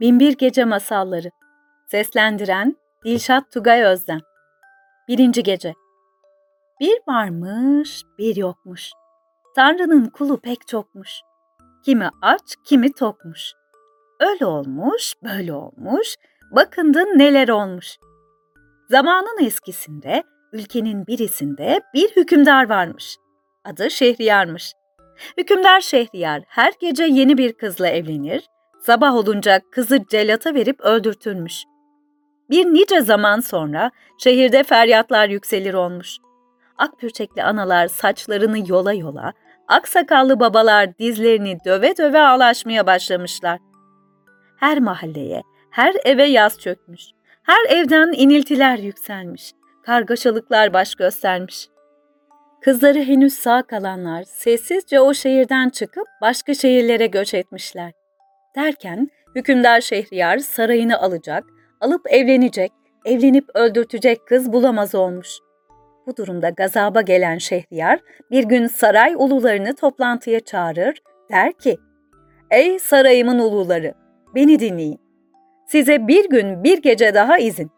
Binbir Gece Masalları Seslendiren Dilşat Tugay Özden Birinci Gece Bir varmış, bir yokmuş. Tanrı'nın kulu pek çokmuş. Kimi aç, kimi tokmuş. Öyle olmuş, böyle olmuş, bakındın neler olmuş. Zamanın eskisinde, ülkenin birisinde bir hükümdar varmış. Adı Şehriyar'mış. Hükümdar Şehriyar her gece yeni bir kızla evlenir, sabah olunca kızı celata verip öldürtülmüş. Bir nice zaman sonra şehirde feryatlar yükselir olmuş. Akpürçekli analar saçlarını yola yola, aksakallı babalar dizlerini döve döve ağlaşmaya başlamışlar. Her mahalleye, her eve yaz çökmüş. Her evden iniltiler yükselmiş. Kargaşalıklar baş göstermiş. Kızları henüz sağ kalanlar sessizce o şehirden çıkıp başka şehirlere göç etmişler. Derken hükümdar Şehriyar sarayını alacak, alıp evlenecek, evlenip öldürtecek kız bulamaz olmuş. Bu durumda gazaba gelen Şehriyar bir gün saray ulularını toplantıya çağırır, der ki, Ey sarayımın uluları, beni dinleyin. Size bir gün bir gece daha izin.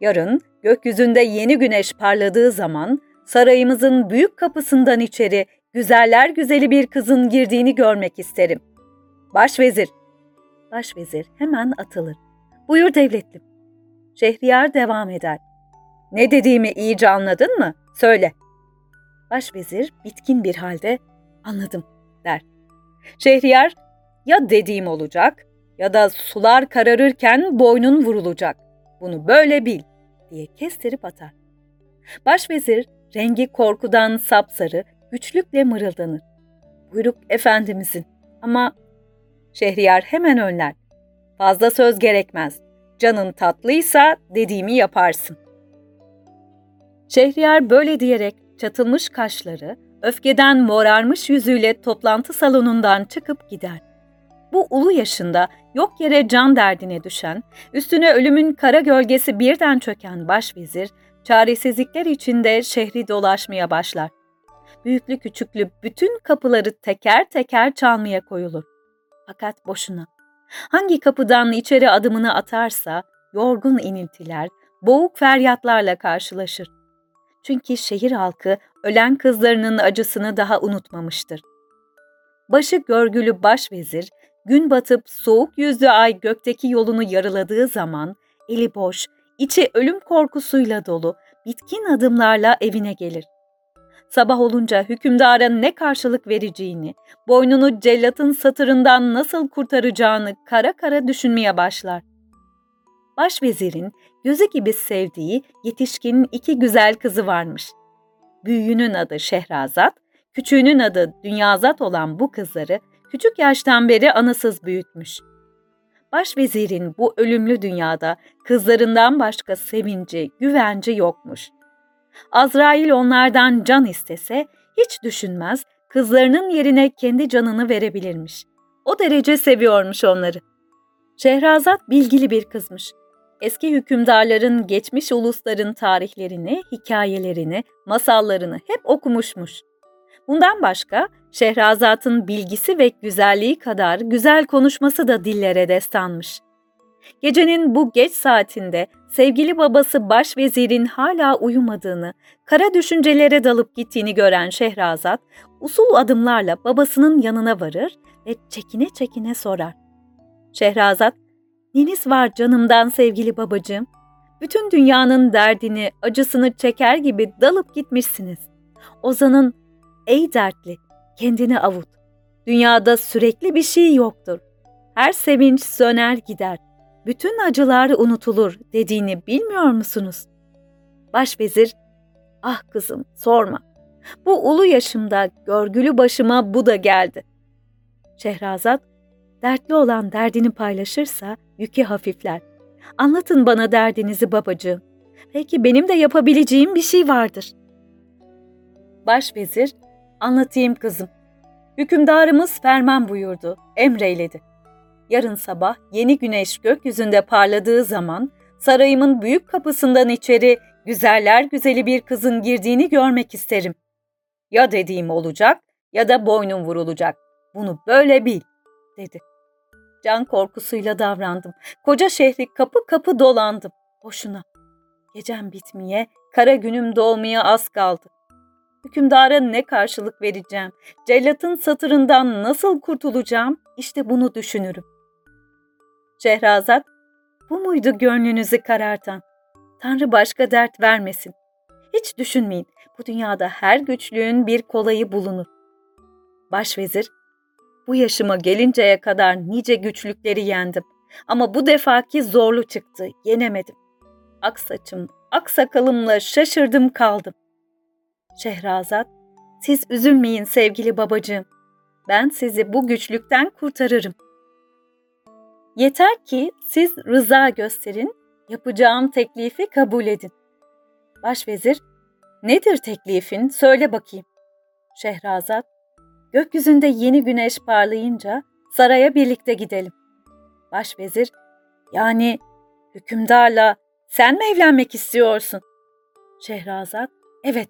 Yarın gökyüzünde yeni güneş parladığı zaman sarayımızın büyük kapısından içeri güzeller güzeli bir kızın girdiğini görmek isterim. Başvezir. Başvezir hemen atılır. Buyur devletlim. Şehriyar devam eder. Ne dediğimi iyice anladın mı? Söyle. Başvezir bitkin bir halde anladım der. Şehriyar ya dediğim olacak ya da sular kararırken boynun vurulacak. Bunu böyle bil diye kestirip atar. Başvezir rengi korkudan sapsarı, güçlükle mırıldanır. Buyruk efendimizin ama Şehriyar hemen önler. Fazla söz gerekmez. Canın tatlıysa dediğimi yaparsın. Şehriyar böyle diyerek çatılmış kaşları, öfkeden morarmış yüzüyle toplantı salonundan çıkıp gider. Bu ulu yaşında yok yere can derdine düşen, üstüne ölümün kara gölgesi birden çöken başvezir, çaresizlikler içinde şehri dolaşmaya başlar. Büyüklü küçüklü bütün kapıları teker teker çalmaya koyulur. Fakat boşuna. Hangi kapıdan içeri adımını atarsa yorgun iniltiler, boğuk feryatlarla karşılaşır. Çünkü şehir halkı ölen kızlarının acısını daha unutmamıştır. Başı görgülü başvezir, gün batıp soğuk yüzlü ay gökteki yolunu yarıladığı zaman eli boş, içi ölüm korkusuyla dolu, bitkin adımlarla evine gelir. Sabah olunca hükümdara ne karşılık vereceğini, boynunu cellatın satırından nasıl kurtaracağını kara kara düşünmeye başlar. Başvezirin gözü gibi sevdiği yetişkinin iki güzel kızı varmış. Büyüğünün adı Şehrazat, küçüğünün adı Dünyazat olan bu kızları küçük yaştan beri anasız büyütmüş. Başvezirin bu ölümlü dünyada kızlarından başka sevinci, güvenci yokmuş. Azrail onlardan can istese hiç düşünmez, kızlarının yerine kendi canını verebilirmiş. O derece seviyormuş onları. Şehrazat bilgili bir kızmış. Eski hükümdarların geçmiş ulusların tarihlerini, hikayelerini, masallarını hep okumuşmuş. Bundan başka Şehrazat'ın bilgisi ve güzelliği kadar güzel konuşması da dillere destanmış. Gecenin bu geç saatinde sevgili babası başvezirin hala uyumadığını, kara düşüncelere dalıp gittiğini gören Şehrazat, usul adımlarla babasının yanına varır ve çekine çekine sorar. Şehrazat, neniz var canımdan sevgili babacığım? Bütün dünyanın derdini, acısını çeker gibi dalıp gitmişsiniz. Ozan'ın, ey dertli, kendini avut. Dünyada sürekli bir şey yoktur. Her sevinç söner gider bütün acılar unutulur dediğini bilmiyor musunuz? Başvezir, ah kızım sorma. Bu ulu yaşımda görgülü başıma bu da geldi. Şehrazat, dertli olan derdini paylaşırsa yükü hafifler. Anlatın bana derdinizi babacığım. Belki benim de yapabileceğim bir şey vardır. Başvezir, anlatayım kızım. Hükümdarımız ferman buyurdu, emreyledi yarın sabah yeni güneş gökyüzünde parladığı zaman sarayımın büyük kapısından içeri güzeller güzeli bir kızın girdiğini görmek isterim. Ya dediğim olacak ya da boynum vurulacak. Bunu böyle bil, dedi. Can korkusuyla davrandım. Koca şehri kapı kapı dolandım. Boşuna. Gecem bitmeye, kara günüm doğmaya az kaldı. Hükümdara ne karşılık vereceğim? Cellatın satırından nasıl kurtulacağım? İşte bunu düşünürüm. Şehrazat, bu muydu gönlünüzü karartan? Tanrı başka dert vermesin. Hiç düşünmeyin, bu dünyada her güçlüğün bir kolayı bulunur. Başvezir, bu yaşıma gelinceye kadar nice güçlükleri yendim. Ama bu defaki zorlu çıktı, yenemedim. Ak saçım, ak sakalımla şaşırdım kaldım. Şehrazat, siz üzülmeyin sevgili babacığım. Ben sizi bu güçlükten kurtarırım. Yeter ki siz rıza gösterin, yapacağım teklifi kabul edin. Başvezir, nedir teklifin söyle bakayım. Şehrazat, gökyüzünde yeni güneş parlayınca saraya birlikte gidelim. Başvezir, yani hükümdarla sen mi evlenmek istiyorsun? Şehrazat, evet.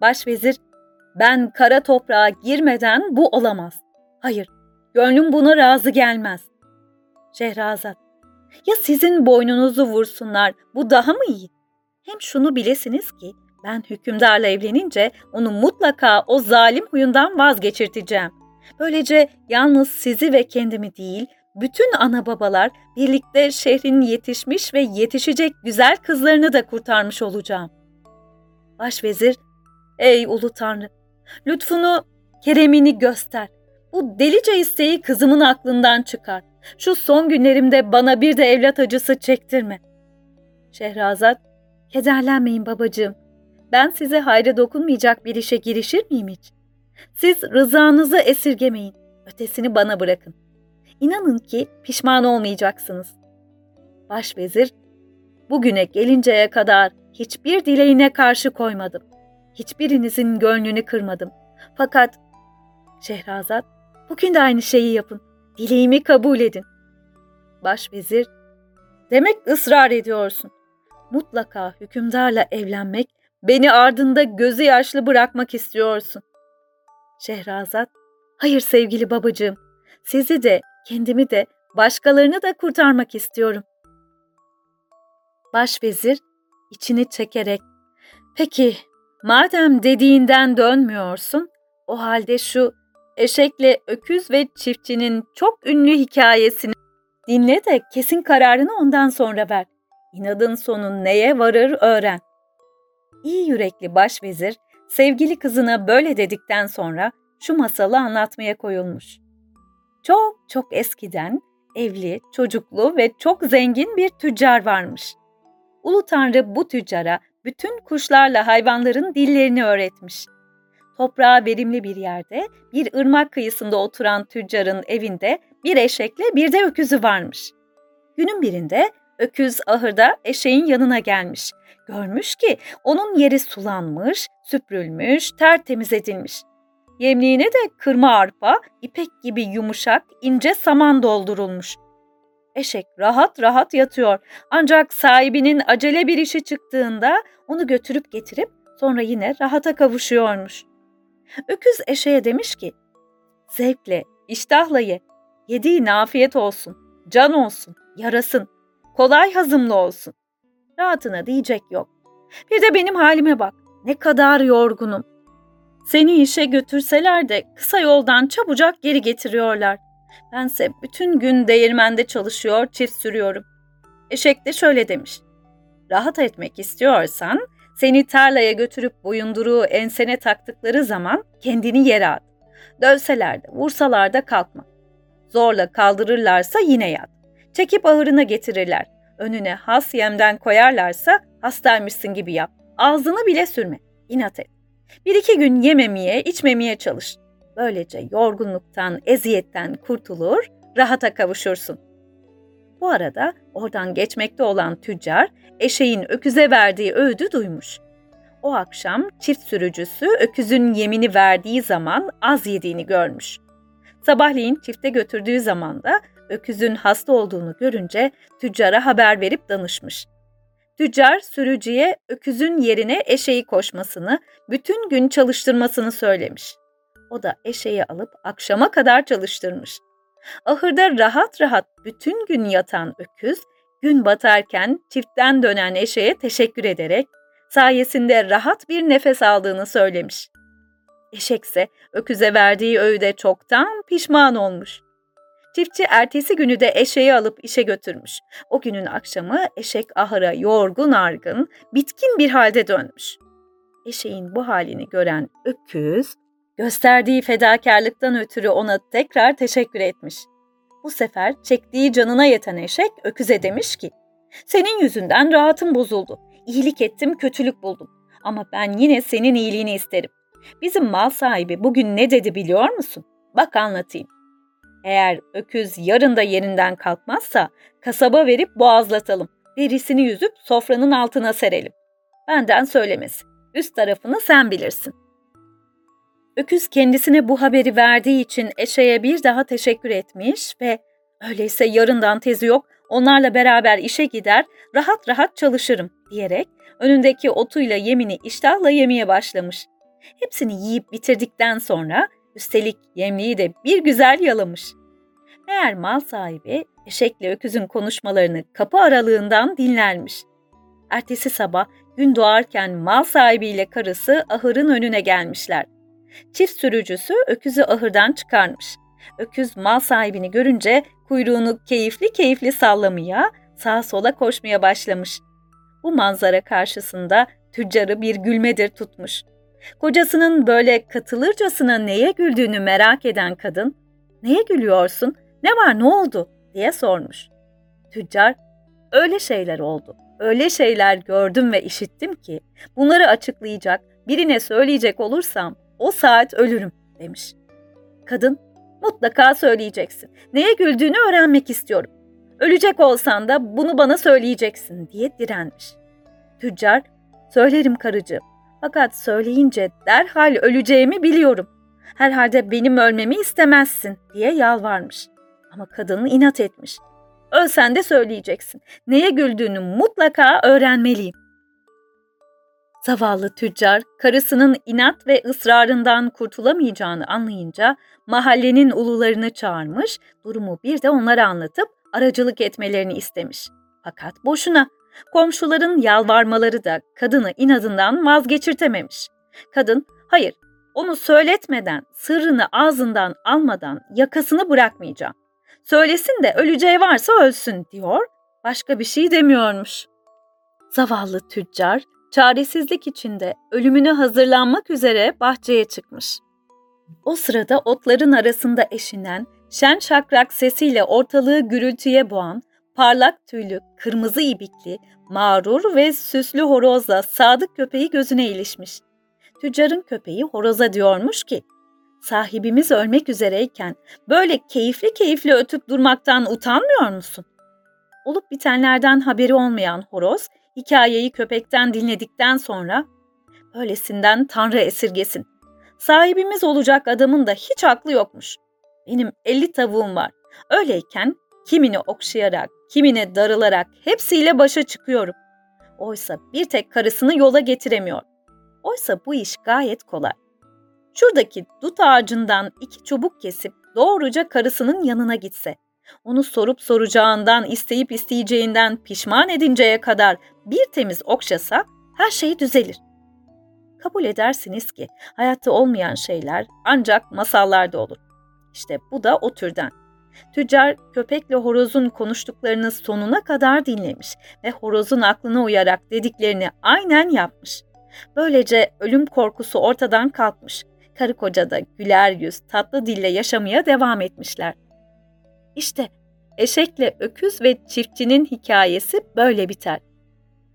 Başvezir, ben kara toprağa girmeden bu olamaz. Hayır, gönlüm buna razı gelmez. Şehrazat, ya sizin boynunuzu vursunlar, bu daha mı iyi? Hem şunu bilesiniz ki, ben hükümdarla evlenince onu mutlaka o zalim huyundan vazgeçirteceğim. Böylece yalnız sizi ve kendimi değil, bütün ana babalar birlikte şehrin yetişmiş ve yetişecek güzel kızlarını da kurtarmış olacağım. Başvezir, ey ulu tanrı, lütfunu, keremini göster. Bu delice isteği kızımın aklından çıkar. Şu son günlerimde bana bir de evlat acısı çektirme. Şehrazat, kederlenmeyin babacığım. Ben size hayra dokunmayacak bir işe girişir miyim hiç? Siz rızanızı esirgemeyin. Ötesini bana bırakın. İnanın ki pişman olmayacaksınız. Başvezir, bugüne gelinceye kadar hiçbir dileğine karşı koymadım. Hiçbirinizin gönlünü kırmadım. Fakat Şehrazat, bugün de aynı şeyi yapın. Dileğimi kabul edin. Başvezir, demek ısrar ediyorsun. Mutlaka hükümdarla evlenmek, beni ardında gözü yaşlı bırakmak istiyorsun. Şehrazat, hayır sevgili babacığım, sizi de, kendimi de, başkalarını da kurtarmak istiyorum. Başvezir içini çekerek, peki madem dediğinden dönmüyorsun, o halde şu eşekle öküz ve çiftçinin çok ünlü hikayesini dinle de kesin kararını ondan sonra ver. İnadın sonu neye varır öğren. İyi yürekli başvezir sevgili kızına böyle dedikten sonra şu masalı anlatmaya koyulmuş. Çok çok eskiden evli, çocuklu ve çok zengin bir tüccar varmış. Ulu Tanrı bu tüccara bütün kuşlarla hayvanların dillerini öğretmiş. Toprağa verimli bir yerde, bir ırmak kıyısında oturan tüccarın evinde bir eşekle bir de öküzü varmış. Günün birinde öküz ahırda eşeğin yanına gelmiş. Görmüş ki onun yeri sulanmış, süpürülmüş, tertemiz edilmiş. Yemliğine de kırma arpa, ipek gibi yumuşak, ince saman doldurulmuş. Eşek rahat rahat yatıyor ancak sahibinin acele bir işi çıktığında onu götürüp getirip sonra yine rahata kavuşuyormuş. Öküz eşeğe demiş ki, zevkle, iştahla ye, yediğin afiyet olsun, can olsun, yarasın, kolay hazımlı olsun. Rahatına diyecek yok. Bir de benim halime bak, ne kadar yorgunum. Seni işe götürseler de kısa yoldan çabucak geri getiriyorlar. Bense bütün gün değirmende çalışıyor, çift sürüyorum. Eşek de şöyle demiş. Rahat etmek istiyorsan seni tarlaya götürüp boyunduruğu ensene taktıkları zaman kendini yere at. Dövseler de vursalar da kalkma. Zorla kaldırırlarsa yine yat. Çekip ahırına getirirler. Önüne has yemden koyarlarsa hastaymışsın gibi yap. Ağzını bile sürme. İnat et. Bir iki gün yememeye, içmemeye çalış. Böylece yorgunluktan, eziyetten kurtulur, rahata kavuşursun. Bu arada oradan geçmekte olan tüccar eşeğin öküze verdiği öğüdü duymuş. O akşam çift sürücüsü öküzün yemini verdiği zaman az yediğini görmüş. Sabahleyin çifte götürdüğü zaman da öküzün hasta olduğunu görünce tüccara haber verip danışmış. Tüccar sürücüye öküzün yerine eşeği koşmasını, bütün gün çalıştırmasını söylemiş. O da eşeği alıp akşama kadar çalıştırmış. Ahırda rahat rahat bütün gün yatan öküz, gün batarken çiftten dönen eşeğe teşekkür ederek sayesinde rahat bir nefes aldığını söylemiş. Eşekse öküze verdiği öğüde çoktan pişman olmuş. Çiftçi ertesi günü de eşeği alıp işe götürmüş. O günün akşamı eşek ahıra yorgun argın, bitkin bir halde dönmüş. Eşeğin bu halini gören öküz, gösterdiği fedakarlıktan ötürü ona tekrar teşekkür etmiş. Bu sefer çektiği canına yeten eşek öküze demiş ki, senin yüzünden rahatım bozuldu. İyilik ettim, kötülük buldum. Ama ben yine senin iyiliğini isterim. Bizim mal sahibi bugün ne dedi biliyor musun? Bak anlatayım. Eğer öküz yarın da yerinden kalkmazsa kasaba verip boğazlatalım. Derisini yüzüp sofranın altına serelim. Benden söylemesi. Üst tarafını sen bilirsin. Öküz kendisine bu haberi verdiği için eşeğe bir daha teşekkür etmiş ve öyleyse yarından tezi yok onlarla beraber işe gider rahat rahat çalışırım diyerek önündeki otuyla yemini iştahla yemeye başlamış. Hepsini yiyip bitirdikten sonra üstelik yemliği de bir güzel yalamış. Meğer mal sahibi eşekle öküzün konuşmalarını kapı aralığından dinlermiş. Ertesi sabah gün doğarken mal sahibiyle karısı ahırın önüne gelmişler. Çift sürücüsü öküzü ahırdan çıkarmış. Öküz mal sahibini görünce kuyruğunu keyifli keyifli sallamaya, sağa sola koşmaya başlamış. Bu manzara karşısında tüccarı bir gülmedir tutmuş. Kocasının böyle katılırcasına neye güldüğünü merak eden kadın, ''Neye gülüyorsun? Ne var, ne oldu?'' diye sormuş. Tüccar, ''Öyle şeyler oldu, öyle şeyler gördüm ve işittim ki bunları açıklayacak, birine söyleyecek olursam o saat ölürüm.'' demiş. Kadın, ''Mutlaka söyleyeceksin. Neye güldüğünü öğrenmek istiyorum. Ölecek olsan da bunu bana söyleyeceksin.'' diye direnmiş. Tüccar, ''Söylerim karıcığım fakat söyleyince derhal öleceğimi biliyorum. Herhalde benim ölmemi istemezsin diye yalvarmış. Ama kadın inat etmiş. Ölsen de söyleyeceksin. Neye güldüğünü mutlaka öğrenmeliyim. Zavallı tüccar karısının inat ve ısrarından kurtulamayacağını anlayınca mahallenin ulularını çağırmış, durumu bir de onlara anlatıp aracılık etmelerini istemiş. Fakat boşuna. Komşuların yalvarmaları da kadını inadından vazgeçirtememiş. Kadın, hayır onu söyletmeden, sırrını ağzından almadan yakasını bırakmayacağım. Söylesin de öleceği varsa ölsün diyor, başka bir şey demiyormuş. Zavallı tüccar, çaresizlik içinde ölümüne hazırlanmak üzere bahçeye çıkmış. O sırada otların arasında eşinen, şen şakrak sesiyle ortalığı gürültüye boğan, parlak tüylü, kırmızı ibikli, mağrur ve süslü horozla sadık köpeği gözüne ilişmiş. Tüccarın köpeği horoza diyormuş ki, sahibimiz ölmek üzereyken böyle keyifli keyifli ötüp durmaktan utanmıyor musun? Olup bitenlerden haberi olmayan horoz, hikayeyi köpekten dinledikten sonra, böylesinden Tanrı esirgesin. Sahibimiz olacak adamın da hiç aklı yokmuş. Benim elli tavuğum var. Öyleyken kimini okşayarak, kimine darılarak hepsiyle başa çıkıyorum. Oysa bir tek karısını yola getiremiyor. Oysa bu iş gayet kolay. Şuradaki dut ağacından iki çubuk kesip doğruca karısının yanına gitse, onu sorup soracağından, isteyip isteyeceğinden pişman edinceye kadar bir temiz okşasa her şey düzelir. Kabul edersiniz ki hayatta olmayan şeyler ancak masallarda olur. İşte bu da o türden. Tüccar köpekle horozun konuştuklarını sonuna kadar dinlemiş ve horozun aklına uyarak dediklerini aynen yapmış. Böylece ölüm korkusu ortadan kalkmış. Karı koca da güler yüz, tatlı dille yaşamaya devam etmişler. İşte eşekle öküz ve çiftçinin hikayesi böyle biter.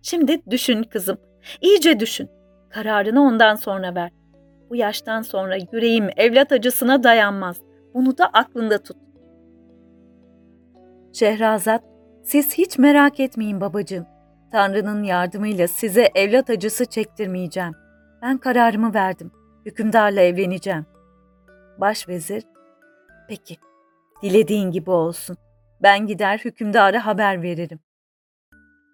Şimdi düşün kızım, iyice düşün. Kararını ondan sonra ver. Bu yaştan sonra yüreğim evlat acısına dayanmaz. Bunu da aklında tut. Şehrazat, siz hiç merak etmeyin babacığım. Tanrı'nın yardımıyla size evlat acısı çektirmeyeceğim. Ben kararımı verdim. Hükümdarla evleneceğim. Başvezir, peki, dilediğin gibi olsun. Ben gider hükümdara haber veririm.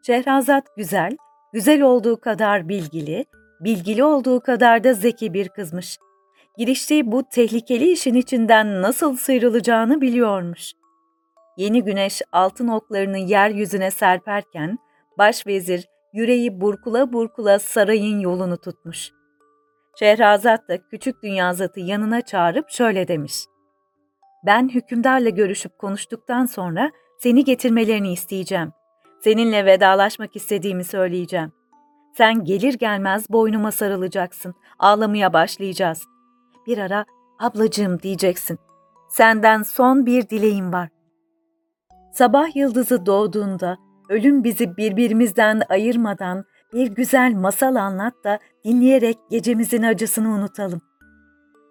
Şehrazat güzel, güzel olduğu kadar bilgili, bilgili olduğu kadar da zeki bir kızmış. giriştiği bu tehlikeli işin içinden nasıl sıyrılacağını biliyormuş. Yeni güneş altın oklarını yeryüzüne serperken başvezir yüreği burkula burkula sarayın yolunu tutmuş. Şehrazat da küçük dünyazatı yanına çağırıp şöyle demiş. Ben hükümdarla görüşüp konuştuktan sonra seni getirmelerini isteyeceğim. Seninle vedalaşmak istediğimi söyleyeceğim. Sen gelir gelmez boynuma sarılacaksın. Ağlamaya başlayacağız. Bir ara ablacığım diyeceksin. Senden son bir dileğim var. Sabah yıldızı doğduğunda ölüm bizi birbirimizden ayırmadan bir güzel masal anlat da dinleyerek gecemizin acısını unutalım.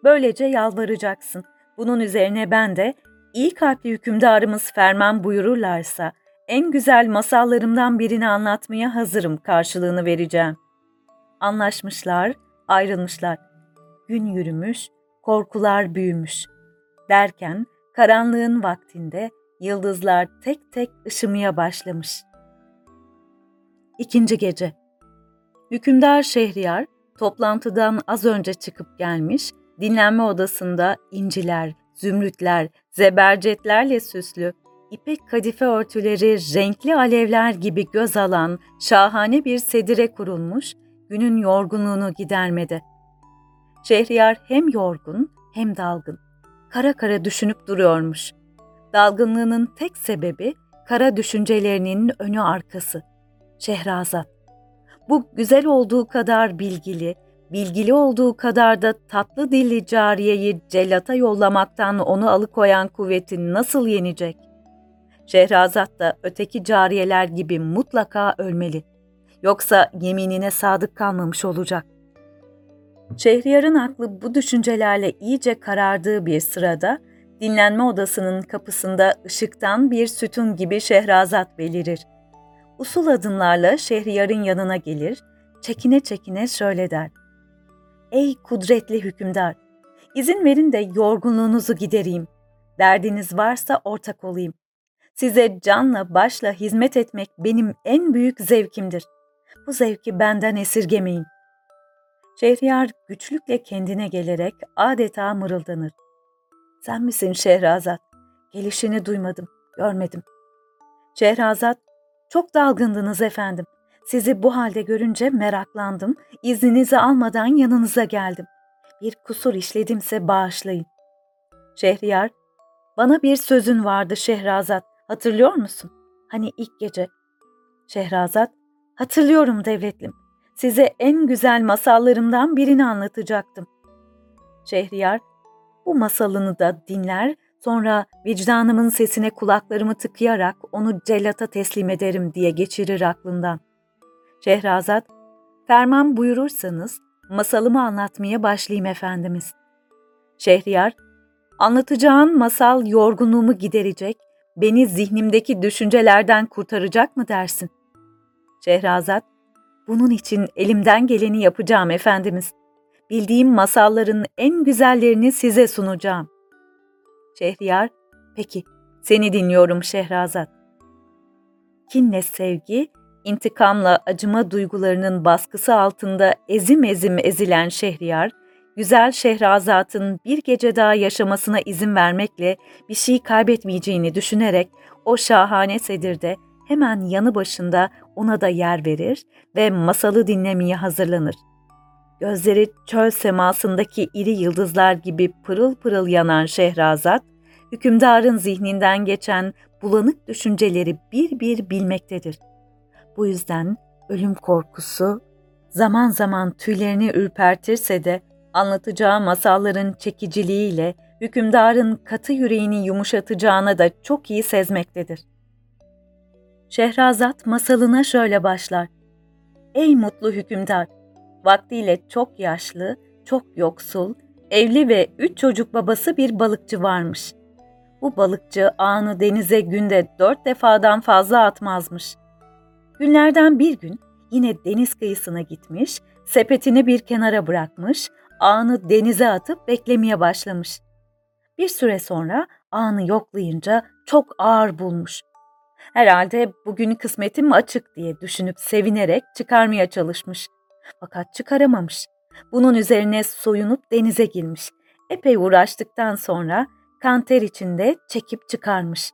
Böylece yalvaracaksın. Bunun üzerine ben de iyi kalpli hükümdarımız ferman buyururlarsa en güzel masallarımdan birini anlatmaya hazırım karşılığını vereceğim. Anlaşmışlar, ayrılmışlar. Gün yürümüş, korkular büyümüş. Derken karanlığın vaktinde yıldızlar tek tek ışımaya başlamış. İkinci gece Hükümdar Şehriyar toplantıdan az önce çıkıp gelmiş, dinlenme odasında inciler, zümrütler, zebercetlerle süslü, ipek kadife örtüleri renkli alevler gibi göz alan şahane bir sedire kurulmuş, günün yorgunluğunu gidermedi. Şehriyar hem yorgun hem dalgın. Kara kara düşünüp duruyormuş. Dalgınlığının tek sebebi kara düşüncelerinin önü arkası. Şehrazat. Bu güzel olduğu kadar bilgili, bilgili olduğu kadar da tatlı dilli cariyeyi cellata yollamaktan onu alıkoyan kuvveti nasıl yenecek? Şehrazat da öteki cariyeler gibi mutlaka ölmeli. Yoksa yeminine sadık kalmamış olacak. Şehriyar'ın aklı bu düşüncelerle iyice karardığı bir sırada dinlenme odasının kapısında ışıktan bir sütun gibi Şehrazat belirir. Usul adımlarla Şehriyar'ın yanına gelir, çekine çekine şöyle der. Ey kudretli hükümdar! izin verin de yorgunluğunuzu gidereyim. Derdiniz varsa ortak olayım. Size canla başla hizmet etmek benim en büyük zevkimdir. Bu zevki benden esirgemeyin. Şehriyar güçlükle kendine gelerek adeta mırıldanır. Sen misin Şehrazat? Gelişini duymadım, görmedim. Şehrazat, çok dalgındınız efendim. Sizi bu halde görünce meraklandım, izninizi almadan yanınıza geldim. Bir kusur işledimse bağışlayın. Şehriyar, bana bir sözün vardı Şehrazat, hatırlıyor musun? Hani ilk gece. Şehrazat, hatırlıyorum devletlim. Size en güzel masallarımdan birini anlatacaktım. Şehriyar, bu masalını da dinler, sonra vicdanımın sesine kulaklarımı tıkayarak onu cellata teslim ederim diye geçirir aklından. Şehrazat, ferman buyurursanız masalımı anlatmaya başlayayım efendimiz. Şehriyar, anlatacağın masal yorgunluğumu giderecek, beni zihnimdeki düşüncelerden kurtaracak mı dersin? Şehrazat, bunun için elimden geleni yapacağım efendimiz. Bildiğim masalların en güzellerini size sunacağım. Şehriyar, peki seni dinliyorum Şehrazat. Kinle sevgi, intikamla acıma duygularının baskısı altında ezim ezim ezilen Şehriyar, güzel Şehrazat'ın bir gece daha yaşamasına izin vermekle bir şey kaybetmeyeceğini düşünerek o şahane sedirde hemen yanı başında ona da yer verir ve masalı dinlemeye hazırlanır. Gözleri çöl semasındaki iri yıldızlar gibi pırıl pırıl yanan Şehrazat, hükümdarın zihninden geçen bulanık düşünceleri bir bir bilmektedir. Bu yüzden ölüm korkusu zaman zaman tüylerini ürpertirse de anlatacağı masalların çekiciliğiyle hükümdarın katı yüreğini yumuşatacağına da çok iyi sezmektedir. Şehrazat masalına şöyle başlar. Ey mutlu hükümdar! Vaktiyle çok yaşlı, çok yoksul, evli ve üç çocuk babası bir balıkçı varmış. Bu balıkçı ağını denize günde dört defadan fazla atmazmış. Günlerden bir gün yine deniz kıyısına gitmiş, sepetini bir kenara bırakmış, ağını denize atıp beklemeye başlamış. Bir süre sonra ağını yoklayınca çok ağır bulmuş. Herhalde bugün kısmetim açık diye düşünüp sevinerek çıkarmaya çalışmış. Fakat çıkaramamış. Bunun üzerine soyunup denize girmiş. Epey uğraştıktan sonra kanter içinde çekip çıkarmış.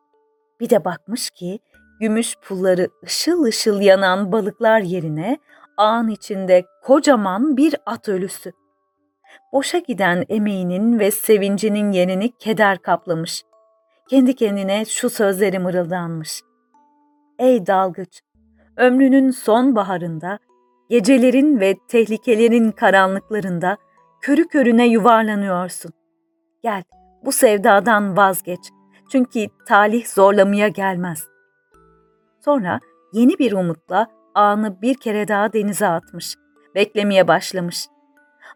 Bir de bakmış ki gümüş pulları ışıl ışıl yanan balıklar yerine ağın içinde kocaman bir at ölüsü. Boşa giden emeğinin ve sevincinin yerini keder kaplamış. Kendi kendine şu sözleri mırıldanmış. Ey dalgıç, ömrünün son baharında, gecelerin ve tehlikelerin karanlıklarında körü körüne yuvarlanıyorsun. Gel, bu sevdadan vazgeç. Çünkü talih zorlamaya gelmez. Sonra yeni bir umutla ağını bir kere daha denize atmış. Beklemeye başlamış.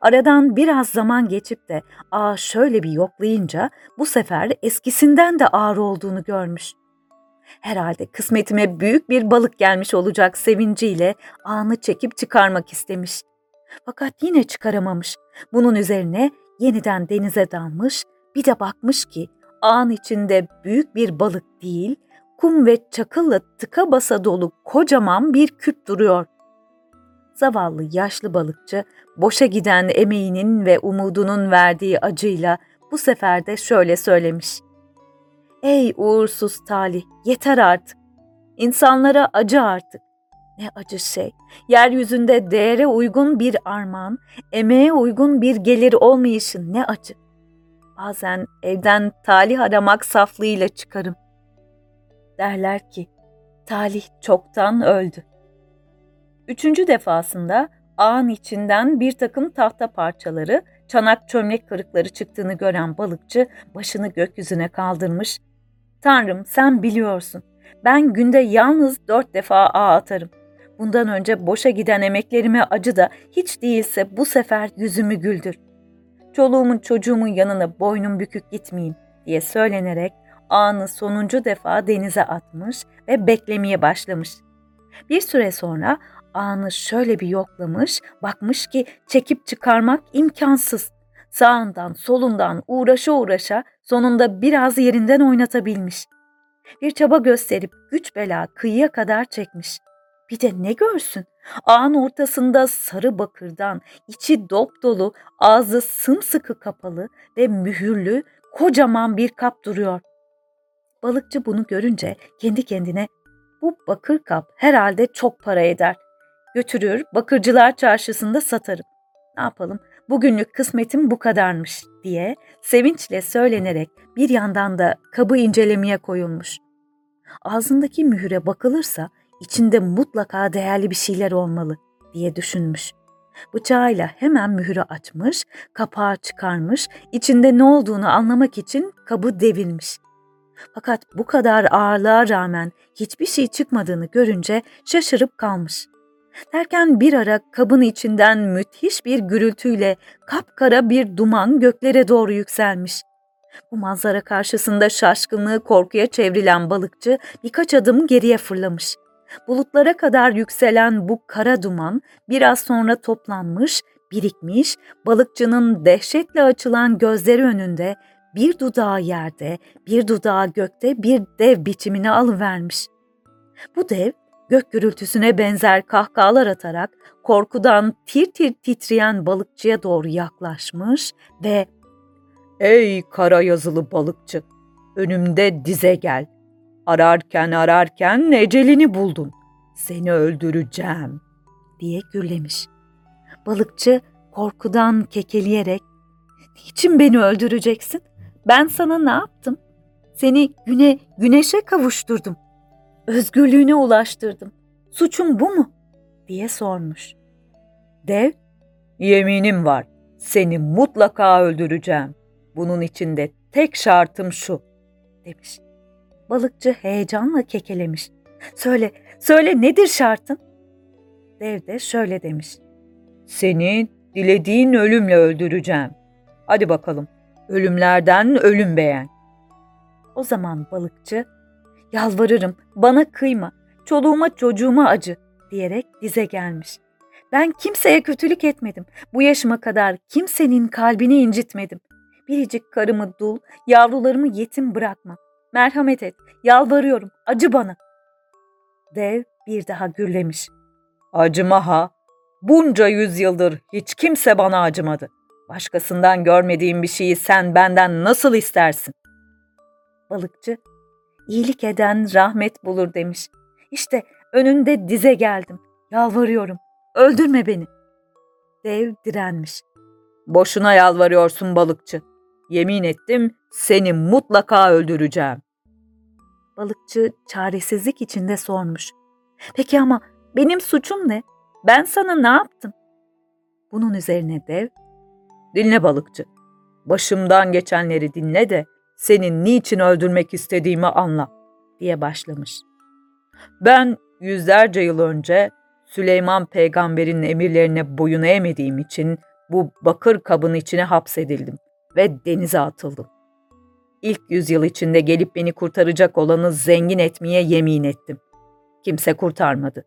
Aradan biraz zaman geçip de ağa şöyle bir yoklayınca bu sefer eskisinden de ağır olduğunu görmüş. Herhalde kısmetime büyük bir balık gelmiş olacak sevinciyle ağını çekip çıkarmak istemiş. Fakat yine çıkaramamış. Bunun üzerine yeniden denize dalmış, bir de bakmış ki ağın içinde büyük bir balık değil, kum ve çakılla tıka basa dolu kocaman bir küp duruyor. Zavallı yaşlı balıkçı boşa giden emeğinin ve umudunun verdiği acıyla bu sefer de şöyle söylemiş. Ey uğursuz talih, yeter artık. İnsanlara acı artık. Ne acı şey. Yeryüzünde değere uygun bir armağan, emeğe uygun bir gelir olmayışın ne acı. Bazen evden talih aramak saflığıyla çıkarım. Derler ki, talih çoktan öldü. Üçüncü defasında ağın içinden bir takım tahta parçaları, çanak çömlek kırıkları çıktığını gören balıkçı başını gökyüzüne kaldırmış. Tanrım sen biliyorsun, ben günde yalnız dört defa ağ atarım. Bundan önce boşa giden emeklerime acı da hiç değilse bu sefer yüzümü güldür. Çoluğumun çocuğumun yanına boynum bükük gitmeyeyim diye söylenerek ağını sonuncu defa denize atmış ve beklemeye başlamış. Bir süre sonra ağını şöyle bir yoklamış, bakmış ki çekip çıkarmak imkansız. Sağından solundan uğraşa uğraşa sonunda biraz yerinden oynatabilmiş. Bir çaba gösterip güç bela kıyıya kadar çekmiş. Bir de ne görsün? Ağın ortasında sarı bakırdan, içi dop dolu, ağzı sımsıkı kapalı ve mühürlü kocaman bir kap duruyor. Balıkçı bunu görünce kendi kendine bu bakır kap herhalde çok para eder. Götürür bakırcılar çarşısında satarım. Ne yapalım bugünlük kısmetim bu kadarmış diye sevinçle söylenerek bir yandan da kabı incelemeye koyulmuş. Ağzındaki mühüre bakılırsa içinde mutlaka değerli bir şeyler olmalı diye düşünmüş. Bıçağıyla hemen mühürü açmış, kapağı çıkarmış, içinde ne olduğunu anlamak için kabı devirmiş. Fakat bu kadar ağırlığa rağmen hiçbir şey çıkmadığını görünce şaşırıp kalmış. Derken bir ara kabın içinden müthiş bir gürültüyle kapkara bir duman göklere doğru yükselmiş. Bu manzara karşısında şaşkınlığı korkuya çevrilen balıkçı birkaç adım geriye fırlamış. Bulutlara kadar yükselen bu kara duman biraz sonra toplanmış, birikmiş, balıkçının dehşetle açılan gözleri önünde bir dudağı yerde, bir dudağı gökte bir dev biçimini alıvermiş. Bu dev gök gürültüsüne benzer kahkahalar atarak korkudan tir tir titreyen balıkçıya doğru yaklaşmış ve ''Ey kara yazılı balıkçı, önümde dize gel. Ararken ararken ecelini buldun. Seni öldüreceğim.'' diye gürlemiş. Balıkçı korkudan kekeleyerek ''Niçin beni öldüreceksin? Ben sana ne yaptım? Seni güne, güneşe kavuşturdum. Özgürlüğüne ulaştırdım. Suçum bu mu? diye sormuş. Dev, yeminim var. Seni mutlaka öldüreceğim. Bunun için de tek şartım şu, demiş. Balıkçı heyecanla kekelemiş. Söyle, söyle nedir şartın? Dev de şöyle demiş. Seni dilediğin ölümle öldüreceğim. Hadi bakalım, ölümlerden ölüm beğen. O zaman balıkçı Yalvarırım bana kıyma, çoluğuma çocuğuma acı diyerek dize gelmiş. Ben kimseye kötülük etmedim. Bu yaşıma kadar kimsenin kalbini incitmedim. Biricik karımı dul, yavrularımı yetim bırakma. Merhamet et, yalvarıyorum, acı bana. Dev bir daha gürlemiş. Acıma ha, Bunca yüzyıldır hiç kimse bana acımadı. Başkasından görmediğim bir şeyi sen benden nasıl istersin? Balıkçı, iyilik eden rahmet bulur demiş. İşte önünde dize geldim. Yalvarıyorum. Öldürme beni. Dev direnmiş. Boşuna yalvarıyorsun balıkçı. Yemin ettim seni mutlaka öldüreceğim. Balıkçı çaresizlik içinde sormuş. Peki ama benim suçum ne? Ben sana ne yaptım? Bunun üzerine dev, dinle balıkçı. Başımdan geçenleri dinle de senin niçin öldürmek istediğimi anla diye başlamış. Ben yüzlerce yıl önce Süleyman peygamberin emirlerine boyun eğmediğim için bu bakır kabın içine hapsedildim ve denize atıldım. İlk yüzyıl içinde gelip beni kurtaracak olanı zengin etmeye yemin ettim. Kimse kurtarmadı.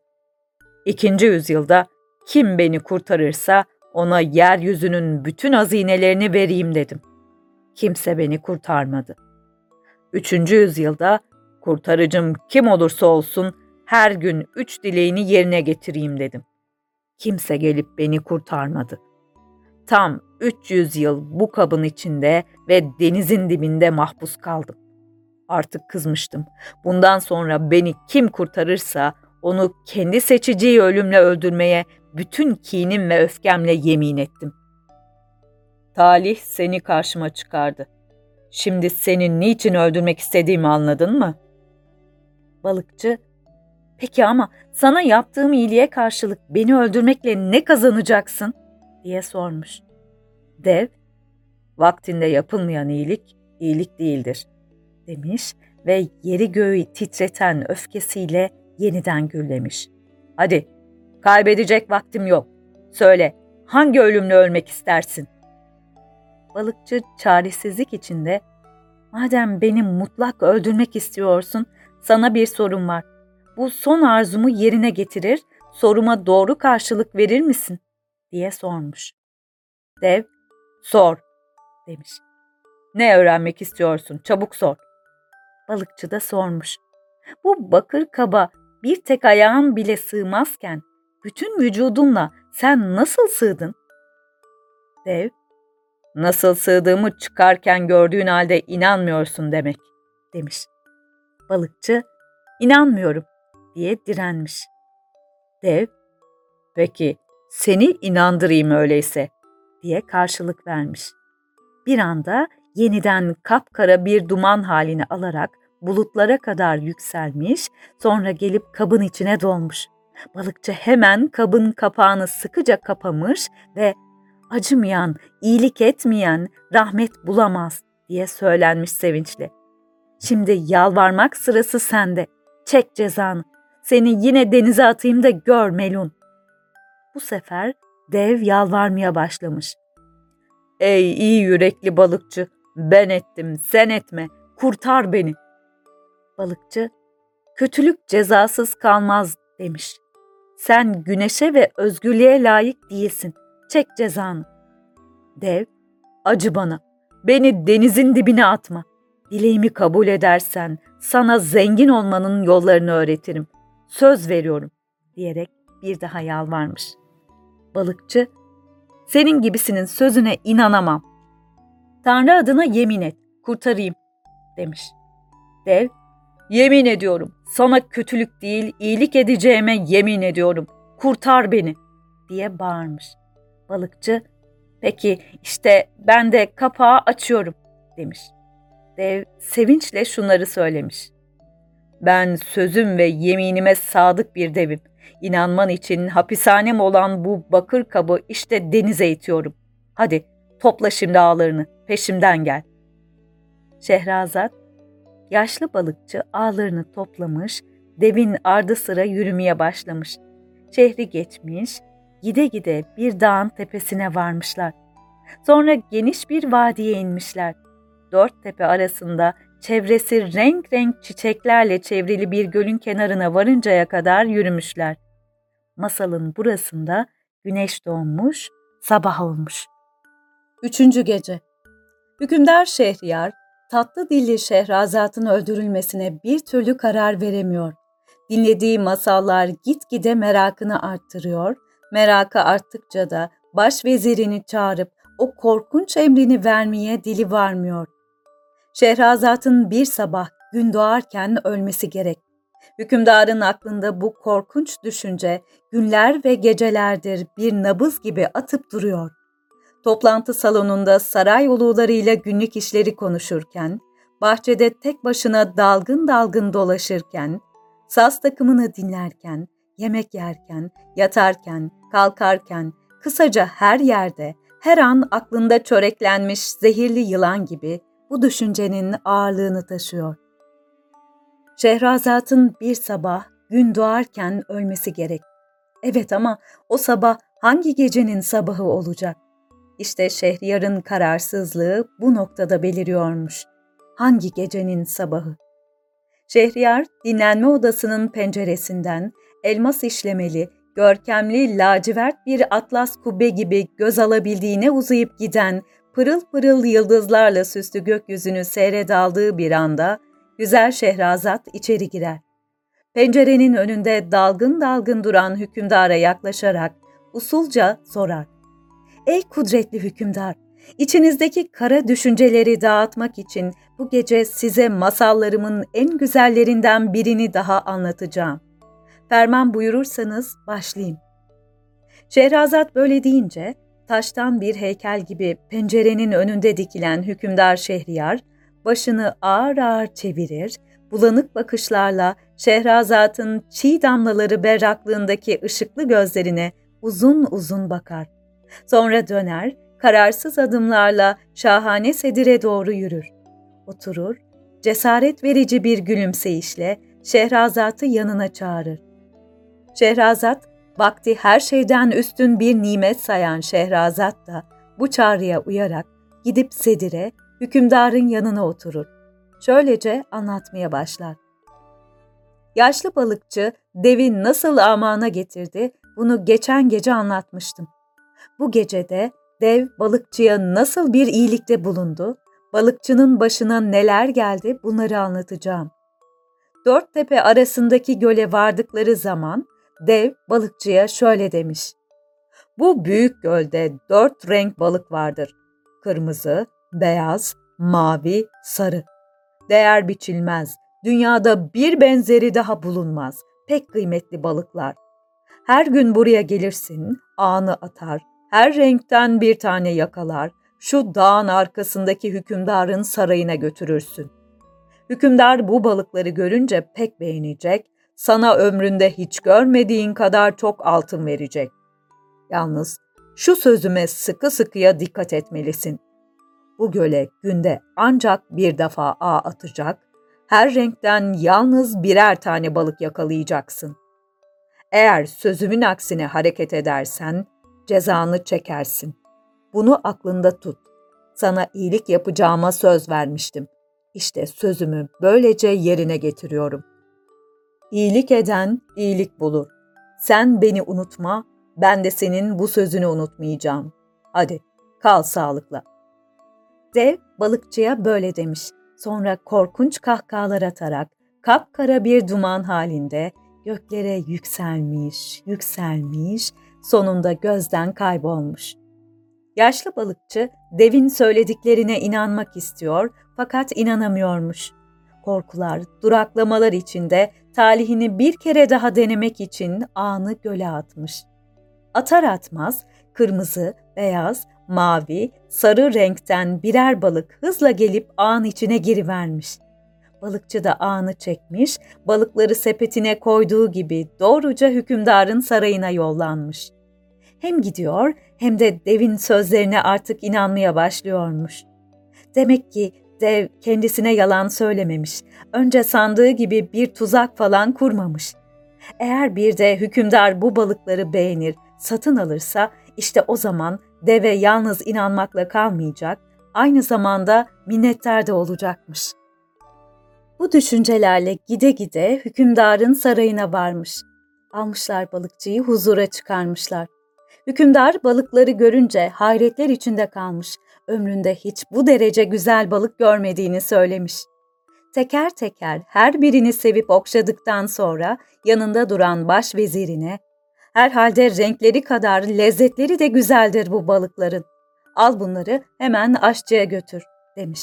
İkinci yüzyılda kim beni kurtarırsa ona yeryüzünün bütün hazinelerini vereyim dedim. Kimse beni kurtarmadı. Üçüncü yüzyılda kurtarıcım kim olursa olsun her gün üç dileğini yerine getireyim dedim. Kimse gelip beni kurtarmadı. Tam 300 yıl bu kabın içinde ve denizin dibinde mahpus kaldım. Artık kızmıştım. Bundan sonra beni kim kurtarırsa onu kendi seçeceği ölümle öldürmeye bütün kinim ve öfkemle yemin ettim. Talih seni karşıma çıkardı. Şimdi seni niçin öldürmek istediğimi anladın mı? Balıkçı, peki ama sana yaptığım iyiliğe karşılık beni öldürmekle ne kazanacaksın? diye sormuş. Dev, vaktinde yapılmayan iyilik, iyilik değildir, demiş ve yeri göğü titreten öfkesiyle yeniden gürlemiş. Hadi, kaybedecek vaktim yok. Söyle, hangi ölümle ölmek istersin? Balıkçı çaresizlik içinde, madem beni mutlak öldürmek istiyorsun, sana bir sorum var. Bu son arzumu yerine getirir, soruma doğru karşılık verir misin? diye sormuş. Dev, sor, demiş. Ne öğrenmek istiyorsun? Çabuk sor. Balıkçı da sormuş. Bu bakır kaba bir tek ayağın bile sığmazken bütün vücudunla sen nasıl sığdın? Dev, nasıl sığdığımı çıkarken gördüğün halde inanmıyorsun demek, demiş. Balıkçı, inanmıyorum diye direnmiş. Dev, peki seni inandırayım öyleyse diye karşılık vermiş. Bir anda yeniden kapkara bir duman halini alarak bulutlara kadar yükselmiş, sonra gelip kabın içine dolmuş. Balıkçı hemen kabın kapağını sıkıca kapamış ve acımayan, iyilik etmeyen rahmet bulamaz diye söylenmiş sevinçle. Şimdi yalvarmak sırası sende. Çek cezanı. Seni yine denize atayım da gör Melun. Bu sefer dev yalvarmaya başlamış. Ey iyi yürekli balıkçı, ben ettim, sen etme, kurtar beni. Balıkçı, kötülük cezasız kalmaz demiş. Sen güneşe ve özgürlüğe layık değilsin. Çek cezanı. Dev, acı bana. Beni denizin dibine atma. Dileğimi kabul edersen sana zengin olmanın yollarını öğretirim. Söz veriyorum." diyerek bir daha yalvarmış. Balıkçı, "Senin gibisinin sözüne inanamam. Tanrı adına yemin et, kurtarayım." demiş. Dev, "Yemin ediyorum, sana kötülük değil, iyilik edeceğime yemin ediyorum. Kurtar beni." diye bağırmış. Balıkçı, "Peki işte ben de kapağı açıyorum." demiş. Dev sevinçle şunları söylemiş. Ben sözüm ve yeminime sadık bir devim. İnanman için hapishanem olan bu bakır kabı işte denize itiyorum. Hadi topla şimdi ağlarını, peşimden gel. Şehrazat, yaşlı balıkçı ağlarını toplamış, devin ardı sıra yürümeye başlamış. Şehri geçmiş, gide gide bir dağın tepesine varmışlar. Sonra geniş bir vadiye inmişler dört tepe arasında çevresi renk renk çiçeklerle çevrili bir gölün kenarına varıncaya kadar yürümüşler. Masalın burasında güneş doğmuş, sabah olmuş. Üçüncü gece Hükümdar Şehriyar, tatlı dilli Şehrazat'ın öldürülmesine bir türlü karar veremiyor. Dinlediği masallar gitgide merakını arttırıyor, Merakı arttıkça da baş vezirini çağırıp o korkunç emrini vermeye dili varmıyor. Şehrazat'ın bir sabah gün doğarken ölmesi gerek. Hükümdarın aklında bu korkunç düşünce günler ve gecelerdir bir nabız gibi atıp duruyor. Toplantı salonunda saray ulularıyla günlük işleri konuşurken, bahçede tek başına dalgın dalgın dolaşırken, saz takımını dinlerken, yemek yerken, yatarken, kalkarken, kısaca her yerde, her an aklında çöreklenmiş zehirli yılan gibi bu düşüncenin ağırlığını taşıyor. Şehrazat'ın bir sabah gün doğarken ölmesi gerek. Evet ama o sabah hangi gecenin sabahı olacak? İşte Şehriyar'ın kararsızlığı bu noktada beliriyormuş. Hangi gecenin sabahı? Şehriyar dinlenme odasının penceresinden elmas işlemeli, görkemli lacivert bir atlas kubbe gibi göz alabildiğine uzayıp giden pırıl pırıl yıldızlarla süslü gökyüzünü seyre daldığı bir anda güzel Şehrazat içeri girer. Pencerenin önünde dalgın dalgın duran hükümdara yaklaşarak usulca sorar. Ey kudretli hükümdar, içinizdeki kara düşünceleri dağıtmak için bu gece size masallarımın en güzellerinden birini daha anlatacağım. Ferman buyurursanız başlayayım. Şehrazat böyle deyince taştan bir heykel gibi pencerenin önünde dikilen hükümdar Şehriyar başını ağır ağır çevirir, bulanık bakışlarla Şehrazat'ın çiğ damlaları berraklığındaki ışıklı gözlerine uzun uzun bakar. Sonra döner, kararsız adımlarla şahane sedire doğru yürür. Oturur, cesaret verici bir gülümseyişle Şehrazat'ı yanına çağırır. Şehrazat, vakti her şeyden üstün bir nimet sayan Şehrazat da bu çağrıya uyarak gidip Sedir'e, hükümdarın yanına oturur. Şöylece anlatmaya başlar. Yaşlı balıkçı devi nasıl amana getirdi bunu geçen gece anlatmıştım. Bu gecede dev balıkçıya nasıl bir iyilikte bulundu, balıkçının başına neler geldi bunları anlatacağım. Dört tepe arasındaki göle vardıkları zaman dev balıkçıya şöyle demiş. Bu büyük gölde dört renk balık vardır. Kırmızı, beyaz, mavi, sarı. Değer biçilmez, dünyada bir benzeri daha bulunmaz. Pek kıymetli balıklar. Her gün buraya gelirsin, ağını atar, her renkten bir tane yakalar, şu dağın arkasındaki hükümdarın sarayına götürürsün. Hükümdar bu balıkları görünce pek beğenecek, sana ömründe hiç görmediğin kadar çok altın verecek. Yalnız şu sözüme sıkı sıkıya dikkat etmelisin. Bu göle günde ancak bir defa ağ atacak, her renkten yalnız birer tane balık yakalayacaksın. Eğer sözümün aksine hareket edersen cezanı çekersin. Bunu aklında tut. Sana iyilik yapacağıma söz vermiştim. İşte sözümü böylece yerine getiriyorum. İyilik eden iyilik bulur. Sen beni unutma, ben de senin bu sözünü unutmayacağım. Hadi, kal sağlıkla. Dev balıkçıya böyle demiş. Sonra korkunç kahkahalar atarak kapkara bir duman halinde göklere yükselmiş, yükselmiş, sonunda gözden kaybolmuş. Yaşlı balıkçı devin söylediklerine inanmak istiyor fakat inanamıyormuş. Korkular, duraklamalar içinde talihini bir kere daha denemek için ağını göle atmış. Atar atmaz kırmızı, beyaz, mavi, sarı renkten birer balık hızla gelip ağın içine girivermiş. Balıkçı da ağını çekmiş, balıkları sepetine koyduğu gibi doğruca hükümdarın sarayına yollanmış. Hem gidiyor hem de devin sözlerine artık inanmaya başlıyormuş. Demek ki dev kendisine yalan söylememiş. Önce sandığı gibi bir tuzak falan kurmamış. Eğer bir de hükümdar bu balıkları beğenir, satın alırsa işte o zaman deve yalnız inanmakla kalmayacak, aynı zamanda minnettar da olacakmış. Bu düşüncelerle gide gide hükümdarın sarayına varmış. Almışlar balıkçıyı huzura çıkarmışlar. Hükümdar balıkları görünce hayretler içinde kalmış. Ömründe hiç bu derece güzel balık görmediğini söylemiş. Teker teker her birini sevip okşadıktan sonra yanında duran baş vezirine Herhalde renkleri kadar lezzetleri de güzeldir bu balıkların. Al bunları hemen aşçıya götür demiş.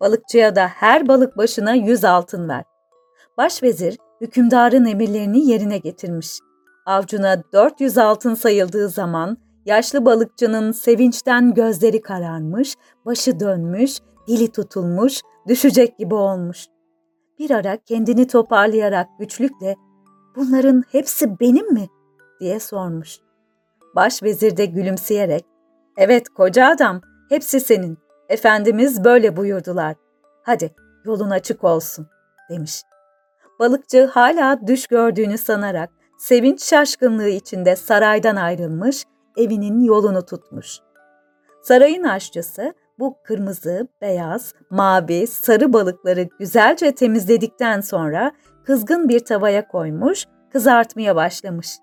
Balıkçıya da her balık başına yüz altın ver. Başvezir hükümdarın emirlerini yerine getirmiş. Avcuna 400 altın sayıldığı zaman yaşlı balıkçının sevinçten gözleri kararmış, başı dönmüş, dili tutulmuş, düşecek gibi olmuş. Bir ara kendini toparlayarak güçlükle "Bunların hepsi benim mi?" diye sormuş. Başvezir de gülümseyerek "Evet koca adam, hepsi senin. Efendimiz böyle buyurdular. Hadi yolun açık olsun." demiş. Balıkçı hala düş gördüğünü sanarak sevinç şaşkınlığı içinde saraydan ayrılmış, evinin yolunu tutmuş. Sarayın aşçısı bu kırmızı, beyaz, mavi, sarı balıkları güzelce temizledikten sonra kızgın bir tavaya koymuş, kızartmaya başlamış.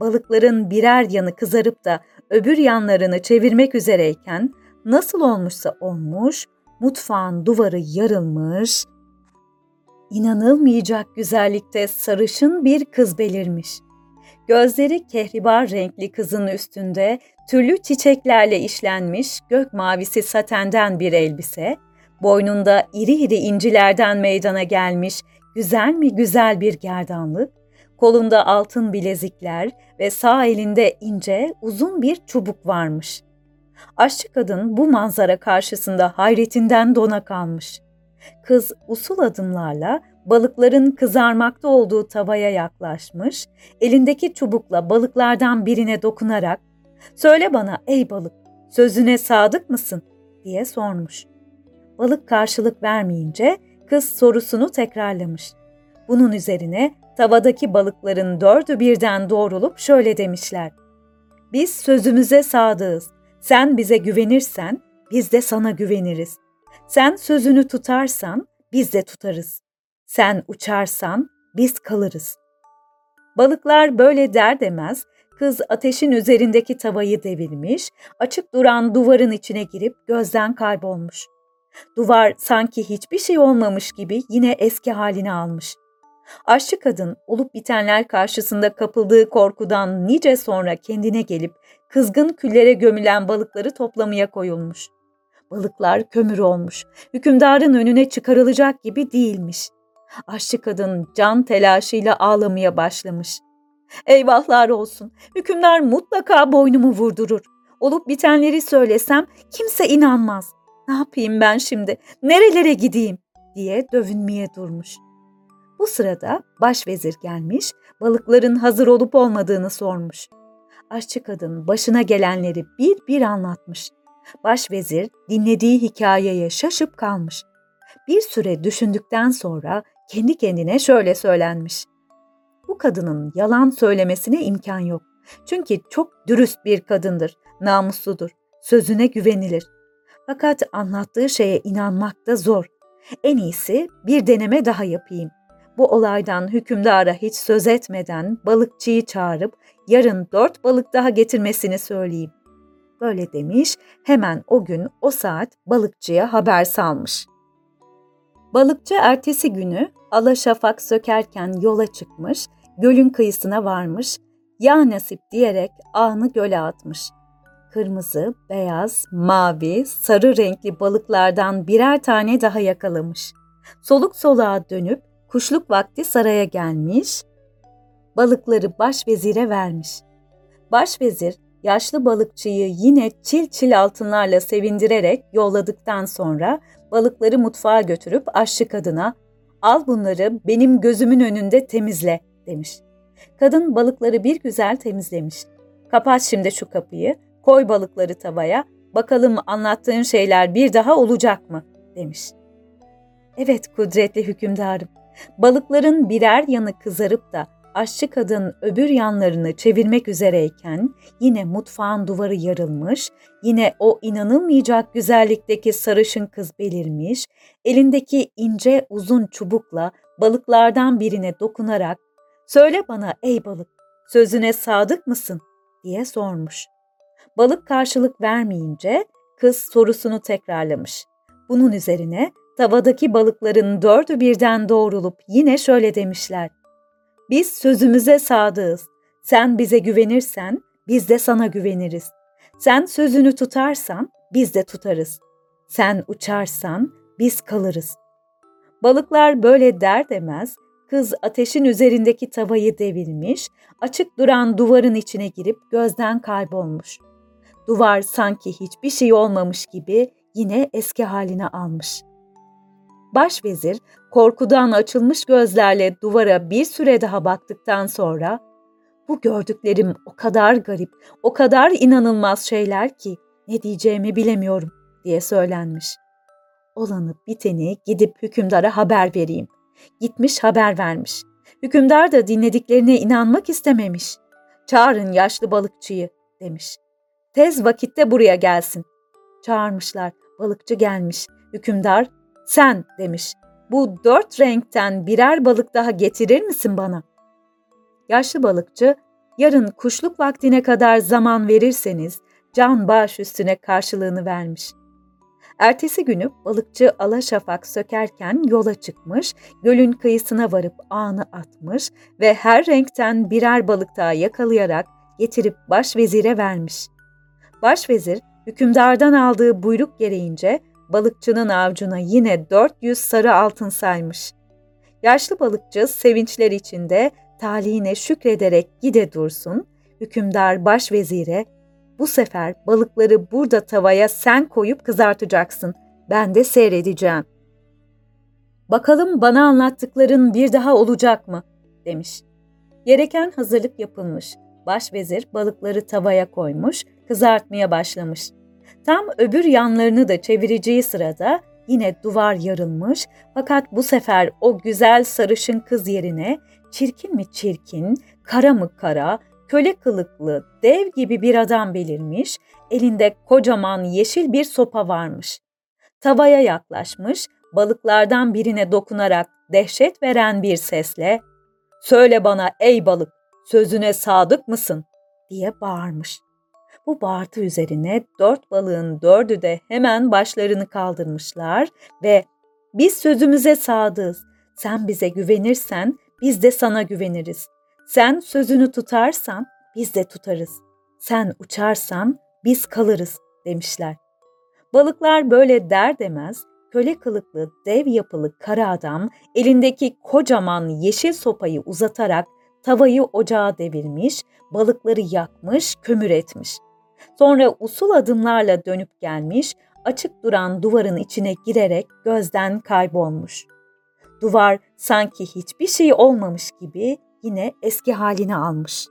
Balıkların birer yanı kızarıp da öbür yanlarını çevirmek üzereyken nasıl olmuşsa olmuş, mutfağın duvarı yarılmış, inanılmayacak güzellikte sarışın bir kız belirmiş. Gözleri kehribar renkli kızın üstünde türlü çiçeklerle işlenmiş gök mavisi satenden bir elbise, boynunda iri iri incilerden meydana gelmiş güzel mi güzel bir gerdanlık, kolunda altın bilezikler ve sağ elinde ince uzun bir çubuk varmış. Aşçı kadın bu manzara karşısında hayretinden dona kalmış. Kız usul adımlarla balıkların kızarmakta olduğu tavaya yaklaşmış, elindeki çubukla balıklardan birine dokunarak ''Söyle bana ey balık, sözüne sadık mısın?'' diye sormuş. Balık karşılık vermeyince kız sorusunu tekrarlamış. Bunun üzerine tavadaki balıkların dördü birden doğrulup şöyle demişler. Biz sözümüze sadığız. Sen bize güvenirsen biz de sana güveniriz. Sen sözünü tutarsan biz de tutarız. Sen uçarsan biz kalırız. Balıklar böyle der demez kız ateşin üzerindeki tavayı devirmiş, açık duran duvarın içine girip gözden kaybolmuş. Duvar sanki hiçbir şey olmamış gibi yine eski halini almış. Aşçı kadın olup bitenler karşısında kapıldığı korkudan nice sonra kendine gelip kızgın küllere gömülen balıkları toplamaya koyulmuş. Balıklar kömür olmuş, hükümdarın önüne çıkarılacak gibi değilmiş. Aşçı kadın can telaşıyla ağlamaya başlamış. Eyvahlar olsun, hükümdar mutlaka boynumu vurdurur. Olup bitenleri söylesem kimse inanmaz. Ne yapayım ben şimdi, nerelere gideyim diye dövünmeye durmuş. Bu sırada başvezir gelmiş, balıkların hazır olup olmadığını sormuş. Aşçı kadın başına gelenleri bir bir anlatmış. Başvezir dinlediği hikayeye şaşıp kalmış. Bir süre düşündükten sonra kendi kendine şöyle söylenmiş. Bu kadının yalan söylemesine imkan yok. Çünkü çok dürüst bir kadındır, namusludur, sözüne güvenilir. Fakat anlattığı şeye inanmak da zor. En iyisi bir deneme daha yapayım. Bu olaydan hükümdara hiç söz etmeden balıkçıyı çağırıp yarın dört balık daha getirmesini söyleyeyim. Böyle demiş, hemen o gün o saat balıkçıya haber salmış. Balıkçı ertesi günü ala şafak sökerken yola çıkmış, gölün kıyısına varmış, ya nasip diyerek ağını göle atmış. Kırmızı, beyaz, mavi, sarı renkli balıklardan birer tane daha yakalamış. Soluk soluğa dönüp kuşluk vakti saraya gelmiş, balıkları başvezire vermiş. Başvezir yaşlı balıkçıyı yine çil çil altınlarla sevindirerek yolladıktan sonra balıkları mutfağa götürüp aşçı kadına "Al bunları benim gözümün önünde temizle." demiş. Kadın balıkları bir güzel temizlemiş. "Kapat şimdi şu kapıyı, koy balıkları tavaya, bakalım anlattığın şeyler bir daha olacak mı?" demiş. "Evet kudretli hükümdarım. Balıkların birer yanı kızarıp da aşçı kadın öbür yanlarını çevirmek üzereyken yine mutfağın duvarı yarılmış, yine o inanılmayacak güzellikteki sarışın kız belirmiş, elindeki ince uzun çubukla balıklardan birine dokunarak ''Söyle bana ey balık, sözüne sadık mısın?'' diye sormuş. Balık karşılık vermeyince kız sorusunu tekrarlamış. Bunun üzerine tavadaki balıkların dördü birden doğrulup yine şöyle demişler. Biz sözümüze sadığız. Sen bize güvenirsen biz de sana güveniriz. Sen sözünü tutarsan biz de tutarız. Sen uçarsan biz kalırız. Balıklar böyle der demez kız ateşin üzerindeki tavayı devirmiş, açık duran duvarın içine girip gözden kaybolmuş. Duvar sanki hiçbir şey olmamış gibi yine eski haline almış. Başvezir korkudan açılmış gözlerle duvara bir süre daha baktıktan sonra bu gördüklerim o kadar garip, o kadar inanılmaz şeyler ki ne diyeceğimi bilemiyorum diye söylenmiş. Olanı biteni gidip hükümdara haber vereyim. Gitmiş haber vermiş. Hükümdar da dinlediklerine inanmak istememiş. Çağırın yaşlı balıkçıyı demiş. Tez vakitte buraya gelsin. Çağırmışlar. Balıkçı gelmiş. Hükümdar sen demiş. Bu dört renkten birer balık daha getirir misin bana? Yaşlı balıkçı yarın kuşluk vaktine kadar zaman verirseniz can bağış üstüne karşılığını vermiş. Ertesi günü balıkçı Alaşafak sökerken yola çıkmış, gölün kıyısına varıp ağını atmış ve her renkten birer balık daha yakalayarak getirip başvezire vermiş. Başvezir, hükümdardan aldığı buyruk gereğince balıkçının avcuna yine 400 sarı altın saymış. Yaşlı balıkçı sevinçler içinde talihine şükrederek gide dursun, hükümdar başvezire bu sefer balıkları burada tavaya sen koyup kızartacaksın. Ben de seyredeceğim. Bakalım bana anlattıkların bir daha olacak mı? demiş. Gereken hazırlık yapılmış. Başvezir balıkları tavaya koymuş, kızartmaya başlamış. Tam öbür yanlarını da çevireceği sırada yine duvar yarılmış fakat bu sefer o güzel sarışın kız yerine çirkin mi çirkin, kara mı kara, köle kılıklı, dev gibi bir adam belirmiş, elinde kocaman yeşil bir sopa varmış. Tavaya yaklaşmış, balıklardan birine dokunarak dehşet veren bir sesle ''Söyle bana ey balık, sözüne sadık mısın?'' diye bağırmış. Bu bağırtı üzerine dört balığın dördü de hemen başlarını kaldırmışlar ve ''Biz sözümüze sadığız, sen bize güvenirsen biz de sana güveniriz. Sen sözünü tutarsan biz de tutarız. Sen uçarsan biz kalırız demişler. Balıklar böyle der demez köle kılıklı dev yapılı kara adam elindeki kocaman yeşil sopayı uzatarak tavayı ocağa devirmiş, balıkları yakmış, kömür etmiş. Sonra usul adımlarla dönüp gelmiş, açık duran duvarın içine girerek gözden kaybolmuş. Duvar sanki hiçbir şey olmamış gibi yine eski halini almış.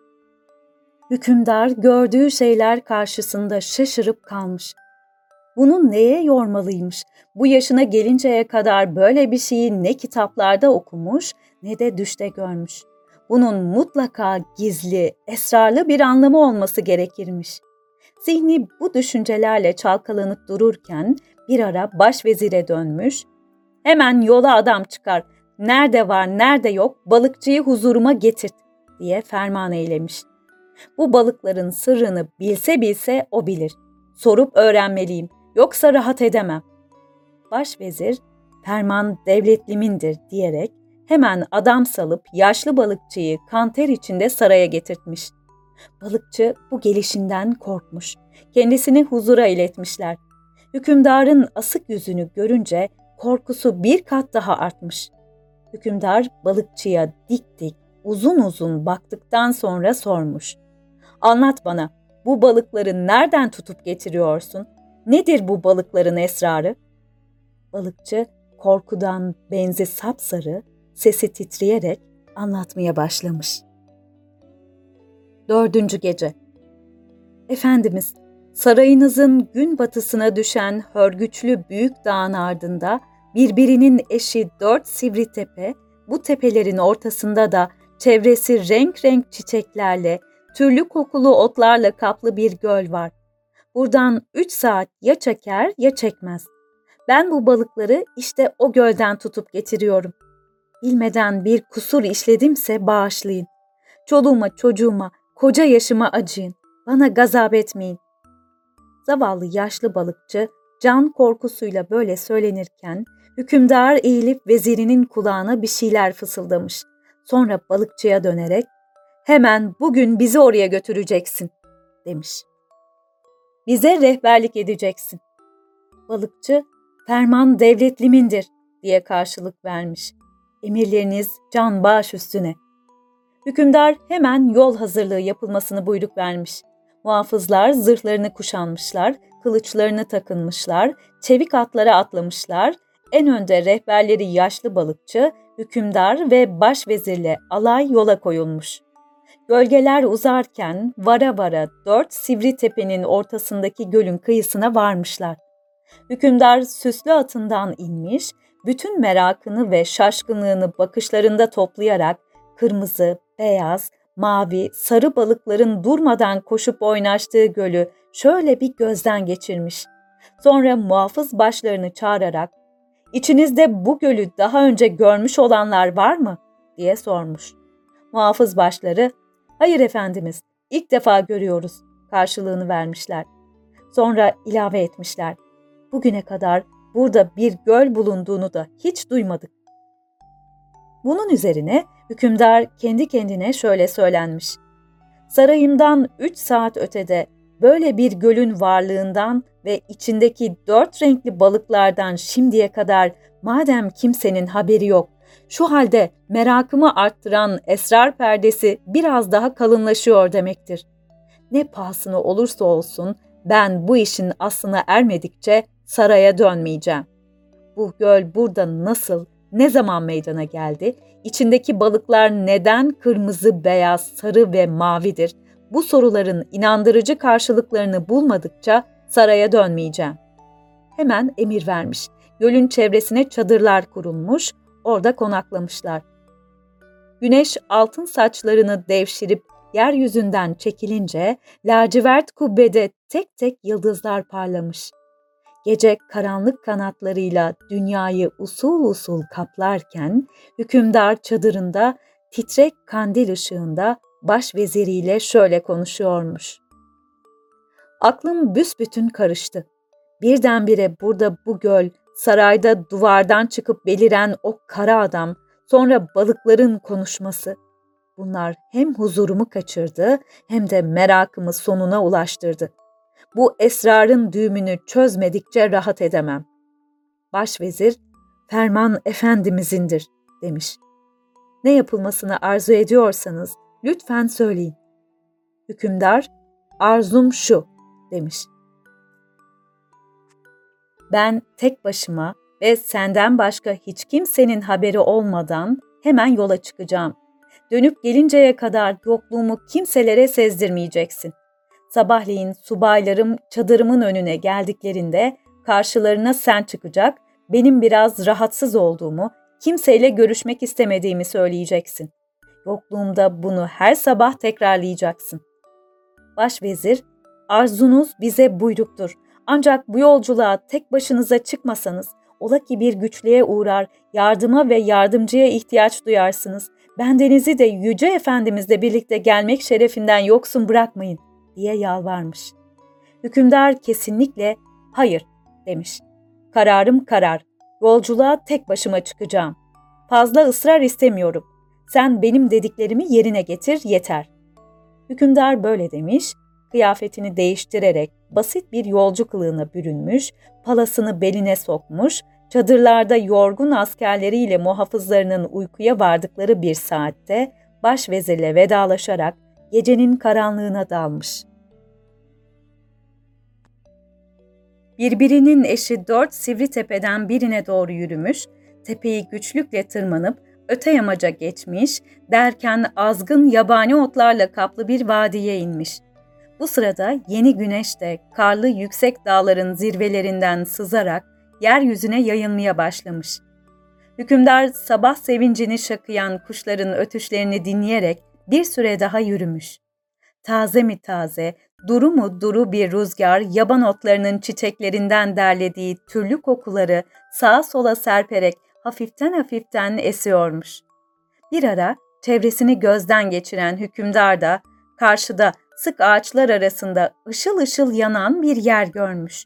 Hükümdar gördüğü şeyler karşısında şaşırıp kalmış. Bunu neye yormalıymış? Bu yaşına gelinceye kadar böyle bir şeyi ne kitaplarda okumuş ne de düşte görmüş. Bunun mutlaka gizli, esrarlı bir anlamı olması gerekirmiş. Zihni bu düşüncelerle çalkalanıp dururken bir ara başvezire dönmüş. Hemen yola adam çıkar, nerede var nerede yok balıkçıyı huzuruma getirt diye ferman eylemiş. Bu balıkların sırrını bilse bilse o bilir. Sorup öğrenmeliyim yoksa rahat edemem. Başvezir ferman devletlimindir diyerek hemen adam salıp yaşlı balıkçıyı kanter içinde saraya getirtmiş. Balıkçı bu gelişinden korkmuş. Kendisini huzura iletmişler. Hükümdarın asık yüzünü görünce korkusu bir kat daha artmış. Hükümdar balıkçıya dik dik uzun uzun baktıktan sonra sormuş. Anlat bana bu balıkları nereden tutup getiriyorsun? Nedir bu balıkların esrarı? Balıkçı korkudan benzi sapsarı, sesi titreyerek anlatmaya başlamış. Dördüncü gece Efendimiz, sarayınızın gün batısına düşen hörgüçlü büyük dağın ardında birbirinin eşi dört sivri tepe, bu tepelerin ortasında da çevresi renk renk çiçeklerle, türlü kokulu otlarla kaplı bir göl var. Buradan üç saat ya çeker ya çekmez. Ben bu balıkları işte o gölden tutup getiriyorum. Bilmeden bir kusur işledimse bağışlayın. Çoluğuma, çocuğuma, koca yaşıma acıyın. Bana gazap etmeyin. Zavallı yaşlı balıkçı can korkusuyla böyle söylenirken Hükümdar eğilip vezirinin kulağına bir şeyler fısıldamış. Sonra balıkçıya dönerek Hemen bugün bizi oraya götüreceksin, demiş. Bize rehberlik edeceksin. Balıkçı, ferman devletlimindir, diye karşılık vermiş. Emirleriniz can bağış üstüne. Hükümdar hemen yol hazırlığı yapılmasını buyruk vermiş. Muhafızlar zırhlarını kuşanmışlar, kılıçlarını takınmışlar, çevik atlara atlamışlar, en önde rehberleri yaşlı balıkçı, hükümdar ve başvezirle alay yola koyulmuş. Gölgeler uzarken vara vara dört sivri tepenin ortasındaki gölün kıyısına varmışlar. Hükümdar süslü atından inmiş, bütün merakını ve şaşkınlığını bakışlarında toplayarak kırmızı, beyaz, mavi, sarı balıkların durmadan koşup oynaştığı gölü şöyle bir gözden geçirmiş. Sonra muhafız başlarını çağırarak İçinizde bu gölü daha önce görmüş olanlar var mı? diye sormuş. Muhafız başları, hayır efendimiz, ilk defa görüyoruz karşılığını vermişler. Sonra ilave etmişler. Bugüne kadar burada bir göl bulunduğunu da hiç duymadık. Bunun üzerine hükümdar kendi kendine şöyle söylenmiş. Sarayımdan üç saat ötede böyle bir gölün varlığından ve içindeki dört renkli balıklardan şimdiye kadar madem kimsenin haberi yok, şu halde merakımı arttıran esrar perdesi biraz daha kalınlaşıyor demektir. Ne pahasına olursa olsun ben bu işin aslına ermedikçe saraya dönmeyeceğim. Bu göl burada nasıl, ne zaman meydana geldi? İçindeki balıklar neden kırmızı, beyaz, sarı ve mavidir? Bu soruların inandırıcı karşılıklarını bulmadıkça saraya dönmeyeceğim. Hemen emir vermiş. Gölün çevresine çadırlar kurulmuş, orada konaklamışlar. Güneş altın saçlarını devşirip yeryüzünden çekilince lacivert kubbede tek tek yıldızlar parlamış. Gece karanlık kanatlarıyla dünyayı usul usul kaplarken hükümdar çadırında titrek kandil ışığında başveziriyle şöyle konuşuyormuş. Aklım büsbütün karıştı. Birdenbire burada bu göl, sarayda duvardan çıkıp beliren o kara adam, sonra balıkların konuşması. Bunlar hem huzurumu kaçırdı hem de merakımı sonuna ulaştırdı. Bu esrarın düğümünü çözmedikçe rahat edemem. Başvezir, ferman efendimizindir demiş. Ne yapılmasını arzu ediyorsanız lütfen söyleyin. Hükümdar, arzum şu demiş. Ben tek başıma ve senden başka hiç kimsenin haberi olmadan hemen yola çıkacağım. Dönüp gelinceye kadar yokluğumu kimselere sezdirmeyeceksin. Sabahleyin subaylarım çadırımın önüne geldiklerinde karşılarına sen çıkacak, benim biraz rahatsız olduğumu, kimseyle görüşmek istemediğimi söyleyeceksin. Yokluğumda bunu her sabah tekrarlayacaksın. Başvezir Arzunuz bize buyruktur. Ancak bu yolculuğa tek başınıza çıkmasanız, ola ki bir güçlüğe uğrar, yardıma ve yardımcıya ihtiyaç duyarsınız. Bendenizi de Yüce Efendimizle birlikte gelmek şerefinden yoksun bırakmayın, diye yalvarmış. Hükümdar kesinlikle hayır demiş. Kararım karar. Yolculuğa tek başıma çıkacağım. Fazla ısrar istemiyorum. Sen benim dediklerimi yerine getir yeter. Hükümdar böyle demiş kıyafetini değiştirerek basit bir yolcu kılığına bürünmüş, palasını beline sokmuş, çadırlarda yorgun askerleriyle muhafızlarının uykuya vardıkları bir saatte başvezirle vedalaşarak gecenin karanlığına dalmış. Birbirinin eşi dört sivri tepeden birine doğru yürümüş, tepeyi güçlükle tırmanıp öte yamaca geçmiş, derken azgın yabani otlarla kaplı bir vadiye inmiş. Bu sırada yeni güneş de karlı yüksek dağların zirvelerinden sızarak yeryüzüne yayılmaya başlamış. Hükümdar sabah sevincini şakıyan kuşların ötüşlerini dinleyerek bir süre daha yürümüş. Taze mi taze, duru mu duru bir rüzgar yaban otlarının çiçeklerinden derlediği türlü kokuları sağa sola serperek hafiften hafiften esiyormuş. Bir ara çevresini gözden geçiren hükümdar da karşıda sık ağaçlar arasında ışıl ışıl yanan bir yer görmüş.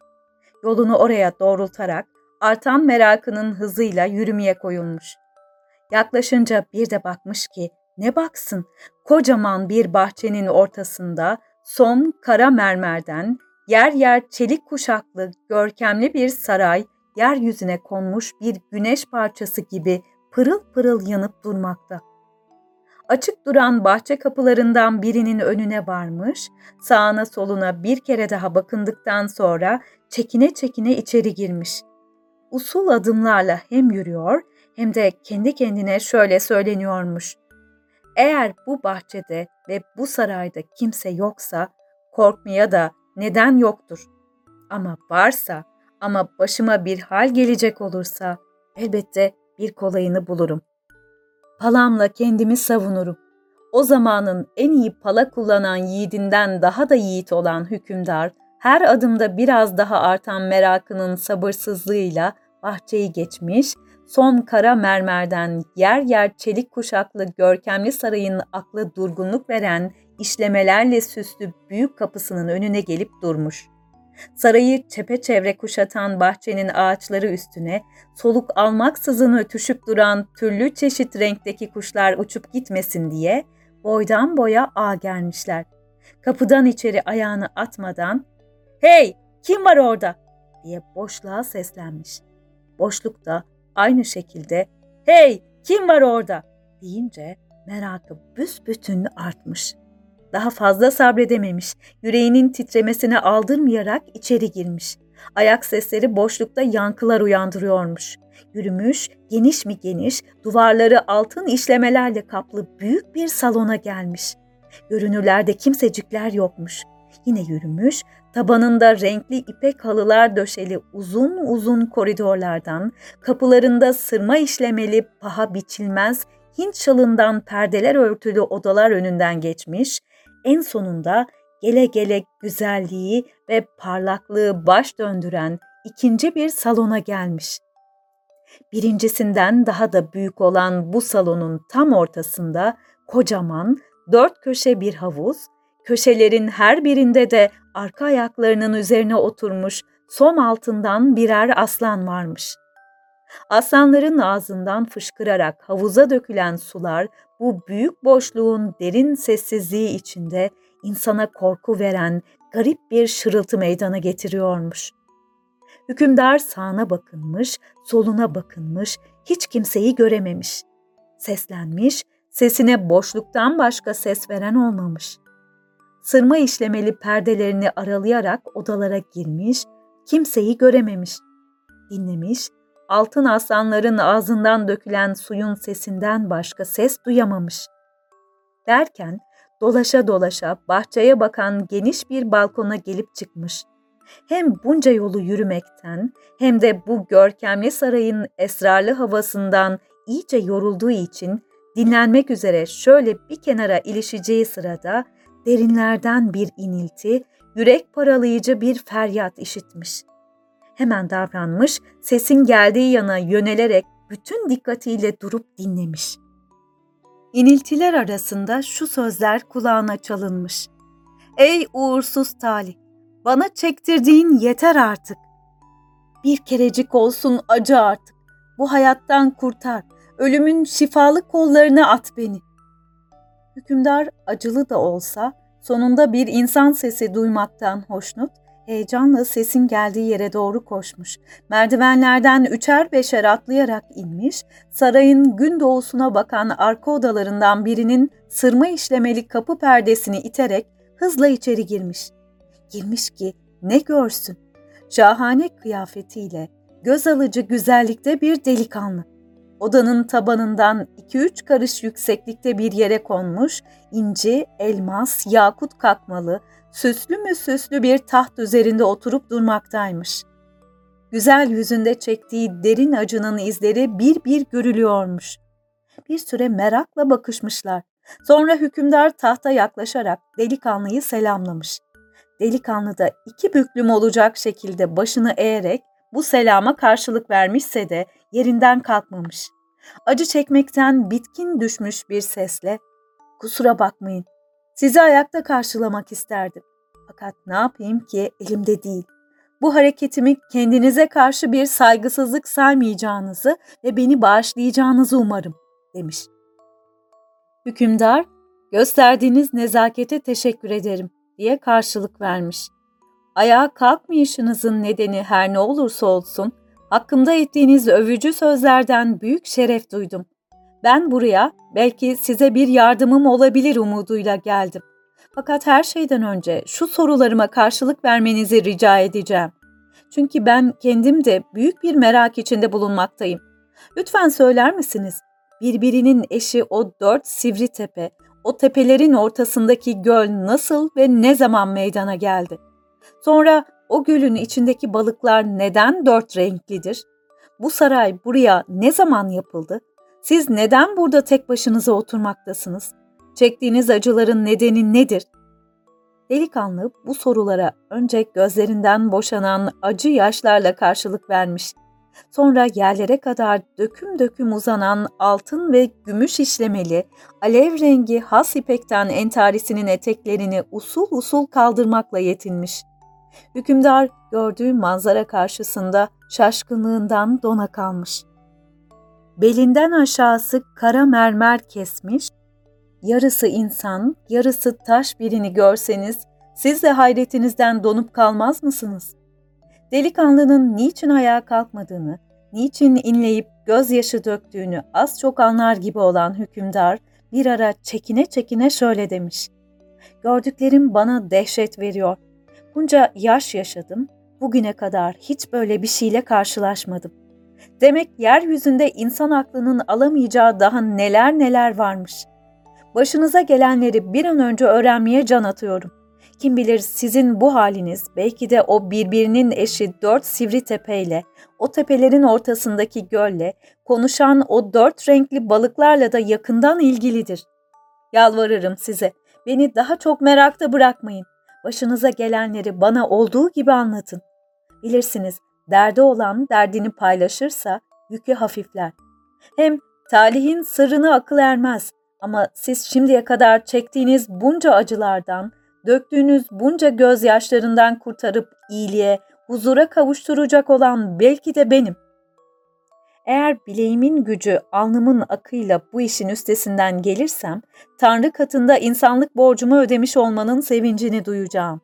Yolunu oraya doğrultarak artan merakının hızıyla yürümeye koyulmuş. Yaklaşınca bir de bakmış ki Ne baksın, kocaman bir bahçenin ortasında som kara mermerden, yer yer çelik kuşaklı, görkemli bir saray, yeryüzüne konmuş bir güneş parçası gibi pırıl pırıl yanıp durmakta. Açık duran bahçe kapılarından birinin önüne varmış, sağına soluna bir kere daha bakındıktan sonra çekine çekine içeri girmiş. Usul adımlarla hem yürüyor hem de kendi kendine şöyle söyleniyormuş. Eğer bu bahçede ve bu sarayda kimse yoksa korkmaya da neden yoktur. Ama varsa ama başıma bir hal gelecek olursa elbette bir kolayını bulurum. Palamla kendimi savunurum. O zamanın en iyi pala kullanan yiğidinden daha da yiğit olan hükümdar, her adımda biraz daha artan merakının sabırsızlığıyla bahçeyi geçmiş, son kara mermerden yer yer çelik kuşaklı görkemli sarayın akla durgunluk veren işlemelerle süslü büyük kapısının önüne gelip durmuş. Sarayı çepeçevre kuşatan bahçenin ağaçları üstüne soluk almaksızın ötüşüp duran türlü çeşit renkteki kuşlar uçup gitmesin diye boydan boya ağ gelmişler. Kapıdan içeri ayağını atmadan ''Hey kim var orada?'' diye boşluğa seslenmiş. Boşluk da aynı şekilde ''Hey kim var orada?'' deyince merakı büsbütün artmış. Daha fazla sabredememiş, yüreğinin titremesine aldırmayarak içeri girmiş. Ayak sesleri boşlukta yankılar uyandırıyormuş. Yürümüş, geniş mi geniş, duvarları altın işlemelerle kaplı büyük bir salona gelmiş. Görünürlerde kimsecikler yokmuş. Yine yürümüş, tabanında renkli ipek halılar döşeli uzun uzun koridorlardan, kapılarında sırma işlemeli paha biçilmez Hint şalından perdeler örtülü odalar önünden geçmiş, en sonunda gele gele güzelliği ve parlaklığı baş döndüren ikinci bir salona gelmiş. Birincisinden daha da büyük olan bu salonun tam ortasında kocaman dört köşe bir havuz, köşelerin her birinde de arka ayaklarının üzerine oturmuş som altından birer aslan varmış. Aslanların ağzından fışkırarak havuza dökülen sular bu büyük boşluğun derin sessizliği içinde insana korku veren garip bir şırıltı meydana getiriyormuş. Hükümdar sağına bakınmış, soluna bakınmış, hiç kimseyi görememiş. Seslenmiş, sesine boşluktan başka ses veren olmamış. Sırma işlemeli perdelerini aralayarak odalara girmiş, kimseyi görememiş. Dinlemiş, altın aslanların ağzından dökülen suyun sesinden başka ses duyamamış. Derken dolaşa dolaşa bahçeye bakan geniş bir balkona gelip çıkmış. Hem bunca yolu yürümekten hem de bu görkemli sarayın esrarlı havasından iyice yorulduğu için dinlenmek üzere şöyle bir kenara ilişeceği sırada derinlerden bir inilti, yürek paralayıcı bir feryat işitmiş hemen davranmış, sesin geldiği yana yönelerek bütün dikkatiyle durup dinlemiş. İniltiler arasında şu sözler kulağına çalınmış. Ey uğursuz talih, bana çektirdiğin yeter artık. Bir kerecik olsun acı artık. Bu hayattan kurtar. Ölümün şifalı kollarına at beni. Hükümdar acılı da olsa sonunda bir insan sesi duymaktan hoşnut, Heyecanla sesin geldiği yere doğru koşmuş. Merdivenlerden üçer beşer atlayarak inmiş, sarayın gün doğusuna bakan arka odalarından birinin sırma işlemeli kapı perdesini iterek hızla içeri girmiş. Girmiş ki ne görsün? Şahane kıyafetiyle, göz alıcı güzellikte bir delikanlı. Odanın tabanından iki üç karış yükseklikte bir yere konmuş, inci, elmas, yakut kakmalı, süslü mü süslü bir taht üzerinde oturup durmaktaymış. Güzel yüzünde çektiği derin acının izleri bir bir görülüyormuş. Bir süre merakla bakışmışlar. Sonra hükümdar tahta yaklaşarak delikanlıyı selamlamış. Delikanlı da iki büklüm olacak şekilde başını eğerek bu selama karşılık vermişse de yerinden kalkmamış. Acı çekmekten bitkin düşmüş bir sesle ''Kusura bakmayın, sizi ayakta karşılamak isterdim. Fakat ne yapayım ki elimde değil. Bu hareketimi kendinize karşı bir saygısızlık saymayacağınızı ve beni bağışlayacağınızı umarım.'' demiş. Hükümdar, gösterdiğiniz nezakete teşekkür ederim diye karşılık vermiş. Ayağa kalkmayışınızın nedeni her ne olursa olsun, hakkımda ettiğiniz övücü sözlerden büyük şeref duydum. Ben buraya belki size bir yardımım olabilir umuduyla geldim. Fakat her şeyden önce şu sorularıma karşılık vermenizi rica edeceğim. Çünkü ben kendim de büyük bir merak içinde bulunmaktayım. Lütfen söyler misiniz? Birbirinin eşi o dört sivri tepe, o tepelerin ortasındaki göl nasıl ve ne zaman meydana geldi? Sonra o gölün içindeki balıklar neden dört renklidir? Bu saray buraya ne zaman yapıldı? Siz neden burada tek başınıza oturmaktasınız? Çektiğiniz acıların nedeni nedir? Delikanlı bu sorulara önce gözlerinden boşanan acı yaşlarla karşılık vermiş. Sonra yerlere kadar döküm döküm uzanan altın ve gümüş işlemeli, alev rengi has ipekten entarisinin eteklerini usul usul kaldırmakla yetinmiş. Hükümdar gördüğü manzara karşısında şaşkınlığından dona kalmış. Belinden aşağısı kara mermer kesmiş, yarısı insan, yarısı taş birini görseniz siz de hayretinizden donup kalmaz mısınız? Delikanlının niçin ayağa kalkmadığını, niçin inleyip gözyaşı döktüğünü az çok anlar gibi olan hükümdar bir ara çekine çekine şöyle demiş. Gördüklerim bana dehşet veriyor. Bunca yaş yaşadım, bugüne kadar hiç böyle bir şeyle karşılaşmadım. Demek yeryüzünde insan aklının alamayacağı daha neler neler varmış. Başınıza gelenleri bir an önce öğrenmeye can atıyorum. Kim bilir sizin bu haliniz belki de o birbirinin eşi dört sivri tepeyle, o tepelerin ortasındaki gölle, konuşan o dört renkli balıklarla da yakından ilgilidir. Yalvarırım size, beni daha çok merakta bırakmayın. Başınıza gelenleri bana olduğu gibi anlatın. Bilirsiniz, derdi olan derdini paylaşırsa yükü hafifler. Hem talihin sırrını akıl ermez ama siz şimdiye kadar çektiğiniz bunca acılardan, döktüğünüz bunca gözyaşlarından kurtarıp iyiliğe, huzura kavuşturacak olan belki de benim. Eğer bileğimin gücü alnımın akıyla bu işin üstesinden gelirsem, Tanrı katında insanlık borcumu ödemiş olmanın sevincini duyacağım.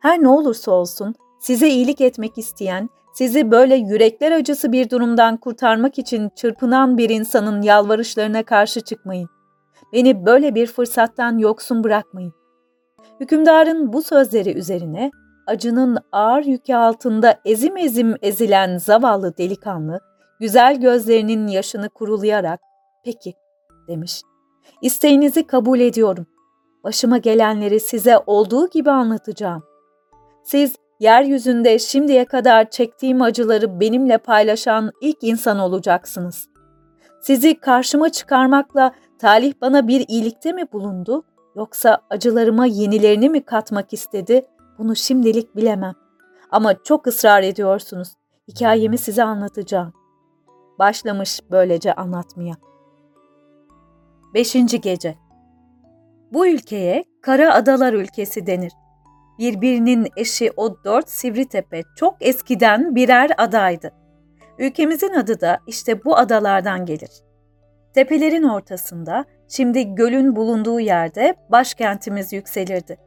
Her ne olursa olsun size iyilik etmek isteyen, sizi böyle yürekler acısı bir durumdan kurtarmak için çırpınan bir insanın yalvarışlarına karşı çıkmayın. Beni böyle bir fırsattan yoksun bırakmayın. Hükümdarın bu sözleri üzerine acının ağır yükü altında ezim ezim ezilen zavallı delikanlı, güzel gözlerinin yaşını kurulayarak ''Peki'' demiş. ''İsteğinizi kabul ediyorum. Başıma gelenleri size olduğu gibi anlatacağım. Siz yeryüzünde şimdiye kadar çektiğim acıları benimle paylaşan ilk insan olacaksınız. Sizi karşıma çıkarmakla talih bana bir iyilikte mi bulundu yoksa acılarıma yenilerini mi katmak istedi bunu şimdilik bilemem. Ama çok ısrar ediyorsunuz. Hikayemi size anlatacağım. Başlamış böylece anlatmaya. Beşinci Gece Bu ülkeye Kara Adalar ülkesi denir birbirinin eşi o dört sivri tepe çok eskiden birer adaydı. Ülkemizin adı da işte bu adalardan gelir. Tepelerin ortasında, şimdi gölün bulunduğu yerde başkentimiz yükselirdi.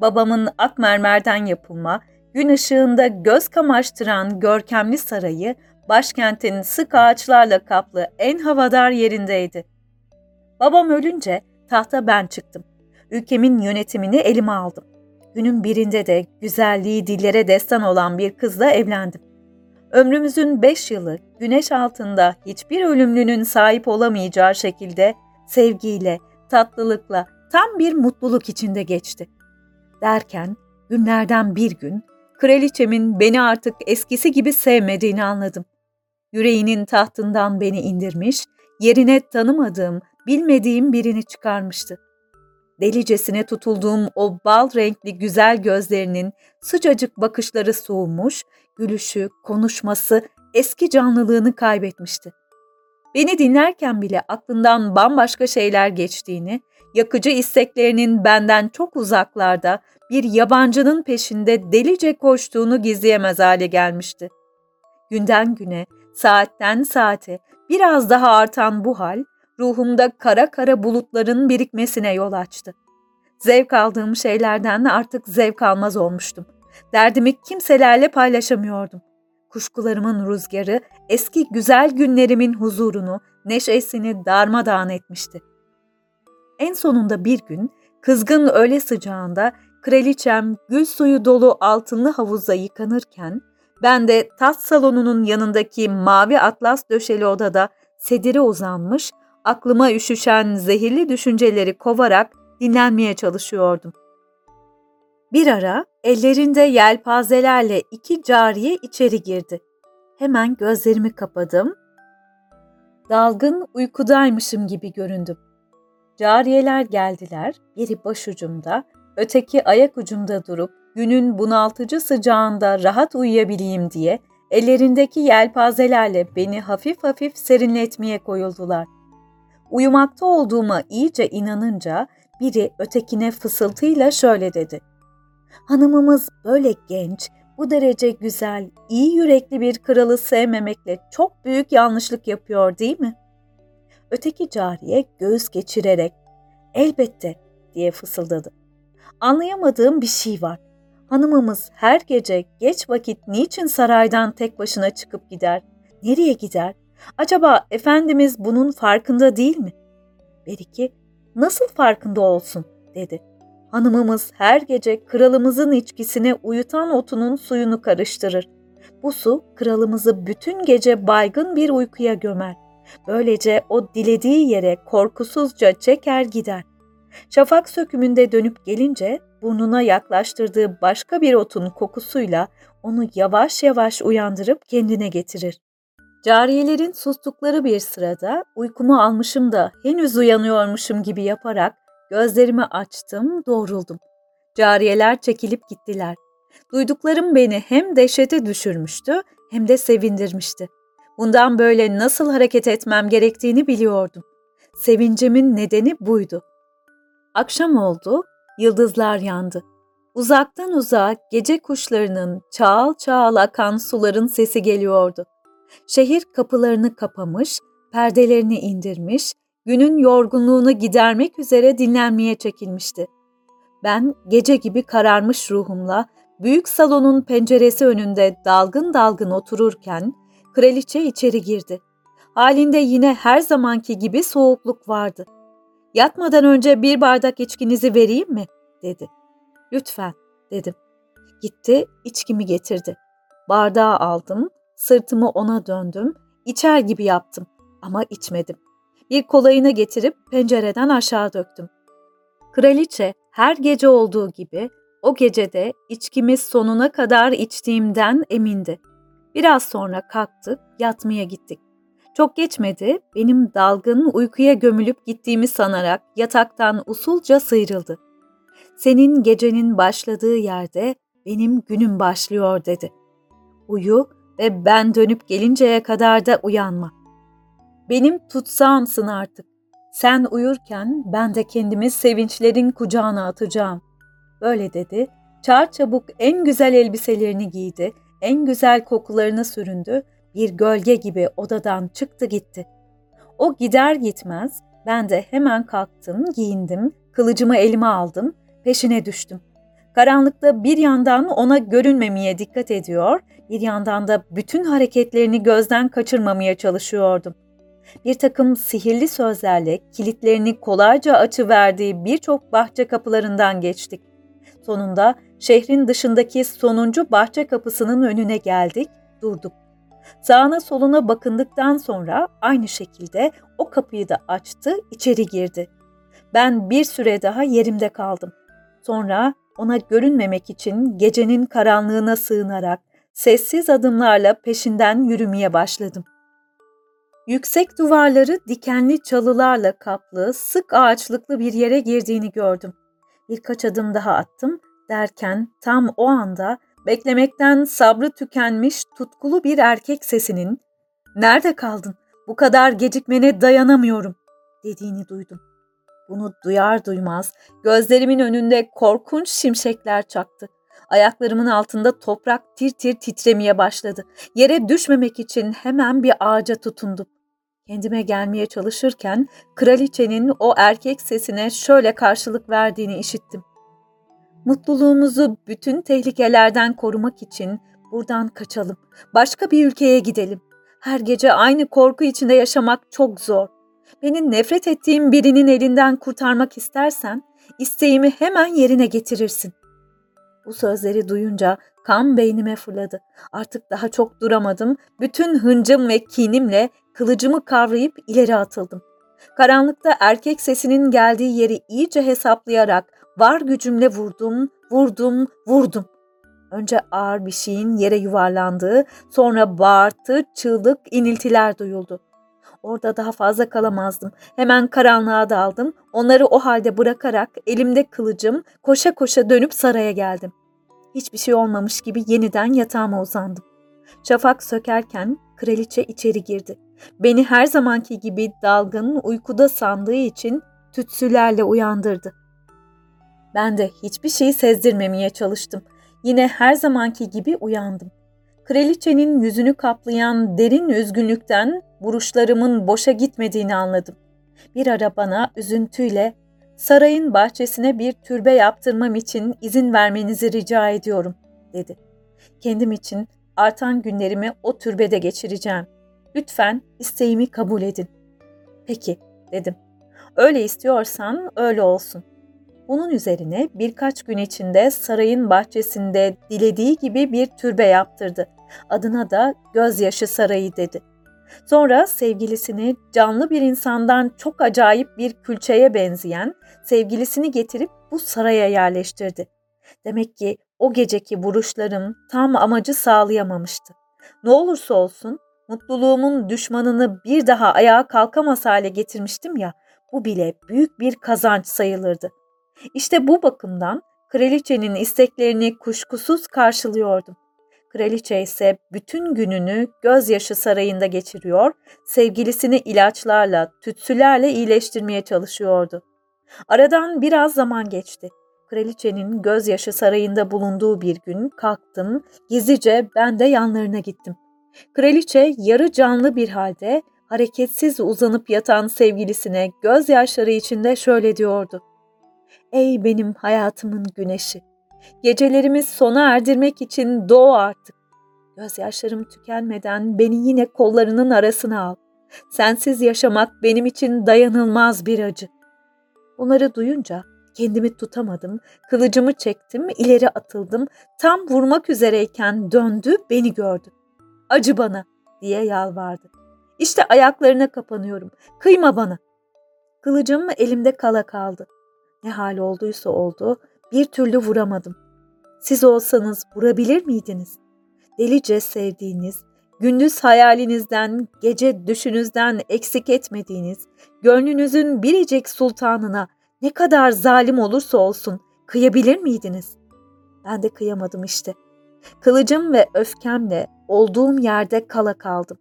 Babamın ak mermerden yapılma, gün ışığında göz kamaştıran görkemli sarayı, başkentin sık ağaçlarla kaplı en havadar yerindeydi. Babam ölünce tahta ben çıktım. Ülkemin yönetimini elime aldım. Günün birinde de güzelliği dillere destan olan bir kızla evlendim. Ömrümüzün beş yılı güneş altında hiçbir ölümlünün sahip olamayacağı şekilde sevgiyle, tatlılıkla, tam bir mutluluk içinde geçti. Derken günlerden bir gün kraliçemin beni artık eskisi gibi sevmediğini anladım. Yüreğinin tahtından beni indirmiş, yerine tanımadığım, bilmediğim birini çıkarmıştı delicesine tutulduğum o bal renkli güzel gözlerinin sıcacık bakışları soğumuş, gülüşü, konuşması eski canlılığını kaybetmişti. Beni dinlerken bile aklından bambaşka şeyler geçtiğini, yakıcı isteklerinin benden çok uzaklarda bir yabancının peşinde delice koştuğunu gizleyemez hale gelmişti. Günden güne, saatten saate biraz daha artan bu hal, ruhumda kara kara bulutların birikmesine yol açtı. Zevk aldığım şeylerden artık zevk almaz olmuştum. Derdimi kimselerle paylaşamıyordum. Kuşkularımın rüzgarı eski güzel günlerimin huzurunu, neşesini darmadağın etmişti. En sonunda bir gün kızgın öğle sıcağında kraliçem gül suyu dolu altınlı havuzda yıkanırken ben de tat salonunun yanındaki mavi atlas döşeli odada sedire uzanmış, aklıma üşüşen zehirli düşünceleri kovarak dinlenmeye çalışıyordum. Bir ara ellerinde yelpazelerle iki cariye içeri girdi. Hemen gözlerimi kapadım. Dalgın uykudaymışım gibi göründüm. Cariyeler geldiler, biri başucumda, öteki ayak ucumda durup günün bunaltıcı sıcağında rahat uyuyabileyim diye ellerindeki yelpazelerle beni hafif hafif serinletmeye koyuldular. Uyumakta olduğuma iyice inanınca biri ötekine fısıltıyla şöyle dedi. Hanımımız böyle genç, bu derece güzel, iyi yürekli bir kralı sevmemekle çok büyük yanlışlık yapıyor değil mi? Öteki cariye göğüs geçirerek, elbette diye fısıldadı. Anlayamadığım bir şey var. Hanımımız her gece geç vakit niçin saraydan tek başına çıkıp gider? Nereye gider? Acaba Efendimiz bunun farkında değil mi? Beriki, nasıl farkında olsun dedi. Hanımımız her gece kralımızın içkisine uyutan otunun suyunu karıştırır. Bu su kralımızı bütün gece baygın bir uykuya gömer. Böylece o dilediği yere korkusuzca çeker gider. Şafak sökümünde dönüp gelince burnuna yaklaştırdığı başka bir otun kokusuyla onu yavaş yavaş uyandırıp kendine getirir. Cariyelerin sustukları bir sırada uykumu almışım da henüz uyanıyormuşum gibi yaparak gözlerimi açtım, doğruldum. Cariyeler çekilip gittiler. Duyduklarım beni hem dehşete düşürmüştü hem de sevindirmişti. Bundan böyle nasıl hareket etmem gerektiğini biliyordum. Sevincimin nedeni buydu. Akşam oldu, yıldızlar yandı. Uzaktan uzağa gece kuşlarının çağal çağal akan suların sesi geliyordu. Şehir kapılarını kapamış, perdelerini indirmiş, günün yorgunluğunu gidermek üzere dinlenmeye çekilmişti. Ben gece gibi kararmış ruhumla büyük salonun penceresi önünde dalgın dalgın otururken kraliçe içeri girdi. Halinde yine her zamanki gibi soğukluk vardı. Yatmadan önce bir bardak içkinizi vereyim mi? dedi. Lütfen dedim. Gitti içkimi getirdi. Bardağı aldım, sırtımı ona döndüm, içer gibi yaptım ama içmedim. Bir kolayını getirip pencereden aşağı döktüm. Kraliçe her gece olduğu gibi o gecede içkimi sonuna kadar içtiğimden emindi. Biraz sonra kalktık, yatmaya gittik. Çok geçmedi, benim dalgın uykuya gömülüp gittiğimi sanarak yataktan usulca sıyrıldı. Senin gecenin başladığı yerde benim günüm başlıyor dedi. Uyu ve ben dönüp gelinceye kadar da uyanma. Benim tutsağımsın artık. Sen uyurken ben de kendimi sevinçlerin kucağına atacağım. Böyle dedi. Çar çabuk en güzel elbiselerini giydi, en güzel kokularını süründü, bir gölge gibi odadan çıktı gitti. O gider gitmez ben de hemen kalktım, giyindim, kılıcımı elime aldım, peşine düştüm. Karanlıkta bir yandan ona görünmemeye dikkat ediyor, bir yandan da bütün hareketlerini gözden kaçırmamaya çalışıyordum. Bir takım sihirli sözlerle kilitlerini kolayca açıverdiği birçok bahçe kapılarından geçtik. Sonunda şehrin dışındaki sonuncu bahçe kapısının önüne geldik, durduk. Sağına soluna bakındıktan sonra aynı şekilde o kapıyı da açtı, içeri girdi. Ben bir süre daha yerimde kaldım. Sonra ona görünmemek için gecenin karanlığına sığınarak sessiz adımlarla peşinden yürümeye başladım. Yüksek duvarları dikenli çalılarla kaplı, sık ağaçlıklı bir yere girdiğini gördüm. Birkaç adım daha attım derken tam o anda beklemekten sabrı tükenmiş tutkulu bir erkek sesinin ''Nerede kaldın? Bu kadar gecikmene dayanamıyorum.'' dediğini duydum. Bunu duyar duymaz gözlerimin önünde korkunç şimşekler çaktı. Ayaklarımın altında toprak tir tir titremeye başladı. Yere düşmemek için hemen bir ağaca tutundum. Kendime gelmeye çalışırken kraliçenin o erkek sesine şöyle karşılık verdiğini işittim. Mutluluğumuzu bütün tehlikelerden korumak için buradan kaçalım. Başka bir ülkeye gidelim. Her gece aynı korku içinde yaşamak çok zor. Beni nefret ettiğim birinin elinden kurtarmak istersen isteğimi hemen yerine getirirsin. Bu sözleri duyunca kan beynime fırladı. Artık daha çok duramadım. Bütün hıncım ve kinimle kılıcımı kavrayıp ileri atıldım. Karanlıkta erkek sesinin geldiği yeri iyice hesaplayarak var gücümle vurdum, vurdum, vurdum. Önce ağır bir şeyin yere yuvarlandığı, sonra bağırtı, çığlık, iniltiler duyuldu. Orada daha fazla kalamazdım. Hemen karanlığa daldım. Onları o halde bırakarak elimde kılıcım koşa koşa dönüp saraya geldim. Hiçbir şey olmamış gibi yeniden yatağıma uzandım. Şafak sökerken kraliçe içeri girdi. Beni her zamanki gibi dalgın uykuda sandığı için tütsülerle uyandırdı. Ben de hiçbir şey sezdirmemeye çalıştım. Yine her zamanki gibi uyandım. Kraliçenin yüzünü kaplayan derin üzgünlükten vuruşlarımın boşa gitmediğini anladım. Bir ara bana üzüntüyle sarayın bahçesine bir türbe yaptırmam için izin vermenizi rica ediyorum, dedi. Kendim için artan günlerimi o türbede geçireceğim. Lütfen isteğimi kabul edin. Peki, dedim. Öyle istiyorsan öyle olsun. Bunun üzerine birkaç gün içinde sarayın bahçesinde dilediği gibi bir türbe yaptırdı. Adına da Gözyaşı Sarayı dedi. Sonra sevgilisini canlı bir insandan çok acayip bir külçeye benzeyen sevgilisini getirip bu saraya yerleştirdi. Demek ki o geceki vuruşlarım tam amacı sağlayamamıştı. Ne olursa olsun mutluluğumun düşmanını bir daha ayağa kalkamaz hale getirmiştim ya, bu bile büyük bir kazanç sayılırdı. İşte bu bakımdan kraliçenin isteklerini kuşkusuz karşılıyordum. Kraliçe ise bütün gününü gözyaşı sarayında geçiriyor, sevgilisini ilaçlarla, tütsülerle iyileştirmeye çalışıyordu. Aradan biraz zaman geçti. Kraliçenin gözyaşı sarayında bulunduğu bir gün kalktım, gizlice ben de yanlarına gittim. Kraliçe yarı canlı bir halde hareketsiz uzanıp yatan sevgilisine gözyaşları içinde şöyle diyordu. Ey benim hayatımın güneşi! Gecelerimi sona erdirmek için doğ artık. Gözyaşlarım tükenmeden beni yine kollarının arasına al. Sensiz yaşamak benim için dayanılmaz bir acı. Bunları duyunca kendimi tutamadım, kılıcımı çektim, ileri atıldım. Tam vurmak üzereyken döndü, beni gördü. Acı bana diye yalvardı. İşte ayaklarına kapanıyorum. Kıyma bana. Kılıcım elimde kala kaldı. Ne hal olduysa oldu, bir türlü vuramadım. Siz olsanız vurabilir miydiniz? Delice sevdiğiniz, gündüz hayalinizden, gece düşünüzden eksik etmediğiniz, gönlünüzün biricik sultanına ne kadar zalim olursa olsun kıyabilir miydiniz? Ben de kıyamadım işte. Kılıcım ve öfkemle olduğum yerde kala kaldım.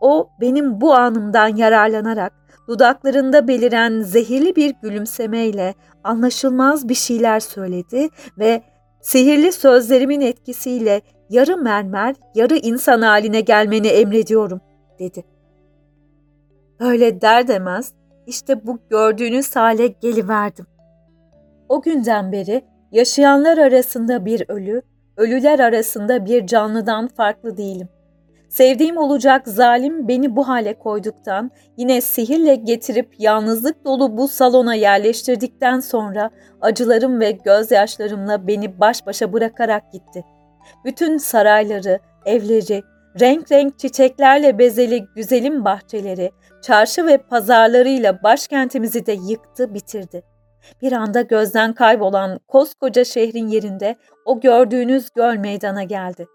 O benim bu anımdan yararlanarak dudaklarında beliren zehirli bir gülümsemeyle anlaşılmaz bir şeyler söyledi ve sihirli sözlerimin etkisiyle yarı mermer, yarı insan haline gelmeni emrediyorum, dedi. Öyle der demez, işte bu gördüğünüz hale geliverdim. O günden beri yaşayanlar arasında bir ölü, ölüler arasında bir canlıdan farklı değilim. Sevdiğim olacak zalim beni bu hale koyduktan, yine sihirle getirip yalnızlık dolu bu salona yerleştirdikten sonra acılarım ve gözyaşlarımla beni baş başa bırakarak gitti. Bütün sarayları, evleri, renk renk çiçeklerle bezeli güzelim bahçeleri, çarşı ve pazarlarıyla başkentimizi de yıktı, bitirdi. Bir anda gözden kaybolan koskoca şehrin yerinde o gördüğünüz göl meydana geldi.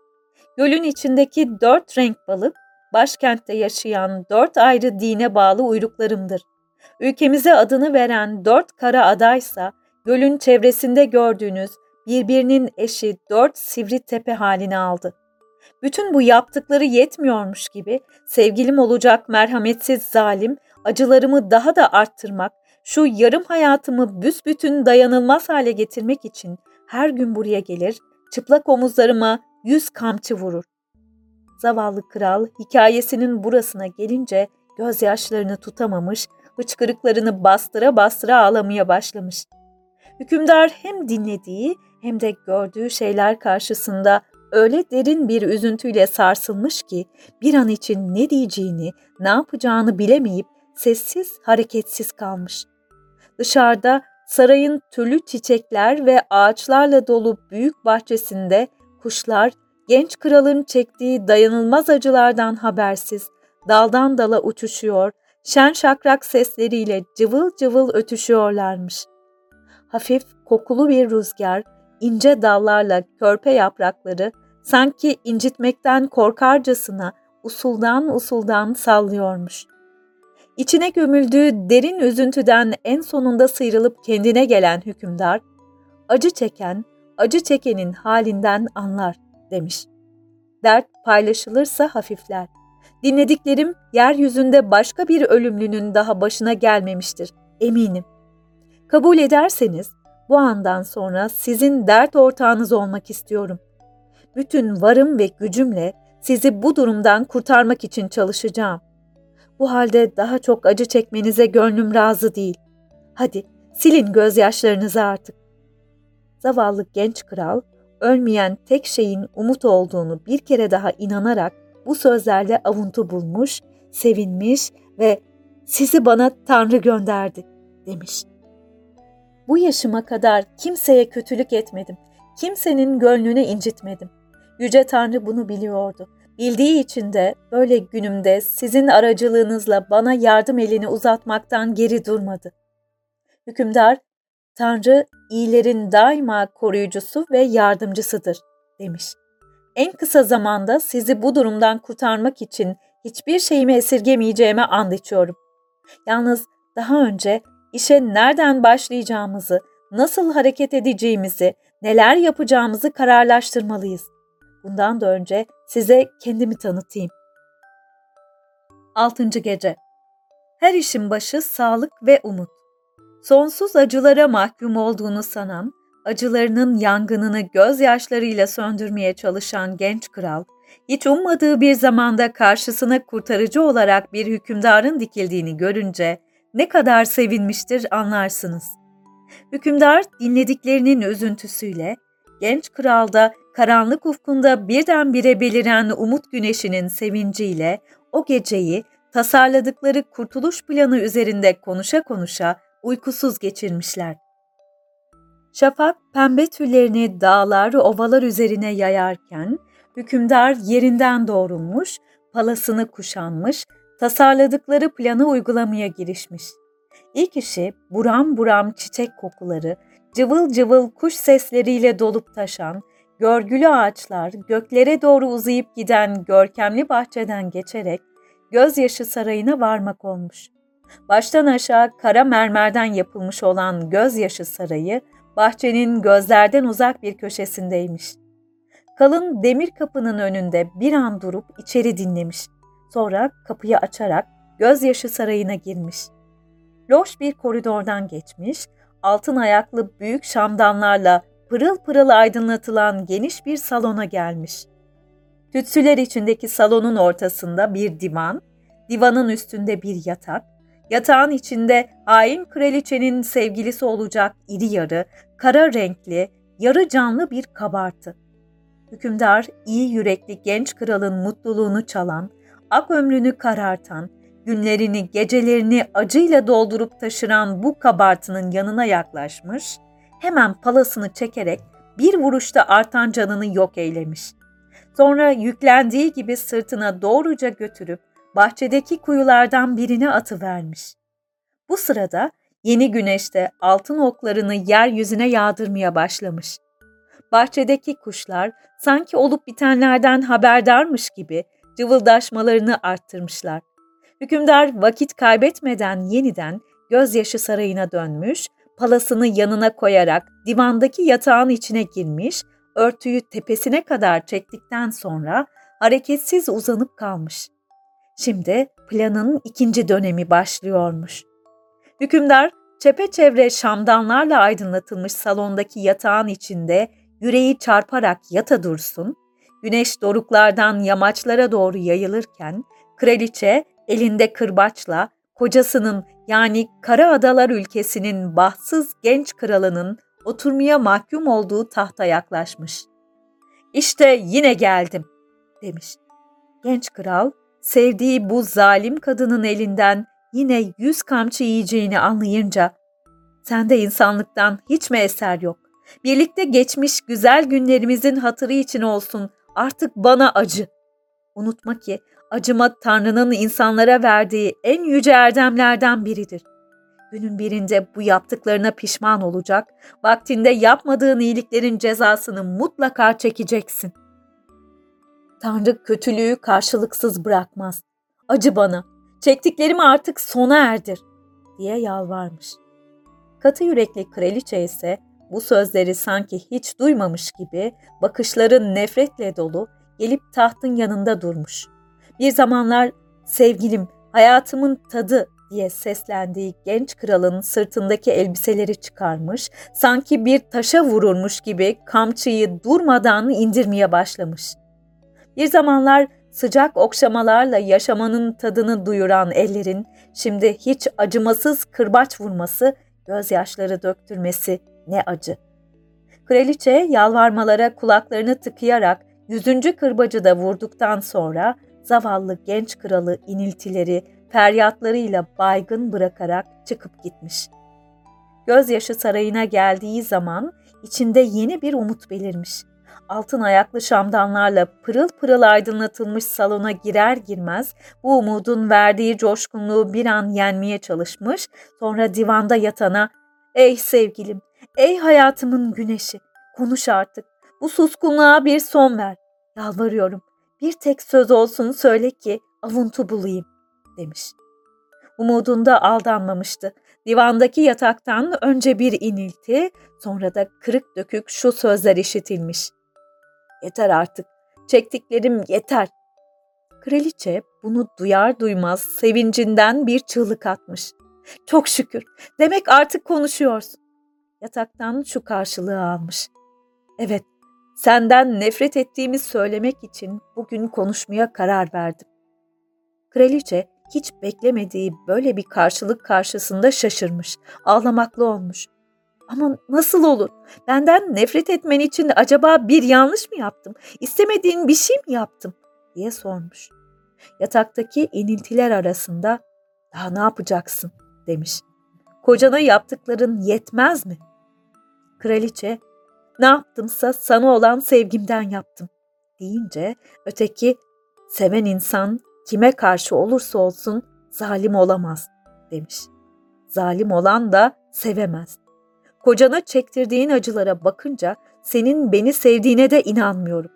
Gölün içindeki dört renk balık, başkentte yaşayan dört ayrı dine bağlı uyruklarımdır. Ülkemize adını veren dört kara adaysa, gölün çevresinde gördüğünüz birbirinin eşi dört sivri tepe halini aldı. Bütün bu yaptıkları yetmiyormuş gibi sevgilim olacak merhametsiz zalim acılarımı daha da arttırmak, şu yarım hayatımı büsbütün dayanılmaz hale getirmek için her gün buraya gelir, çıplak omuzlarıma yüz kamçı vurur. Zavallı kral hikayesinin burasına gelince gözyaşlarını tutamamış, hıçkırıklarını bastıra bastıra ağlamaya başlamış. Hükümdar hem dinlediği hem de gördüğü şeyler karşısında öyle derin bir üzüntüyle sarsılmış ki bir an için ne diyeceğini, ne yapacağını bilemeyip sessiz, hareketsiz kalmış. Dışarıda sarayın türlü çiçekler ve ağaçlarla dolu büyük bahçesinde kuşlar genç kralın çektiği dayanılmaz acılardan habersiz daldan dala uçuşuyor, şen şakrak sesleriyle cıvıl cıvıl ötüşüyorlarmış. Hafif kokulu bir rüzgar, ince dallarla körpe yaprakları sanki incitmekten korkarcasına usuldan usuldan sallıyormuş. İçine gömüldüğü derin üzüntüden en sonunda sıyrılıp kendine gelen hükümdar, acı çeken, acı çekenin halinden anlar demiş. Dert paylaşılırsa hafifler. Dinlediklerim yeryüzünde başka bir ölümlünün daha başına gelmemiştir, eminim. Kabul ederseniz bu andan sonra sizin dert ortağınız olmak istiyorum. Bütün varım ve gücümle sizi bu durumdan kurtarmak için çalışacağım. Bu halde daha çok acı çekmenize gönlüm razı değil. Hadi silin gözyaşlarınızı artık. Zavallı genç kral ölmeyen tek şeyin umut olduğunu bir kere daha inanarak bu sözlerle avuntu bulmuş, sevinmiş ve sizi bana Tanrı gönderdi demiş. Bu yaşıma kadar kimseye kötülük etmedim. Kimsenin gönlünü incitmedim. Yüce Tanrı bunu biliyordu. Bildiği için de böyle günümde sizin aracılığınızla bana yardım elini uzatmaktan geri durmadı. Hükümdar, Tanrı iyilerin daima koruyucusu ve yardımcısıdır demiş. En kısa zamanda sizi bu durumdan kurtarmak için hiçbir şeyimi esirgemeyeceğime and içiyorum. Yalnız daha önce işe nereden başlayacağımızı, nasıl hareket edeceğimizi, neler yapacağımızı kararlaştırmalıyız. Bundan da önce size kendimi tanıtayım. 6. Gece Her işin başı sağlık ve umut. Sonsuz acılara mahkum olduğunu sanan, acılarının yangınını gözyaşlarıyla söndürmeye çalışan genç kral, hiç ummadığı bir zamanda karşısına kurtarıcı olarak bir hükümdarın dikildiğini görünce ne kadar sevinmiştir anlarsınız. Hükümdar dinlediklerinin üzüntüsüyle, genç kral da karanlık ufkunda birdenbire beliren umut güneşinin sevinciyle o geceyi tasarladıkları kurtuluş planı üzerinde konuşa konuşa uykusuz geçirmişler. Şafak pembe tüllerini dağlar, ovalar üzerine yayarken, hükümdar yerinden doğrulmuş, palasını kuşanmış, tasarladıkları planı uygulamaya girişmiş. İlk işi buram buram çiçek kokuları, cıvıl cıvıl kuş sesleriyle dolup taşan, görgülü ağaçlar göklere doğru uzayıp giden görkemli bahçeden geçerek gözyaşı sarayına varmak olmuş. Baştan aşağı kara mermerden yapılmış olan gözyaşı sarayı bahçenin gözlerden uzak bir köşesindeymiş. Kalın demir kapının önünde bir an durup içeri dinlemiş. Sonra kapıyı açarak gözyaşı sarayına girmiş. Loş bir koridordan geçmiş, altın ayaklı büyük şamdanlarla pırıl pırıl aydınlatılan geniş bir salona gelmiş. Tütsüler içindeki salonun ortasında bir divan, divanın üstünde bir yatak, Yatağın içinde hain kraliçenin sevgilisi olacak iri yarı, kara renkli, yarı canlı bir kabartı. Hükümdar iyi yürekli genç kralın mutluluğunu çalan, ak ömrünü karartan, günlerini, gecelerini acıyla doldurup taşıran bu kabartının yanına yaklaşmış, hemen palasını çekerek bir vuruşta artan canını yok eylemiş. Sonra yüklendiği gibi sırtına doğruca götürüp bahçedeki kuyulardan birine atıvermiş. Bu sırada yeni güneşte altın oklarını yeryüzüne yağdırmaya başlamış. Bahçedeki kuşlar sanki olup bitenlerden haberdarmış gibi cıvıldaşmalarını arttırmışlar. Hükümdar vakit kaybetmeden yeniden gözyaşı sarayına dönmüş, palasını yanına koyarak divandaki yatağın içine girmiş, örtüyü tepesine kadar çektikten sonra hareketsiz uzanıp kalmış. Şimdi planın ikinci dönemi başlıyormuş. Hükümdar çepeçevre şamdanlarla aydınlatılmış salondaki yatağın içinde yüreği çarparak yata dursun, güneş doruklardan yamaçlara doğru yayılırken kraliçe elinde kırbaçla kocasının yani Kara Adalar ülkesinin bahtsız genç kralının oturmaya mahkum olduğu tahta yaklaşmış. İşte yine geldim demiş. Genç kral sevdiği bu zalim kadının elinden yine yüz kamçı yiyeceğini anlayınca sende insanlıktan hiç mi eser yok? Birlikte geçmiş güzel günlerimizin hatırı için olsun artık bana acı. Unutma ki acıma Tanrı'nın insanlara verdiği en yüce erdemlerden biridir. Günün birinde bu yaptıklarına pişman olacak, vaktinde yapmadığın iyiliklerin cezasını mutlaka çekeceksin. Tanrı kötülüğü karşılıksız bırakmaz. Acı bana, çektiklerimi artık sona erdir, diye yalvarmış. Katı yürekli kraliçe ise bu sözleri sanki hiç duymamış gibi bakışları nefretle dolu gelip tahtın yanında durmuş. Bir zamanlar sevgilim, hayatımın tadı diye seslendiği genç kralın sırtındaki elbiseleri çıkarmış, sanki bir taşa vurulmuş gibi kamçıyı durmadan indirmeye başlamış. Bir zamanlar sıcak okşamalarla yaşamanın tadını duyuran ellerin şimdi hiç acımasız kırbaç vurması, gözyaşları döktürmesi ne acı. Kraliçe yalvarmalara kulaklarını tıkayarak yüzüncü kırbacı da vurduktan sonra zavallı genç kralı iniltileri, feryatlarıyla baygın bırakarak çıkıp gitmiş. Gözyaşı sarayına geldiği zaman içinde yeni bir umut belirmiş. Altın ayaklı şamdanlarla pırıl pırıl aydınlatılmış salona girer girmez bu umudun verdiği coşkunluğu bir an yenmeye çalışmış, sonra divanda yatana ''Ey sevgilim, ey hayatımın güneşi, konuş artık, bu suskunluğa bir son ver, yalvarıyorum, bir tek söz olsun söyle ki avuntu bulayım demiş. Umudunda aldanmamıştı. Divandaki yataktan önce bir inilti, sonra da kırık dökük şu sözler işitilmiş. Yeter artık, çektiklerim yeter. Kraliçe bunu duyar duymaz sevincinden bir çığlık atmış. Çok şükür, demek artık konuşuyorsun. Yataktan şu karşılığı almış. Evet, Senden nefret ettiğimi söylemek için bugün konuşmaya karar verdim. Kraliçe hiç beklemediği böyle bir karşılık karşısında şaşırmış, ağlamaklı olmuş. Ama nasıl olur? Benden nefret etmen için acaba bir yanlış mı yaptım? İstemediğin bir şey mi yaptım? diye sormuş. Yataktaki iniltiler arasında daha ne yapacaksın demiş. Kocana yaptıkların yetmez mi? Kraliçe ne yaptımsa sana olan sevgimden yaptım deyince öteki seven insan kime karşı olursa olsun zalim olamaz demiş. Zalim olan da sevemez. Kocana çektirdiğin acılara bakınca senin beni sevdiğine de inanmıyorum.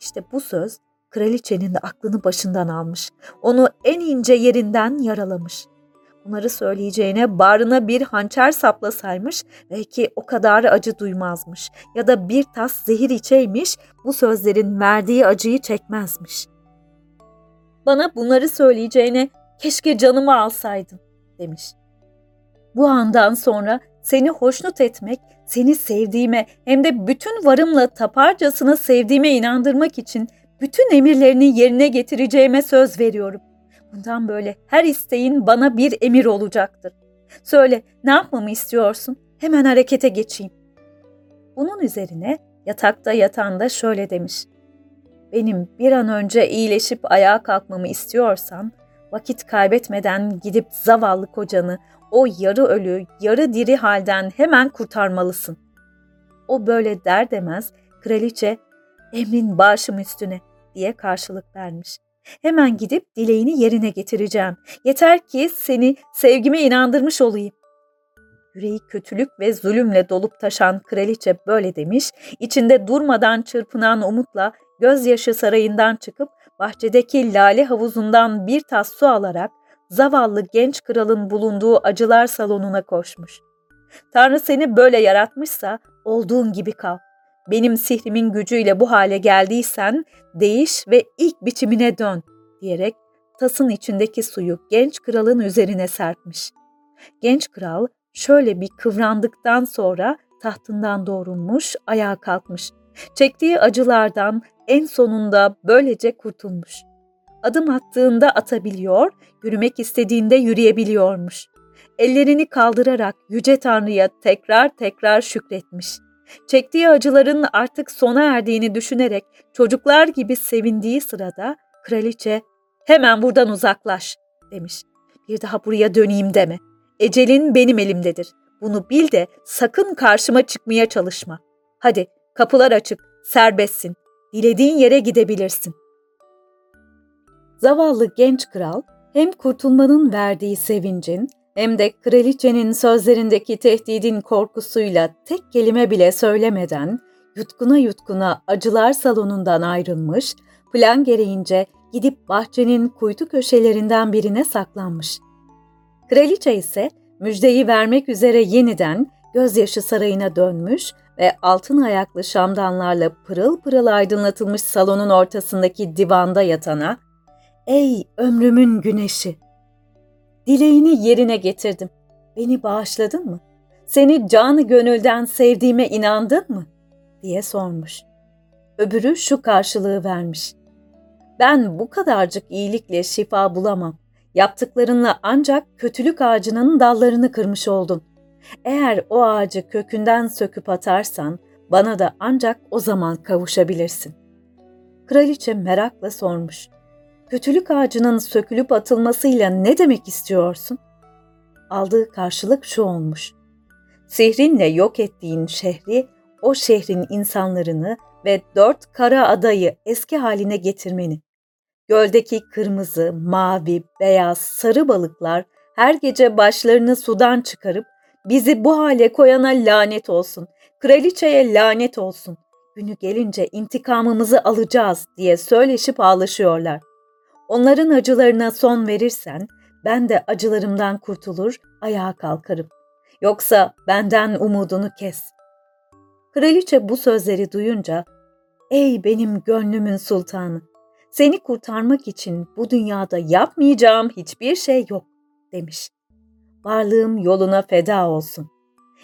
İşte bu söz kraliçenin de aklını başından almış. Onu en ince yerinden yaralamış. Bunları söyleyeceğine bağrına bir hançer saplasaymış belki o kadar acı duymazmış ya da bir tas zehir içeymiş bu sözlerin verdiği acıyı çekmezmiş. Bana bunları söyleyeceğine keşke canımı alsaydın demiş. Bu andan sonra seni hoşnut etmek, seni sevdiğime hem de bütün varımla taparcasına sevdiğime inandırmak için bütün emirlerini yerine getireceğime söz veriyorum. Bundan böyle her isteğin bana bir emir olacaktır. Söyle ne yapmamı istiyorsun? Hemen harekete geçeyim. Bunun üzerine yatakta yatan da şöyle demiş. Benim bir an önce iyileşip ayağa kalkmamı istiyorsan vakit kaybetmeden gidip zavallı kocanı o yarı ölü, yarı diri halden hemen kurtarmalısın. O böyle der demez kraliçe emrin başım üstüne diye karşılık vermiş. Hemen gidip dileğini yerine getireceğim. Yeter ki seni sevgime inandırmış olayım. Yüreği kötülük ve zulümle dolup taşan kraliçe böyle demiş, içinde durmadan çırpınan umutla gözyaşı sarayından çıkıp bahçedeki lale havuzundan bir tas su alarak zavallı genç kralın bulunduğu acılar salonuna koşmuş. Tanrı seni böyle yaratmışsa olduğun gibi kal. Benim sihrimin gücüyle bu hale geldiysen değiş ve ilk biçimine dön diyerek tasın içindeki suyu genç kralın üzerine serpmiş. Genç kral şöyle bir kıvrandıktan sonra tahtından doğrulmuş, ayağa kalkmış. Çektiği acılardan en sonunda böylece kurtulmuş. Adım attığında atabiliyor, yürümek istediğinde yürüyebiliyormuş. Ellerini kaldırarak Yüce Tanrı'ya tekrar tekrar şükretmiş. Çektiği acıların artık sona erdiğini düşünerek çocuklar gibi sevindiği sırada kraliçe hemen buradan uzaklaş demiş. Bir daha buraya döneyim deme. Ecelin benim elimdedir. Bunu bil de sakın karşıma çıkmaya çalışma. Hadi kapılar açık, serbestsin. Dilediğin yere gidebilirsin. Zavallı genç kral hem kurtulmanın verdiği sevincin hem de kraliçenin sözlerindeki tehdidin korkusuyla tek kelime bile söylemeden yutkuna yutkuna acılar salonundan ayrılmış, plan gereğince gidip bahçenin kuytu köşelerinden birine saklanmış. Kraliçe ise müjdeyi vermek üzere yeniden gözyaşı sarayına dönmüş ve altın ayaklı şamdanlarla pırıl pırıl aydınlatılmış salonun ortasındaki divanda yatana ''Ey ömrümün güneşi! Dileğini yerine getirdim. Beni bağışladın mı? Seni canı gönülden sevdiğime inandın mı?'' diye sormuş. Öbürü şu karşılığı vermiş. Ben bu kadarcık iyilikle şifa bulamam. Yaptıklarınla ancak kötülük ağacının dallarını kırmış oldun. Eğer o ağacı kökünden söküp atarsan bana da ancak o zaman kavuşabilirsin. Kraliçe merakla sormuş. Kötülük ağacının sökülüp atılmasıyla ne demek istiyorsun? Aldığı karşılık şu olmuş. Sihrinle yok ettiğin şehri, o şehrin insanlarını ve dört kara adayı eski haline getirmeni. Göldeki kırmızı, mavi, beyaz, sarı balıklar her gece başlarını sudan çıkarıp bizi bu hale koyana lanet olsun, kraliçeye lanet olsun. Günü gelince intikamımızı alacağız diye söyleşip ağlaşıyorlar. Onların acılarına son verirsen ben de acılarımdan kurtulur, ayağa kalkarım. Yoksa benden umudunu kes. Kraliçe bu sözleri duyunca, ''Ey benim gönlümün sultanı, seni kurtarmak için bu dünyada yapmayacağım hiçbir şey yok.'' demiş. ''Varlığım yoluna feda olsun.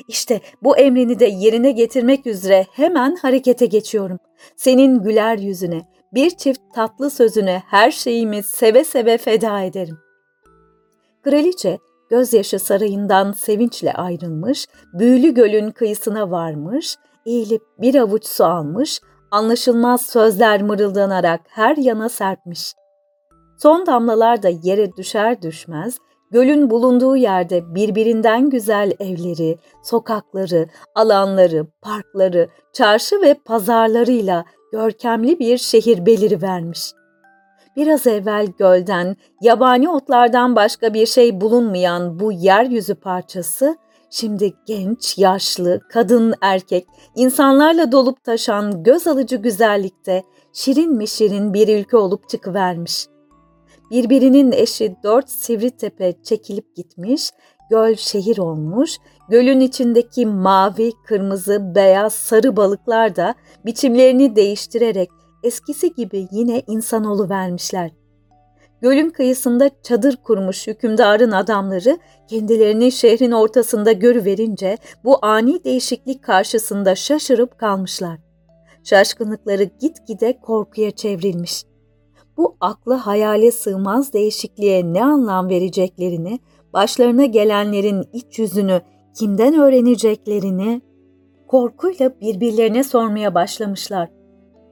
İşte bu emrini de yerine getirmek üzere hemen harekete geçiyorum. Senin güler yüzüne, bir çift tatlı sözüne her şeyimi seve seve feda ederim. Kraliçe gözyaşı sarayından sevinçle ayrılmış, büyülü gölün kıyısına varmış, eğilip bir avuç su almış, anlaşılmaz sözler mırıldanarak her yana serpmiş. Son damlalar da yere düşer düşmez, gölün bulunduğu yerde birbirinden güzel evleri, sokakları, alanları, parkları, çarşı ve pazarlarıyla görkemli bir şehir beliri vermiş. Biraz evvel gölden, yabani otlardan başka bir şey bulunmayan bu yeryüzü parçası, şimdi genç, yaşlı, kadın, erkek, insanlarla dolup taşan göz alıcı güzellikte şirin mi şirin bir ülke olup çıkıvermiş. Birbirinin eşi dört sivri tepe çekilip gitmiş, göl şehir olmuş, gölün içindeki mavi, kırmızı, beyaz, sarı balıklar da biçimlerini değiştirerek eskisi gibi yine insanoğlu vermişler. Gölün kıyısında çadır kurmuş hükümdarın adamları kendilerini şehrin ortasında görüverince bu ani değişiklik karşısında şaşırıp kalmışlar. Şaşkınlıkları gitgide korkuya çevrilmiş. Bu aklı hayale sığmaz değişikliğe ne anlam vereceklerini başlarına gelenlerin iç yüzünü kimden öğreneceklerini korkuyla birbirlerine sormaya başlamışlar.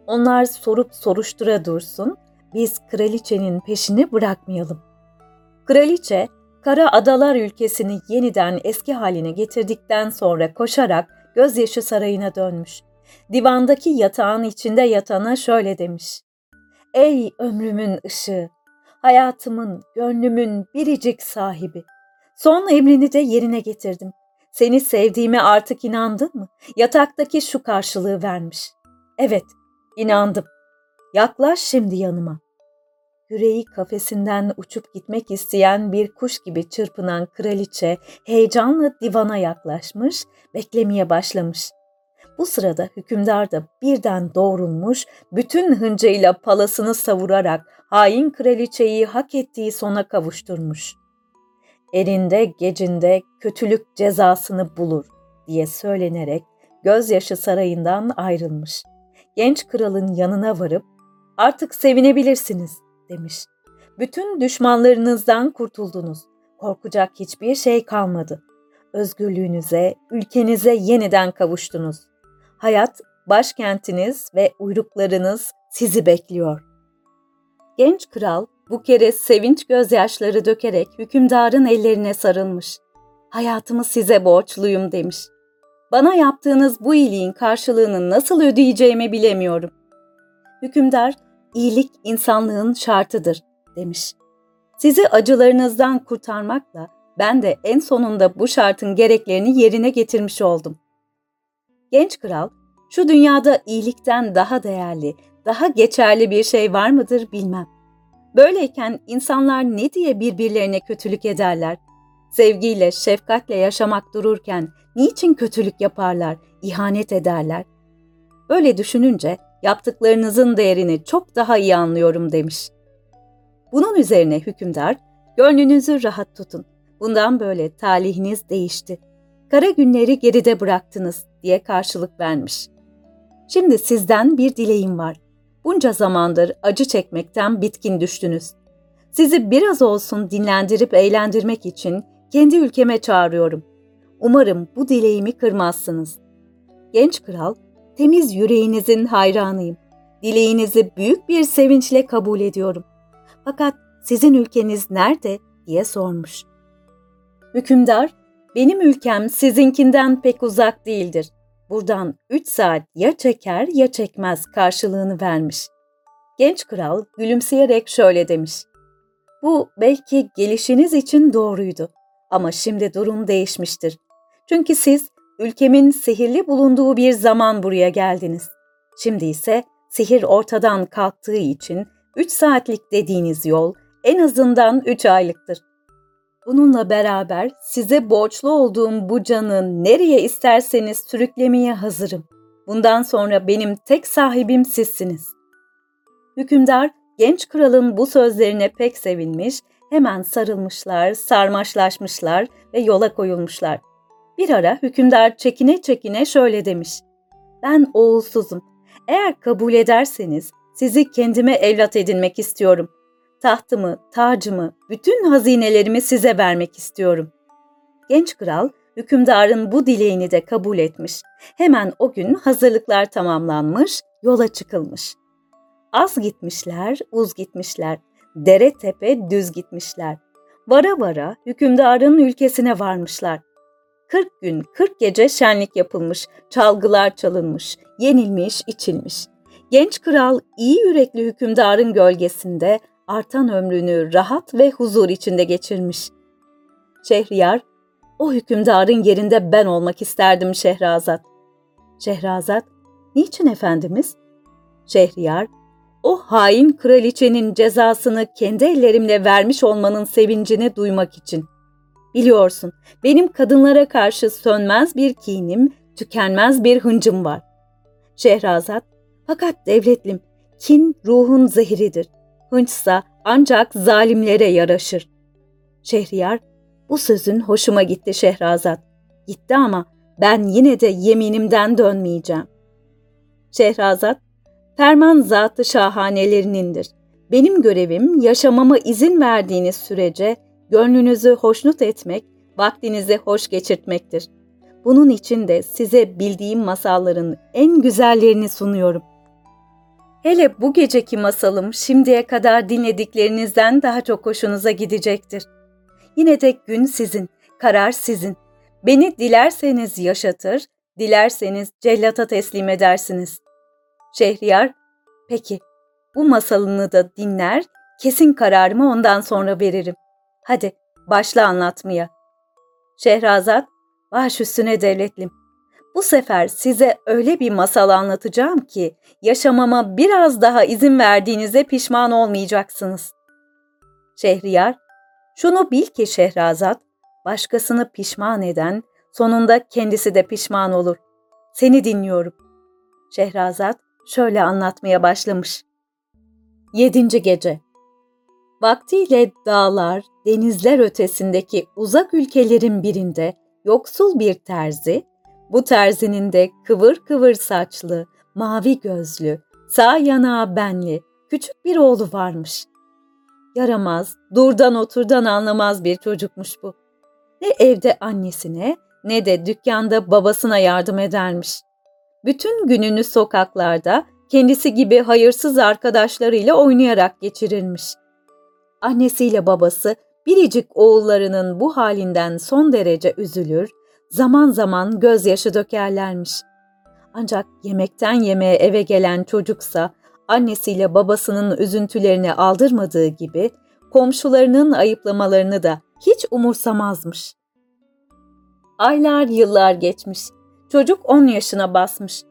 Onlar sorup soruştura dursun, biz kraliçenin peşini bırakmayalım. Kraliçe, Kara Adalar ülkesini yeniden eski haline getirdikten sonra koşarak gözyaşı sarayına dönmüş. Divandaki yatağın içinde yatana şöyle demiş. Ey ömrümün ışığı, hayatımın, gönlümün biricik sahibi. Son emrini de yerine getirdim. Seni sevdiğime artık inandın mı? Yataktaki şu karşılığı vermiş. Evet, inandım. Yaklaş şimdi yanıma. Yüreği kafesinden uçup gitmek isteyen bir kuş gibi çırpınan kraliçe heyecanla divana yaklaşmış, beklemeye başlamış. Bu sırada hükümdar da birden doğrulmuş, bütün hıncıyla palasını savurarak hain kraliçeyi hak ettiği sona kavuşturmuş. Erinde gecinde kötülük cezasını bulur diye söylenerek gözyaşı sarayından ayrılmış. Genç kralın yanına varıp artık sevinebilirsiniz demiş. Bütün düşmanlarınızdan kurtuldunuz. Korkacak hiçbir şey kalmadı. Özgürlüğünüze, ülkenize yeniden kavuştunuz. Hayat, başkentiniz ve uyruklarınız sizi bekliyor. Genç kral bu kere sevinç gözyaşları dökerek hükümdarın ellerine sarılmış. Hayatımı size borçluyum demiş. Bana yaptığınız bu iyiliğin karşılığını nasıl ödeyeceğimi bilemiyorum. Hükümdar, iyilik insanlığın şartıdır demiş. Sizi acılarınızdan kurtarmakla ben de en sonunda bu şartın gereklerini yerine getirmiş oldum. Genç kral, şu dünyada iyilikten daha değerli, daha geçerli bir şey var mıdır bilmem. Böyleyken insanlar ne diye birbirlerine kötülük ederler? Sevgiyle, şefkatle yaşamak dururken niçin kötülük yaparlar, ihanet ederler? Böyle düşününce yaptıklarınızın değerini çok daha iyi anlıyorum demiş. Bunun üzerine hükümdar, gönlünüzü rahat tutun. Bundan böyle talihiniz değişti. Kara günleri geride bıraktınız diye karşılık vermiş. Şimdi sizden bir dileğim var. Bunca zamandır acı çekmekten bitkin düştünüz. Sizi biraz olsun dinlendirip eğlendirmek için kendi ülkeme çağırıyorum. Umarım bu dileğimi kırmazsınız. Genç kral, temiz yüreğinizin hayranıyım. Dileğinizi büyük bir sevinçle kabul ediyorum. Fakat sizin ülkeniz nerede diye sormuş. Hükümdar, benim ülkem sizinkinden pek uzak değildir. Buradan üç saat ya çeker ya çekmez karşılığını vermiş. Genç kral gülümseyerek şöyle demiş. Bu belki gelişiniz için doğruydu ama şimdi durum değişmiştir. Çünkü siz ülkemin sihirli bulunduğu bir zaman buraya geldiniz. Şimdi ise sihir ortadan kalktığı için 3 saatlik dediğiniz yol en azından 3 aylıktır. Bununla beraber size borçlu olduğum bu canı nereye isterseniz sürüklemeye hazırım. Bundan sonra benim tek sahibim sizsiniz. Hükümdar genç kralın bu sözlerine pek sevinmiş, hemen sarılmışlar, sarmaşlaşmışlar ve yola koyulmuşlar. Bir ara hükümdar çekine çekine şöyle demiş. Ben oğulsuzum. Eğer kabul ederseniz sizi kendime evlat edinmek istiyorum. Tahtımı, tacımı, bütün hazinelerimi size vermek istiyorum. Genç kral hükümdarın bu dileğini de kabul etmiş. Hemen o gün hazırlıklar tamamlanmış, yola çıkılmış. Az gitmişler, uz gitmişler. Dere tepe düz gitmişler. Vara vara hükümdarın ülkesine varmışlar. Kırk gün, kırk gece şenlik yapılmış, çalgılar çalınmış, yenilmiş, içilmiş. Genç kral iyi yürekli hükümdarın gölgesinde artan ömrünü rahat ve huzur içinde geçirmiş. Şehriyar, o hükümdarın yerinde ben olmak isterdim Şehrazat. Şehrazat, niçin efendimiz? Şehriyar, o hain kraliçenin cezasını kendi ellerimle vermiş olmanın sevincini duymak için. Biliyorsun, benim kadınlara karşı sönmez bir kinim, tükenmez bir hıncım var. Şehrazat, fakat devletlim, kin ruhun zehridir. Hınçsa ancak zalimlere yaraşır. Şehriyar, bu sözün hoşuma gitti Şehrazat. Gitti ama ben yine de yeminimden dönmeyeceğim. Şehrazat, ferman zatı şahanelerinindir. Benim görevim yaşamama izin verdiğiniz sürece gönlünüzü hoşnut etmek, vaktinizi hoş geçirtmektir. Bunun için de size bildiğim masalların en güzellerini sunuyorum. Hele bu geceki masalım şimdiye kadar dinlediklerinizden daha çok hoşunuza gidecektir. Yine de gün sizin, karar sizin. Beni dilerseniz yaşatır, dilerseniz cellata teslim edersiniz. Şehriyar, peki bu masalını da dinler, kesin kararımı ondan sonra veririm. Hadi başla anlatmaya. Şehrazat, baş üstüne devletlim. Bu sefer size öyle bir masal anlatacağım ki yaşamama biraz daha izin verdiğinize pişman olmayacaksınız. Şehriyar, şunu bil ki Şehrazat, başkasını pişman eden sonunda kendisi de pişman olur. Seni dinliyorum. Şehrazat şöyle anlatmaya başlamış. Yedinci Gece Vaktiyle dağlar, denizler ötesindeki uzak ülkelerin birinde yoksul bir terzi, bu terzinin de kıvır kıvır saçlı, mavi gözlü, sağ yanağı benli, küçük bir oğlu varmış. Yaramaz, durdan oturdan anlamaz bir çocukmuş bu. Ne evde annesine ne de dükkanda babasına yardım edermiş. Bütün gününü sokaklarda kendisi gibi hayırsız arkadaşlarıyla oynayarak geçirirmiş. Annesiyle babası biricik oğullarının bu halinden son derece üzülür, zaman zaman gözyaşı dökerlermiş. Ancak yemekten yemeğe eve gelen çocuksa annesiyle babasının üzüntülerini aldırmadığı gibi komşularının ayıplamalarını da hiç umursamazmış. Aylar yıllar geçmiş. Çocuk 10 yaşına basmış.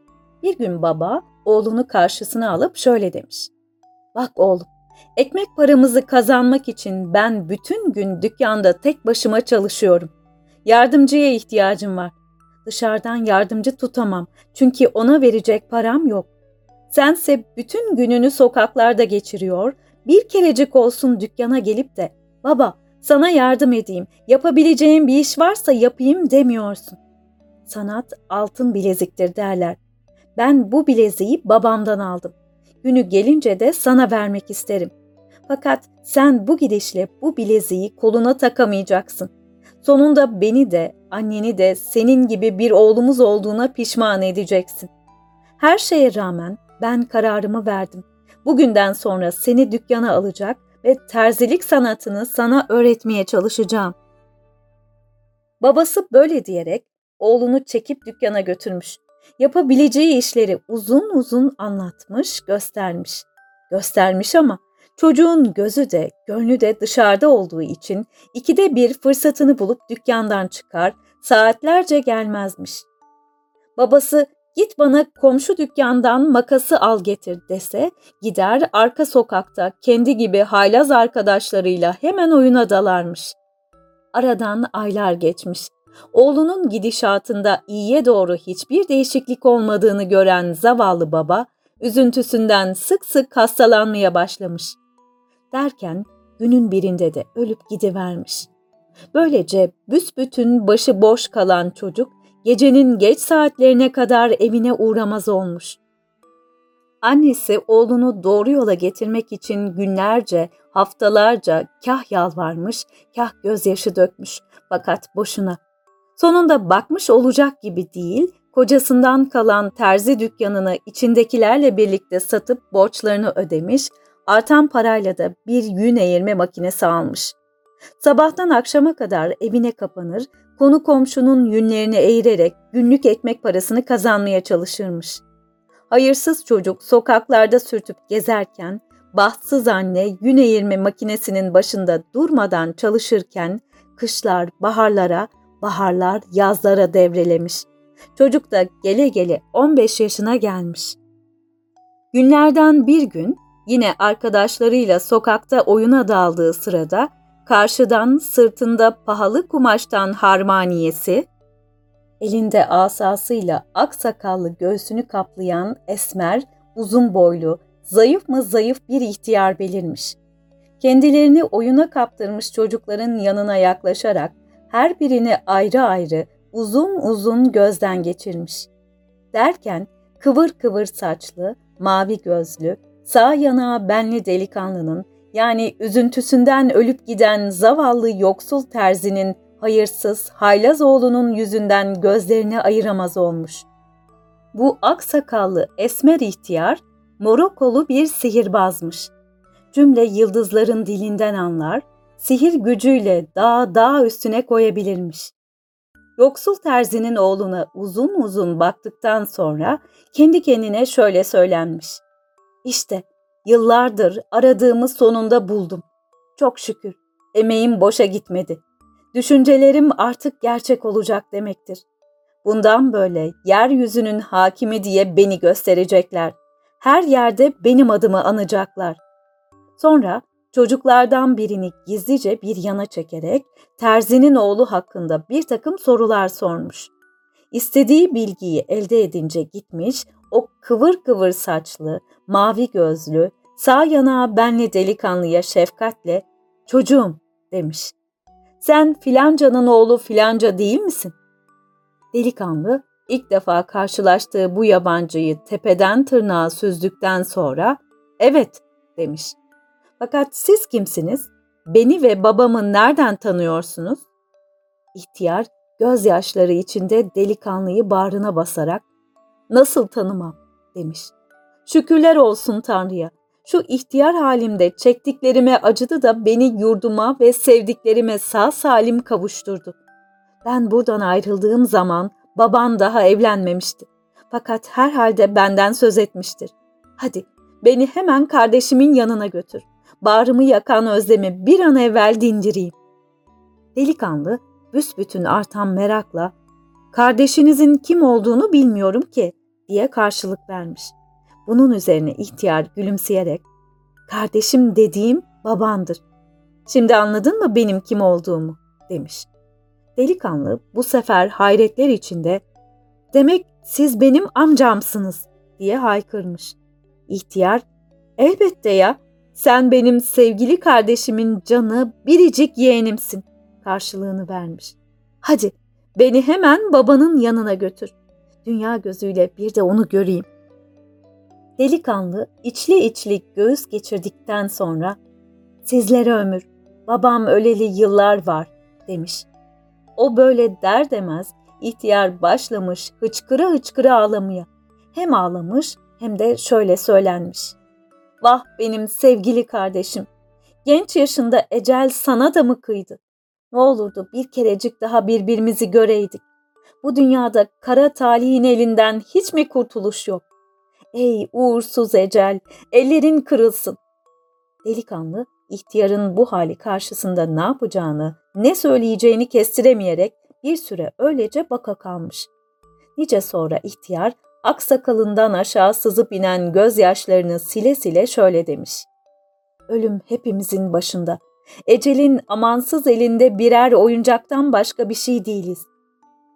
Bir gün baba oğlunu karşısına alıp şöyle demiş. Bak oğlum, ekmek paramızı kazanmak için ben bütün gün dükkanda tek başıma çalışıyorum. Yardımcıya ihtiyacım var. Dışarıdan yardımcı tutamam çünkü ona verecek param yok. Sense bütün gününü sokaklarda geçiriyor, bir kerecik olsun dükkana gelip de baba sana yardım edeyim, yapabileceğim bir iş varsa yapayım demiyorsun. Sanat altın bileziktir derler. Ben bu bileziği babamdan aldım. Günü gelince de sana vermek isterim. Fakat sen bu gidişle bu bileziği koluna takamayacaksın. Sonunda beni de, anneni de senin gibi bir oğlumuz olduğuna pişman edeceksin. Her şeye rağmen ben kararımı verdim. Bugünden sonra seni dükkana alacak ve terzilik sanatını sana öğretmeye çalışacağım. Babası böyle diyerek oğlunu çekip dükkana götürmüş. Yapabileceği işleri uzun uzun anlatmış, göstermiş. Göstermiş ama çocuğun gözü de, gönlü de dışarıda olduğu için ikide bir fırsatını bulup dükkandan çıkar, saatlerce gelmezmiş. Babası git bana komşu dükkandan makası al getir dese gider arka sokakta kendi gibi haylaz arkadaşlarıyla hemen oyuna dalarmış. Aradan aylar geçmiş. Oğlunun gidişatında iyiye doğru hiçbir değişiklik olmadığını gören zavallı baba üzüntüsünden sık sık hastalanmaya başlamış. Derken günün birinde de ölüp gidivermiş. Böylece büsbütün başı boş kalan çocuk gecenin geç saatlerine kadar evine uğramaz olmuş. Annesi oğlunu doğru yola getirmek için günlerce, haftalarca kah yalvarmış, kah gözyaşı dökmüş fakat boşuna. Sonunda bakmış olacak gibi değil, kocasından kalan terzi dükkanını içindekilerle birlikte satıp borçlarını ödemiş, artan parayla da bir yün eğirme makinesi almış. Sabahtan akşama kadar evine kapanır, konu komşunun yünlerini eğirerek günlük ekmek parasını kazanmaya çalışırmış. Hayırsız çocuk sokaklarda sürtüp gezerken, bahtsız anne yün eğirme makinesinin başında durmadan çalışırken, kışlar baharlara, baharlar yazlara devrelemiş. Çocuk da gele gele 15 yaşına gelmiş. Günlerden bir gün yine arkadaşlarıyla sokakta oyuna daldığı sırada Karşıdan sırtında pahalı kumaştan harmaniyesi, elinde asasıyla aksakallı göğsünü kaplayan esmer, uzun boylu, zayıf mı zayıf bir ihtiyar belirmiş. Kendilerini oyuna kaptırmış çocukların yanına yaklaşarak her birini ayrı ayrı uzun uzun gözden geçirmiş. Derken kıvır kıvır saçlı, mavi gözlü, sağ yanağı benli delikanlının yani üzüntüsünden ölüp giden zavallı yoksul terzinin hayırsız, haylaz oğlunun yüzünden gözlerini ayıramaz olmuş. Bu aksakallı esmer ihtiyar, Morokolu bir sihirbazmış. Cümle yıldızların dilinden anlar, sihir gücüyle dağ dağ üstüne koyabilirmiş. Yoksul terzinin oğluna uzun uzun baktıktan sonra kendi kendine şöyle söylenmiş. İşte Yıllardır aradığımı sonunda buldum. Çok şükür. Emeğim boşa gitmedi. Düşüncelerim artık gerçek olacak demektir. Bundan böyle yeryüzünün hakimi diye beni gösterecekler. Her yerde benim adımı anacaklar. Sonra çocuklardan birini gizlice bir yana çekerek terzinin oğlu hakkında bir takım sorular sormuş. İstediği bilgiyi elde edince gitmiş, o kıvır kıvır saçlı, mavi gözlü, sağ yanağı benli delikanlıya şefkatle çocuğum demiş. Sen filancanın oğlu filanca değil misin? Delikanlı ilk defa karşılaştığı bu yabancıyı tepeden tırnağa süzdükten sonra evet demiş. Fakat siz kimsiniz? Beni ve babamı nereden tanıyorsunuz? İhtiyar gözyaşları içinde delikanlıyı bağrına basarak "Nasıl tanımam?" demiş. "Şükürler olsun Tanrı'ya. Şu ihtiyar halimde çektiklerime acıdı da beni yurduma ve sevdiklerime sağ salim kavuşturdu. Ben buradan ayrıldığım zaman baban daha evlenmemişti. Fakat herhalde benden söz etmiştir. Hadi beni hemen kardeşimin yanına götür. Bağrımı yakan özlemi bir an evvel dindireyim. Delikanlı büsbütün artan merakla kardeşinizin kim olduğunu bilmiyorum ki diye karşılık vermiş. Bunun üzerine ihtiyar gülümseyerek kardeşim dediğim babandır. Şimdi anladın mı benim kim olduğumu demiş. Delikanlı bu sefer hayretler içinde demek siz benim amcamsınız diye haykırmış. İhtiyar elbette ya sen benim sevgili kardeşimin canı biricik yeğenimsin karşılığını vermiş. Hadi beni hemen babanın yanına götür. Dünya gözüyle bir de onu göreyim. Delikanlı içli içli göğüs geçirdikten sonra sizlere ömür, babam öleli yıllar var demiş. O böyle der demez ihtiyar başlamış hıçkıra hıçkıra ağlamaya. Hem ağlamış hem de şöyle söylenmiş. Vah benim sevgili kardeşim, genç yaşında ecel sana da mı kıydı? Ne olurdu bir kerecik daha birbirimizi göreydik. Bu dünyada kara talihin elinden hiç mi kurtuluş yok? Ey uğursuz ecel, ellerin kırılsın. Delikanlı, ihtiyarın bu hali karşısında ne yapacağını, ne söyleyeceğini kestiremeyerek bir süre öylece baka kalmış. Nice sonra ihtiyar, aksakalından aşağı sızıp inen gözyaşlarını sile sile şöyle demiş. Ölüm hepimizin başında. Ecelin amansız elinde birer oyuncaktan başka bir şey değiliz.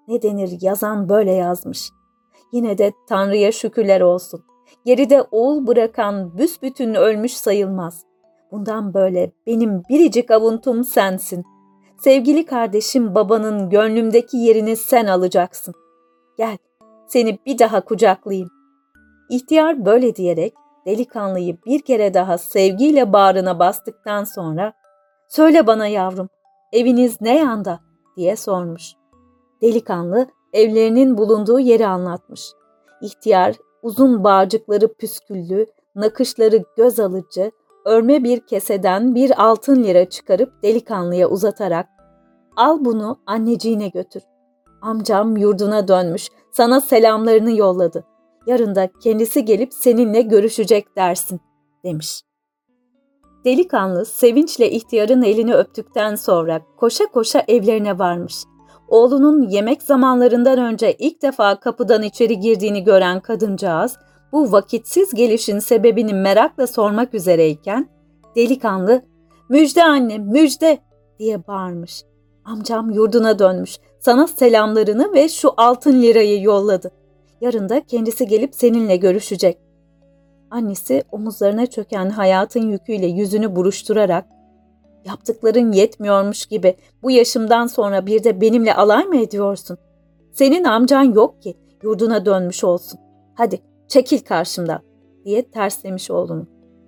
Ne denir yazan böyle yazmış. Yine de Tanrı'ya şükürler olsun. Geride oğul bırakan büsbütün ölmüş sayılmaz. Bundan böyle benim biricik avuntum sensin. Sevgili kardeşim babanın gönlümdeki yerini sen alacaksın. Gel, seni bir daha kucaklayayım. İhtiyar böyle diyerek delikanlıyı bir kere daha sevgiyle bağrına bastıktan sonra ''Söyle bana yavrum, eviniz ne yanda?'' diye sormuş. Delikanlı evlerinin bulunduğu yeri anlatmış. İhtiyar uzun bağcıkları püsküllü, nakışları göz alıcı, örme bir keseden bir altın lira çıkarıp delikanlıya uzatarak ''Al bunu anneciğine götür. Amcam yurduna dönmüş, sana selamlarını yolladı. Yarın da kendisi gelip seninle görüşecek dersin.'' demiş. Delikanlı sevinçle ihtiyarın elini öptükten sonra koşa koşa evlerine varmış. Oğlunun yemek zamanlarından önce ilk defa kapıdan içeri girdiğini gören kadıncağız bu vakitsiz gelişin sebebini merakla sormak üzereyken delikanlı "Müjde anne, müjde!" diye bağırmış. Amcam yurduna dönmüş. Sana selamlarını ve şu altın lirayı yolladı. Yarın da kendisi gelip seninle görüşecek. Annesi omuzlarına çöken hayatın yüküyle yüzünü buruşturarak Yaptıkların yetmiyormuş gibi bu yaşımdan sonra bir de benimle alay mı ediyorsun? Senin amcan yok ki yurduna dönmüş olsun. Hadi çekil karşımda diye terslemiş oğlunu.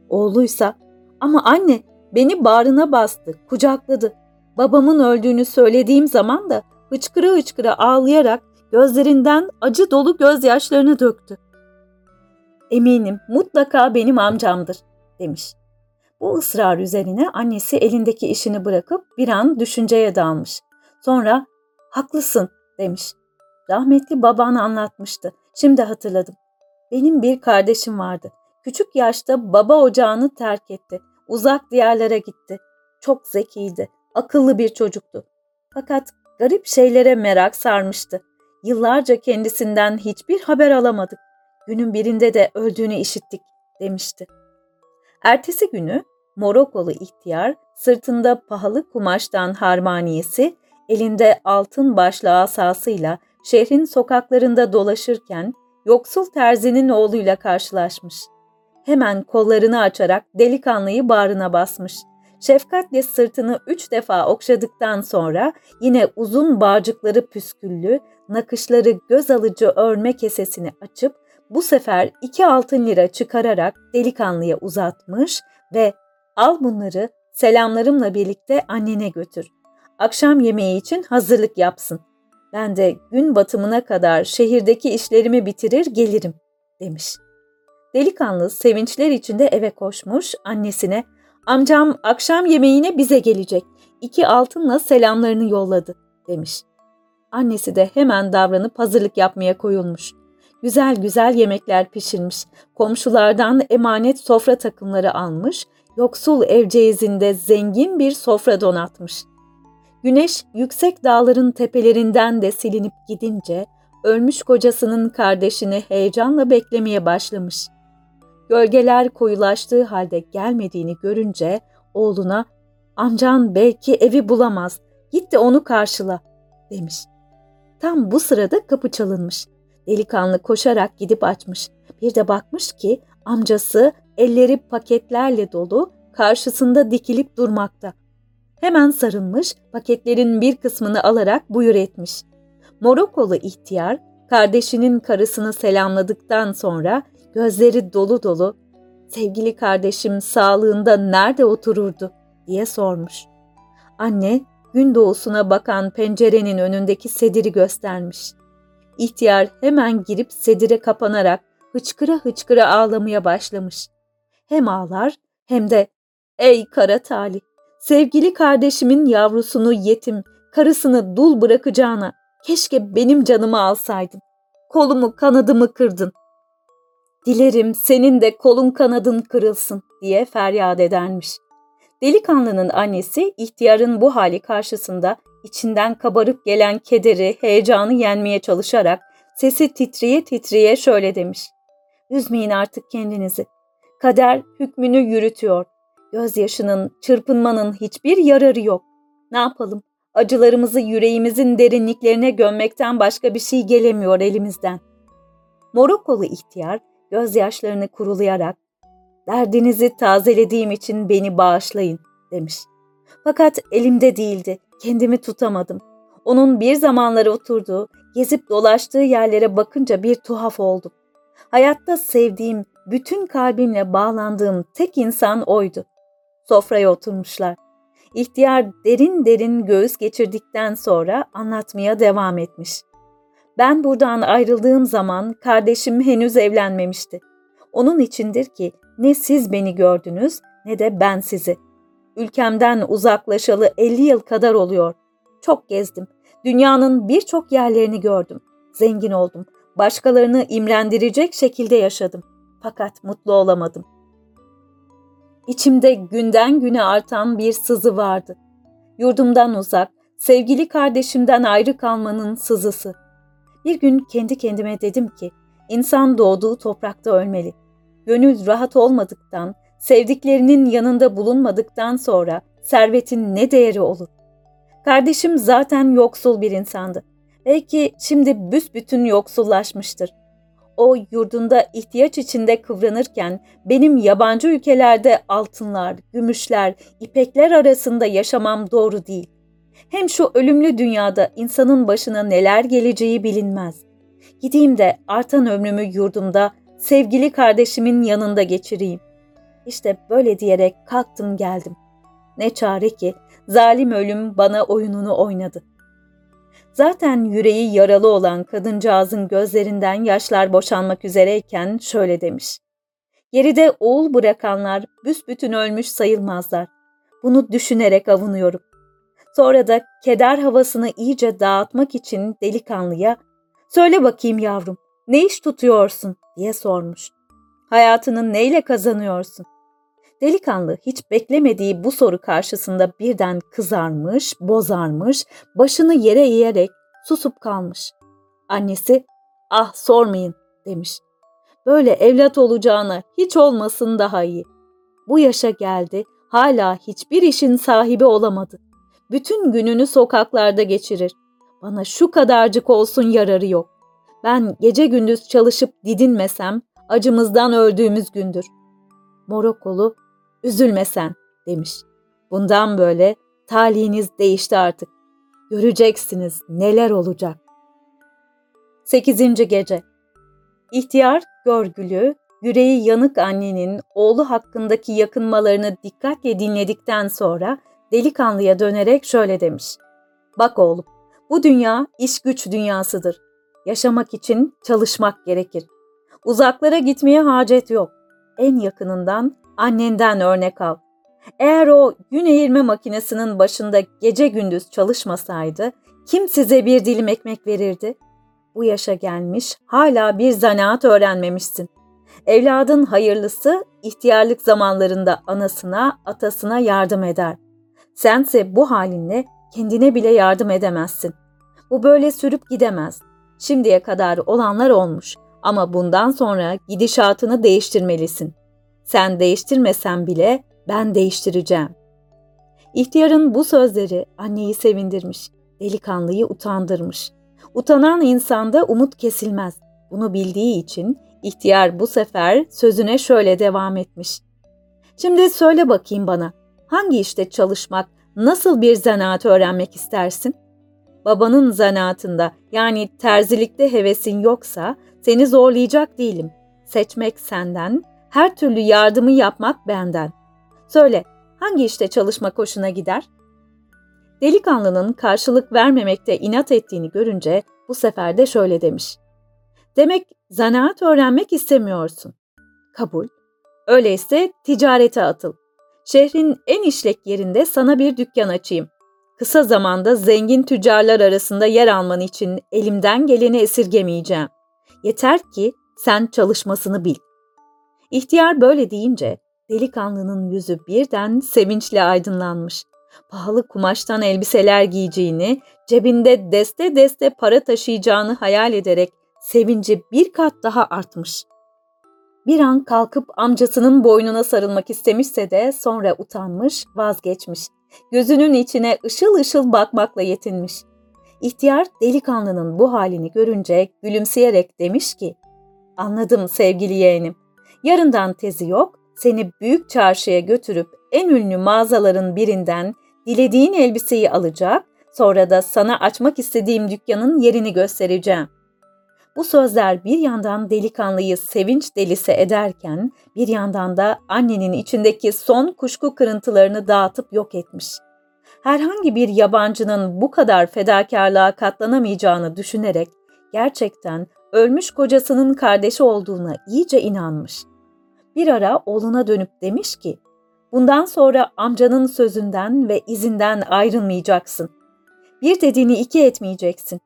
Oğluysa ama anne beni bağrına bastı, kucakladı. Babamın öldüğünü söylediğim zaman da hıçkıra hıçkıra ağlayarak gözlerinden acı dolu gözyaşlarını döktü. Eminim mutlaka benim amcamdır demiş. Bu ısrar üzerine annesi elindeki işini bırakıp bir an düşünceye dalmış. Sonra haklısın demiş. Rahmetli baban anlatmıştı. Şimdi hatırladım. Benim bir kardeşim vardı. Küçük yaşta baba ocağını terk etti. Uzak diyarlara gitti. Çok zekiydi. Akıllı bir çocuktu. Fakat garip şeylere merak sarmıştı. Yıllarca kendisinden hiçbir haber alamadık. Günün birinde de öldüğünü işittik demişti. Ertesi günü Morokolu ihtiyar sırtında pahalı kumaştan harmaniyesi, elinde altın başlı asasıyla şehrin sokaklarında dolaşırken yoksul terzinin oğluyla karşılaşmış. Hemen kollarını açarak delikanlıyı bağrına basmış. Şefkatle sırtını üç defa okşadıktan sonra yine uzun bağcıkları püsküllü, nakışları göz alıcı örme kesesini açıp bu sefer iki altın lira çıkararak delikanlıya uzatmış ve Al bunları selamlarımla birlikte annene götür. Akşam yemeği için hazırlık yapsın. Ben de gün batımına kadar şehirdeki işlerimi bitirir gelirim, demiş. Delikanlı sevinçler içinde eve koşmuş, annesine amcam akşam yemeğine bize gelecek, iki altınla selamlarını yolladı, demiş. Annesi de hemen davranıp hazırlık yapmaya koyulmuş. Güzel güzel yemekler pişirmiş, komşulardan emanet sofra takımları almış, yoksul evceğizinde zengin bir sofra donatmış. Güneş yüksek dağların tepelerinden de silinip gidince ölmüş kocasının kardeşini heyecanla beklemeye başlamış. Gölgeler koyulaştığı halde gelmediğini görünce oğluna ''Amcan belki evi bulamaz, git de onu karşıla.'' demiş. Tam bu sırada kapı çalınmış. Delikanlı koşarak gidip açmış. Bir de bakmış ki amcası elleri paketlerle dolu karşısında dikilip durmakta. Hemen sarılmış, paketlerin bir kısmını alarak buyur etmiş. Morokolu ihtiyar, kardeşinin karısını selamladıktan sonra gözleri dolu dolu, sevgili kardeşim sağlığında nerede otururdu diye sormuş. Anne, gün doğusuna bakan pencerenin önündeki sediri göstermiş. İhtiyar hemen girip sedire kapanarak hıçkıra hıçkıra ağlamaya başlamış. Hem ağlar hem de ''Ey kara talih, sevgili kardeşimin yavrusunu yetim, karısını dul bırakacağına keşke benim canımı alsaydın. Kolumu kanadımı kırdın. Dilerim senin de kolun kanadın kırılsın diye feryat edermiş. Delikanlının annesi ihtiyarın bu hali karşısında içinden kabarıp gelen kederi, heyecanı yenmeye çalışarak sesi titriye titriye şöyle demiş. Üzmeyin artık kendinizi. Kader hükmünü yürütüyor. Gözyaşının, çırpınmanın hiçbir yararı yok. Ne yapalım? Acılarımızı yüreğimizin derinliklerine gömmekten başka bir şey gelemiyor elimizden. Morokolu ihtiyar gözyaşlarını kurulayarak derdinizi tazelediğim için beni bağışlayın demiş. Fakat elimde değildi, kendimi tutamadım. Onun bir zamanları oturduğu, gezip dolaştığı yerlere bakınca bir tuhaf oldum. Hayatta sevdiğim, bütün kalbimle bağlandığım tek insan oydu. Sofraya oturmuşlar. İhtiyar derin derin göğüs geçirdikten sonra anlatmaya devam etmiş. Ben buradan ayrıldığım zaman kardeşim henüz evlenmemişti. Onun içindir ki ne siz beni gördünüz ne de ben sizi. Ülkemden uzaklaşalı 50 yıl kadar oluyor. Çok gezdim. Dünyanın birçok yerlerini gördüm. Zengin oldum. Başkalarını imrendirecek şekilde yaşadım. Fakat mutlu olamadım. İçimde günden güne artan bir sızı vardı. Yurdumdan uzak, sevgili kardeşimden ayrı kalmanın sızısı. Bir gün kendi kendime dedim ki, insan doğduğu toprakta ölmeli. Gönül rahat olmadıktan, sevdiklerinin yanında bulunmadıktan sonra servetin ne değeri olur? Kardeşim zaten yoksul bir insandı. Belki şimdi büsbütün yoksullaşmıştır. O yurdunda ihtiyaç içinde kıvranırken benim yabancı ülkelerde altınlar, gümüşler, ipekler arasında yaşamam doğru değil. Hem şu ölümlü dünyada insanın başına neler geleceği bilinmez. Gideyim de artan ömrümü yurdumda sevgili kardeşimin yanında geçireyim. İşte böyle diyerek kalktım geldim. Ne çare ki zalim ölüm bana oyununu oynadı. Zaten yüreği yaralı olan kadıncağızın gözlerinden yaşlar boşanmak üzereyken şöyle demiş. Geride oğul bırakanlar büsbütün ölmüş sayılmazlar. Bunu düşünerek avunuyorum. Sonra da keder havasını iyice dağıtmak için delikanlıya ''Söyle bakayım yavrum, ne iş tutuyorsun?'' diye sormuş. ''Hayatını neyle kazanıyorsun?'' Delikanlı hiç beklemediği bu soru karşısında birden kızarmış, bozarmış, başını yere eğerek susup kalmış. Annesi, ah sormayın demiş. Böyle evlat olacağına hiç olmasın daha iyi. Bu yaşa geldi, hala hiçbir işin sahibi olamadı. Bütün gününü sokaklarda geçirir. Bana şu kadarcık olsun yararı yok. Ben gece gündüz çalışıp didinmesem acımızdan öldüğümüz gündür. Morokolu Üzülme sen demiş. Bundan böyle talihiniz değişti artık. Göreceksiniz neler olacak. 8. Gece İhtiyar, görgülü, yüreği yanık annenin oğlu hakkındaki yakınmalarını dikkatle dinledikten sonra delikanlıya dönerek şöyle demiş. Bak oğlum, bu dünya iş güç dünyasıdır. Yaşamak için çalışmak gerekir. Uzaklara gitmeye hacet yok. En yakınından, annenden örnek al. Eğer o gün eğirme makinesinin başında gece gündüz çalışmasaydı kim size bir dilim ekmek verirdi? Bu yaşa gelmiş hala bir zanaat öğrenmemişsin. Evladın hayırlısı ihtiyarlık zamanlarında anasına, atasına yardım eder. Sense bu halinle kendine bile yardım edemezsin. Bu böyle sürüp gidemez. Şimdiye kadar olanlar olmuş ama bundan sonra gidişatını değiştirmelisin. Sen değiştirmesen bile ben değiştireceğim. İhtiyarın bu sözleri anneyi sevindirmiş, delikanlıyı utandırmış. Utanan insanda umut kesilmez. Bunu bildiği için ihtiyar bu sefer sözüne şöyle devam etmiş. Şimdi söyle bakayım bana, hangi işte çalışmak, nasıl bir zanaat öğrenmek istersin? Babanın zanaatında yani terzilikte hevesin yoksa seni zorlayacak değilim. Seçmek senden, her türlü yardımı yapmak benden. Söyle, hangi işte çalışmak hoşuna gider? Delikanlının karşılık vermemekte inat ettiğini görünce bu sefer de şöyle demiş. Demek zanaat öğrenmek istemiyorsun. Kabul. Öyleyse ticarete atıl. Şehrin en işlek yerinde sana bir dükkan açayım. Kısa zamanda zengin tüccarlar arasında yer alman için elimden geleni esirgemeyeceğim. Yeter ki sen çalışmasını bil. İhtiyar böyle deyince delikanlının yüzü birden sevinçle aydınlanmış. Pahalı kumaştan elbiseler giyeceğini, cebinde deste deste para taşıyacağını hayal ederek sevinci bir kat daha artmış. Bir an kalkıp amcasının boynuna sarılmak istemişse de sonra utanmış, vazgeçmiş. Gözünün içine ışıl ışıl bakmakla yetinmiş. İhtiyar delikanlının bu halini görünce gülümseyerek demiş ki, ''Anladım sevgili yeğenim. Yarından tezi yok, seni büyük çarşıya götürüp en ünlü mağazaların birinden dilediğin elbiseyi alacak, sonra da sana açmak istediğim dükkanın yerini göstereceğim. Bu sözler bir yandan delikanlıyı sevinç delisi ederken bir yandan da annenin içindeki son kuşku kırıntılarını dağıtıp yok etmiş. Herhangi bir yabancının bu kadar fedakarlığa katlanamayacağını düşünerek gerçekten ölmüş kocasının kardeşi olduğuna iyice inanmış. Bir ara oğluna dönüp demiş ki, bundan sonra amcanın sözünden ve izinden ayrılmayacaksın. Bir dediğini iki etmeyeceksin.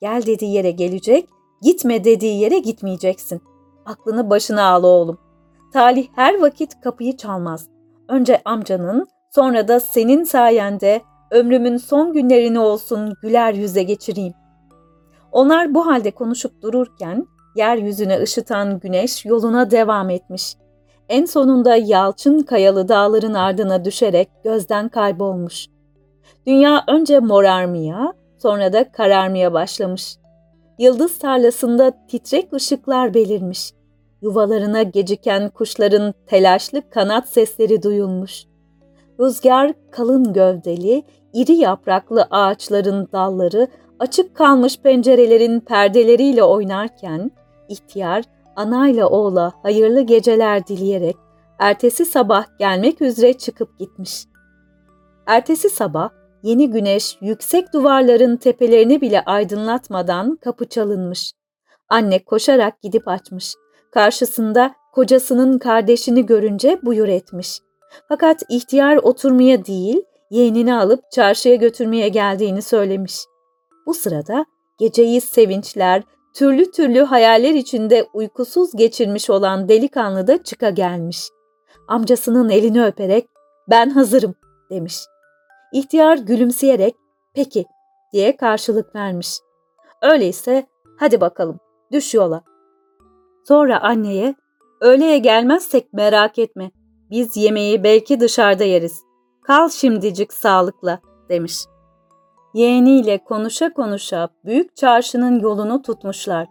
Gel dediği yere gelecek, Gitme dediği yere gitmeyeceksin. Aklını başına al oğlum. Talih her vakit kapıyı çalmaz. Önce amcanın, sonra da senin sayende ömrümün son günlerini olsun güler yüze geçireyim. Onlar bu halde konuşup dururken yeryüzüne ışıtan güneş yoluna devam etmiş. En sonunda yalçın kayalı dağların ardına düşerek gözden kaybolmuş. Dünya önce morarmaya, sonra da kararmaya başlamış yıldız tarlasında titrek ışıklar belirmiş. Yuvalarına geciken kuşların telaşlı kanat sesleri duyulmuş. Rüzgar kalın gövdeli, iri yapraklı ağaçların dalları açık kalmış pencerelerin perdeleriyle oynarken ihtiyar anayla oğla hayırlı geceler dileyerek ertesi sabah gelmek üzere çıkıp gitmiş. Ertesi sabah Yeni güneş yüksek duvarların tepelerini bile aydınlatmadan kapı çalınmış. Anne koşarak gidip açmış. Karşısında kocasının kardeşini görünce buyur etmiş. Fakat ihtiyar oturmaya değil, yeğenini alıp çarşıya götürmeye geldiğini söylemiş. Bu sırada geceyi sevinçler, türlü türlü hayaller içinde uykusuz geçirmiş olan delikanlı da çıka gelmiş. Amcasının elini öperek ben hazırım demiş. İhtiyar gülümseyerek peki diye karşılık vermiş. Öyleyse hadi bakalım düş yola. Sonra anneye öğleye gelmezsek merak etme. Biz yemeği belki dışarıda yeriz. Kal şimdicik sağlıkla demiş. Yeğeniyle konuşa konuşa büyük çarşının yolunu tutmuşlar.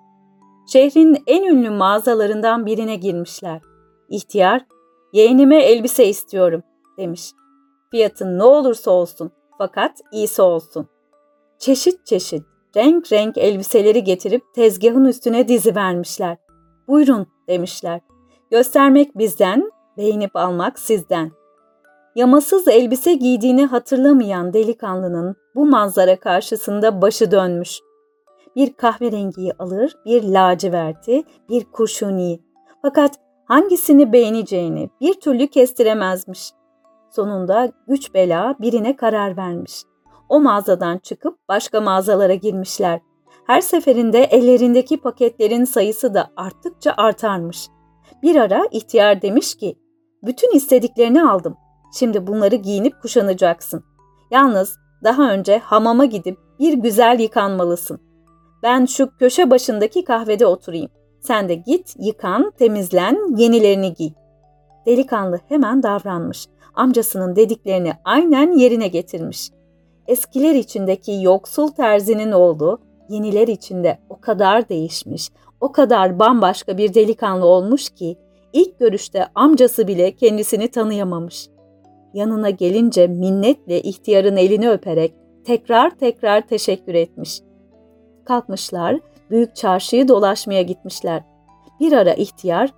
Şehrin en ünlü mağazalarından birine girmişler. İhtiyar, yeğenime elbise istiyorum demiş. Fiyatın ne olursa olsun fakat iyisi olsun. Çeşit çeşit, renk renk elbiseleri getirip tezgahın üstüne dizi vermişler. Buyurun demişler. Göstermek bizden, beğenip almak sizden. Yamasız elbise giydiğini hatırlamayan delikanlının bu manzara karşısında başı dönmüş. Bir kahverengiyi alır, bir laciverti, bir kurşuniyi. Fakat hangisini beğeneceğini bir türlü kestiremezmiş. Sonunda güç bela birine karar vermiş. O mağazadan çıkıp başka mağazalara girmişler. Her seferinde ellerindeki paketlerin sayısı da arttıkça artarmış. Bir ara ihtiyar demiş ki, bütün istediklerini aldım. Şimdi bunları giyinip kuşanacaksın. Yalnız daha önce hamama gidip bir güzel yıkanmalısın. Ben şu köşe başındaki kahvede oturayım. Sen de git, yıkan, temizlen, yenilerini giy. Delikanlı hemen davranmış. Amcasının dediklerini aynen yerine getirmiş. Eskiler içindeki yoksul terzinin oğlu, yeniler içinde o kadar değişmiş, o kadar bambaşka bir delikanlı olmuş ki ilk görüşte amcası bile kendisini tanıyamamış. Yanına gelince minnetle ihtiyarın elini öperek tekrar tekrar teşekkür etmiş. Kalkmışlar, büyük çarşıyı dolaşmaya gitmişler. Bir ara ihtiyar,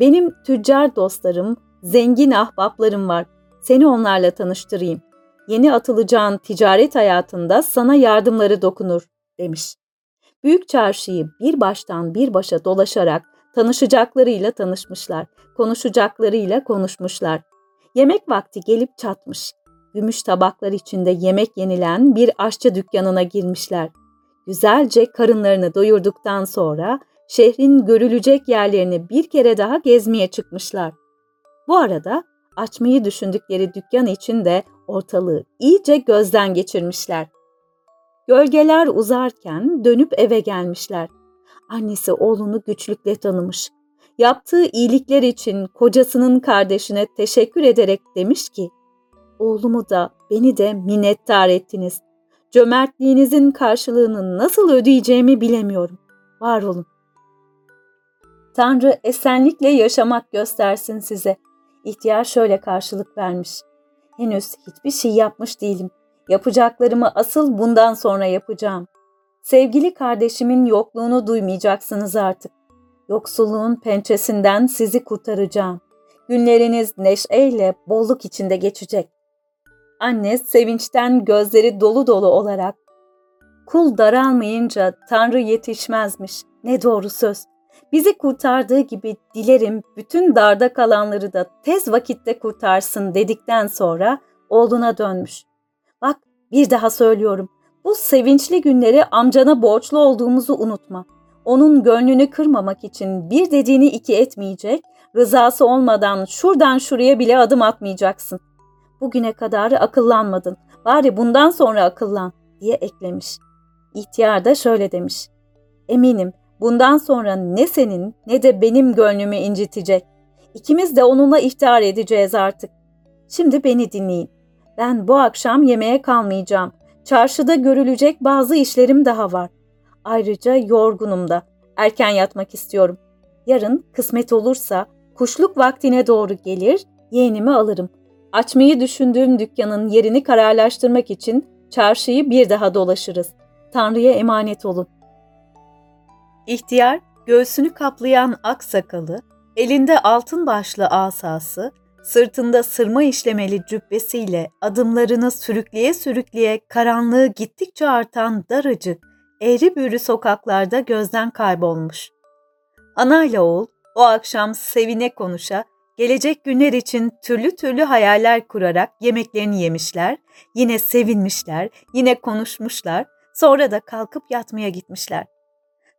benim tüccar dostlarım, zengin ahbaplarım var. Seni onlarla tanıştırayım. Yeni atılacağın ticaret hayatında sana yardımları dokunur, demiş. Büyük çarşıyı bir baştan bir başa dolaşarak tanışacaklarıyla tanışmışlar, konuşacaklarıyla konuşmuşlar. Yemek vakti gelip çatmış. Gümüş tabaklar içinde yemek yenilen bir aşçı dükkanına girmişler. Güzelce karınlarını doyurduktan sonra şehrin görülecek yerlerini bir kere daha gezmeye çıkmışlar. Bu arada açmayı düşündükleri dükkan için de ortalığı iyice gözden geçirmişler. Gölgeler uzarken dönüp eve gelmişler. Annesi oğlunu güçlükle tanımış. Yaptığı iyilikler için kocasının kardeşine teşekkür ederek demiş ki, Oğlumu da beni de minnettar ettiniz. Cömertliğinizin karşılığını nasıl ödeyeceğimi bilemiyorum. Var olun. Tanrı esenlikle yaşamak göstersin size. İhtiyar şöyle karşılık vermiş. Henüz hiçbir şey yapmış değilim. Yapacaklarımı asıl bundan sonra yapacağım. Sevgili kardeşimin yokluğunu duymayacaksınız artık. Yoksulluğun pençesinden sizi kurtaracağım. Günleriniz neşeyle, bolluk içinde geçecek. Anne sevinçten gözleri dolu dolu olarak Kul daralmayınca Tanrı yetişmezmiş. Ne doğru söz. Bizi kurtardığı gibi dilerim bütün darda kalanları da tez vakitte kurtarsın dedikten sonra oğluna dönmüş. Bak bir daha söylüyorum. Bu sevinçli günleri amcana borçlu olduğumuzu unutma. Onun gönlünü kırmamak için bir dediğini iki etmeyecek, rızası olmadan şuradan şuraya bile adım atmayacaksın. Bugüne kadar akıllanmadın. Bari bundan sonra akıllan diye eklemiş. İhtiyar da şöyle demiş. Eminim bundan sonra ne senin ne de benim gönlümü incitecek. İkimiz de onunla iftihar edeceğiz artık. Şimdi beni dinleyin. Ben bu akşam yemeğe kalmayacağım. Çarşıda görülecek bazı işlerim daha var. Ayrıca yorgunum da. Erken yatmak istiyorum. Yarın kısmet olursa kuşluk vaktine doğru gelir, yeğenimi alırım. Açmayı düşündüğüm dükkanın yerini kararlaştırmak için çarşıyı bir daha dolaşırız. Tanrı'ya emanet olun. İhtiyar, göğsünü kaplayan ak sakalı, elinde altın başlı asası, sırtında sırma işlemeli cübbesiyle adımlarını sürükleye sürükleye karanlığı gittikçe artan daracık, eğri büğrü sokaklarda gözden kaybolmuş. Ana ile oğul o akşam sevine konuşa, gelecek günler için türlü türlü hayaller kurarak yemeklerini yemişler, yine sevinmişler, yine konuşmuşlar, sonra da kalkıp yatmaya gitmişler.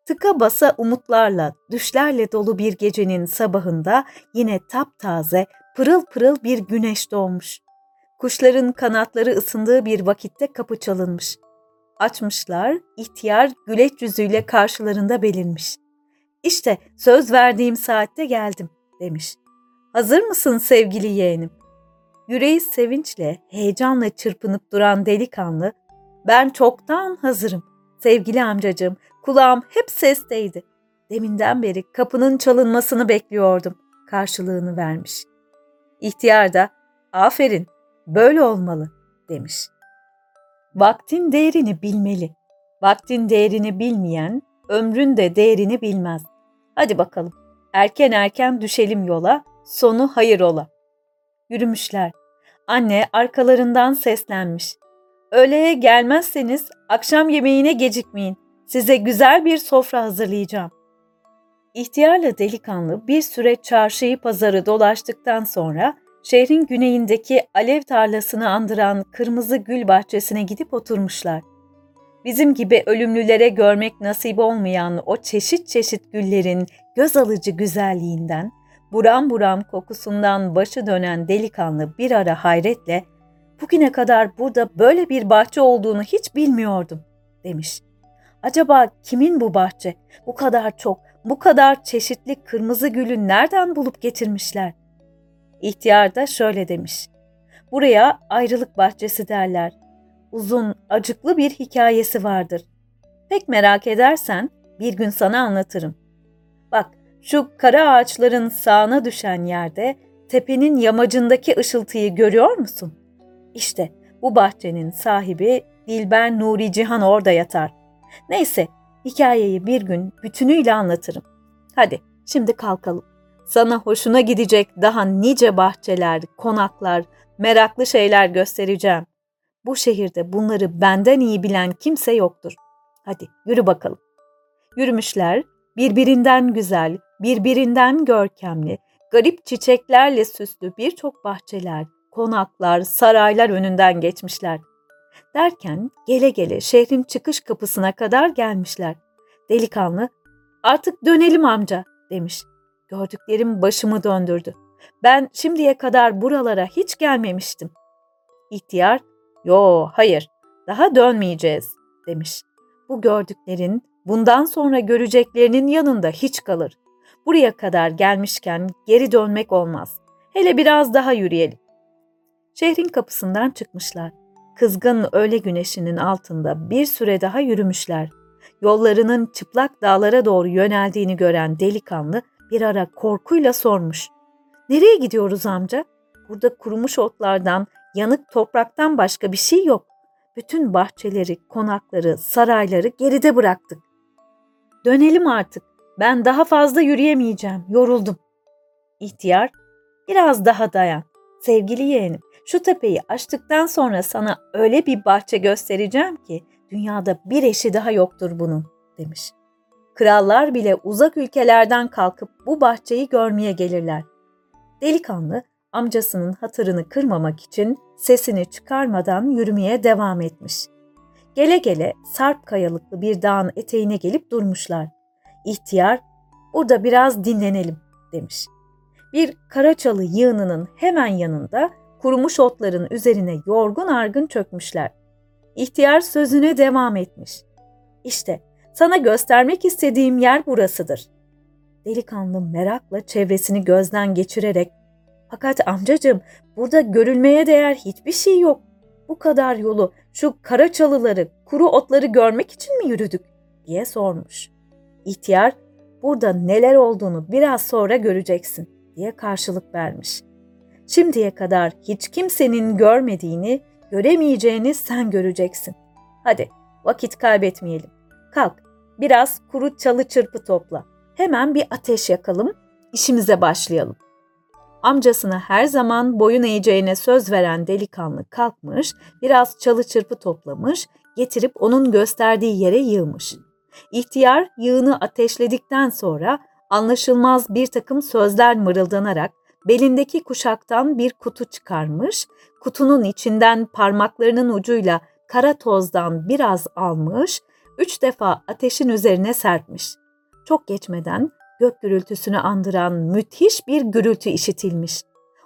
Tıka basa umutlarla, düşlerle dolu bir gecenin sabahında yine taptaze, pırıl pırıl bir güneş doğmuş. Kuşların kanatları ısındığı bir vakitte kapı çalınmış. Açmışlar, ihtiyar güleç yüzüyle karşılarında belirmiş. İşte söz verdiğim saatte geldim demiş. Hazır mısın sevgili yeğenim? Yüreği sevinçle, heyecanla çırpınıp duran delikanlı, ben çoktan hazırım. Sevgili amcacığım, kulağım hep sesteydi. Deminden beri kapının çalınmasını bekliyordum. Karşılığını vermiş. İhtiyar da, aferin, böyle olmalı, demiş. Vaktin değerini bilmeli. Vaktin değerini bilmeyen, ömrün de değerini bilmez. Hadi bakalım, erken erken düşelim yola, sonu hayır ola. Yürümüşler. Anne arkalarından seslenmiş. Öğleye gelmezseniz akşam yemeğine gecikmeyin. Size güzel bir sofra hazırlayacağım. İhtiyarla delikanlı bir süre çarşıyı pazarı dolaştıktan sonra şehrin güneyindeki alev tarlasını andıran kırmızı gül bahçesine gidip oturmuşlar. Bizim gibi ölümlülere görmek nasip olmayan o çeşit çeşit güllerin göz alıcı güzelliğinden, buram buram kokusundan başı dönen delikanlı bir ara hayretle ''Bugüne kadar burada böyle bir bahçe olduğunu hiç bilmiyordum.'' demiş. Acaba kimin bu bahçe? Bu kadar çok, bu kadar çeşitli kırmızı gülü nereden bulup getirmişler? İhtiyar da şöyle demiş. Buraya ayrılık bahçesi derler. Uzun, acıklı bir hikayesi vardır. Pek merak edersen bir gün sana anlatırım. Bak, şu kara ağaçların sağına düşen yerde tepenin yamacındaki ışıltıyı görüyor musun? İşte bu bahçenin sahibi Dilber Nuri Cihan orada yatar. Neyse, hikayeyi bir gün bütünüyle anlatırım. Hadi, şimdi kalkalım. Sana hoşuna gidecek daha nice bahçeler, konaklar, meraklı şeyler göstereceğim. Bu şehirde bunları benden iyi bilen kimse yoktur. Hadi yürü bakalım. Yürümüşler, birbirinden güzel, birbirinden görkemli, garip çiçeklerle süslü birçok bahçeler, konaklar, saraylar önünden geçmişler. Derken gele gele şehrin çıkış kapısına kadar gelmişler. Delikanlı, artık dönelim amca demiş. Gördüklerim başımı döndürdü. Ben şimdiye kadar buralara hiç gelmemiştim. İhtiyar, yo hayır daha dönmeyeceğiz demiş. Bu gördüklerin bundan sonra göreceklerinin yanında hiç kalır. Buraya kadar gelmişken geri dönmek olmaz. Hele biraz daha yürüyelim. Şehrin kapısından çıkmışlar. Kızgın öğle güneşinin altında bir süre daha yürümüşler. Yollarının çıplak dağlara doğru yöneldiğini gören delikanlı bir ara korkuyla sormuş. Nereye gidiyoruz amca? Burada kurumuş otlardan, yanık topraktan başka bir şey yok. Bütün bahçeleri, konakları, sarayları geride bıraktık. Dönelim artık. Ben daha fazla yürüyemeyeceğim. Yoruldum. İhtiyar, biraz daha dayan. Sevgili yeğenim, şu tepeyi açtıktan sonra sana öyle bir bahçe göstereceğim ki dünyada bir eşi daha yoktur bunun, demiş. Krallar bile uzak ülkelerden kalkıp bu bahçeyi görmeye gelirler. Delikanlı amcasının hatırını kırmamak için sesini çıkarmadan yürümeye devam etmiş. Gele gele sarp kayalıklı bir dağın eteğine gelip durmuşlar. İhtiyar, burada biraz dinlenelim demiş. Bir karaçalı yığınının hemen yanında kurumuş otların üzerine yorgun argın çökmüşler. İhtiyar sözüne devam etmiş. İşte sana göstermek istediğim yer burasıdır. Delikanlı merakla çevresini gözden geçirerek fakat amcacığım burada görülmeye değer hiçbir şey yok. Bu kadar yolu şu kara çalıları, kuru otları görmek için mi yürüdük? diye sormuş. İhtiyar burada neler olduğunu biraz sonra göreceksin diye karşılık vermiş. Şimdiye kadar hiç kimsenin görmediğini, göremeyeceğini sen göreceksin. Hadi vakit kaybetmeyelim. Kalk Biraz kuru çalı çırpı topla. Hemen bir ateş yakalım, işimize başlayalım. Amcasına her zaman boyun eğeceğine söz veren delikanlı kalkmış, biraz çalı çırpı toplamış, getirip onun gösterdiği yere yığmış. İhtiyar yığını ateşledikten sonra anlaşılmaz bir takım sözler mırıldanarak belindeki kuşaktan bir kutu çıkarmış, kutunun içinden parmaklarının ucuyla kara tozdan biraz almış, üç defa ateşin üzerine serpmiş. Çok geçmeden gök gürültüsünü andıran müthiş bir gürültü işitilmiş.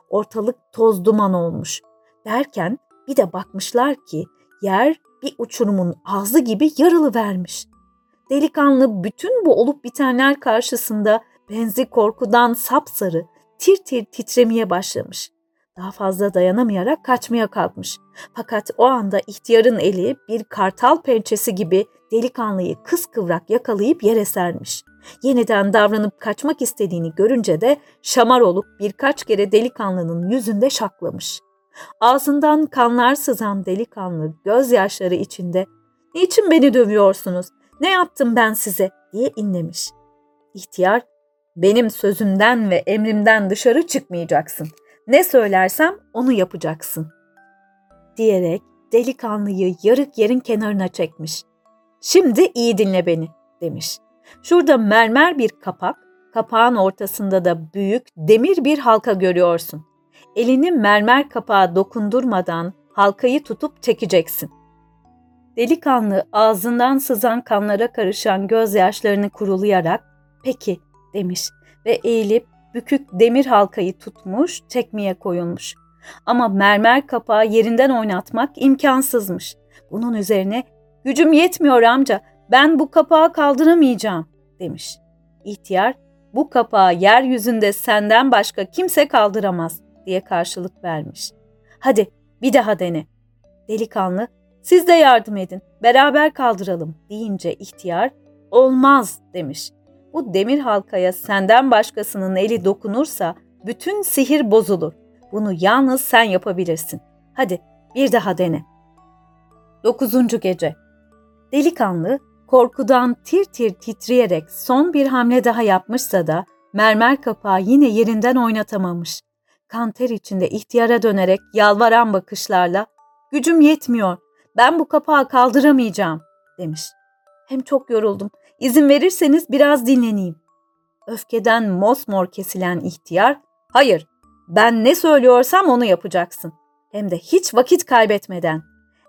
Ortalık toz duman olmuş. Derken bir de bakmışlar ki yer bir uçurumun ağzı gibi yarılı vermiş. Delikanlı bütün bu olup bitenler karşısında benzi korkudan sapsarı, tir tir titremeye başlamış. Daha fazla dayanamayarak kaçmaya kalkmış. Fakat o anda ihtiyarın eli bir kartal pençesi gibi delikanlıyı kıskıvrak yakalayıp yere sermiş. Yeniden davranıp kaçmak istediğini görünce de şamar olup birkaç kere delikanlının yüzünde şaklamış. Ağzından kanlar sızan delikanlı gözyaşları içinde ''Niçin beni dövüyorsunuz? Ne yaptım ben size?'' diye inlemiş. İhtiyar Benim sözümden ve emrimden dışarı çıkmayacaksın. Ne söylersem onu yapacaksın. Diyerek delikanlıyı yarık yerin kenarına çekmiş. Şimdi iyi dinle beni demiş. Şurada mermer bir kapak, kapağın ortasında da büyük demir bir halka görüyorsun. Elini mermer kapağa dokundurmadan halkayı tutup çekeceksin. Delikanlı ağzından sızan kanlara karışan gözyaşlarını kurulayarak peki demiş ve eğilip bükük demir halkayı tutmuş çekmeye koyulmuş. Ama mermer kapağı yerinden oynatmak imkansızmış. Bunun üzerine gücüm yetmiyor amca ben bu kapağı kaldıramayacağım demiş. İhtiyar bu kapağı yeryüzünde senden başka kimse kaldıramaz diye karşılık vermiş. Hadi bir daha dene. Delikanlı siz de yardım edin beraber kaldıralım deyince ihtiyar olmaz demiş. Bu demir halkaya senden başkasının eli dokunursa bütün sihir bozulur. Bunu yalnız sen yapabilirsin. Hadi bir daha dene. Dokuzuncu gece. Delikanlı korkudan tir tir titreyerek son bir hamle daha yapmışsa da mermer kapağı yine yerinden oynatamamış. Kanter içinde ihtiyara dönerek yalvaran bakışlarla ''Gücüm yetmiyor, ben bu kapağı kaldıramayacağım.'' demiş. Hem çok yoruldum, izin verirseniz biraz dinleneyim. Öfkeden mosmor kesilen ihtiyar ''Hayır, ben ne söylüyorsam onu yapacaksın. Hem de hiç vakit kaybetmeden.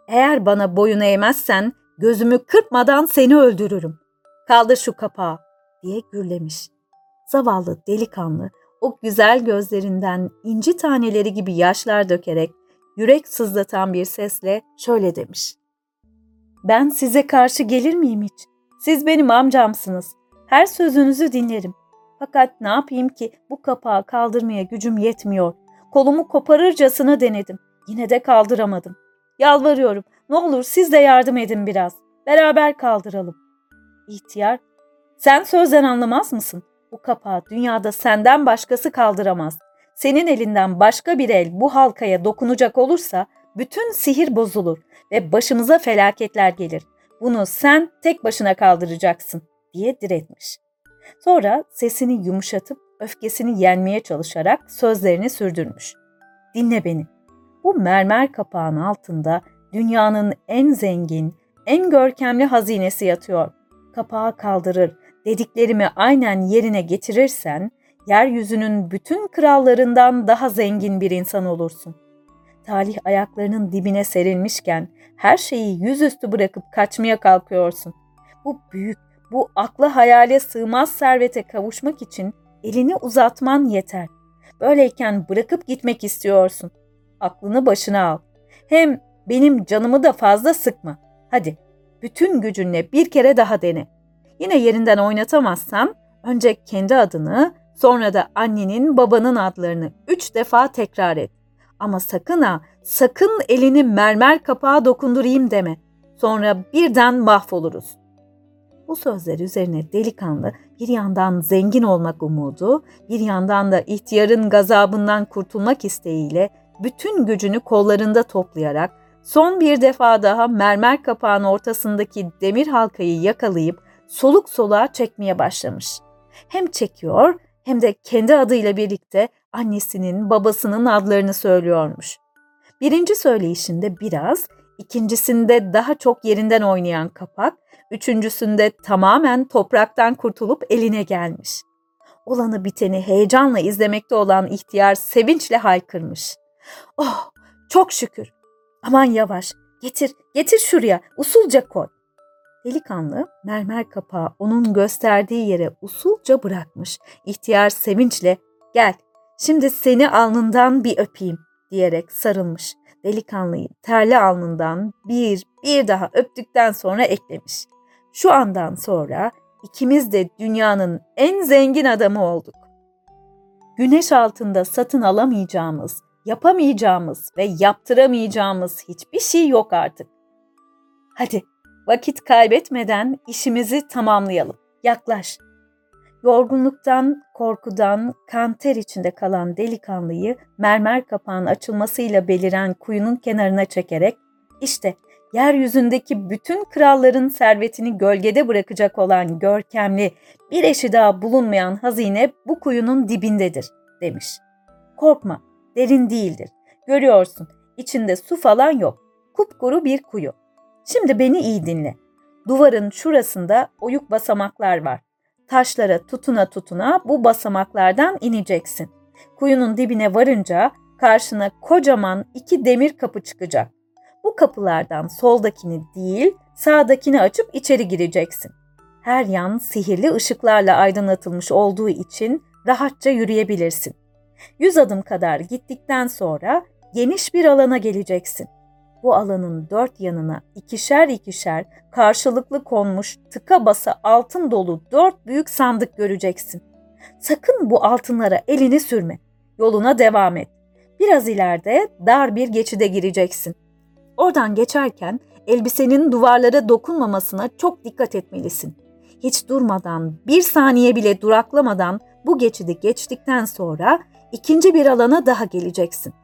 Eğer bana boyun eğmezsen gözümü kırpmadan seni öldürürüm. Kaldır şu kapağı diye gürlemiş. Zavallı delikanlı o güzel gözlerinden inci taneleri gibi yaşlar dökerek yürek sızlatan bir sesle şöyle demiş. Ben size karşı gelir miyim hiç? Siz benim amcamsınız. Her sözünüzü dinlerim. Fakat ne yapayım ki bu kapağı kaldırmaya gücüm yetmiyor. Kolumu koparırcasına denedim. Yine de kaldıramadım. Yalvarıyorum. Ne olur siz de yardım edin biraz. Beraber kaldıralım. İhtiyar, sen sözden anlamaz mısın? Bu kapağı dünyada senden başkası kaldıramaz. Senin elinden başka bir el bu halkaya dokunacak olursa bütün sihir bozulur ve başımıza felaketler gelir. Bunu sen tek başına kaldıracaksın diye diretmiş. Sonra sesini yumuşatıp öfkesini yenmeye çalışarak sözlerini sürdürmüş. Dinle beni. Bu mermer kapağın altında dünyanın en zengin, en görkemli hazinesi yatıyor. Kapağı kaldırır, dediklerimi aynen yerine getirirsen, yeryüzünün bütün krallarından daha zengin bir insan olursun. Talih ayaklarının dibine serilmişken her şeyi yüzüstü bırakıp kaçmaya kalkıyorsun. Bu büyük, bu akla hayale sığmaz servete kavuşmak için elini uzatman yeter. Böyleyken bırakıp gitmek istiyorsun. Aklını başına al. Hem benim canımı da fazla sıkma. Hadi bütün gücünle bir kere daha dene. Yine yerinden oynatamazsan önce kendi adını sonra da annenin babanın adlarını üç defa tekrar et. Ama sakın ha sakın elini mermer kapağa dokundurayım deme. Sonra birden mahvoluruz. Bu sözler üzerine delikanlı bir yandan zengin olmak umudu, bir yandan da ihtiyarın gazabından kurtulmak isteğiyle bütün gücünü kollarında toplayarak son bir defa daha mermer kapağın ortasındaki demir halkayı yakalayıp soluk soluğa çekmeye başlamış. Hem çekiyor hem de kendi adıyla birlikte annesinin, babasının adlarını söylüyormuş. Birinci söyleyişinde biraz, ikincisinde daha çok yerinden oynayan kapak, üçüncüsünde tamamen topraktan kurtulup eline gelmiş. Olanı biteni heyecanla izlemekte olan ihtiyar sevinçle haykırmış. Oh çok şükür. Aman yavaş getir getir şuraya usulca koy. Delikanlı mermer kapağı onun gösterdiği yere usulca bırakmış. İhtiyar sevinçle gel şimdi seni alnından bir öpeyim diyerek sarılmış. Delikanlıyı terli alnından bir bir daha öptükten sonra eklemiş. Şu andan sonra ikimiz de dünyanın en zengin adamı olduk. Güneş altında satın alamayacağımız, yapamayacağımız ve yaptıramayacağımız hiçbir şey yok artık. Hadi vakit kaybetmeden işimizi tamamlayalım. Yaklaş. Yorgunluktan, korkudan, kan ter içinde kalan delikanlıyı mermer kapağın açılmasıyla beliren kuyunun kenarına çekerek işte yeryüzündeki bütün kralların servetini gölgede bırakacak olan görkemli, bir eşi daha bulunmayan hazine bu kuyunun dibindedir, demiş. Korkma, derin değildir. Görüyorsun, içinde su falan yok. Kupkuru bir kuyu. Şimdi beni iyi dinle. Duvarın şurasında oyuk basamaklar var. Taşlara tutuna tutuna bu basamaklardan ineceksin. Kuyunun dibine varınca karşına kocaman iki demir kapı çıkacak. Bu kapılardan soldakini değil, sağdakini açıp içeri gireceksin. Her yan sihirli ışıklarla aydınlatılmış olduğu için rahatça yürüyebilirsin. Yüz adım kadar gittikten sonra geniş bir alana geleceksin. Bu alanın dört yanına ikişer ikişer karşılıklı konmuş tıka basa altın dolu dört büyük sandık göreceksin. Sakın bu altınlara elini sürme. Yoluna devam et. Biraz ileride dar bir geçide gireceksin. Oradan geçerken elbisenin duvarlara dokunmamasına çok dikkat etmelisin. Hiç durmadan, bir saniye bile duraklamadan bu geçidi geçtikten sonra ikinci bir alana daha geleceksin.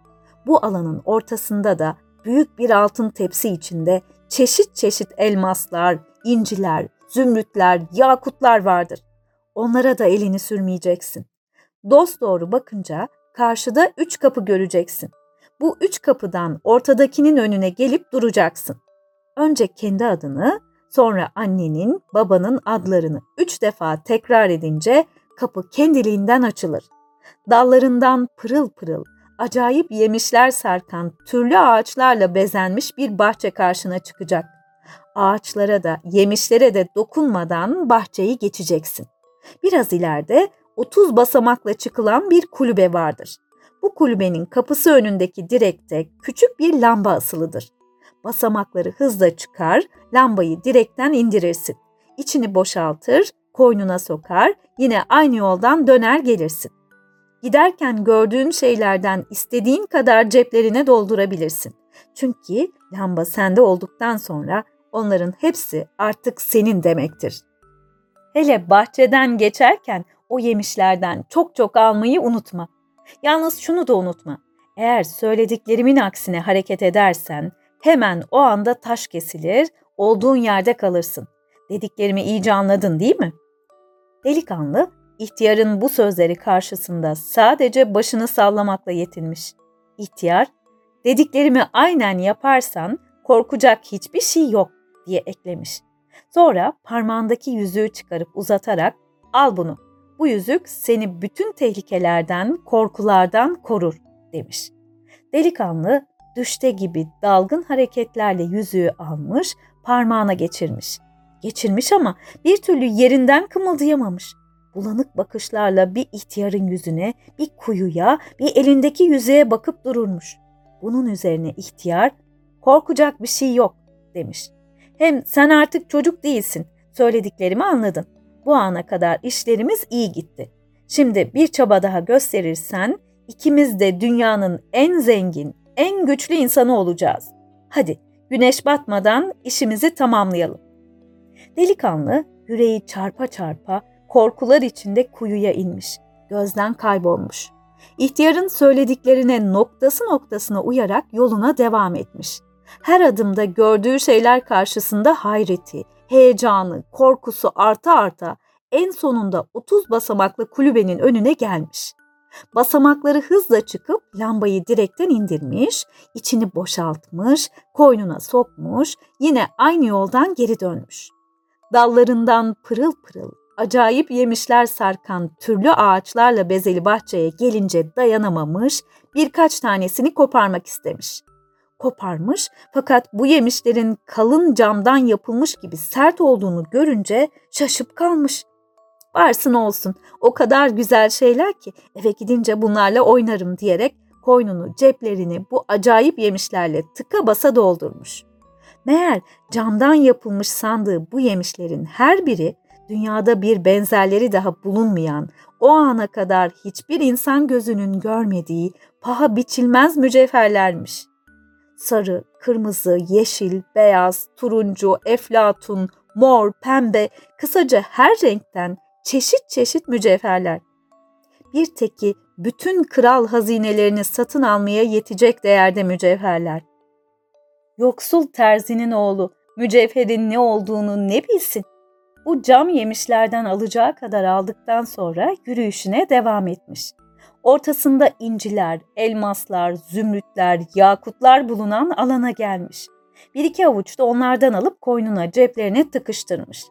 Bu alanın ortasında da büyük bir altın tepsi içinde çeşit çeşit elmaslar, inciler, zümrütler, yakutlar vardır. Onlara da elini sürmeyeceksin. Dost doğru bakınca karşıda üç kapı göreceksin. Bu üç kapıdan ortadakinin önüne gelip duracaksın. Önce kendi adını, sonra annenin, babanın adlarını üç defa tekrar edince kapı kendiliğinden açılır. Dallarından pırıl pırıl, acayip yemişler sarkan türlü ağaçlarla bezenmiş bir bahçe karşına çıkacak. Ağaçlara da yemişlere de dokunmadan bahçeyi geçeceksin. Biraz ileride 30 basamakla çıkılan bir kulübe vardır. Bu kulübenin kapısı önündeki direkte küçük bir lamba asılıdır. Basamakları hızla çıkar, lambayı direkten indirirsin. İçini boşaltır, koynuna sokar, yine aynı yoldan döner gelirsin. Giderken gördüğün şeylerden istediğin kadar ceplerine doldurabilirsin. Çünkü lamba sende olduktan sonra onların hepsi artık senin demektir. Hele bahçeden geçerken o yemişlerden çok çok almayı unutma. Yalnız şunu da unutma. Eğer söylediklerimin aksine hareket edersen hemen o anda taş kesilir, olduğun yerde kalırsın. Dediklerimi iyice anladın değil mi? Delikanlı İhtiyarın bu sözleri karşısında sadece başını sallamakla yetinmiş. İhtiyar, dediklerimi aynen yaparsan korkacak hiçbir şey yok diye eklemiş. Sonra parmağındaki yüzüğü çıkarıp uzatarak al bunu. Bu yüzük seni bütün tehlikelerden, korkulardan korur demiş. Delikanlı düşte gibi dalgın hareketlerle yüzüğü almış, parmağına geçirmiş. Geçirmiş ama bir türlü yerinden kımıldayamamış bulanık bakışlarla bir ihtiyarın yüzüne, bir kuyuya, bir elindeki yüzeye bakıp dururmuş. Bunun üzerine ihtiyar, korkacak bir şey yok demiş. Hem sen artık çocuk değilsin, söylediklerimi anladın. Bu ana kadar işlerimiz iyi gitti. Şimdi bir çaba daha gösterirsen ikimiz de dünyanın en zengin, en güçlü insanı olacağız. Hadi güneş batmadan işimizi tamamlayalım. Delikanlı yüreği çarpa çarpa korkular içinde kuyuya inmiş, gözden kaybolmuş. İhtiyarın söylediklerine noktası noktasına uyarak yoluna devam etmiş. Her adımda gördüğü şeyler karşısında hayreti, heyecanı, korkusu arta arta en sonunda 30 basamaklı kulübenin önüne gelmiş. Basamakları hızla çıkıp lambayı direkten indirmiş, içini boşaltmış, koynuna sokmuş, yine aynı yoldan geri dönmüş. Dallarından pırıl pırıl acayip yemişler sarkan türlü ağaçlarla bezeli bahçeye gelince dayanamamış, birkaç tanesini koparmak istemiş. Koparmış fakat bu yemişlerin kalın camdan yapılmış gibi sert olduğunu görünce şaşıp kalmış. Varsın olsun o kadar güzel şeyler ki eve gidince bunlarla oynarım diyerek koynunu ceplerini bu acayip yemişlerle tıka basa doldurmuş. Meğer camdan yapılmış sandığı bu yemişlerin her biri dünyada bir benzerleri daha bulunmayan, o ana kadar hiçbir insan gözünün görmediği paha biçilmez mücevherlermiş. Sarı, kırmızı, yeşil, beyaz, turuncu, eflatun, mor, pembe, kısaca her renkten çeşit çeşit mücevherler. Bir teki bütün kral hazinelerini satın almaya yetecek değerde mücevherler. Yoksul terzinin oğlu mücevherin ne olduğunu ne bilsin? Bu cam yemişlerden alacağı kadar aldıktan sonra yürüyüşüne devam etmiş. Ortasında inciler, elmaslar, zümrütler, yakutlar bulunan alana gelmiş. Bir iki avuç da onlardan alıp koynuna ceplerine tıkıştırmış.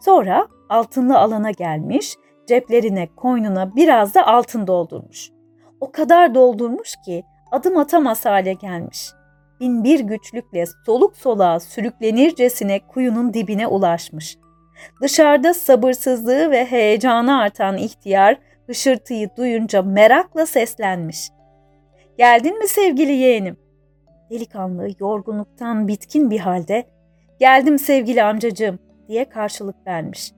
Sonra altınlı alana gelmiş, ceplerine, koynuna biraz da altın doldurmuş. O kadar doldurmuş ki adım atamaz hale gelmiş. Bin bir güçlükle soluk soluğa sürüklenircesine kuyunun dibine ulaşmış. Dışarıda sabırsızlığı ve heyecanı artan ihtiyar hışırtıyı duyunca merakla seslenmiş. Geldin mi sevgili yeğenim? Delikanlı yorgunluktan bitkin bir halde geldim sevgili amcacığım diye karşılık vermiş.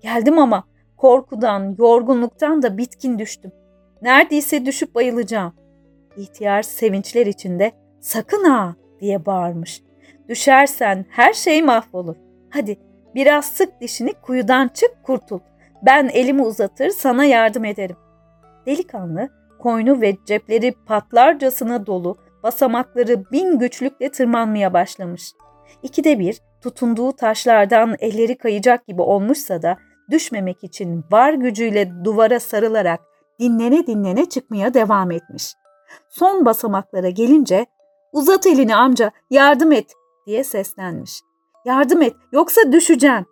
Geldim ama korkudan, yorgunluktan da bitkin düştüm. Neredeyse düşüp bayılacağım. İhtiyar sevinçler içinde sakın ha diye bağırmış. Düşersen her şey mahvolur. Hadi biraz sık dişini kuyudan çık kurtul. Ben elimi uzatır sana yardım ederim. Delikanlı koynu ve cepleri patlarcasına dolu basamakları bin güçlükle tırmanmaya başlamış. İkide bir tutunduğu taşlardan elleri kayacak gibi olmuşsa da düşmemek için var gücüyle duvara sarılarak dinlene dinlene çıkmaya devam etmiş. Son basamaklara gelince uzat elini amca yardım et diye seslenmiş. Yardım et yoksa düşeceğim.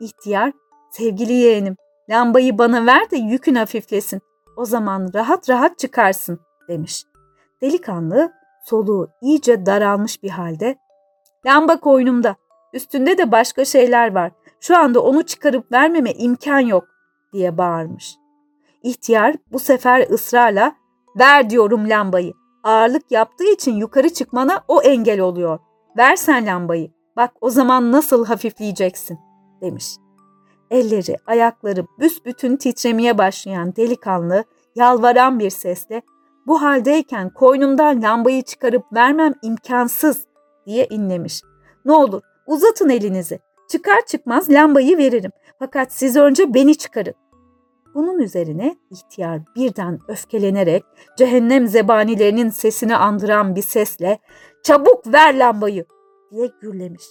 İhtiyar sevgili yeğenim lambayı bana ver de yükün hafiflesin. O zaman rahat rahat çıkarsın demiş. Delikanlı soluğu iyice daralmış bir halde lamba koynumda üstünde de başka şeyler var. Şu anda onu çıkarıp vermeme imkan yok diye bağırmış. İhtiyar bu sefer ısrarla ver diyorum lambayı. Ağırlık yaptığı için yukarı çıkmana o engel oluyor. Versen lambayı. Bak o zaman nasıl hafifleyeceksin demiş. Elleri, ayakları büsbütün titremeye başlayan delikanlı yalvaran bir sesle bu haldeyken koynumdan lambayı çıkarıp vermem imkansız diye inlemiş. Ne olur uzatın elinizi. Çıkar çıkmaz lambayı veririm. Fakat siz önce beni çıkarın. Bunun üzerine ihtiyar birden öfkelenerek cehennem zebanilerinin sesini andıran bir sesle çabuk ver lambayı diye gürlemiş.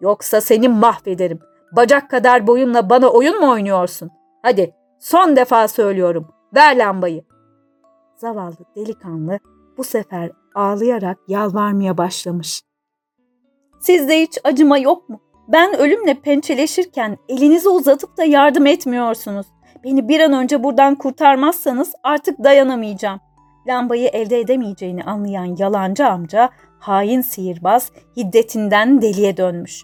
Yoksa seni mahvederim. Bacak kadar boyunla bana oyun mu oynuyorsun? Hadi son defa söylüyorum. Ver lambayı. Zavallı delikanlı bu sefer ağlayarak yalvarmaya başlamış. Sizde hiç acıma yok mu? Ben ölümle pençeleşirken elinizi uzatıp da yardım etmiyorsunuz. Beni bir an önce buradan kurtarmazsanız artık dayanamayacağım. Lambayı elde edemeyeceğini anlayan yalancı amca hain sihirbaz hiddetinden deliye dönmüş.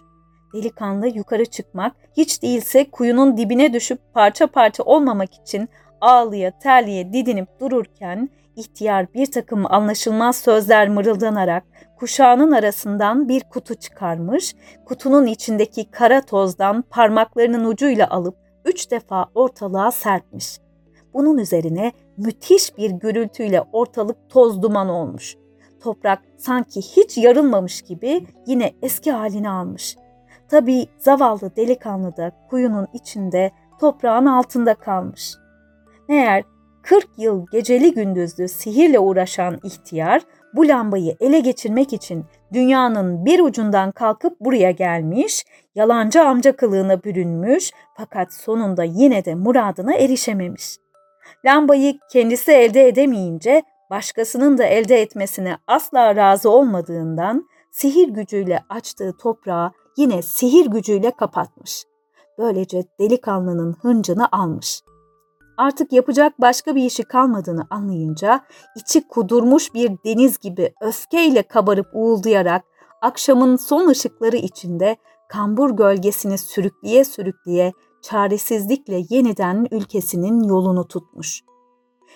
Delikanlı yukarı çıkmak, hiç değilse kuyunun dibine düşüp parça parça olmamak için ağlıya terliye didinip dururken ihtiyar bir takım anlaşılmaz sözler mırıldanarak kuşağının arasından bir kutu çıkarmış, kutunun içindeki kara tozdan parmaklarının ucuyla alıp üç defa ortalığa serpmiş. Bunun üzerine müthiş bir gürültüyle ortalık toz duman olmuş. Toprak sanki hiç yarılmamış gibi yine eski halini almış. Tabii zavallı delikanlı da kuyunun içinde toprağın altında kalmış. Meğer 40 yıl geceli gündüzlü sihirle uğraşan ihtiyar bu lambayı ele geçirmek için dünyanın bir ucundan kalkıp buraya gelmiş, yalancı amca kılığına bürünmüş fakat sonunda yine de muradına erişememiş. Lambayı kendisi elde edemeyince başkasının da elde etmesine asla razı olmadığından sihir gücüyle açtığı toprağı yine sihir gücüyle kapatmış. Böylece delikanlının hıncını almış. Artık yapacak başka bir işi kalmadığını anlayınca içi kudurmuş bir deniz gibi öfkeyle kabarıp uğuldayarak akşamın son ışıkları içinde kambur gölgesini sürükleye sürükleye çaresizlikle yeniden ülkesinin yolunu tutmuş.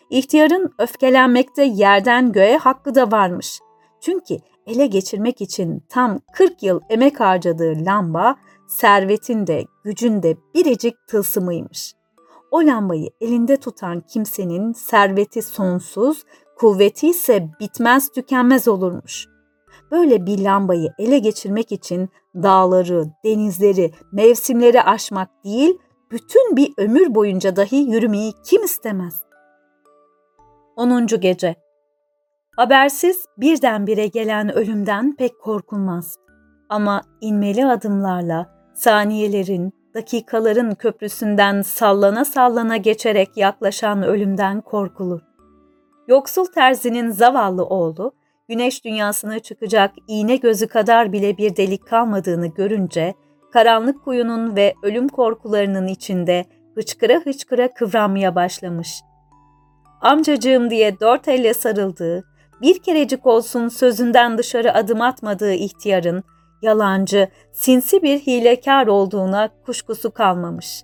İhtiyarın öfkelenmekte yerden göğe hakkı da varmış. Çünkü ele geçirmek için tam 40 yıl emek harcadığı lamba servetin de gücün de biricik tılsımıymış. O lambayı elinde tutan kimsenin serveti sonsuz, kuvveti ise bitmez tükenmez olurmuş. Böyle bir lambayı ele geçirmek için dağları, denizleri, mevsimleri aşmak değil, bütün bir ömür boyunca dahi yürümeyi kim istemez? 10. Gece Habersiz birdenbire gelen ölümden pek korkulmaz. Ama inmeli adımlarla saniyelerin, dakikaların köprüsünden sallana sallana geçerek yaklaşan ölümden korkulur. Yoksul terzinin zavallı oğlu, güneş dünyasına çıkacak iğne gözü kadar bile bir delik kalmadığını görünce, karanlık kuyunun ve ölüm korkularının içinde hıçkıra hıçkıra kıvranmaya başlamış. Amcacığım diye dört elle sarıldığı, bir kerecik olsun sözünden dışarı adım atmadığı ihtiyarın, yalancı, sinsi bir hilekar olduğuna kuşkusu kalmamış.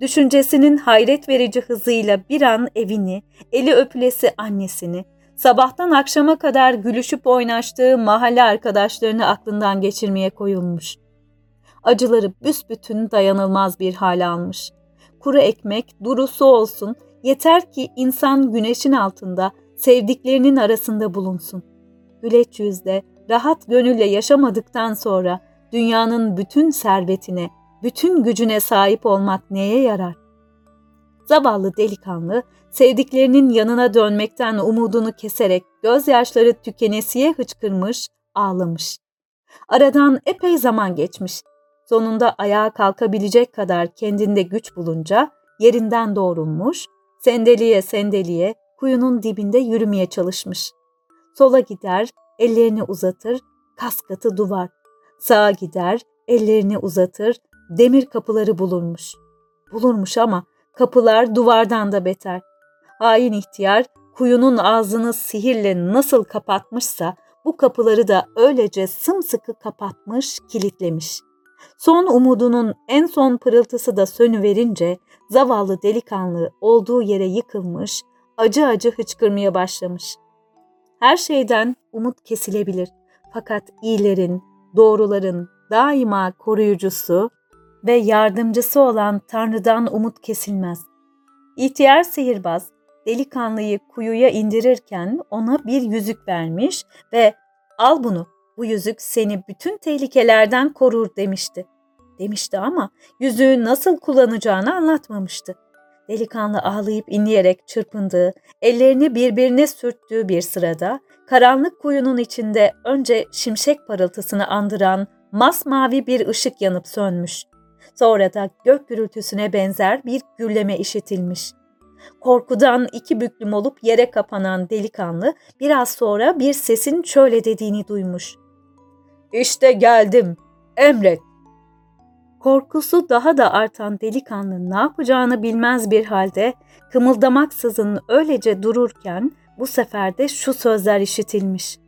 Düşüncesinin hayret verici hızıyla bir an evini, eli öpülesi annesini, sabahtan akşama kadar gülüşüp oynaştığı mahalle arkadaşlarını aklından geçirmeye koyulmuş. Acıları büsbütün dayanılmaz bir hale almış. Kuru ekmek, durusu olsun, yeter ki insan güneşin altında, sevdiklerinin arasında bulunsun. Güleç yüzle, rahat gönülle yaşamadıktan sonra dünyanın bütün servetine, bütün gücüne sahip olmak neye yarar? Zavallı delikanlı, sevdiklerinin yanına dönmekten umudunu keserek gözyaşları tükenesiye hıçkırmış, ağlamış. Aradan epey zaman geçmiş. Sonunda ayağa kalkabilecek kadar kendinde güç bulunca yerinden doğrulmuş, sendeliye sendeliye kuyunun dibinde yürümeye çalışmış. Sola gider, ellerini uzatır, kaskatı duvar. Sağa gider, ellerini uzatır, demir kapıları bulurmuş. Bulurmuş ama kapılar duvardan da beter. Hain ihtiyar kuyunun ağzını sihirle nasıl kapatmışsa bu kapıları da öylece sımsıkı kapatmış, kilitlemiş. Son umudunun en son pırıltısı da sönüverince zavallı delikanlı olduğu yere yıkılmış, acı acı hıçkırmaya başlamış. Her şeyden umut kesilebilir. Fakat iyilerin, doğruların daima koruyucusu ve yardımcısı olan Tanrı'dan umut kesilmez. İhtiyar sihirbaz delikanlıyı kuyuya indirirken ona bir yüzük vermiş ve al bunu, bu yüzük seni bütün tehlikelerden korur demişti. Demişti ama yüzüğü nasıl kullanacağını anlatmamıştı. Delikanlı ağlayıp inleyerek çırpındığı, ellerini birbirine sürttüğü bir sırada karanlık kuyunun içinde önce şimşek parıltısını andıran masmavi bir ışık yanıp sönmüş. Sonra da gök gürültüsüne benzer bir gürleme işitilmiş. Korkudan iki büklüm olup yere kapanan delikanlı biraz sonra bir sesin şöyle dediğini duymuş. İşte geldim, emret. Korkusu daha da artan delikanlı ne yapacağını bilmez bir halde kımıldamaksızın öylece dururken bu sefer de şu sözler işitilmiş.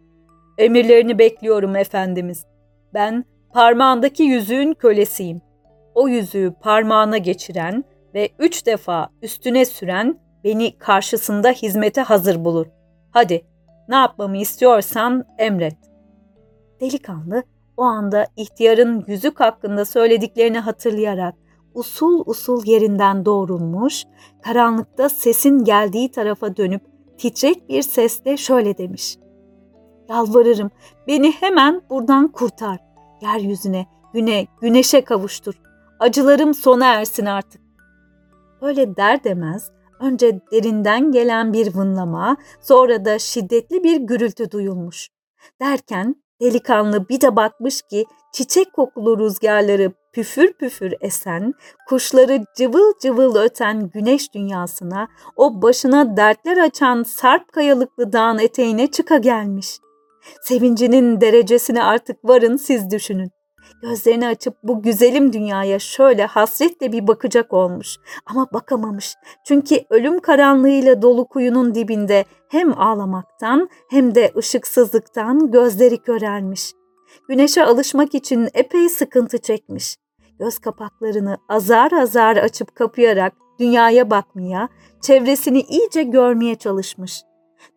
Emirlerini bekliyorum efendimiz. Ben parmağındaki yüzüğün kölesiyim. O yüzüğü parmağına geçiren ve üç defa üstüne süren beni karşısında hizmete hazır bulur. Hadi ne yapmamı istiyorsan emret. Delikanlı o anda ihtiyarın yüzük hakkında söylediklerini hatırlayarak usul usul yerinden doğrulmuş, karanlıkta sesin geldiği tarafa dönüp titrek bir sesle şöyle demiş. Yalvarırım beni hemen buradan kurtar. Yeryüzüne, güne, güneşe kavuştur. Acılarım sona ersin artık. Böyle der demez önce derinden gelen bir vınlama, sonra da şiddetli bir gürültü duyulmuş. Derken Delikanlı bir de bakmış ki çiçek kokulu rüzgarları püfür püfür esen, kuşları cıvıl cıvıl öten güneş dünyasına, o başına dertler açan sarp kayalıklı dağın eteğine çıka gelmiş. Sevincinin derecesini artık varın siz düşünün. Gözlerini açıp bu güzelim dünyaya şöyle hasretle bir bakacak olmuş ama bakamamış. Çünkü ölüm karanlığıyla dolu kuyunun dibinde hem ağlamaktan hem de ışıksızlıktan gözleri körelmiş. Güneşe alışmak için epey sıkıntı çekmiş. Göz kapaklarını azar azar açıp kapayarak dünyaya bakmaya, çevresini iyice görmeye çalışmış.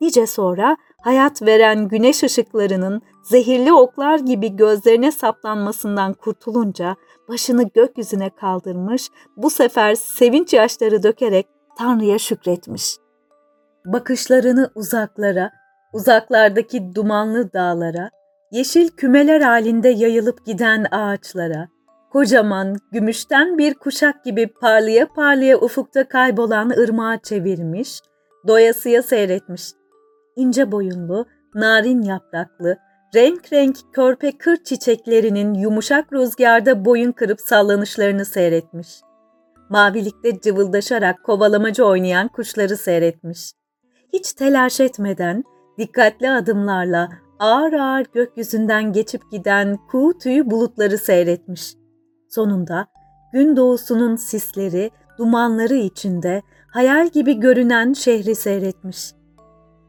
Nice sonra hayat veren güneş ışıklarının zehirli oklar gibi gözlerine saplanmasından kurtulunca başını gökyüzüne kaldırmış, bu sefer sevinç yaşları dökerek Tanrı'ya şükretmiş. Bakışlarını uzaklara, uzaklardaki dumanlı dağlara, yeşil kümeler halinde yayılıp giden ağaçlara, kocaman gümüşten bir kuşak gibi parlaya parlaya ufukta kaybolan ırmağa çevirmiş, doyasıya seyretmiş ince boyunlu, narin yapraklı, renk renk körpe kır çiçeklerinin yumuşak rüzgarda boyun kırıp sallanışlarını seyretmiş. Mavilikte cıvıldaşarak kovalamacı oynayan kuşları seyretmiş. Hiç telaş etmeden, dikkatli adımlarla ağır ağır gökyüzünden geçip giden kuğu tüyü bulutları seyretmiş. Sonunda gün doğusunun sisleri, dumanları içinde hayal gibi görünen şehri seyretmiş.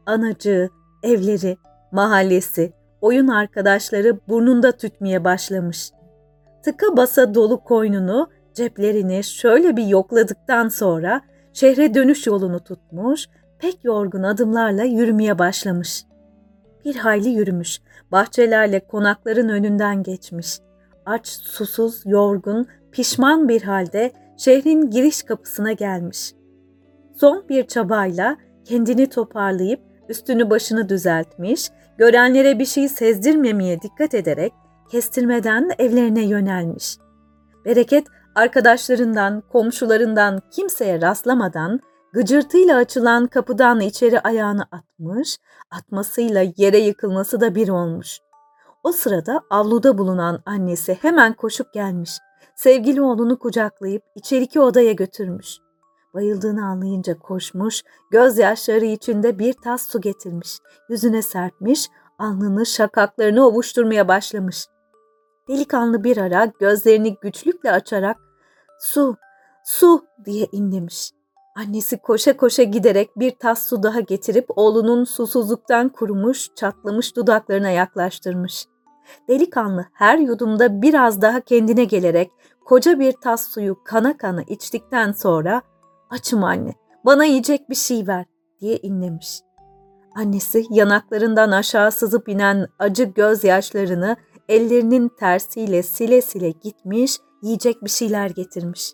Anacığı, evleri, mahallesi, oyun arkadaşları burnunda tütmeye başlamış. Tıka basa dolu koynunu, ceplerini şöyle bir yokladıktan sonra şehre dönüş yolunu tutmuş, pek yorgun adımlarla yürümeye başlamış. Bir hayli yürümüş, bahçelerle konakların önünden geçmiş. Aç, susuz, yorgun, pişman bir halde şehrin giriş kapısına gelmiş. Son bir çabayla kendini toparlayıp üstünü başını düzeltmiş, görenlere bir şey sezdirmemeye dikkat ederek kestirmeden evlerine yönelmiş. Bereket arkadaşlarından, komşularından kimseye rastlamadan gıcırtıyla açılan kapıdan içeri ayağını atmış, atmasıyla yere yıkılması da bir olmuş. O sırada avluda bulunan annesi hemen koşup gelmiş. Sevgili oğlunu kucaklayıp içeriki odaya götürmüş. Bayıldığını anlayınca koşmuş, gözyaşları içinde bir tas su getirmiş. Yüzüne serpmiş, alnını şakaklarını ovuşturmaya başlamış. Delikanlı bir ara gözlerini güçlükle açarak su, su diye inlemiş. Annesi koşa koşa giderek bir tas su daha getirip oğlunun susuzluktan kurumuş, çatlamış dudaklarına yaklaştırmış. Delikanlı her yudumda biraz daha kendine gelerek koca bir tas suyu kana kana içtikten sonra ''Açım anne, bana yiyecek bir şey ver.'' diye inlemiş. Annesi yanaklarından aşağı sızıp inen acı gözyaşlarını ellerinin tersiyle sile sile gitmiş, yiyecek bir şeyler getirmiş.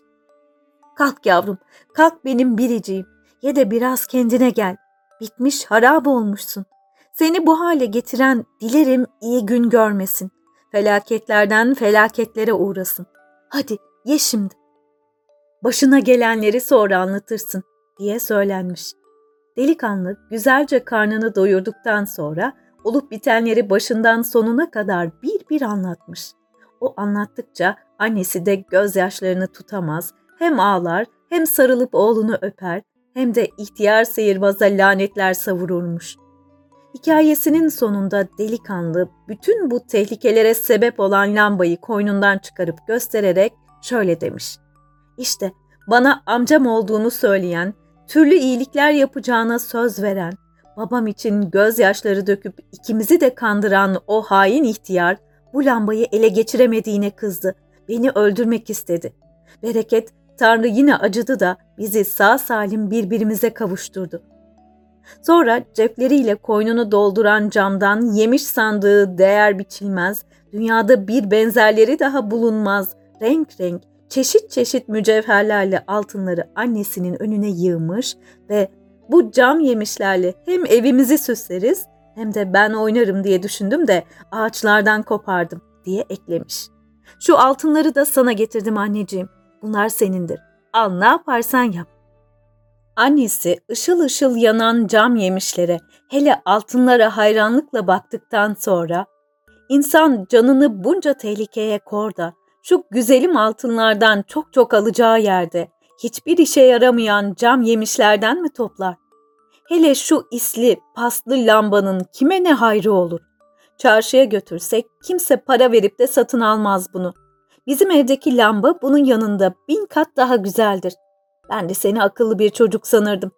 Kalk yavrum, kalk benim biriciğim. Ye de biraz kendine gel. Bitmiş, harap olmuşsun. Seni bu hale getiren dilerim iyi gün görmesin. Felaketlerden felaketlere uğrasın. Hadi ye şimdi. Başına gelenleri sonra anlatırsın diye söylenmiş. Delikanlı güzelce karnını doyurduktan sonra olup bitenleri başından sonuna kadar bir bir anlatmış. O anlattıkça annesi de gözyaşlarını tutamaz, hem ağlar hem sarılıp oğlunu öper hem de ihtiyar seyirbaza lanetler savururmuş. Hikayesinin sonunda delikanlı bütün bu tehlikelere sebep olan lambayı koynundan çıkarıp göstererek şöyle demiş. İşte bana amcam olduğunu söyleyen, türlü iyilikler yapacağına söz veren, babam için gözyaşları döküp ikimizi de kandıran o hain ihtiyar bu lambayı ele geçiremediğine kızdı. Beni öldürmek istedi. Bereket Tanrı yine acıdı da bizi sağ salim birbirimize kavuşturdu. Sonra cepleriyle koynunu dolduran camdan yemiş sandığı değer biçilmez, dünyada bir benzerleri daha bulunmaz, renk renk, çeşit çeşit mücevherlerle altınları annesinin önüne yığmış ve bu cam yemişlerle hem evimizi süsleriz hem de ben oynarım diye düşündüm de ağaçlardan kopardım diye eklemiş. Şu altınları da sana getirdim anneciğim. Bunlar senindir. Al ne yaparsan yap. Annesi ışıl ışıl yanan cam yemişlere, hele altınlara hayranlıkla baktıktan sonra, insan canını bunca tehlikeye kor da, şu güzelim altınlardan çok çok alacağı yerde, hiçbir işe yaramayan cam yemişlerden mi toplar? Hele şu isli, paslı lambanın kime ne hayrı olur? Çarşıya götürsek kimse para verip de satın almaz bunu. Bizim evdeki lamba bunun yanında bin kat daha güzeldir. Ben de seni akıllı bir çocuk sanırdım.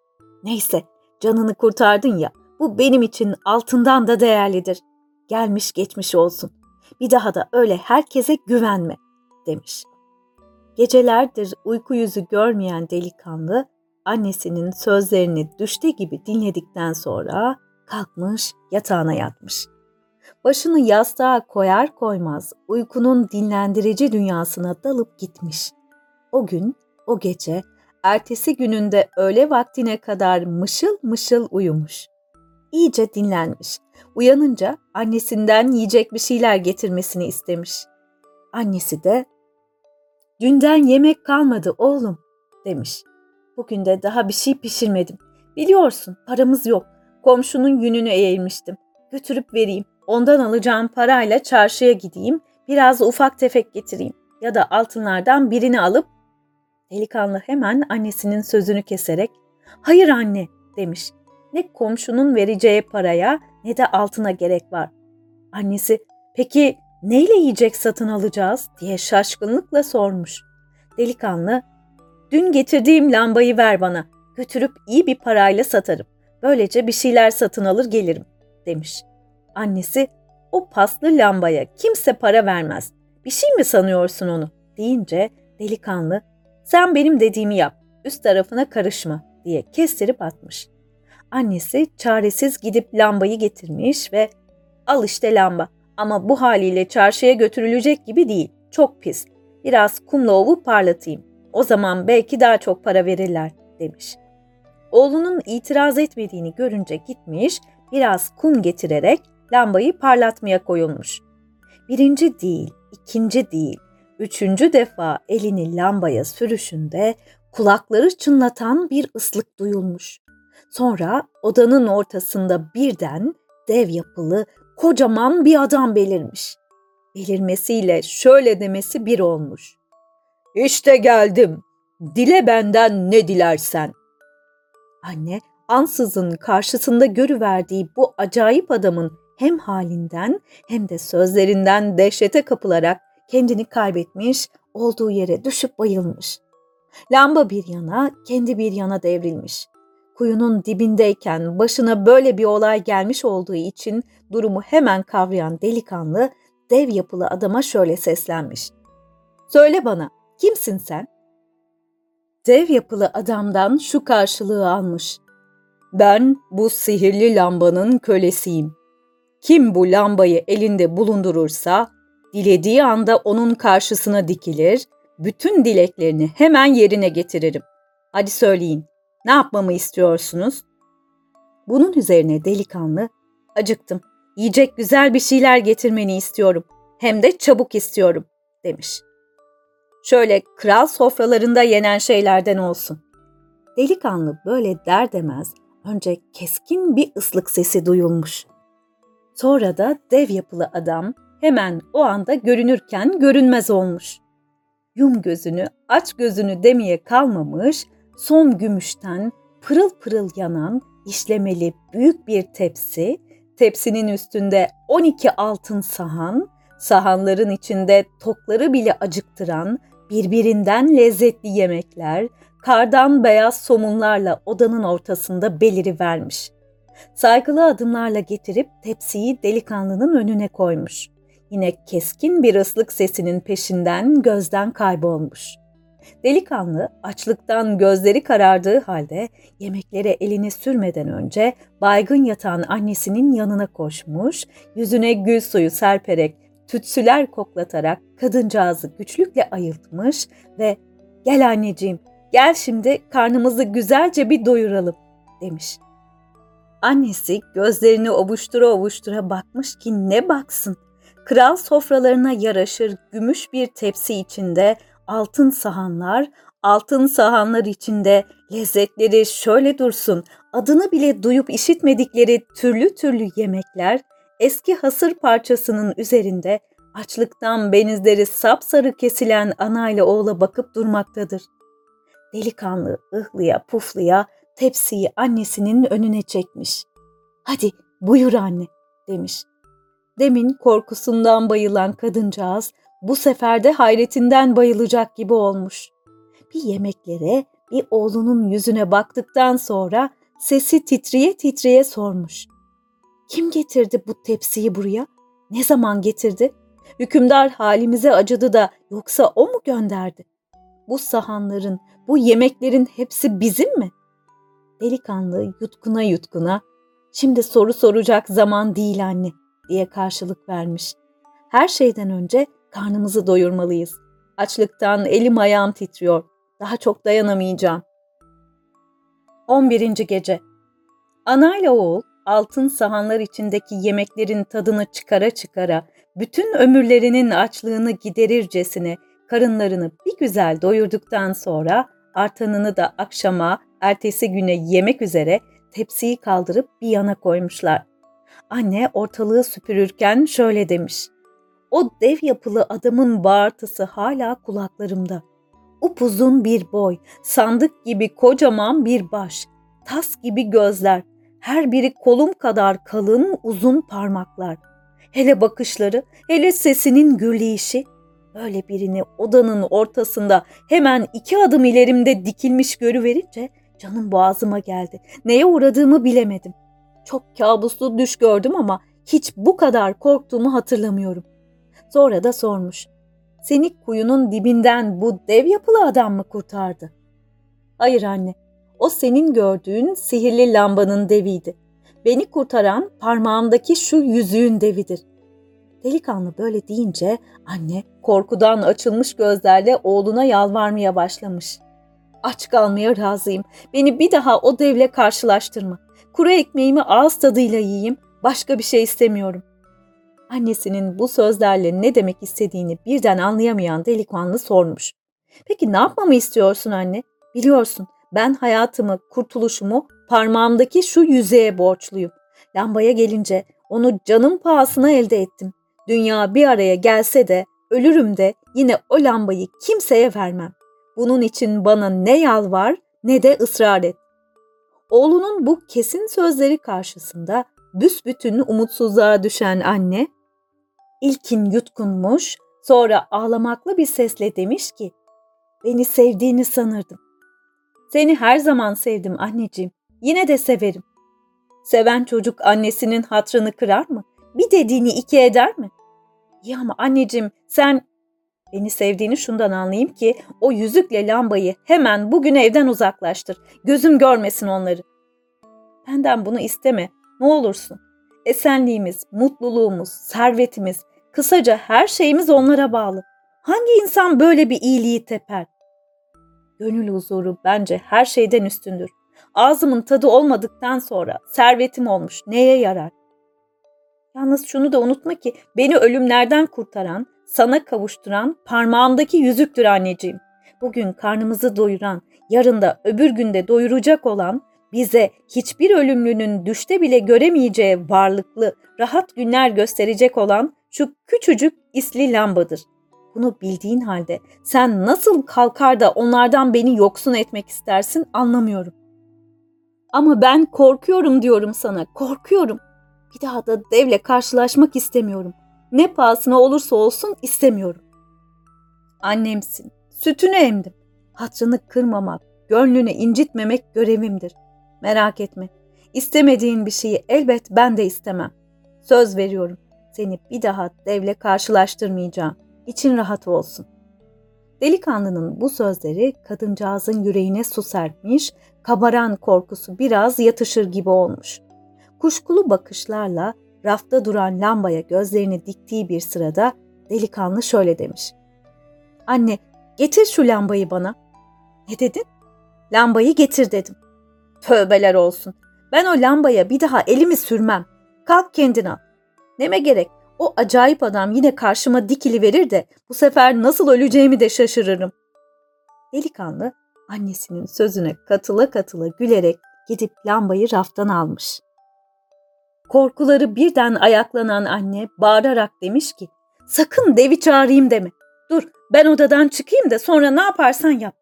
Neyse, canını kurtardın ya, bu benim için altından da değerlidir. Gelmiş geçmiş olsun. Bir daha da öyle herkese güvenme, demiş. Gecelerdir uyku yüzü görmeyen delikanlı, annesinin sözlerini düşte gibi dinledikten sonra kalkmış yatağına yatmış. Başını yastığa koyar koymaz uykunun dinlendirici dünyasına dalıp gitmiş. O gün, o gece, ertesi gününde öğle vaktine kadar mışıl mışıl uyumuş. İyice dinlenmiş. Uyanınca annesinden yiyecek bir şeyler getirmesini istemiş. Annesi de "Dünden yemek kalmadı oğlum." demiş. "Bugün de daha bir şey pişirmedim. Biliyorsun paramız yok. Komşunun yününü eğilmiştim. Götürüp vereyim. Ondan alacağım parayla çarşıya gideyim. Biraz ufak tefek getireyim. Ya da altınlardan birini alıp... Delikanlı hemen annesinin sözünü keserek ''Hayır anne'' demiş. Ne komşunun vereceği paraya ne de altına gerek var. Annesi ''Peki neyle yiyecek satın alacağız?'' diye şaşkınlıkla sormuş. Delikanlı ''Dün getirdiğim lambayı ver bana. Götürüp iyi bir parayla satarım. Böylece bir şeyler satın alır gelirim.'' demiş. Annesi ''O paslı lambaya kimse para vermez. Bir şey mi sanıyorsun onu?'' deyince delikanlı ''Sen benim dediğimi yap. Üst tarafına karışma.'' diye kestirip atmış. Annesi çaresiz gidip lambayı getirmiş ve ''Al işte lamba ama bu haliyle çarşıya götürülecek gibi değil. Çok pis. Biraz kumla ovup parlatayım. O zaman belki daha çok para verirler.'' demiş. Oğlunun itiraz etmediğini görünce gitmiş, biraz kum getirerek lambayı parlatmaya koyulmuş. Birinci değil, ikinci değil, üçüncü defa elini lambaya sürüşünde kulakları çınlatan bir ıslık duyulmuş. Sonra odanın ortasında birden dev yapılı kocaman bir adam belirmiş. Belirmesiyle şöyle demesi bir olmuş. İşte geldim. Dile benden ne dilersen. Anne ansızın karşısında görüverdiği bu acayip adamın hem halinden hem de sözlerinden dehşete kapılarak kendini kaybetmiş, olduğu yere düşüp bayılmış. Lamba bir yana, kendi bir yana devrilmiş. Kuyunun dibindeyken başına böyle bir olay gelmiş olduğu için durumu hemen kavrayan delikanlı dev yapılı adama şöyle seslenmiş. Söyle bana, kimsin sen? Dev yapılı adamdan şu karşılığı almış. Ben bu sihirli lambanın kölesiyim. Kim bu lambayı elinde bulundurursa, dilediği anda onun karşısına dikilir, bütün dileklerini hemen yerine getiririm. Hadi söyleyin, ne yapmamı istiyorsunuz? Bunun üzerine delikanlı, acıktım, yiyecek güzel bir şeyler getirmeni istiyorum. Hem de çabuk istiyorum, demiş. Şöyle kral sofralarında yenen şeylerden olsun. Delikanlı böyle der demez önce keskin bir ıslık sesi duyulmuş. Sonra da dev yapılı adam hemen o anda görünürken görünmez olmuş. Yum gözünü, aç gözünü demeye kalmamış, son gümüşten pırıl pırıl yanan işlemeli büyük bir tepsi, tepsinin üstünde 12 altın sahan, sahanların içinde tokları bile acıktıran birbirinden lezzetli yemekler, kardan beyaz somunlarla odanın ortasında beliri vermiş. Saygılı adımlarla getirip tepsiyi delikanlının önüne koymuş. Yine keskin bir ıslık sesinin peşinden gözden kaybolmuş. Delikanlı açlıktan gözleri karardığı halde yemeklere elini sürmeden önce baygın yatan annesinin yanına koşmuş, yüzüne gül suyu serperek, tütsüler koklatarak kadıncağızı güçlükle ayıltmış ve ''Gel anneciğim, gel şimdi karnımızı güzelce bir doyuralım.'' demiş. Annesi gözlerini ovuştura ovuştura bakmış ki ne baksın. Kral sofralarına yaraşır gümüş bir tepsi içinde altın sahanlar, altın sahanlar içinde lezzetleri şöyle dursun, adını bile duyup işitmedikleri türlü türlü yemekler, eski hasır parçasının üzerinde açlıktan benizleri sapsarı kesilen anayla oğla bakıp durmaktadır. Delikanlı ıhlıya pufluya tepsiyi annesinin önüne çekmiş. Hadi buyur anne demiş. Demin korkusundan bayılan kadıncağız bu sefer de hayretinden bayılacak gibi olmuş. Bir yemeklere, bir oğlunun yüzüne baktıktan sonra sesi titriye titriye sormuş. Kim getirdi bu tepsiyi buraya? Ne zaman getirdi? Hükümdar halimize acıdı da yoksa o mu gönderdi? Bu sahanların, bu yemeklerin hepsi bizim mi? Delikanlı yutkuna yutkuna, şimdi soru soracak zaman değil anne diye karşılık vermiş. Her şeyden önce karnımızı doyurmalıyız. Açlıktan elim ayağım titriyor. Daha çok dayanamayacağım. 11. Gece Ana ile oğul altın sahanlar içindeki yemeklerin tadını çıkara çıkara bütün ömürlerinin açlığını giderircesine karınlarını bir güzel doyurduktan sonra artanını da akşama ertesi güne yemek üzere tepsiyi kaldırıp bir yana koymuşlar. Anne ortalığı süpürürken şöyle demiş. O dev yapılı adamın bağırtısı hala kulaklarımda. Upuzun bir boy, sandık gibi kocaman bir baş, tas gibi gözler, her biri kolum kadar kalın uzun parmaklar. Hele bakışları, hele sesinin gürleyişi, böyle birini odanın ortasında hemen iki adım ilerimde dikilmiş görüverince canım boğazıma geldi. Neye uğradığımı bilemedim. Çok kabuslu düş gördüm ama hiç bu kadar korktuğumu hatırlamıyorum. Sonra da sormuş. Seni kuyunun dibinden bu dev yapılı adam mı kurtardı? Hayır anne, o senin gördüğün sihirli lambanın deviydi. Beni kurtaran parmağımdaki şu yüzüğün devidir. Delikanlı böyle deyince anne korkudan açılmış gözlerle oğluna yalvarmaya başlamış. Aç kalmaya razıyım. Beni bir daha o devle karşılaştırma. Kuru ekmeğimi ağız tadıyla yiyeyim. Başka bir şey istemiyorum. Annesinin bu sözlerle ne demek istediğini birden anlayamayan delikanlı sormuş. Peki ne yapmamı istiyorsun anne? Biliyorsun ben hayatımı, kurtuluşumu parmağımdaki şu yüzeye borçluyum. Lambaya gelince onu canım pahasına elde ettim. Dünya bir araya gelse de, ölürüm de yine o lambayı kimseye vermem. Bunun için bana ne yalvar ne de ısrar et. Oğlunun bu kesin sözleri karşısında büsbütün umutsuzluğa düşen anne, ilkin yutkunmuş, sonra ağlamaklı bir sesle demiş ki, beni sevdiğini sanırdım. Seni her zaman sevdim anneciğim, yine de severim. Seven çocuk annesinin hatrını kırar mı? Bir dediğini iki eder mi? Ya ama anneciğim sen beni sevdiğini şundan anlayayım ki o yüzükle lambayı hemen bugün evden uzaklaştır. Gözüm görmesin onları. Benden bunu isteme. Ne olursun. Esenliğimiz, mutluluğumuz, servetimiz, kısaca her şeyimiz onlara bağlı. Hangi insan böyle bir iyiliği teper? Gönül huzuru bence her şeyden üstündür. Ağzımın tadı olmadıktan sonra servetim olmuş neye yarar? Yalnız şunu da unutma ki beni ölümlerden kurtaran, sana kavuşturan parmağımdaki yüzüktür anneciğim. Bugün karnımızı doyuran, yarın da öbür günde doyuracak olan, bize hiçbir ölümlünün düşte bile göremeyeceği varlıklı, rahat günler gösterecek olan şu küçücük isli lambadır. Bunu bildiğin halde sen nasıl kalkar da onlardan beni yoksun etmek istersin anlamıyorum. Ama ben korkuyorum diyorum sana, korkuyorum. Bir daha da devle karşılaşmak istemiyorum. Ne pahasına olursa olsun istemiyorum. Annemsin, sütünü emdim. Hatrını kırmamak, gönlünü incitmemek görevimdir. Merak etme, istemediğin bir şeyi elbet ben de istemem. Söz veriyorum, seni bir daha devle karşılaştırmayacağım. İçin rahat olsun. Delikanlının bu sözleri kadıncağızın yüreğine su serpmiş, kabaran korkusu biraz yatışır gibi olmuş. Kuşkulu bakışlarla rafta duran lambaya gözlerini diktiği bir sırada delikanlı şöyle demiş. Anne, getir şu lambayı bana. Ne dedin? Lambayı getir dedim. Tövbeler olsun. Ben o lambaya bir daha elimi sürmem. Kalk kendin al. Neme gerek? O acayip adam yine karşıma dikili verir de bu sefer nasıl öleceğimi de şaşırırım. Delikanlı annesinin sözüne katıla katıla gülerek gidip lambayı raftan almış. Korkuları birden ayaklanan anne bağırarak demiş ki sakın devi çağırayım deme. Dur ben odadan çıkayım da sonra ne yaparsan yap.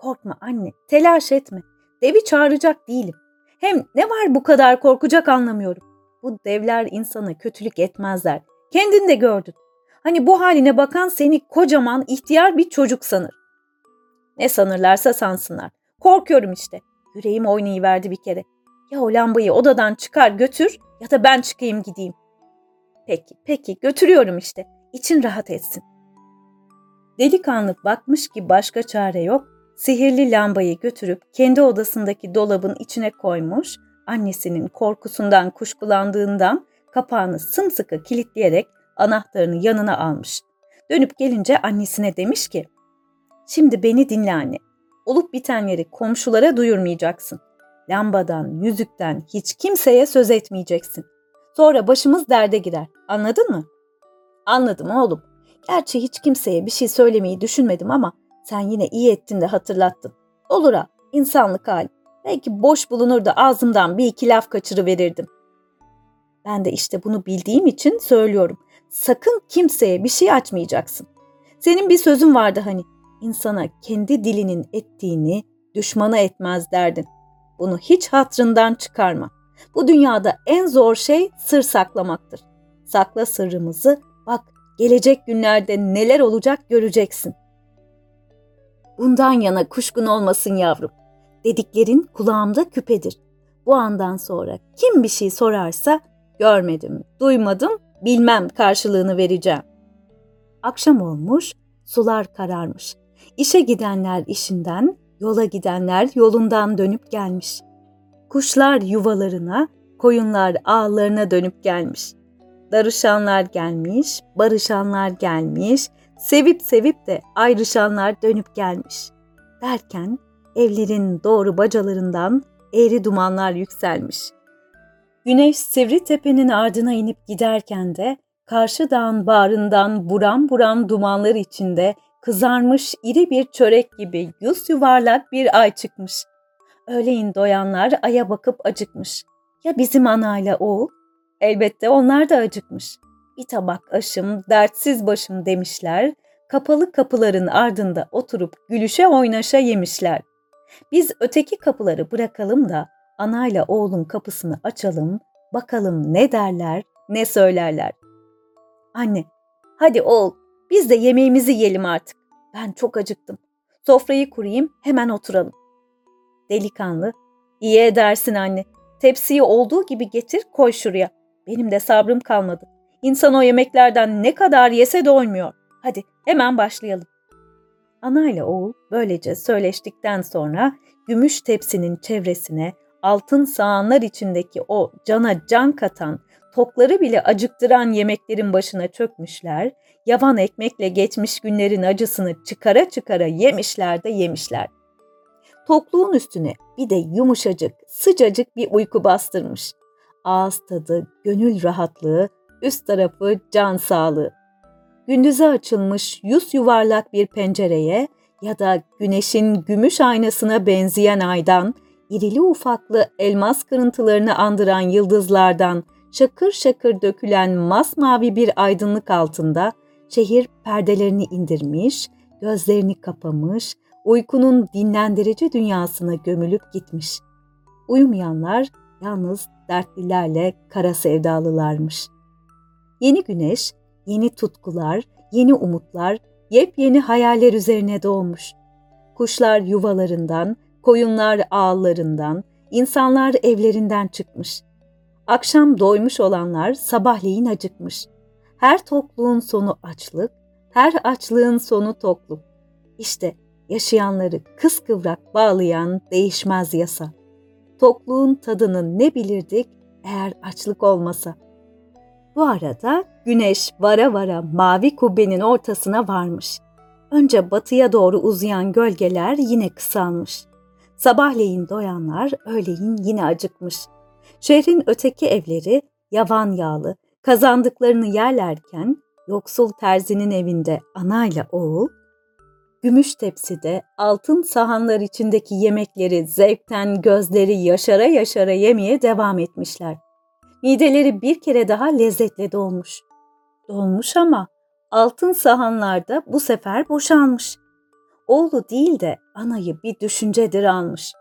Korkma anne telaş etme. Devi çağıracak değilim. Hem ne var bu kadar korkacak anlamıyorum. Bu devler insana kötülük etmezler. Kendin de gördün. Hani bu haline bakan seni kocaman ihtiyar bir çocuk sanır. Ne sanırlarsa sansınlar. Korkuyorum işte. Yüreğim oynayıverdi bir kere. Ya o lambayı odadan çıkar götür ya da ben çıkayım gideyim. Peki, peki götürüyorum işte. İçin rahat etsin. Delikanlı bakmış ki başka çare yok. Sihirli lambayı götürüp kendi odasındaki dolabın içine koymuş. Annesinin korkusundan kuşkulandığından kapağını sımsıkı kilitleyerek anahtarını yanına almış. Dönüp gelince annesine demiş ki, ''Şimdi beni dinle anne. Olup bitenleri komşulara duyurmayacaksın. Lambadan, yüzükten hiç kimseye söz etmeyeceksin. Sonra başımız derde girer. Anladın mı? Anladım oğlum. Gerçi hiç kimseye bir şey söylemeyi düşünmedim ama sen yine iyi ettin de hatırlattın. Olur ha, insanlık hali. Belki boş bulunur da ağzımdan bir iki laf kaçırıverirdim. Ben de işte bunu bildiğim için söylüyorum. Sakın kimseye bir şey açmayacaksın. Senin bir sözün vardı hani. İnsana kendi dilinin ettiğini düşmana etmez derdin. Bunu hiç hatrından çıkarma. Bu dünyada en zor şey sır saklamaktır. Sakla sırrımızı, bak gelecek günlerde neler olacak göreceksin. Bundan yana kuşkun olmasın yavrum. Dediklerin kulağımda küpedir. Bu andan sonra kim bir şey sorarsa görmedim, duymadım, bilmem karşılığını vereceğim. Akşam olmuş, sular kararmış. İşe gidenler işinden, yola gidenler yolundan dönüp gelmiş. Kuşlar yuvalarına, koyunlar ağlarına dönüp gelmiş. Darışanlar gelmiş, barışanlar gelmiş, sevip sevip de ayrışanlar dönüp gelmiş. Derken evlerin doğru bacalarından eğri dumanlar yükselmiş. Güneş Sivri Tepe'nin ardına inip giderken de karşı dağın bağrından buram buram dumanlar içinde kızarmış iri bir çörek gibi yüz yuvarlak bir ay çıkmış. Öğleyin doyanlar aya bakıp acıkmış. Ya bizim anayla oğul? Elbette onlar da acıkmış. Bir tabak aşım, dertsiz başım demişler, kapalı kapıların ardında oturup gülüşe oynaşa yemişler. Biz öteki kapıları bırakalım da anayla oğlun kapısını açalım, bakalım ne derler, ne söylerler. Anne, hadi oğul, biz de yemeğimizi yiyelim artık. Ben çok acıktım. Sofrayı kurayım, hemen oturalım. Delikanlı, iyi edersin anne. Tepsiyi olduğu gibi getir, koy şuraya. Benim de sabrım kalmadı. İnsan o yemeklerden ne kadar yese doymuyor. Hadi hemen başlayalım. Ana ile oğul böylece söyleştikten sonra gümüş tepsinin çevresine altın sağanlar içindeki o cana can katan, tokları bile acıktıran yemeklerin başına çökmüşler, yavan ekmekle geçmiş günlerin acısını çıkara çıkara yemişler de yemişler. Tokluğun üstüne bir de yumuşacık, sıcacık bir uyku bastırmış. Ağız tadı, gönül rahatlığı, üst tarafı can sağlığı. Gündüze açılmış yüz yuvarlak bir pencereye ya da güneşin gümüş aynasına benzeyen aydan, irili ufaklı elmas kırıntılarını andıran yıldızlardan şakır şakır dökülen masmavi bir aydınlık altında şehir perdelerini indirmiş, gözlerini kapamış, uykunun dinlendirici dünyasına gömülüp gitmiş. Uyumayanlar yalnız dertlilerle kara sevdalılarmış. Yeni güneş, yeni tutkular, yeni umutlar, yepyeni hayaller üzerine doğmuş. Kuşlar yuvalarından, koyunlar ağlarından, insanlar evlerinden çıkmış. Akşam doymuş olanlar sabahleyin acıkmış. Her tokluğun sonu açlık, her açlığın sonu tokluk. İşte yaşayanları kıskıvrak bağlayan değişmez yasa. Tokluğun tadını ne bilirdik eğer açlık olmasa. Bu arada güneş vara vara mavi kubbenin ortasına varmış. Önce batıya doğru uzayan gölgeler yine kısalmış. Sabahleyin doyanlar öğleyin yine acıkmış. Şehrin öteki evleri yavan yağlı, kazandıklarını yerlerken yoksul terzinin evinde anayla oğul, gümüş tepside altın sahanlar içindeki yemekleri zevkten gözleri yaşara yaşara yemeye devam etmişler. Mideleri bir kere daha lezzetle dolmuş. Dolmuş ama altın sahanlarda bu sefer boşalmış. Oğlu değil de anayı bir düşüncedir almış.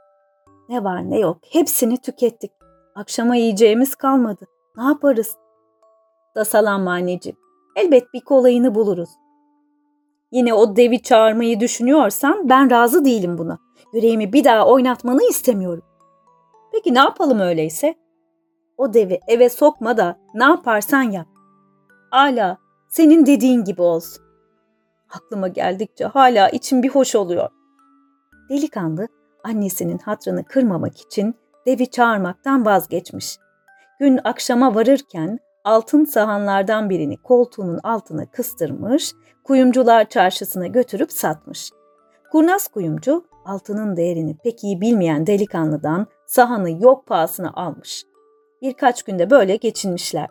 Ne var ne yok hepsini tükettik. Akşama yiyeceğimiz kalmadı. Ne yaparız? Tasalanma anneciğim. Elbet bir kolayını buluruz. Yine o devi çağırmayı düşünüyorsan ben razı değilim buna. Yüreğimi bir daha oynatmanı istemiyorum. Peki ne yapalım öyleyse? O devi eve sokma da ne yaparsan yap. Hala senin dediğin gibi olsun. Aklıma geldikçe hala içim bir hoş oluyor. Delikanlı annesinin hatrını kırmamak için devi çağırmaktan vazgeçmiş. Gün akşama varırken altın sahanlardan birini koltuğunun altına kıstırmış, kuyumcular çarşısına götürüp satmış. Kurnaz kuyumcu altının değerini pek iyi bilmeyen delikanlıdan sahanı yok pahasına almış. Birkaç günde böyle geçinmişler.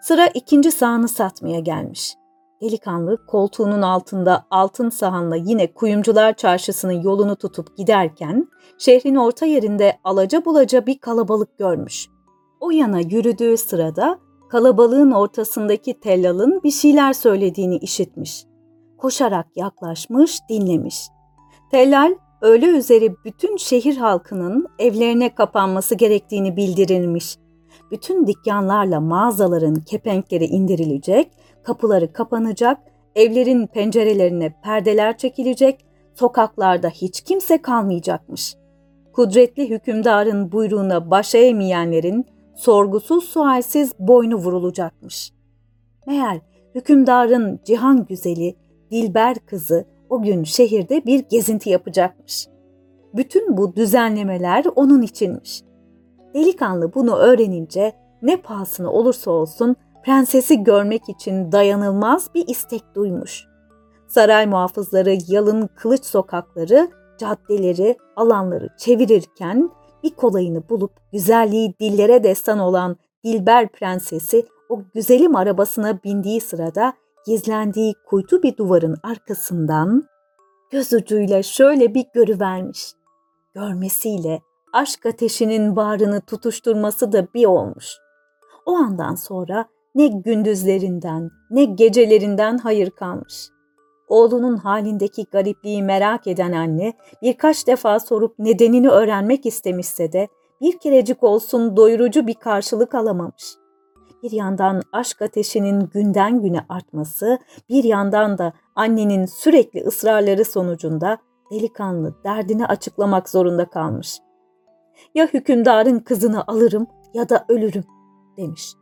Sıra ikinci sahanı satmaya gelmiş. Delikanlı koltuğunun altında altın sahanla yine kuyumcular çarşısının yolunu tutup giderken şehrin orta yerinde alaca bulaca bir kalabalık görmüş. O yana yürüdüğü sırada kalabalığın ortasındaki tellalın bir şeyler söylediğini işitmiş. Koşarak yaklaşmış, dinlemiş. Tellal öğle üzeri bütün şehir halkının evlerine kapanması gerektiğini bildirilmiş. Bütün dükkanlarla mağazaların kepenkleri indirilecek, kapıları kapanacak, evlerin pencerelerine perdeler çekilecek, sokaklarda hiç kimse kalmayacakmış. Kudretli hükümdarın buyruğuna baş eğmeyenlerin sorgusuz sualsiz boynu vurulacakmış. Meğer hükümdarın cihan güzeli Dilber kızı o gün şehirde bir gezinti yapacakmış. Bütün bu düzenlemeler onun içinmiş. Delikanlı bunu öğrenince ne pahasına olursa olsun prensesi görmek için dayanılmaz bir istek duymuş. Saray muhafızları yalın kılıç sokakları, caddeleri, alanları çevirirken bir kolayını bulup güzelliği dillere destan olan Dilber prensesi o güzelim arabasına bindiği sırada gizlendiği kuytu bir duvarın arkasından göz ucuyla şöyle bir görüvermiş. Görmesiyle aşk ateşinin bağrını tutuşturması da bir olmuş. O andan sonra ne gündüzlerinden ne gecelerinden hayır kalmış. Oğlunun halindeki garipliği merak eden anne birkaç defa sorup nedenini öğrenmek istemişse de bir kerecik olsun doyurucu bir karşılık alamamış. Bir yandan aşk ateşinin günden güne artması, bir yandan da annenin sürekli ısrarları sonucunda delikanlı derdini açıklamak zorunda kalmış. Ya hükümdarın kızını alırım ya da ölürüm demiş.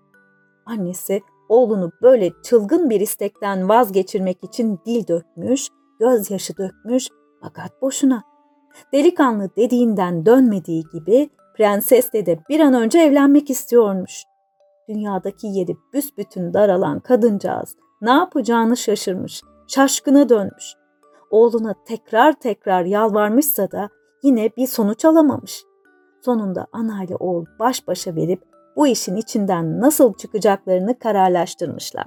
Annesi oğlunu böyle çılgın bir istekten vazgeçirmek için dil dökmüş, gözyaşı dökmüş fakat boşuna. Delikanlı dediğinden dönmediği gibi prensesle de bir an önce evlenmek istiyormuş. Dünyadaki yeri büsbütün daralan kadıncağız ne yapacağını şaşırmış, şaşkına dönmüş. Oğluna tekrar tekrar yalvarmışsa da yine bir sonuç alamamış. Sonunda ana ile oğul baş başa verip bu işin içinden nasıl çıkacaklarını kararlaştırmışlar.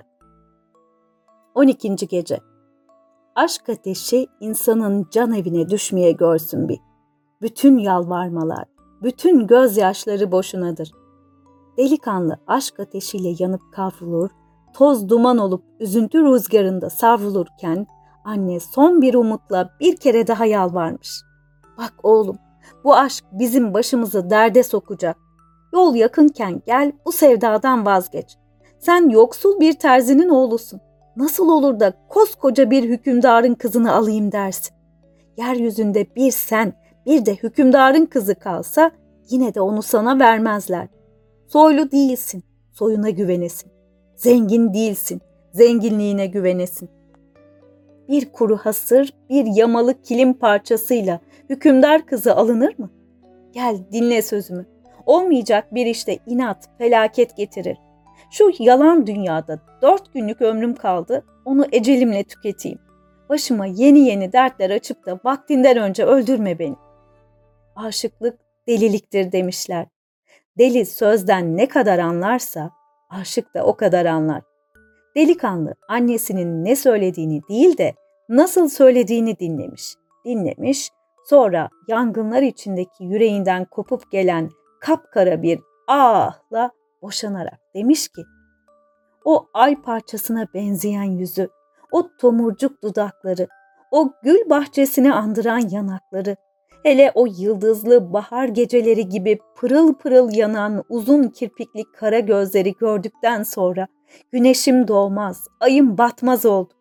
12. Gece Aşk ateşi insanın can evine düşmeye görsün bir. Bütün yalvarmalar, bütün gözyaşları boşunadır. Delikanlı aşk ateşiyle yanıp kavrulur, toz duman olup üzüntü rüzgarında savrulurken anne son bir umutla bir kere daha yalvarmış. Bak oğlum, bu aşk bizim başımızı derde sokacak. Yol yakınken gel bu sevdadan vazgeç. Sen yoksul bir terzinin oğlusun. Nasıl olur da koskoca bir hükümdarın kızını alayım dersin. Yeryüzünde bir sen, bir de hükümdarın kızı kalsa yine de onu sana vermezler. Soylu değilsin, soyuna güvenesin. Zengin değilsin, zenginliğine güvenesin. Bir kuru hasır, bir yamalı kilim parçasıyla hükümdar kızı alınır mı? Gel dinle sözümü. Olmayacak bir işte inat, felaket getirir. Şu yalan dünyada dört günlük ömrüm kaldı, onu ecelimle tüketeyim. Başıma yeni yeni dertler açıp da vaktinden önce öldürme beni. Aşıklık deliliktir demişler. Deli sözden ne kadar anlarsa aşık da o kadar anlar. Delikanlı annesinin ne söylediğini değil de nasıl söylediğini dinlemiş. Dinlemiş, sonra yangınlar içindeki yüreğinden kopup gelen kapkara bir ahla boşanarak demiş ki, o ay parçasına benzeyen yüzü, o tomurcuk dudakları, o gül bahçesini andıran yanakları, hele o yıldızlı bahar geceleri gibi pırıl pırıl yanan uzun kirpikli kara gözleri gördükten sonra güneşim doğmaz, ayım batmaz oldu.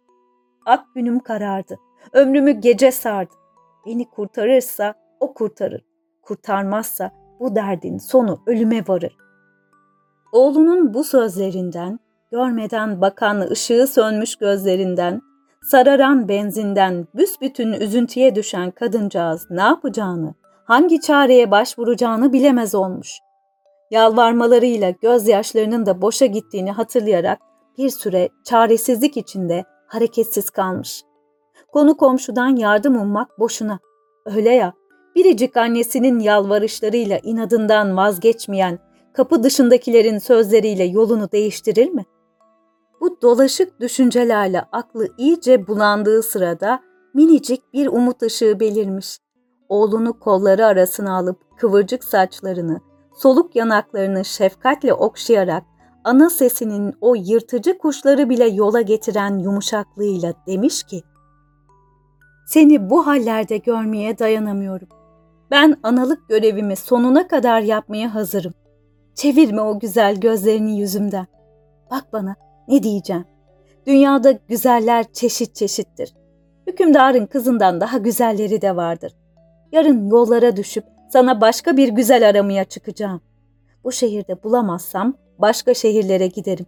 Ak günüm karardı, ömrümü gece sardı. Beni kurtarırsa o kurtarır, kurtarmazsa bu derdin sonu ölüme varır. Oğlunun bu sözlerinden, görmeden bakan ışığı sönmüş gözlerinden, sararan benzinden büsbütün üzüntüye düşen kadıncağız ne yapacağını, hangi çareye başvuracağını bilemez olmuş. Yalvarmalarıyla gözyaşlarının da boşa gittiğini hatırlayarak bir süre çaresizlik içinde hareketsiz kalmış. Konu komşudan yardım ummak boşuna. Öyle ya, biricik annesinin yalvarışlarıyla inadından vazgeçmeyen, kapı dışındakilerin sözleriyle yolunu değiştirir mi? Bu dolaşık düşüncelerle aklı iyice bulandığı sırada minicik bir umut ışığı belirmiş. Oğlunu kolları arasına alıp kıvırcık saçlarını, soluk yanaklarını şefkatle okşayarak ana sesinin o yırtıcı kuşları bile yola getiren yumuşaklığıyla demiş ki, seni bu hallerde görmeye dayanamıyorum. Ben analık görevimi sonuna kadar yapmaya hazırım. Çevirme o güzel gözlerini yüzümden. Bak bana ne diyeceğim. Dünyada güzeller çeşit çeşittir. Hükümdarın kızından daha güzelleri de vardır. Yarın yollara düşüp sana başka bir güzel aramaya çıkacağım. Bu şehirde bulamazsam başka şehirlere giderim.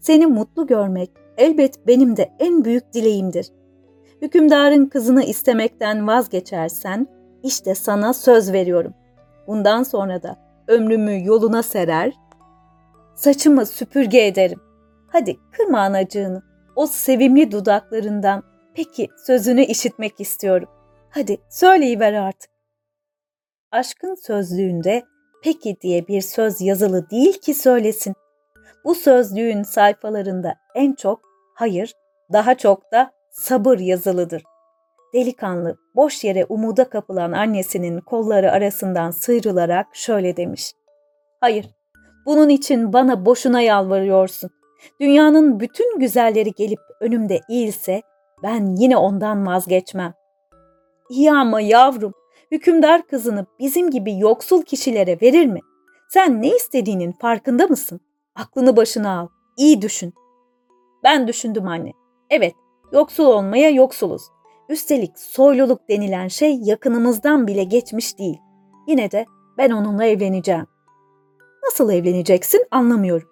Seni mutlu görmek elbet benim de en büyük dileğimdir. Hükümdarın kızını istemekten vazgeçersen işte sana söz veriyorum. Bundan sonra da ömrümü yoluna serer, saçımı süpürge ederim. Hadi kırma anacığını, o sevimli dudaklarından peki sözünü işitmek istiyorum. Hadi söyleyiver artık. Aşkın sözlüğünde peki diye bir söz yazılı değil ki söylesin. Bu sözlüğün sayfalarında en çok hayır, daha çok da sabır yazılıdır. Delikanlı boş yere umuda kapılan annesinin kolları arasından sıyrılarak şöyle demiş. Hayır, bunun için bana boşuna yalvarıyorsun. Dünyanın bütün güzelleri gelip önümde eğilse ben yine ondan vazgeçmem. İyi ama yavrum, hükümdar kızını bizim gibi yoksul kişilere verir mi? Sen ne istediğinin farkında mısın? Aklını başına al, iyi düşün. Ben düşündüm anne. Evet, yoksul olmaya yoksuluz. Üstelik soyluluk denilen şey yakınımızdan bile geçmiş değil. Yine de ben onunla evleneceğim. Nasıl evleneceksin anlamıyorum.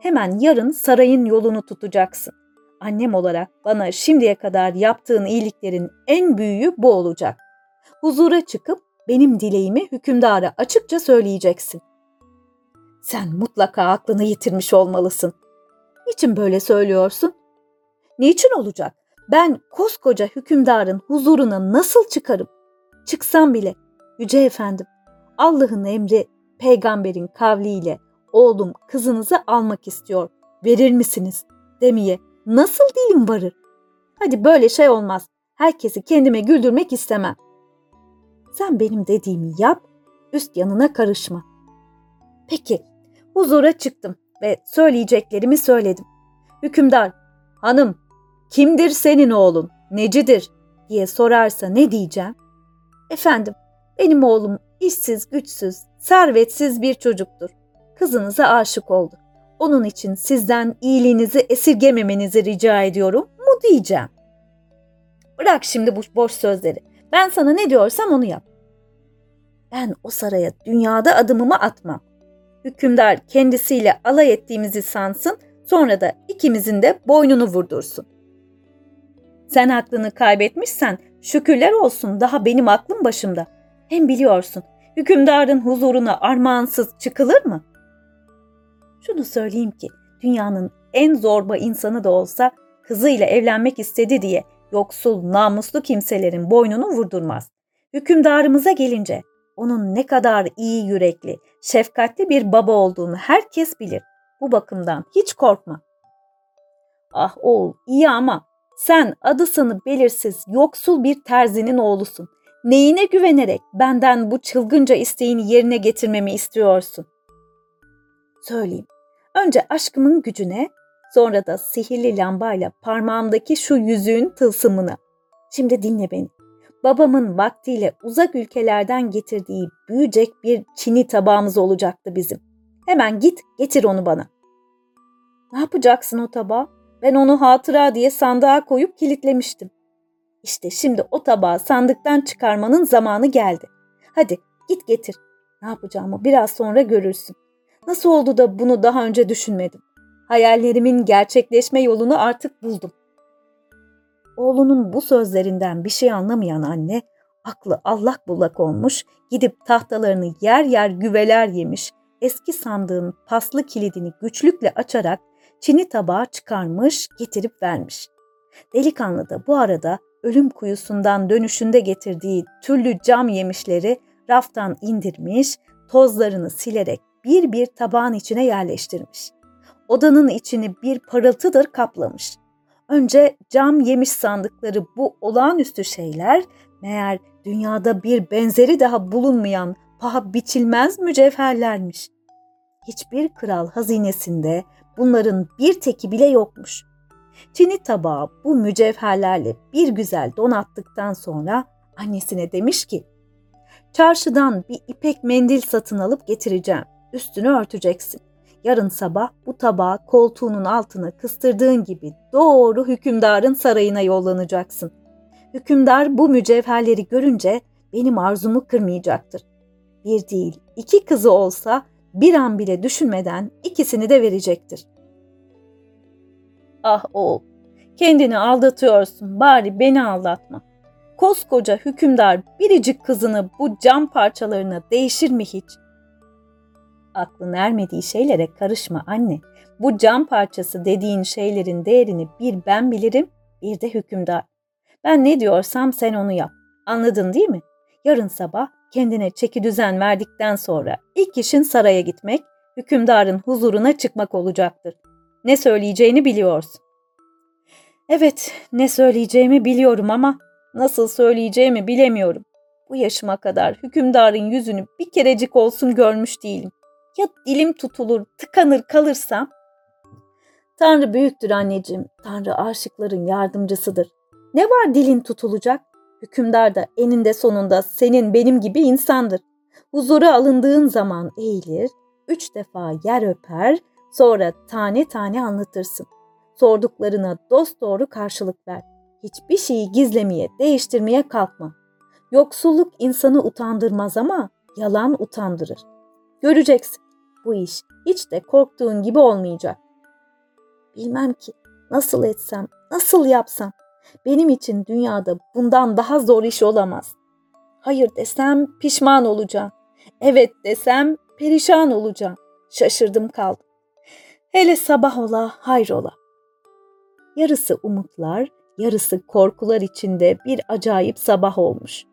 Hemen yarın sarayın yolunu tutacaksın. Annem olarak bana şimdiye kadar yaptığın iyiliklerin en büyüğü bu olacak. Huzura çıkıp benim dileğimi hükümdara açıkça söyleyeceksin. Sen mutlaka aklını yitirmiş olmalısın. Niçin böyle söylüyorsun? Niçin olacak? Ben koskoca hükümdarın huzuruna nasıl çıkarım? Çıksam bile, Yüce Efendim, Allah'ın emri peygamberin kavliyle oğlum kızınızı almak istiyor, verir misiniz demeye nasıl dilim varır? Hadi böyle şey olmaz. Herkesi kendime güldürmek istemem. Sen benim dediğimi yap, üst yanına karışma. Peki, huzura çıktım ve söyleyeceklerimi söyledim. Hükümdar, hanım kimdir senin oğlun, necidir diye sorarsa ne diyeceğim? Efendim, benim oğlum işsiz, güçsüz, servetsiz bir çocuktur. Kızınıza aşık oldu. Onun için sizden iyiliğinizi esirgememenizi rica ediyorum mu diyeceğim. Bırak şimdi bu boş sözleri. Ben sana ne diyorsam onu yap. Ben o saraya dünyada adımımı atmam. Hükümdar kendisiyle alay ettiğimizi sansın, sonra da ikimizin de boynunu vurdursun. Sen aklını kaybetmişsen şükürler olsun daha benim aklım başımda. Hem biliyorsun hükümdarın huzuruna armağansız çıkılır mı? Şunu söyleyeyim ki dünyanın en zorba insanı da olsa kızıyla evlenmek istedi diye yoksul, namuslu kimselerin boynunu vurdurmaz. Hükümdarımıza gelince onun ne kadar iyi yürekli, şefkatli bir baba olduğunu herkes bilir. Bu bakımdan hiç korkma. Ah oğul iyi ama sen adı sanı belirsiz, yoksul bir terzinin oğlusun. Neyine güvenerek benden bu çılgınca isteğini yerine getirmemi istiyorsun? Söyleyeyim. Önce aşkımın gücüne, sonra da sihirli lambayla parmağımdaki şu yüzüğün tılsımına. Şimdi dinle beni. Babamın vaktiyle uzak ülkelerden getirdiği büyücek bir çini tabağımız olacaktı bizim. Hemen git getir onu bana. Ne yapacaksın o tabağı? Ben onu hatıra diye sandığa koyup kilitlemiştim. İşte şimdi o tabağı sandıktan çıkarmanın zamanı geldi. Hadi git getir. Ne yapacağımı biraz sonra görürsün. Nasıl oldu da bunu daha önce düşünmedim? Hayallerimin gerçekleşme yolunu artık buldum. Oğlunun bu sözlerinden bir şey anlamayan anne, aklı allak bullak olmuş, gidip tahtalarını yer yer güveler yemiş, eski sandığın paslı kilidini güçlükle açarak çini tabağı çıkarmış, getirip vermiş. Delikanlı da bu arada ölüm kuyusundan dönüşünde getirdiği türlü cam yemişleri raftan indirmiş, tozlarını silerek bir bir tabağın içine yerleştirmiş. odanın içini bir parıltıdır kaplamış. Önce cam yemiş sandıkları bu olağanüstü şeyler meğer dünyada bir benzeri daha bulunmayan paha biçilmez mücevherlermiş. Hiçbir kral hazinesinde bunların bir teki bile yokmuş. Çini tabağı bu mücevherlerle bir güzel donattıktan sonra annesine demiş ki, Çarşıdan bir ipek mendil satın alıp getireceğim. Üstünü örteceksin. Yarın sabah bu tabağı koltuğunun altına kıstırdığın gibi doğru hükümdarın sarayına yollanacaksın. Hükümdar bu mücevherleri görünce benim arzumu kırmayacaktır. Bir değil, iki kızı olsa bir an bile düşünmeden ikisini de verecektir. Ah oğul, kendini aldatıyorsun, bari beni aldatma. Koskoca hükümdar biricik kızını bu cam parçalarına değişir mi hiç? Aklın ermediği şeylere karışma anne. Bu cam parçası dediğin şeylerin değerini bir ben bilirim, bir de hükümdar. Ben ne diyorsam sen onu yap. Anladın değil mi? Yarın sabah kendine çeki düzen verdikten sonra ilk işin saraya gitmek, hükümdarın huzuruna çıkmak olacaktır. Ne söyleyeceğini biliyorsun. Evet, ne söyleyeceğimi biliyorum ama nasıl söyleyeceğimi bilemiyorum. Bu yaşıma kadar hükümdarın yüzünü bir kerecik olsun görmüş değilim. Ya dilim tutulur, tıkanır kalırsam? Tanrı büyüktür anneciğim. Tanrı aşıkların yardımcısıdır. Ne var dilin tutulacak? Hükümdar da eninde sonunda senin benim gibi insandır. Huzura alındığın zaman eğilir, üç defa yer öper, sonra tane tane anlatırsın. Sorduklarına dost doğru karşılık ver. Hiçbir şeyi gizlemeye, değiştirmeye kalkma. Yoksulluk insanı utandırmaz ama yalan utandırır. Göreceksin. Bu iş hiç de korktuğun gibi olmayacak. Bilmem ki nasıl etsem, nasıl yapsam. Benim için dünyada bundan daha zor iş olamaz. Hayır desem pişman olacağım. Evet desem perişan olacağım. Şaşırdım kaldım. Hele sabah ola, hayrola. Yarısı umutlar, yarısı korkular içinde bir acayip sabah olmuş.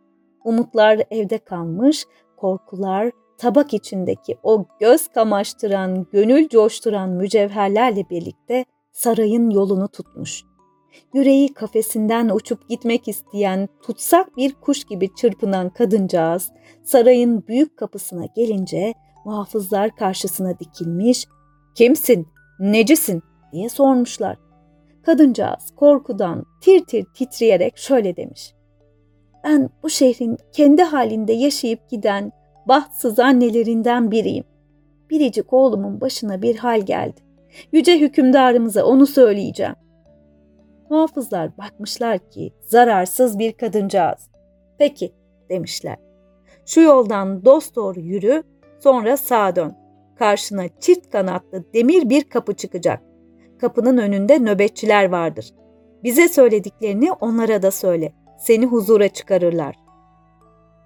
Umutlar evde kalmış, korkular tabak içindeki o göz kamaştıran, gönül coşturan mücevherlerle birlikte sarayın yolunu tutmuş. Yüreği kafesinden uçup gitmek isteyen, tutsak bir kuş gibi çırpınan kadıncağız, sarayın büyük kapısına gelince muhafızlar karşısına dikilmiş, ''Kimsin, necisin?'' diye sormuşlar. Kadıncağız korkudan tir tir titreyerek şöyle demiş. Ben bu şehrin kendi halinde yaşayıp giden bahtsız annelerinden biriyim. Biricik oğlumun başına bir hal geldi. Yüce hükümdarımıza onu söyleyeceğim. Muhafızlar bakmışlar ki zararsız bir kadıncağız. Peki demişler. Şu yoldan dost doğru yürü, sonra sağa dön. Karşına çift kanatlı demir bir kapı çıkacak. Kapının önünde nöbetçiler vardır. Bize söylediklerini onlara da söyle. Seni huzura çıkarırlar.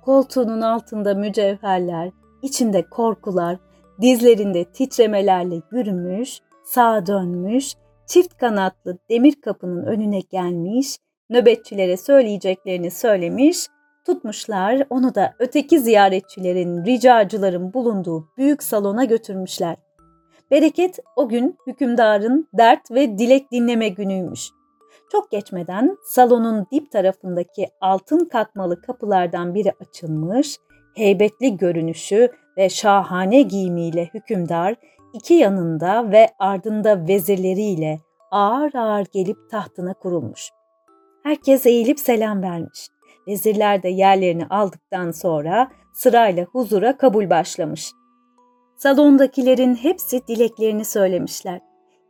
Koltuğunun altında mücevherler, içinde korkular, dizlerinde titremelerle yürümüş, sağa dönmüş, çift kanatlı demir kapının önüne gelmiş, nöbetçilere söyleyeceklerini söylemiş, tutmuşlar onu da öteki ziyaretçilerin, ricacıların bulunduğu büyük salona götürmüşler. Bereket o gün hükümdarın dert ve dilek dinleme günüymüş. Çok geçmeden salonun dip tarafındaki altın katmalı kapılardan biri açılmış, heybetli görünüşü ve şahane giyimiyle hükümdar iki yanında ve ardında vezirleriyle ağır ağır gelip tahtına kurulmuş. Herkes eğilip selam vermiş. Vezirler de yerlerini aldıktan sonra sırayla huzura kabul başlamış. Salondakilerin hepsi dileklerini söylemişler.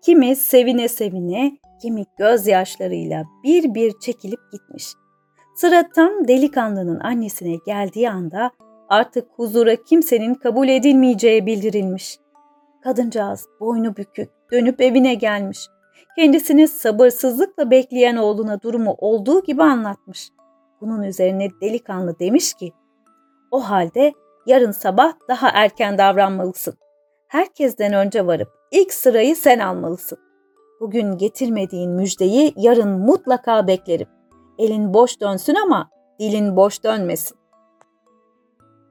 Kimi sevine sevine, kimi gözyaşlarıyla bir bir çekilip gitmiş. Sıra tam delikanlının annesine geldiği anda artık huzura kimsenin kabul edilmeyeceği bildirilmiş. Kadıncağız boynu bükük dönüp evine gelmiş. Kendisini sabırsızlıkla bekleyen oğluna durumu olduğu gibi anlatmış. Bunun üzerine delikanlı demiş ki, o halde yarın sabah daha erken davranmalısın. Herkesten önce varıp ilk sırayı sen almalısın. Bugün getirmediğin müjdeyi yarın mutlaka beklerim. Elin boş dönsün ama dilin boş dönmesin.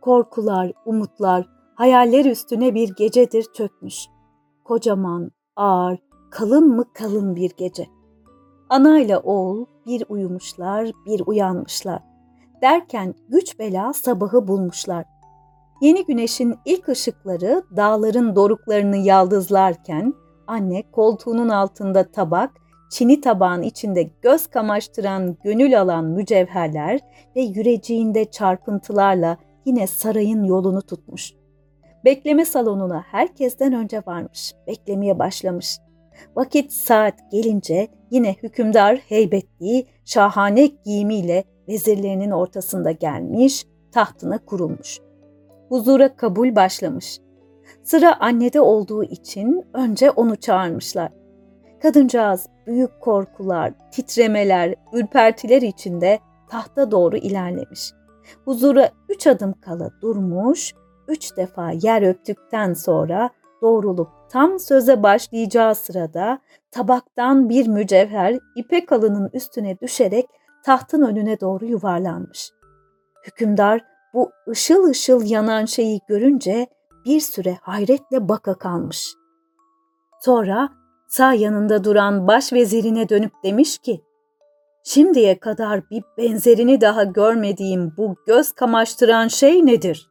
Korkular, umutlar, hayaller üstüne bir gecedir çökmüş. Kocaman, ağır, kalın mı kalın bir gece. Ana ile oğul bir uyumuşlar, bir uyanmışlar. Derken güç bela sabahı bulmuşlar. Yeni güneşin ilk ışıkları dağların doruklarını yaldızlarken anne koltuğunun altında tabak, çini tabağın içinde göz kamaştıran, gönül alan mücevherler ve yüreceğinde çarpıntılarla yine sarayın yolunu tutmuş. Bekleme salonuna herkesten önce varmış, beklemeye başlamış. Vakit saat gelince yine hükümdar heybetli, şahane giyimiyle vezirlerinin ortasında gelmiş, tahtına kurulmuş. Huzura kabul başlamış. Sıra annede olduğu için önce onu çağırmışlar. Kadıncağız büyük korkular, titremeler, ürpertiler içinde tahta doğru ilerlemiş. Huzura üç adım kala durmuş, üç defa yer öptükten sonra doğrulup tam söze başlayacağı sırada tabaktan bir mücevher ipek alının üstüne düşerek tahtın önüne doğru yuvarlanmış. Hükümdar bu ışıl ışıl yanan şeyi görünce bir süre hayretle baka kalmış. Sonra sağ yanında duran başvezirine dönüp demiş ki, Şimdiye kadar bir benzerini daha görmediğim bu göz kamaştıran şey nedir?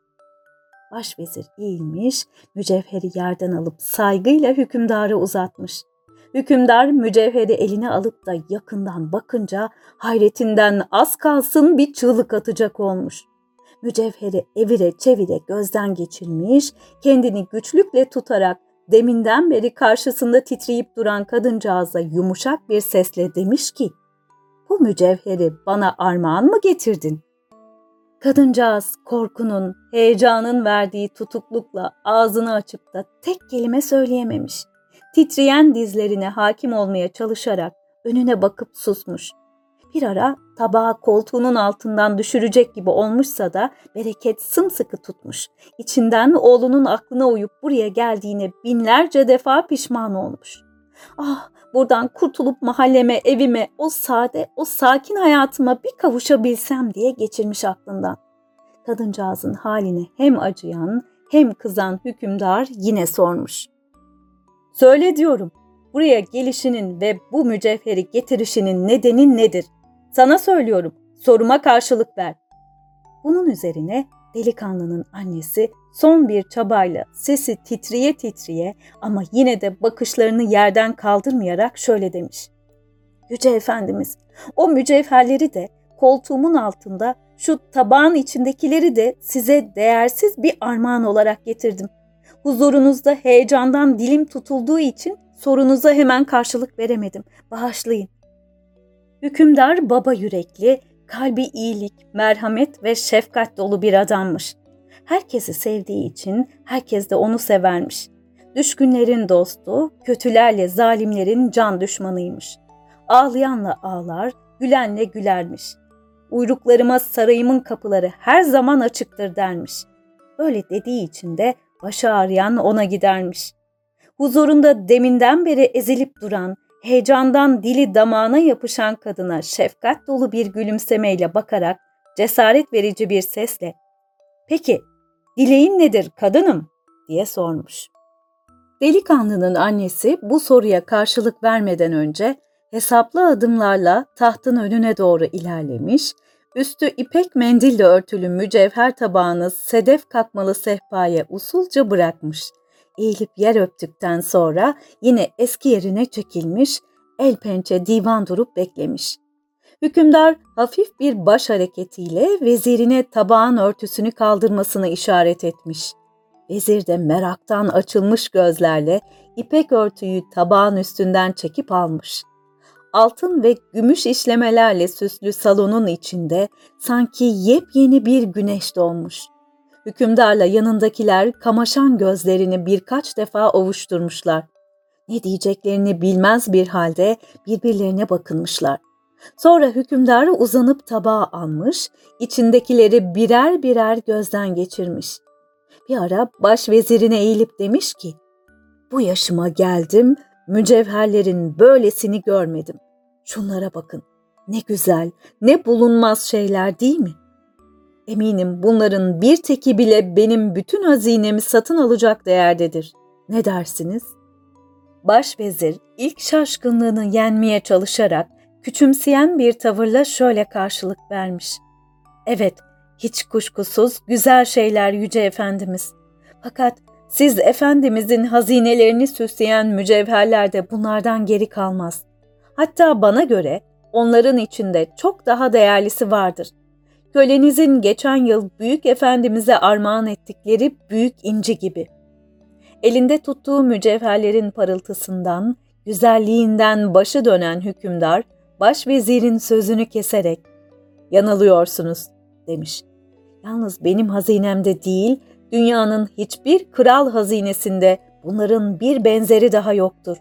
Başvezir eğilmiş, mücevheri yerden alıp saygıyla hükümdarı uzatmış. Hükümdar mücevheri eline alıp da yakından bakınca hayretinden az kalsın bir çığlık atacak olmuş. Mücevheri evire çevire gözden geçirmiş, kendini güçlükle tutarak deminden beri karşısında titreyip duran kadıncağıza yumuşak bir sesle demiş ki, bu mücevheri bana armağan mı getirdin? Kadıncağız korkunun, heyecanın verdiği tutuklukla ağzını açıp da tek kelime söyleyememiş. Titreyen dizlerine hakim olmaya çalışarak önüne bakıp susmuş. Bir ara tabağı koltuğunun altından düşürecek gibi olmuşsa da bereket sımsıkı tutmuş. İçinden oğlunun aklına uyup buraya geldiğine binlerce defa pişman olmuş. Ah buradan kurtulup mahalleme, evime, o sade, o sakin hayatıma bir kavuşabilsem diye geçirmiş aklından. Kadıncağızın haline hem acıyan hem kızan hükümdar yine sormuş. Söyle diyorum, buraya gelişinin ve bu mücevheri getirişinin nedeni nedir? Sana söylüyorum, soruma karşılık ver. Bunun üzerine delikanlının annesi son bir çabayla sesi titriye titriye ama yine de bakışlarını yerden kaldırmayarak şöyle demiş. Yüce Efendimiz, o mücevherleri de koltuğumun altında şu tabağın içindekileri de size değersiz bir armağan olarak getirdim. Huzurunuzda heyecandan dilim tutulduğu için sorunuza hemen karşılık veremedim. Bağışlayın. Hükümdar baba yürekli, kalbi iyilik, merhamet ve şefkat dolu bir adammış. Herkesi sevdiği için herkes de onu severmiş. Düşkünlerin dostu, kötülerle zalimlerin can düşmanıymış. Ağlayanla ağlar, gülenle gülermiş. Uyruklarıma sarayımın kapıları her zaman açıktır dermiş. Öyle dediği için de başı ağrıyan ona gidermiş. Huzurunda deminden beri ezilip duran, heyecandan dili damağına yapışan kadına şefkat dolu bir gülümsemeyle bakarak cesaret verici bir sesle ''Peki, dileğin nedir kadınım?'' diye sormuş. Delikanlının annesi bu soruya karşılık vermeden önce hesaplı adımlarla tahtın önüne doğru ilerlemiş, üstü ipek mendille örtülü mücevher tabağını sedef kakmalı sehpaya usulca bırakmış. Eğilip yer öptükten sonra yine eski yerine çekilmiş, el pençe divan durup beklemiş. Hükümdar hafif bir baş hareketiyle vezirine tabağın örtüsünü kaldırmasını işaret etmiş. Vezir de meraktan açılmış gözlerle ipek örtüyü tabağın üstünden çekip almış altın ve gümüş işlemelerle süslü salonun içinde sanki yepyeni bir güneş doğmuş. Hükümdarla yanındakiler kamaşan gözlerini birkaç defa ovuşturmuşlar. Ne diyeceklerini bilmez bir halde birbirlerine bakınmışlar. Sonra hükümdar uzanıp tabağı almış, içindekileri birer birer gözden geçirmiş. Bir ara baş vezirine eğilip demiş ki, bu yaşıma geldim, mücevherlerin böylesini görmedim. Şunlara bakın. Ne güzel, ne bulunmaz şeyler değil mi? Eminim bunların bir teki bile benim bütün hazinemi satın alacak değerdedir. Ne dersiniz? Başvezir ilk şaşkınlığını yenmeye çalışarak küçümseyen bir tavırla şöyle karşılık vermiş. Evet, hiç kuşkusuz güzel şeyler yüce efendimiz. Fakat siz efendimizin hazinelerini süsleyen mücevherler de bunlardan geri kalmaz. Hatta bana göre onların içinde çok daha değerlisi vardır. Kölenizin geçen yıl büyük efendimize armağan ettikleri büyük inci gibi. Elinde tuttuğu mücevherlerin parıltısından, güzelliğinden başı dönen hükümdar, başvezirin sözünü keserek, ''Yanılıyorsunuz.'' demiş. Yalnız benim hazinemde değil, dünyanın hiçbir kral hazinesinde bunların bir benzeri daha yoktur.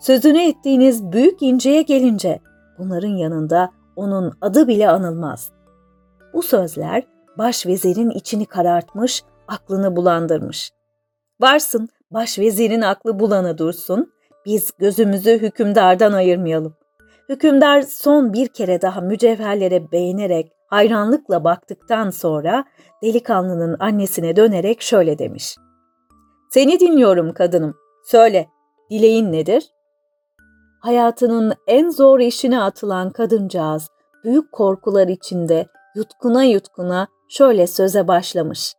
Sözünü ettiğiniz büyük inceye gelince bunların yanında onun adı bile anılmaz. Bu sözler başvezirin içini karartmış, aklını bulandırmış. Varsın başvezirin aklı bulanı dursun, biz gözümüzü hükümdardan ayırmayalım. Hükümdar son bir kere daha mücevherlere beğenerek hayranlıkla baktıktan sonra delikanlının annesine dönerek şöyle demiş. Seni dinliyorum kadınım. Söyle, dileğin nedir? Hayatının en zor işine atılan kadıncağız büyük korkular içinde yutkuna yutkuna şöyle söze başlamış.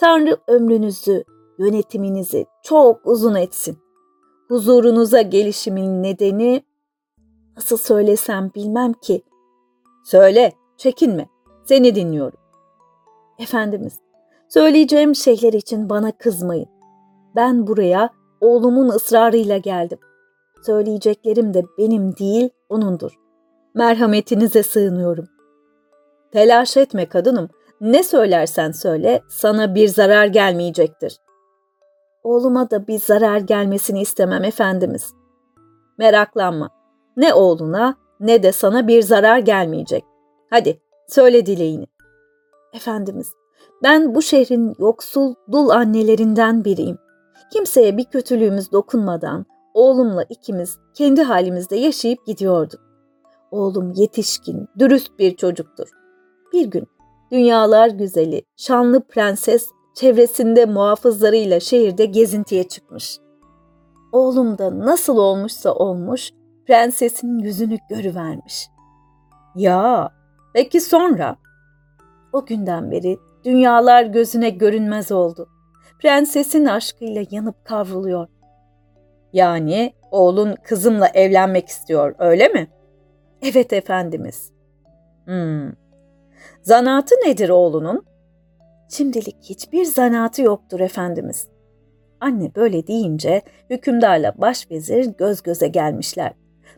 Tanrı ömrünüzü, yönetiminizi çok uzun etsin. Huzurunuza gelişimin nedeni nasıl söylesem bilmem ki. Söyle, çekinme. Seni dinliyorum. Efendimiz, söyleyeceğim şeyler için bana kızmayın. Ben buraya oğlumun ısrarıyla geldim. Söyleyeceklerim de benim değil, onundur. Merhametinize sığınıyorum. Telaş etme kadınım. Ne söylersen söyle, sana bir zarar gelmeyecektir. Oğluma da bir zarar gelmesini istemem efendimiz. Meraklanma. Ne oğluna ne de sana bir zarar gelmeyecek. Hadi söyle dileğini. Efendimiz, ben bu şehrin yoksul dul annelerinden biriyim. Kimseye bir kötülüğümüz dokunmadan oğlumla ikimiz kendi halimizde yaşayıp gidiyorduk. Oğlum yetişkin, dürüst bir çocuktur. Bir gün dünyalar güzeli, şanlı prenses çevresinde muhafızlarıyla şehirde gezintiye çıkmış. Oğlum da nasıl olmuşsa olmuş, prensesin yüzünü görüvermiş. Ya, peki sonra? O günden beri dünyalar gözüne görünmez oldu. Prensesin aşkıyla yanıp kavruluyor. Yani oğlun kızımla evlenmek istiyor, öyle mi? Evet efendimiz. Hmm. Zanaatı nedir oğlunun? Şimdilik hiçbir zanaatı yoktur efendimiz. Anne böyle deyince hükümdarla başvezir göz göze gelmişler.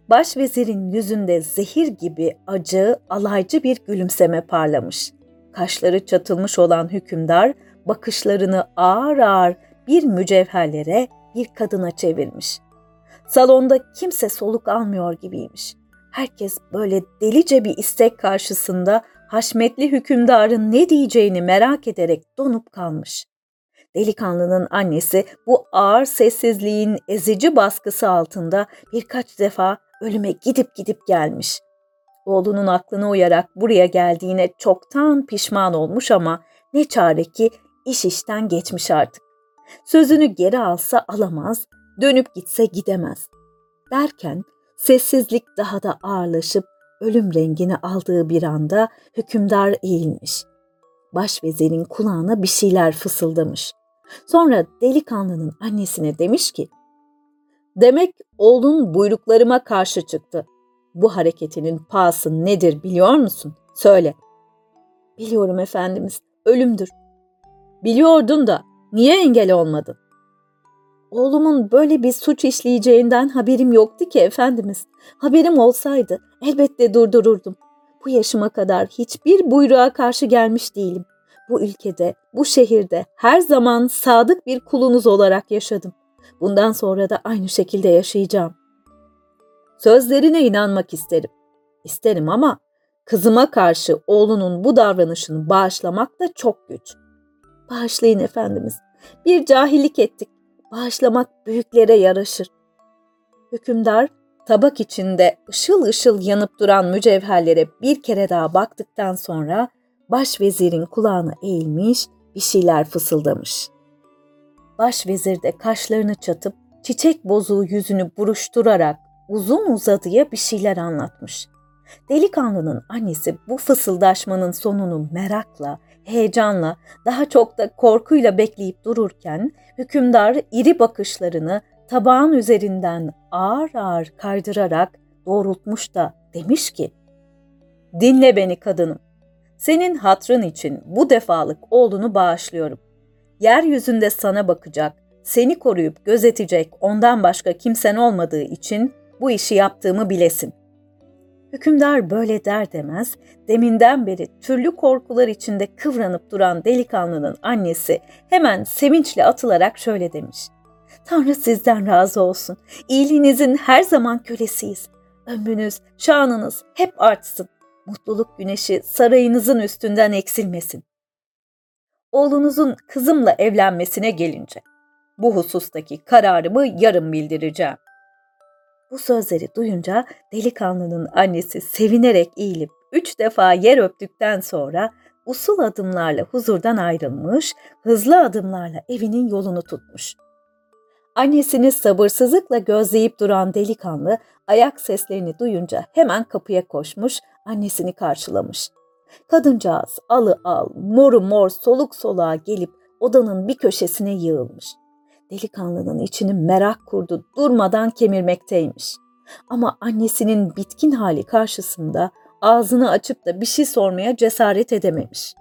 Başvezirin yüzünde zehir gibi acı, alaycı bir gülümseme parlamış. Kaşları çatılmış olan hükümdar bakışlarını ağır ağır bir mücevherlere, bir kadına çevirmiş. Salonda kimse soluk almıyor gibiymiş. Herkes böyle delice bir istek karşısında haşmetli hükümdarın ne diyeceğini merak ederek donup kalmış. Delikanlının annesi bu ağır sessizliğin ezici baskısı altında birkaç defa ölüme gidip gidip gelmiş. Oğlunun aklına uyarak buraya geldiğine çoktan pişman olmuş ama ne çare ki iş işten geçmiş artık. Sözünü geri alsa alamaz, dönüp gitse gidemez. Derken sessizlik daha da ağırlaşıp ölüm rengini aldığı bir anda hükümdar eğilmiş. Başvezirin kulağına bir şeyler fısıldamış. Sonra delikanlının annesine demiş ki, Demek oğlun buyruklarıma karşı çıktı. Bu hareketinin pahası nedir biliyor musun? Söyle. Biliyorum efendimiz, ölümdür. Biliyordun da niye engel olmadın? Oğlumun böyle bir suç işleyeceğinden haberim yoktu ki efendimiz. Haberim olsaydı elbette durdururdum. Bu yaşıma kadar hiçbir buyruğa karşı gelmiş değilim. Bu ülkede, bu şehirde her zaman sadık bir kulunuz olarak yaşadım. Bundan sonra da aynı şekilde yaşayacağım. Sözlerine inanmak isterim. İsterim ama kızıma karşı oğlunun bu davranışını bağışlamak da çok güç. Bağışlayın efendimiz. Bir cahillik ettik. Bağışlamak büyüklere yaraşır. Hükümdar tabak içinde ışıl ışıl yanıp duran mücevherlere bir kere daha baktıktan sonra başvezirin kulağına eğilmiş bir şeyler fısıldamış. Başvezir de kaşlarını çatıp çiçek bozuğu yüzünü buruşturarak uzun uzadıya bir şeyler anlatmış. Delikanlının annesi bu fısıldaşmanın sonunu merakla, heyecanla, daha çok da korkuyla bekleyip dururken hükümdar iri bakışlarını tabağın üzerinden ağır ağır kaydırarak doğrultmuş da demiş ki, ''Dinle beni kadınım. Senin hatrın için bu defalık oğlunu bağışlıyorum. Yeryüzünde sana bakacak, seni koruyup gözetecek ondan başka kimsen olmadığı için bu işi yaptığımı bilesin. Hükümdar böyle der demez, deminden beri türlü korkular içinde kıvranıp duran delikanlının annesi hemen sevinçle atılarak şöyle demiş. Tanrı sizden razı olsun. İyiliğinizin her zaman kölesiyiz. Ömrünüz, şanınız hep artsın. Mutluluk güneşi sarayınızın üstünden eksilmesin. Oğlunuzun kızımla evlenmesine gelince bu husustaki kararımı yarın bildireceğim. Bu sözleri duyunca delikanlının annesi sevinerek eğilip üç defa yer öptükten sonra usul adımlarla huzurdan ayrılmış, hızlı adımlarla evinin yolunu tutmuş. Annesini sabırsızlıkla gözleyip duran delikanlı ayak seslerini duyunca hemen kapıya koşmuş, annesini karşılamış. Kadıncağız alı al, moru mor soluk soluğa gelip odanın bir köşesine yığılmış. Delikanlının içini merak kurdu, durmadan kemirmekteymiş. Ama annesinin bitkin hali karşısında ağzını açıp da bir şey sormaya cesaret edememiş.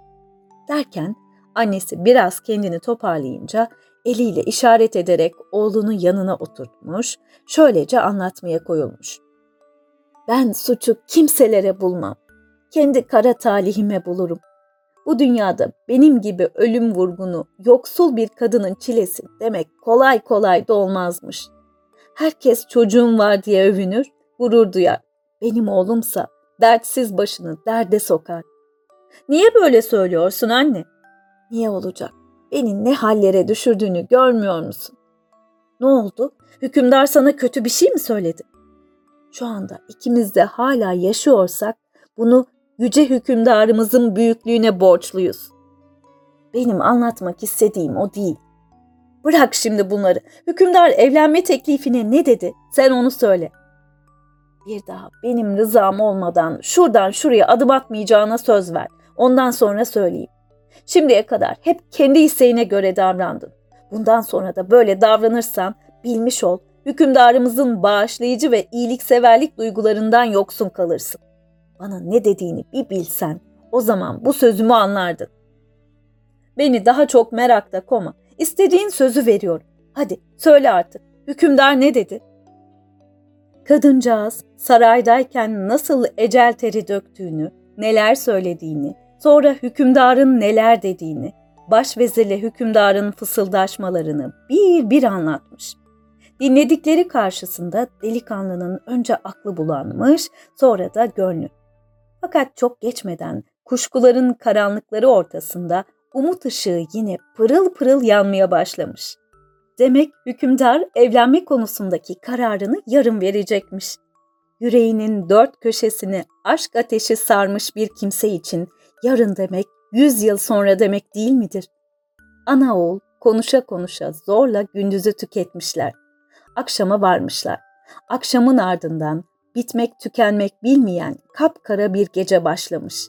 Derken annesi biraz kendini toparlayınca eliyle işaret ederek oğlunu yanına oturtmuş, şöylece anlatmaya koyulmuş. Ben suçu kimselere bulmam. Kendi kara talihime bulurum. Bu dünyada benim gibi ölüm vurgunu, yoksul bir kadının çilesi demek kolay kolay da olmazmış. Herkes çocuğum var diye övünür, gurur duyar. Benim oğlumsa dertsiz başını derde sokar. Niye böyle söylüyorsun anne? Niye olacak? Beni ne hallere düşürdüğünü görmüyor musun? Ne oldu? Hükümdar sana kötü bir şey mi söyledi? Şu anda ikimiz de hala yaşıyorsak bunu yüce hükümdarımızın büyüklüğüne borçluyuz. Benim anlatmak istediğim o değil. Bırak şimdi bunları. Hükümdar evlenme teklifine ne dedi? Sen onu söyle. Bir daha benim rızam olmadan şuradan şuraya adım atmayacağına söz ver. Ondan sonra söyleyeyim. Şimdiye kadar hep kendi isteğine göre davrandın. Bundan sonra da böyle davranırsan bilmiş ol, hükümdarımızın bağışlayıcı ve iyilikseverlik duygularından yoksun kalırsın. Bana ne dediğini bir bilsen o zaman bu sözümü anlardın. Beni daha çok merakta koma. İstediğin sözü veriyorum. Hadi söyle artık. Hükümdar ne dedi? Kadıncağız saraydayken nasıl ecel teri döktüğünü, neler söylediğini, sonra hükümdarın neler dediğini, başvezirle hükümdarın fısıldaşmalarını bir bir anlatmış. Dinledikleri karşısında delikanlının önce aklı bulanmış, sonra da gönlü. Fakat çok geçmeden kuşkuların karanlıkları ortasında umut ışığı yine pırıl pırıl yanmaya başlamış. Demek hükümdar evlenme konusundaki kararını yarın verecekmiş. Yüreğinin dört köşesini aşk ateşi sarmış bir kimse için yarın demek yüz yıl sonra demek değil midir? Ana oğul konuşa konuşa zorla gündüzü tüketmişler. Akşama varmışlar. Akşamın ardından bitmek tükenmek bilmeyen kapkara bir gece başlamış.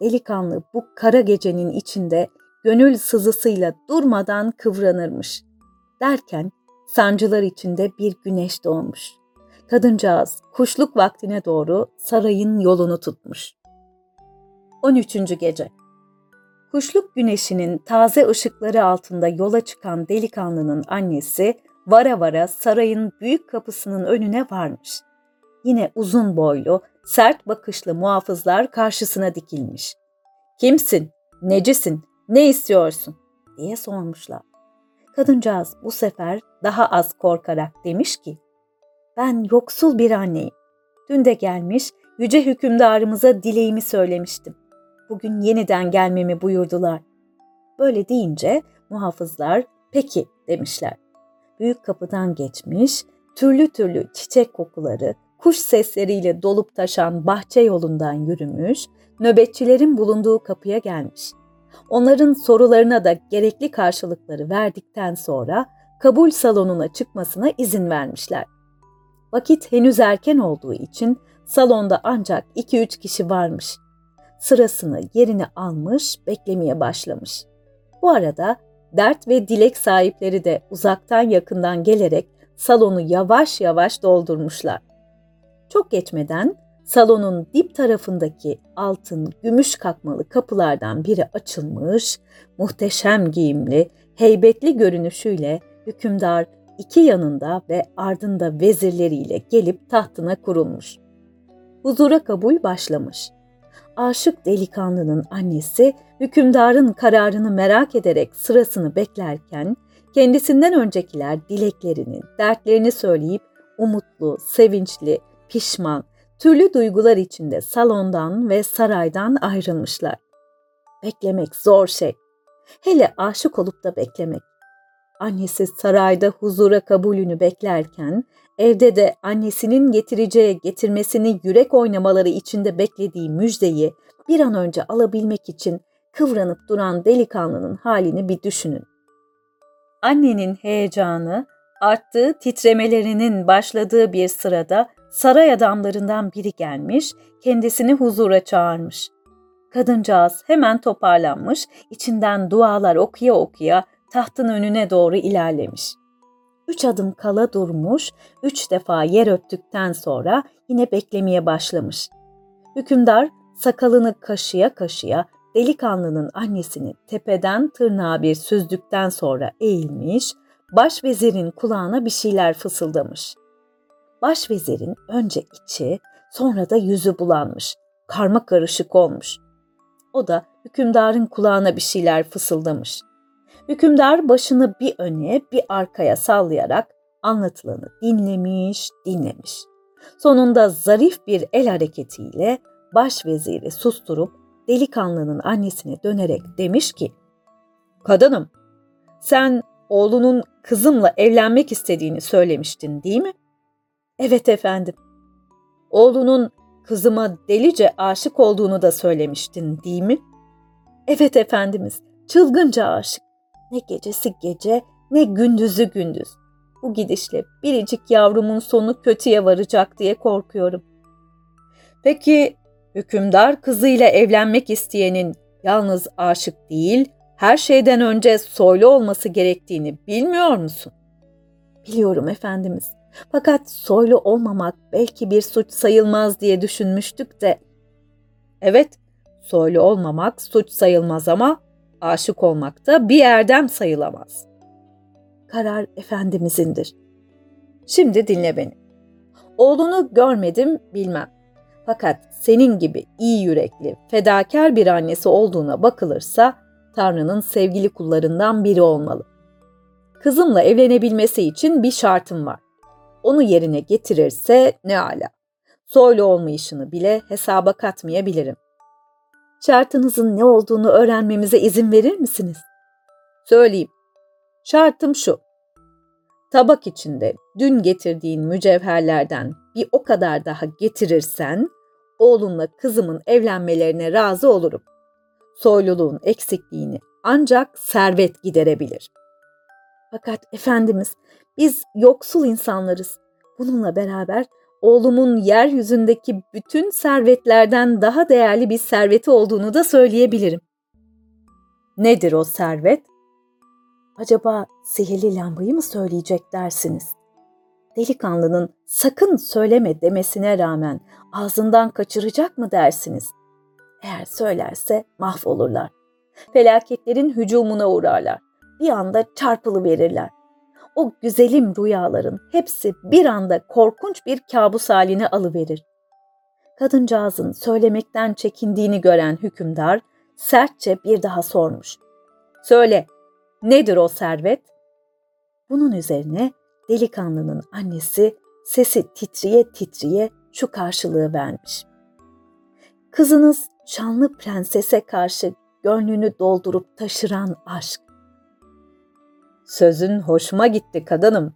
Delikanlı bu kara gecenin içinde gönül sızısıyla durmadan kıvranırmış. Derken sancılar içinde bir güneş doğmuş. Kadıncağız kuşluk vaktine doğru sarayın yolunu tutmuş. 13. Gece Kuşluk güneşinin taze ışıkları altında yola çıkan delikanlının annesi vara vara sarayın büyük kapısının önüne varmış yine uzun boylu, sert bakışlı muhafızlar karşısına dikilmiş. Kimsin? Necisin? Ne istiyorsun? diye sormuşlar. Kadıncağız bu sefer daha az korkarak demiş ki, ben yoksul bir anneyim. Dün de gelmiş, yüce hükümdarımıza dileğimi söylemiştim. Bugün yeniden gelmemi buyurdular. Böyle deyince muhafızlar peki demişler. Büyük kapıdan geçmiş, türlü türlü çiçek kokuları, kuş sesleriyle dolup taşan bahçe yolundan yürümüş, nöbetçilerin bulunduğu kapıya gelmiş. Onların sorularına da gerekli karşılıkları verdikten sonra kabul salonuna çıkmasına izin vermişler. Vakit henüz erken olduğu için salonda ancak 2-3 kişi varmış. Sırasını yerine almış, beklemeye başlamış. Bu arada dert ve dilek sahipleri de uzaktan yakından gelerek salonu yavaş yavaş doldurmuşlar. Çok geçmeden salonun dip tarafındaki altın, gümüş kakmalı kapılardan biri açılmış, muhteşem giyimli, heybetli görünüşüyle hükümdar iki yanında ve ardında vezirleriyle gelip tahtına kurulmuş. Huzura kabul başlamış. Aşık delikanlının annesi hükümdarın kararını merak ederek sırasını beklerken kendisinden öncekiler dileklerini, dertlerini söyleyip umutlu, sevinçli, pişman, türlü duygular içinde salondan ve saraydan ayrılmışlar. Beklemek zor şey. Hele aşık olup da beklemek. Annesi sarayda huzura kabulünü beklerken, evde de annesinin getireceği getirmesini yürek oynamaları içinde beklediği müjdeyi bir an önce alabilmek için kıvranıp duran delikanlının halini bir düşünün. Annenin heyecanı, arttığı titremelerinin başladığı bir sırada saray adamlarından biri gelmiş, kendisini huzura çağırmış. Kadıncağız hemen toparlanmış, içinden dualar okuya okuya tahtın önüne doğru ilerlemiş. Üç adım kala durmuş, üç defa yer öptükten sonra yine beklemeye başlamış. Hükümdar sakalını kaşıya kaşıya delikanlının annesini tepeden tırnağa bir süzdükten sonra eğilmiş, başvezirin kulağına bir şeyler fısıldamış. Başvezirin önce içi, sonra da yüzü bulanmış, karma karışık olmuş. O da hükümdarın kulağına bir şeyler fısıldamış. Hükümdar başını bir öne bir arkaya sallayarak anlatılanı dinlemiş, dinlemiş. Sonunda zarif bir el hareketiyle başveziri susturup delikanlının annesine dönerek demiş ki, ''Kadınım, sen oğlunun kızımla evlenmek istediğini söylemiştin değil mi?'' ''Evet efendim.'' ''Oğlunun kızıma delice aşık olduğunu da söylemiştin değil mi?'' ''Evet efendimiz, çılgınca aşık. Ne gecesi gece, ne gündüzü gündüz. Bu gidişle biricik yavrumun sonu kötüye varacak diye korkuyorum.'' Peki hükümdar kızıyla evlenmek isteyenin yalnız aşık değil, her şeyden önce soylu olması gerektiğini bilmiyor musun? Biliyorum efendimiz. Fakat soylu olmamak belki bir suç sayılmaz diye düşünmüştük de. Evet, soylu olmamak suç sayılmaz ama aşık olmak da bir erdem sayılamaz. Karar efendimizindir. Şimdi dinle beni. Oğlunu görmedim bilmem. Fakat senin gibi iyi yürekli, fedakar bir annesi olduğuna bakılırsa Tanrı'nın sevgili kullarından biri olmalı. Kızımla evlenebilmesi için bir şartım var. Onu yerine getirirse ne ala. Soylu olmayışını bile hesaba katmayabilirim. Şartınızın ne olduğunu öğrenmemize izin verir misiniz? Söyleyeyim. Şartım şu. Tabak içinde dün getirdiğin mücevherlerden bir o kadar daha getirirsen oğlunla kızımın evlenmelerine razı olurum. Soyluluğun eksikliğini ancak servet giderebilir. Fakat efendimiz biz yoksul insanlarız. Bununla beraber oğlumun yeryüzündeki bütün servetlerden daha değerli bir serveti olduğunu da söyleyebilirim. Nedir o servet? Acaba sihirli lambayı mı söyleyecek dersiniz? Delikanlının sakın söyleme demesine rağmen ağzından kaçıracak mı dersiniz? Eğer söylerse mahvolurlar. Felaketlerin hücumuna uğrarlar. Bir anda çarpılı verirler. O güzelim rüyaların hepsi bir anda korkunç bir kabus haline alıverir. Kadıncağızın söylemekten çekindiğini gören hükümdar sertçe bir daha sormuş. Söyle, nedir o servet? Bunun üzerine delikanlının annesi sesi titriye titriye şu karşılığı vermiş. Kızınız şanlı prensese karşı gönlünü doldurup taşıran aşk. Sözün hoşuma gitti kadınım.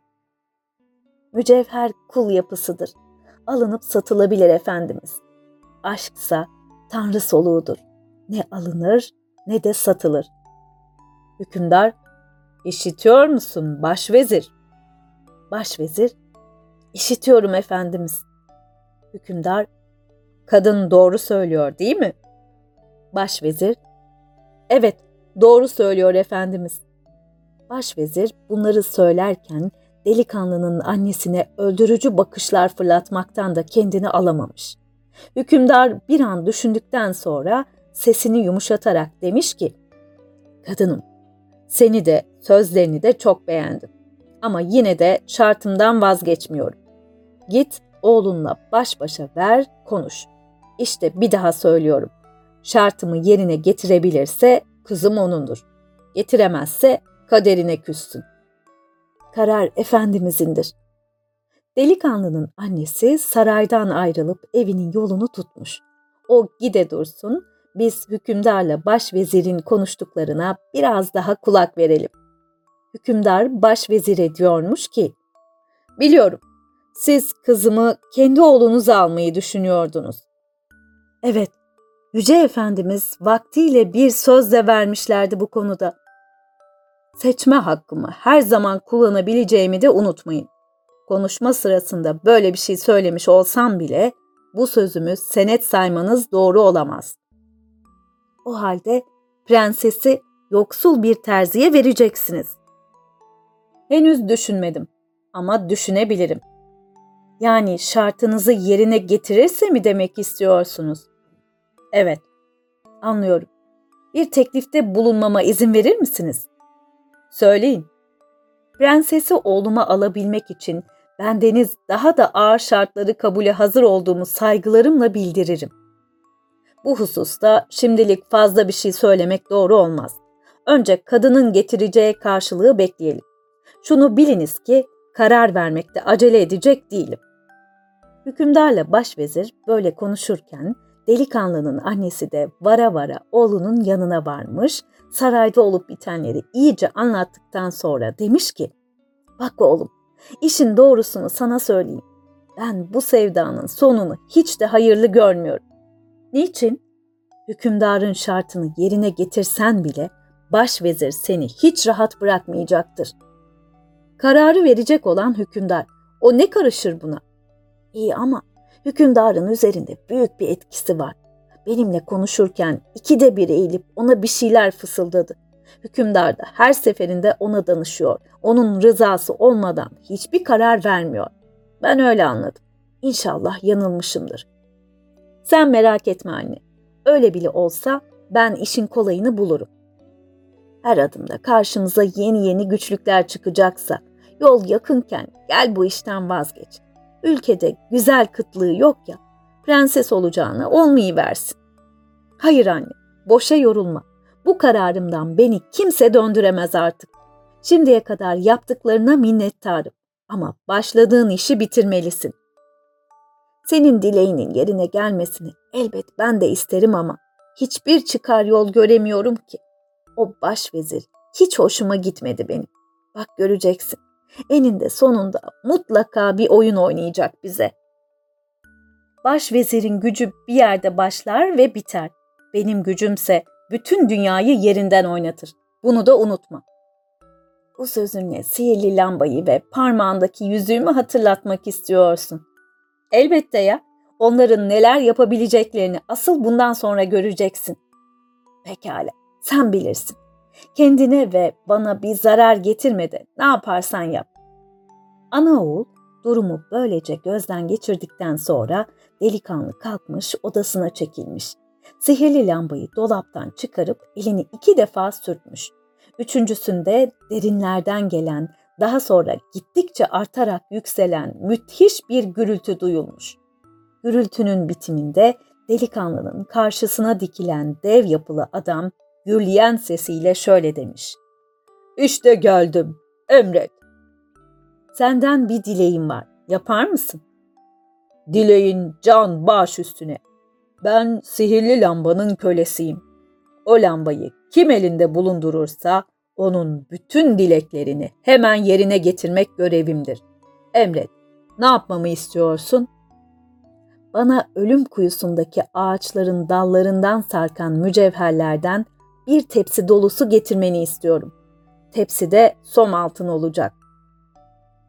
Mücevher kul yapısıdır. Alınıp satılabilir efendimiz. Aşksa tanrı soluğudur. Ne alınır ne de satılır. Hükümdar, İşitiyor musun başvezir? Başvezir, işitiyorum efendimiz. Hükümdar, kadın doğru söylüyor değil mi? Başvezir, evet doğru söylüyor efendimiz. Başvezir bunları söylerken delikanlının annesine öldürücü bakışlar fırlatmaktan da kendini alamamış. Hükümdar bir an düşündükten sonra sesini yumuşatarak demiş ki, Kadınım, seni de sözlerini de çok beğendim. Ama yine de şartımdan vazgeçmiyorum. Git oğlunla baş başa ver, konuş. İşte bir daha söylüyorum. Şartımı yerine getirebilirse kızım onundur. Getiremezse kaderine küssün. Karar efendimizindir. Delikanlının annesi saraydan ayrılıp evinin yolunu tutmuş. O gide dursun, biz hükümdarla başvezirin konuştuklarına biraz daha kulak verelim. Hükümdar başvezire diyormuş ki, Biliyorum, siz kızımı kendi oğlunuza almayı düşünüyordunuz. Evet, Yüce Efendimiz vaktiyle bir söz de vermişlerdi bu konuda. Seçme hakkımı her zaman kullanabileceğimi de unutmayın. Konuşma sırasında böyle bir şey söylemiş olsam bile bu sözümü senet saymanız doğru olamaz. O halde prensesi yoksul bir terziye vereceksiniz. Henüz düşünmedim ama düşünebilirim. Yani şartınızı yerine getirirse mi demek istiyorsunuz? Evet, anlıyorum. Bir teklifte bulunmama izin verir misiniz? Söyleyin. Prensesi oğluma alabilmek için bendeniz daha da ağır şartları kabule hazır olduğumu saygılarımla bildiririm. Bu hususta şimdilik fazla bir şey söylemek doğru olmaz. Önce kadının getireceği karşılığı bekleyelim. Şunu biliniz ki karar vermekte acele edecek değilim. Hükümdarla başvezir böyle konuşurken delikanlının annesi de vara vara oğlunun yanına varmış, sarayda olup bitenleri iyice anlattıktan sonra demiş ki, ''Bak oğlum, işin doğrusunu sana söyleyeyim. Ben bu sevdanın sonunu hiç de hayırlı görmüyorum. Niçin? Hükümdarın şartını yerine getirsen bile başvezir seni hiç rahat bırakmayacaktır. Kararı verecek olan hükümdar. O ne karışır buna? İyi ama hükümdarın üzerinde büyük bir etkisi var. Benimle konuşurken ikide bir eğilip ona bir şeyler fısıldadı. Hükümdar da her seferinde ona danışıyor. Onun rızası olmadan hiçbir karar vermiyor. Ben öyle anladım. İnşallah yanılmışımdır. Sen merak etme anne. Öyle bile olsa ben işin kolayını bulurum. Her adımda karşımıza yeni yeni güçlükler çıkacaksa, yol yakınken gel bu işten vazgeç. Ülkede güzel kıtlığı yok ya, prenses olacağına olmayıversin. Hayır anne, boşa yorulma. Bu kararımdan beni kimse döndüremez artık. Şimdiye kadar yaptıklarına minnettarım. Ama başladığın işi bitirmelisin. Senin dileğinin yerine gelmesini elbet ben de isterim ama hiçbir çıkar yol göremiyorum ki. O başvezir hiç hoşuma gitmedi benim. Bak göreceksin. Eninde sonunda mutlaka bir oyun oynayacak bize. Başvezirin gücü bir yerde başlar ve biter. Benim gücümse bütün dünyayı yerinden oynatır. Bunu da unutma. Bu sözünle sihirli lambayı ve parmağındaki yüzüğümü hatırlatmak istiyorsun. Elbette ya. Onların neler yapabileceklerini asıl bundan sonra göreceksin. Pekala, sen bilirsin. Kendine ve bana bir zarar getirmede ne yaparsan yap. Ana oğul durumu böylece gözden geçirdikten sonra delikanlı kalkmış odasına çekilmiş. Sihirli lambayı dolaptan çıkarıp elini iki defa sürtmüş. Üçüncüsünde derinlerden gelen daha sonra gittikçe artarak yükselen müthiş bir gürültü duyulmuş. Gürültünün bitiminde delikanlının karşısına dikilen dev yapılı adam gürleyen sesiyle şöyle demiş. İşte geldim, emret. Senden bir dileğim var, yapar mısın? Dileğin can baş üstüne. Ben sihirli lambanın kölesiyim. O lambayı kim elinde bulundurursa onun bütün dileklerini hemen yerine getirmek görevimdir. Emret, ne yapmamı istiyorsun? Bana ölüm kuyusundaki ağaçların dallarından sarkan mücevherlerden bir tepsi dolusu getirmeni istiyorum. tepside som altın olacak.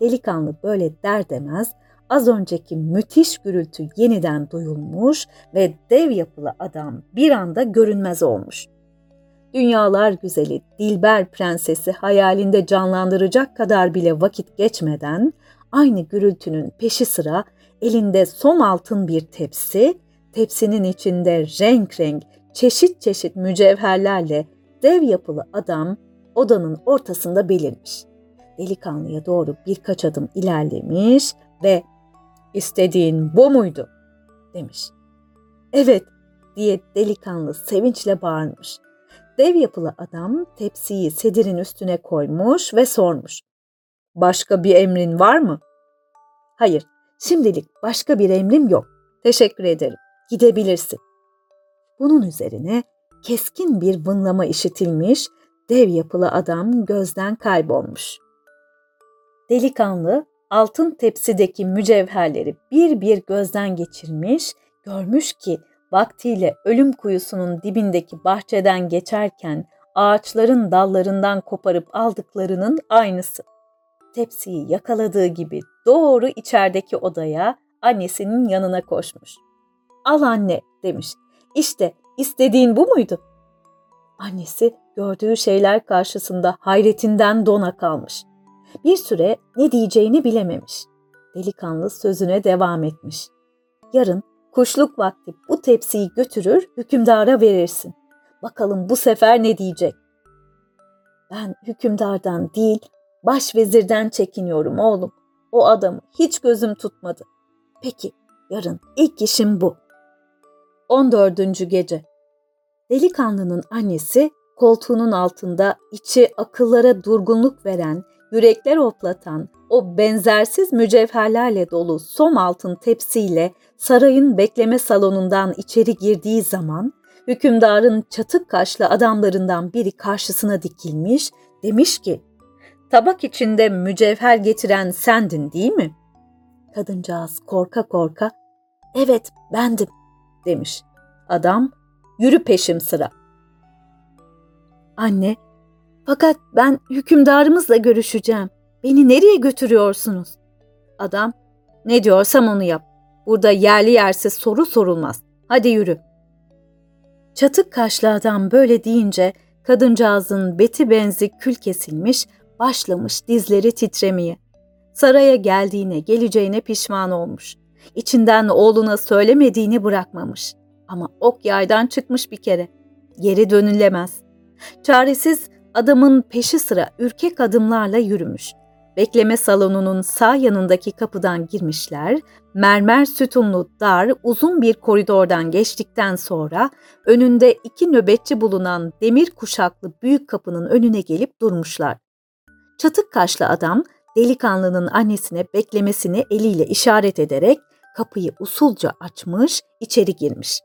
Delikanlı böyle der demez az önceki müthiş gürültü yeniden duyulmuş ve dev yapılı adam bir anda görünmez olmuş. Dünyalar güzeli Dilber prensesi hayalinde canlandıracak kadar bile vakit geçmeden aynı gürültünün peşi sıra elinde som altın bir tepsi, tepsinin içinde renk renk çeşit çeşit mücevherlerle dev yapılı adam odanın ortasında belirmiş. Delikanlıya doğru birkaç adım ilerlemiş ve istediğin bu muydu? demiş. Evet diye delikanlı sevinçle bağırmış. Dev yapılı adam tepsiyi sedirin üstüne koymuş ve sormuş. Başka bir emrin var mı? Hayır, şimdilik başka bir emrim yok. Teşekkür ederim. Gidebilirsin. Bunun üzerine keskin bir vınlama işitilmiş, dev yapılı adam gözden kaybolmuş. Delikanlı altın tepsideki mücevherleri bir bir gözden geçirmiş, görmüş ki vaktiyle ölüm kuyusunun dibindeki bahçeden geçerken ağaçların dallarından koparıp aldıklarının aynısı. Tepsiyi yakaladığı gibi doğru içerideki odaya annesinin yanına koşmuş. Al anne demiş. İşte istediğin bu muydu? Annesi gördüğü şeyler karşısında hayretinden dona kalmış. Bir süre ne diyeceğini bilememiş. Delikanlı sözüne devam etmiş. Yarın kuşluk vakti bu tepsiyi götürür hükümdara verirsin. Bakalım bu sefer ne diyecek? Ben hükümdardan değil, başvezirden çekiniyorum oğlum. O adamı hiç gözüm tutmadı. Peki, yarın ilk işim bu. 14. gece. Delikanlının annesi koltuğunun altında içi akıllara durgunluk veren, yürekler hoplatan, o benzersiz mücevherlerle dolu som altın tepsiyle sarayın bekleme salonundan içeri girdiği zaman hükümdarın çatık kaşlı adamlarından biri karşısına dikilmiş, demiş ki, ''Tabak içinde mücevher getiren sendin değil mi?'' Kadıncağız korka korka, ''Evet, bendim.'' demiş. Adam, ''Yürü peşim sıra.'' Anne, fakat ben hükümdarımızla görüşeceğim. Beni nereye götürüyorsunuz? Adam, ne diyorsam onu yap. Burada yerli yersiz soru sorulmaz. Hadi yürü. Çatık kaşlı adam böyle deyince kadıncağızın beti benzi kül kesilmiş, başlamış dizleri titremeye. Saraya geldiğine, geleceğine pişman olmuş. İçinden oğluna söylemediğini bırakmamış. Ama ok yaydan çıkmış bir kere. Geri dönülemez. Çaresiz adamın peşi sıra ürkek adımlarla yürümüş. Bekleme salonunun sağ yanındaki kapıdan girmişler, mermer sütunlu dar uzun bir koridordan geçtikten sonra önünde iki nöbetçi bulunan demir kuşaklı büyük kapının önüne gelip durmuşlar. Çatık kaşlı adam delikanlının annesine beklemesini eliyle işaret ederek kapıyı usulca açmış, içeri girmiş.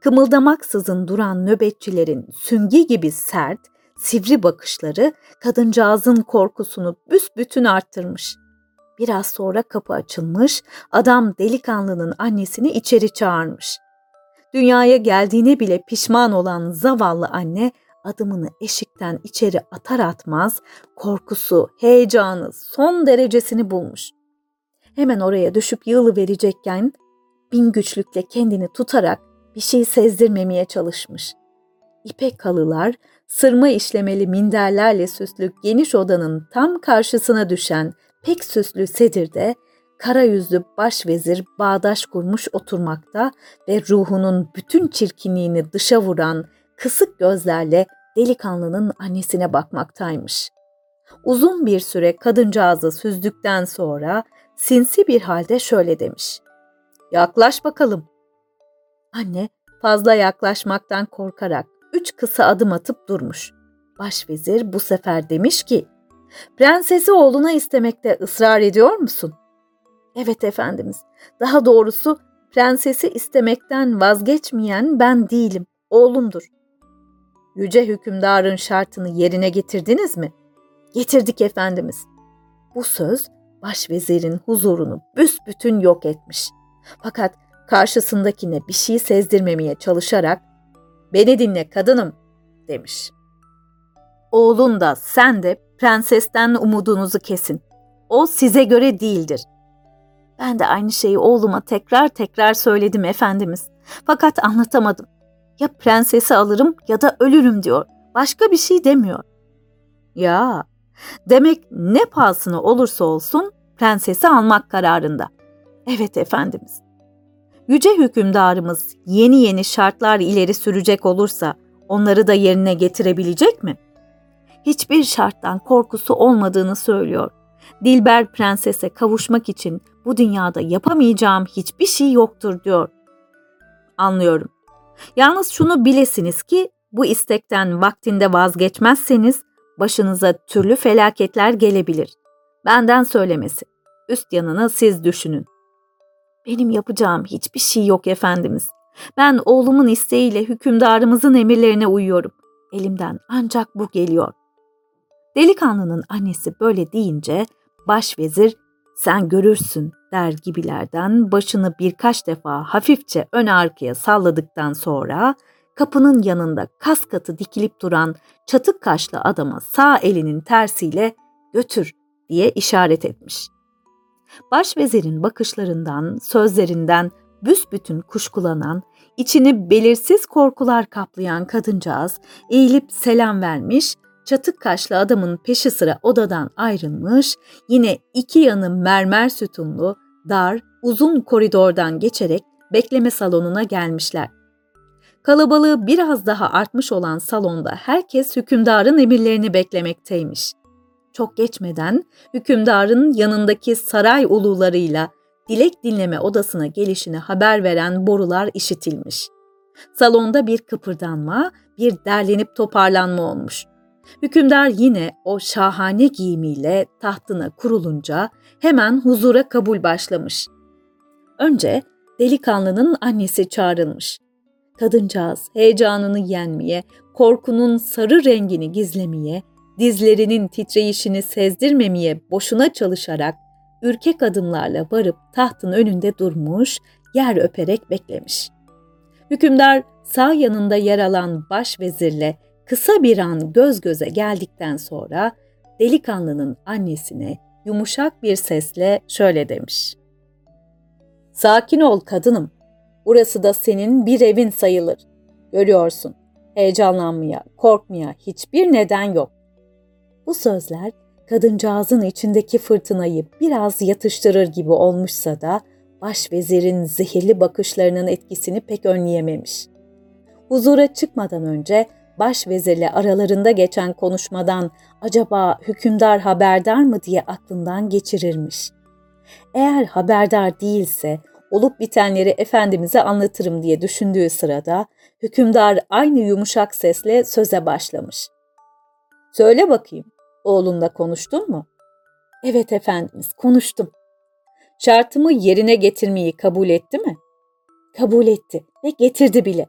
Kımıldamaksızın duran nöbetçilerin süngi gibi sert, sivri bakışları kadıncağızın korkusunu büsbütün arttırmış. Biraz sonra kapı açılmış, adam delikanlının annesini içeri çağırmış. Dünyaya geldiğine bile pişman olan zavallı anne adımını eşikten içeri atar atmaz korkusu, heyecanı son derecesini bulmuş. Hemen oraya düşüp yığılı verecekken bin güçlükle kendini tutarak bir şey sezdirmemeye çalışmış. İpek halılar, sırma işlemeli minderlerle süslü geniş odanın tam karşısına düşen pek süslü sedirde kara yüzlü başvezir bağdaş kurmuş oturmakta ve ruhunun bütün çirkinliğini dışa vuran kısık gözlerle delikanlının annesine bakmaktaymış. Uzun bir süre kadıncağızı süzdükten sonra sinsi bir halde şöyle demiş. Yaklaş bakalım. Anne fazla yaklaşmaktan korkarak üç kısa adım atıp durmuş. Başvezir bu sefer demiş ki, Prensesi oğluna istemekte ısrar ediyor musun? Evet efendimiz. Daha doğrusu prensesi istemekten vazgeçmeyen ben değilim, oğlumdur. Yüce hükümdarın şartını yerine getirdiniz mi? Getirdik efendimiz. Bu söz başvezirin huzurunu büsbütün yok etmiş. Fakat karşısındakine bir şey sezdirmemeye çalışarak ''Beni dinle kadınım'' demiş. Oğlun da sen de prensesten umudunuzu kesin. O size göre değildir. Ben de aynı şeyi oğluma tekrar tekrar söyledim efendimiz. Fakat anlatamadım. Ya prensesi alırım ya da ölürüm diyor. Başka bir şey demiyor. Ya, demek ne pahasına olursa olsun prensesi almak kararında. Evet efendimiz. Yüce hükümdarımız yeni yeni şartlar ileri sürecek olursa onları da yerine getirebilecek mi? Hiçbir şarttan korkusu olmadığını söylüyor. Dilber prensese kavuşmak için bu dünyada yapamayacağım hiçbir şey yoktur diyor. Anlıyorum. Yalnız şunu bilesiniz ki bu istekten vaktinde vazgeçmezseniz başınıza türlü felaketler gelebilir. Benden söylemesi. Üst yanını siz düşünün. Benim yapacağım hiçbir şey yok efendimiz. Ben oğlumun isteğiyle hükümdarımızın emirlerine uyuyorum. Elimden ancak bu geliyor. Delikanlının annesi böyle deyince başvezir sen görürsün der gibilerden başını birkaç defa hafifçe ön arkaya salladıktan sonra kapının yanında kas katı dikilip duran çatık kaşlı adama sağ elinin tersiyle götür diye işaret etmiş. Başvezirin bakışlarından, sözlerinden büsbütün kuşkulanan, içini belirsiz korkular kaplayan kadıncağız eğilip selam vermiş, çatık kaşlı adamın peşi sıra odadan ayrılmış, yine iki yanı mermer sütunlu, dar, uzun koridordan geçerek bekleme salonuna gelmişler. Kalabalığı biraz daha artmış olan salonda herkes hükümdarın emirlerini beklemekteymiş. Çok geçmeden hükümdarın yanındaki saray ulularıyla dilek dinleme odasına gelişini haber veren borular işitilmiş. Salonda bir kıpırdanma, bir derlenip toparlanma olmuş. Hükümdar yine o şahane giyimiyle tahtına kurulunca hemen huzura kabul başlamış. Önce delikanlının annesi çağrılmış. Kadıncağız heyecanını yenmeye, korkunun sarı rengini gizlemeye, dizlerinin titreyişini sezdirmemeye boşuna çalışarak ürkek adımlarla varıp tahtın önünde durmuş, yer öperek beklemiş. Hükümdar sağ yanında yer alan başvezirle kısa bir an göz göze geldikten sonra delikanlının annesine yumuşak bir sesle şöyle demiş. Sakin ol kadınım. Burası da senin bir evin sayılır. Görüyorsun, heyecanlanmaya, korkmaya hiçbir neden yok. Bu sözler kadıncağızın içindeki fırtınayı biraz yatıştırır gibi olmuşsa da başvezirin zehirli bakışlarının etkisini pek önleyememiş. Huzura çıkmadan önce başvezirle aralarında geçen konuşmadan acaba hükümdar haberdar mı diye aklından geçirirmiş. Eğer haberdar değilse olup bitenleri efendimize anlatırım diye düşündüğü sırada hükümdar aynı yumuşak sesle söze başlamış. Söyle bakayım, oğlunla konuştun mu? Evet efendimiz, konuştum. Şartımı yerine getirmeyi kabul etti mi? Kabul etti ve getirdi bile.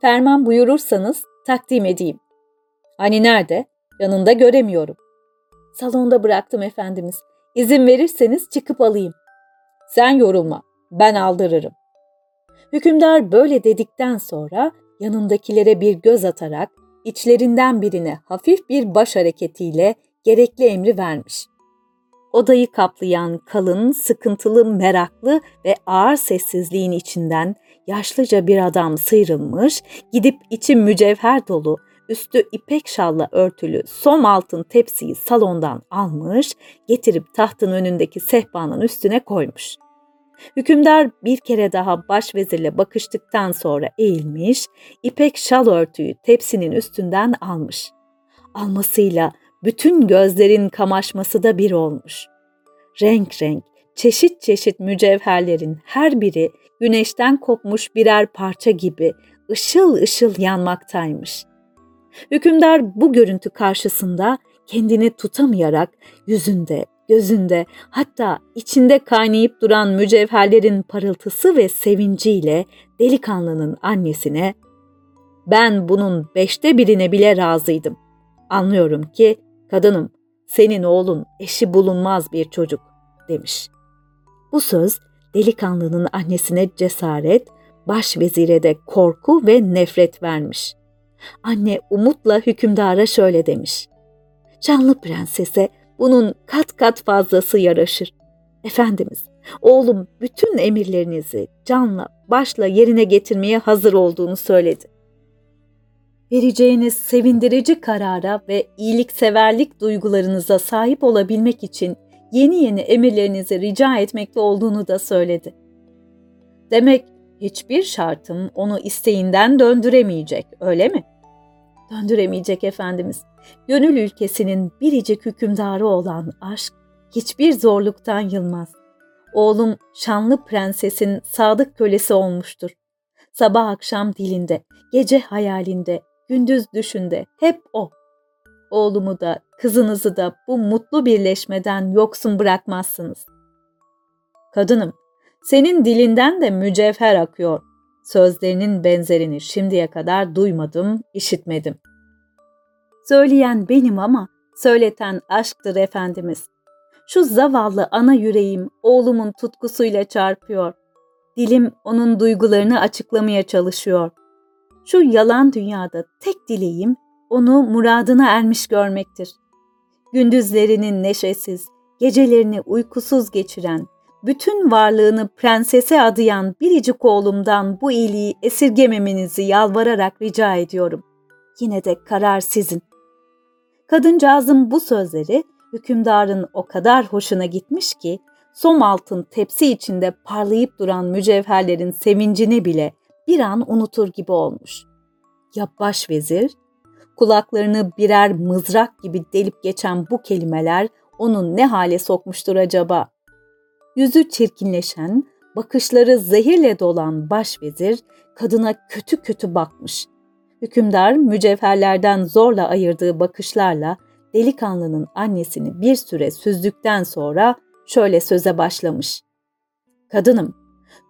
Ferman buyurursanız takdim edeyim. Hani nerede? Yanında göremiyorum. Salonda bıraktım efendimiz. İzin verirseniz çıkıp alayım. Sen yorulma, ben aldırırım. Hükümdar böyle dedikten sonra yanındakilere bir göz atarak içlerinden birine hafif bir baş hareketiyle gerekli emri vermiş. Odayı kaplayan kalın, sıkıntılı, meraklı ve ağır sessizliğin içinden yaşlıca bir adam sıyrılmış, gidip içi mücevher dolu, üstü ipek şalla örtülü som altın tepsiyi salondan almış, getirip tahtın önündeki sehpanın üstüne koymuş. Hükümdar bir kere daha başvezirle bakıştıktan sonra eğilmiş, ipek şal örtüyü tepsinin üstünden almış. Almasıyla bütün gözlerin kamaşması da bir olmuş. Renk renk, çeşit çeşit mücevherlerin her biri güneşten kopmuş birer parça gibi ışıl ışıl yanmaktaymış. Hükümdar bu görüntü karşısında kendini tutamayarak yüzünde, gözünde hatta içinde kaynayıp duran mücevherlerin parıltısı ve sevinciyle delikanlının annesine ''Ben bunun beşte birine bile razıydım. Anlıyorum ki kadınım, senin oğlun eşi bulunmaz bir çocuk.'' demiş. Bu söz delikanlının annesine cesaret, başvezire de korku ve nefret vermiş. Anne umutla hükümdara şöyle demiş. Canlı prensese bunun kat kat fazlası yaraşır. Efendimiz, oğlum bütün emirlerinizi canla, başla yerine getirmeye hazır olduğunu söyledi. Vereceğiniz sevindirici karara ve iyilikseverlik duygularınıza sahip olabilmek için yeni yeni emirlerinizi rica etmekte olduğunu da söyledi. Demek hiçbir şartım onu isteğinden döndüremeyecek, öyle mi? Döndüremeyecek Efendimiz. Gönül ülkesinin biricik hükümdarı olan aşk hiçbir zorluktan yılmaz. Oğlum şanlı prensesin sadık kölesi olmuştur. Sabah akşam dilinde, gece hayalinde, gündüz düşünde hep o. Oğlumu da kızınızı da bu mutlu birleşmeden yoksun bırakmazsınız. Kadınım, senin dilinden de mücevher akıyor. Sözlerinin benzerini şimdiye kadar duymadım, işitmedim. Söyleyen benim ama söyleten aşktır Efendimiz. Şu zavallı ana yüreğim oğlumun tutkusuyla çarpıyor. Dilim onun duygularını açıklamaya çalışıyor. Şu yalan dünyada tek dileğim onu muradına ermiş görmektir. Gündüzlerinin neşesiz, gecelerini uykusuz geçiren, bütün varlığını prensese adayan biricik oğlumdan bu iyiliği esirgememenizi yalvararak rica ediyorum. Yine de karar sizin. Kadıncağızın bu sözleri hükümdarın o kadar hoşuna gitmiş ki som altın tepsi içinde parlayıp duran mücevherlerin sevincini bile bir an unutur gibi olmuş. Ya başvezir? Kulaklarını birer mızrak gibi delip geçen bu kelimeler onu ne hale sokmuştur acaba? Yüzü çirkinleşen, bakışları zehirle dolan başvezir kadına kötü kötü bakmış. Hükümdar mücevherlerden zorla ayırdığı bakışlarla delikanlının annesini bir süre süzdükten sonra şöyle söze başlamış. Kadınım,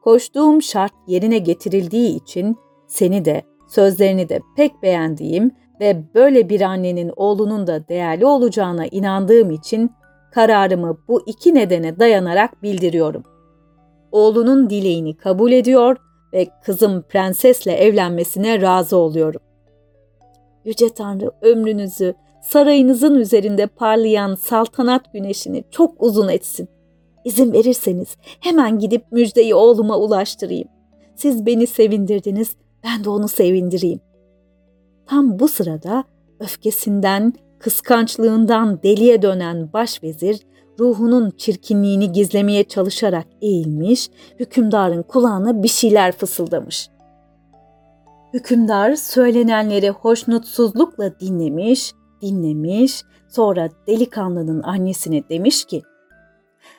koştuğum şart yerine getirildiği için seni de sözlerini de pek beğendiğim ve böyle bir annenin oğlunun da değerli olacağına inandığım için kararımı bu iki nedene dayanarak bildiriyorum. Oğlunun dileğini kabul ediyor ve kızım prensesle evlenmesine razı oluyorum. Yüce Tanrı ömrünüzü sarayınızın üzerinde parlayan saltanat güneşini çok uzun etsin. İzin verirseniz hemen gidip müjdeyi oğluma ulaştırayım. Siz beni sevindirdiniz, ben de onu sevindireyim. Tam bu sırada öfkesinden, kıskançlığından deliye dönen başvezir ruhunun çirkinliğini gizlemeye çalışarak eğilmiş, hükümdarın kulağına bir şeyler fısıldamış. Hükümdar söylenenleri hoşnutsuzlukla dinlemiş, dinlemiş, sonra delikanlının annesine demiş ki,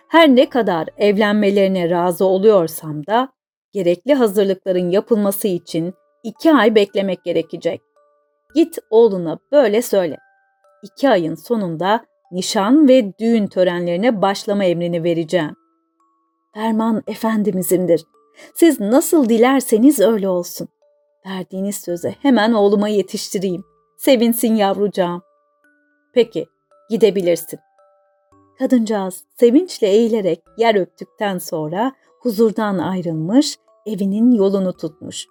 her ne kadar evlenmelerine razı oluyorsam da gerekli hazırlıkların yapılması için iki ay beklemek gerekecek. Git oğluna böyle söyle. İki ayın sonunda nişan ve düğün törenlerine başlama emrini vereceğim. Ferman Efendimizimdir. Siz nasıl dilerseniz öyle olsun. Verdiğiniz söze hemen oğluma yetiştireyim. Sevinsin yavrucağım. Peki, gidebilirsin. Kadıncağız sevinçle eğilerek yer öptükten sonra huzurdan ayrılmış, evinin yolunu tutmuş.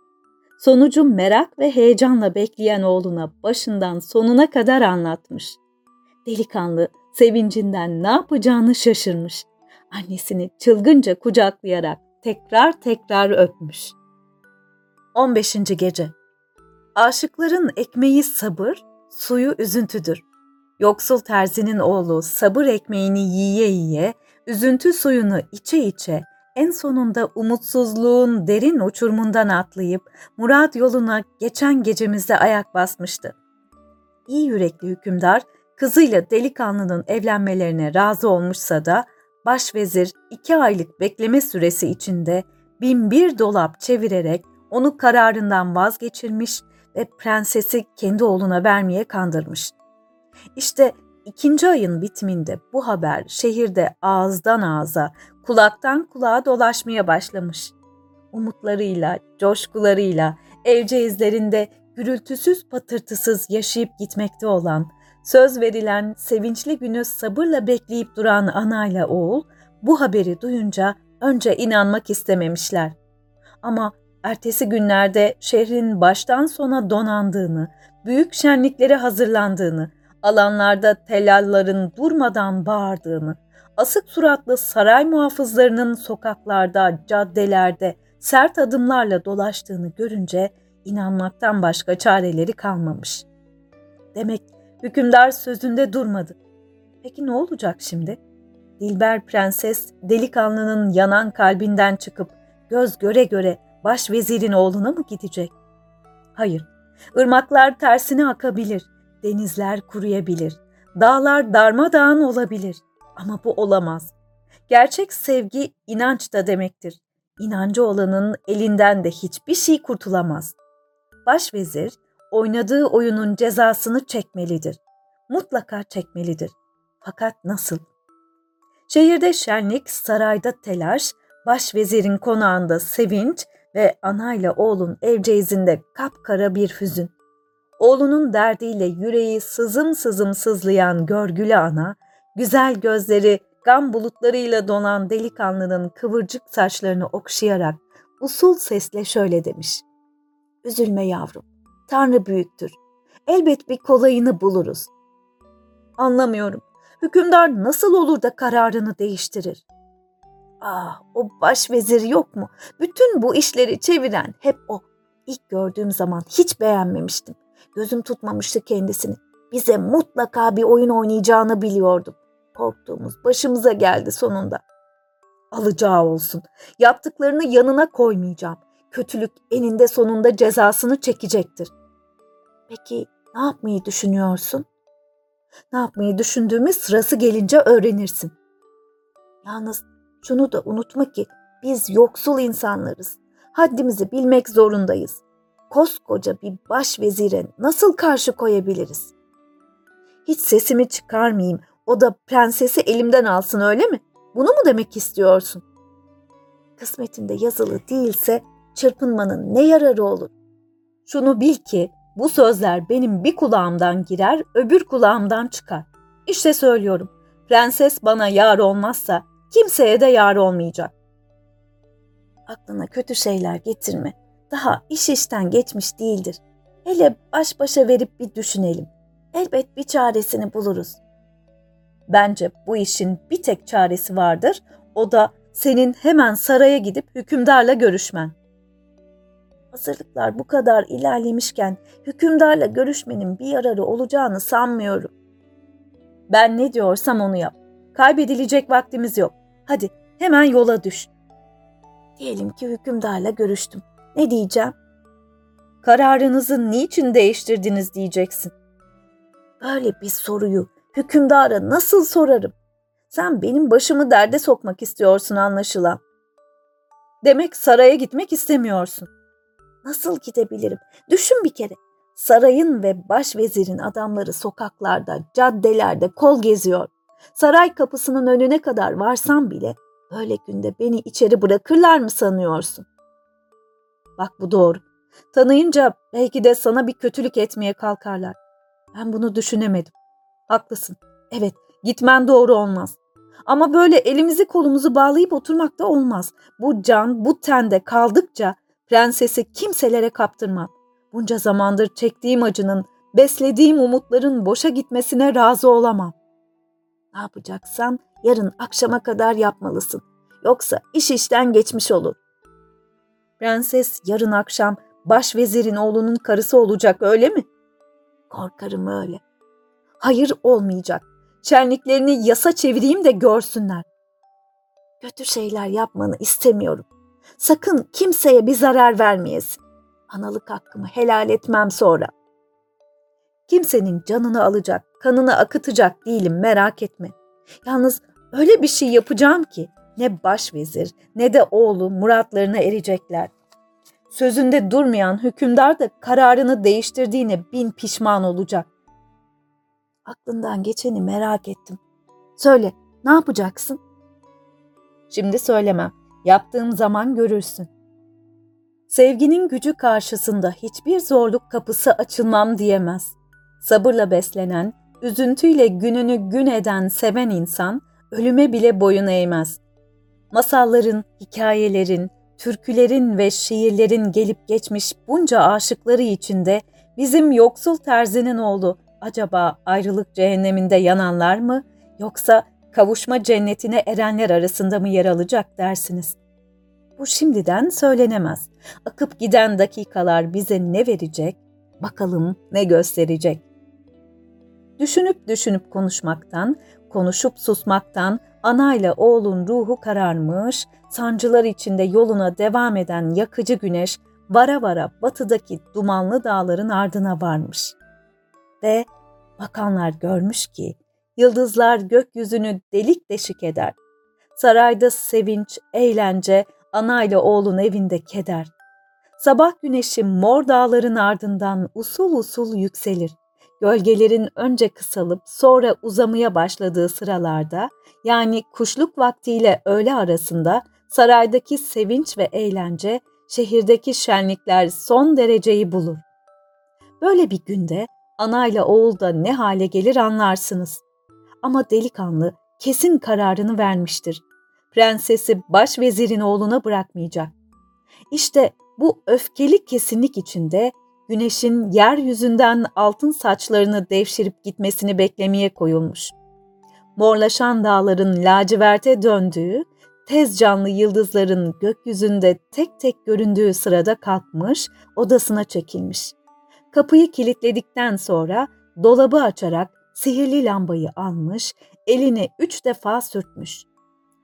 Sonucu merak ve heyecanla bekleyen oğluna başından sonuna kadar anlatmış. Delikanlı sevincinden ne yapacağını şaşırmış. Annesini çılgınca kucaklayarak tekrar tekrar öpmüş. 15. Gece Aşıkların ekmeği sabır, suyu üzüntüdür. Yoksul terzinin oğlu sabır ekmeğini yiye yiye, üzüntü suyunu içe içe, en sonunda umutsuzluğun derin uçurmundan atlayıp Murat yoluna geçen gecemizde ayak basmıştı. İyi yürekli hükümdar kızıyla delikanlının evlenmelerine razı olmuşsa da başvezir iki aylık bekleme süresi içinde bin bir dolap çevirerek onu kararından vazgeçirmiş ve prensesi kendi oğluna vermeye kandırmış. İşte ikinci ayın bitiminde bu haber şehirde ağızdan ağza, kulaktan kulağa dolaşmaya başlamış. Umutlarıyla, coşkularıyla, evceizlerinde gürültüsüz patırtısız yaşayıp gitmekte olan, söz verilen sevinçli günü sabırla bekleyip duran anayla oğul bu haberi duyunca önce inanmak istememişler. Ama ertesi günlerde şehrin baştan sona donandığını, büyük şenliklere hazırlandığını, alanlarda tellalların durmadan bağırdığını, asık suratlı saray muhafızlarının sokaklarda, caddelerde sert adımlarla dolaştığını görünce inanmaktan başka çareleri kalmamış. Demek hükümdar sözünde durmadı. Peki ne olacak şimdi? Dilber prenses delikanlının yanan kalbinden çıkıp göz göre göre başvezirin oğluna mı gidecek? Hayır, ırmaklar tersine akabilir, denizler kuruyabilir, dağlar darmadağın olabilir ama bu olamaz. Gerçek sevgi inanç da demektir. İnancı olanın elinden de hiçbir şey kurtulamaz. Başvezir oynadığı oyunun cezasını çekmelidir. Mutlaka çekmelidir. Fakat nasıl? Şehirde şenlik, sarayda telaş, başvezirin konağında sevinç ve anayla oğlun evceizinde kapkara bir hüzün. Oğlunun derdiyle yüreği sızım sızım sızlayan görgülü ana, güzel gözleri gam bulutlarıyla donan delikanlının kıvırcık saçlarını okşayarak usul sesle şöyle demiş. Üzülme yavrum, Tanrı büyüktür. Elbet bir kolayını buluruz. Anlamıyorum. Hükümdar nasıl olur da kararını değiştirir? Ah, o başvezir yok mu? Bütün bu işleri çeviren hep o. İlk gördüğüm zaman hiç beğenmemiştim. Gözüm tutmamıştı kendisini. Bize mutlaka bir oyun oynayacağını biliyordum. Korktuğumuz başımıza geldi sonunda. Alacağı olsun. Yaptıklarını yanına koymayacağım. Kötülük eninde sonunda cezasını çekecektir. Peki ne yapmayı düşünüyorsun? Ne yapmayı düşündüğümü sırası gelince öğrenirsin. Yalnız şunu da unutma ki biz yoksul insanlarız. Haddimizi bilmek zorundayız. Koskoca bir başvezire nasıl karşı koyabiliriz? Hiç sesimi çıkarmayayım, o da prensesi elimden alsın öyle mi? Bunu mu demek istiyorsun? Kısmetinde yazılı değilse çırpınmanın ne yararı olur? Şunu bil ki bu sözler benim bir kulağımdan girer, öbür kulağımdan çıkar. İşte söylüyorum. Prenses bana yar olmazsa kimseye de yar olmayacak. Aklına kötü şeyler getirme. Daha iş işten geçmiş değildir. Hele baş başa verip bir düşünelim. Elbet bir çaresini buluruz. Bence bu işin bir tek çaresi vardır. O da senin hemen saraya gidip hükümdarla görüşmen. Hazırlıklar bu kadar ilerlemişken hükümdarla görüşmenin bir yararı olacağını sanmıyorum. Ben ne diyorsam onu yap. Kaybedilecek vaktimiz yok. Hadi hemen yola düş. Diyelim ki hükümdarla görüştüm. Ne diyeceğim? Kararınızı niçin değiştirdiniz diyeceksin. Böyle bir soruyu hükümdara nasıl sorarım? Sen benim başımı derde sokmak istiyorsun anlaşılan. Demek saraya gitmek istemiyorsun. Nasıl gidebilirim? Düşün bir kere. Sarayın ve başvezirin adamları sokaklarda, caddelerde kol geziyor. Saray kapısının önüne kadar varsam bile böyle günde beni içeri bırakırlar mı sanıyorsun? Bak bu doğru. Tanıyınca belki de sana bir kötülük etmeye kalkarlar. Ben bunu düşünemedim. Haklısın. Evet, gitmen doğru olmaz. Ama böyle elimizi kolumuzu bağlayıp oturmak da olmaz. Bu can bu tende kaldıkça prensesi kimselere kaptırmam. Bunca zamandır çektiğim acının, beslediğim umutların boşa gitmesine razı olamam. Ne yapacaksan yarın akşama kadar yapmalısın. Yoksa iş işten geçmiş olur. Prenses yarın akşam başvezirin oğlunun karısı olacak öyle mi? Korkarım öyle. Hayır olmayacak. Şenliklerini yasa çevireyim de görsünler. Kötü şeyler yapmanı istemiyorum. Sakın kimseye bir zarar vermeyesin. Analık hakkımı helal etmem sonra. Kimsenin canını alacak, kanını akıtacak değilim merak etme. Yalnız öyle bir şey yapacağım ki ne başvezir ne de oğlu muratlarına erecekler. Sözünde durmayan hükümdar da kararını değiştirdiğine bin pişman olacak. Aklından geçeni merak ettim. Söyle, ne yapacaksın? Şimdi söylemem. Yaptığım zaman görürsün. Sevginin gücü karşısında hiçbir zorluk kapısı açılmam diyemez. Sabırla beslenen, üzüntüyle gününü gün eden seven insan ölüme bile boyun eğmez. Masalların, hikayelerin, türkülerin ve şiirlerin gelip geçmiş bunca aşıkları içinde bizim yoksul terzinin oğlu acaba ayrılık cehenneminde yananlar mı yoksa kavuşma cennetine erenler arasında mı yer alacak dersiniz? Bu şimdiden söylenemez. Akıp giden dakikalar bize ne verecek? Bakalım ne gösterecek? Düşünüp düşünüp konuşmaktan, konuşup susmaktan anayla oğlun ruhu kararmış, sancılar içinde yoluna devam eden yakıcı güneş vara vara batıdaki dumanlı dağların ardına varmış. Ve bakanlar görmüş ki yıldızlar gökyüzünü delik deşik eder. Sarayda sevinç, eğlence, anayla oğlun evinde keder. Sabah güneşi mor dağların ardından usul usul yükselir. Gölgelerin önce kısalıp sonra uzamaya başladığı sıralarda yani kuşluk vaktiyle öğle arasında saraydaki sevinç ve eğlence, şehirdeki şenlikler son dereceyi bulur. Böyle bir günde anayla oğul da ne hale gelir anlarsınız. Ama delikanlı kesin kararını vermiştir. Prensesi başvezirin oğluna bırakmayacak. İşte bu öfkeli kesinlik içinde güneşin yeryüzünden altın saçlarını devşirip gitmesini beklemeye koyulmuş. Morlaşan dağların laciverte döndüğü, tez canlı yıldızların gökyüzünde tek tek göründüğü sırada kalkmış, odasına çekilmiş. Kapıyı kilitledikten sonra dolabı açarak sihirli lambayı almış, elini üç defa sürtmüş.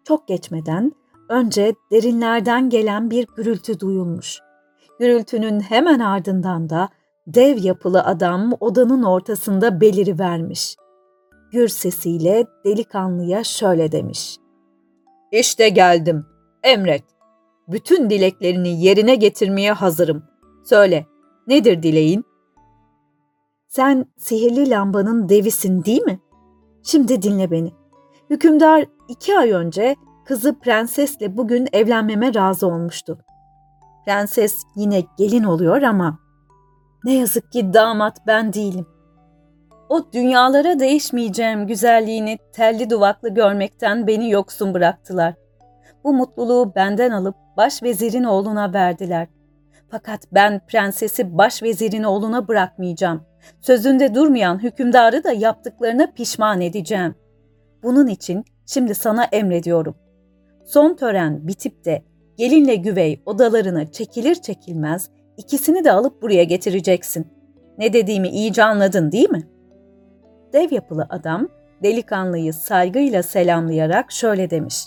Çok geçmeden önce derinlerden gelen bir gürültü duyulmuş. Gürültünün hemen ardından da dev yapılı adam odanın ortasında beliri vermiş. Gür sesiyle delikanlıya şöyle demiş. İşte geldim. Emret. Bütün dileklerini yerine getirmeye hazırım. Söyle, nedir dileğin? Sen sihirli lambanın devisin değil mi? Şimdi dinle beni. Hükümdar iki ay önce kızı prensesle bugün evlenmeme razı olmuştu. Prenses yine gelin oluyor ama ne yazık ki damat ben değilim. O dünyalara değişmeyeceğim güzelliğini telli duvaklı görmekten beni yoksun bıraktılar. Bu mutluluğu benden alıp başvezirin oğluna verdiler. Fakat ben prensesi başvezirin oğluna bırakmayacağım. Sözünde durmayan hükümdarı da yaptıklarına pişman edeceğim. Bunun için şimdi sana emrediyorum. Son tören bitip de gelinle güvey odalarına çekilir çekilmez ikisini de alıp buraya getireceksin. Ne dediğimi iyice anladın değil mi? Dev yapılı adam delikanlıyı saygıyla selamlayarak şöyle demiş.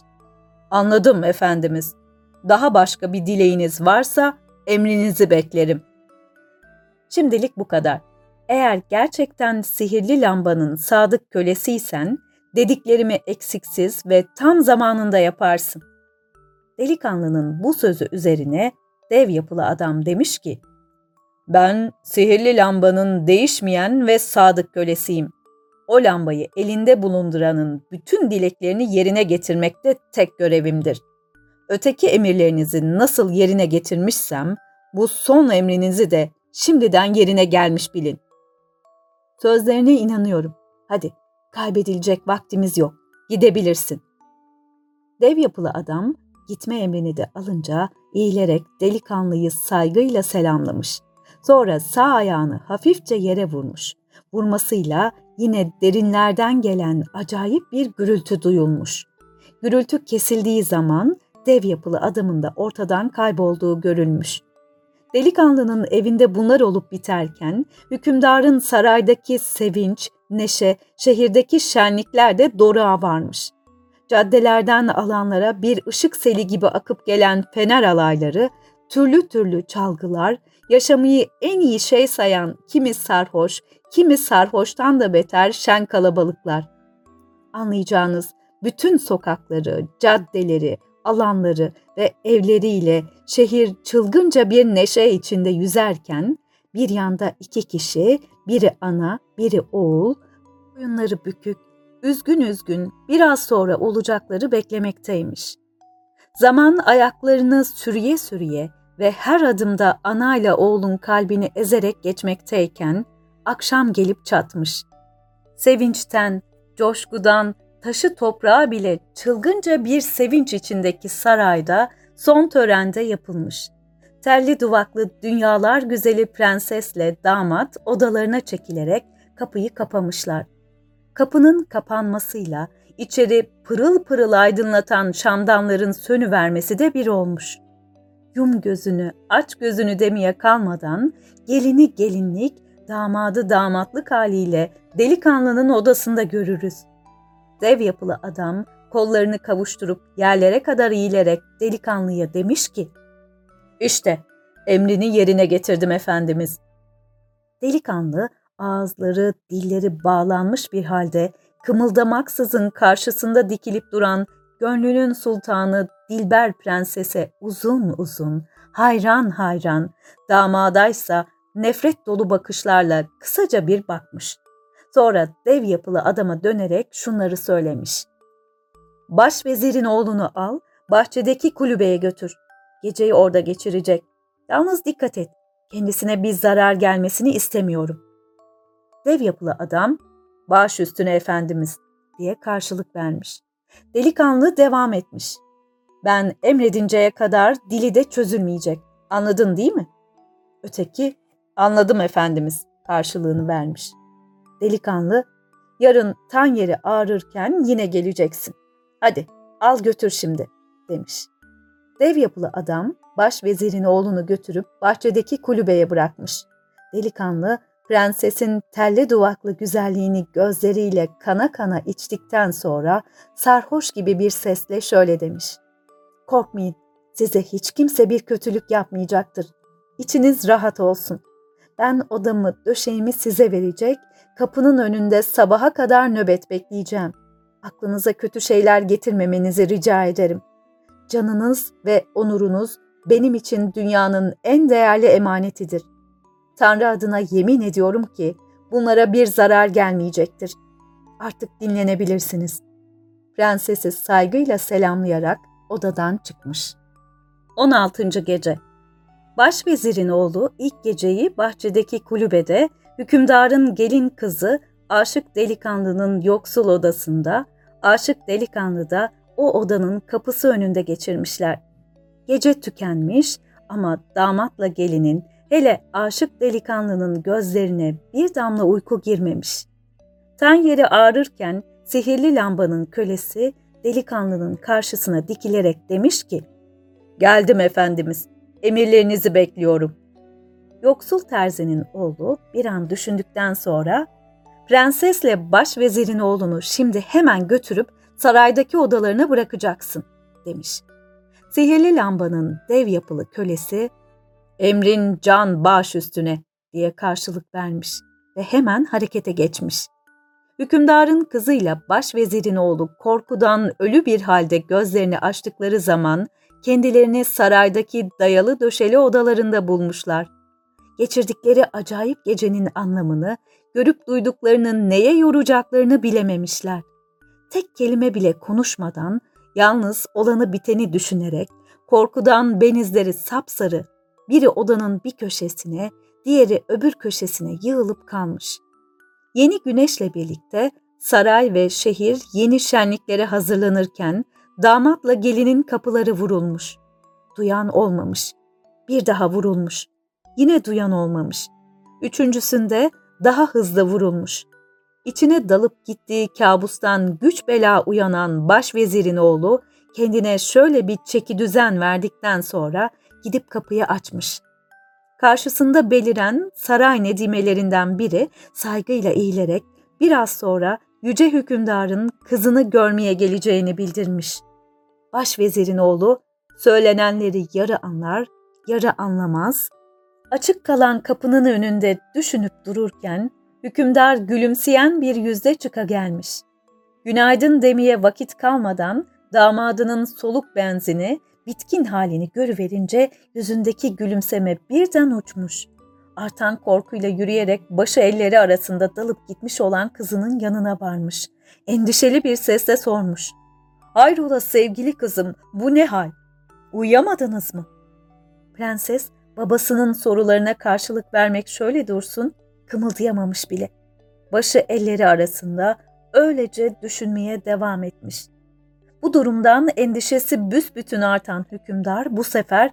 Anladım efendimiz. Daha başka bir dileğiniz varsa emrinizi beklerim. Şimdilik bu kadar. Eğer gerçekten sihirli lambanın sadık kölesiysen, dediklerimi eksiksiz ve tam zamanında yaparsın. Delikanlının bu sözü üzerine dev yapılı adam demiş ki, ben sihirli lambanın değişmeyen ve sadık kölesiyim. O lambayı elinde bulunduranın bütün dileklerini yerine getirmek de tek görevimdir. Öteki emirlerinizi nasıl yerine getirmişsem, bu son emrinizi de şimdiden yerine gelmiş bilin. Sözlerine inanıyorum. Hadi, kaybedilecek vaktimiz yok. Gidebilirsin. Dev yapılı adam gitme emrini de alınca eğilerek delikanlıyı saygıyla selamlamış. Sonra sağ ayağını hafifçe yere vurmuş. Vurmasıyla yine derinlerden gelen acayip bir gürültü duyulmuş. Gürültü kesildiği zaman dev yapılı adamın da ortadan kaybolduğu görülmüş. Delikanlının evinde bunlar olup biterken hükümdarın saraydaki sevinç, neşe, şehirdeki şenlikler de doruğa varmış. Caddelerden alanlara bir ışık seli gibi akıp gelen fener alayları, türlü türlü çalgılar, yaşamayı en iyi şey sayan kimi sarhoş, kimi sarhoştan da beter şen kalabalıklar. Anlayacağınız bütün sokakları, caddeleri, alanları ve evleriyle şehir çılgınca bir neşe içinde yüzerken bir yanda iki kişi, biri ana, biri oğul, boyunları bükük, üzgün üzgün biraz sonra olacakları beklemekteymiş. Zaman ayaklarını sürüye sürüye ve her adımda anayla oğlun kalbini ezerek geçmekteyken akşam gelip çatmış. Sevinçten, coşkudan, taşı toprağa bile çılgınca bir sevinç içindeki sarayda son törende yapılmış. Telli duvaklı dünyalar güzeli prensesle damat odalarına çekilerek kapıyı kapamışlar. Kapının kapanmasıyla içeri pırıl pırıl aydınlatan şamdanların sönüvermesi de bir olmuş. Yum gözünü, aç gözünü demeye kalmadan gelini gelinlik, damadı damatlık haliyle delikanlının odasında görürüz. Dev yapılı adam kollarını kavuşturup yerlere kadar eğilerek delikanlıya demiş ki, ''İşte emrini yerine getirdim efendimiz.'' Delikanlı ağızları, dilleri bağlanmış bir halde kımıldamaksızın karşısında dikilip duran gönlünün sultanı Dilber prensese uzun uzun, hayran hayran, damadaysa nefret dolu bakışlarla kısaca bir bakmış. Sonra dev yapılı adama dönerek şunları söylemiş. Başvezirin oğlunu al, bahçedeki kulübeye götür. Geceyi orada geçirecek. Yalnız dikkat et, kendisine bir zarar gelmesini istemiyorum. Dev yapılı adam, baş üstüne efendimiz diye karşılık vermiş. Delikanlı devam etmiş. Ben emredinceye kadar dili de çözülmeyecek. Anladın değil mi? Öteki, anladım efendimiz karşılığını vermiş. Delikanlı, yarın tan yeri ağrırken yine geleceksin. Hadi al götür şimdi demiş. Dev yapılı adam baş vezirin oğlunu götürüp bahçedeki kulübeye bırakmış. Delikanlı prensesin telli duvaklı güzelliğini gözleriyle kana kana içtikten sonra sarhoş gibi bir sesle şöyle demiş. Korkmayın, size hiç kimse bir kötülük yapmayacaktır. İçiniz rahat olsun. Ben odamı, döşeğimi size verecek, kapının önünde sabaha kadar nöbet bekleyeceğim. Aklınıza kötü şeyler getirmemenizi rica ederim. Canınız ve onurunuz benim için dünyanın en değerli emanetidir. Tanrı adına yemin ediyorum ki bunlara bir zarar gelmeyecektir. Artık dinlenebilirsiniz. Prensesi saygıyla selamlayarak odadan çıkmış. 16. Gece Başvezirin oğlu ilk geceyi bahçedeki kulübede hükümdarın gelin kızı aşık delikanlının yoksul odasında, aşık delikanlı da o odanın kapısı önünde geçirmişler. Gece tükenmiş ama damatla gelinin hele aşık delikanlının gözlerine bir damla uyku girmemiş. Tan yeri ağrırken sihirli lambanın kölesi delikanlının karşısına dikilerek demiş ki, ''Geldim efendimiz, emirlerinizi bekliyorum.'' Yoksul terzinin oğlu bir an düşündükten sonra, ''Prensesle başvezirin oğlunu şimdi hemen götürüp saraydaki odalarına bırakacaksın.'' demiş. Sihirli lambanın dev yapılı kölesi, ''Emrin can baş üstüne.'' diye karşılık vermiş ve hemen harekete geçmiş. Hükümdarın kızıyla başvezirin oğlu korkudan ölü bir halde gözlerini açtıkları zaman kendilerini saraydaki dayalı döşeli odalarında bulmuşlar. Geçirdikleri acayip gecenin anlamını, görüp duyduklarının neye yoracaklarını bilememişler. Tek kelime bile konuşmadan, yalnız olanı biteni düşünerek, korkudan benizleri sapsarı, biri odanın bir köşesine, diğeri öbür köşesine yığılıp kalmış. Yeni güneşle birlikte saray ve şehir yeni şenliklere hazırlanırken damatla gelinin kapıları vurulmuş. Duyan olmamış. Bir daha vurulmuş. Yine duyan olmamış. Üçüncüsünde daha hızlı vurulmuş. İçine dalıp gittiği kabustan güç bela uyanan başvezirin oğlu kendine şöyle bir çeki düzen verdikten sonra gidip kapıyı açmış.'' Karşısında beliren saray nedimelerinden biri saygıyla eğilerek biraz sonra yüce hükümdarın kızını görmeye geleceğini bildirmiş. Başvezirin oğlu söylenenleri yarı anlar, yarı anlamaz. Açık kalan kapının önünde düşünüp dururken hükümdar gülümseyen bir yüzde çıka gelmiş. Günaydın demeye vakit kalmadan damadının soluk benzini bitkin halini görüverince yüzündeki gülümseme birden uçmuş. Artan korkuyla yürüyerek başı elleri arasında dalıp gitmiş olan kızının yanına varmış. Endişeli bir sesle sormuş. Hayrola sevgili kızım bu ne hal? Uyuyamadınız mı? Prenses babasının sorularına karşılık vermek şöyle dursun kımıldayamamış bile. Başı elleri arasında öylece düşünmeye devam etmiş. Bu durumdan endişesi büsbütün artan hükümdar bu sefer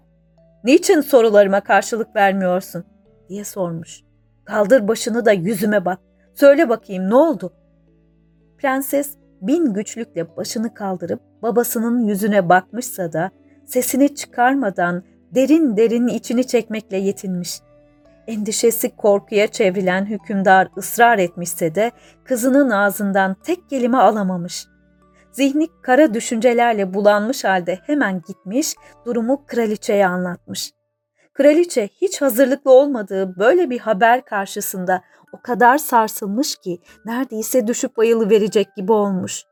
''Niçin sorularıma karşılık vermiyorsun?'' diye sormuş. ''Kaldır başını da yüzüme bak. Söyle bakayım ne oldu? Prenses bin güçlükle başını kaldırıp babasının yüzüne bakmışsa da sesini çıkarmadan derin derin içini çekmekle yetinmiş. Endişesi korkuya çevrilen hükümdar ısrar etmişse de kızının ağzından tek kelime alamamış. Zihni kara düşüncelerle bulanmış halde hemen gitmiş, durumu kraliçeye anlatmış. Kraliçe hiç hazırlıklı olmadığı böyle bir haber karşısında o kadar sarsılmış ki neredeyse düşüp bayılı verecek gibi olmuş.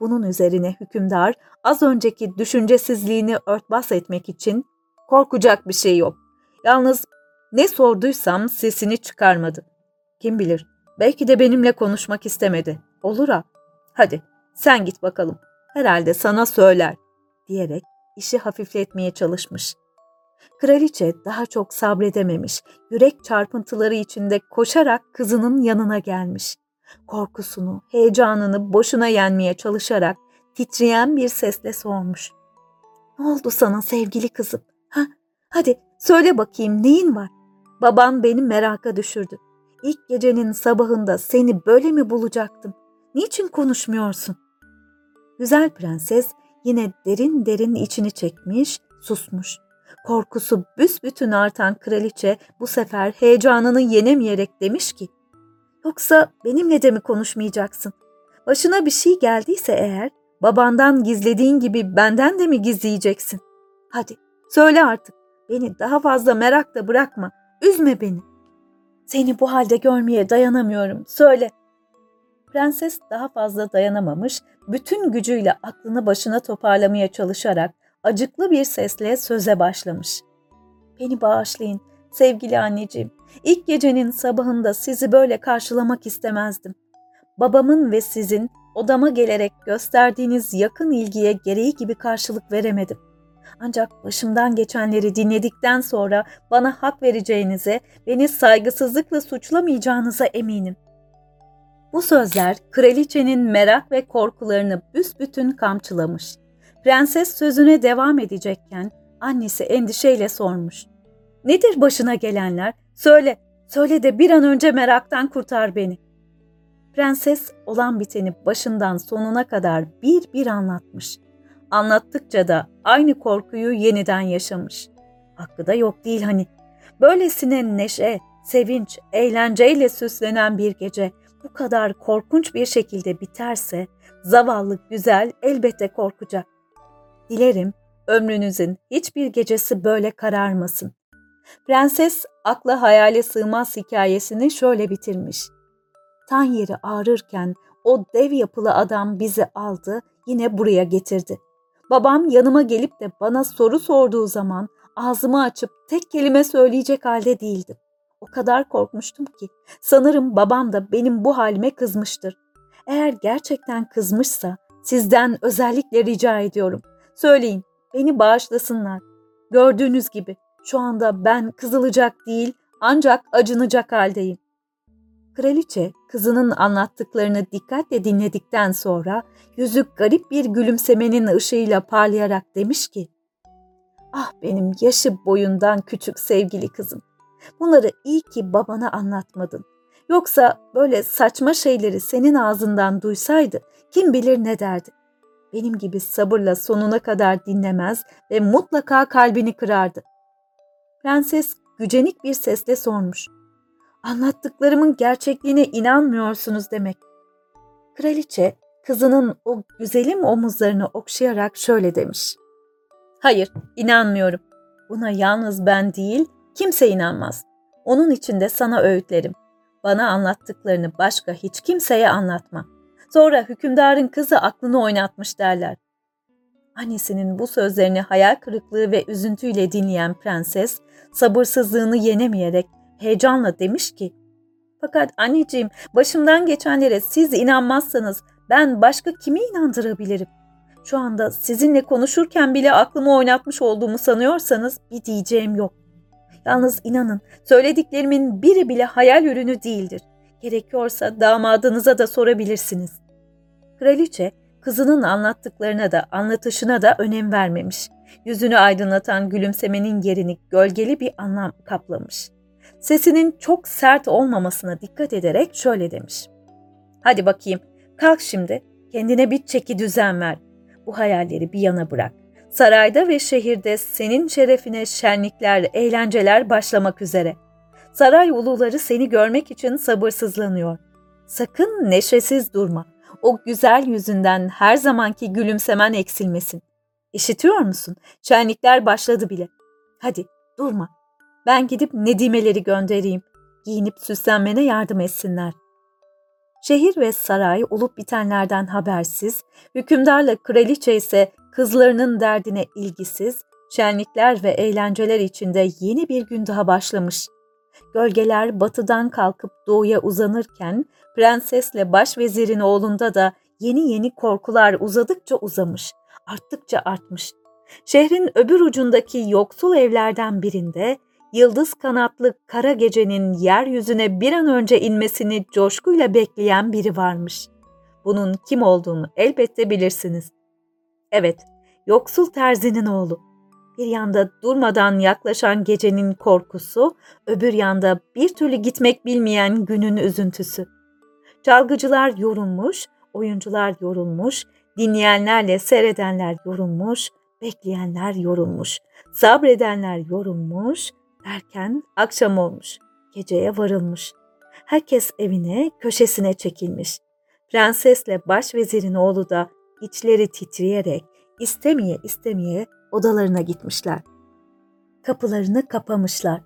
Bunun üzerine hükümdar az önceki düşüncesizliğini örtbas etmek için korkacak bir şey yok. Yalnız ne sorduysam sesini çıkarmadı. Kim bilir belki de benimle konuşmak istemedi. Olur ha. Hadi sen git bakalım. Herhalde sana söyler diyerek işi hafifletmeye çalışmış. Kraliçe daha çok sabredememiş, yürek çarpıntıları içinde koşarak kızının yanına gelmiş. Korkusunu, heyecanını boşuna yenmeye çalışarak titreyen bir sesle sormuş. Ne oldu sana sevgili kızım? Ha, hadi söyle bakayım neyin var? Baban beni meraka düşürdü. İlk gecenin sabahında seni böyle mi bulacaktım? Niçin konuşmuyorsun? Güzel prenses yine derin derin içini çekmiş, susmuş. Korkusu büsbütün artan kraliçe bu sefer heyecanını yenemeyerek demiş ki, Yoksa benimle de mi konuşmayacaksın? Başına bir şey geldiyse eğer, babandan gizlediğin gibi benden de mi gizleyeceksin? Hadi söyle artık, beni daha fazla merakla bırakma, üzme beni. Seni bu halde görmeye dayanamıyorum, söyle. Prenses daha fazla dayanamamış, bütün gücüyle aklını başına toparlamaya çalışarak acıklı bir sesle söze başlamış. Beni bağışlayın sevgili anneciğim. İlk gecenin sabahında sizi böyle karşılamak istemezdim. Babamın ve sizin odama gelerek gösterdiğiniz yakın ilgiye gereği gibi karşılık veremedim. Ancak başımdan geçenleri dinledikten sonra bana hak vereceğinize, beni saygısızlıkla suçlamayacağınıza eminim. Bu sözler kraliçenin merak ve korkularını büsbütün kamçılamış. Prenses sözüne devam edecekken annesi endişeyle sormuş. Nedir başına gelenler? Söyle, söyle de bir an önce meraktan kurtar beni. Prenses olan biteni başından sonuna kadar bir bir anlatmış. Anlattıkça da aynı korkuyu yeniden yaşamış. Hakkı da yok değil hani. Böylesine neşe, sevinç, eğlenceyle süslenen bir gece bu kadar korkunç bir şekilde biterse zavallı güzel elbette korkacak. Dilerim ömrünüzün hiçbir gecesi böyle kararmasın. Prenses akla hayale sığmaz hikayesini şöyle bitirmiş. Tan yeri ağrırken o dev yapılı adam bizi aldı, yine buraya getirdi. Babam yanıma gelip de bana soru sorduğu zaman ağzımı açıp tek kelime söyleyecek halde değildim. O kadar korkmuştum ki sanırım babam da benim bu halime kızmıştır. Eğer gerçekten kızmışsa sizden özellikle rica ediyorum. Söyleyin, beni bağışlasınlar. Gördüğünüz gibi şu anda ben kızılacak değil ancak acınacak haldeyim. Kraliçe kızının anlattıklarını dikkatle dinledikten sonra yüzü garip bir gülümsemenin ışığıyla parlayarak demiş ki Ah benim yaşı boyundan küçük sevgili kızım. Bunları iyi ki babana anlatmadın. Yoksa böyle saçma şeyleri senin ağzından duysaydı kim bilir ne derdi. Benim gibi sabırla sonuna kadar dinlemez ve mutlaka kalbini kırardı. Prenses gücenik bir sesle sormuş. Anlattıklarımın gerçekliğine inanmıyorsunuz demek. Kraliçe kızının o güzelim omuzlarını okşayarak şöyle demiş. Hayır, inanmıyorum. Buna yalnız ben değil, kimse inanmaz. Onun için de sana öğütlerim. Bana anlattıklarını başka hiç kimseye anlatma. Sonra hükümdarın kızı aklını oynatmış derler. Annesinin bu sözlerini hayal kırıklığı ve üzüntüyle dinleyen prenses sabırsızlığını yenemeyerek heyecanla demiş ki ''Fakat anneciğim başımdan geçenlere siz inanmazsanız ben başka kimi inandırabilirim? Şu anda sizinle konuşurken bile aklımı oynatmış olduğumu sanıyorsanız bir diyeceğim yok. Yalnız inanın söylediklerimin biri bile hayal ürünü değildir. Gerekiyorsa damadınıza da sorabilirsiniz. Kraliçe kızının anlattıklarına da anlatışına da önem vermemiş. Yüzünü aydınlatan gülümsemenin yerini gölgeli bir anlam kaplamış. Sesinin çok sert olmamasına dikkat ederek şöyle demiş. Hadi bakayım, kalk şimdi, kendine bir çeki düzen ver. Bu hayalleri bir yana bırak. Sarayda ve şehirde senin şerefine şenlikler, eğlenceler başlamak üzere. Saray uluları seni görmek için sabırsızlanıyor. Sakın neşesiz durma. O güzel yüzünden her zamanki gülümsemen eksilmesin. İşitiyor musun? Şenlikler başladı bile. Hadi durma. Ben gidip Nedimeleri göndereyim. Giyinip süslenmene yardım etsinler. Şehir ve saray olup bitenlerden habersiz, hükümdarla kraliçe ise kızlarının derdine ilgisiz, şenlikler ve eğlenceler içinde yeni bir gün daha başlamış. Gölgeler batıdan kalkıp doğuya uzanırken prensesle başvezirin oğlunda da yeni yeni korkular uzadıkça uzamış, arttıkça artmış. Şehrin öbür ucundaki yoksul evlerden birinde yıldız kanatlı kara gecenin yeryüzüne bir an önce inmesini coşkuyla bekleyen biri varmış. Bunun kim olduğunu elbette bilirsiniz. Evet, yoksul terzinin oğlu. Bir yanda durmadan yaklaşan gecenin korkusu, öbür yanda bir türlü gitmek bilmeyen günün üzüntüsü. Çalgıcılar yorulmuş, oyuncular yorulmuş, dinleyenlerle seyredenler yorulmuş, bekleyenler yorulmuş, sabredenler yorulmuş, derken akşam olmuş, geceye varılmış. Herkes evine, köşesine çekilmiş. Prensesle başvezirin oğlu da içleri titreyerek istemeye istemeye odalarına gitmişler. Kapılarını kapamışlar.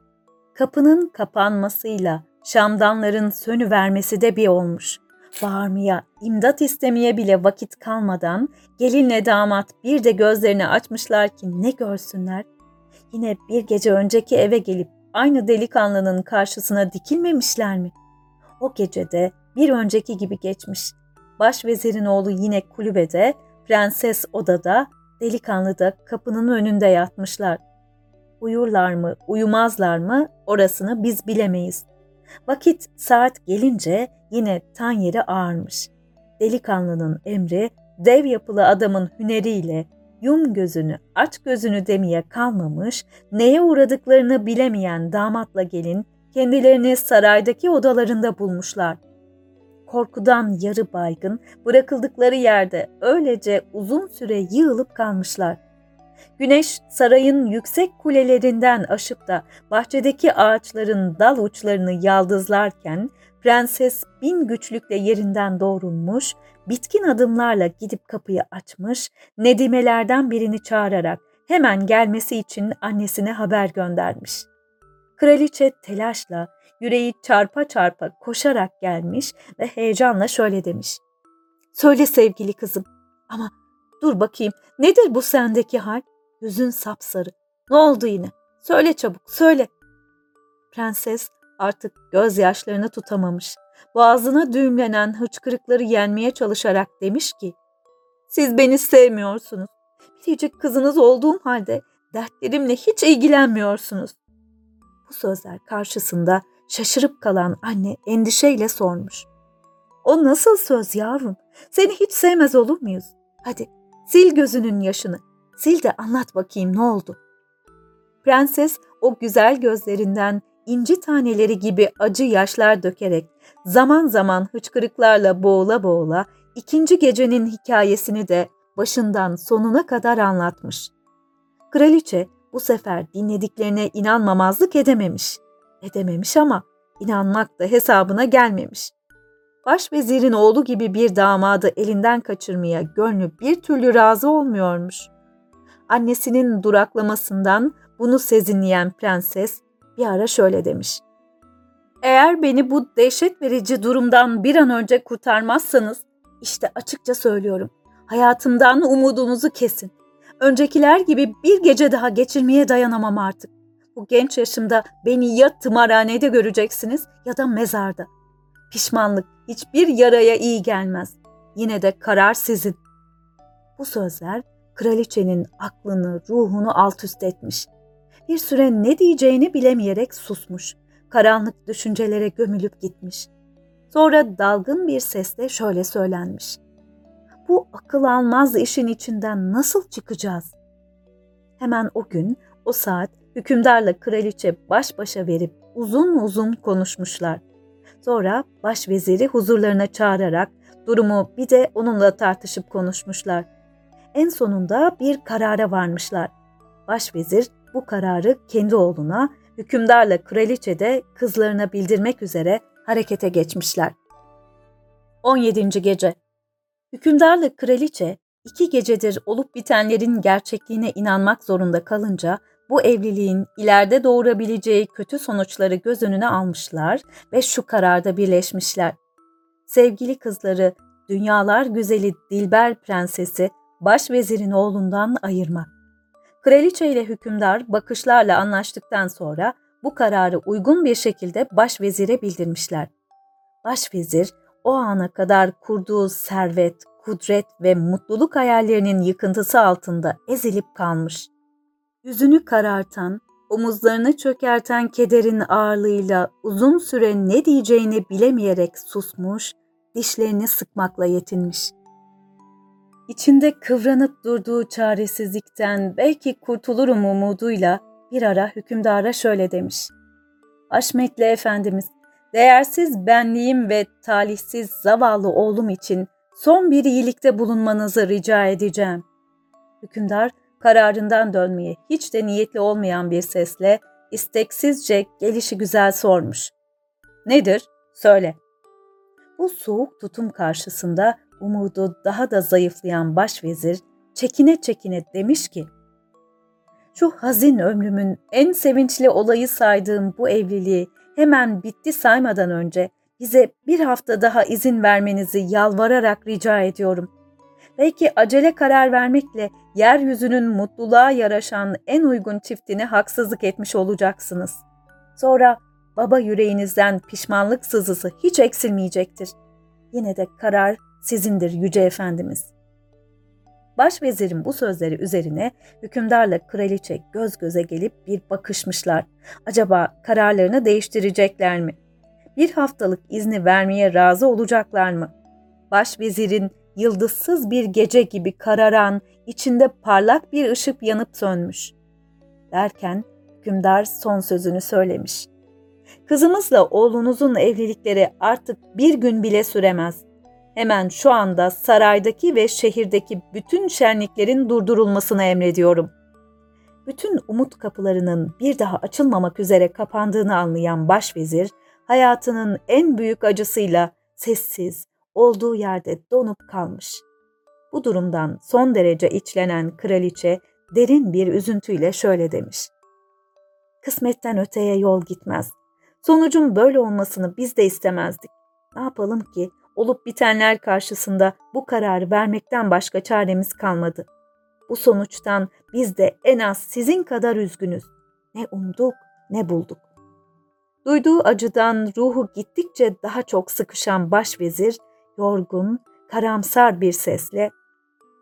Kapının kapanmasıyla şamdanların sönüvermesi de bir olmuş. Bağırmaya, imdat istemeye bile vakit kalmadan gelinle damat bir de gözlerini açmışlar ki ne görsünler. Yine bir gece önceki eve gelip aynı delikanlının karşısına dikilmemişler mi? O gecede bir önceki gibi geçmiş. Başvezirin oğlu yine kulübede, prenses odada, delikanlı da kapının önünde yatmışlar. Uyurlar mı, uyumazlar mı orasını biz bilemeyiz. Vakit saat gelince yine tan yeri ağarmış. Delikanlının emri dev yapılı adamın hüneriyle yum gözünü, aç gözünü demeye kalmamış, neye uğradıklarını bilemeyen damatla gelin kendilerini saraydaki odalarında bulmuşlar. Korkudan yarı baygın bırakıldıkları yerde öylece uzun süre yığılıp kalmışlar. Güneş sarayın yüksek kulelerinden aşıp da bahçedeki ağaçların dal uçlarını yaldızlarken prenses bin güçlükle yerinden doğrulmuş, bitkin adımlarla gidip kapıyı açmış, Nedimelerden birini çağırarak hemen gelmesi için annesine haber göndermiş. Kraliçe telaşla, yüreği çarpa çarpa koşarak gelmiş ve heyecanla şöyle demiş. Söyle sevgili kızım ama dur bakayım nedir bu sendeki hal? Yüzün sapsarı. Ne oldu yine? Söyle çabuk söyle. Prenses artık gözyaşlarını tutamamış. Boğazına düğümlenen hıçkırıkları yenmeye çalışarak demiş ki siz beni sevmiyorsunuz. Biricik kızınız olduğum halde dertlerimle hiç ilgilenmiyorsunuz. Bu sözler karşısında şaşırıp kalan anne endişeyle sormuş. O nasıl söz yavrum? Seni hiç sevmez olur muyuz? Hadi sil gözünün yaşını. Sil de anlat bakayım ne oldu? Prenses o güzel gözlerinden inci taneleri gibi acı yaşlar dökerek zaman zaman hıçkırıklarla boğula boğula ikinci gecenin hikayesini de başından sonuna kadar anlatmış. Kraliçe bu sefer dinlediklerine inanmamazlık edememiş. Edememiş ama inanmak da hesabına gelmemiş. Başvezirin oğlu gibi bir damadı elinden kaçırmaya gönlü bir türlü razı olmuyormuş. Annesinin duraklamasından bunu sezinleyen prenses bir ara şöyle demiş. Eğer beni bu dehşet verici durumdan bir an önce kurtarmazsanız, işte açıkça söylüyorum, hayatımdan umudunuzu kesin. Öncekiler gibi bir gece daha geçirmeye dayanamam artık. Bu genç yaşımda beni ya tımarhanede göreceksiniz ya da mezarda. Pişmanlık hiçbir yaraya iyi gelmez. Yine de karar sizin. Bu sözler kraliçenin aklını, ruhunu alt üst etmiş. Bir süre ne diyeceğini bilemeyerek susmuş. Karanlık düşüncelere gömülüp gitmiş. Sonra dalgın bir sesle şöyle söylenmiş. Bu akıl almaz işin içinden nasıl çıkacağız? Hemen o gün, o saat hükümdarla kraliçe baş başa verip uzun uzun konuşmuşlar. Sonra başveziri huzurlarına çağırarak durumu bir de onunla tartışıp konuşmuşlar. En sonunda bir karara varmışlar. Başvezir bu kararı kendi oğluna, hükümdarla kraliçe de kızlarına bildirmek üzere harekete geçmişler. 17. Gece Hükümdarla kraliçe iki gecedir olup bitenlerin gerçekliğine inanmak zorunda kalınca bu evliliğin ileride doğurabileceği kötü sonuçları göz önüne almışlar ve şu kararda birleşmişler. Sevgili kızları, dünyalar güzeli Dilber prensesi başvezirin oğlundan ayırmak. Kraliçe ile hükümdar bakışlarla anlaştıktan sonra bu kararı uygun bir şekilde başvezire bildirmişler. Başvezir o ana kadar kurduğu servet, kudret ve mutluluk hayallerinin yıkıntısı altında ezilip kalmış. Yüzünü karartan, omuzlarını çökerten kederin ağırlığıyla uzun süre ne diyeceğini bilemeyerek susmuş, dişlerini sıkmakla yetinmiş. İçinde kıvranıp durduğu çaresizlikten belki kurtulurum umuduyla bir ara hükümdara şöyle demiş. Aşmetli Efendimiz, değersiz benliğim ve talihsiz zavallı oğlum için son bir iyilikte bulunmanızı rica edeceğim. Hükümdar kararından dönmeye hiç de niyetli olmayan bir sesle isteksizce gelişi güzel sormuş. Nedir? Söyle. Bu soğuk tutum karşısında umudu daha da zayıflayan başvezir çekine çekine demiş ki, şu hazin ömrümün en sevinçli olayı saydığım bu evliliği hemen bitti saymadan önce bize bir hafta daha izin vermenizi yalvararak rica ediyorum. Belki acele karar vermekle yeryüzünün mutluluğa yaraşan en uygun çiftini haksızlık etmiş olacaksınız. Sonra baba yüreğinizden pişmanlık sızısı hiç eksilmeyecektir. Yine de karar sizindir yüce efendimiz. Başvezirin bu sözleri üzerine hükümdarla kraliçe göz göze gelip bir bakışmışlar. Acaba kararlarını değiştirecekler mi? Bir haftalık izni vermeye razı olacaklar mı? Başvezirin yıldızsız bir gece gibi kararan, içinde parlak bir ışık yanıp sönmüş. Derken hükümdar son sözünü söylemiş. Kızımızla oğlunuzun evlilikleri artık bir gün bile süremez. Hemen şu anda saraydaki ve şehirdeki bütün şenliklerin durdurulmasını emrediyorum. Bütün umut kapılarının bir daha açılmamak üzere kapandığını anlayan başvezir, hayatının en büyük acısıyla sessiz, olduğu yerde donup kalmış. Bu durumdan son derece içlenen kraliçe derin bir üzüntüyle şöyle demiş. Kısmetten öteye yol gitmez. Sonucun böyle olmasını biz de istemezdik. Ne yapalım ki olup bitenler karşısında bu kararı vermekten başka çaremiz kalmadı. Bu sonuçtan biz de en az sizin kadar üzgünüz. Ne umduk ne bulduk. Duyduğu acıdan ruhu gittikçe daha çok sıkışan başvezir, yorgun, karamsar bir sesle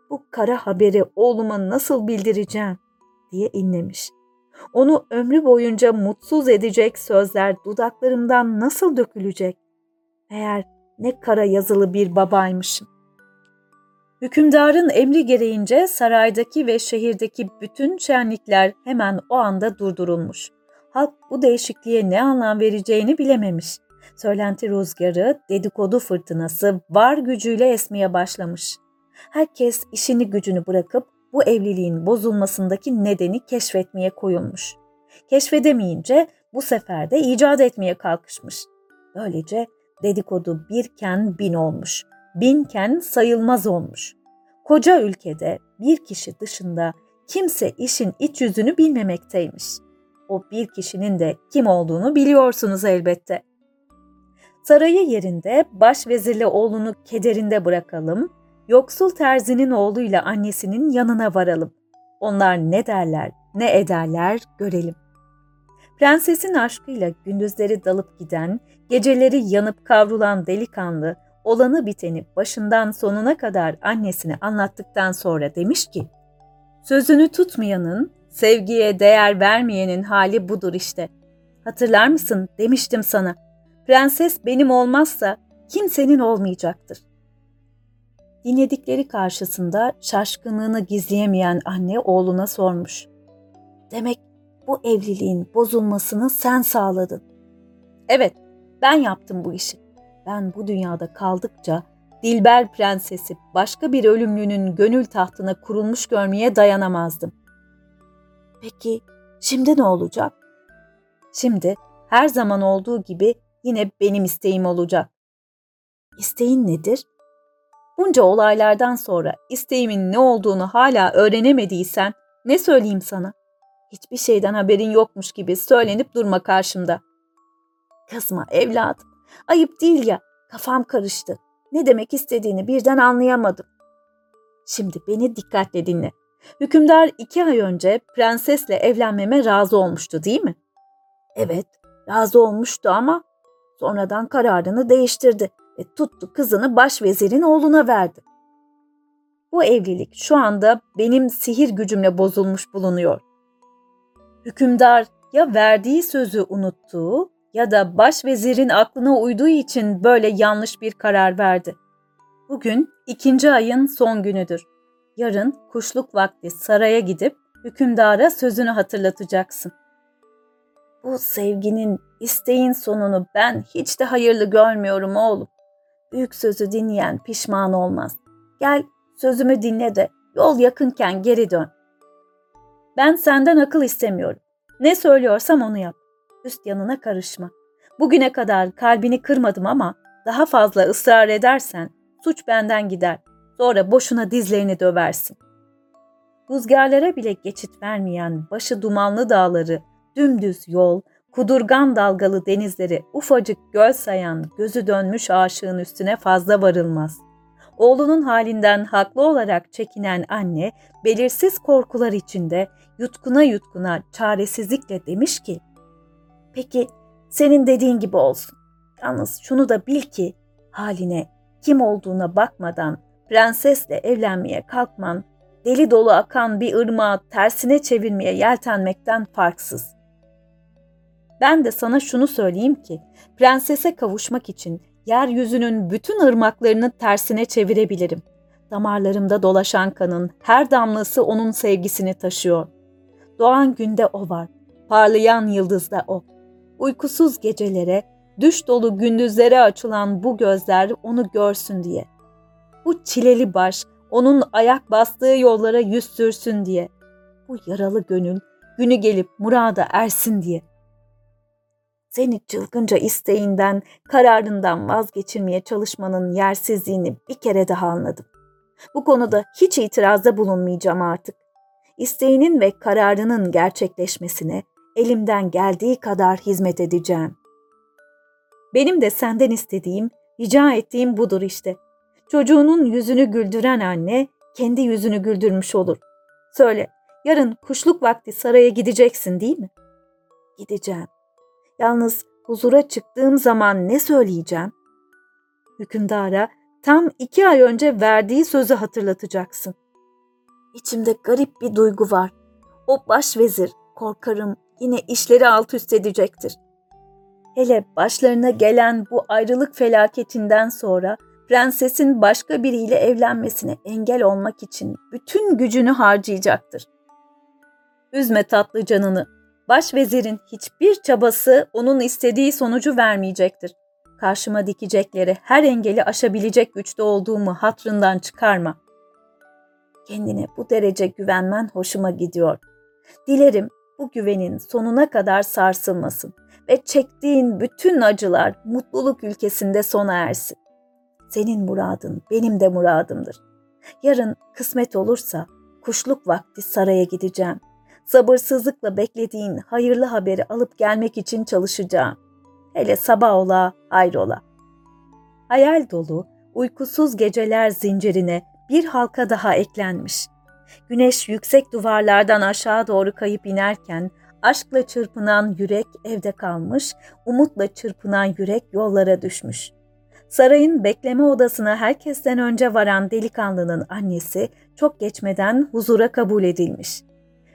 ''Bu kara haberi oğluma nasıl bildireceğim?'' diye inlemiş. Onu ömrü boyunca mutsuz edecek sözler dudaklarımdan nasıl dökülecek? Eğer ne kara yazılı bir babaymışım. Hükümdarın emri gereğince saraydaki ve şehirdeki bütün şenlikler hemen o anda durdurulmuş. Halk bu değişikliğe ne anlam vereceğini bilememiş. Söylenti rüzgarı, dedikodu fırtınası var gücüyle esmeye başlamış. Herkes işini gücünü bırakıp bu evliliğin bozulmasındaki nedeni keşfetmeye koyulmuş. Keşfedemeyince bu sefer de icat etmeye kalkışmış. Böylece Dedikodu birken bin olmuş, binken sayılmaz olmuş. Koca ülkede bir kişi dışında kimse işin iç yüzünü bilmemekteymiş. O bir kişinin de kim olduğunu biliyorsunuz elbette. Sarayı yerinde başvezirli oğlunu kederinde bırakalım, yoksul terzinin oğluyla annesinin yanına varalım. Onlar ne derler, ne ederler görelim. Prensesin aşkıyla gündüzleri dalıp giden, geceleri yanıp kavrulan delikanlı, olanı biteni başından sonuna kadar annesine anlattıktan sonra demiş ki, Sözünü tutmayanın, sevgiye değer vermeyenin hali budur işte. Hatırlar mısın demiştim sana, prenses benim olmazsa kimsenin olmayacaktır. Dinledikleri karşısında şaşkınlığını gizleyemeyen anne oğluna sormuş. Demek bu evliliğin bozulmasını sen sağladın. Evet, ben yaptım bu işi. Ben bu dünyada kaldıkça Dilber prensesi başka bir ölümlünün gönül tahtına kurulmuş görmeye dayanamazdım. Peki şimdi ne olacak? Şimdi her zaman olduğu gibi yine benim isteğim olacak. İsteğin nedir? Bunca olaylardan sonra isteğimin ne olduğunu hala öğrenemediysen ne söyleyeyim sana? Hiçbir şeyden haberin yokmuş gibi söylenip durma karşımda. Kızma evladım. Ayıp değil ya. Kafam karıştı. Ne demek istediğini birden anlayamadım. Şimdi beni dikkatle dinle. Hükümdar iki ay önce prensesle evlenmeme razı olmuştu değil mi? Evet, razı olmuştu ama sonradan kararını değiştirdi ve tuttu kızını başvezirin oğluna verdi. Bu evlilik şu anda benim sihir gücümle bozulmuş bulunuyor. Hükümdar ya verdiği sözü unuttuğu ya da başvezirin aklına uyduğu için böyle yanlış bir karar verdi. Bugün ikinci ayın son günüdür. Yarın kuşluk vakti saraya gidip hükümdara sözünü hatırlatacaksın. Bu sevginin, isteğin sonunu ben hiç de hayırlı görmüyorum oğlum. Büyük sözü dinleyen pişman olmaz. Gel sözümü dinle de yol yakınken geri dön. Ben senden akıl istemiyorum. Ne söylüyorsam onu yap. Üst yanına karışma. Bugüne kadar kalbini kırmadım ama daha fazla ısrar edersen suç benden gider. Sonra boşuna dizlerini döversin. Rüzgarlara bile geçit vermeyen başı dumanlı dağları, dümdüz yol, kudurgan dalgalı denizleri ufacık göl sayan gözü dönmüş aşığın üstüne fazla varılmaz. Oğlunun halinden haklı olarak çekinen anne belirsiz korkular içinde yutkuna yutkuna çaresizlikle demiş ki Peki senin dediğin gibi olsun. Yalnız şunu da bil ki haline kim olduğuna bakmadan prensesle evlenmeye kalkman deli dolu akan bir ırmağı tersine çevirmeye yeltenmekten farksız. Ben de sana şunu söyleyeyim ki prensese kavuşmak için yeryüzünün bütün ırmaklarını tersine çevirebilirim. Damarlarımda dolaşan kanın her damlası onun sevgisini taşıyor. Doğan günde o var, parlayan yıldızda o. Uykusuz gecelere, düş dolu gündüzlere açılan bu gözler onu görsün diye. Bu çileli baş onun ayak bastığı yollara yüz sürsün diye. Bu yaralı gönül günü gelip murada ersin diye. Seni çılgınca isteğinden, kararından vazgeçirmeye çalışmanın yersizliğini bir kere daha anladım. Bu konuda hiç itirazda bulunmayacağım artık. İsteğinin ve kararının gerçekleşmesine elimden geldiği kadar hizmet edeceğim. Benim de senden istediğim, rica ettiğim budur işte. Çocuğunun yüzünü güldüren anne kendi yüzünü güldürmüş olur. Söyle, yarın kuşluk vakti saraya gideceksin değil mi? Gideceğim. Yalnız huzura çıktığım zaman ne söyleyeceğim? Hükümdara tam iki ay önce verdiği sözü hatırlatacaksın. İçimde garip bir duygu var. O başvezir, korkarım yine işleri alt üst edecektir. Hele başlarına gelen bu ayrılık felaketinden sonra prensesin başka biriyle evlenmesine engel olmak için bütün gücünü harcayacaktır. Üzme tatlı canını. Başvezirin hiçbir çabası onun istediği sonucu vermeyecektir. Karşıma dikecekleri her engeli aşabilecek güçte olduğumu hatrından çıkarma. Kendine bu derece güvenmen hoşuma gidiyor. Dilerim bu güvenin sonuna kadar sarsılmasın ve çektiğin bütün acılar mutluluk ülkesinde sona ersin. Senin muradın benim de muradımdır. Yarın kısmet olursa kuşluk vakti saraya gideceğim. Sabırsızlıkla beklediğin hayırlı haberi alıp gelmek için çalışacağım. Hele sabah ola, hayrola. Hayal dolu, uykusuz geceler zincirine bir halka daha eklenmiş. Güneş yüksek duvarlardan aşağı doğru kayıp inerken aşkla çırpınan yürek evde kalmış, umutla çırpınan yürek yollara düşmüş. Sarayın bekleme odasına herkesten önce varan delikanlının annesi çok geçmeden huzura kabul edilmiş.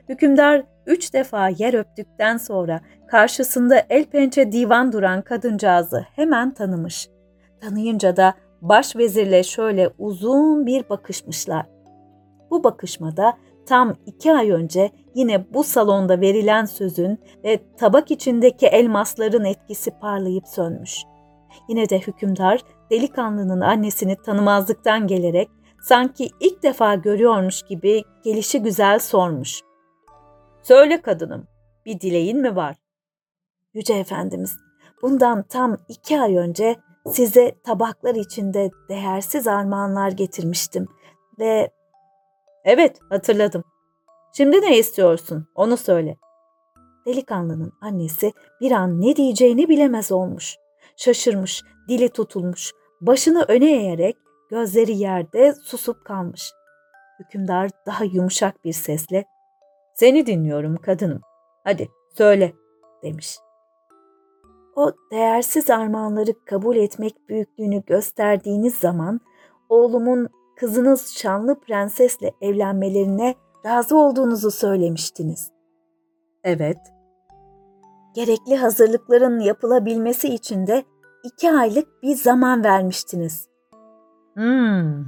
Hükümdar üç defa yer öptükten sonra karşısında el pençe divan duran kadıncağızı hemen tanımış. Tanıyınca da başvezirle şöyle uzun bir bakışmışlar. Bu bakışmada tam iki ay önce yine bu salonda verilen sözün ve tabak içindeki elmasların etkisi parlayıp sönmüş. Yine de hükümdar delikanlının annesini tanımazlıktan gelerek sanki ilk defa görüyormuş gibi gelişi güzel sormuş. Söyle kadınım, bir dileğin mi var? Yüce Efendimiz, bundan tam iki ay önce size tabaklar içinde değersiz armağanlar getirmiştim ve... Evet, hatırladım. Şimdi ne istiyorsun? Onu söyle. Delikanlının annesi bir an ne diyeceğini bilemez olmuş. Şaşırmış, dili tutulmuş, başını öne eğerek gözleri yerde susup kalmış. Hükümdar daha yumuşak bir sesle ''Seni dinliyorum kadınım. Hadi söyle.'' demiş. O değersiz armağanları kabul etmek büyüklüğünü gösterdiğiniz zaman oğlumun kızınız şanlı prensesle evlenmelerine razı olduğunuzu söylemiştiniz. Evet. Gerekli hazırlıkların yapılabilmesi için de iki aylık bir zaman vermiştiniz. Hmm.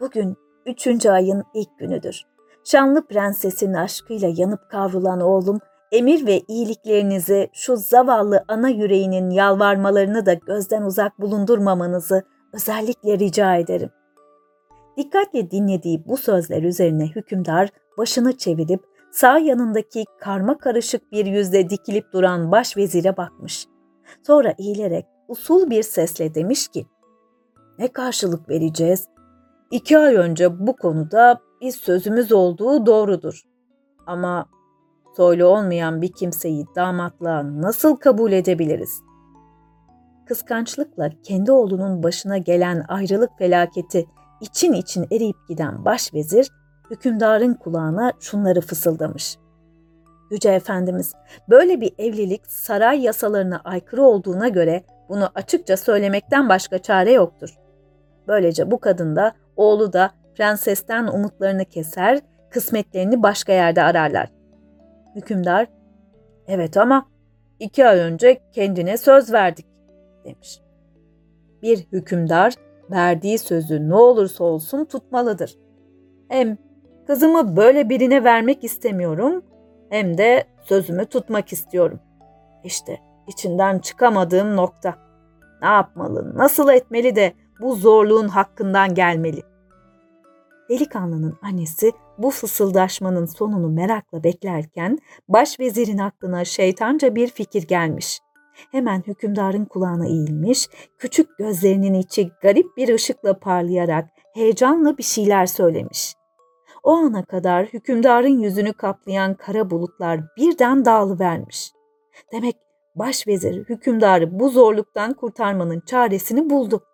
Bugün üçüncü ayın ilk günüdür. Şanlı prensesin aşkıyla yanıp kavrulan oğlum, emir ve iyiliklerinizi şu zavallı ana yüreğinin yalvarmalarını da gözden uzak bulundurmamanızı özellikle rica ederim. Dikkatle dinlediği bu sözler üzerine hükümdar başını çevirip sağ yanındaki karma karışık bir yüzle dikilip duran başvezire bakmış. Sonra eğilerek usul bir sesle demiş ki, ne karşılık vereceğiz? İki ay önce bu konuda bir sözümüz olduğu doğrudur. Ama soylu olmayan bir kimseyi damatlığa nasıl kabul edebiliriz? Kıskançlıkla kendi oğlunun başına gelen ayrılık felaketi için için eriyip giden başvezir, hükümdarın kulağına şunları fısıldamış. Yüce Efendimiz, böyle bir evlilik saray yasalarına aykırı olduğuna göre bunu açıkça söylemekten başka çare yoktur. Böylece bu kadın da oğlu da prensesten umutlarını keser, kısmetlerini başka yerde ararlar. Hükümdar, evet ama iki ay önce kendine söz verdik demiş. Bir hükümdar verdiği sözü ne olursa olsun tutmalıdır. Hem kızımı böyle birine vermek istemiyorum hem de sözümü tutmak istiyorum. İşte içinden çıkamadığım nokta. Ne yapmalı, nasıl etmeli de bu zorluğun hakkından gelmeli. Delikanlının annesi bu fısıldaşmanın sonunu merakla beklerken başvezirin aklına şeytanca bir fikir gelmiş. Hemen hükümdarın kulağına eğilmiş, küçük gözlerinin içi garip bir ışıkla parlayarak heyecanla bir şeyler söylemiş. O ana kadar hükümdarın yüzünü kaplayan kara bulutlar birden dağılıvermiş. Demek başvezir hükümdarı bu zorluktan kurtarmanın çaresini buldu.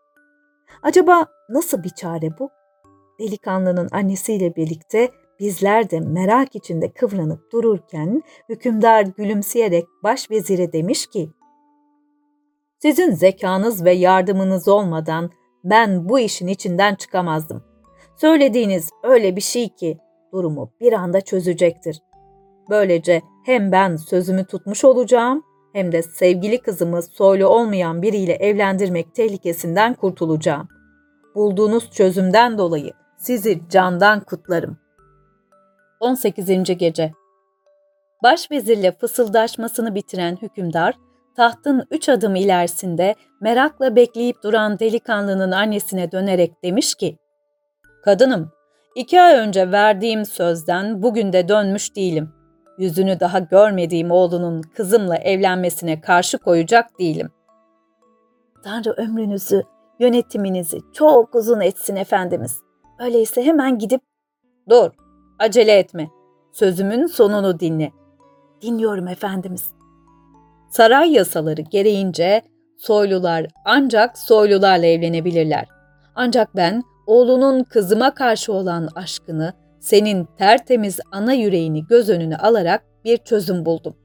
Acaba nasıl bir çare bu? Delikanlının annesiyle birlikte bizler de merak içinde kıvranıp dururken hükümdar gülümseyerek başvezire demiş ki, sizin zekanız ve yardımınız olmadan ben bu işin içinden çıkamazdım. Söylediğiniz öyle bir şey ki durumu bir anda çözecektir. Böylece hem ben sözümü tutmuş olacağım hem de sevgili kızımı soylu olmayan biriyle evlendirmek tehlikesinden kurtulacağım. Bulduğunuz çözümden dolayı sizi candan kutlarım. 18. Gece Başvezirle fısıldaşmasını bitiren hükümdar, tahtın üç adım ilerisinde merakla bekleyip duran delikanlının annesine dönerek demiş ki, ''Kadınım, iki ay önce verdiğim sözden bugün de dönmüş değilim. Yüzünü daha görmediğim oğlunun kızımla evlenmesine karşı koyacak değilim.'' Tanrı ömrünüzü, yönetiminizi çok uzun etsin efendimiz. Öyleyse hemen gidip, ''Dur, acele etme. Sözümün sonunu dinle.'' Dinliyorum efendimiz. Saray yasaları gereğince soylular ancak soylularla evlenebilirler. Ancak ben oğlunun kızıma karşı olan aşkını, senin tertemiz ana yüreğini göz önüne alarak bir çözüm buldum.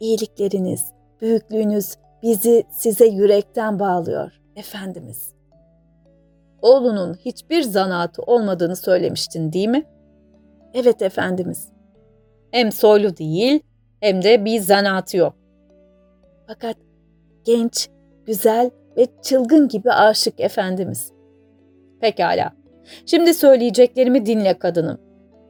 İyilikleriniz, büyüklüğünüz bizi size yürekten bağlıyor, Efendimiz. Oğlunun hiçbir zanaatı olmadığını söylemiştin değil mi? Evet Efendimiz. Hem soylu değil hem de bir zanaatı yok. Fakat genç, güzel ve çılgın gibi aşık Efendimiz. Pekala. Şimdi söyleyeceklerimi dinle kadınım.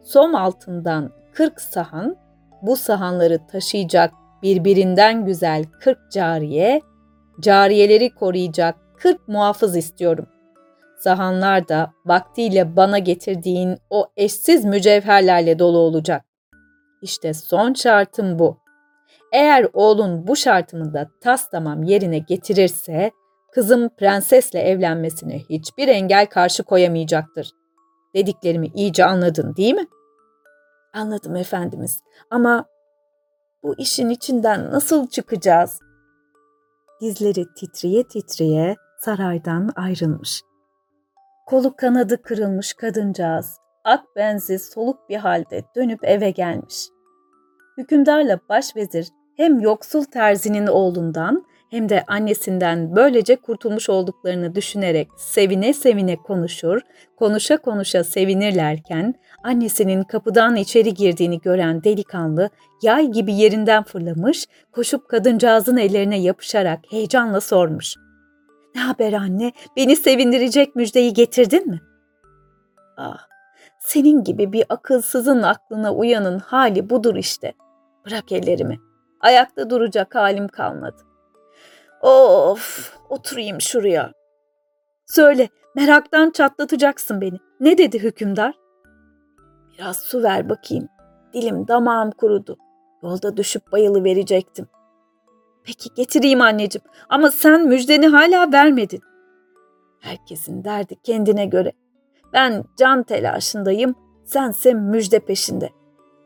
som altından 40 sahan, bu sahanları taşıyacak birbirinden güzel 40 cariye, cariyeleri koruyacak 40 muhafız istiyorum. Sahanlar da vaktiyle bana getirdiğin o eşsiz mücevherlerle dolu olacak. İşte son şartım bu. Eğer oğlun bu şartımı da tas tamam yerine getirirse, kızım prensesle evlenmesine hiçbir engel karşı koyamayacaktır. Dediklerimi iyice anladın değil mi? Anladım efendimiz ama bu işin içinden nasıl çıkacağız? Dizleri titriye titriye saraydan ayrılmış. Kolu kanadı kırılmış kadıncağız, ak benzi soluk bir halde dönüp eve gelmiş. Hükümdarla başvezir hem yoksul terzinin oğlundan hem de annesinden böylece kurtulmuş olduklarını düşünerek sevine sevine konuşur, konuşa konuşa sevinirlerken annesinin kapıdan içeri girdiğini gören delikanlı yay gibi yerinden fırlamış, koşup kadıncağızın ellerine yapışarak heyecanla sormuş. Ne haber anne? Beni sevindirecek müjdeyi getirdin mi? Ah, senin gibi bir akılsızın aklına uyanın hali budur işte. Bırak ellerimi. Ayakta duracak halim kalmadı. Of, oturayım şuraya. Söyle, meraktan çatlatacaksın beni. Ne dedi hükümdar? Biraz su ver bakayım. Dilim damağım kurudu. Yolda düşüp bayılı verecektim. Peki getireyim anneciğim ama sen müjdeni hala vermedin. Herkesin derdi kendine göre. Ben can telaşındayım, sense müjde peşinde.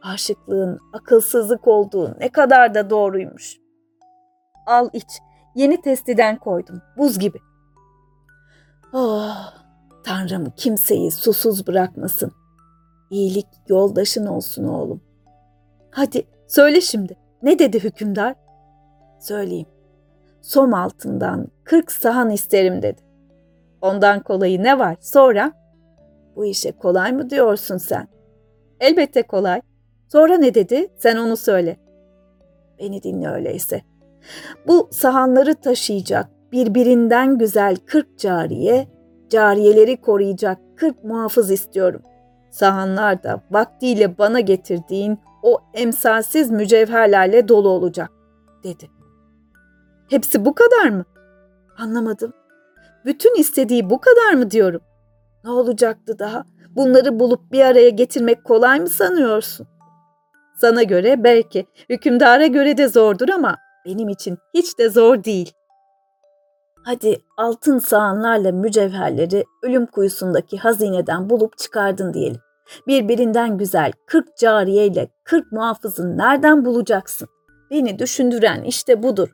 Aşıklığın akılsızlık olduğu ne kadar da doğruymuş. Al iç, yeni testiden koydum, buz gibi. Oh, Tanrım kimseyi susuz bırakmasın. İyilik yoldaşın olsun oğlum. Hadi söyle şimdi, ne dedi hükümdar? Söyleyeyim. Som altından kırk sahan isterim dedi. Ondan kolayı ne var? Sonra? Bu işe kolay mı diyorsun sen? Elbette kolay. Sonra ne dedi? Sen onu söyle. Beni dinle öyleyse. Bu sahanları taşıyacak birbirinden güzel kırk cariye, cariyeleri koruyacak kırk muhafız istiyorum. Sahanlar da vaktiyle bana getirdiğin o emsalsiz mücevherlerle dolu olacak, dedi. Hepsi bu kadar mı? Anlamadım. Bütün istediği bu kadar mı diyorum? Ne olacaktı daha? Bunları bulup bir araya getirmek kolay mı sanıyorsun? Sana göre belki, hükümdara göre de zordur ama benim için hiç de zor değil. Hadi altın sağanlarla mücevherleri ölüm kuyusundaki hazineden bulup çıkardın diyelim. Birbirinden güzel kırk cariyeyle kırk muhafızın nereden bulacaksın? Beni düşündüren işte budur.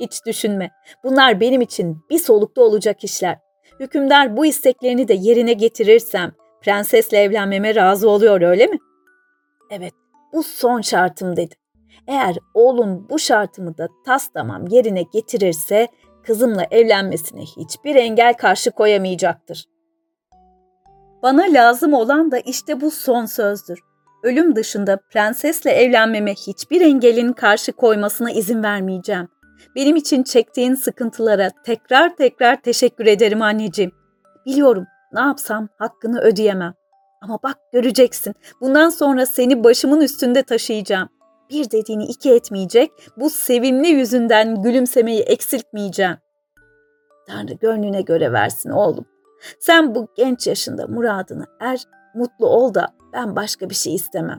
Hiç düşünme. Bunlar benim için bir solukta olacak işler. Hükümdar bu isteklerini de yerine getirirsem prensesle evlenmeme razı oluyor öyle mi? Evet, bu son şartım dedi. Eğer oğlum bu şartımı da tas tamam yerine getirirse kızımla evlenmesine hiçbir engel karşı koyamayacaktır. Bana lazım olan da işte bu son sözdür. Ölüm dışında prensesle evlenmeme hiçbir engelin karşı koymasına izin vermeyeceğim. Benim için çektiğin sıkıntılara tekrar tekrar teşekkür ederim anneciğim. Biliyorum ne yapsam hakkını ödeyemem. Ama bak göreceksin bundan sonra seni başımın üstünde taşıyacağım. Bir dediğini iki etmeyecek, bu sevimli yüzünden gülümsemeyi eksiltmeyeceğim. Tanrı gönlüne göre versin oğlum. Sen bu genç yaşında muradını er, mutlu ol da ben başka bir şey istemem.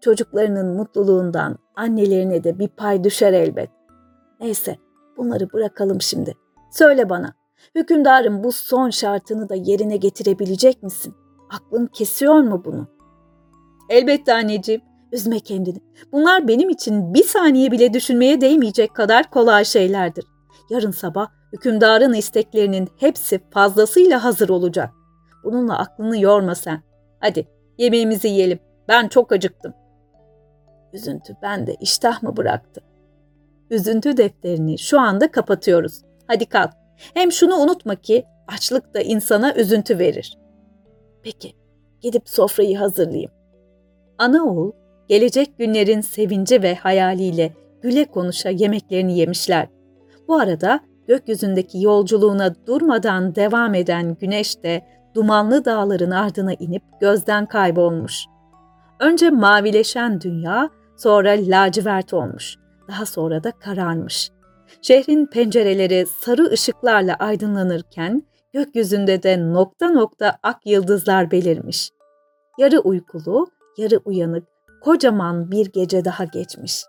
Çocuklarının mutluluğundan annelerine de bir pay düşer elbet. Neyse bunları bırakalım şimdi. Söyle bana, hükümdarın bu son şartını da yerine getirebilecek misin? Aklın kesiyor mu bunu? Elbette anneciğim. Üzme kendini. Bunlar benim için bir saniye bile düşünmeye değmeyecek kadar kolay şeylerdir. Yarın sabah hükümdarın isteklerinin hepsi fazlasıyla hazır olacak. Bununla aklını yorma sen. Hadi yemeğimizi yiyelim. Ben çok acıktım. Üzüntü bende iştah mı bıraktı? Üzüntü defterini şu anda kapatıyoruz. Hadi kalk. Hem şunu unutma ki açlık da insana üzüntü verir. Peki, gidip sofrayı hazırlayayım. Ana oğul, gelecek günlerin sevinci ve hayaliyle güle konuşa yemeklerini yemişler. Bu arada gökyüzündeki yolculuğuna durmadan devam eden güneş de dumanlı dağların ardına inip gözden kaybolmuş. Önce mavileşen dünya, sonra lacivert olmuş. Daha sonra da kararmış. Şehrin pencereleri sarı ışıklarla aydınlanırken gökyüzünde de nokta nokta ak yıldızlar belirmiş. Yarı uykulu, yarı uyanık, kocaman bir gece daha geçmiş.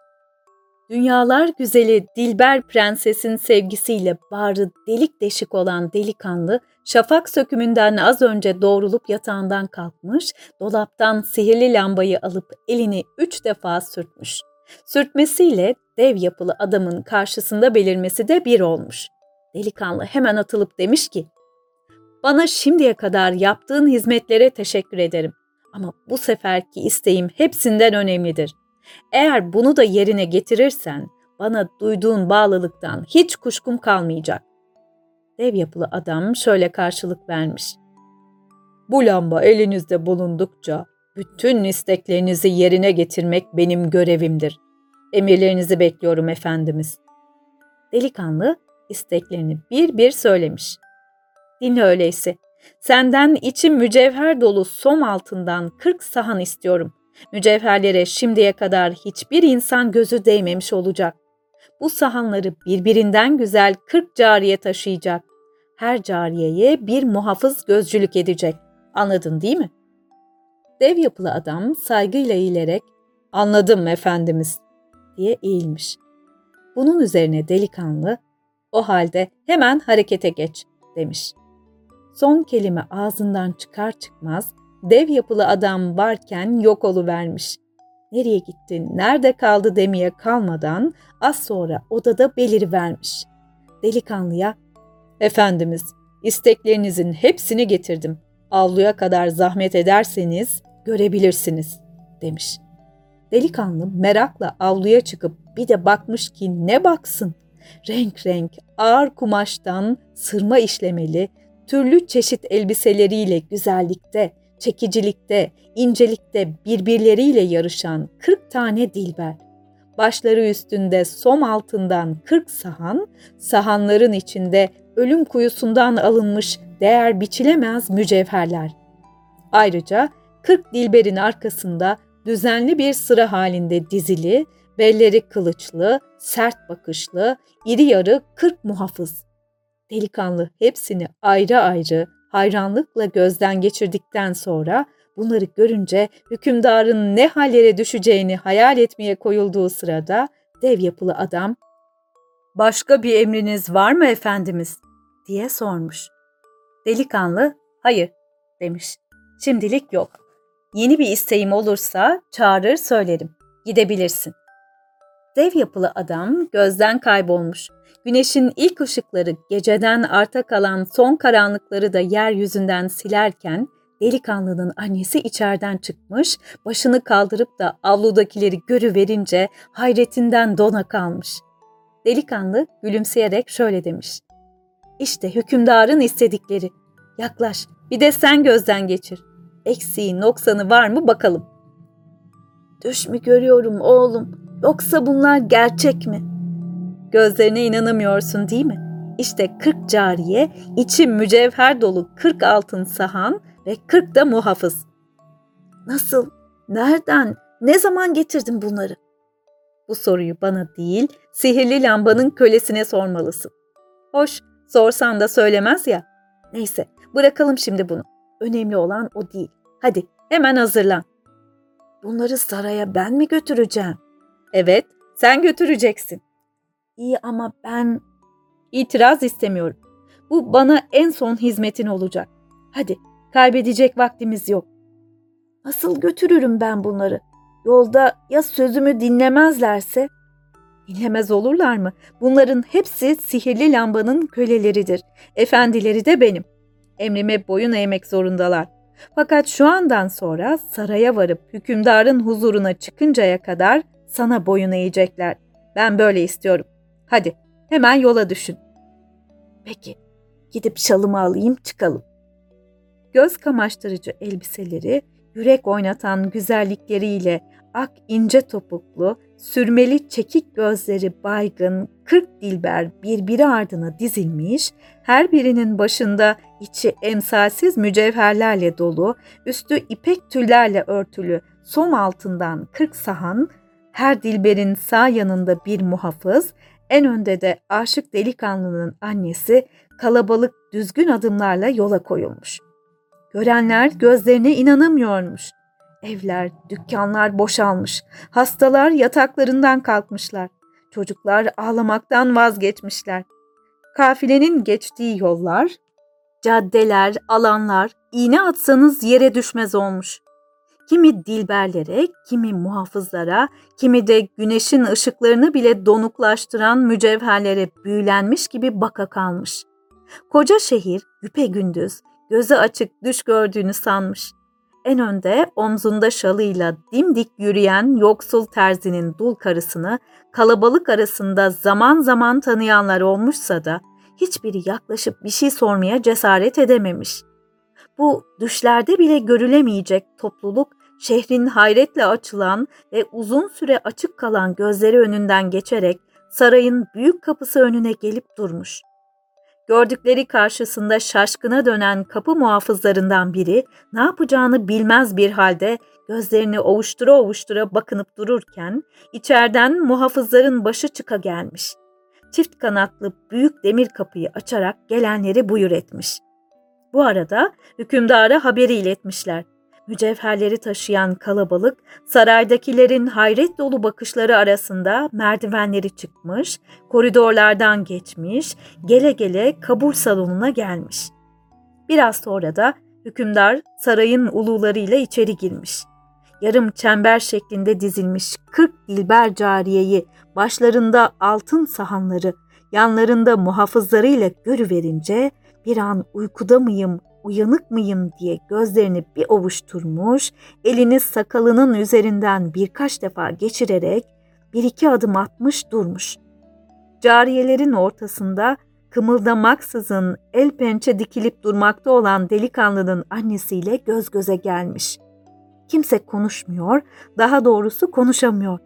Dünyalar güzeli Dilber prensesin sevgisiyle bağrı delik deşik olan delikanlı, şafak sökümünden az önce doğrulup yatağından kalkmış, dolaptan sihirli lambayı alıp elini üç defa sürtmüş. Sürtmesiyle dev yapılı adamın karşısında belirmesi de bir olmuş. Delikanlı hemen atılıp demiş ki, ''Bana şimdiye kadar yaptığın hizmetlere teşekkür ederim. Ama bu seferki isteğim hepsinden önemlidir. Eğer bunu da yerine getirirsen bana duyduğun bağlılıktan hiç kuşkum kalmayacak. Dev yapılı adam şöyle karşılık vermiş. Bu lamba elinizde bulundukça bütün isteklerinizi yerine getirmek benim görevimdir. Emirlerinizi bekliyorum efendimiz. Delikanlı isteklerini bir bir söylemiş. Dinle öyleyse. Senden içim mücevher dolu som altından kırk sahan istiyorum. Mücevherlere şimdiye kadar hiçbir insan gözü değmemiş olacak. Bu sahanları birbirinden güzel kırk cariye taşıyacak. Her cariyeye bir muhafız gözcülük edecek. Anladın değil mi? Dev yapılı adam saygıyla eğilerek ''Anladım efendimiz'' diye eğilmiş. Bunun üzerine delikanlı ''O halde hemen harekete geç'' demiş. Son kelime ağzından çıkar çıkmaz dev yapılı adam varken yok vermiş. Nereye gitti, nerede kaldı demeye kalmadan az sonra odada belirivermiş. Delikanlıya, ''Efendimiz, isteklerinizin hepsini getirdim. Avluya kadar zahmet ederseniz görebilirsiniz.'' demiş. Delikanlı merakla avluya çıkıp bir de bakmış ki ne baksın. Renk renk ağır kumaştan sırma işlemeli, türlü çeşit elbiseleriyle güzellikte, çekicilikte, incelikte birbirleriyle yarışan 40 tane dilber. Başları üstünde som altından 40 sahan, sahanların içinde ölüm kuyusundan alınmış değer biçilemez mücevherler. Ayrıca 40 dilberin arkasında düzenli bir sıra halinde dizili, belleri kılıçlı, sert bakışlı, iri yarı 40 muhafız. Delikanlı hepsini ayrı ayrı hayranlıkla gözden geçirdikten sonra bunları görünce hükümdarın ne hallere düşeceğini hayal etmeye koyulduğu sırada dev yapılı adam ''Başka bir emriniz var mı efendimiz?'' diye sormuş. Delikanlı ''Hayır'' demiş. ''Şimdilik yok. Yeni bir isteğim olursa çağırır söylerim. Gidebilirsin.'' Dev yapılı adam gözden kaybolmuş. Güneşin ilk ışıkları geceden arta kalan son karanlıkları da yeryüzünden silerken delikanlının annesi içeriden çıkmış, başını kaldırıp da avludakileri görüverince hayretinden dona kalmış. Delikanlı gülümseyerek şöyle demiş. İşte hükümdarın istedikleri. Yaklaş, bir de sen gözden geçir. Eksiği, noksanı var mı bakalım. Düş mü görüyorum oğlum, yoksa bunlar gerçek mi?'' Gözlerine inanamıyorsun değil mi? İşte 40 cariye, içi mücevher dolu 40 altın sahan ve 40 da muhafız. Nasıl? Nereden? Ne zaman getirdin bunları? Bu soruyu bana değil, sihirli lambanın kölesine sormalısın. Hoş, sorsan da söylemez ya. Neyse, bırakalım şimdi bunu. Önemli olan o değil. Hadi, hemen hazırlan. Bunları saraya ben mi götüreceğim? Evet, sen götüreceksin. İyi ama ben itiraz istemiyorum. Bu bana en son hizmetin olacak. Hadi, kaybedecek vaktimiz yok. Nasıl götürürüm ben bunları? Yolda ya sözümü dinlemezlerse? Dinlemez olurlar mı? Bunların hepsi sihirli lambanın köleleridir. Efendileri de benim. Emrime boyun eğmek zorundalar. Fakat şu andan sonra saraya varıp hükümdarın huzuruna çıkıncaya kadar sana boyun eğecekler. Ben böyle istiyorum. Hadi hemen yola düşün. Peki gidip şalımı alayım çıkalım. Göz kamaştırıcı elbiseleri, yürek oynatan güzellikleriyle ak ince topuklu, sürmeli çekik gözleri baygın, kırk dilber birbiri ardına dizilmiş, her birinin başında içi emsalsiz mücevherlerle dolu, üstü ipek tüllerle örtülü som altından kırk sahan, her dilberin sağ yanında bir muhafız, en önde de aşık delikanlının annesi kalabalık düzgün adımlarla yola koyulmuş. Görenler gözlerine inanamıyormuş. Evler, dükkanlar boşalmış. Hastalar yataklarından kalkmışlar. Çocuklar ağlamaktan vazgeçmişler. Kafilenin geçtiği yollar, caddeler, alanlar iğne atsanız yere düşmez olmuş. Kimi dilberlere, kimi muhafızlara, kimi de güneşin ışıklarını bile donuklaştıran mücevherlere büyülenmiş gibi baka kalmış. Koca şehir güpe gündüz, gözü açık düş gördüğünü sanmış. En önde omzunda şalıyla dimdik yürüyen yoksul terzinin dul karısını kalabalık arasında zaman zaman tanıyanlar olmuşsa da hiçbiri yaklaşıp bir şey sormaya cesaret edememiş. Bu düşlerde bile görülemeyecek topluluk şehrin hayretle açılan ve uzun süre açık kalan gözleri önünden geçerek sarayın büyük kapısı önüne gelip durmuş. Gördükleri karşısında şaşkına dönen kapı muhafızlarından biri ne yapacağını bilmez bir halde gözlerini ovuştura ovuştura bakınıp dururken içeriden muhafızların başı çıka gelmiş. Çift kanatlı büyük demir kapıyı açarak gelenleri buyur etmiş. Bu arada hükümdara haberi iletmişler. Mücevherleri taşıyan kalabalık saraydakilerin hayret dolu bakışları arasında merdivenleri çıkmış, koridorlardan geçmiş, gele gele kabul salonuna gelmiş. Biraz sonra da hükümdar sarayın ulularıyla içeri girmiş. Yarım çember şeklinde dizilmiş kırk dilber cariyeyi başlarında altın sahanları, yanlarında muhafızlarıyla görüverince bir an uykuda mıyım, uyanık mıyım diye gözlerini bir ovuşturmuş, elini sakalının üzerinden birkaç defa geçirerek bir iki adım atmış durmuş. Cariyelerin ortasında kımıldamaksızın el pençe dikilip durmakta olan delikanlının annesiyle göz göze gelmiş. Kimse konuşmuyor, daha doğrusu konuşamıyor.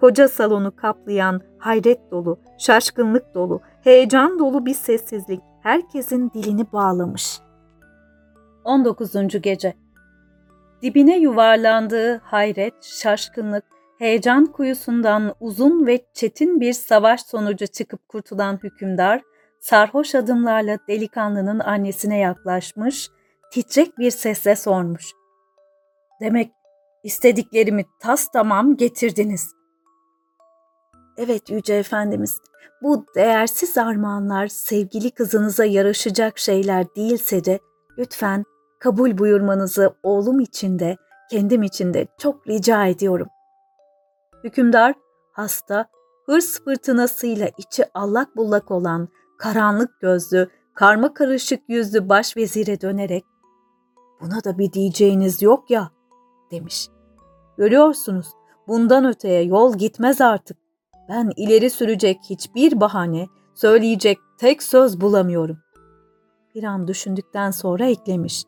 Koca salonu kaplayan hayret dolu, şaşkınlık dolu, heyecan dolu bir sessizlik herkesin dilini bağlamış.'' 19. Gece Dibine yuvarlandığı hayret, şaşkınlık, heyecan kuyusundan uzun ve çetin bir savaş sonucu çıkıp kurtulan hükümdar, sarhoş adımlarla delikanlının annesine yaklaşmış, titrek bir sesle sormuş. Demek istediklerimi tas tamam getirdiniz. Evet Yüce Efendimiz, bu değersiz armağanlar sevgili kızınıza yaraşacak şeyler değilse de lütfen kabul buyurmanızı oğlum için de kendim için de çok rica ediyorum. Hükümdar hasta, hırs fırtınasıyla içi allak bullak olan karanlık gözlü, karma karışık yüzlü başvezire dönerek ''Buna da bir diyeceğiniz yok ya'' demiş. ''Görüyorsunuz bundan öteye yol gitmez artık. Ben ileri sürecek hiçbir bahane, söyleyecek tek söz bulamıyorum.'' Bir an düşündükten sonra eklemiş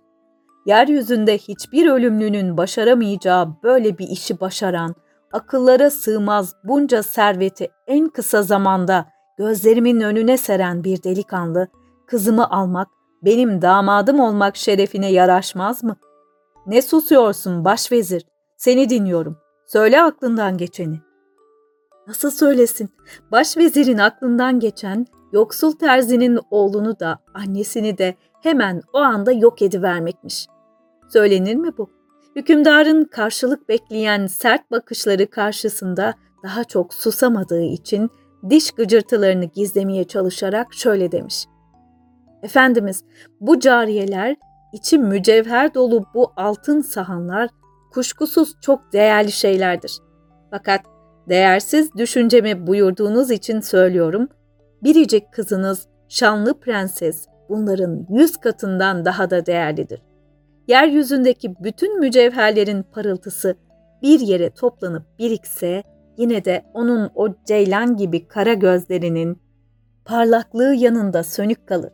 yeryüzünde hiçbir ölümlünün başaramayacağı böyle bir işi başaran, akıllara sığmaz bunca serveti en kısa zamanda gözlerimin önüne seren bir delikanlı, kızımı almak, benim damadım olmak şerefine yaraşmaz mı? Ne susuyorsun başvezir? Seni dinliyorum. Söyle aklından geçeni. Nasıl söylesin? Başvezirin aklından geçen yoksul terzinin oğlunu da annesini de hemen o anda yok edivermekmiş. Söylenir mi bu? Hükümdarın karşılık bekleyen sert bakışları karşısında daha çok susamadığı için diş gıcırtılarını gizlemeye çalışarak şöyle demiş. Efendimiz, bu cariyeler, içi mücevher dolu bu altın sahanlar kuşkusuz çok değerli şeylerdir. Fakat değersiz düşüncemi buyurduğunuz için söylüyorum, biricik kızınız şanlı prenses bunların yüz katından daha da değerlidir. Yeryüzündeki bütün mücevherlerin parıltısı bir yere toplanıp birikse yine de onun o ceylan gibi kara gözlerinin parlaklığı yanında sönük kalır.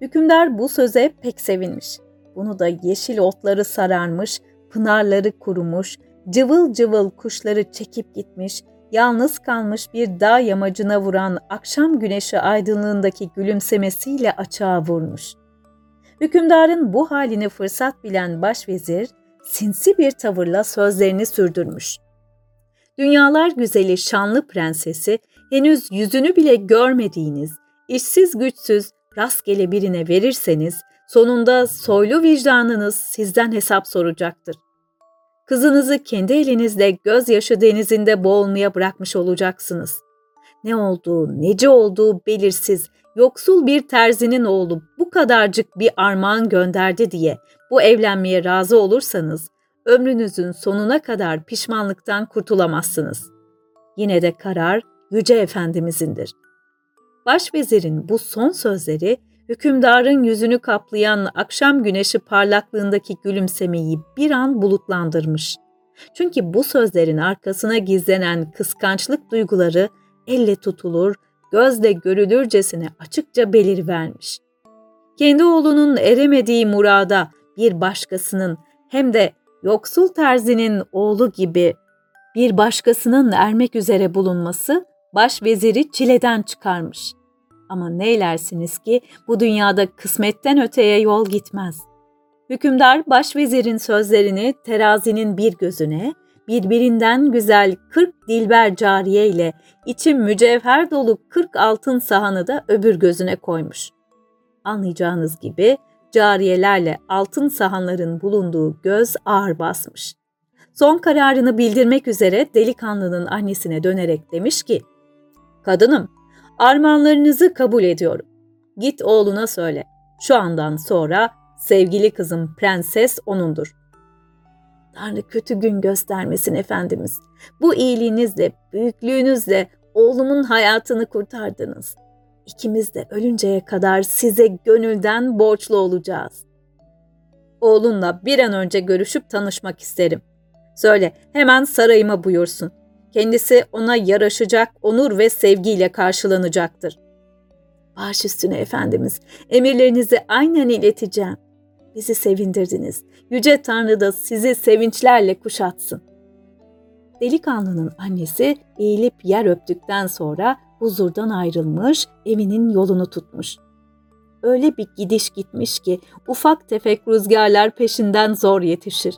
Hükümdar bu söze pek sevinmiş. Bunu da yeşil otları sararmış, pınarları kurumuş, cıvıl cıvıl kuşları çekip gitmiş, yalnız kalmış bir dağ yamacına vuran akşam güneşi aydınlığındaki gülümsemesiyle açığa vurmuş. Hükümdarın bu halini fırsat bilen başvezir sinsi bir tavırla sözlerini sürdürmüş. Dünyalar güzeli şanlı prensesi henüz yüzünü bile görmediğiniz, işsiz güçsüz rastgele birine verirseniz sonunda soylu vicdanınız sizden hesap soracaktır. Kızınızı kendi elinizle gözyaşı denizinde boğulmaya bırakmış olacaksınız. Ne olduğu, nece olduğu belirsiz, yoksul bir terzinin oğlu bu kadarcık bir armağan gönderdi diye bu evlenmeye razı olursanız ömrünüzün sonuna kadar pişmanlıktan kurtulamazsınız. Yine de karar Yüce Efendimiz'indir. Başvezirin bu son sözleri hükümdarın yüzünü kaplayan akşam güneşi parlaklığındaki gülümsemeyi bir an bulutlandırmış. Çünkü bu sözlerin arkasına gizlenen kıskançlık duyguları elle tutulur, gözle görülürcesine açıkça belir vermiş. Kendi oğlunun eremediği murada bir başkasının hem de yoksul terzinin oğlu gibi bir başkasının ermek üzere bulunması başveziri çileden çıkarmış. Ama neylersiniz ki bu dünyada kısmetten öteye yol gitmez. Hükümdar başvezirin sözlerini terazinin bir gözüne, birbirinden güzel kırk dilber cariye ile içi mücevher dolu kırk altın sahanı da öbür gözüne koymuş. Anlayacağınız gibi cariyelerle altın sahanların bulunduğu göz ağır basmış. Son kararını bildirmek üzere delikanlının annesine dönerek demiş ki, ''Kadınım, armağanlarınızı kabul ediyorum. Git oğluna söyle. Şu andan sonra sevgili kızım prenses onundur. Tanrı kötü gün göstermesin efendimiz. Bu iyiliğinizle, büyüklüğünüzle oğlumun hayatını kurtardınız. İkimiz de ölünceye kadar size gönülden borçlu olacağız. Oğlunla bir an önce görüşüp tanışmak isterim. Söyle hemen sarayıma buyursun. Kendisi ona yaraşacak onur ve sevgiyle karşılanacaktır. Baş üstüne efendimiz, emirlerinizi aynen ileteceğim. Bizi sevindirdiniz. Yüce Tanrı da sizi sevinçlerle kuşatsın. Delikanlının annesi eğilip yer öptükten sonra huzurdan ayrılmış, evinin yolunu tutmuş. Öyle bir gidiş gitmiş ki ufak tefek rüzgarlar peşinden zor yetişir.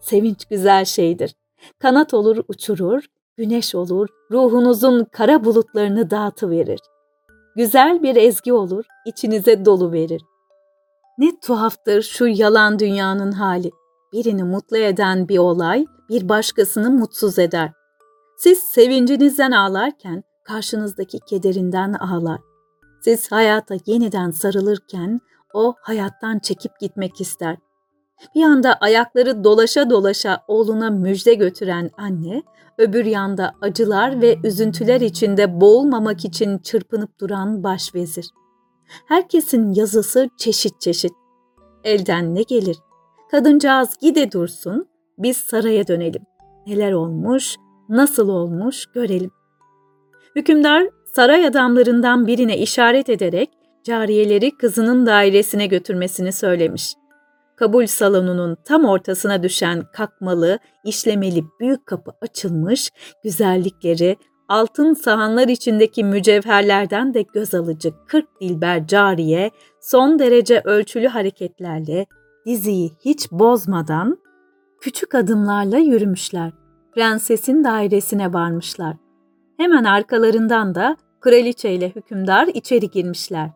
Sevinç güzel şeydir. Kanat olur uçurur, güneş olur, ruhunuzun kara bulutlarını dağıtıverir. Güzel bir ezgi olur, içinize dolu verir. Ne tuhaftır şu yalan dünyanın hali. Birini mutlu eden bir olay bir başkasını mutsuz eder. Siz sevincinizden ağlarken karşınızdaki kederinden ağlar. Siz hayata yeniden sarılırken o hayattan çekip gitmek ister. Bir yanda ayakları dolaşa dolaşa oğluna müjde götüren anne, öbür yanda acılar ve üzüntüler içinde boğulmamak için çırpınıp duran başvezir. Herkesin yazısı çeşit çeşit. Elden ne gelir? Kadıncağız gide dursun, biz saraya dönelim. Neler olmuş, nasıl olmuş görelim. Hükümdar saray adamlarından birine işaret ederek cariyeleri kızının dairesine götürmesini söylemiş. Kabul salonunun tam ortasına düşen kakmalı, işlemeli büyük kapı açılmış, güzellikleri altın sahanlar içindeki mücevherlerden de göz alıcı kırk dilber cariye son derece ölçülü hareketlerle diziyi hiç bozmadan küçük adımlarla yürümüşler. Prensesin dairesine varmışlar. Hemen arkalarından da kraliçe ile hükümdar içeri girmişler.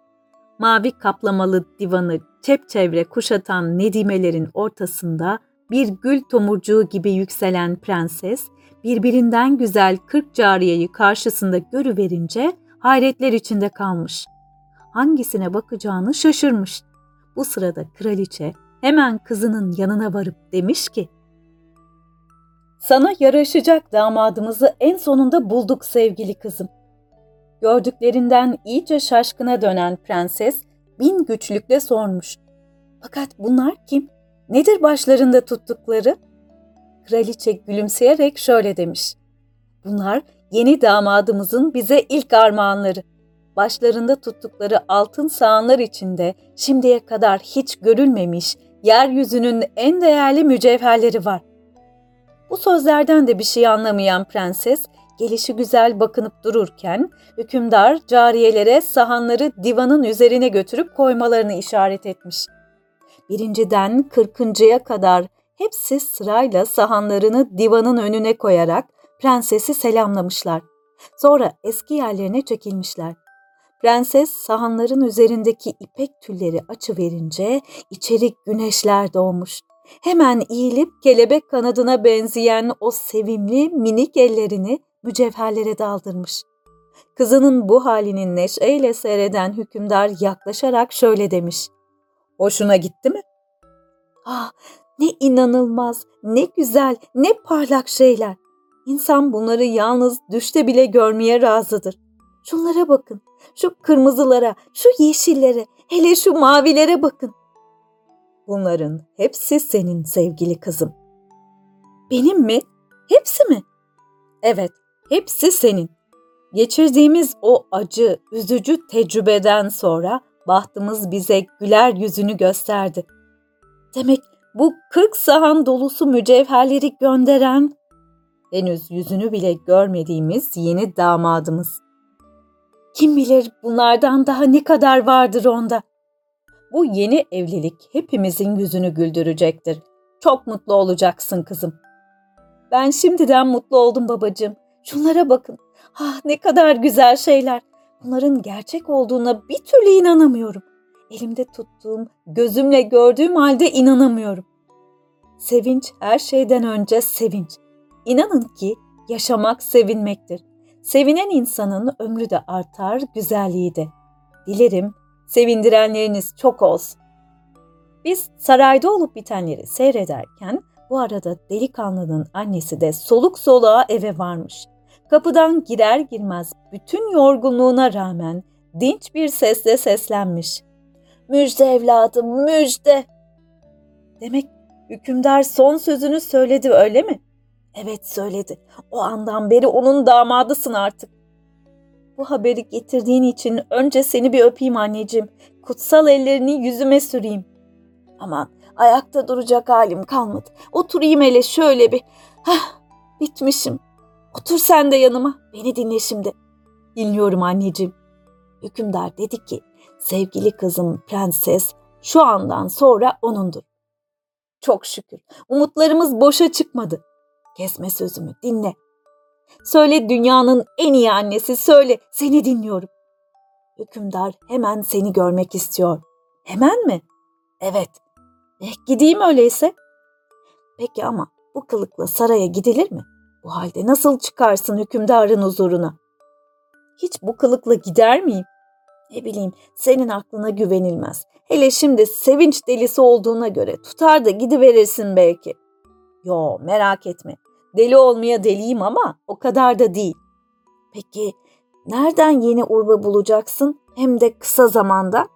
Mavi kaplamalı divanı çepçevre kuşatan nedimelerin ortasında bir gül tomurcuğu gibi yükselen prenses, birbirinden güzel kırk cariyeyi karşısında görüverince hayretler içinde kalmış. Hangisine bakacağını şaşırmış. Bu sırada kraliçe hemen kızının yanına varıp demiş ki, sana yaraşacak damadımızı en sonunda bulduk sevgili kızım. Gördüklerinden iyice şaşkına dönen prenses bin güçlükle sormuş. Fakat bunlar kim? Nedir başlarında tuttukları? Kraliçe gülümseyerek şöyle demiş. Bunlar yeni damadımızın bize ilk armağanları. Başlarında tuttukları altın sağanlar içinde şimdiye kadar hiç görülmemiş yeryüzünün en değerli mücevherleri var. Bu sözlerden de bir şey anlamayan prenses gelişi güzel bakınıp dururken hükümdar cariyelere sahanları divanın üzerine götürüp koymalarını işaret etmiş. Birinciden kırkıncıya kadar hepsi sırayla sahanlarını divanın önüne koyarak prensesi selamlamışlar. Sonra eski yerlerine çekilmişler. Prenses sahanların üzerindeki ipek tülleri açıverince içeri güneşler doğmuş. Hemen eğilip kelebek kanadına benzeyen o sevimli minik ellerini mücevherlere daldırmış. Kızının bu halinin neşeyle seyreden hükümdar yaklaşarak şöyle demiş. Hoşuna gitti mi? Ah ne inanılmaz, ne güzel, ne parlak şeyler. İnsan bunları yalnız düşte bile görmeye razıdır. Şunlara bakın, şu kırmızılara, şu yeşillere, hele şu mavilere bakın. Bunların hepsi senin sevgili kızım. Benim mi? Hepsi mi? Evet, hepsi senin. Geçirdiğimiz o acı, üzücü tecrübeden sonra bahtımız bize güler yüzünü gösterdi. Demek bu kırk sahan dolusu mücevherleri gönderen, henüz yüzünü bile görmediğimiz yeni damadımız. Kim bilir bunlardan daha ne kadar vardır onda. Bu yeni evlilik hepimizin yüzünü güldürecektir. Çok mutlu olacaksın kızım. Ben şimdiden mutlu oldum babacığım. Şunlara bakın. Ah ne kadar güzel şeyler. Bunların gerçek olduğuna bir türlü inanamıyorum. Elimde tuttuğum, gözümle gördüğüm halde inanamıyorum. Sevinç her şeyden önce sevinç. İnanın ki yaşamak sevinmektir. Sevinen insanın ömrü de artar, güzelliği de. Dilerim sevindirenleriniz çok olsun. Biz sarayda olup bitenleri seyrederken bu arada delikanlının annesi de soluk soluğa eve varmış. Kapıdan girer girmez bütün yorgunluğuna rağmen dinç bir sesle seslenmiş. Müjde evladım, müjde. Demek hükümdar son sözünü söyledi öyle mi? Evet söyledi. O andan beri onun damadısın artık. Bu haberi getirdiğin için önce seni bir öpeyim anneciğim. Kutsal ellerini yüzüme süreyim. Aman ayakta duracak halim kalmadı. Oturayım hele şöyle bir. Hah bitmişim. Otur sen de yanıma. Beni dinle şimdi. Dinliyorum anneciğim. Hükümdar dedi ki sevgili kızım prenses şu andan sonra onundur. Çok şükür umutlarımız boşa çıkmadı. Kesme sözümü dinle. Söyle dünyanın en iyi annesi söyle seni dinliyorum. Hükümdar hemen seni görmek istiyor. Hemen mi? Evet. Eh, gideyim öyleyse. Peki ama bu kılıkla saraya gidilir mi? Bu halde nasıl çıkarsın hükümdarın huzuruna? Hiç bu kılıkla gider miyim? Ne bileyim senin aklına güvenilmez. Hele şimdi sevinç delisi olduğuna göre tutar da gidiverirsin belki. Yo merak etme. Deli olmaya deliyim ama o kadar da değil. Peki nereden yeni urba bulacaksın hem de kısa zamanda?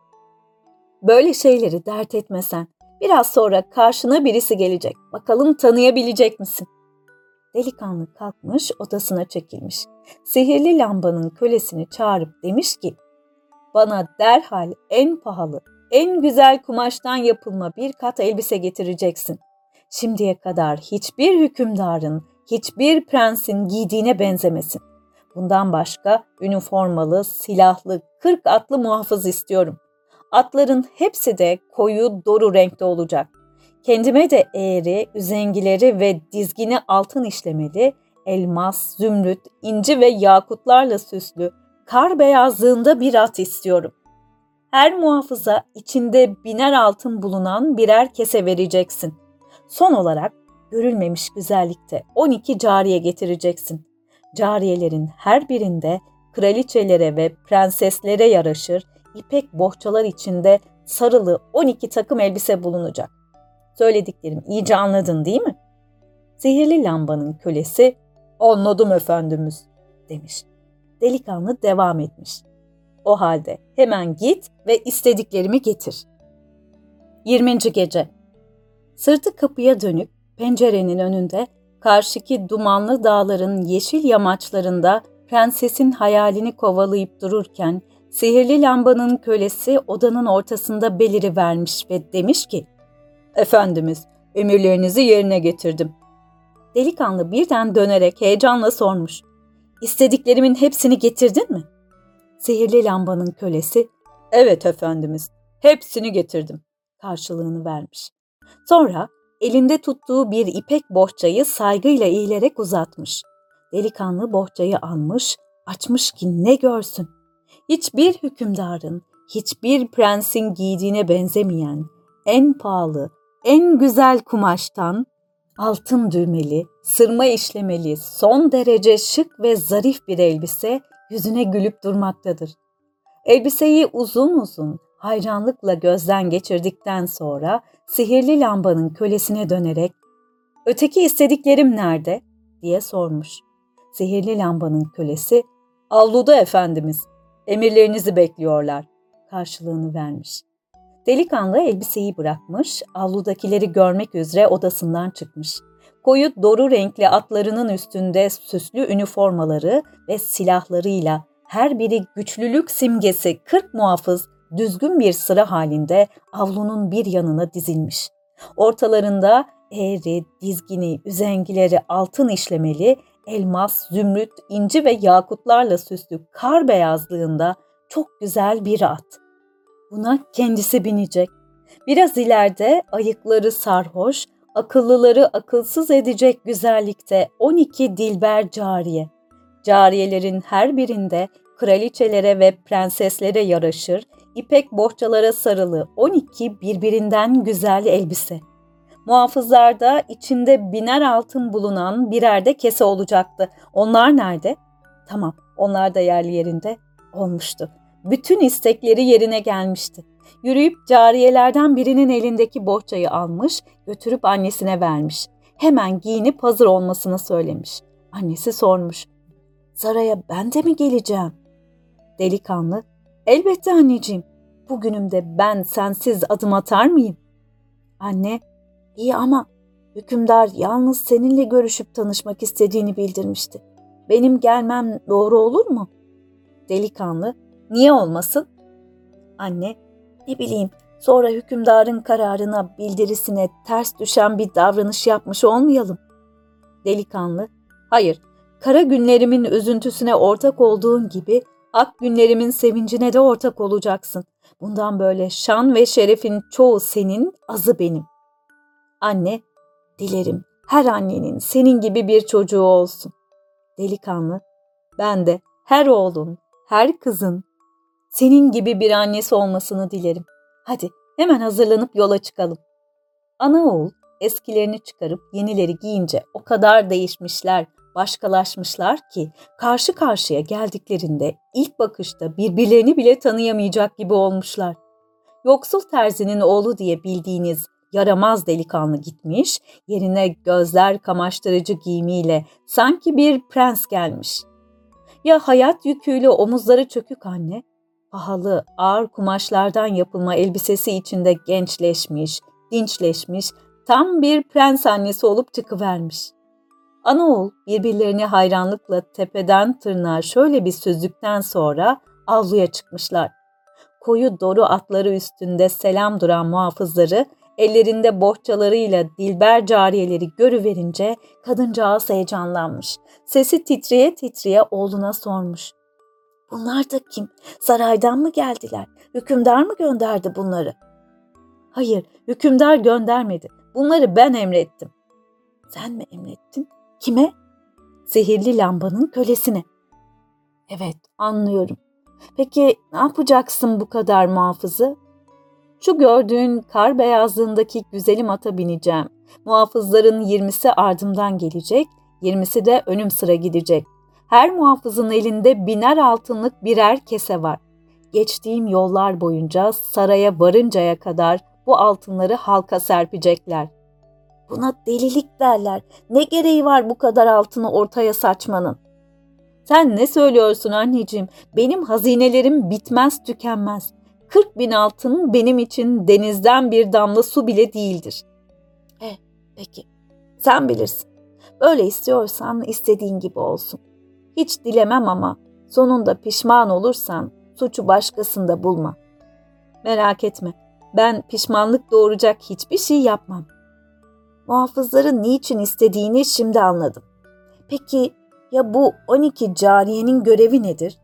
Böyle şeyleri dert etmesen. Biraz sonra karşına birisi gelecek. Bakalım tanıyabilecek misin? Delikanlı kalkmış odasına çekilmiş. Sihirli lambanın kölesini çağırıp demiş ki bana derhal en pahalı, en güzel kumaştan yapılma bir kat elbise getireceksin. Şimdiye kadar hiçbir hükümdarın, hiçbir prensin giydiğine benzemesin. Bundan başka üniformalı, silahlı, kırk atlı muhafız istiyorum. Atların hepsi de koyu doru renkte olacak. Kendime de eğri, üzengileri ve dizgini altın işlemeli, elmas, zümrüt, inci ve yakutlarla süslü, kar beyazlığında bir at istiyorum. Her muhafıza içinde biner altın bulunan birer kese vereceksin. Son olarak görülmemiş güzellikte 12 cariye getireceksin. Cariyelerin her birinde kraliçelere ve prenseslere yaraşır ipek bohçalar içinde sarılı 12 takım elbise bulunacak. Söylediklerim iyice anladın değil mi? Zehirli lambanın kölesi, anladım efendimiz demiş. Delikanlı devam etmiş. O halde hemen git ve istediklerimi getir. 20. Gece Sırtı kapıya dönük, pencerenin önünde, karşıki dumanlı dağların yeşil yamaçlarında prensesin hayalini kovalayıp dururken, sihirli lambanın kölesi odanın ortasında beliri vermiş ve demiş ki, Efendimiz, emirlerinizi yerine getirdim. Delikanlı birden dönerek heyecanla sormuş. İstediklerimin hepsini getirdin mi? Sihirli lambanın kölesi, evet efendimiz, hepsini getirdim karşılığını vermiş. Sonra elinde tuttuğu bir ipek bohçayı saygıyla eğilerek uzatmış. Delikanlı bohçayı almış, açmış ki ne görsün. Hiçbir hükümdarın, hiçbir prensin giydiğine benzemeyen, en pahalı, en güzel kumaştan, altın düğmeli, sırma işlemeli, son derece şık ve zarif bir elbise yüzüne gülüp durmaktadır. Elbiseyi uzun uzun, hayranlıkla gözden geçirdikten sonra sihirli lambanın kölesine dönerek ''Öteki istediklerim nerede?'' diye sormuş. Sihirli lambanın kölesi ''Avluda efendimiz, emirlerinizi bekliyorlar.'' karşılığını vermiş. Delikanlı elbiseyi bırakmış, avludakileri görmek üzere odasından çıkmış. Koyu doru renkli atlarının üstünde süslü üniformaları ve silahlarıyla her biri güçlülük simgesi 40 muhafız düzgün bir sıra halinde avlunun bir yanına dizilmiş. Ortalarında eğri, dizgini, üzengileri altın işlemeli, elmas, zümrüt, inci ve yakutlarla süslü kar beyazlığında çok güzel bir at. Buna kendisi binecek. Biraz ileride ayıkları sarhoş, akıllıları akılsız edecek güzellikte 12 dilber cariye. Cariyelerin her birinde kraliçelere ve prenseslere yaraşır, ipek bohçalara sarılı 12 birbirinden güzel elbise. Muhafızlarda içinde biner altın bulunan birer de kese olacaktı. Onlar nerede? Tamam, onlar da yerli yerinde olmuştu. Bütün istekleri yerine gelmişti. Yürüyüp cariyelerden birinin elindeki bohçayı almış, götürüp annesine vermiş. Hemen giyinip hazır olmasını söylemiş. Annesi sormuş. Saraya ben de mi geleceğim? Delikanlı, elbette anneciğim. Bugünümde ben sensiz adım atar mıyım? Anne, iyi ama hükümdar yalnız seninle görüşüp tanışmak istediğini bildirmişti. Benim gelmem doğru olur mu? Delikanlı, niye olmasın? Anne, ne bileyim, sonra hükümdarın kararına, bildirisine ters düşen bir davranış yapmış olmayalım. Delikanlı, hayır, kara günlerimin üzüntüsüne ortak olduğun gibi ak günlerimin sevincine de ortak olacaksın. Bundan böyle şan ve şerefin çoğu senin, azı benim. Anne, dilerim her annenin senin gibi bir çocuğu olsun. Delikanlı, ben de her oğlun, her kızın senin gibi bir annesi olmasını dilerim. Hadi hemen hazırlanıp yola çıkalım. Ana oğul eskilerini çıkarıp yenileri giyince o kadar değişmişler, başkalaşmışlar ki karşı karşıya geldiklerinde ilk bakışta birbirlerini bile tanıyamayacak gibi olmuşlar. Yoksul terzinin oğlu diye bildiğiniz yaramaz delikanlı gitmiş, yerine gözler kamaştırıcı giyimiyle sanki bir prens gelmiş. Ya hayat yüküyle omuzları çökük anne, pahalı, ağır kumaşlardan yapılma elbisesi içinde gençleşmiş, dinçleşmiş, tam bir prens annesi olup çıkıvermiş. Anaoğul birbirlerini hayranlıkla tepeden tırnağa şöyle bir sözlükten sonra avluya çıkmışlar. Koyu doru atları üstünde selam duran muhafızları ellerinde bohçalarıyla dilber cariyeleri görüverince kadıncağız heyecanlanmış. Sesi titreye titreye oğluna sormuş. Bunlar da kim? Saraydan mı geldiler? Hükümdar mı gönderdi bunları? Hayır, hükümdar göndermedi. Bunları ben emrettim. Sen mi emrettin? Kime? Zehirli lambanın kölesine. Evet, anlıyorum. Peki ne yapacaksın bu kadar muhafızı? Şu gördüğün kar beyazlığındaki güzelim ata bineceğim. Muhafızların yirmisi ardımdan gelecek, yirmisi de önüm sıra gidecek. Her muhafızın elinde biner altınlık birer kese var. Geçtiğim yollar boyunca saraya varıncaya kadar bu altınları halka serpecekler. Buna delilik derler. Ne gereği var bu kadar altını ortaya saçmanın? Sen ne söylüyorsun anneciğim? Benim hazinelerim bitmez tükenmez. 40 bin altın benim için denizden bir damla su bile değildir. E, peki. Sen bilirsin. Böyle istiyorsan istediğin gibi olsun. Hiç dilemem ama sonunda pişman olursan suçu başkasında bulma. Merak etme. Ben pişmanlık doğuracak hiçbir şey yapmam. Muhafızların niçin istediğini şimdi anladım. Peki ya bu 12 cariyenin görevi nedir?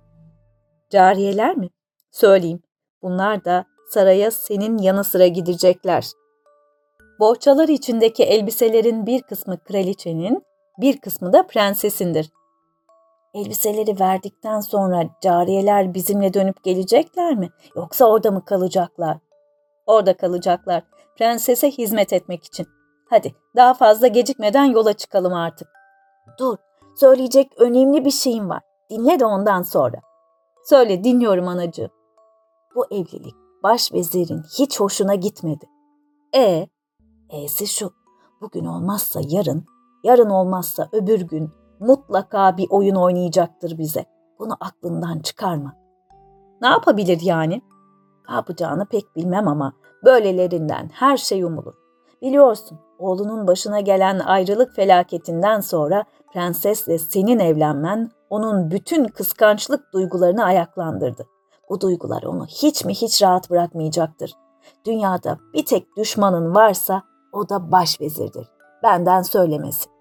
Cariyeler mi? Söyleyeyim. Bunlar da saraya senin yanı sıra gidecekler. Bohçalar içindeki elbiselerin bir kısmı kraliçenin, bir kısmı da prensesindir. Elbiseleri verdikten sonra cariyeler bizimle dönüp gelecekler mi? Yoksa orada mı kalacaklar? Orada kalacaklar. Prensese hizmet etmek için. Hadi daha fazla gecikmeden yola çıkalım artık. Dur, söyleyecek önemli bir şeyim var. Dinle de ondan sonra. Söyle, dinliyorum anacığım. Bu evlilik başvezirin hiç hoşuna gitmedi. E, E'si şu, bugün olmazsa yarın, yarın olmazsa öbür gün mutlaka bir oyun oynayacaktır bize. Bunu aklından çıkarma. Ne yapabilir yani? Ne yapacağını pek bilmem ama böylelerinden her şey umulur. Biliyorsun, oğlunun başına gelen ayrılık felaketinden sonra prensesle senin evlenmen onun bütün kıskançlık duygularını ayaklandırdı. Bu duygular onu hiç mi hiç rahat bırakmayacaktır. Dünyada bir tek düşmanın varsa o da başvezirdir. Benden söylemesi.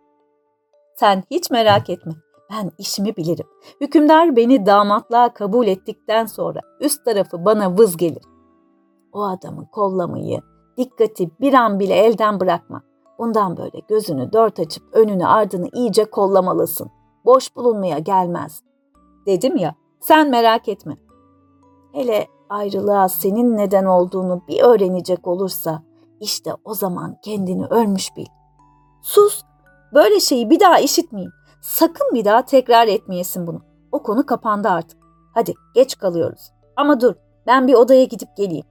Sen hiç merak etme. Ben işimi bilirim. Hükümdar beni damatlığa kabul ettikten sonra üst tarafı bana vız gelir. O adamı kollamayı, dikkati bir an bile elden bırakma. Bundan böyle gözünü dört açıp önünü ardını iyice kollamalısın. Boş bulunmaya gelmez. Dedim ya, sen merak etme. Hele ayrılığa senin neden olduğunu bir öğrenecek olursa işte o zaman kendini ölmüş bil. Sus, böyle şeyi bir daha işitmeyeyim. Sakın bir daha tekrar etmeyesin bunu. O konu kapandı artık. Hadi geç kalıyoruz. Ama dur, ben bir odaya gidip geleyim.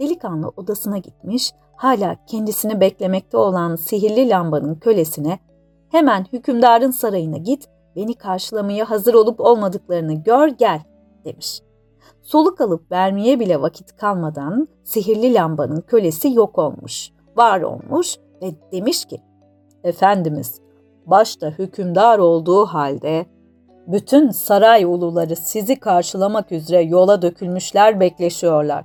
Delikanlı odasına gitmiş, hala kendisini beklemekte olan sihirli lambanın kölesine hemen hükümdarın sarayına git, beni karşılamaya hazır olup olmadıklarını gör gel demiş. Soluk alıp vermeye bile vakit kalmadan sihirli lambanın kölesi yok olmuş, var olmuş ve demiş ki, Efendimiz, başta hükümdar olduğu halde bütün saray uluları sizi karşılamak üzere yola dökülmüşler bekleşiyorlar.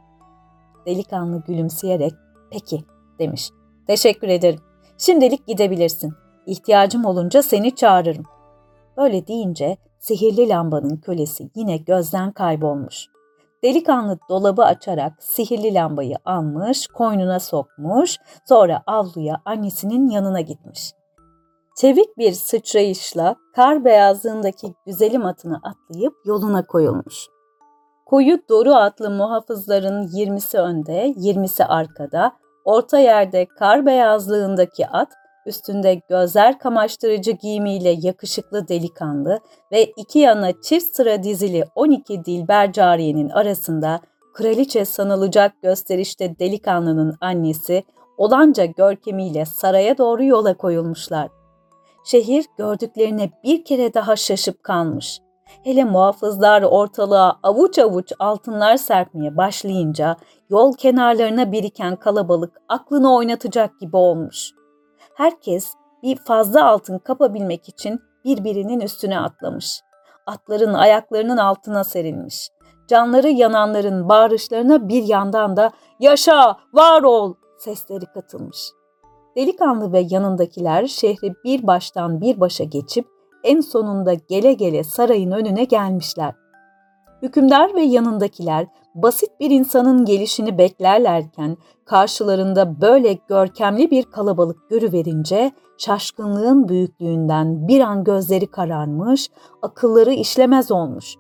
Delikanlı gülümseyerek, peki demiş. Teşekkür ederim. Şimdilik gidebilirsin. İhtiyacım olunca seni çağırırım. Böyle deyince sihirli lambanın kölesi yine gözden kaybolmuş. Delikanlı dolabı açarak sihirli lambayı almış, koynuna sokmuş, sonra avluya annesinin yanına gitmiş. Çevik bir sıçrayışla kar beyazlığındaki güzelim atını atlayıp yoluna koyulmuş. Koyu Doru atlı muhafızların 20'si önde, 20'si arkada, orta yerde kar beyazlığındaki at, üstünde gözler kamaştırıcı giyimiyle yakışıklı delikanlı ve iki yana çift sıra dizili 12 dilber cariyenin arasında kraliçe sanılacak gösterişte delikanlının annesi olanca görkemiyle saraya doğru yola koyulmuşlar. Şehir gördüklerine bir kere daha şaşıp kalmış. Hele muhafızlar ortalığa avuç avuç altınlar serpmeye başlayınca yol kenarlarına biriken kalabalık aklını oynatacak gibi olmuş. Herkes bir fazla altın kapabilmek için birbirinin üstüne atlamış. Atların ayaklarının altına serilmiş. Canları yananların bağırışlarına bir yandan da yaşa, var ol sesleri katılmış. Delikanlı ve yanındakiler şehri bir baştan bir başa geçip en sonunda gele gele sarayın önüne gelmişler. Hükümdar ve yanındakiler basit bir insanın gelişini beklerlerken karşılarında böyle görkemli bir kalabalık görüverince şaşkınlığın büyüklüğünden bir an gözleri kararmış, akılları işlemez olmuş.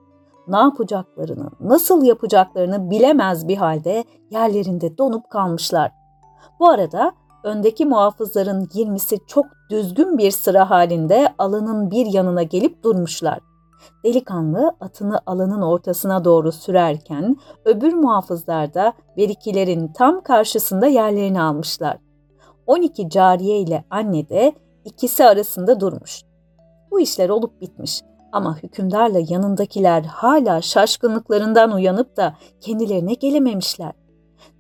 Ne yapacaklarını, nasıl yapacaklarını bilemez bir halde yerlerinde donup kalmışlar. Bu arada öndeki muhafızların 20'si çok düzgün bir sıra halinde alanın bir yanına gelip durmuşlar. Delikanlı atını alanın ortasına doğru sürerken öbür muhafızlar da berikilerin tam karşısında yerlerini almışlar. 12 cariye ile anne de ikisi arasında durmuş. Bu işler olup bitmiş ama hükümdarla yanındakiler hala şaşkınlıklarından uyanıp da kendilerine gelememişler.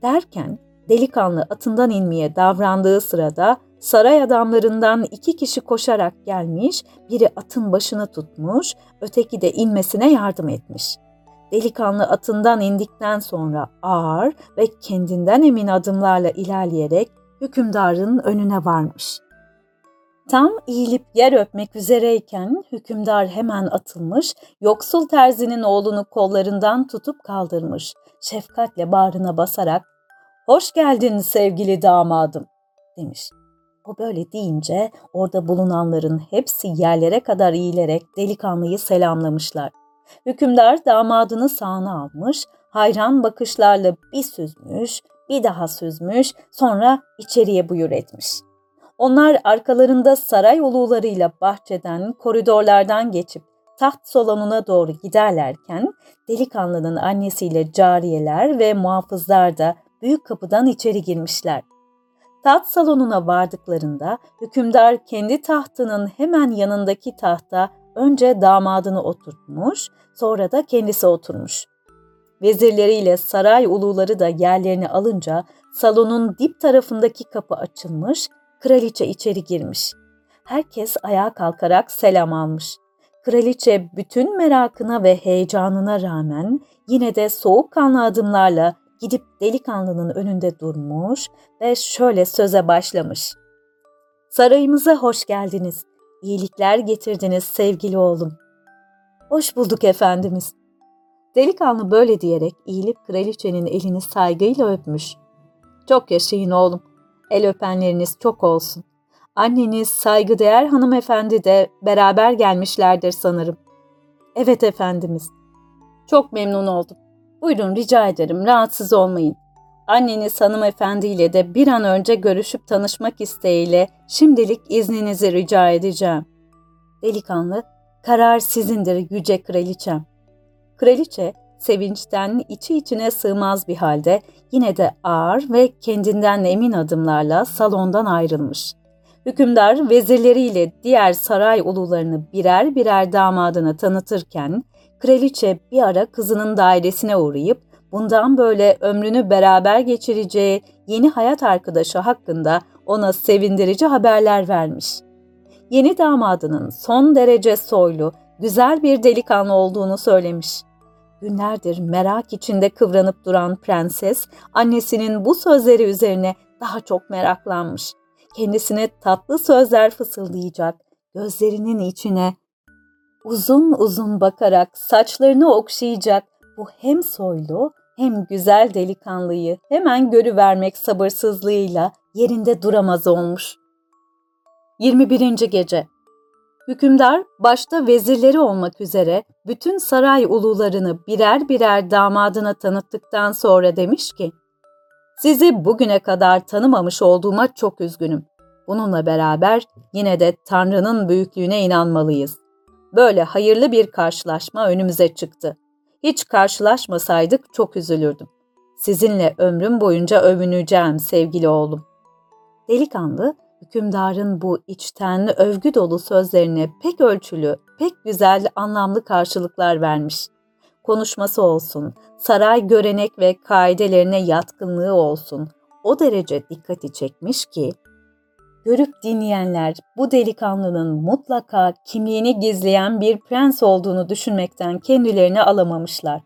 Derken delikanlı atından inmeye davrandığı sırada saray adamlarından iki kişi koşarak gelmiş, biri atın başını tutmuş, öteki de inmesine yardım etmiş. Delikanlı atından indikten sonra ağır ve kendinden emin adımlarla ilerleyerek hükümdarın önüne varmış. Tam eğilip yer öpmek üzereyken hükümdar hemen atılmış, yoksul terzinin oğlunu kollarından tutup kaldırmış, şefkatle bağrına basarak ''Hoş geldin sevgili damadım.'' demiş. O böyle deyince orada bulunanların hepsi yerlere kadar eğilerek delikanlıyı selamlamışlar. Hükümdar damadını sağına almış, hayran bakışlarla bir süzmüş, bir daha süzmüş, sonra içeriye buyur etmiş. Onlar arkalarında saray ulularıyla bahçeden, koridorlardan geçip taht salonuna doğru giderlerken delikanlının annesiyle cariyeler ve muhafızlar da büyük kapıdan içeri girmişler. Taht salonuna vardıklarında hükümdar kendi tahtının hemen yanındaki tahta önce damadını oturtmuş, sonra da kendisi oturmuş. Vezirleriyle saray uluları da yerlerini alınca salonun dip tarafındaki kapı açılmış, kraliçe içeri girmiş. Herkes ayağa kalkarak selam almış. Kraliçe bütün merakına ve heyecanına rağmen yine de soğukkanlı adımlarla gidip delikanlının önünde durmuş ve şöyle söze başlamış. Sarayımıza hoş geldiniz. İyilikler getirdiniz sevgili oğlum. Hoş bulduk efendimiz. Delikanlı böyle diyerek eğilip kraliçenin elini saygıyla öpmüş. Çok yaşayın oğlum. El öpenleriniz çok olsun. Anneniz saygıdeğer hanımefendi de beraber gelmişlerdir sanırım. Evet efendimiz. Çok memnun oldum. Buyurun rica ederim rahatsız olmayın. Anneniz hanımefendiyle de bir an önce görüşüp tanışmak isteğiyle şimdilik izninizi rica edeceğim. Delikanlı, karar sizindir yüce kraliçem. Kraliçe, sevinçten içi içine sığmaz bir halde yine de ağır ve kendinden emin adımlarla salondan ayrılmış. Hükümdar vezirleriyle diğer saray ulularını birer birer damadına tanıtırken kraliçe bir ara kızının dairesine uğrayıp bundan böyle ömrünü beraber geçireceği yeni hayat arkadaşı hakkında ona sevindirici haberler vermiş. Yeni damadının son derece soylu, güzel bir delikanlı olduğunu söylemiş. Günlerdir merak içinde kıvranıp duran prenses, annesinin bu sözleri üzerine daha çok meraklanmış. Kendisine tatlı sözler fısıldayacak, gözlerinin içine uzun uzun bakarak saçlarını okşayacak bu hem soylu hem güzel delikanlıyı hemen görüvermek sabırsızlığıyla yerinde duramaz olmuş. 21. Gece Hükümdar başta vezirleri olmak üzere bütün saray ulularını birer birer damadına tanıttıktan sonra demiş ki, Sizi bugüne kadar tanımamış olduğuma çok üzgünüm. Bununla beraber yine de Tanrı'nın büyüklüğüne inanmalıyız. Böyle hayırlı bir karşılaşma önümüze çıktı. Hiç karşılaşmasaydık çok üzülürdüm. Sizinle ömrüm boyunca övüneceğim sevgili oğlum. Delikanlı, hükümdarın bu içten övgü dolu sözlerine pek ölçülü, pek güzel anlamlı karşılıklar vermiş. Konuşması olsun, saray görenek ve kaidelerine yatkınlığı olsun, o derece dikkati çekmiş ki Görüp dinleyenler bu delikanlının mutlaka kimliğini gizleyen bir prens olduğunu düşünmekten kendilerini alamamışlar.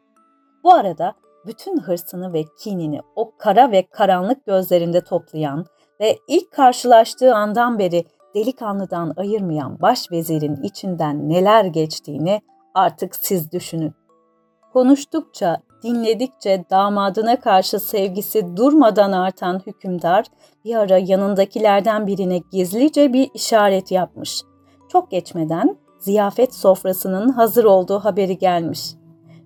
Bu arada bütün hırsını ve kinini o kara ve karanlık gözlerinde toplayan ve ilk karşılaştığı andan beri delikanlıdan ayırmayan başvezirin içinden neler geçtiğini artık siz düşünün. Konuştukça dinledikçe damadına karşı sevgisi durmadan artan hükümdar bir ara yanındakilerden birine gizlice bir işaret yapmış. Çok geçmeden ziyafet sofrasının hazır olduğu haberi gelmiş.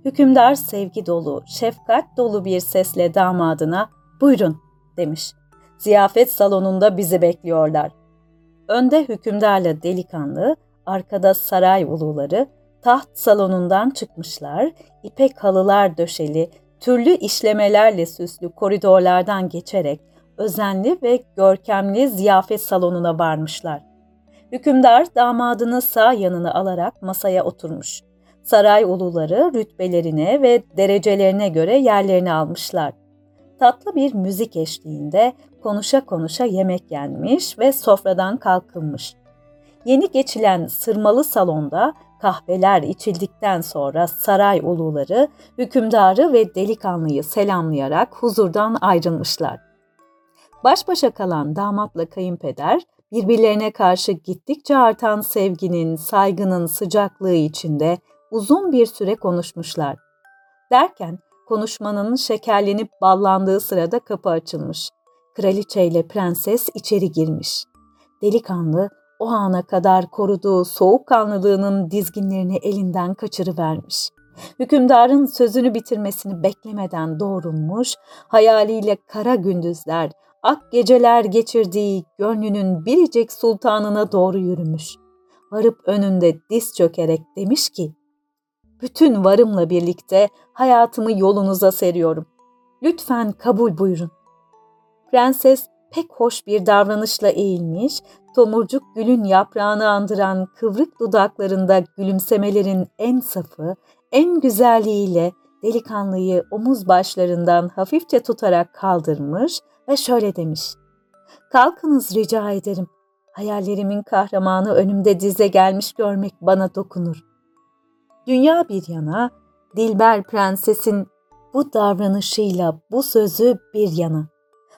Hükümdar sevgi dolu, şefkat dolu bir sesle damadına "Buyurun." demiş. Ziyafet salonunda bizi bekliyorlar. Önde hükümdarla delikanlı, arkada saray uluları, taht salonundan çıkmışlar, ipek halılar döşeli, türlü işlemelerle süslü koridorlardan geçerek özenli ve görkemli ziyafet salonuna varmışlar. Hükümdar damadını sağ yanına alarak masaya oturmuş. Saray uluları rütbelerine ve derecelerine göre yerlerini almışlar. Tatlı bir müzik eşliğinde konuşa konuşa yemek yenmiş ve sofradan kalkılmış. Yeni geçilen sırmalı salonda Kahveler içildikten sonra saray uluları hükümdarı ve delikanlıyı selamlayarak huzurdan ayrılmışlar. Baş başa kalan damatla kayınpeder birbirlerine karşı gittikçe artan sevginin, saygının sıcaklığı içinde uzun bir süre konuşmuşlar. Derken konuşmanın şekerlenip ballandığı sırada kapı açılmış. Kraliçe ile prenses içeri girmiş. Delikanlı o ana kadar koruduğu soğukkanlılığının dizginlerini elinden kaçırıvermiş. Hükümdarın sözünü bitirmesini beklemeden doğrulmuş, hayaliyle kara gündüzler, ak geceler geçirdiği gönlünün biricik sultanına doğru yürümüş. Varıp önünde diz çökerek demiş ki, bütün varımla birlikte hayatımı yolunuza seriyorum. Lütfen kabul buyurun. Prenses pek hoş bir davranışla eğilmiş, tomurcuk gülün yaprağını andıran kıvrık dudaklarında gülümsemelerin en safı, en güzelliğiyle delikanlıyı omuz başlarından hafifçe tutarak kaldırmış ve şöyle demiş. Kalkınız rica ederim. Hayallerimin kahramanı önümde dize gelmiş görmek bana dokunur. Dünya bir yana, Dilber prensesin bu davranışıyla bu sözü bir yana.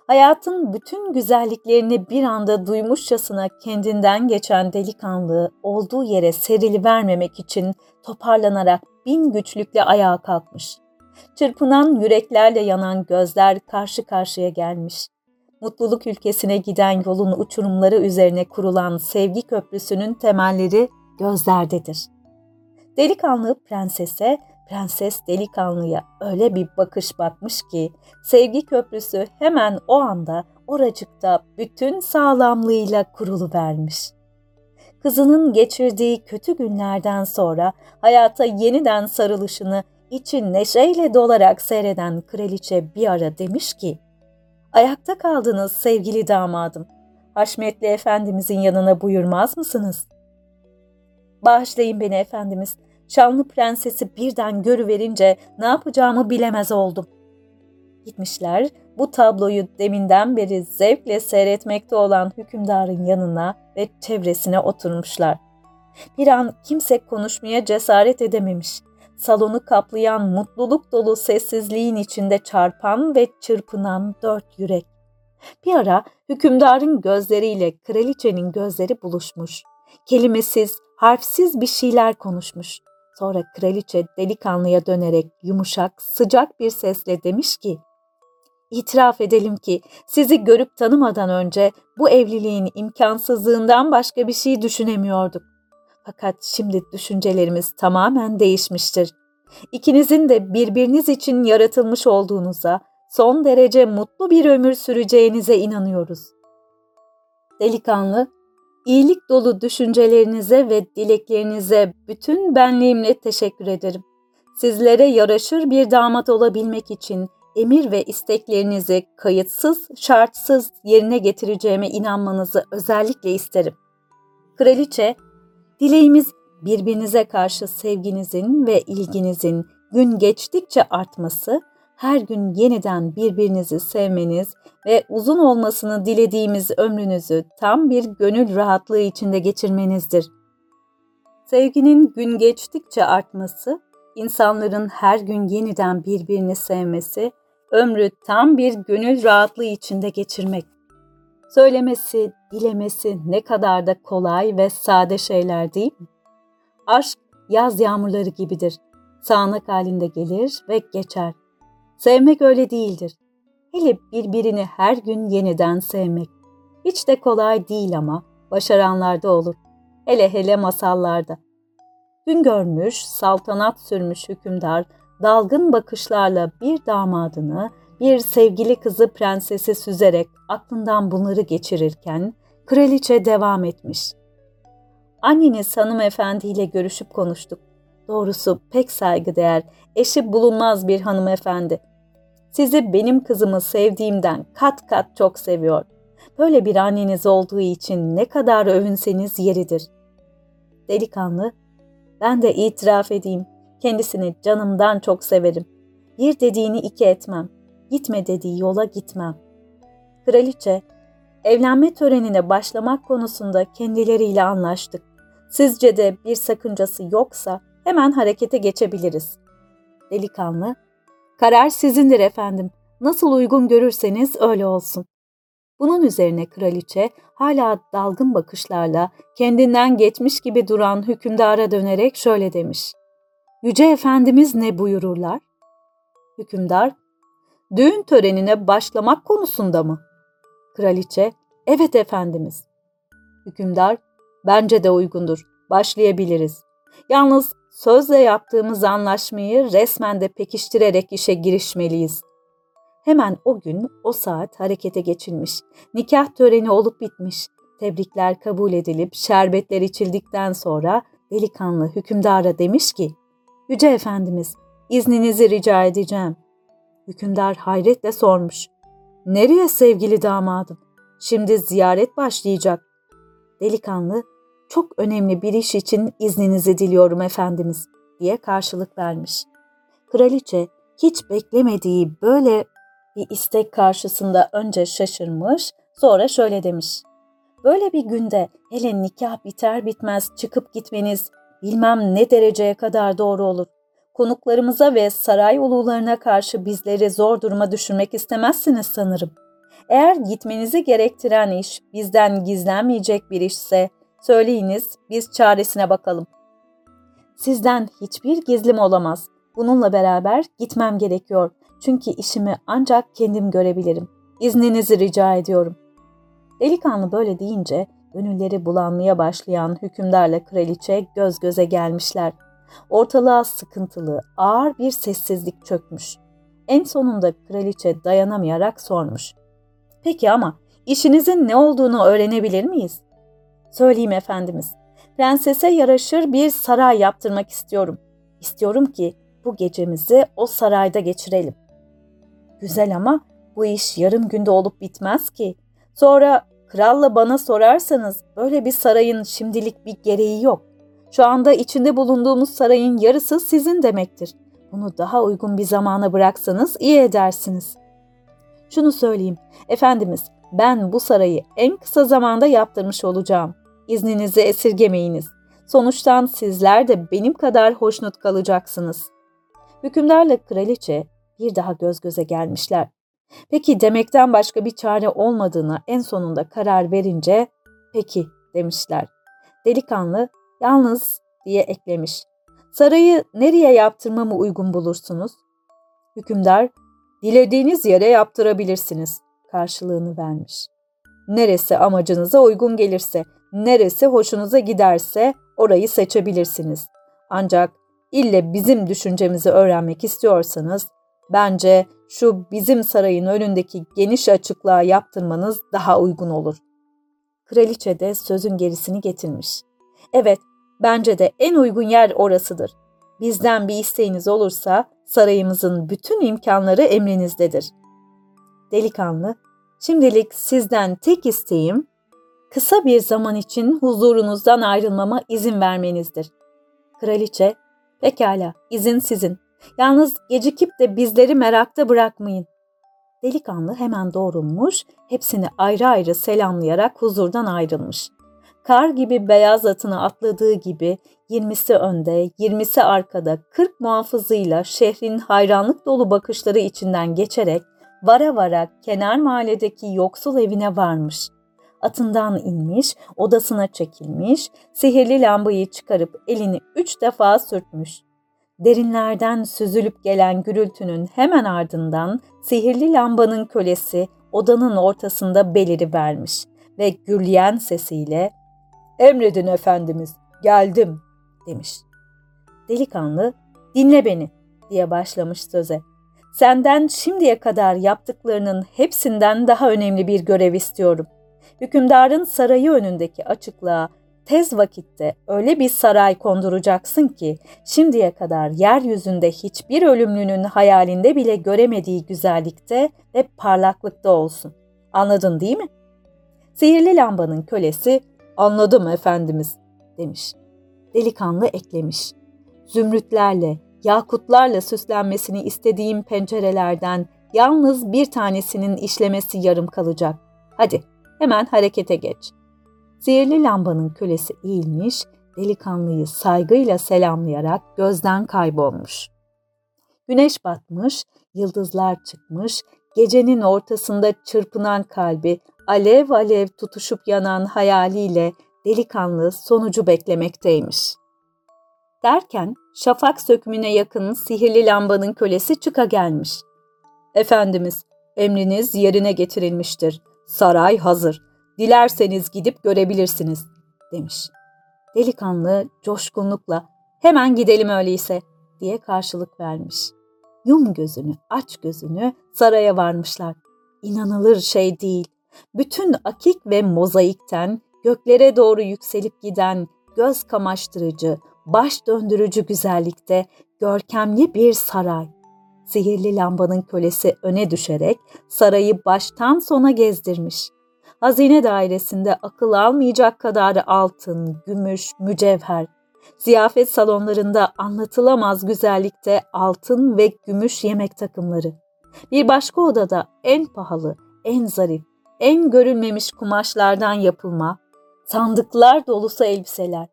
Hayatın bütün güzelliklerini bir anda duymuşçasına kendinden geçen delikanlı olduğu yere serili vermemek için toparlanarak bin güçlükle ayağa kalkmış. Çırpınan yüreklerle yanan gözler karşı karşıya gelmiş. Mutluluk ülkesine giden yolun uçurumları üzerine kurulan sevgi köprüsünün temelleri gözlerdedir. Delikanlı prensese, prenses delikanlıya öyle bir bakış bakmış ki sevgi köprüsü hemen o anda oracıkta bütün sağlamlığıyla kurulu vermiş. Kızının geçirdiği kötü günlerden sonra hayata yeniden sarılışını için neşeyle dolarak seyreden kraliçe bir ara demiş ki, Ayakta kaldınız sevgili damadım. Haşmetli Efendimizin yanına buyurmaz mısınız? Bağışlayın beni Efendimiz. Şanlı prensesi birden görüverince ne yapacağımı bilemez oldum. Gitmişler bu tabloyu deminden beri zevkle seyretmekte olan hükümdarın yanına ve çevresine oturmuşlar. Bir an kimse konuşmaya cesaret edememiş. Salonu kaplayan mutluluk dolu sessizliğin içinde çarpan ve çırpınan dört yürek. Bir ara hükümdarın gözleriyle kraliçenin gözleri buluşmuş. Kelimesiz, harfsiz bir şeyler konuşmuş. Sonra kraliçe delikanlıya dönerek yumuşak, sıcak bir sesle demiş ki, İtiraf edelim ki sizi görüp tanımadan önce bu evliliğin imkansızlığından başka bir şey düşünemiyorduk. Fakat şimdi düşüncelerimiz tamamen değişmiştir. İkinizin de birbiriniz için yaratılmış olduğunuza, son derece mutlu bir ömür süreceğinize inanıyoruz. Delikanlı, iyilik dolu düşüncelerinize ve dileklerinize bütün benliğimle teşekkür ederim. Sizlere yaraşır bir damat olabilmek için emir ve isteklerinizi kayıtsız, şartsız yerine getireceğime inanmanızı özellikle isterim. Kraliçe, dileğimiz birbirinize karşı sevginizin ve ilginizin gün geçtikçe artması, her gün yeniden birbirinizi sevmeniz ve uzun olmasını dilediğimiz ömrünüzü tam bir gönül rahatlığı içinde geçirmenizdir. Sevginin gün geçtikçe artması, insanların her gün yeniden birbirini sevmesi ömrü tam bir gönül rahatlığı içinde geçirmek. Söylemesi, dilemesi ne kadar da kolay ve sade şeyler değil mi? Aşk yaz yağmurları gibidir. Sağanak halinde gelir ve geçer. Sevmek öyle değildir. Hele birbirini her gün yeniden sevmek. Hiç de kolay değil ama başaranlarda olur. Hele hele masallarda. Gün görmüş, saltanat sürmüş hükümdar dalgın bakışlarla bir damadını, bir sevgili kızı prensesi süzerek aklından bunları geçirirken kraliçe devam etmiş. Anneniz hanımefendiyle görüşüp konuştuk. Doğrusu pek saygıdeğer, eşi bulunmaz bir hanımefendi. Sizi benim kızımı sevdiğimden kat kat çok seviyor. Böyle bir anneniz olduğu için ne kadar övünseniz yeridir. Delikanlı, ben de itiraf edeyim, Kendisini canımdan çok severim. Bir dediğini iki etmem. Gitme dediği yola gitmem. Kraliçe, evlenme törenine başlamak konusunda kendileriyle anlaştık. Sizce de bir sakıncası yoksa hemen harekete geçebiliriz. Delikanlı, karar sizindir efendim. Nasıl uygun görürseniz öyle olsun. Bunun üzerine kraliçe hala dalgın bakışlarla kendinden geçmiş gibi duran hükümdara dönerek şöyle demiş. Yüce Efendimiz ne buyururlar? Hükümdar, düğün törenine başlamak konusunda mı? Kraliçe, evet efendimiz. Hükümdar, bence de uygundur. Başlayabiliriz. Yalnız sözle yaptığımız anlaşmayı resmen de pekiştirerek işe girişmeliyiz. Hemen o gün o saat harekete geçilmiş. Nikah töreni olup bitmiş. Tebrikler kabul edilip şerbetler içildikten sonra delikanlı hükümdara demiş ki, Yüce Efendimiz, izninizi rica edeceğim. Hükümdar hayretle sormuş. Nereye sevgili damadım? Şimdi ziyaret başlayacak. Delikanlı, çok önemli bir iş için izninizi diliyorum efendimiz diye karşılık vermiş. Kraliçe hiç beklemediği böyle bir istek karşısında önce şaşırmış, sonra şöyle demiş. Böyle bir günde hele nikah biter bitmez çıkıp gitmeniz bilmem ne dereceye kadar doğru olur. Konuklarımıza ve saray ulularına karşı bizleri zor duruma düşürmek istemezsiniz sanırım. Eğer gitmenizi gerektiren iş bizden gizlenmeyecek bir işse söyleyiniz biz çaresine bakalım. Sizden hiçbir gizlim olamaz. Bununla beraber gitmem gerekiyor. Çünkü işimi ancak kendim görebilirim. İzninizi rica ediyorum. Delikanlı böyle deyince gönülleri bulanmaya başlayan hükümdarla kraliçe göz göze gelmişler. Ortalığa sıkıntılı, ağır bir sessizlik çökmüş. En sonunda kraliçe dayanamayarak sormuş. Peki ama işinizin ne olduğunu öğrenebilir miyiz? Söyleyeyim efendimiz. Prensese yaraşır bir saray yaptırmak istiyorum. İstiyorum ki bu gecemizi o sarayda geçirelim. Güzel ama bu iş yarım günde olup bitmez ki. Sonra kralla bana sorarsanız böyle bir sarayın şimdilik bir gereği yok. Şu anda içinde bulunduğumuz sarayın yarısı sizin demektir. Bunu daha uygun bir zamana bıraksanız iyi edersiniz. Şunu söyleyeyim, efendimiz ben bu sarayı en kısa zamanda yaptırmış olacağım. İzninizi esirgemeyiniz. Sonuçtan sizler de benim kadar hoşnut kalacaksınız. Hükümdarla kraliçe bir daha göz göze gelmişler. Peki demekten başka bir çare olmadığını en sonunda karar verince peki demişler. Delikanlı yalnız diye eklemiş. Sarayı nereye yaptırmamı uygun bulursunuz? Hükümdar, dilediğiniz yere yaptırabilirsiniz karşılığını vermiş. Neresi amacınıza uygun gelirse, neresi hoşunuza giderse orayı seçebilirsiniz. Ancak ille bizim düşüncemizi öğrenmek istiyorsanız bence şu bizim sarayın önündeki geniş açıklığa yaptırmanız daha uygun olur. Kraliçe de sözün gerisini getirmiş. Evet, bence de en uygun yer orasıdır. Bizden bir isteğiniz olursa sarayımızın bütün imkanları emrinizdedir. Delikanlı, şimdilik sizden tek isteğim kısa bir zaman için huzurunuzdan ayrılmama izin vermenizdir. Kraliçe, pekala, izin sizin. Yalnız gecikip de bizleri merakta bırakmayın. Delikanlı hemen doğrulmuş, hepsini ayrı ayrı selamlayarak huzurdan ayrılmış. Kar gibi beyaz atını atladığı gibi 20'si önde, 20'si arkada 40 muhafızıyla şehrin hayranlık dolu bakışları içinden geçerek vara vara kenar mahalledeki yoksul evine varmış. Atından inmiş, odasına çekilmiş, sihirli lambayı çıkarıp elini üç defa sürtmüş. Derinlerden süzülüp gelen gürültünün hemen ardından sihirli lambanın kölesi odanın ortasında beliri vermiş ve gürleyen sesiyle ''Emredin efendimiz, geldim.'' demiş. Delikanlı ''Dinle beni.'' diye başlamış söze. Senden şimdiye kadar yaptıklarının hepsinden daha önemli bir görev istiyorum. Hükümdarın sarayı önündeki açıklığa tez vakitte öyle bir saray konduracaksın ki şimdiye kadar yeryüzünde hiçbir ölümlünün hayalinde bile göremediği güzellikte ve parlaklıkta olsun. Anladın değil mi? Sihirli lambanın kölesi anladım efendimiz demiş. Delikanlı eklemiş. Zümrütlerle, yakutlarla süslenmesini istediğim pencerelerden yalnız bir tanesinin işlemesi yarım kalacak. Hadi hemen harekete geç.'' Sihirli lambanın kölesi eğilmiş, delikanlıyı saygıyla selamlayarak gözden kaybolmuş. Güneş batmış, yıldızlar çıkmış, gecenin ortasında çırpınan kalbi alev alev tutuşup yanan hayaliyle delikanlı sonucu beklemekteymiş. Derken şafak sökümüne yakın sihirli lambanın kölesi çıka gelmiş. Efendimiz, emriniz yerine getirilmiştir. Saray hazır. Dilerseniz gidip görebilirsiniz, demiş. Delikanlı coşkunlukla hemen gidelim öyleyse diye karşılık vermiş. Yum gözünü, aç gözünü saraya varmışlar. İnanılır şey değil. Bütün akik ve mozaikten göklere doğru yükselip giden göz kamaştırıcı, baş döndürücü güzellikte görkemli bir saray. Sihirli lambanın kölesi öne düşerek sarayı baştan sona gezdirmiş. Hazine dairesinde akıl almayacak kadar altın, gümüş, mücevher, ziyafet salonlarında anlatılamaz güzellikte altın ve gümüş yemek takımları. Bir başka odada en pahalı, en zarif, en görülmemiş kumaşlardan yapılma, sandıklar dolusu elbiseler.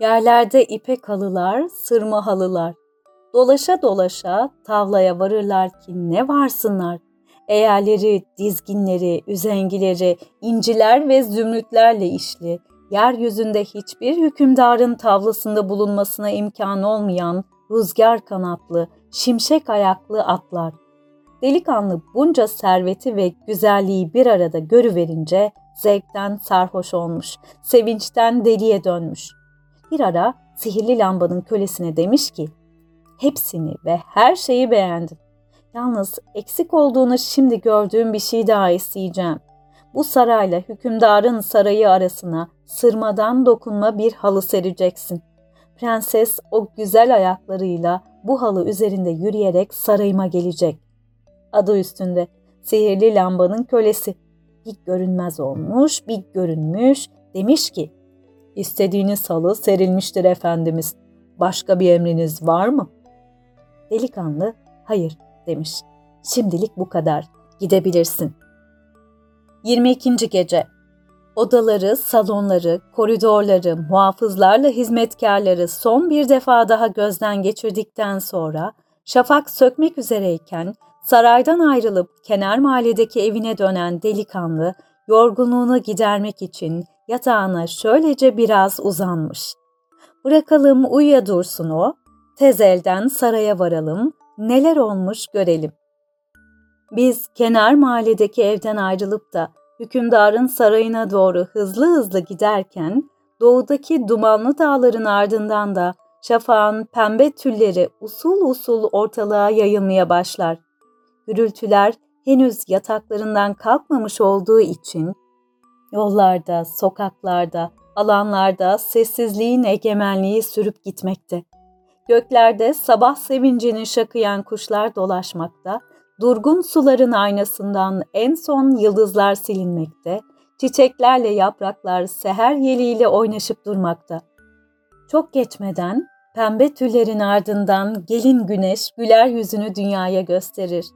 Yerlerde ipek halılar, sırma halılar. Dolaşa dolaşa tavlaya varırlar ki ne varsınlar. Eğerleri, dizginleri, üzengileri, inciler ve zümrütlerle işli, yeryüzünde hiçbir hükümdarın tavlasında bulunmasına imkan olmayan rüzgar kanatlı, şimşek ayaklı atlar. Delikanlı bunca serveti ve güzelliği bir arada görüverince zevkten sarhoş olmuş, sevinçten deliye dönmüş. Bir ara sihirli lambanın kölesine demiş ki, hepsini ve her şeyi beğendim. Yalnız eksik olduğunu şimdi gördüğüm bir şey daha isteyeceğim. Bu sarayla hükümdarın sarayı arasına sırmadan dokunma bir halı sereceksin. Prenses o güzel ayaklarıyla bu halı üzerinde yürüyerek sarayıma gelecek. Adı üstünde sihirli lambanın kölesi. Bir görünmez olmuş, bir görünmüş. Demiş ki, istediğiniz halı serilmiştir efendimiz. Başka bir emriniz var mı? Delikanlı, hayır demiş. Şimdilik bu kadar. Gidebilirsin. 22. Gece Odaları, salonları, koridorları, muhafızlarla hizmetkarları son bir defa daha gözden geçirdikten sonra şafak sökmek üzereyken saraydan ayrılıp kenar mahalledeki evine dönen delikanlı yorgunluğunu gidermek için yatağına şöylece biraz uzanmış. Bırakalım uyuya dursun o, tez elden saraya varalım, neler olmuş görelim. Biz kenar mahalledeki evden ayrılıp da hükümdarın sarayına doğru hızlı hızlı giderken doğudaki dumanlı dağların ardından da şafağın pembe tülleri usul usul ortalığa yayılmaya başlar. Gürültüler henüz yataklarından kalkmamış olduğu için yollarda, sokaklarda, alanlarda sessizliğin egemenliği sürüp gitmekte. Göklerde sabah sevincini şakıyan kuşlar dolaşmakta, durgun suların aynasından en son yıldızlar silinmekte, çiçeklerle yapraklar seher yeliyle oynaşıp durmakta. Çok geçmeden pembe tüllerin ardından gelin güneş güler yüzünü dünyaya gösterir.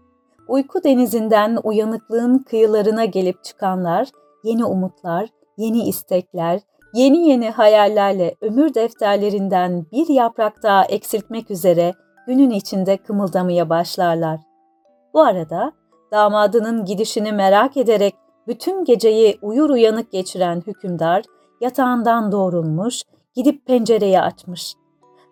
Uyku denizinden uyanıklığın kıyılarına gelip çıkanlar, yeni umutlar, yeni istekler, yeni yeni hayallerle ömür defterlerinden bir yaprak daha eksiltmek üzere günün içinde kımıldamaya başlarlar. Bu arada damadının gidişini merak ederek bütün geceyi uyur uyanık geçiren hükümdar yatağından doğrulmuş, gidip pencereyi açmış.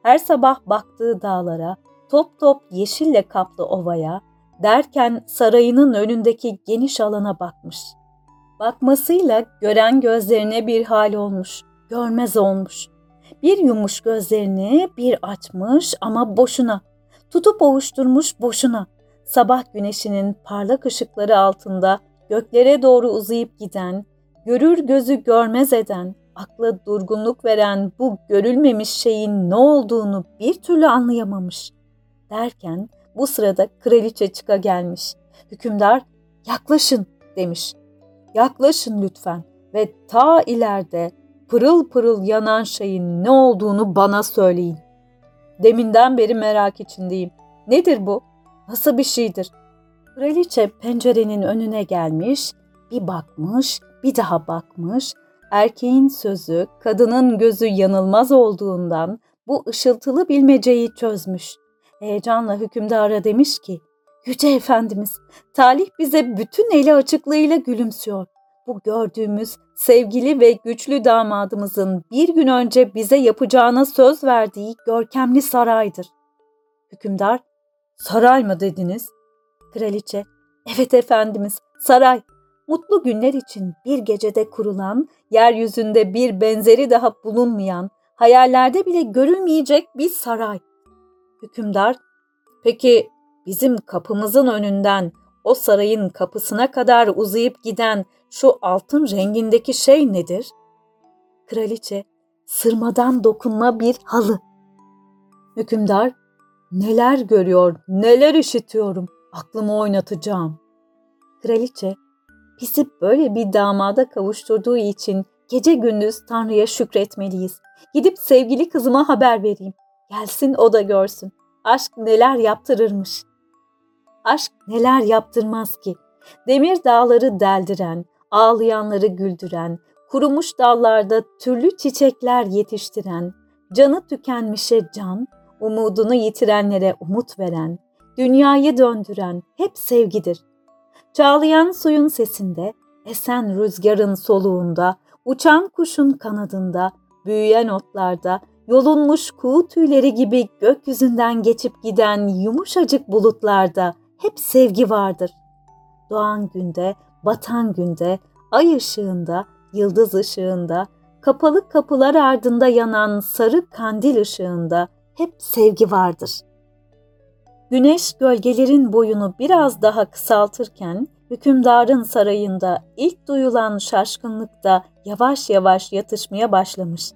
Her sabah baktığı dağlara, top top yeşille kaplı ovaya, derken sarayının önündeki geniş alana bakmış. Bakmasıyla gören gözlerine bir hal olmuş, görmez olmuş. Bir yumuş gözlerini bir açmış ama boşuna. Tutup ovuşturmuş boşuna sabah güneşinin parlak ışıkları altında göklere doğru uzayıp giden, görür gözü görmez eden, akla durgunluk veren bu görülmemiş şeyin ne olduğunu bir türlü anlayamamış. Derken bu sırada kraliçe çıka gelmiş. Hükümdar yaklaşın demiş. Yaklaşın lütfen ve ta ileride pırıl pırıl yanan şeyin ne olduğunu bana söyleyin. Deminden beri merak içindeyim. Nedir bu? Nasıl bir şeydir? Kraliçe pencerenin önüne gelmiş, bir bakmış, bir daha bakmış. Erkeğin sözü, kadının gözü yanılmaz olduğundan bu ışıltılı bilmeceyi çözmüş. Heyecanla hükümdara demiş ki, Yüce Efendimiz, talih bize bütün eli açıklığıyla gülümsüyor. Bu gördüğümüz sevgili ve güçlü damadımızın bir gün önce bize yapacağına söz verdiği görkemli saraydır. Hükümdar Saray mı dediniz? Kraliçe, evet efendimiz, saray. mutlu günler için bir gecede kurulan, yeryüzünde bir benzeri daha bulunmayan, hayallerde bile görülmeyecek bir saray. Hükümdar, peki bizim kapımızın önünden o sarayın kapısına kadar uzayıp giden şu altın rengindeki şey nedir? Kraliçe, sırmadan dokunma bir halı. Hükümdar, neler görüyor, neler işitiyorum, aklımı oynatacağım. Kraliçe, bizi böyle bir damada kavuşturduğu için gece gündüz Tanrı'ya şükretmeliyiz. Gidip sevgili kızıma haber vereyim. Gelsin o da görsün. Aşk neler yaptırırmış. Aşk neler yaptırmaz ki. Demir dağları deldiren, ağlayanları güldüren, kurumuş dallarda türlü çiçekler yetiştiren, canı tükenmişe can, umudunu yitirenlere umut veren, dünyayı döndüren hep sevgidir. Çağlayan suyun sesinde, esen rüzgarın soluğunda, uçan kuşun kanadında, büyüyen otlarda, yolunmuş kuğu tüyleri gibi gökyüzünden geçip giden yumuşacık bulutlarda hep sevgi vardır. Doğan günde, batan günde, ay ışığında, yıldız ışığında, kapalı kapılar ardında yanan sarı kandil ışığında hep sevgi vardır. Güneş gölgelerin boyunu biraz daha kısaltırken hükümdarın sarayında ilk duyulan şaşkınlık da yavaş yavaş yatışmaya başlamış.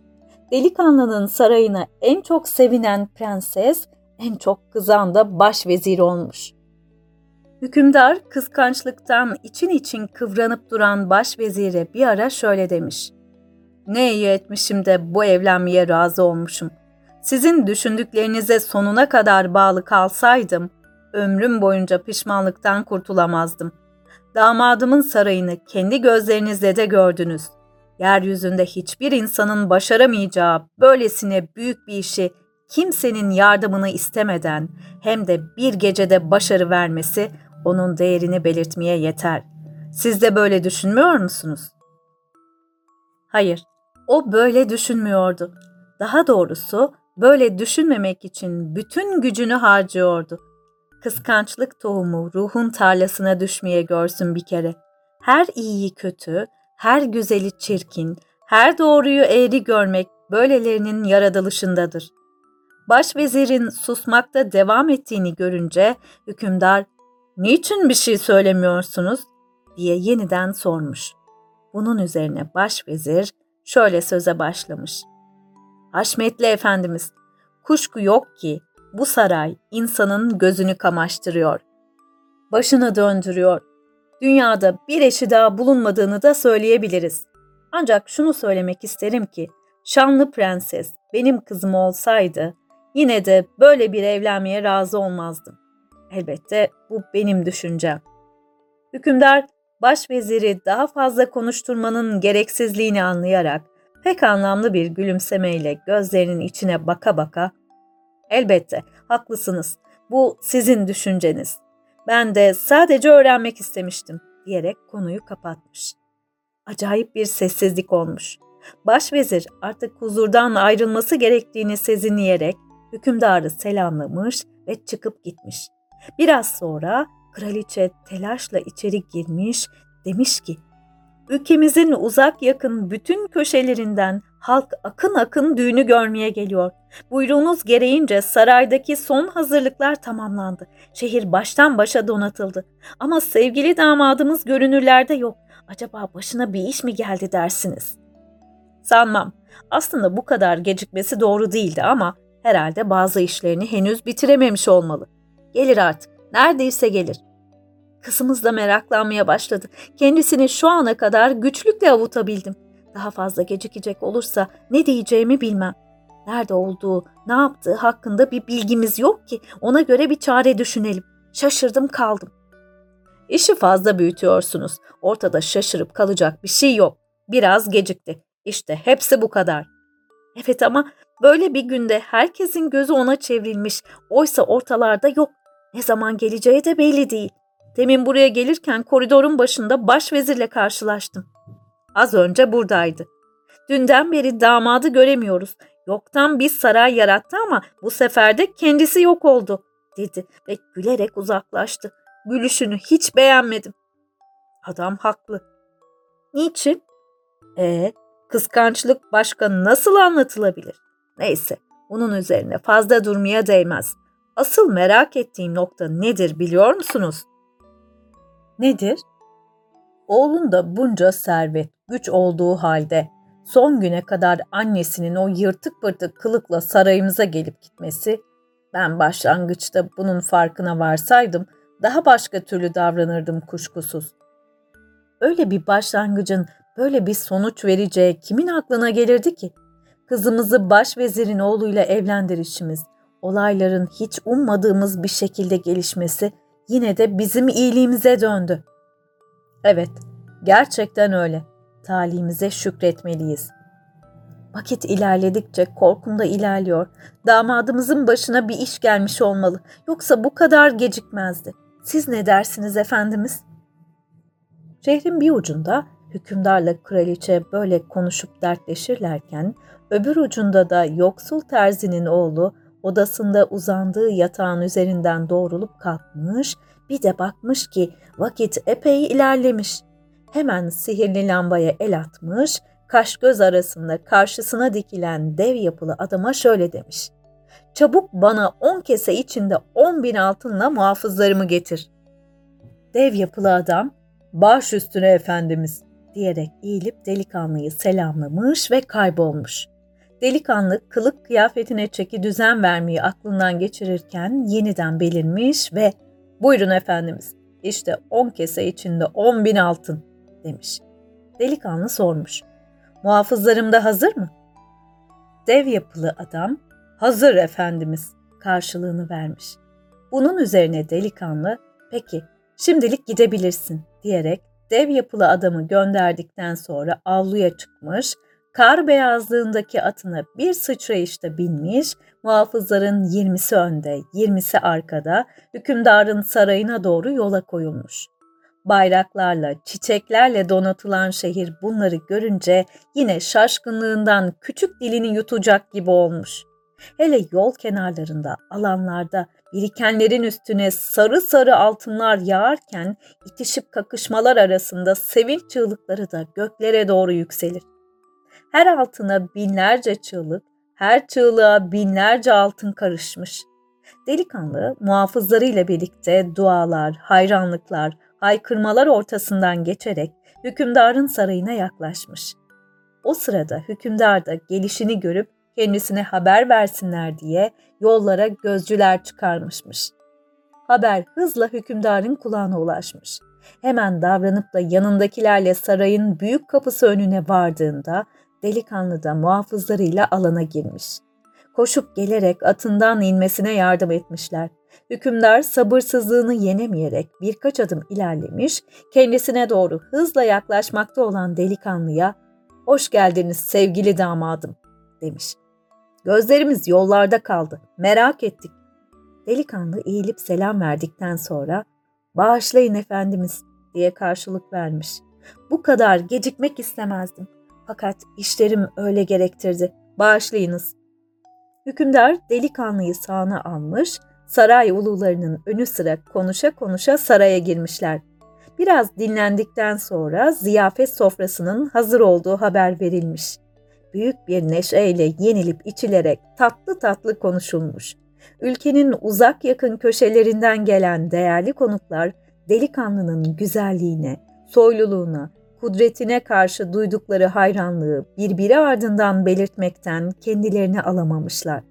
Delikanlının sarayına en çok sevinen prenses, en çok kızan da başvezir olmuş. Hükümdar kıskançlıktan için için kıvranıp duran başvezire bir ara şöyle demiş. Ne iyi etmişim de bu evlenmeye razı olmuşum. Sizin düşündüklerinize sonuna kadar bağlı kalsaydım, ömrüm boyunca pişmanlıktan kurtulamazdım. Damadımın sarayını kendi gözlerinizle de gördünüz. Yeryüzünde hiçbir insanın başaramayacağı böylesine büyük bir işi kimsenin yardımını istemeden hem de bir gecede başarı vermesi onun değerini belirtmeye yeter. Siz de böyle düşünmüyor musunuz? Hayır, o böyle düşünmüyordu. Daha doğrusu böyle düşünmemek için bütün gücünü harcıyordu. Kıskançlık tohumu ruhun tarlasına düşmeye görsün bir kere. Her iyiyi kötü, her güzeli çirkin, her doğruyu eğri görmek böylelerinin yaratılışındadır. Başvezirin susmakta devam ettiğini görünce hükümdar ''Niçin bir şey söylemiyorsunuz?'' diye yeniden sormuş. Bunun üzerine başvezir şöyle söze başlamış. Haşmetli Efendimiz, kuşku yok ki bu saray insanın gözünü kamaştırıyor. Başını döndürüyor. Dünyada bir eşi daha bulunmadığını da söyleyebiliriz. Ancak şunu söylemek isterim ki, şanlı prenses benim kızım olsaydı yine de böyle bir evlenmeye razı olmazdım. Elbette bu benim düşüncem. Hükümdar başveziri daha fazla konuşturmanın gereksizliğini anlayarak pek anlamlı bir gülümsemeyle gözlerinin içine baka baka "Elbette haklısınız. Bu sizin düşünceniz. Ben de sadece öğrenmek istemiştim." diyerek konuyu kapatmış. Acayip bir sessizlik olmuş. Başvezir artık huzurdan ayrılması gerektiğini sezinleyerek hükümdarı selamlamış ve çıkıp gitmiş. Biraz sonra kraliçe telaşla içeri girmiş, demiş ki, Ülkemizin uzak yakın bütün köşelerinden halk akın akın düğünü görmeye geliyor. Buyruğunuz gereğince saraydaki son hazırlıklar tamamlandı. Şehir baştan başa donatıldı. Ama sevgili damadımız görünürlerde yok. Acaba başına bir iş mi geldi dersiniz? Sanmam. Aslında bu kadar gecikmesi doğru değildi ama herhalde bazı işlerini henüz bitirememiş olmalı. Gelir artık. Neredeyse gelir. Kızımız da meraklanmaya başladı. Kendisini şu ana kadar güçlükle avutabildim. Daha fazla gecikecek olursa ne diyeceğimi bilmem. Nerede olduğu, ne yaptığı hakkında bir bilgimiz yok ki ona göre bir çare düşünelim. Şaşırdım kaldım. İşi fazla büyütüyorsunuz. Ortada şaşırıp kalacak bir şey yok. Biraz gecikti. İşte hepsi bu kadar. Evet ama böyle bir günde herkesin gözü ona çevrilmiş. Oysa ortalarda yok. Ne zaman geleceği de belli değil. Demin buraya gelirken koridorun başında başvezirle karşılaştım. Az önce buradaydı. Dünden beri damadı göremiyoruz. Yoktan bir saray yarattı ama bu sefer de kendisi yok oldu, dedi ve gülerek uzaklaştı. Gülüşünü hiç beğenmedim. Adam haklı. Niçin? E, kıskançlık başka nasıl anlatılabilir? Neyse, bunun üzerine fazla durmaya değmez. Asıl merak ettiğim nokta nedir biliyor musunuz? Nedir? Oğlunda bunca servet, güç olduğu halde son güne kadar annesinin o yırtık pırtık kılıkla sarayımıza gelip gitmesi, ben başlangıçta bunun farkına varsaydım daha başka türlü davranırdım kuşkusuz. Öyle bir başlangıcın böyle bir sonuç vereceği kimin aklına gelirdi ki? Kızımızı başvezirin oğluyla evlendirişimiz, olayların hiç ummadığımız bir şekilde gelişmesi yine de bizim iyiliğimize döndü. Evet, gerçekten öyle. Talihimize şükretmeliyiz. Vakit ilerledikçe korkum da ilerliyor. Damadımızın başına bir iş gelmiş olmalı. Yoksa bu kadar gecikmezdi. Siz ne dersiniz efendimiz? Şehrin bir ucunda hükümdarla kraliçe böyle konuşup dertleşirlerken öbür ucunda da yoksul terzinin oğlu odasında uzandığı yatağın üzerinden doğrulup kalkmış, bir de bakmış ki vakit epey ilerlemiş. Hemen sihirli lambaya el atmış, kaş göz arasında karşısına dikilen dev yapılı adama şöyle demiş. Çabuk bana on kese içinde on bin altınla muhafızlarımı getir. Dev yapılı adam, baş üstüne efendimiz diyerek eğilip delikanlıyı selamlamış ve kaybolmuş. Delikanlı kılık kıyafetine çeki düzen vermeyi aklından geçirirken yeniden belirmiş ve ''Buyurun efendimiz, işte on kese içinde on bin altın.'' demiş. Delikanlı sormuş. ''Muhafızlarım da hazır mı?'' Dev yapılı adam ''Hazır efendimiz.'' karşılığını vermiş. Bunun üzerine delikanlı ''Peki, şimdilik gidebilirsin.'' diyerek dev yapılı adamı gönderdikten sonra avluya çıkmış kar beyazlığındaki atına bir sıçrayışta binmiş, muhafızların yirmisi önde, yirmisi arkada, hükümdarın sarayına doğru yola koyulmuş. Bayraklarla, çiçeklerle donatılan şehir bunları görünce yine şaşkınlığından küçük dilini yutacak gibi olmuş. Hele yol kenarlarında, alanlarda birikenlerin üstüne sarı sarı altınlar yağarken itişip kakışmalar arasında sevinç çığlıkları da göklere doğru yükselir. Her altına binlerce çığlık, her çığlığa binlerce altın karışmış. Delikanlı muhafızlarıyla birlikte dualar, hayranlıklar, haykırmalar ortasından geçerek hükümdarın sarayına yaklaşmış. O sırada hükümdar da gelişini görüp kendisine haber versinler diye yollara gözcüler çıkarmışmış. Haber hızla hükümdarın kulağına ulaşmış. Hemen davranıp da yanındakilerle sarayın büyük kapısı önüne vardığında delikanlı da muhafızlarıyla alana girmiş. Koşup gelerek atından inmesine yardım etmişler. Hükümdar sabırsızlığını yenemeyerek birkaç adım ilerlemiş, kendisine doğru hızla yaklaşmakta olan delikanlıya ''Hoş geldiniz sevgili damadım'' demiş. ''Gözlerimiz yollarda kaldı, merak ettik.'' Delikanlı eğilip selam verdikten sonra ''Bağışlayın efendimiz'' diye karşılık vermiş. ''Bu kadar gecikmek istemezdim. Fakat işlerim öyle gerektirdi. Bağışlayınız. Hükümdar delikanlıyı sağına almış, saray ulularının önü sıra konuşa konuşa saraya girmişler. Biraz dinlendikten sonra ziyafet sofrasının hazır olduğu haber verilmiş. Büyük bir neşeyle yenilip içilerek tatlı tatlı konuşulmuş. Ülkenin uzak yakın köşelerinden gelen değerli konuklar delikanlının güzelliğine, soyluluğuna, kudretine karşı duydukları hayranlığı birbiri ardından belirtmekten kendilerini alamamışlar.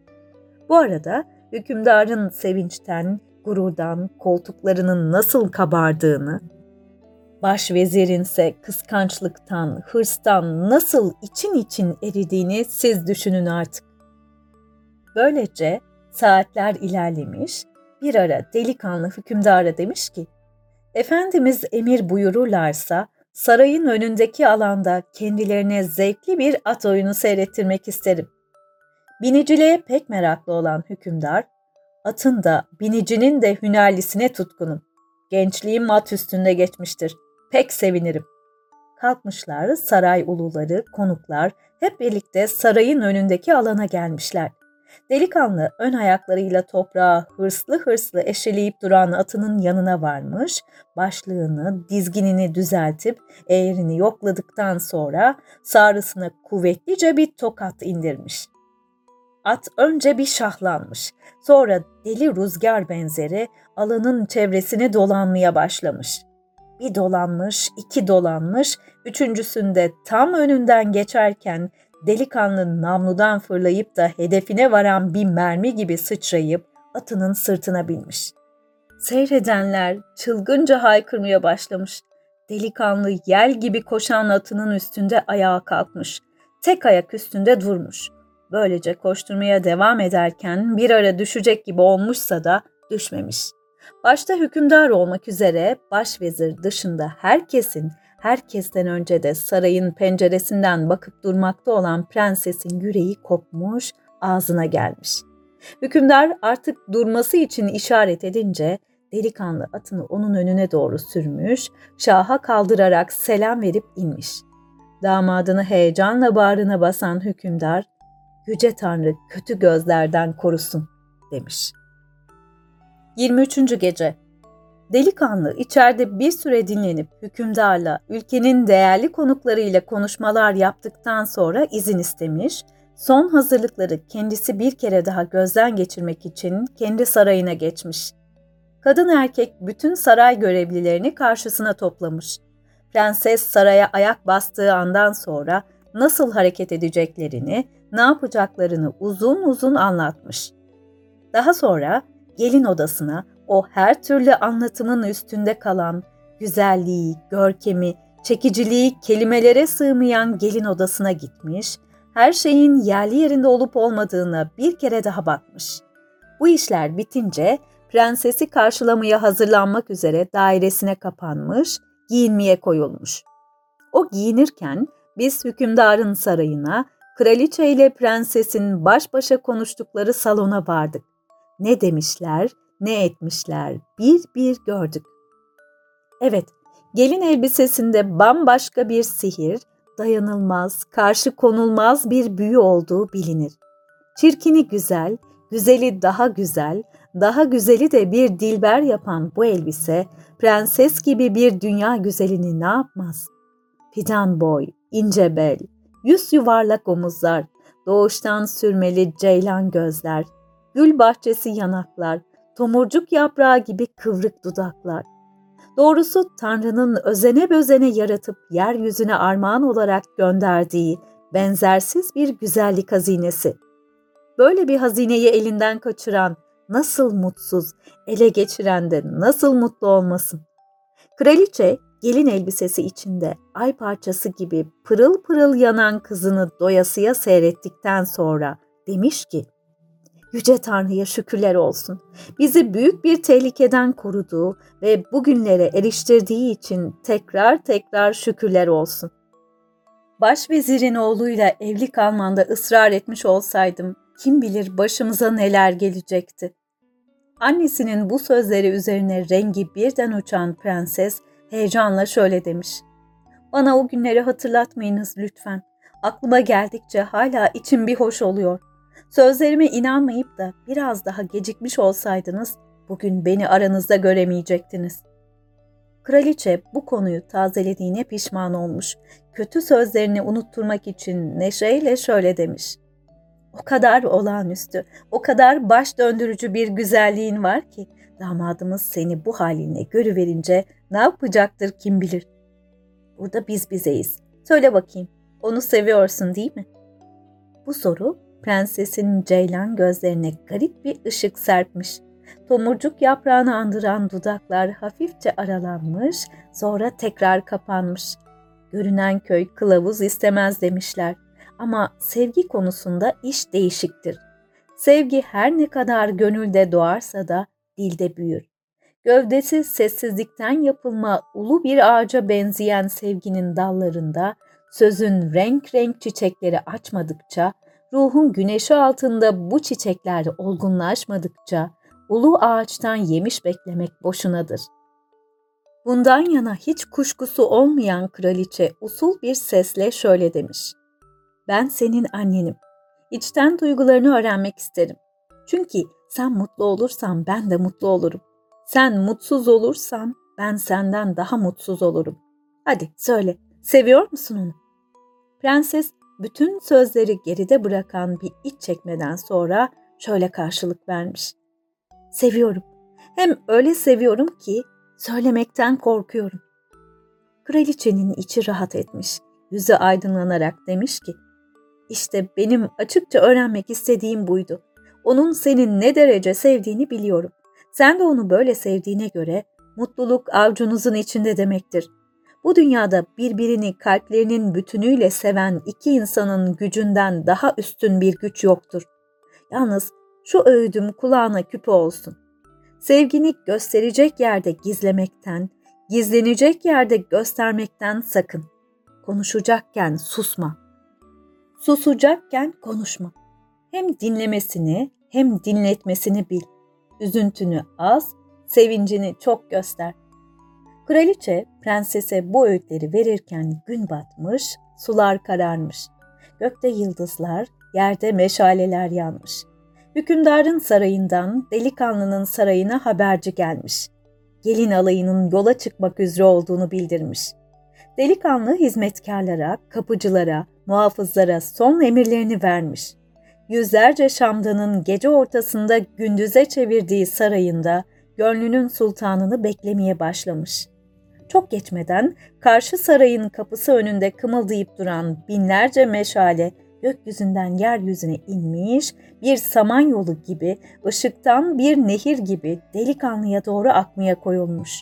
Bu arada hükümdarın sevinçten, gururdan koltuklarının nasıl kabardığını, başvezirin ise kıskançlıktan, hırstan nasıl için için eridiğini siz düşünün artık. Böylece saatler ilerlemiş, bir ara delikanlı hükümdara demiş ki, Efendimiz emir buyururlarsa sarayın önündeki alanda kendilerine zevkli bir at oyunu seyrettirmek isterim. Biniciliğe pek meraklı olan hükümdar, atın da binicinin de hünerlisine tutkunum. Gençliğim at üstünde geçmiştir. Pek sevinirim. Kalkmışlar saray uluları, konuklar hep birlikte sarayın önündeki alana gelmişler. Delikanlı ön ayaklarıyla toprağa hırslı hırslı eşeleyip duran atının yanına varmış, başlığını, dizginini düzeltip eğerini yokladıktan sonra sağrısına kuvvetlice bir tokat indirmiş. At önce bir şahlanmış, sonra deli rüzgar benzeri alanın çevresine dolanmaya başlamış. Bir dolanmış, iki dolanmış, üçüncüsünde tam önünden geçerken delikanlı namludan fırlayıp da hedefine varan bir mermi gibi sıçrayıp atının sırtına binmiş. Seyredenler çılgınca haykırmaya başlamış. Delikanlı yel gibi koşan atının üstünde ayağa kalkmış. Tek ayak üstünde durmuş. Böylece koşturmaya devam ederken bir ara düşecek gibi olmuşsa da düşmemiş. Başta hükümdar olmak üzere başvezir dışında herkesin herkesten önce de sarayın penceresinden bakıp durmakta olan prensesin yüreği kopmuş, ağzına gelmiş. Hükümdar artık durması için işaret edince delikanlı atını onun önüne doğru sürmüş, şaha kaldırarak selam verip inmiş. Damadını heyecanla bağrına basan hükümdar, Yüce Tanrı kötü gözlerden korusun demiş. 23. Gece Delikanlı içeride bir süre dinlenip hükümdarla, ülkenin değerli konuklarıyla konuşmalar yaptıktan sonra izin istemiş, son hazırlıkları kendisi bir kere daha gözden geçirmek için kendi sarayına geçmiş. Kadın erkek bütün saray görevlilerini karşısına toplamış. Prenses saraya ayak bastığı andan sonra nasıl hareket edeceklerini, ne yapacaklarını uzun uzun anlatmış. Daha sonra gelin odasına o her türlü anlatımın üstünde kalan, güzelliği, görkemi, çekiciliği kelimelere sığmayan gelin odasına gitmiş, her şeyin yerli yerinde olup olmadığına bir kere daha bakmış. Bu işler bitince prensesi karşılamaya hazırlanmak üzere dairesine kapanmış, giyinmeye koyulmuş. O giyinirken biz hükümdarın sarayına, kraliçe ile prensesin baş başa konuştukları salona vardık. Ne demişler, ne etmişler bir bir gördük. Evet, gelin elbisesinde bambaşka bir sihir, dayanılmaz, karşı konulmaz bir büyü olduğu bilinir. Çirkini güzel, güzeli daha güzel, daha güzeli de bir dilber yapan bu elbise, prenses gibi bir dünya güzelini ne yapmaz? Fidan boy, ince bel, yüz yuvarlak omuzlar, doğuştan sürmeli ceylan gözler, gül bahçesi yanaklar, tomurcuk yaprağı gibi kıvrık dudaklar. Doğrusu Tanrı'nın özene bözene yaratıp yeryüzüne armağan olarak gönderdiği benzersiz bir güzellik hazinesi. Böyle bir hazineyi elinden kaçıran nasıl mutsuz, ele geçiren de nasıl mutlu olmasın? Kraliçe gelin elbisesi içinde ay parçası gibi pırıl pırıl yanan kızını doyasıya seyrettikten sonra demiş ki, Yüce Tanrı'ya şükürler olsun. Bizi büyük bir tehlikeden koruduğu ve bugünlere eriştirdiği için tekrar tekrar şükürler olsun. Başvezirin oğluyla evli kalmanda ısrar etmiş olsaydım kim bilir başımıza neler gelecekti. Annesinin bu sözleri üzerine rengi birden uçan prenses heyecanla şöyle demiş. Bana o günleri hatırlatmayınız lütfen. Aklıma geldikçe hala içim bir hoş oluyor. Sözlerime inanmayıp da biraz daha gecikmiş olsaydınız bugün beni aranızda göremeyecektiniz. Kraliçe bu konuyu tazelediğine pişman olmuş. Kötü sözlerini unutturmak için neşeyle şöyle demiş. O kadar olağanüstü, o kadar baş döndürücü bir güzelliğin var ki damadımız seni bu haline görüverince ne yapacaktır kim bilir. Burada biz bizeyiz. Söyle bakayım, onu seviyorsun değil mi? Bu soru prensesin ceylan gözlerine garip bir ışık serpmiş. Tomurcuk yaprağını andıran dudaklar hafifçe aralanmış, sonra tekrar kapanmış. Görünen köy kılavuz istemez demişler. Ama sevgi konusunda iş değişiktir. Sevgi her ne kadar gönülde doğarsa da dilde büyür. Gövdesi sessizlikten yapılma ulu bir ağaca benzeyen sevginin dallarında sözün renk renk çiçekleri açmadıkça ruhun güneşi altında bu çiçekler olgunlaşmadıkça ulu ağaçtan yemiş beklemek boşunadır. Bundan yana hiç kuşkusu olmayan kraliçe usul bir sesle şöyle demiş. Ben senin annenim. İçten duygularını öğrenmek isterim. Çünkü sen mutlu olursan ben de mutlu olurum. Sen mutsuz olursan ben senden daha mutsuz olurum. Hadi söyle, seviyor musun onu? Prenses bütün sözleri geride bırakan bir iç çekmeden sonra şöyle karşılık vermiş. Seviyorum. Hem öyle seviyorum ki söylemekten korkuyorum. Kraliçenin içi rahat etmiş. Yüzü aydınlanarak demiş ki, işte benim açıkça öğrenmek istediğim buydu. Onun senin ne derece sevdiğini biliyorum. Sen de onu böyle sevdiğine göre mutluluk avcunuzun içinde demektir. Bu dünyada birbirini kalplerinin bütünüyle seven iki insanın gücünden daha üstün bir güç yoktur. Yalnız şu öğüdüm kulağına küpe olsun. Sevgini gösterecek yerde gizlemekten, gizlenecek yerde göstermekten sakın. Konuşacakken susma. Susacakken konuşma. Hem dinlemesini hem dinletmesini bil. Üzüntünü az, sevincini çok göster. Kraliçe prensese bu öğütleri verirken gün batmış, sular kararmış. Gökte yıldızlar, yerde meşaleler yanmış. Hükümdarın sarayından delikanlının sarayına haberci gelmiş. Gelin alayının yola çıkmak üzere olduğunu bildirmiş. Delikanlı hizmetkarlara, kapıcılara, muhafızlara son emirlerini vermiş. Yüzlerce Şam'danın gece ortasında gündüze çevirdiği sarayında gönlünün sultanını beklemeye başlamış. Çok geçmeden karşı sarayın kapısı önünde kımıldayıp duran binlerce meşale gökyüzünden yeryüzüne inmiş, bir samanyolu gibi, ışıktan bir nehir gibi delikanlıya doğru akmaya koyulmuş.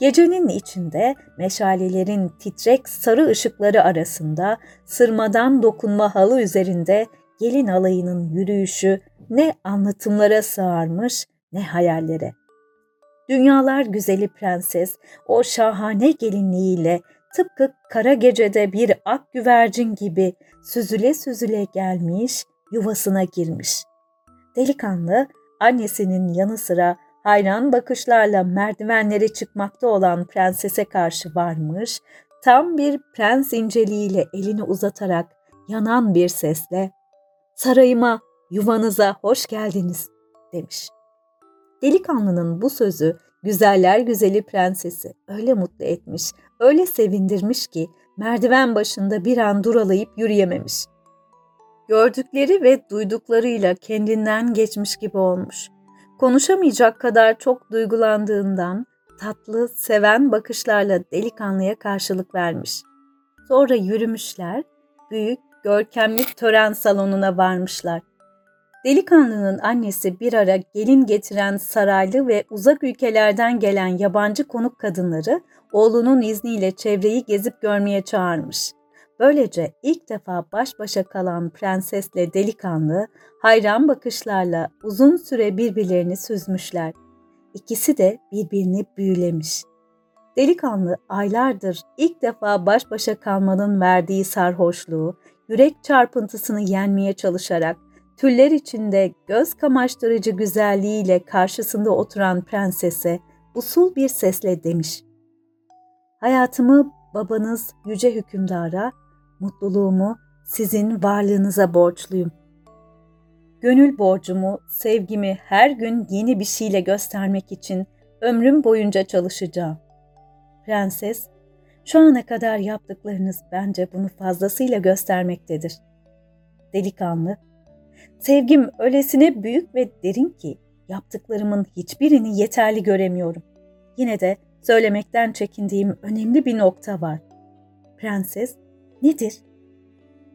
Gecenin içinde meşalelerin titrek sarı ışıkları arasında sırmadan dokunma halı üzerinde gelin alayının yürüyüşü ne anlatımlara sığarmış ne hayallere. Dünyalar güzeli prenses o şahane gelinliğiyle tıpkı kara gecede bir ak güvercin gibi süzüle süzüle gelmiş, yuvasına girmiş. Delikanlı annesinin yanı sıra hayran bakışlarla merdivenlere çıkmakta olan prensese karşı varmış, tam bir prens inceliğiyle elini uzatarak yanan bir sesle ''Sarayıma, yuvanıza hoş geldiniz.'' demiş. Delikanlının bu sözü güzeller güzeli prensesi öyle mutlu etmiş, öyle sevindirmiş ki merdiven başında bir an duralayıp yürüyememiş. Gördükleri ve duyduklarıyla kendinden geçmiş gibi olmuş. Konuşamayacak kadar çok duygulandığından tatlı, seven bakışlarla delikanlıya karşılık vermiş. Sonra yürümüşler, büyük, görkemli tören salonuna varmışlar. Delikanlının annesi bir ara gelin getiren saraylı ve uzak ülkelerden gelen yabancı konuk kadınları oğlunun izniyle çevreyi gezip görmeye çağırmış. Böylece ilk defa baş başa kalan prensesle delikanlı hayran bakışlarla uzun süre birbirlerini süzmüşler. İkisi de birbirini büyülemiş. Delikanlı aylardır ilk defa baş başa kalmanın verdiği sarhoşluğu, yürek çarpıntısını yenmeye çalışarak tüller içinde göz kamaştırıcı güzelliğiyle karşısında oturan prensese usul bir sesle demiş. Hayatımı babanız yüce hükümdara, mutluluğumu sizin varlığınıza borçluyum. Gönül borcumu, sevgimi her gün yeni bir şeyle göstermek için ömrüm boyunca çalışacağım. Prenses, şu ana kadar yaptıklarınız bence bunu fazlasıyla göstermektedir. Delikanlı, Sevgim öylesine büyük ve derin ki yaptıklarımın hiçbirini yeterli göremiyorum. Yine de söylemekten çekindiğim önemli bir nokta var. Prenses, nedir?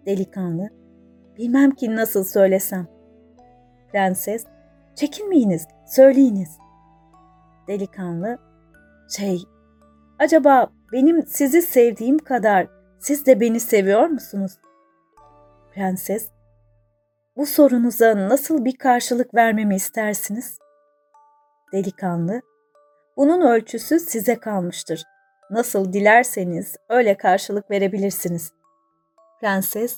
Delikanlı, bilmem ki nasıl söylesem. Prenses, çekinmeyiniz, söyleyiniz. Delikanlı, şey, acaba benim sizi sevdiğim kadar siz de beni seviyor musunuz? Prenses, bu sorunuza nasıl bir karşılık vermemi istersiniz? Delikanlı, bunun ölçüsü size kalmıştır. Nasıl dilerseniz öyle karşılık verebilirsiniz. Prenses,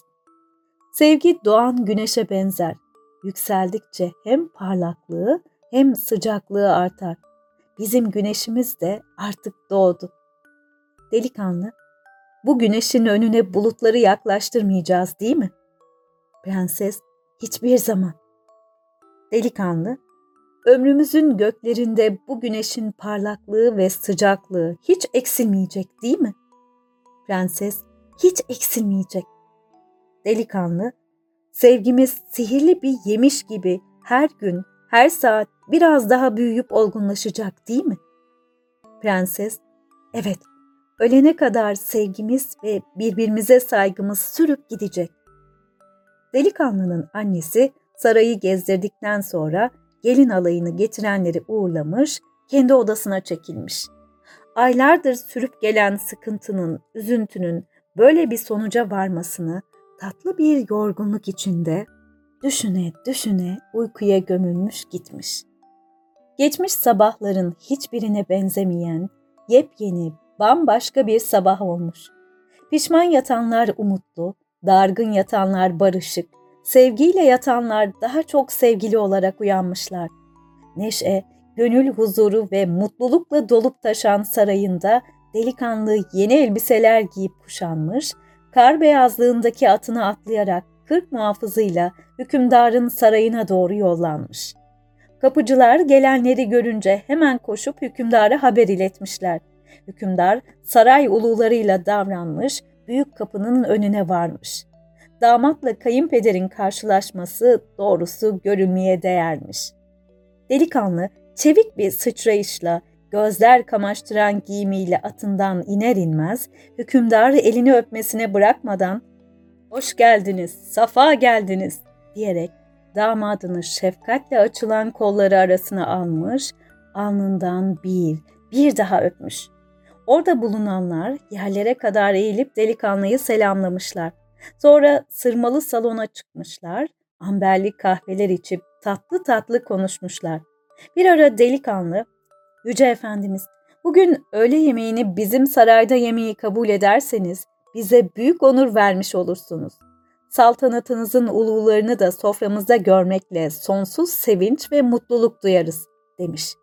sevgi doğan güneşe benzer. Yükseldikçe hem parlaklığı hem sıcaklığı artar. Bizim güneşimiz de artık doğdu. Delikanlı, bu güneşin önüne bulutları yaklaştırmayacağız değil mi? Prenses, hiçbir zaman. Delikanlı, ömrümüzün göklerinde bu güneşin parlaklığı ve sıcaklığı hiç eksilmeyecek değil mi? Prenses, hiç eksilmeyecek. Delikanlı, sevgimiz sihirli bir yemiş gibi her gün, her saat biraz daha büyüyüp olgunlaşacak değil mi? Prenses, evet, ölene kadar sevgimiz ve birbirimize saygımız sürüp gidecek. Delikanlının annesi sarayı gezdirdikten sonra gelin alayını getirenleri uğurlamış, kendi odasına çekilmiş. Aylardır sürüp gelen sıkıntının, üzüntünün böyle bir sonuca varmasını tatlı bir yorgunluk içinde düşüne düşüne uykuya gömülmüş gitmiş. Geçmiş sabahların hiçbirine benzemeyen yepyeni, bambaşka bir sabah olmuş. Pişman yatanlar umutlu, dargın yatanlar barışık, sevgiyle yatanlar daha çok sevgili olarak uyanmışlar. Neşe, gönül huzuru ve mutlulukla dolup taşan sarayında delikanlı yeni elbiseler giyip kuşanmış, kar beyazlığındaki atını atlayarak kırk muhafızıyla hükümdarın sarayına doğru yollanmış. Kapıcılar gelenleri görünce hemen koşup hükümdara haber iletmişler. Hükümdar saray ulularıyla davranmış, büyük kapının önüne varmış. Damatla kayınpederin karşılaşması doğrusu görülmeye değermiş. Delikanlı çevik bir sıçrayışla gözler kamaştıran giyimiyle atından iner inmez, hükümdarı elini öpmesine bırakmadan ''Hoş geldiniz, safa geldiniz'' diyerek damadını şefkatle açılan kolları arasına almış, alnından bir, bir daha öpmüş. Orada bulunanlar yerlere kadar eğilip delikanlıyı selamlamışlar. Sonra sırmalı salona çıkmışlar, amberli kahveler içip tatlı tatlı konuşmuşlar. Bir ara delikanlı, Yüce Efendimiz, bugün öğle yemeğini bizim sarayda yemeği kabul ederseniz bize büyük onur vermiş olursunuz. Saltanatınızın ulularını da soframızda görmekle sonsuz sevinç ve mutluluk duyarız, demiş.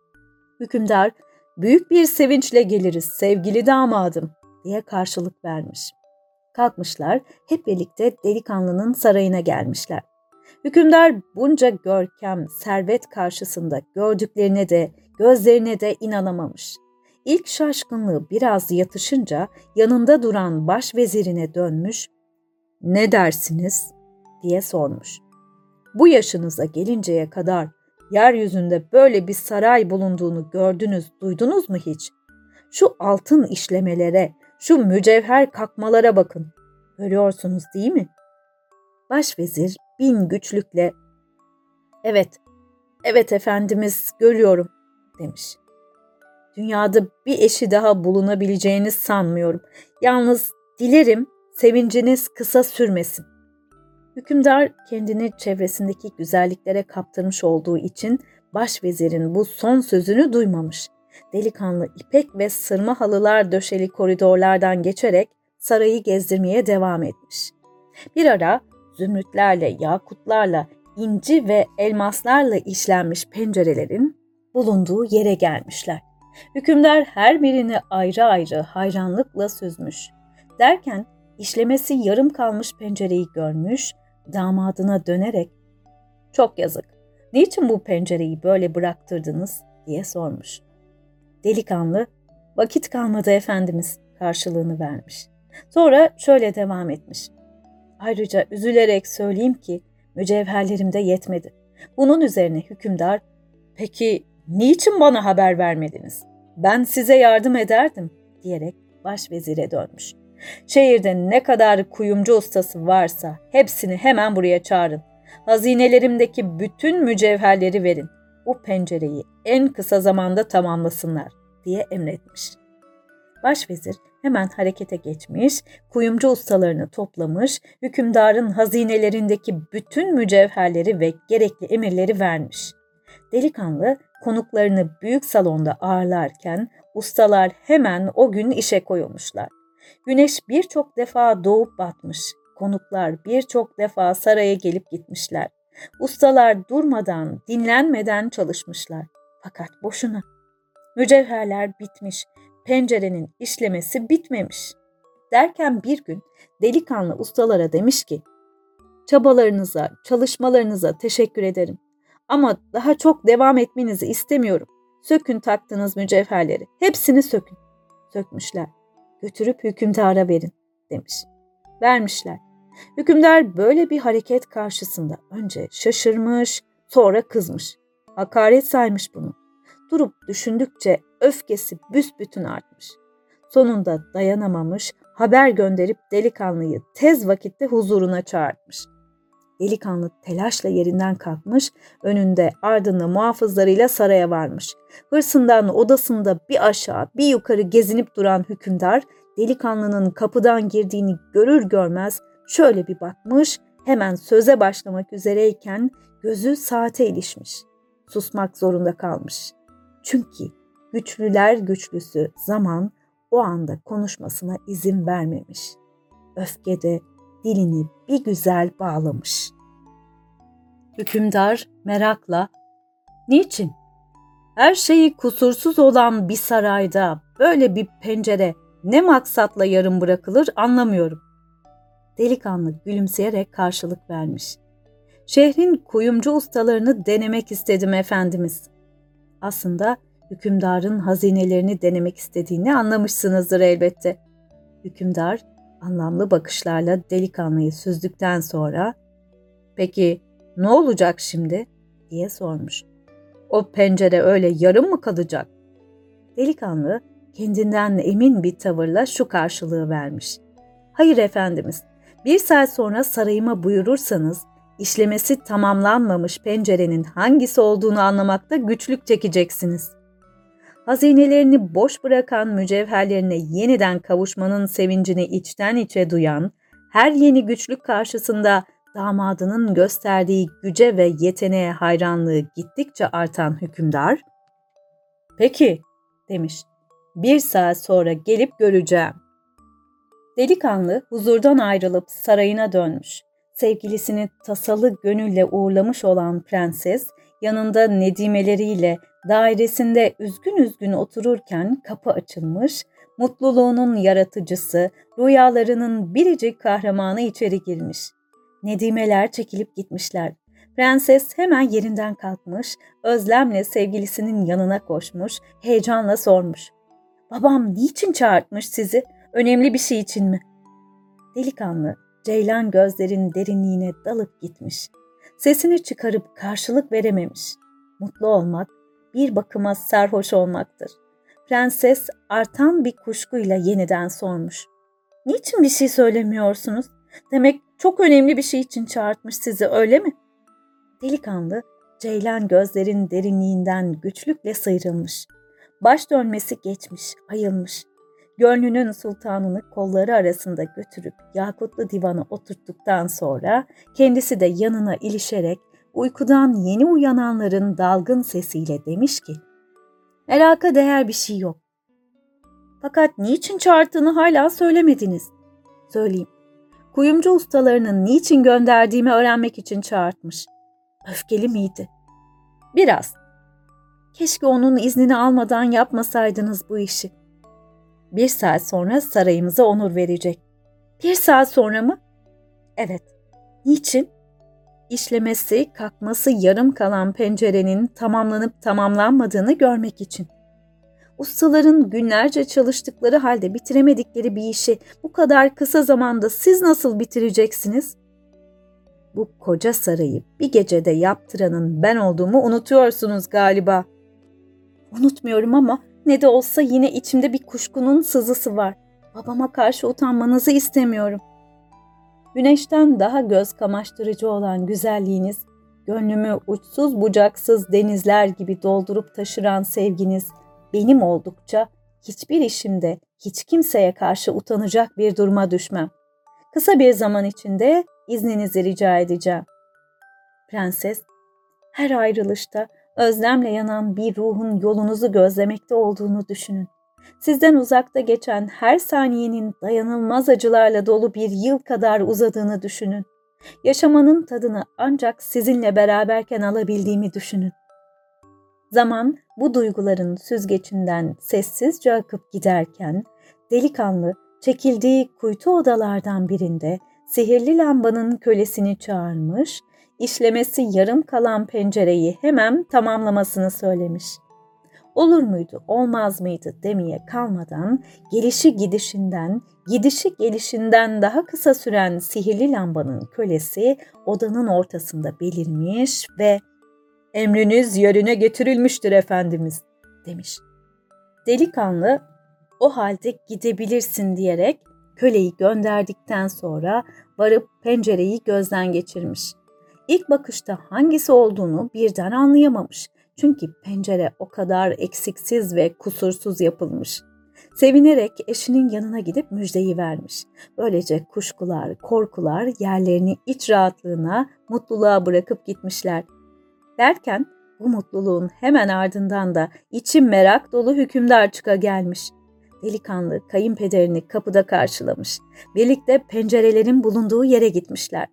Hükümdar, büyük bir sevinçle geliriz sevgili damadım, diye karşılık vermiş. Kalkmışlar, hep birlikte delikanlının sarayına gelmişler. Hükümdar bunca görkem, servet karşısında gördüklerine de, gözlerine de inanamamış. İlk şaşkınlığı biraz yatışınca yanında duran başvezirine dönmüş, ''Ne dersiniz?'' diye sormuş. ''Bu yaşınıza gelinceye kadar yeryüzünde böyle bir saray bulunduğunu gördünüz, duydunuz mu hiç? Şu altın işlemelere, şu mücevher kakmalara bakın. Görüyorsunuz değil mi?'' Başvezir bin güçlükle ''Evet, evet efendimiz görüyorum.'' demiş. Dünyada bir eşi daha bulunabileceğini sanmıyorum. Yalnız dilerim sevinciniz kısa sürmesin. Hükümdar kendini çevresindeki güzelliklere kaptırmış olduğu için başvezirin bu son sözünü duymamış. Delikanlı ipek ve sırma halılar döşeli koridorlardan geçerek sarayı gezdirmeye devam etmiş. Bir ara zümrütlerle, yakutlarla, inci ve elmaslarla işlenmiş pencerelerin bulunduğu yere gelmişler. Hükümdar her birini ayrı ayrı hayranlıkla süzmüş. Derken işlemesi yarım kalmış pencereyi görmüş, damadına dönerek ''Çok yazık, niçin bu pencereyi böyle bıraktırdınız?'' diye sormuş. Delikanlı ''Vakit kalmadı efendimiz'' karşılığını vermiş. Sonra şöyle devam etmiş. Ayrıca üzülerek söyleyeyim ki mücevherlerim de yetmedi. Bunun üzerine hükümdar ''Peki niçin bana haber vermediniz? Ben size yardım ederdim diyerek başvezire dönmüş. Şehirde ne kadar kuyumcu ustası varsa hepsini hemen buraya çağırın. Hazinelerimdeki bütün mücevherleri verin. Bu pencereyi en kısa zamanda tamamlasınlar diye emretmiş. Başvezir hemen harekete geçmiş, kuyumcu ustalarını toplamış, hükümdarın hazinelerindeki bütün mücevherleri ve gerekli emirleri vermiş. Delikanlı konuklarını büyük salonda ağırlarken ustalar hemen o gün işe koyulmuşlar. Güneş birçok defa doğup batmış, konuklar birçok defa saraya gelip gitmişler. Ustalar durmadan, dinlenmeden çalışmışlar. Fakat boşuna. Mücevherler bitmiş, pencerenin işlemesi bitmemiş. Derken bir gün delikanlı ustalara demiş ki, Çabalarınıza, çalışmalarınıza teşekkür ederim. Ama daha çok devam etmenizi istemiyorum. Sökün taktığınız mücevherleri. Hepsini sökün. Sökmüşler. Götürüp hükümdara verin demiş. Vermişler. Hükümdar böyle bir hareket karşısında önce şaşırmış, sonra kızmış. Hakaret saymış bunu. Durup düşündükçe öfkesi büsbütün artmış. Sonunda dayanamamış, haber gönderip delikanlıyı tez vakitte huzuruna çağırtmış. Delikanlı telaşla yerinden kalkmış, önünde ardında muhafızlarıyla saraya varmış. Hırsından odasında bir aşağı bir yukarı gezinip duran hükümdar, delikanlının kapıdan girdiğini görür görmez şöyle bir bakmış, hemen söze başlamak üzereyken gözü saate ilişmiş. Susmak zorunda kalmış. Çünkü güçlüler güçlüsü zaman o anda konuşmasına izin vermemiş. Öfkede dilini bir güzel bağlamış. Hükümdar merakla, ''Niçin? Her şeyi kusursuz olan bir sarayda böyle bir pencere ne maksatla yarım bırakılır anlamıyorum.'' Delikanlı gülümseyerek karşılık vermiş. ''Şehrin kuyumcu ustalarını denemek istedim efendimiz. Aslında hükümdarın hazinelerini denemek istediğini anlamışsınızdır elbette.'' Hükümdar anlamlı bakışlarla delikanlıyı süzdükten sonra ''Peki ne olacak şimdi?'' diye sormuş. ''O pencere öyle yarım mı kalacak?'' Delikanlı kendinden emin bir tavırla şu karşılığı vermiş. ''Hayır efendimiz, bir saat sonra sarayıma buyurursanız işlemesi tamamlanmamış pencerenin hangisi olduğunu anlamakta güçlük çekeceksiniz. Hazinelerini boş bırakan mücevherlerine yeniden kavuşmanın sevincini içten içe duyan, her yeni güçlük karşısında damadının gösterdiği güce ve yeteneğe hayranlığı gittikçe artan hükümdar, ''Peki'' demiş, ''bir saat sonra gelip göreceğim.'' Delikanlı huzurdan ayrılıp sarayına dönmüş. Sevgilisini tasalı gönülle uğurlamış olan prenses, yanında nedimeleriyle dairesinde üzgün üzgün otururken kapı açılmış, mutluluğunun yaratıcısı, rüyalarının biricik kahramanı içeri girmiş. Nedimeler çekilip gitmişler. Prenses hemen yerinden kalkmış, özlemle sevgilisinin yanına koşmuş, heyecanla sormuş. Babam niçin çağırtmış sizi? Önemli bir şey için mi? Delikanlı, ceylan gözlerin derinliğine dalıp gitmiş. Sesini çıkarıp karşılık verememiş. Mutlu olmak, bir bakıma sarhoş olmaktır. Prenses artan bir kuşkuyla yeniden sormuş. Niçin bir şey söylemiyorsunuz? Demek çok önemli bir şey için çağırtmış sizi öyle mi? Delikanlı, ceylan gözlerin derinliğinden güçlükle sıyrılmış. Baş dönmesi geçmiş, ayılmış. Gönlünün sultanını kolları arasında götürüp yakutlu divana oturttuktan sonra kendisi de yanına ilişerek uykudan yeni uyananların dalgın sesiyle demiş ki, Meraka değer bir şey yok. Fakat niçin çağırttığını hala söylemediniz. Söyleyeyim. Kuyumcu ustalarının niçin gönderdiğimi öğrenmek için çağırtmış. Öfkeli miydi? Biraz. Keşke onun iznini almadan yapmasaydınız bu işi. Bir saat sonra sarayımıza onur verecek. Bir saat sonra mı? Evet. Niçin? İşlemesi, kalkması yarım kalan pencerenin tamamlanıp tamamlanmadığını görmek için. Ustaların günlerce çalıştıkları halde bitiremedikleri bir işi bu kadar kısa zamanda siz nasıl bitireceksiniz? Bu koca sarayı bir gecede yaptıranın ben olduğumu unutuyorsunuz galiba. Unutmuyorum ama ne de olsa yine içimde bir kuşkunun sızısı var. Babama karşı utanmanızı istemiyorum. Güneşten daha göz kamaştırıcı olan güzelliğiniz, gönlümü uçsuz bucaksız denizler gibi doldurup taşıran sevginiz benim oldukça hiçbir işimde hiç kimseye karşı utanacak bir duruma düşmem. Kısa bir zaman içinde izninizi rica edeceğim. Prenses, her ayrılışta özlemle yanan bir ruhun yolunuzu gözlemekte olduğunu düşünün. Sizden uzakta geçen her saniyenin dayanılmaz acılarla dolu bir yıl kadar uzadığını düşünün. Yaşamanın tadını ancak sizinle beraberken alabildiğimi düşünün. Zaman bu duyguların süzgecinden sessizce akıp giderken delikanlı çekildiği kuytu odalardan birinde sihirli lambanın kölesini çağırmış, işlemesi yarım kalan pencereyi hemen tamamlamasını söylemiş. Olur muydu, olmaz mıydı demeye kalmadan gelişi gidişinden, gidişi gelişinden daha kısa süren sihirli lambanın kölesi odanın ortasında belirmiş ve ''Emriniz yerine getirilmiştir efendimiz.'' demiş. Delikanlı o halde gidebilirsin diyerek köleyi gönderdikten sonra varıp pencereyi gözden geçirmiş. İlk bakışta hangisi olduğunu birden anlayamamış. Çünkü pencere o kadar eksiksiz ve kusursuz yapılmış. Sevinerek eşinin yanına gidip müjdeyi vermiş. Böylece kuşkular, korkular yerlerini iç rahatlığına, mutluluğa bırakıp gitmişler. Derken bu mutluluğun hemen ardından da içi merak dolu hükümdar çıka gelmiş. Delikanlı kayınpederini kapıda karşılamış. Birlikte pencerelerin bulunduğu yere gitmişler.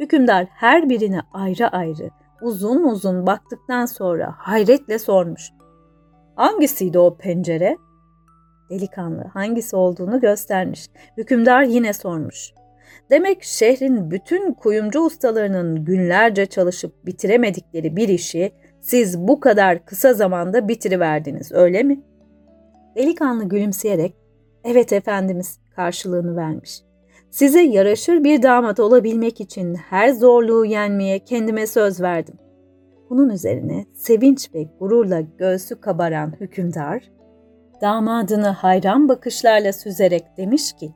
Hükümdar her birine ayrı ayrı uzun uzun baktıktan sonra hayretle sormuş. Hangisiydi o pencere? Delikanlı hangisi olduğunu göstermiş. Hükümdar yine sormuş. Demek şehrin bütün kuyumcu ustalarının günlerce çalışıp bitiremedikleri bir işi siz bu kadar kısa zamanda bitiriverdiniz öyle mi? Delikanlı gülümseyerek evet efendimiz karşılığını vermiş. Size yaraşır bir damat olabilmek için her zorluğu yenmeye kendime söz verdim. Bunun üzerine sevinç ve gururla göğsü kabaran hükümdar, damadını hayran bakışlarla süzerek demiş ki,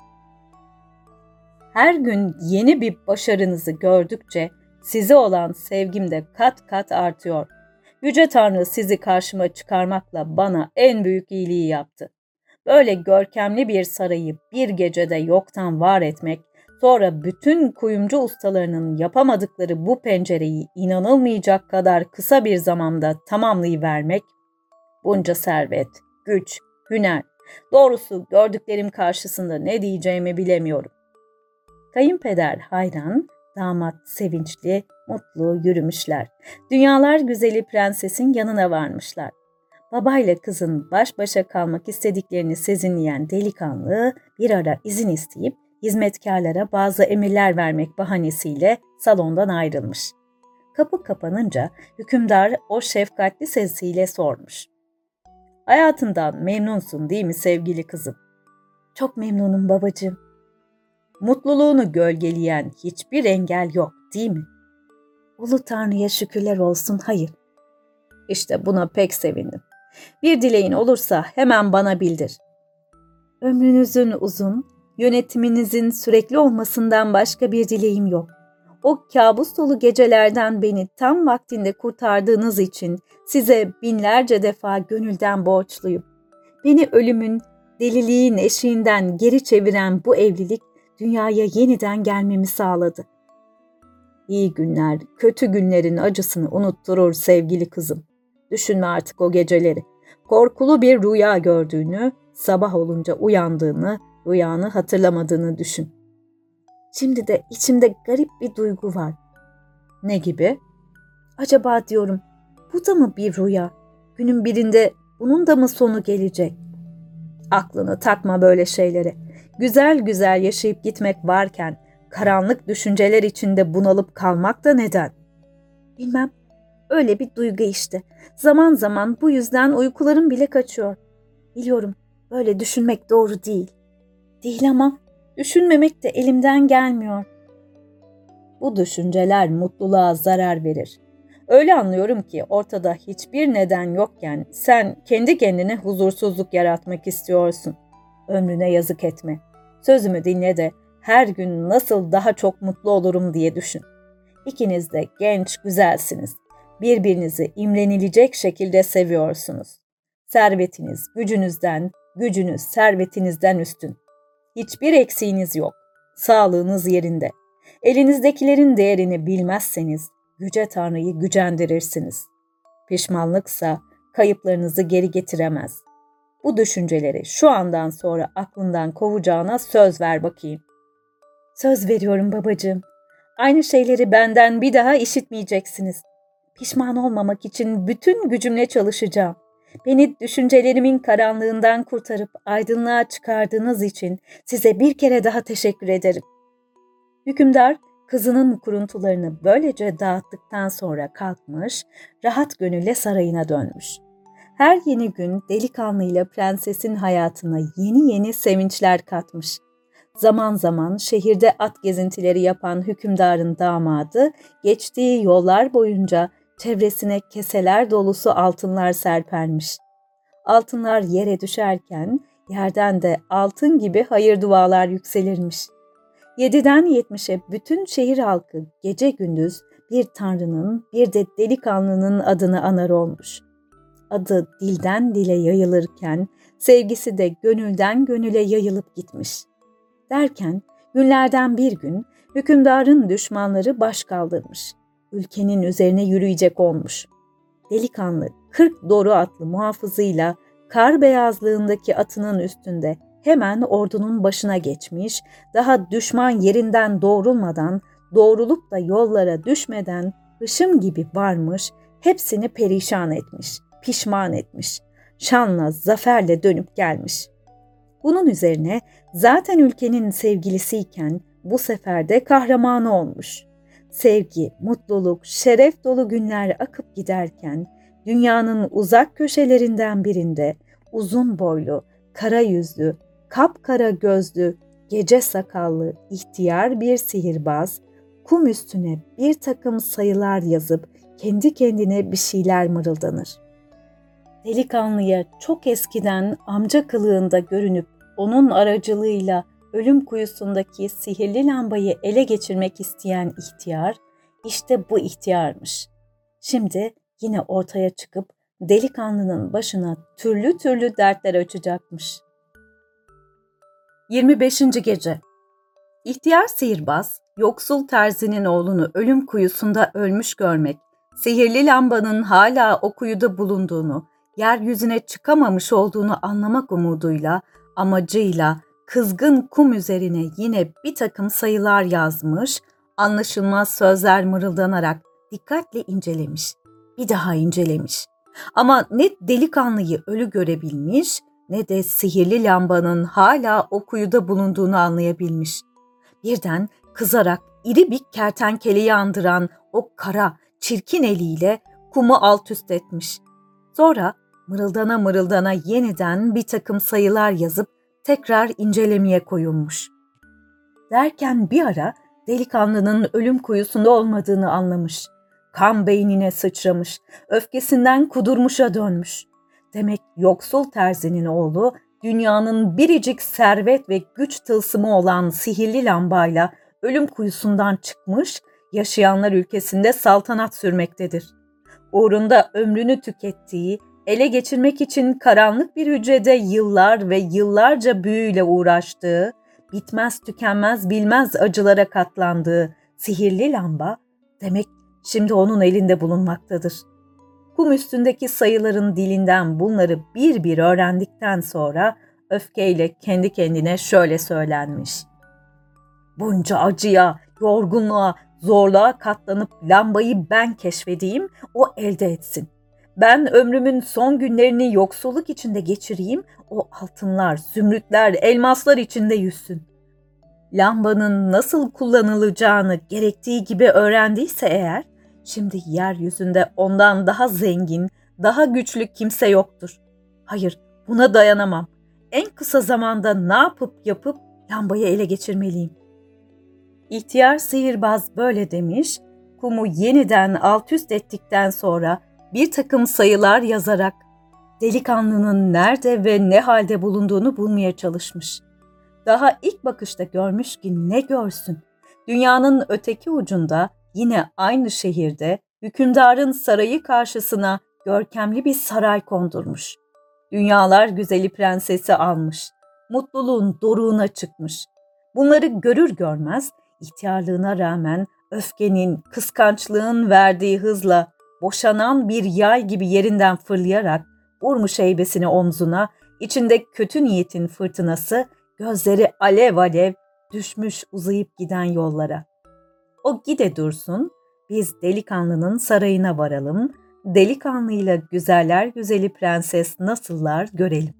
her gün yeni bir başarınızı gördükçe size olan sevgim de kat kat artıyor. Yüce Tanrı sizi karşıma çıkarmakla bana en büyük iyiliği yaptı. Böyle görkemli bir sarayı bir gecede yoktan var etmek, sonra bütün kuyumcu ustalarının yapamadıkları bu pencereyi inanılmayacak kadar kısa bir zamanda tamamlayıvermek, bunca servet, güç, hüner, doğrusu gördüklerim karşısında ne diyeceğimi bilemiyorum. Kayınpeder hayran, damat sevinçli, mutlu yürümüşler. Dünyalar güzeli prensesin yanına varmışlar babayla kızın baş başa kalmak istediklerini sezinleyen delikanlı bir ara izin isteyip hizmetkarlara bazı emirler vermek bahanesiyle salondan ayrılmış. Kapı kapanınca hükümdar o şefkatli sesiyle sormuş. Hayatından memnunsun değil mi sevgili kızım? Çok memnunum babacığım. Mutluluğunu gölgeleyen hiçbir engel yok değil mi? Ulu Tanrı'ya şükürler olsun hayır. İşte buna pek sevindim. Bir dileğin olursa hemen bana bildir. Ömrünüzün uzun, yönetiminizin sürekli olmasından başka bir dileğim yok. O kabus dolu gecelerden beni tam vaktinde kurtardığınız için size binlerce defa gönülden borçluyum. Beni ölümün, deliliğin eşiğinden geri çeviren bu evlilik dünyaya yeniden gelmemi sağladı. İyi günler, kötü günlerin acısını unutturur sevgili kızım. Düşünme artık o geceleri. Korkulu bir rüya gördüğünü, sabah olunca uyandığını, rüyanı hatırlamadığını düşün. Şimdi de içimde garip bir duygu var. Ne gibi? Acaba diyorum, bu da mı bir rüya? Günün birinde bunun da mı sonu gelecek? Aklını takma böyle şeylere. Güzel güzel yaşayıp gitmek varken karanlık düşünceler içinde bunalıp kalmak da neden? Bilmem. Öyle bir duygu işte. Zaman zaman bu yüzden uykularım bile kaçıyor. Biliyorum böyle düşünmek doğru değil. Değil ama düşünmemek de elimden gelmiyor. Bu düşünceler mutluluğa zarar verir. Öyle anlıyorum ki ortada hiçbir neden yokken sen kendi kendine huzursuzluk yaratmak istiyorsun. Ömrüne yazık etme. Sözümü dinle de her gün nasıl daha çok mutlu olurum diye düşün. İkiniz de genç, güzelsiniz birbirinizi imrenilecek şekilde seviyorsunuz. Servetiniz gücünüzden, gücünüz servetinizden üstün. Hiçbir eksiğiniz yok. Sağlığınız yerinde. Elinizdekilerin değerini bilmezseniz Yüce Tanrı'yı gücendirirsiniz. Pişmanlıksa kayıplarınızı geri getiremez. Bu düşünceleri şu andan sonra aklından kovacağına söz ver bakayım. Söz veriyorum babacığım. Aynı şeyleri benden bir daha işitmeyeceksiniz. Pişman olmamak için bütün gücümle çalışacağım. Beni düşüncelerimin karanlığından kurtarıp aydınlığa çıkardığınız için size bir kere daha teşekkür ederim. Hükümdar kızının kuruntularını böylece dağıttıktan sonra kalkmış, rahat gönülle sarayına dönmüş. Her yeni gün delikanlıyla prensesin hayatına yeni yeni sevinçler katmış. Zaman zaman şehirde at gezintileri yapan hükümdarın damadı geçtiği yollar boyunca çevresine keseler dolusu altınlar serpermiş. Altınlar yere düşerken yerden de altın gibi hayır dualar yükselirmiş. Yediden yetmişe bütün şehir halkı gece gündüz bir tanrının bir de delikanlının adını anar olmuş. Adı dilden dile yayılırken sevgisi de gönülden gönüle yayılıp gitmiş. Derken günlerden bir gün hükümdarın düşmanları baş kaldırmış. Ülkenin üzerine yürüyecek olmuş. Delikanlı kırk doğru atlı muhafızıyla kar beyazlığındaki atının üstünde hemen ordunun başına geçmiş, daha düşman yerinden doğrulmadan, doğrulup da yollara düşmeden hışım gibi varmış, hepsini perişan etmiş, pişman etmiş, şanla, zaferle dönüp gelmiş. Bunun üzerine zaten ülkenin sevgilisiyken bu sefer de kahramanı olmuş. Sevgi, mutluluk, şeref dolu günler akıp giderken dünyanın uzak köşelerinden birinde uzun boylu, kara yüzlü, kapkara gözlü, gece sakallı, ihtiyar bir sihirbaz, kum üstüne bir takım sayılar yazıp kendi kendine bir şeyler mırıldanır. Delikanlıya çok eskiden amca kılığında görünüp onun aracılığıyla ölüm kuyusundaki sihirli lambayı ele geçirmek isteyen ihtiyar, işte bu ihtiyarmış. Şimdi yine ortaya çıkıp delikanlının başına türlü türlü dertler açacakmış. 25. Gece İhtiyar sihirbaz, yoksul terzinin oğlunu ölüm kuyusunda ölmüş görmek, sihirli lambanın hala o kuyuda bulunduğunu, yeryüzüne çıkamamış olduğunu anlamak umuduyla, amacıyla kızgın kum üzerine yine bir takım sayılar yazmış, anlaşılmaz sözler mırıldanarak dikkatle incelemiş, bir daha incelemiş. Ama ne delikanlıyı ölü görebilmiş ne de sihirli lambanın hala o kuyuda bulunduğunu anlayabilmiş. Birden kızarak iri bir kertenkeleyi andıran o kara, çirkin eliyle kumu alt üst etmiş. Sonra mırıldana mırıldana yeniden bir takım sayılar yazıp tekrar incelemeye koyulmuş. Derken bir ara delikanlının ölüm kuyusunda olmadığını anlamış. Kan beynine sıçramış, öfkesinden kudurmuşa dönmüş. Demek yoksul terzinin oğlu dünyanın biricik servet ve güç tılsımı olan sihirli lambayla ölüm kuyusundan çıkmış, yaşayanlar ülkesinde saltanat sürmektedir. Uğrunda ömrünü tükettiği, ele geçirmek için karanlık bir hücrede yıllar ve yıllarca büyüyle uğraştığı, bitmez tükenmez bilmez acılara katlandığı sihirli lamba demek şimdi onun elinde bulunmaktadır. Kum üstündeki sayıların dilinden bunları bir bir öğrendikten sonra öfkeyle kendi kendine şöyle söylenmiş. Bunca acıya, yorgunluğa, zorluğa katlanıp lambayı ben keşfedeyim, o elde etsin. Ben ömrümün son günlerini yoksulluk içinde geçireyim, o altınlar, zümrütler, elmaslar içinde yüzsün. Lambanın nasıl kullanılacağını gerektiği gibi öğrendiyse eğer, Şimdi yeryüzünde ondan daha zengin, daha güçlü kimse yoktur. Hayır, buna dayanamam. En kısa zamanda ne yapıp yapıp lambayı ele geçirmeliyim. İhtiyar sihirbaz böyle demiş, kumu yeniden alt üst ettikten sonra bir takım sayılar yazarak delikanlının nerede ve ne halde bulunduğunu bulmaya çalışmış. Daha ilk bakışta görmüş ki ne görsün. Dünyanın öteki ucunda yine aynı şehirde hükümdarın sarayı karşısına görkemli bir saray kondurmuş. Dünyalar güzeli prensesi almış. Mutluluğun doruğuna çıkmış. Bunları görür görmez ihtiyarlığına rağmen öfkenin, kıskançlığın verdiği hızla boşanan bir yay gibi yerinden fırlayarak vurmuş heybesini omzuna, içinde kötü niyetin fırtınası, gözleri alev alev düşmüş uzayıp giden yollara. O gide dursun, biz delikanlının sarayına varalım, delikanlıyla güzeller güzeli prenses nasıllar görelim.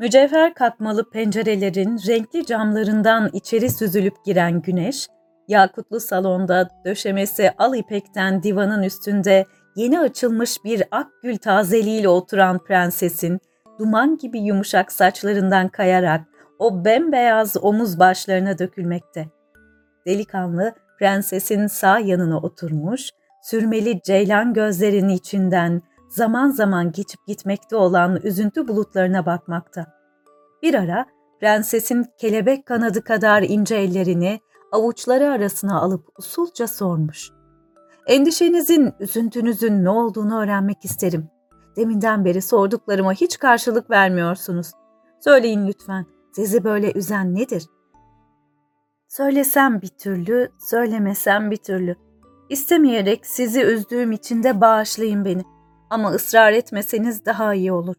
Mücevher katmalı pencerelerin renkli camlarından içeri süzülüp giren güneş, yakutlu salonda döşemesi al ipekten divanın üstünde yeni açılmış bir ak gül tazeliğiyle oturan prensesin duman gibi yumuşak saçlarından kayarak o bembeyaz omuz başlarına dökülmekte. Delikanlı prensesin sağ yanına oturmuş, sürmeli ceylan gözlerinin içinden zaman zaman geçip gitmekte olan üzüntü bulutlarına bakmakta. Bir ara prensesin kelebek kanadı kadar ince ellerini avuçları arasına alıp usulca sormuş. Endişenizin, üzüntünüzün ne olduğunu öğrenmek isterim. Deminden beri sorduklarıma hiç karşılık vermiyorsunuz. Söyleyin lütfen, sizi böyle üzen nedir? Söylesem bir türlü, söylemesem bir türlü. İstemeyerek sizi üzdüğüm için de bağışlayın beni. Ama ısrar etmeseniz daha iyi olur.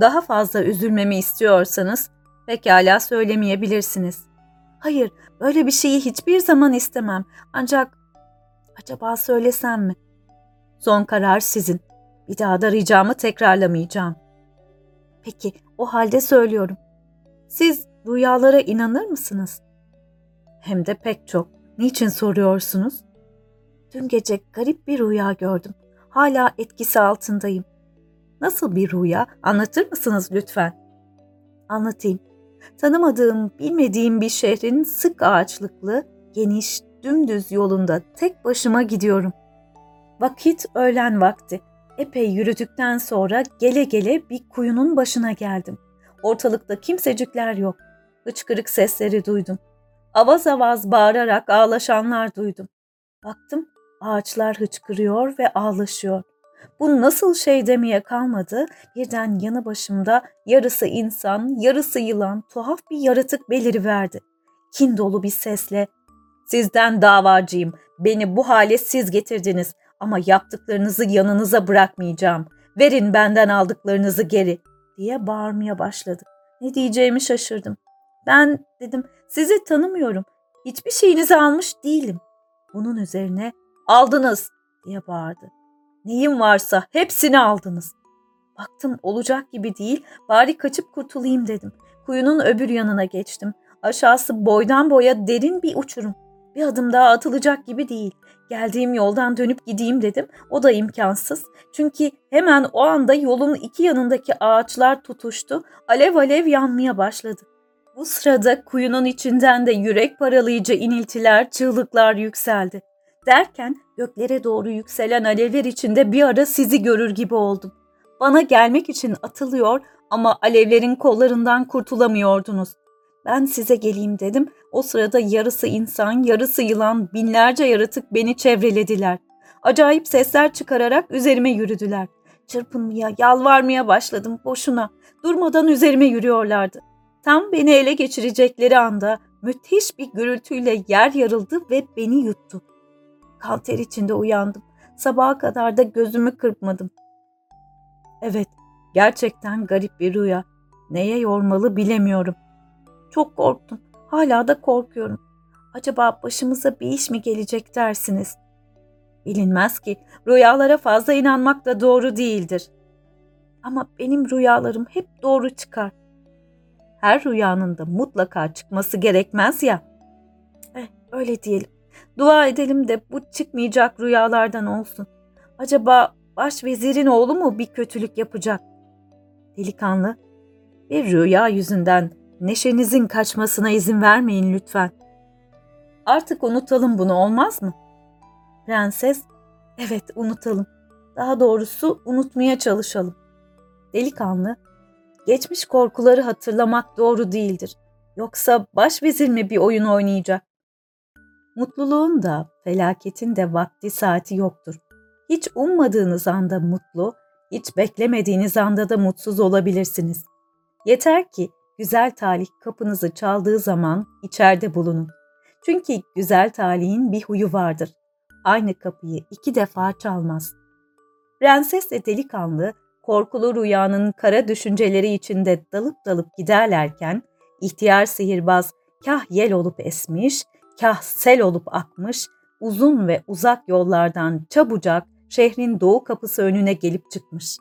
Daha fazla üzülmemi istiyorsanız pekala söylemeyebilirsiniz. Hayır, böyle bir şeyi hiçbir zaman istemem. Ancak acaba söylesem mi? Son karar sizin. Bir daha da ricamı tekrarlamayacağım. Peki, o halde söylüyorum. Siz rüyalara inanır mısınız? Hem de pek çok. Niçin soruyorsunuz? Dün gece garip bir rüya gördüm. Hala etkisi altındayım. Nasıl bir rüya? Anlatır mısınız lütfen? Anlatayım. Tanımadığım, bilmediğim bir şehrin sık ağaçlıklı, geniş, dümdüz yolunda tek başıma gidiyorum. Vakit öğlen vakti. Epey yürüdükten sonra gele gele bir kuyunun başına geldim. Ortalıkta kimsecikler yok. Hıçkırık sesleri duydum. Avaz avaz bağırarak ağlaşanlar duydum. Baktım ağaçlar hıçkırıyor ve ağlaşıyor. Bu nasıl şey demeye kalmadı, birden yanı başımda yarısı insan, yarısı yılan, tuhaf bir yaratık beliriverdi. Kin dolu bir sesle, ''Sizden davacıyım, beni bu hale siz getirdiniz ama yaptıklarınızı yanınıza bırakmayacağım. Verin benden aldıklarınızı geri.'' diye bağırmaya başladı. Ne diyeceğimi şaşırdım. Ben dedim, sizi tanımıyorum. Hiçbir şeyinizi almış değilim. Bunun üzerine aldınız diye bağırdı. Neyim varsa hepsini aldınız. Baktım olacak gibi değil, bari kaçıp kurtulayım dedim. Kuyunun öbür yanına geçtim. Aşağısı boydan boya derin bir uçurum. Bir adım daha atılacak gibi değil. Geldiğim yoldan dönüp gideyim dedim. O da imkansız. Çünkü hemen o anda yolun iki yanındaki ağaçlar tutuştu. Alev alev yanmaya başladı. Bu sırada kuyunun içinden de yürek paralayıcı iniltiler, çığlıklar yükseldi. Derken göklere doğru yükselen alevler içinde bir ara sizi görür gibi oldum. Bana gelmek için atılıyor ama alevlerin kollarından kurtulamıyordunuz. Ben size geleyim dedim. O sırada yarısı insan, yarısı yılan, binlerce yaratık beni çevrelediler. Acayip sesler çıkararak üzerime yürüdüler. Çırpınmaya, yalvarmaya başladım boşuna. Durmadan üzerime yürüyorlardı. Tam beni ele geçirecekleri anda müthiş bir gürültüyle yer yarıldı ve beni yuttu. Kan ter içinde uyandım. Sabaha kadar da gözümü kırpmadım. Evet, gerçekten garip bir rüya. Neye yormalı bilemiyorum. Çok korktum. Hala da korkuyorum. Acaba başımıza bir iş mi gelecek dersiniz? Bilinmez ki rüyalara fazla inanmak da doğru değildir. Ama benim rüyalarım hep doğru çıkar. Her rüyanın da mutlaka çıkması gerekmez ya. Eh, öyle diyelim. Dua edelim de bu çıkmayacak rüyalardan olsun. Acaba başvezirin oğlu mu bir kötülük yapacak? Delikanlı, bir rüya yüzünden neşenizin kaçmasına izin vermeyin lütfen. Artık unutalım bunu olmaz mı? Prenses, evet unutalım. Daha doğrusu unutmaya çalışalım. Delikanlı, geçmiş korkuları hatırlamak doğru değildir. Yoksa başvezir mi bir oyun oynayacak? Mutluluğun da felaketin de vakti saati yoktur. Hiç ummadığınız anda mutlu, hiç beklemediğiniz anda da mutsuz olabilirsiniz. Yeter ki güzel talih kapınızı çaldığı zaman içeride bulunun. Çünkü güzel talihin bir huyu vardır. Aynı kapıyı iki defa çalmaz. Prensesle delikanlı korkulu rüyanın kara düşünceleri içinde dalıp dalıp giderlerken ihtiyar sihirbaz kah yel olup esmiş, kah sel olup akmış, uzun ve uzak yollardan çabucak şehrin doğu kapısı önüne gelip çıkmış.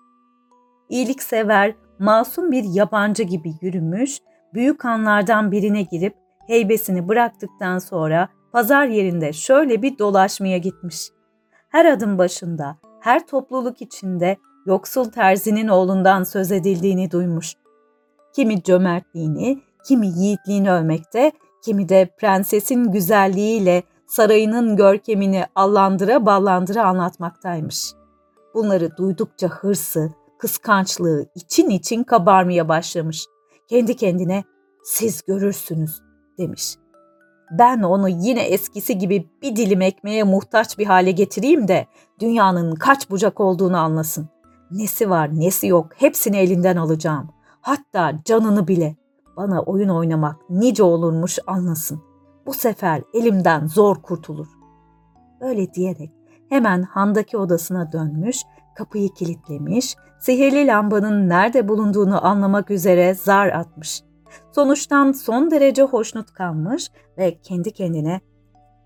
İyiliksever, masum bir yabancı gibi yürümüş, büyük hanlardan birine girip heybesini bıraktıktan sonra pazar yerinde şöyle bir dolaşmaya gitmiş. Her adım başında, her topluluk içinde yoksul terzinin oğlundan söz edildiğini duymuş. Kimi cömertliğini, kimi yiğitliğini övmekte, kimi de prensesin güzelliğiyle sarayının görkemini allandıra ballandıra anlatmaktaymış. Bunları duydukça hırsı, kıskançlığı için için kabarmaya başlamış. Kendi kendine siz görürsünüz demiş. Ben onu yine eskisi gibi bir dilim ekmeğe muhtaç bir hale getireyim de dünyanın kaç bucak olduğunu anlasın. Nesi var nesi yok hepsini elinden alacağım. Hatta canını bile. Bana oyun oynamak nice olurmuş anlasın. Bu sefer elimden zor kurtulur. Öyle diyerek hemen handaki odasına dönmüş, kapıyı kilitlemiş, sihirli lambanın nerede bulunduğunu anlamak üzere zar atmış. Sonuçtan son derece hoşnut kalmış ve kendi kendine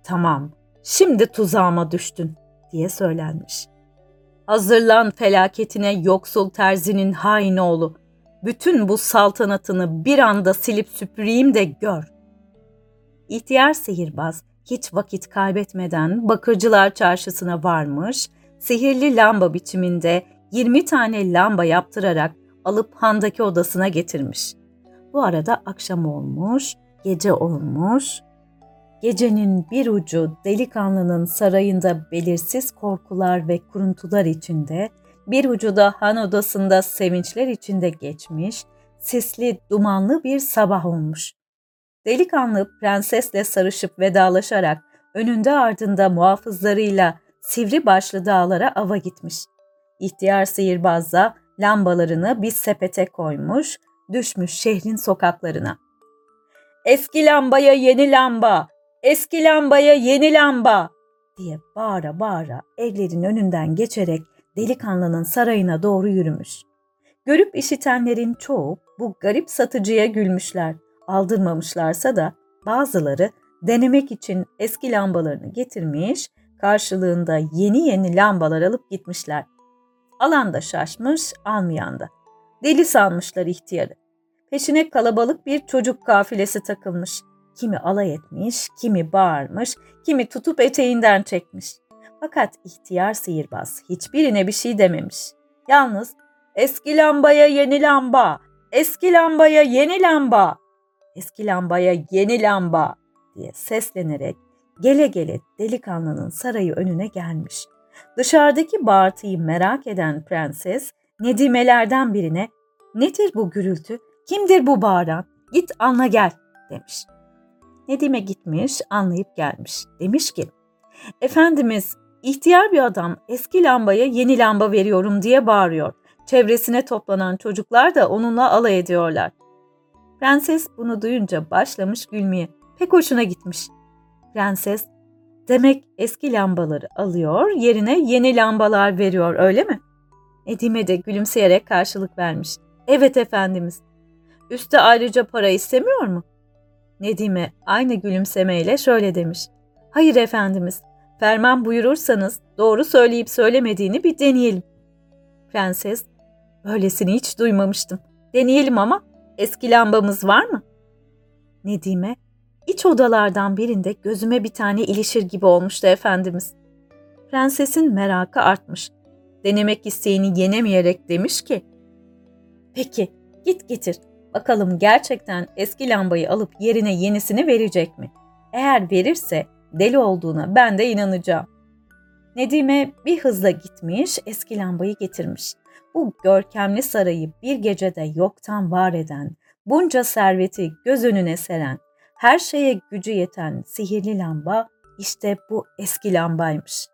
"Tamam, şimdi tuzağıma düştün." diye söylenmiş. Hazırlan felaketine yoksul terzinin hain oğlu. Bütün bu saltanatını bir anda silip süpüreyim de gör. İhtiyar sihirbaz hiç vakit kaybetmeden Bakırcılar Çarşısı'na varmış, sihirli lamba biçiminde 20 tane lamba yaptırarak alıp handaki odasına getirmiş. Bu arada akşam olmuş, gece olmuş. Gecenin bir ucu delikanlının sarayında belirsiz korkular ve kuruntular içinde, bir ucu han odasında sevinçler içinde geçmiş, sisli, dumanlı bir sabah olmuş. Delikanlı prensesle sarışıp vedalaşarak önünde ardında muhafızlarıyla sivri başlı dağlara ava gitmiş. İhtiyar sihirbaz da lambalarını bir sepete koymuş, düşmüş şehrin sokaklarına. Eski lambaya yeni lamba, eski lambaya yeni lamba diye bağıra bağıra evlerin önünden geçerek delikanlının sarayına doğru yürümüş. Görüp işitenlerin çoğu bu garip satıcıya gülmüşler aldırmamışlarsa da bazıları denemek için eski lambalarını getirmiş, karşılığında yeni yeni lambalar alıp gitmişler. Alan da şaşmış, almayan da. Deli sanmışlar ihtiyarı. Peşine kalabalık bir çocuk kafilesi takılmış. Kimi alay etmiş, kimi bağırmış, kimi tutup eteğinden çekmiş. Fakat ihtiyar sihirbaz hiçbirine bir şey dememiş. Yalnız eski lambaya yeni lamba, eski lambaya yeni lamba eski lambaya yeni lamba diye seslenerek gele gele delikanlının sarayı önüne gelmiş. Dışarıdaki bağırtıyı merak eden prenses Nedimelerden birine nedir bu gürültü, kimdir bu bağıran, git anla gel demiş. Nedime gitmiş, anlayıp gelmiş. Demiş ki, Efendimiz, ihtiyar bir adam eski lambaya yeni lamba veriyorum diye bağırıyor. Çevresine toplanan çocuklar da onunla alay ediyorlar. Prenses bunu duyunca başlamış gülmeye. Pek hoşuna gitmiş. Prenses, demek eski lambaları alıyor, yerine yeni lambalar veriyor öyle mi? Nedime de gülümseyerek karşılık vermiş. Evet efendimiz. Üste ayrıca para istemiyor mu? Nedime aynı gülümsemeyle şöyle demiş. Hayır efendimiz, ferman buyurursanız doğru söyleyip söylemediğini bir deneyelim. Prenses, böylesini hiç duymamıştım. Deneyelim ama Eski lambamız var mı? Nedime, iç odalardan birinde gözüme bir tane ilişir gibi olmuştu efendimiz. Prensesin merakı artmış. Denemek isteğini yenemeyerek demiş ki, Peki, git getir. Bakalım gerçekten eski lambayı alıp yerine yenisini verecek mi? Eğer verirse deli olduğuna ben de inanacağım. Nedime bir hızla gitmiş, eski lambayı getirmiş bu görkemli sarayı bir gecede yoktan var eden, bunca serveti göz önüne seren, her şeye gücü yeten sihirli lamba işte bu eski lambaymış.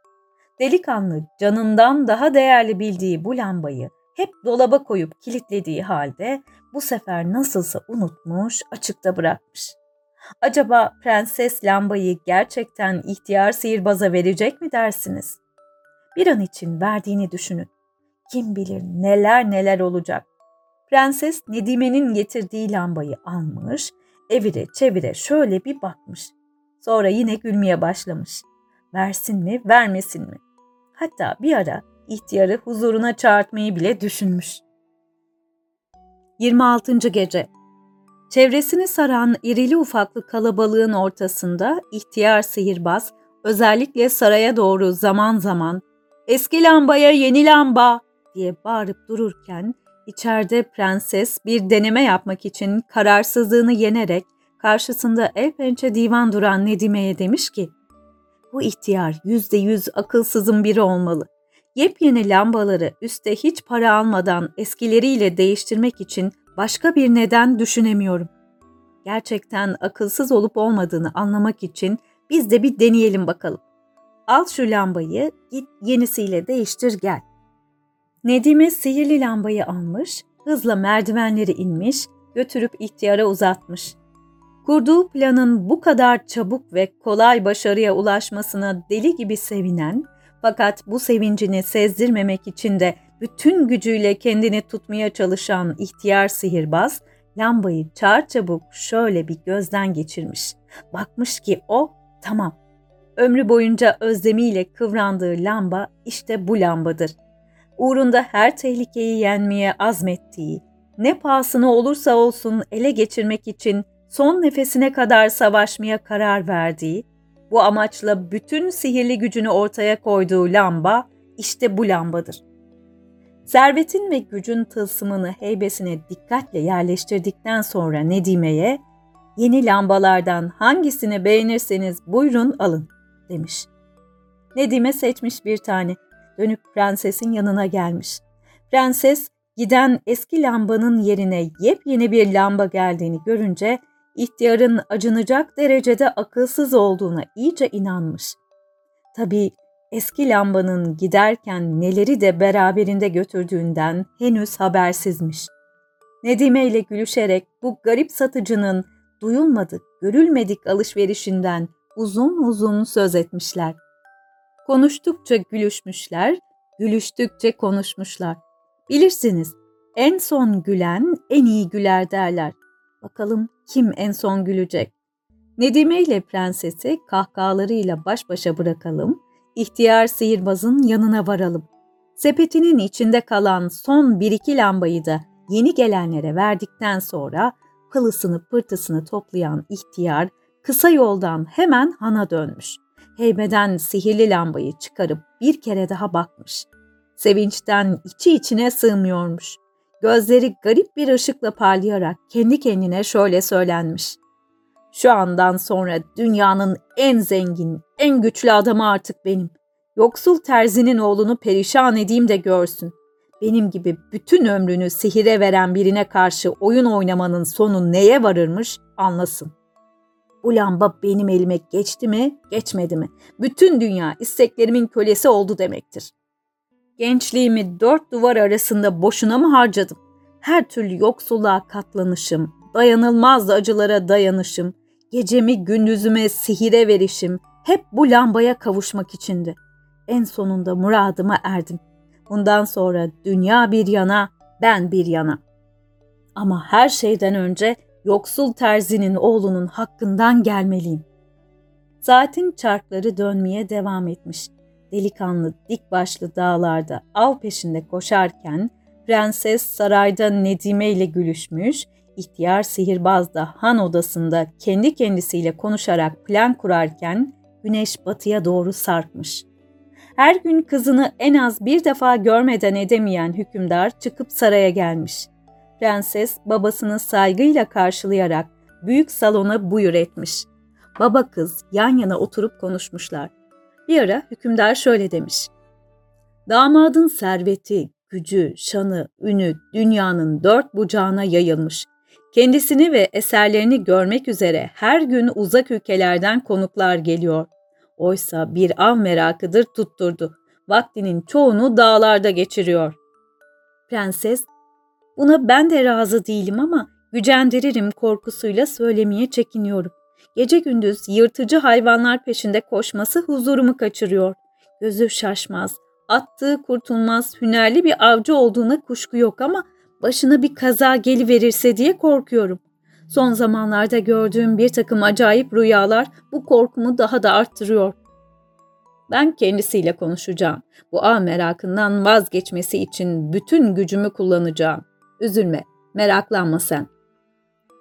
Delikanlı canından daha değerli bildiği bu lambayı hep dolaba koyup kilitlediği halde bu sefer nasılsa unutmuş, açıkta bırakmış. Acaba prenses lambayı gerçekten ihtiyar sihirbaza verecek mi dersiniz? Bir an için verdiğini düşünün. Kim bilir neler neler olacak. Prenses Nedime'nin getirdiği lambayı almış, evire çevire şöyle bir bakmış. Sonra yine gülmeye başlamış. Versin mi, vermesin mi? Hatta bir ara ihtiyarı huzuruna çağırtmayı bile düşünmüş. 26. Gece Çevresini saran irili ufaklı kalabalığın ortasında ihtiyar sihirbaz özellikle saraya doğru zaman zaman ''Eski lambaya yeni lamba!'' diye bağırıp dururken içeride prenses bir deneme yapmak için kararsızlığını yenerek karşısında el pençe divan duran Nedime'ye demiş ki ''Bu ihtiyar yüzde yüz akılsızın biri olmalı. Yepyeni lambaları üste hiç para almadan eskileriyle değiştirmek için başka bir neden düşünemiyorum. Gerçekten akılsız olup olmadığını anlamak için biz de bir deneyelim bakalım. Al şu lambayı, git yenisiyle değiştir gel. Nedime sihirli lambayı almış, hızla merdivenleri inmiş, götürüp ihtiyara uzatmış. Kurduğu planın bu kadar çabuk ve kolay başarıya ulaşmasına deli gibi sevinen, fakat bu sevincini sezdirmemek için de bütün gücüyle kendini tutmaya çalışan ihtiyar sihirbaz, lambayı çarçabuk şöyle bir gözden geçirmiş. Bakmış ki o tamam. Ömrü boyunca özlemiyle kıvrandığı lamba işte bu lambadır. Uğrunda her tehlikeyi yenmeye azmettiği, ne pahasına olursa olsun ele geçirmek için son nefesine kadar savaşmaya karar verdiği, bu amaçla bütün sihirli gücünü ortaya koyduğu lamba işte bu lambadır. Servetin ve gücün tılsımını heybesine dikkatle yerleştirdikten sonra Nedime'ye yeni lambalardan hangisini beğenirseniz buyurun alın demiş. Nedime seçmiş bir tane. Dönüp prensesin yanına gelmiş. Prenses giden eski lambanın yerine yepyeni bir lamba geldiğini görünce ihtiyarın acınacak derecede akılsız olduğuna iyice inanmış. Tabii eski lambanın giderken neleri de beraberinde götürdüğünden henüz habersizmiş. Nedime ile gülüşerek bu garip satıcının duyulmadık, görülmedik alışverişinden uzun uzun söz etmişler. Konuştukça gülüşmüşler, gülüştükçe konuşmuşlar. Bilirsiniz, en son gülen en iyi güler derler. Bakalım kim en son gülecek? Nedime ile prensesi kahkahalarıyla baş başa bırakalım, ihtiyar sihirbazın yanına varalım. Sepetinin içinde kalan son bir iki lambayı da yeni gelenlere verdikten sonra pılısını pırtısını toplayan ihtiyar kısa yoldan hemen hana dönmüş. Heybeden sihirli lambayı çıkarıp bir kere daha bakmış. Sevinçten içi içine sığmıyormuş. Gözleri garip bir ışıkla parlayarak kendi kendine şöyle söylenmiş. Şu andan sonra dünyanın en zengin, en güçlü adamı artık benim. Yoksul terzinin oğlunu perişan edeyim de görsün. Benim gibi bütün ömrünü sihire veren birine karşı oyun oynamanın sonu neye varırmış anlasın. Bu lamba benim elime geçti mi, geçmedi mi? Bütün dünya isteklerimin kölesi oldu demektir. Gençliğimi dört duvar arasında boşuna mı harcadım? Her türlü yoksulluğa katlanışım, dayanılmaz acılara dayanışım, gecemi gündüzüme sihire verişim hep bu lambaya kavuşmak içindi. En sonunda muradıma erdim. Bundan sonra dünya bir yana, ben bir yana. Ama her şeyden önce yoksul terzinin oğlunun hakkından gelmeliyim. Saatin çarkları dönmeye devam etmiş. Delikanlı dik başlı dağlarda av peşinde koşarken prenses sarayda Nedime ile gülüşmüş, ihtiyar sihirbaz da han odasında kendi kendisiyle konuşarak plan kurarken güneş batıya doğru sarkmış. Her gün kızını en az bir defa görmeden edemeyen hükümdar çıkıp saraya gelmiş. Prenses babasını saygıyla karşılayarak büyük salona buyur etmiş. Baba kız yan yana oturup konuşmuşlar. Bir ara hükümdar şöyle demiş. Damadın serveti, gücü, şanı, ünü dünyanın dört bucağına yayılmış. Kendisini ve eserlerini görmek üzere her gün uzak ülkelerden konuklar geliyor. Oysa bir av merakıdır tutturdu. Vaktinin çoğunu dağlarda geçiriyor. Prenses, buna ben de razı değilim ama gücendiririm korkusuyla söylemeye çekiniyorum. Gece gündüz yırtıcı hayvanlar peşinde koşması huzurumu kaçırıyor. Gözü şaşmaz, attığı kurtulmaz hünerli bir avcı olduğuna kuşku yok ama başına bir kaza geliverirse diye korkuyorum. Son zamanlarda gördüğüm bir takım acayip rüyalar bu korkumu daha da arttırıyor. Ben kendisiyle konuşacağım. Bu ağ merakından vazgeçmesi için bütün gücümü kullanacağım. Üzülme, Meraklanma sen.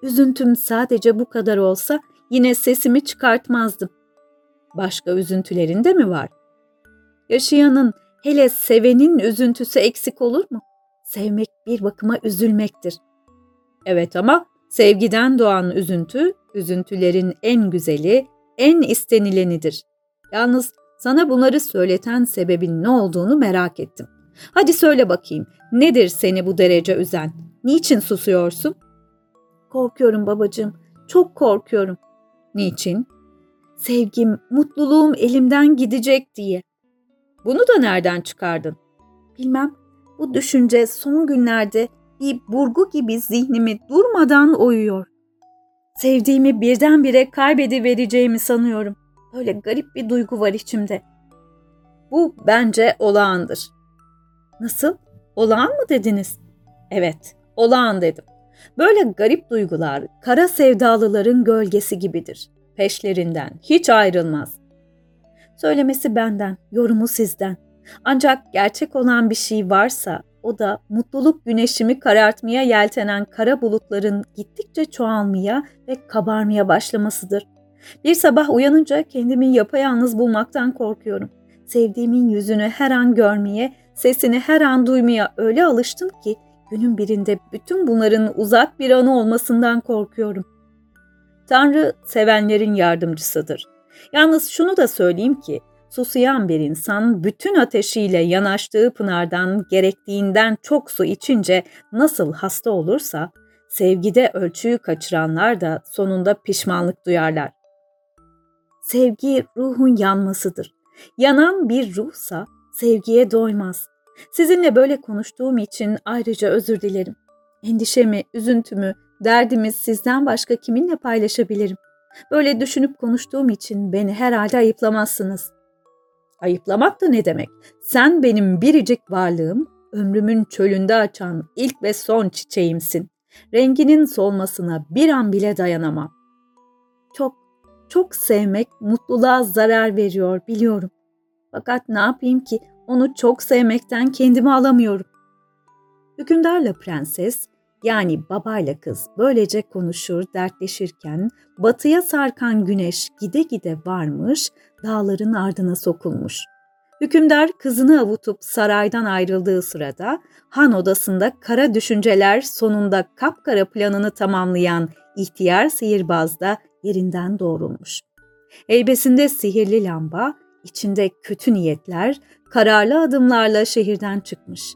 Üzüntüm sadece bu kadar olsa yine sesimi çıkartmazdım. Başka üzüntülerin de mi var? Yaşayanın, hele sevenin üzüntüsü eksik olur mu? Sevmek bir bakıma üzülmektir. Evet ama sevgiden doğan üzüntü, üzüntülerin en güzeli, en istenilenidir. Yalnız sana bunları söyleten sebebin ne olduğunu merak ettim. Hadi söyle bakayım, nedir seni bu derece üzen? Niçin susuyorsun? Korkuyorum babacığım, çok korkuyorum. Niçin? Sevgim, mutluluğum elimden gidecek diye. Bunu da nereden çıkardın? Bilmem, bu düşünce son günlerde bir burgu gibi zihnimi durmadan oyuyor. Sevdiğimi birdenbire kaybedivereceğimi sanıyorum. Böyle garip bir duygu var içimde. Bu bence olağandır. Nasıl? Olağan mı dediniz? Evet, olağan dedim. Böyle garip duygular kara sevdalıların gölgesi gibidir. Peşlerinden hiç ayrılmaz. Söylemesi benden, yorumu sizden. Ancak gerçek olan bir şey varsa o da mutluluk güneşimi karartmaya yeltenen kara bulutların gittikçe çoğalmaya ve kabarmaya başlamasıdır. Bir sabah uyanınca kendimi yapayalnız bulmaktan korkuyorum. Sevdiğimin yüzünü her an görmeye, sesini her an duymaya öyle alıştım ki günün birinde bütün bunların uzak bir anı olmasından korkuyorum. Tanrı sevenlerin yardımcısıdır. Yalnız şunu da söyleyeyim ki susayan bir insan bütün ateşiyle yanaştığı pınardan gerektiğinden çok su içince nasıl hasta olursa sevgide ölçüyü kaçıranlar da sonunda pişmanlık duyarlar. Sevgi ruhun yanmasıdır. Yanan bir ruhsa sevgiye doymaz. Sizinle böyle konuştuğum için ayrıca özür dilerim. Endişemi, üzüntümü, derdimi sizden başka kiminle paylaşabilirim? Böyle düşünüp konuştuğum için beni herhalde ayıplamazsınız. Ayıplamak da ne demek? Sen benim biricik varlığım, ömrümün çölünde açan ilk ve son çiçeğimsin. Renginin solmasına bir an bile dayanamam. Çok, çok sevmek mutluluğa zarar veriyor biliyorum. Fakat ne yapayım ki onu çok sevmekten kendimi alamıyorum. Hükümdarla prenses yani babayla kız böylece konuşur, dertleşirken batıya sarkan güneş gide gide varmış, dağların ardına sokulmuş. Hükümdar kızını avutup saraydan ayrıldığı sırada han odasında kara düşünceler sonunda kapkara planını tamamlayan ihtiyar sihirbaz da yerinden doğrulmuş. Elbesinde sihirli lamba, içinde kötü niyetler, kararlı adımlarla şehirden çıkmış.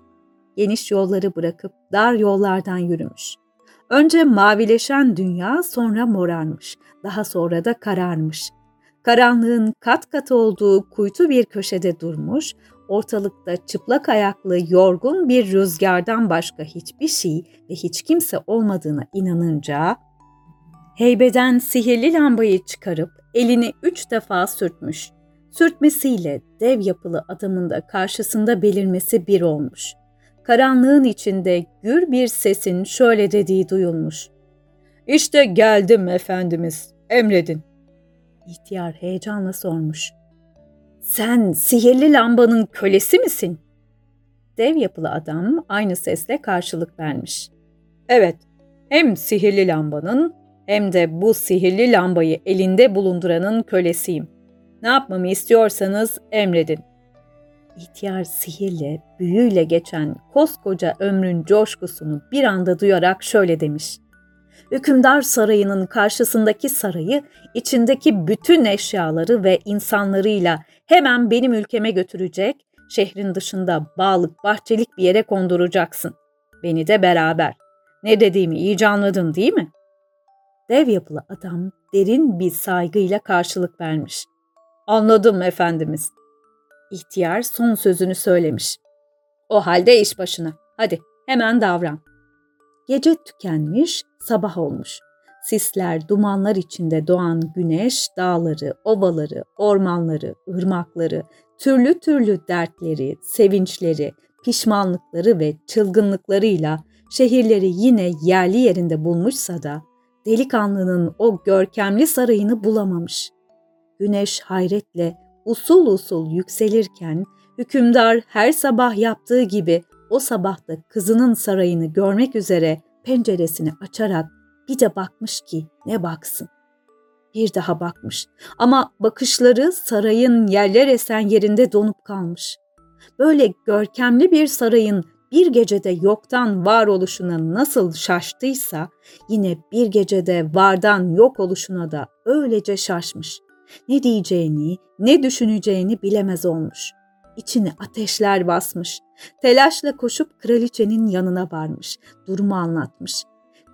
Geniş yolları bırakıp dar yollardan yürümüş. Önce mavileşen dünya sonra morarmış, daha sonra da kararmış. Karanlığın kat kat olduğu kuytu bir köşede durmuş, ortalıkta çıplak ayaklı yorgun bir rüzgardan başka hiçbir şey ve hiç kimse olmadığına inanınca heybeden sihirli lambayı çıkarıp elini üç defa sürtmüş. Sürtmesiyle dev yapılı adamın da karşısında belirmesi bir olmuş. Karanlığın içinde gür bir sesin şöyle dediği duyulmuş. İşte geldim efendimiz, emredin. İhtiyar heyecanla sormuş. Sen sihirli lambanın kölesi misin? Dev yapılı adam aynı sesle karşılık vermiş. Evet, hem sihirli lambanın hem de bu sihirli lambayı elinde bulunduranın kölesiyim. Ne yapmamı istiyorsanız emredin. İhtiyar sihirle, büyüyle geçen koskoca ömrün coşkusunu bir anda duyarak şöyle demiş. Hükümdar sarayının karşısındaki sarayı, içindeki bütün eşyaları ve insanlarıyla hemen benim ülkeme götürecek, şehrin dışında bağlık bahçelik bir yere konduracaksın. Beni de beraber. Ne dediğimi iyice anladın değil mi? Dev yapılı adam derin bir saygıyla karşılık vermiş. Anladım efendimiz. İhtiyar son sözünü söylemiş. O halde iş başına. Hadi hemen davran. Gece tükenmiş, sabah olmuş. Sisler, dumanlar içinde doğan güneş, dağları, ovaları, ormanları, ırmakları, türlü türlü dertleri, sevinçleri, pişmanlıkları ve çılgınlıklarıyla şehirleri yine yerli yerinde bulmuşsa da delikanlının o görkemli sarayını bulamamış. Güneş hayretle usul usul yükselirken hükümdar her sabah yaptığı gibi o sabahta kızının sarayını görmek üzere penceresini açarak bir de bakmış ki ne baksın. Bir daha bakmış ama bakışları sarayın yerler esen yerinde donup kalmış. Böyle görkemli bir sarayın bir gecede yoktan var oluşuna nasıl şaştıysa yine bir gecede vardan yok oluşuna da öylece şaşmış. Ne diyeceğini, ne düşüneceğini bilemez olmuş. İçini ateşler basmış. Telaşla koşup kraliçenin yanına varmış. Durumu anlatmış.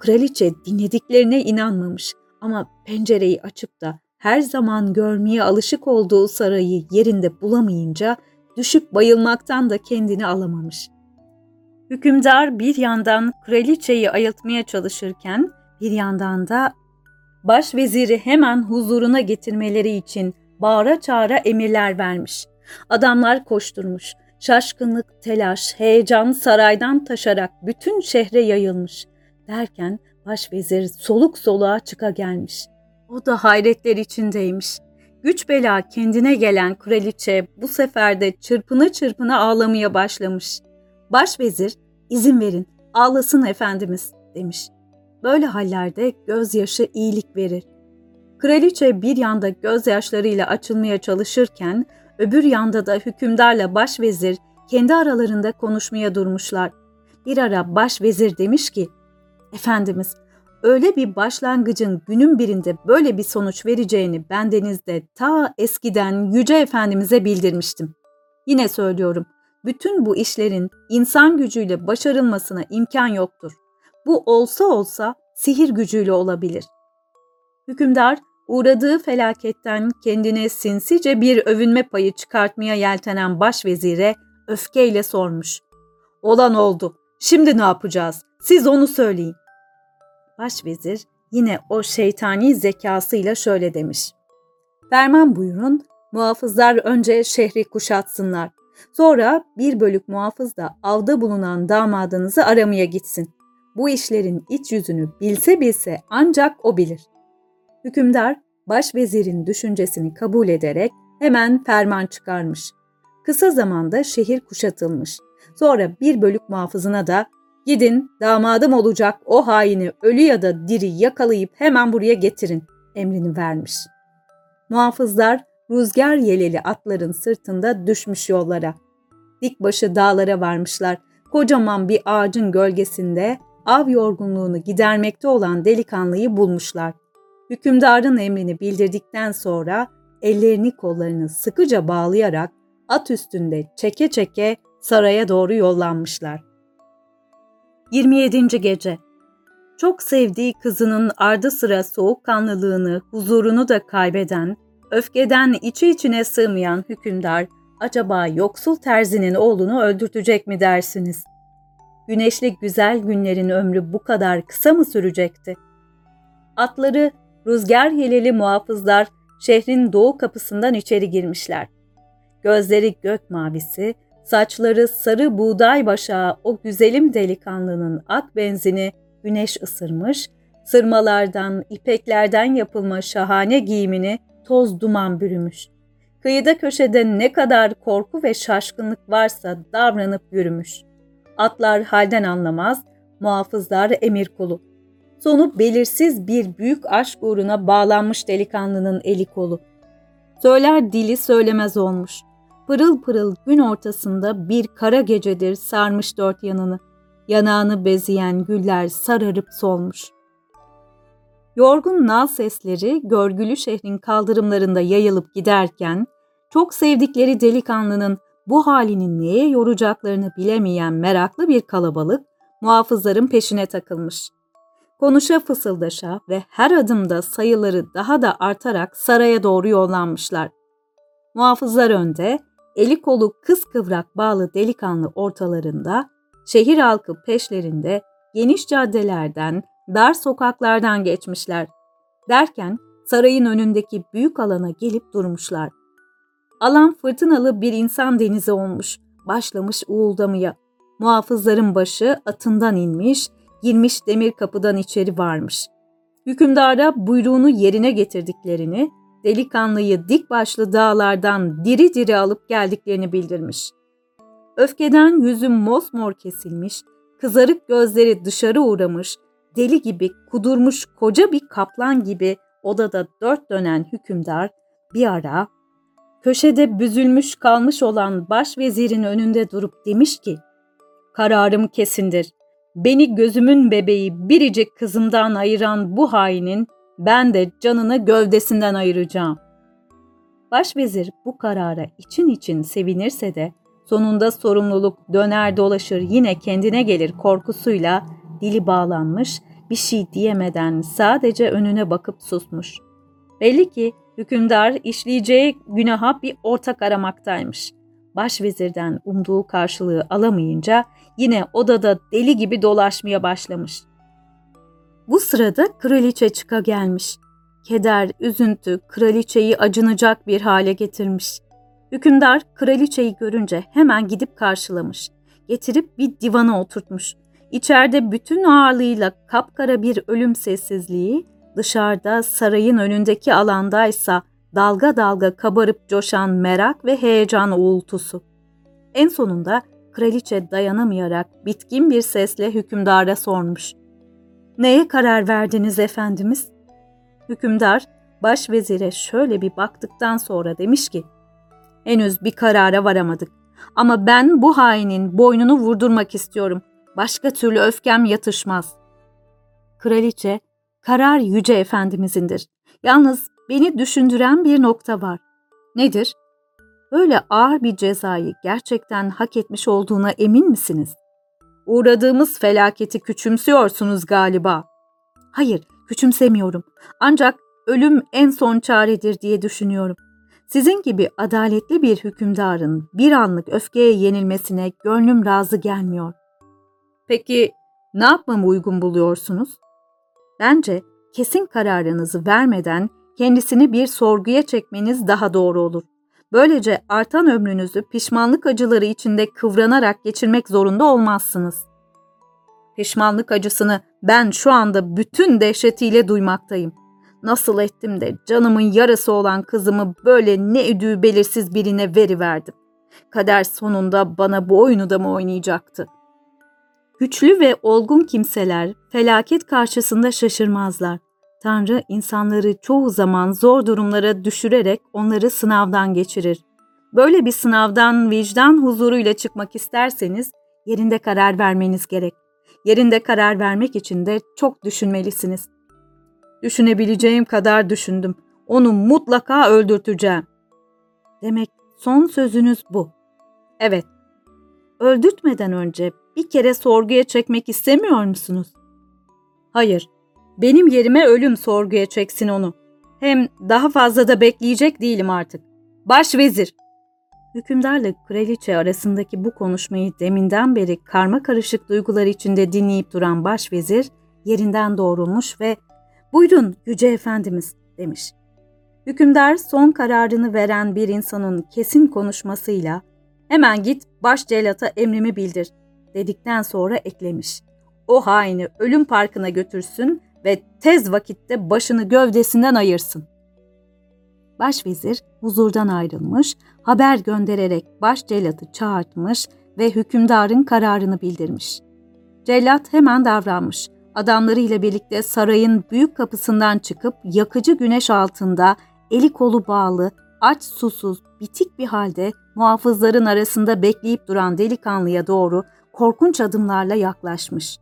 Kraliçe dinlediklerine inanmamış ama pencereyi açıp da her zaman görmeye alışık olduğu sarayı yerinde bulamayınca düşüp bayılmaktan da kendini alamamış. Hükümdar bir yandan kraliçeyi ayıltmaya çalışırken bir yandan da başveziri hemen huzuruna getirmeleri için bağıra çağıra emirler vermiş. Adamlar koşturmuş. Şaşkınlık, telaş, heyecan saraydan taşarak bütün şehre yayılmış. Derken başvezir soluk soluğa çıka gelmiş. O da hayretler içindeymiş. Güç bela kendine gelen kraliçe bu sefer de çırpına çırpına ağlamaya başlamış. Başvezir, izin verin, ağlasın efendimiz demiş. Böyle hallerde gözyaşı iyilik verir. Kraliçe bir yanda gözyaşlarıyla açılmaya çalışırken öbür yanda da hükümdarla başvezir kendi aralarında konuşmaya durmuşlar. Bir ara başvezir demiş ki, Efendimiz, öyle bir başlangıcın günün birinde böyle bir sonuç vereceğini bendenizde ta eskiden Yüce Efendimiz'e bildirmiştim. Yine söylüyorum, bütün bu işlerin insan gücüyle başarılmasına imkan yoktur. Bu olsa olsa sihir gücüyle olabilir. Hükümdar uğradığı felaketten kendine sinsice bir övünme payı çıkartmaya yeltenen başvezire öfkeyle sormuş. Olan oldu. Şimdi ne yapacağız? Siz onu söyleyin. Başvezir yine o şeytani zekasıyla şöyle demiş. Ferman buyurun, muhafızlar önce şehri kuşatsınlar. Sonra bir bölük muhafız da avda bulunan damadınızı aramaya gitsin. Bu işlerin iç yüzünü bilse bilse ancak o bilir. Hükümdar başvezirin düşüncesini kabul ederek hemen ferman çıkarmış. Kısa zamanda şehir kuşatılmış. Sonra bir bölük muhafızına da gidin damadım olacak o haini ölü ya da diri yakalayıp hemen buraya getirin emrini vermiş. Muhafızlar rüzgar yeleli atların sırtında düşmüş yollara. Dikbaşı dağlara varmışlar. Kocaman bir ağacın gölgesinde av yorgunluğunu gidermekte olan delikanlıyı bulmuşlar. Hükümdarın emrini bildirdikten sonra ellerini kollarını sıkıca bağlayarak at üstünde çeke çeke saraya doğru yollanmışlar. 27. Gece Çok sevdiği kızının ardı sıra soğukkanlılığını, huzurunu da kaybeden, öfkeden içi içine sığmayan hükümdar, acaba yoksul terzinin oğlunu öldürtecek mi dersiniz? Güneşli güzel günlerin ömrü bu kadar kısa mı sürecekti? Atları rüzgar yeleli muhafızlar şehrin doğu kapısından içeri girmişler. Gözleri gök mavisi, saçları sarı buğday başağı o güzelim delikanlının ak benzini güneş ısırmış, sırmalardan, ipeklerden yapılma şahane giyimini toz duman bürümüş. Kıyıda köşede ne kadar korku ve şaşkınlık varsa davranıp yürümüş. Atlar halden anlamaz, muhafızlar emir kulu. Sonu belirsiz bir büyük aşk uğruna bağlanmış delikanlının eli kolu. Söyler dili söylemez olmuş. Pırıl pırıl gün ortasında bir kara gecedir sarmış dört yanını. Yanağını bezeyen güller sararıp solmuş. Yorgun nal sesleri görgülü şehrin kaldırımlarında yayılıp giderken, çok sevdikleri delikanlının bu halini neye yoracaklarını bilemeyen meraklı bir kalabalık muhafızların peşine takılmış. Konuşa fısıldaşa ve her adımda sayıları daha da artarak saraya doğru yollanmışlar. Muhafızlar önde, eli kolu kıskıvrak bağlı delikanlı ortalarında, şehir halkı peşlerinde geniş caddelerden, dar sokaklardan geçmişler. Derken sarayın önündeki büyük alana gelip durmuşlar. Alan fırtınalı bir insan denizi olmuş, başlamış uğuldamaya. Muhafızların başı atından inmiş, girmiş demir kapıdan içeri varmış. Hükümdara buyruğunu yerine getirdiklerini, delikanlıyı dik başlı dağlardan diri diri alıp geldiklerini bildirmiş. Öfkeden yüzü mosmor kesilmiş, kızarık gözleri dışarı uğramış, deli gibi kudurmuş koca bir kaplan gibi odada dört dönen hükümdar bir ara köşede büzülmüş kalmış olan başvezirin önünde durup demiş ki Kararım kesindir. Beni gözümün bebeği biricik kızımdan ayıran bu hainin ben de canını gövdesinden ayıracağım. Başvezir bu karara için için sevinirse de sonunda sorumluluk döner dolaşır yine kendine gelir korkusuyla dili bağlanmış bir şey diyemeden sadece önüne bakıp susmuş. Belli ki hükümdar işleyeceği günaha bir ortak aramaktaymış. Başvezirden umduğu karşılığı alamayınca yine odada deli gibi dolaşmaya başlamış. Bu sırada kraliçe çıka gelmiş. Keder, üzüntü kraliçeyi acınacak bir hale getirmiş. Hükümdar kraliçeyi görünce hemen gidip karşılamış. Getirip bir divana oturtmuş. İçeride bütün ağırlığıyla kapkara bir ölüm sessizliği, dışarıda sarayın önündeki alandaysa dalga dalga kabarıp coşan merak ve heyecan uğultusu. En sonunda kraliçe dayanamayarak bitkin bir sesle hükümdara sormuş. Neye karar verdiniz efendimiz? Hükümdar başvezire şöyle bir baktıktan sonra demiş ki, henüz bir karara varamadık ama ben bu hainin boynunu vurdurmak istiyorum. Başka türlü öfkem yatışmaz. Kraliçe, karar yüce efendimizindir. Yalnız beni düşündüren bir nokta var. Nedir? Böyle ağır bir cezayı gerçekten hak etmiş olduğuna emin misiniz? Uğradığımız felaketi küçümsüyorsunuz galiba. Hayır, küçümsemiyorum. Ancak ölüm en son çaredir diye düşünüyorum. Sizin gibi adaletli bir hükümdarın bir anlık öfkeye yenilmesine gönlüm razı gelmiyor. Peki ne yapmamı uygun buluyorsunuz? Bence kesin kararınızı vermeden kendisini bir sorguya çekmeniz daha doğru olur. Böylece artan ömrünüzü pişmanlık acıları içinde kıvranarak geçirmek zorunda olmazsınız. Pişmanlık acısını ben şu anda bütün dehşetiyle duymaktayım. Nasıl ettim de canımın yarısı olan kızımı böyle ne üdüğü belirsiz birine veriverdim. Kader sonunda bana bu oyunu da mı oynayacaktı? Güçlü ve olgun kimseler felaket karşısında şaşırmazlar. Tanrı insanları çoğu zaman zor durumlara düşürerek onları sınavdan geçirir. Böyle bir sınavdan vicdan huzuruyla çıkmak isterseniz yerinde karar vermeniz gerek. Yerinde karar vermek için de çok düşünmelisiniz. Düşünebileceğim kadar düşündüm. Onu mutlaka öldürteceğim. Demek son sözünüz bu. Evet. Öldürtmeden önce bir kere sorguya çekmek istemiyor musunuz? Hayır. Benim yerime ölüm sorguya çeksin onu. Hem daha fazla da bekleyecek değilim artık. Baş vezir. Hükümdarla kraliçe arasındaki bu konuşmayı deminden beri karma karışık duygular içinde dinleyip duran başvezir yerinden doğrulmuş ve ''Buyurun Yüce Efendimiz'' demiş. Hükümdar son kararını veren bir insanın kesin konuşmasıyla ''Hemen git baş celata emrimi bildir'' dedikten sonra eklemiş. O haini ölüm parkına götürsün ve tez vakitte başını gövdesinden ayırsın. Başvezir huzurdan ayrılmış, haber göndererek baş cellatı çağırtmış ve hükümdarın kararını bildirmiş. Cellat hemen davranmış. Adamlarıyla birlikte sarayın büyük kapısından çıkıp yakıcı güneş altında eli kolu bağlı, aç susuz, bitik bir halde muhafızların arasında bekleyip duran delikanlıya doğru korkunç adımlarla yaklaşmış.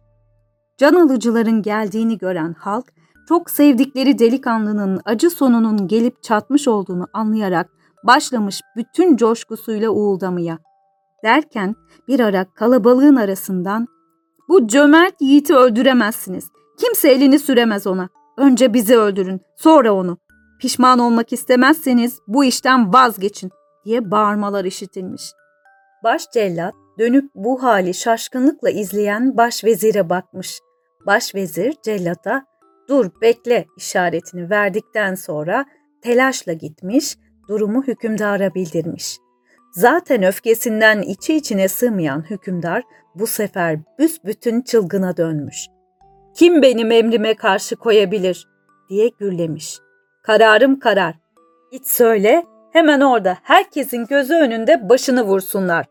Can alıcıların geldiğini gören halk, çok sevdikleri delikanlının acı sonunun gelip çatmış olduğunu anlayarak başlamış bütün coşkusuyla uğuldamaya. Derken bir ara kalabalığın arasından ''Bu cömert yiğiti öldüremezsiniz. Kimse elini süremez ona. Önce bizi öldürün, sonra onu. Pişman olmak istemezseniz bu işten vazgeçin.'' diye bağırmalar işitilmiş. Baş cellat dönüp bu hali şaşkınlıkla izleyen başvezire bakmış. Başvezir cellata ''Dur bekle'' işaretini verdikten sonra telaşla gitmiş, durumu hükümdara bildirmiş. Zaten öfkesinden içi içine sığmayan hükümdar bu sefer büsbütün çılgına dönmüş. Kim benim emrime karşı koyabilir diye gürlemiş. Kararım karar. Git söyle hemen orada herkesin gözü önünde başını vursunlar.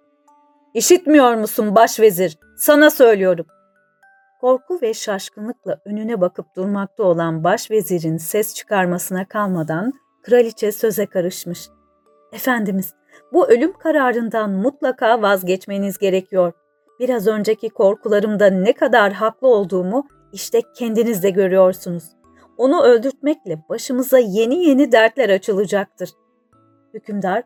İşitmiyor musun başvezir? Sana söylüyorum. Korku ve şaşkınlıkla önüne bakıp durmakta olan başvezirin ses çıkarmasına kalmadan kraliçe söze karışmış. Efendimiz, bu ölüm kararından mutlaka vazgeçmeniz gerekiyor. Biraz önceki korkularımda ne kadar haklı olduğumu işte kendiniz de görüyorsunuz. Onu öldürtmekle başımıza yeni yeni dertler açılacaktır. Hükümdar,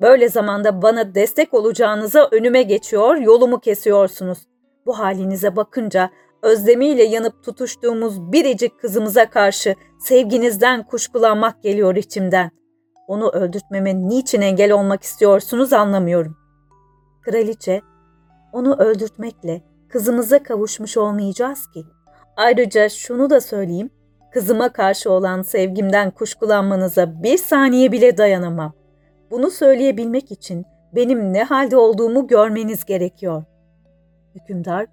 böyle zamanda bana destek olacağınıza önüme geçiyor, yolumu kesiyorsunuz. Bu halinize bakınca özlemiyle yanıp tutuştuğumuz biricik kızımıza karşı sevginizden kuşkulanmak geliyor içimden. Onu öldürtmeme niçin engel olmak istiyorsunuz anlamıyorum. Kraliçe, onu öldürtmekle kızımıza kavuşmuş olmayacağız ki. Ayrıca şunu da söyleyeyim, kızıma karşı olan sevgimden kuşkulanmanıza bir saniye bile dayanamam. Bunu söyleyebilmek için benim ne halde olduğumu görmeniz gerekiyor. Hükümdar,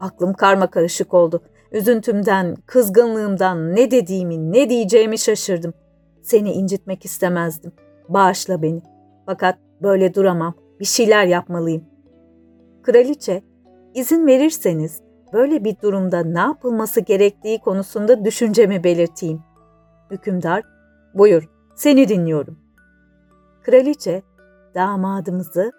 aklım karma karışık oldu. Üzüntümden, kızgınlığımdan ne dediğimi, ne diyeceğimi şaşırdım. Seni incitmek istemezdim. Bağışla beni. Fakat böyle duramam. Bir şeyler yapmalıyım. Kraliçe, izin verirseniz böyle bir durumda ne yapılması gerektiği konusunda düşüncemi belirteyim. Hükümdar, buyur, seni dinliyorum. Kraliçe, damadımızı,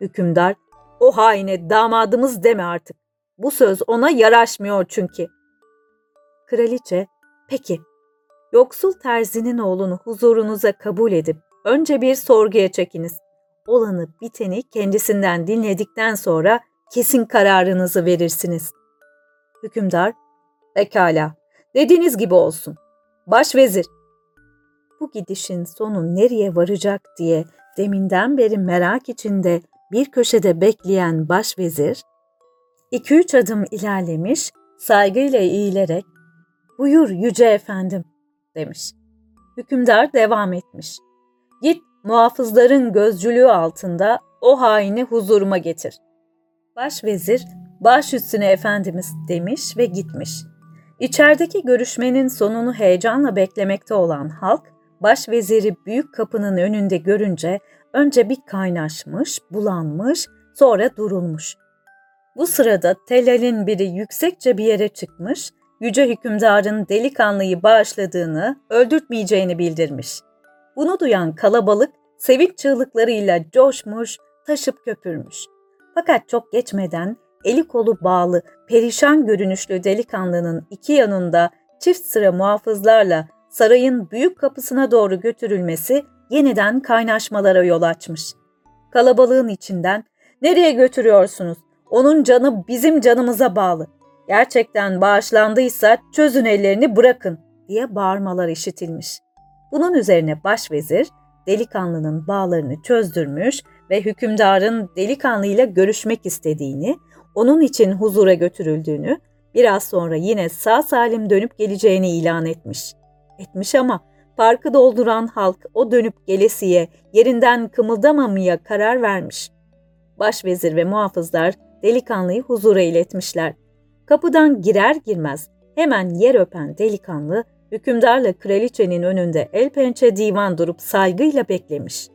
hükümdar, o haine damadımız deme artık. Bu söz ona yaraşmıyor çünkü. Kraliçe, peki, yoksul terzinin oğlunu huzurunuza kabul edip önce bir sorguya çekiniz. Olanı biteni kendisinden dinledikten sonra kesin kararınızı verirsiniz. Hükümdar, pekala, dediğiniz gibi olsun. Başvezir, bu gidişin sonu nereye varacak diye deminden beri merak içinde bir köşede bekleyen başvezir, iki üç adım ilerlemiş, saygıyla eğilerek, ''Buyur yüce efendim.'' demiş. Hükümdar devam etmiş. ''Git muhafızların gözcülüğü altında o haini huzuruma getir.'' Başvezir, baş üstüne efendimiz demiş ve gitmiş. İçerideki görüşmenin sonunu heyecanla beklemekte olan halk, başveziri büyük kapının önünde görünce önce bir kaynaşmış, bulanmış, sonra durulmuş. Bu sırada Telal'in biri yüksekçe bir yere çıkmış, yüce hükümdarın delikanlıyı bağışladığını, öldürtmeyeceğini bildirmiş. Bunu duyan kalabalık sevinç çığlıklarıyla coşmuş, taşıp köpürmüş. Fakat çok geçmeden eli kolu bağlı, perişan görünüşlü delikanlının iki yanında çift sıra muhafızlarla sarayın büyük kapısına doğru götürülmesi yeniden kaynaşmalara yol açmış. Kalabalığın içinden ''Nereye götürüyorsunuz? Onun canı bizim canımıza bağlı. Gerçekten bağışlandıysa çözün ellerini bırakın.'' diye bağırmalar işitilmiş. Bunun üzerine başvezir delikanlının bağlarını çözdürmüş ve hükümdarın delikanlıyla görüşmek istediğini, onun için huzura götürüldüğünü, biraz sonra yine sağ salim dönüp geleceğini ilan etmiş etmiş ama parkı dolduran halk o dönüp gelesiye, yerinden kımıldamamaya karar vermiş. Başvezir ve muhafızlar delikanlıyı huzura iletmişler. Kapıdan girer girmez hemen yer öpen delikanlı hükümdarla kraliçenin önünde el pençe divan durup saygıyla beklemiş.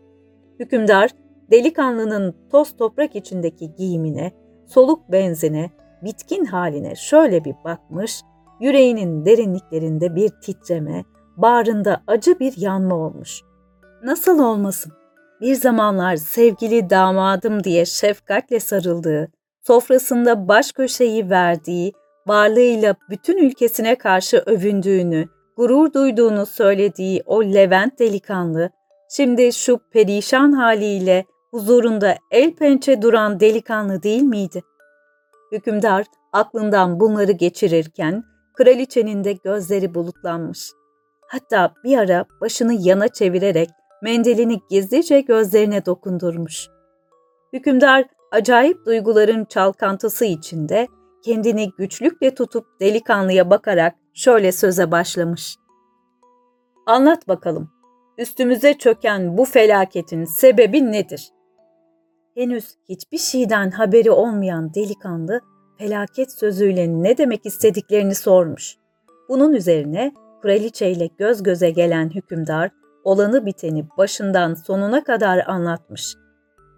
Hükümdar delikanlının toz toprak içindeki giyimine, soluk benzine, bitkin haline şöyle bir bakmış, yüreğinin derinliklerinde bir titreme, bağrında acı bir yanma olmuş. Nasıl olmasın? Bir zamanlar sevgili damadım diye şefkatle sarıldığı, sofrasında baş köşeyi verdiği, varlığıyla bütün ülkesine karşı övündüğünü, gurur duyduğunu söylediği o Levent delikanlı, şimdi şu perişan haliyle huzurunda el pençe duran delikanlı değil miydi? Hükümdar aklından bunları geçirirken kraliçenin de gözleri bulutlanmış. Hatta bir ara başını yana çevirerek mendilini gizlice gözlerine dokundurmuş. Hükümdar acayip duyguların çalkantısı içinde kendini güçlükle tutup delikanlıya bakarak şöyle söze başlamış. Anlat bakalım, üstümüze çöken bu felaketin sebebi nedir? Henüz hiçbir şeyden haberi olmayan delikanlı felaket sözüyle ne demek istediklerini sormuş. Bunun üzerine kraliçeyle göz göze gelen hükümdar olanı biteni başından sonuna kadar anlatmış.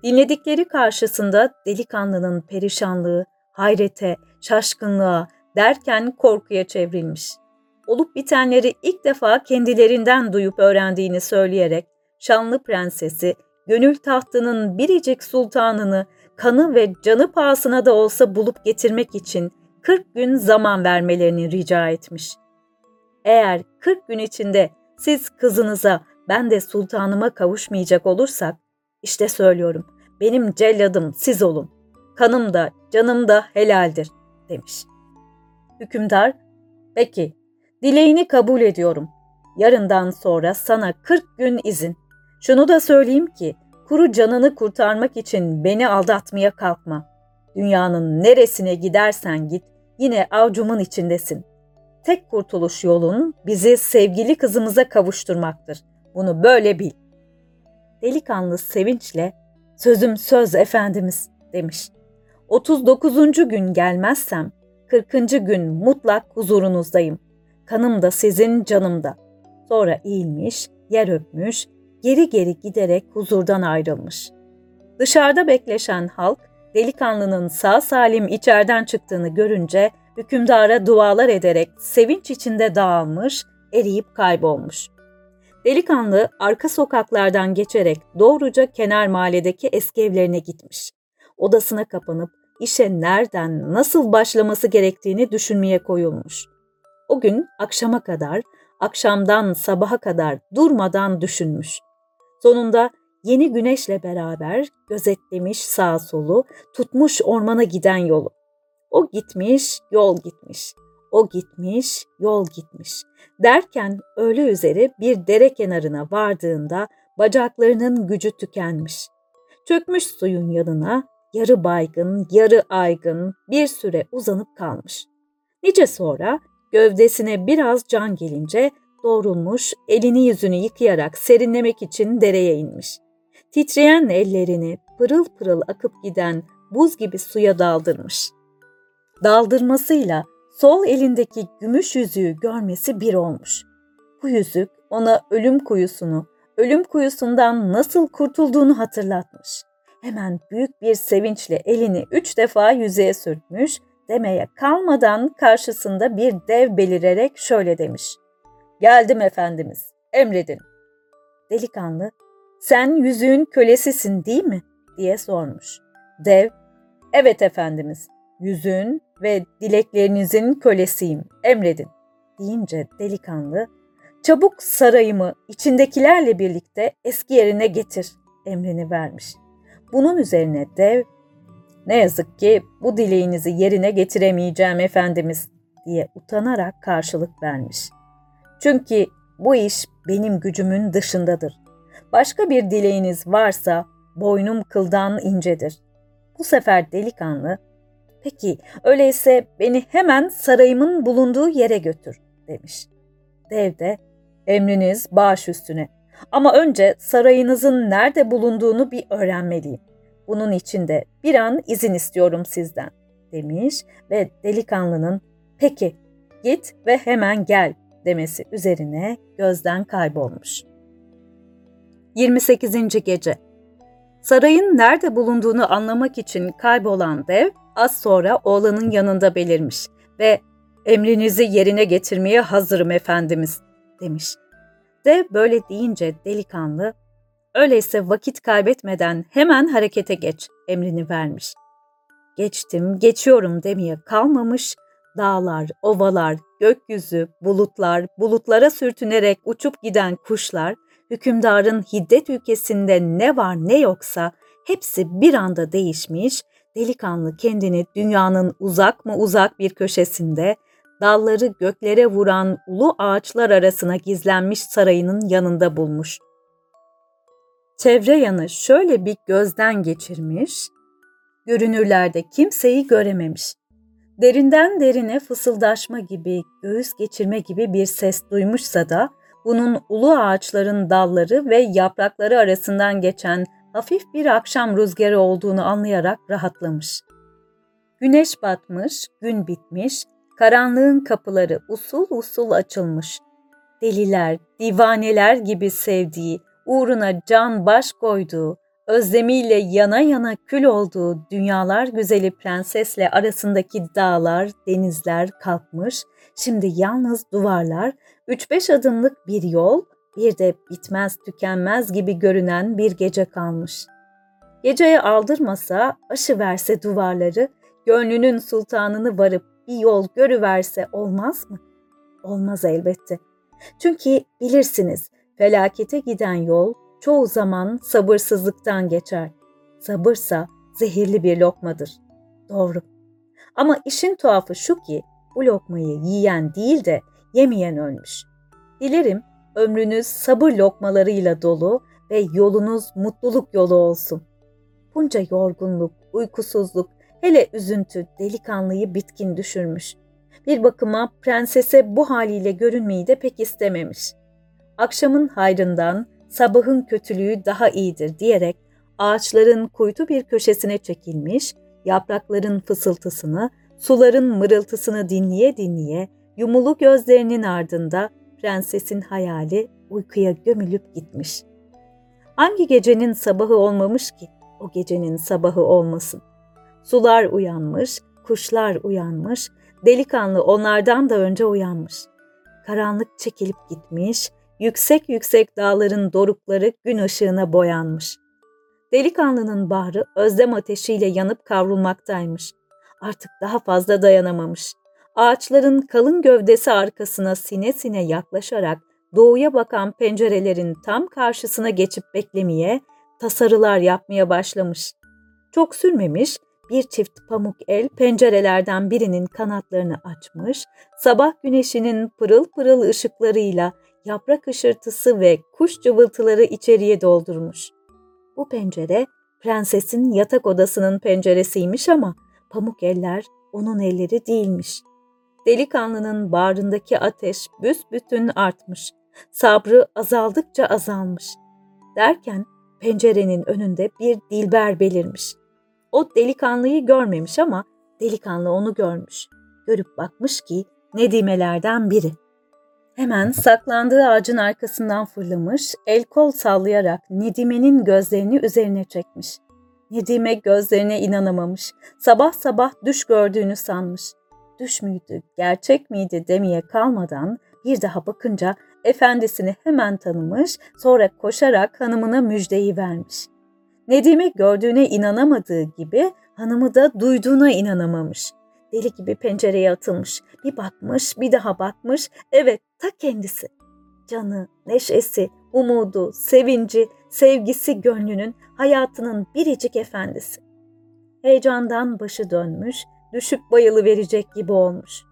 Dinledikleri karşısında delikanlının perişanlığı, hayrete, şaşkınlığa derken korkuya çevrilmiş. Olup bitenleri ilk defa kendilerinden duyup öğrendiğini söyleyerek şanlı prensesi, gönül tahtının biricik sultanını kanı ve canı pahasına da olsa bulup getirmek için 40 gün zaman vermelerini rica etmiş. Eğer 40 gün içinde siz kızınıza ben de sultanıma kavuşmayacak olursak, işte söylüyorum, benim celladım siz olun. Kanım da, canım da helaldir, demiş. Hükümdar, peki, dileğini kabul ediyorum. Yarından sonra sana 40 gün izin. Şunu da söyleyeyim ki, kuru canını kurtarmak için beni aldatmaya kalkma. Dünyanın neresine gidersen git, yine avcumun içindesin. Tek kurtuluş yolun bizi sevgili kızımıza kavuşturmaktır. Bunu böyle bil. Delikanlı sevinçle, sözüm söz efendimiz demiş. 39. gün gelmezsem 40. gün mutlak huzurunuzdayım. Kanım da sizin canım da. Sonra eğilmiş, yer öpmüş, geri geri giderek huzurdan ayrılmış. Dışarıda bekleşen halk delikanlının sağ salim içeriden çıktığını görünce hükümdara dualar ederek sevinç içinde dağılmış, eriyip kaybolmuş. Delikanlı arka sokaklardan geçerek doğruca kenar mahalledeki eski evlerine gitmiş. Odasına kapanıp işe nereden, nasıl başlaması gerektiğini düşünmeye koyulmuş. O gün akşama kadar, akşamdan sabaha kadar durmadan düşünmüş. Sonunda yeni güneşle beraber gözetlemiş sağ solu, tutmuş ormana giden yolu. O gitmiş, yol gitmiş. O gitmiş, yol gitmiş. Derken öğle üzeri bir dere kenarına vardığında bacaklarının gücü tükenmiş. Çökmüş suyun yanına yarı baygın, yarı aygın bir süre uzanıp kalmış. Nice sonra gövdesine biraz can gelince doğrulmuş, elini yüzünü yıkayarak serinlemek için dereye inmiş. Titreyen ellerini pırıl pırıl akıp giden buz gibi suya daldırmış. Daldırmasıyla sol elindeki gümüş yüzüğü görmesi bir olmuş. Bu yüzük ona ölüm kuyusunu, ölüm kuyusundan nasıl kurtulduğunu hatırlatmış. Hemen büyük bir sevinçle elini üç defa yüzeye sürtmüş, demeye kalmadan karşısında bir dev belirerek şöyle demiş. Geldim efendimiz, emredin. Delikanlı, sen yüzüğün kölesisin değil mi? diye sormuş. Dev, evet efendimiz, yüzüğün ve dileklerinizin kölesiyim, emredin. Deyince delikanlı, çabuk sarayımı içindekilerle birlikte eski yerine getir emrini vermiş. Bunun üzerine dev, ne yazık ki bu dileğinizi yerine getiremeyeceğim efendimiz diye utanarak karşılık vermiş. Çünkü bu iş benim gücümün dışındadır. Başka bir dileğiniz varsa boynum kıldan incedir. Bu sefer delikanlı, peki öyleyse beni hemen sarayımın bulunduğu yere götür demiş. Dev de, emriniz baş üstüne ama önce sarayınızın nerede bulunduğunu bir öğrenmeliyim. Bunun için de bir an izin istiyorum sizden demiş ve delikanlının peki git ve hemen gel demesi üzerine gözden kaybolmuş. 28. Gece Sarayın nerede bulunduğunu anlamak için kaybolan dev az sonra oğlanın yanında belirmiş ve emrinizi yerine getirmeye hazırım efendimiz demiş. Dev böyle deyince delikanlı öyleyse vakit kaybetmeden hemen harekete geç emrini vermiş. Geçtim, geçiyorum demeye kalmamış, dağlar, ovalar, gökyüzü, bulutlar, bulutlara sürtünerek uçup giden kuşlar, hükümdarın hiddet ülkesinde ne var ne yoksa hepsi bir anda değişmiş, delikanlı kendini dünyanın uzak mı uzak bir köşesinde, dalları göklere vuran ulu ağaçlar arasına gizlenmiş sarayının yanında bulmuş. Çevre yanı şöyle bir gözden geçirmiş, görünürlerde kimseyi görememiş. Derinden derine fısıldaşma gibi, göğüs geçirme gibi bir ses duymuşsa da bunun ulu ağaçların dalları ve yaprakları arasından geçen hafif bir akşam rüzgarı olduğunu anlayarak rahatlamış. Güneş batmış, gün bitmiş, karanlığın kapıları usul usul açılmış. Deliler, divaneler gibi sevdiği, uğruna can baş koyduğu, özlemiyle yana yana kül olduğu dünyalar güzeli prensesle arasındaki dağlar, denizler kalkmış, şimdi yalnız duvarlar, üç beş adımlık bir yol, bir de bitmez tükenmez gibi görünen bir gece kalmış. Geceye aldırmasa, aşı verse duvarları, gönlünün sultanını varıp bir yol görüverse olmaz mı? Olmaz elbette. Çünkü bilirsiniz, felakete giden yol çoğu zaman sabırsızlıktan geçer. Sabırsa zehirli bir lokmadır. Doğru. Ama işin tuhafı şu ki bu lokmayı yiyen değil de yemeyen ölmüş. Dilerim ömrünüz sabır lokmalarıyla dolu ve yolunuz mutluluk yolu olsun. Bunca yorgunluk, uykusuzluk, hele üzüntü delikanlıyı bitkin düşürmüş. Bir bakıma prensese bu haliyle görünmeyi de pek istememiş. Akşamın hayrından sabahın kötülüğü daha iyidir diyerek ağaçların kuytu bir köşesine çekilmiş, yaprakların fısıltısını, suların mırıltısını dinleye dinleye yumulu gözlerinin ardında prensesin hayali uykuya gömülüp gitmiş. Hangi gecenin sabahı olmamış ki o gecenin sabahı olmasın? Sular uyanmış, kuşlar uyanmış, delikanlı onlardan da önce uyanmış. Karanlık çekilip gitmiş, yüksek yüksek dağların dorukları gün ışığına boyanmış. Delikanlının bahrı özlem ateşiyle yanıp kavrulmaktaymış. Artık daha fazla dayanamamış. Ağaçların kalın gövdesi arkasına sine sine yaklaşarak doğuya bakan pencerelerin tam karşısına geçip beklemeye, tasarılar yapmaya başlamış. Çok sürmemiş, bir çift pamuk el pencerelerden birinin kanatlarını açmış, sabah güneşinin pırıl pırıl ışıklarıyla yaprak ışırtısı ve kuş cıvıltıları içeriye doldurmuş. Bu pencere prensesin yatak odasının penceresiymiş ama pamuk eller onun elleri değilmiş. Delikanlının bağrındaki ateş büsbütün artmış. Sabrı azaldıkça azalmış. Derken pencerenin önünde bir dilber belirmiş. O delikanlıyı görmemiş ama delikanlı onu görmüş. Görüp bakmış ki Nedimelerden biri. Hemen saklandığı ağacın arkasından fırlamış, el kol sallayarak Nedime'nin gözlerini üzerine çekmiş. Nedime gözlerine inanamamış. Sabah sabah düş gördüğünü sanmış. Düş müydü, gerçek miydi demeye kalmadan bir daha bakınca efendisini hemen tanımış, sonra koşarak hanımına müjdeyi vermiş. Nedime gördüğüne inanamadığı gibi hanımı da duyduğuna inanamamış. Deli gibi pencereye atılmış. Bir bakmış, bir daha bakmış. Evet, ta kendisi. Canı, neşesi, umudu, sevinci, sevgisi gönlünün, hayatının biricik efendisi. Heyecandan başı dönmüş, düşüp bayılı verecek gibi olmuş.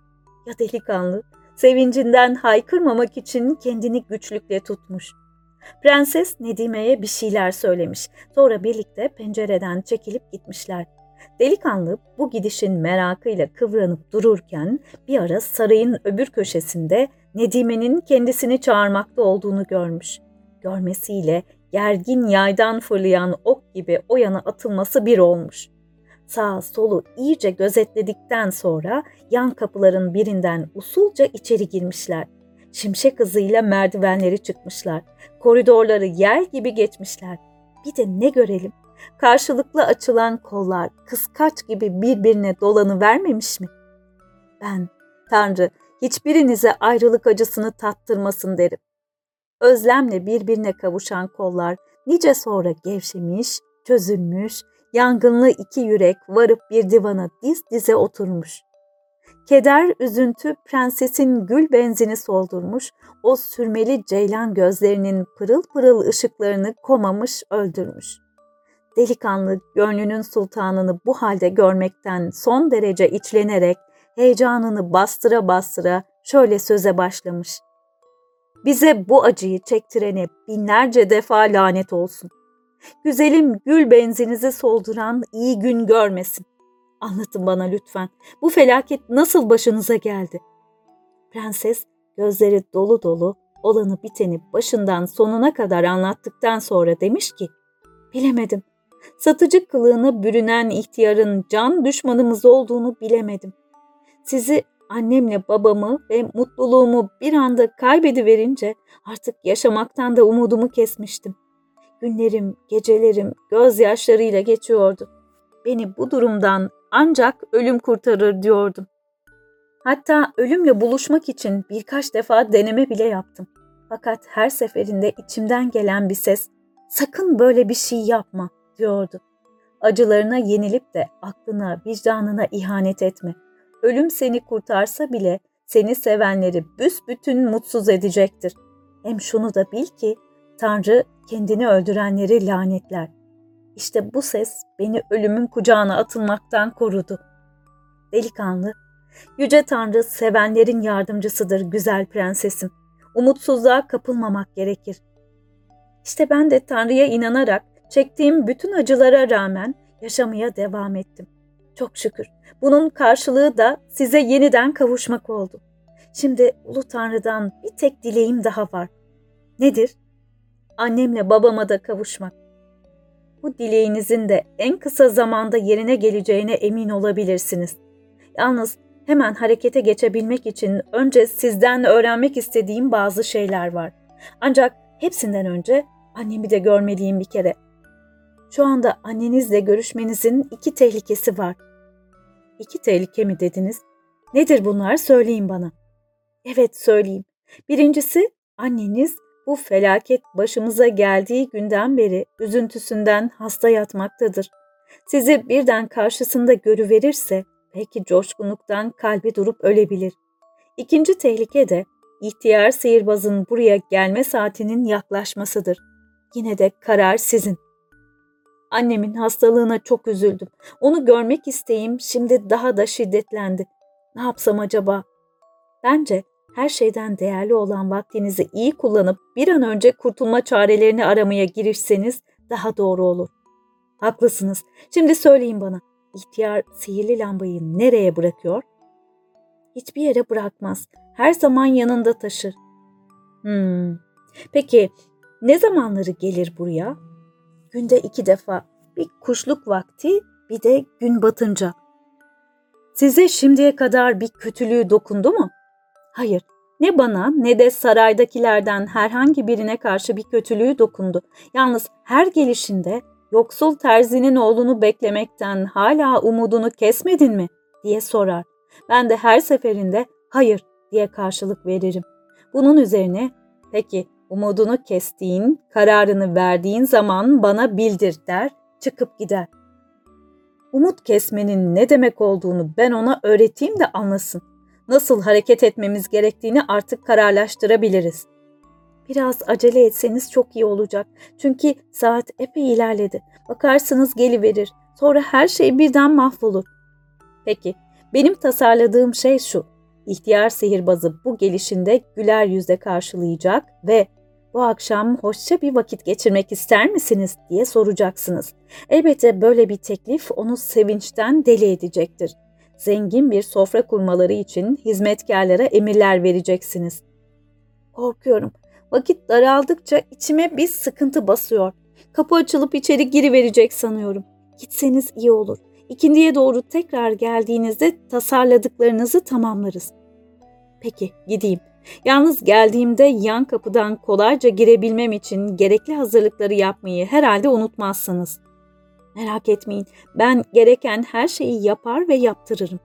Ya delikanlı, sevincinden haykırmamak için kendini güçlükle tutmuş. Prenses Nedime'ye bir şeyler söylemiş. Sonra birlikte pencereden çekilip gitmişler. Delikanlı bu gidişin merakıyla kıvranıp dururken bir ara sarayın öbür köşesinde Nedime'nin kendisini çağırmakta olduğunu görmüş. Görmesiyle gergin yaydan fırlayan ok gibi o yana atılması bir olmuş. Sağ solu iyice gözetledikten sonra yan kapıların birinden usulca içeri girmişler. Şimşek hızıyla merdivenleri çıkmışlar. Koridorları yel gibi geçmişler. Bir de ne görelim? Karşılıklı açılan kollar kıskaç gibi birbirine dolanı vermemiş mi? Ben, Tanrı, hiçbirinize ayrılık acısını tattırmasın derim. Özlemle birbirine kavuşan kollar nice sonra gevşemiş, çözülmüş, yangınlı iki yürek varıp bir divana diz dize oturmuş. Keder, üzüntü prensesin gül benzini soldurmuş, o sürmeli ceylan gözlerinin pırıl pırıl ışıklarını komamış, öldürmüş. Delikanlı gönlünün sultanını bu halde görmekten son derece içlenerek heyecanını bastıra bastıra şöyle söze başlamış. Bize bu acıyı çektirene binlerce defa lanet olsun. Güzelim gül benzinizi solduran iyi gün görmesin. Anlatın bana lütfen. Bu felaket nasıl başınıza geldi? Prenses gözleri dolu dolu olanı biteni başından sonuna kadar anlattıktan sonra demiş ki, bilemedim. Satıcı kılığına bürünen ihtiyarın can düşmanımız olduğunu bilemedim. Sizi annemle babamı ve mutluluğumu bir anda kaybediverince artık yaşamaktan da umudumu kesmiştim. Günlerim, gecelerim gözyaşlarıyla geçiyordu. Beni bu durumdan ancak ölüm kurtarır diyordum. Hatta ölümle buluşmak için birkaç defa deneme bile yaptım. Fakat her seferinde içimden gelen bir ses sakın böyle bir şey yapma diyordu. Acılarına yenilip de aklına, vicdanına ihanet etme. Ölüm seni kurtarsa bile seni sevenleri büsbütün mutsuz edecektir. Hem şunu da bil ki Tanrı kendini öldürenleri lanetler. İşte bu ses beni ölümün kucağına atılmaktan korudu. Delikanlı, Yüce Tanrı sevenlerin yardımcısıdır güzel prensesim. Umutsuzluğa kapılmamak gerekir. İşte ben de Tanrı'ya inanarak çektiğim bütün acılara rağmen yaşamaya devam ettim. Çok şükür. Bunun karşılığı da size yeniden kavuşmak oldu. Şimdi Ulu Tanrı'dan bir tek dileğim daha var. Nedir? Annemle babama da kavuşmak. Bu dileğinizin de en kısa zamanda yerine geleceğine emin olabilirsiniz. Yalnız hemen harekete geçebilmek için önce sizden öğrenmek istediğim bazı şeyler var. Ancak hepsinden önce annemi de görmeliyim bir kere. Şu anda annenizle görüşmenizin iki tehlikesi var. İki tehlike mi dediniz? Nedir bunlar söyleyin bana. Evet söyleyeyim. Birincisi anneniz bu felaket başımıza geldiği günden beri üzüntüsünden hasta yatmaktadır. Sizi birden karşısında görüverirse belki coşkunluktan kalbi durup ölebilir. İkinci tehlike de ihtiyar sihirbazın buraya gelme saatinin yaklaşmasıdır. Yine de karar sizin. Annemin hastalığına çok üzüldüm. Onu görmek isteğim şimdi daha da şiddetlendi. Ne yapsam acaba? Bence her şeyden değerli olan vaktinizi iyi kullanıp bir an önce kurtulma çarelerini aramaya girişseniz daha doğru olur. Haklısınız. Şimdi söyleyin bana. İhtiyar sihirli lambayı nereye bırakıyor? Hiçbir yere bırakmaz. Her zaman yanında taşır. Hmm. Peki ne zamanları gelir buraya? Günde iki defa. Bir kuşluk vakti bir de gün batınca. Size şimdiye kadar bir kötülüğü dokundu mu? Hayır, ne bana ne de saraydakilerden herhangi birine karşı bir kötülüğü dokundu. Yalnız her gelişinde yoksul terzinin oğlunu beklemekten hala umudunu kesmedin mi diye sorar. Ben de her seferinde hayır diye karşılık veririm. Bunun üzerine peki umudunu kestiğin, kararını verdiğin zaman bana bildir der, çıkıp gider. Umut kesmenin ne demek olduğunu ben ona öğreteyim de anlasın nasıl hareket etmemiz gerektiğini artık kararlaştırabiliriz. Biraz acele etseniz çok iyi olacak. Çünkü saat epey ilerledi. Bakarsınız geliverir. Sonra her şey birden mahvolur. Peki, benim tasarladığım şey şu. İhtiyar sihirbazı bu gelişinde güler yüzle karşılayacak ve bu akşam hoşça bir vakit geçirmek ister misiniz diye soracaksınız. Elbette böyle bir teklif onu sevinçten deli edecektir zengin bir sofra kurmaları için hizmetkarlara emirler vereceksiniz. Korkuyorum. Vakit daraldıkça içime bir sıkıntı basıyor. Kapı açılıp içeri giriverecek sanıyorum. Gitseniz iyi olur. İkindiye doğru tekrar geldiğinizde tasarladıklarınızı tamamlarız. Peki gideyim. Yalnız geldiğimde yan kapıdan kolayca girebilmem için gerekli hazırlıkları yapmayı herhalde unutmazsınız. Merak etmeyin, ben gereken her şeyi yapar ve yaptırırım.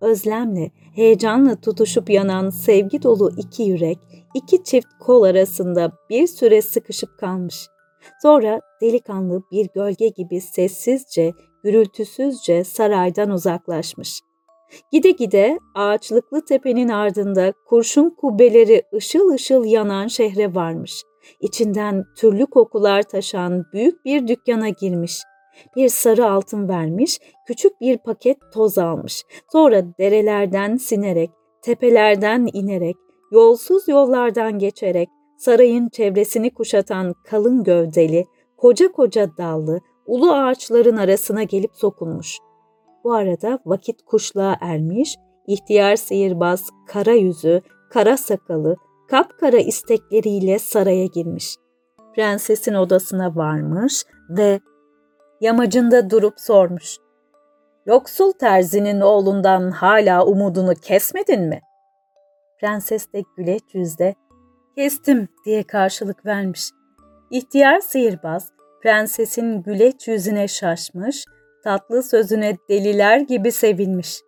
Özlemle, heyecanla tutuşup yanan sevgi dolu iki yürek, iki çift kol arasında bir süre sıkışıp kalmış. Sonra delikanlı bir gölge gibi sessizce, gürültüsüzce saraydan uzaklaşmış. Gide gide ağaçlıklı tepenin ardında kurşun kubbeleri ışıl ışıl yanan şehre varmış. İçinden türlü kokular taşan büyük bir dükkana girmiş. Bir sarı altın vermiş, küçük bir paket toz almış. Sonra derelerden sinerek, tepelerden inerek, yolsuz yollardan geçerek, sarayın çevresini kuşatan kalın gövdeli, koca koca dallı, ulu ağaçların arasına gelip sokulmuş. Bu arada vakit kuşluğa ermiş, ihtiyar sihirbaz kara yüzü, kara sakalı, kapkara istekleriyle saraya girmiş. Prensesin odasına varmış ve yamacında durup sormuş. Yoksul terzinin oğlundan hala umudunu kesmedin mi? Prenses de güleç yüzle kestim diye karşılık vermiş. İhtiyar sihirbaz prensesin güleç yüzüne şaşmış, tatlı sözüne deliler gibi sevinmiş.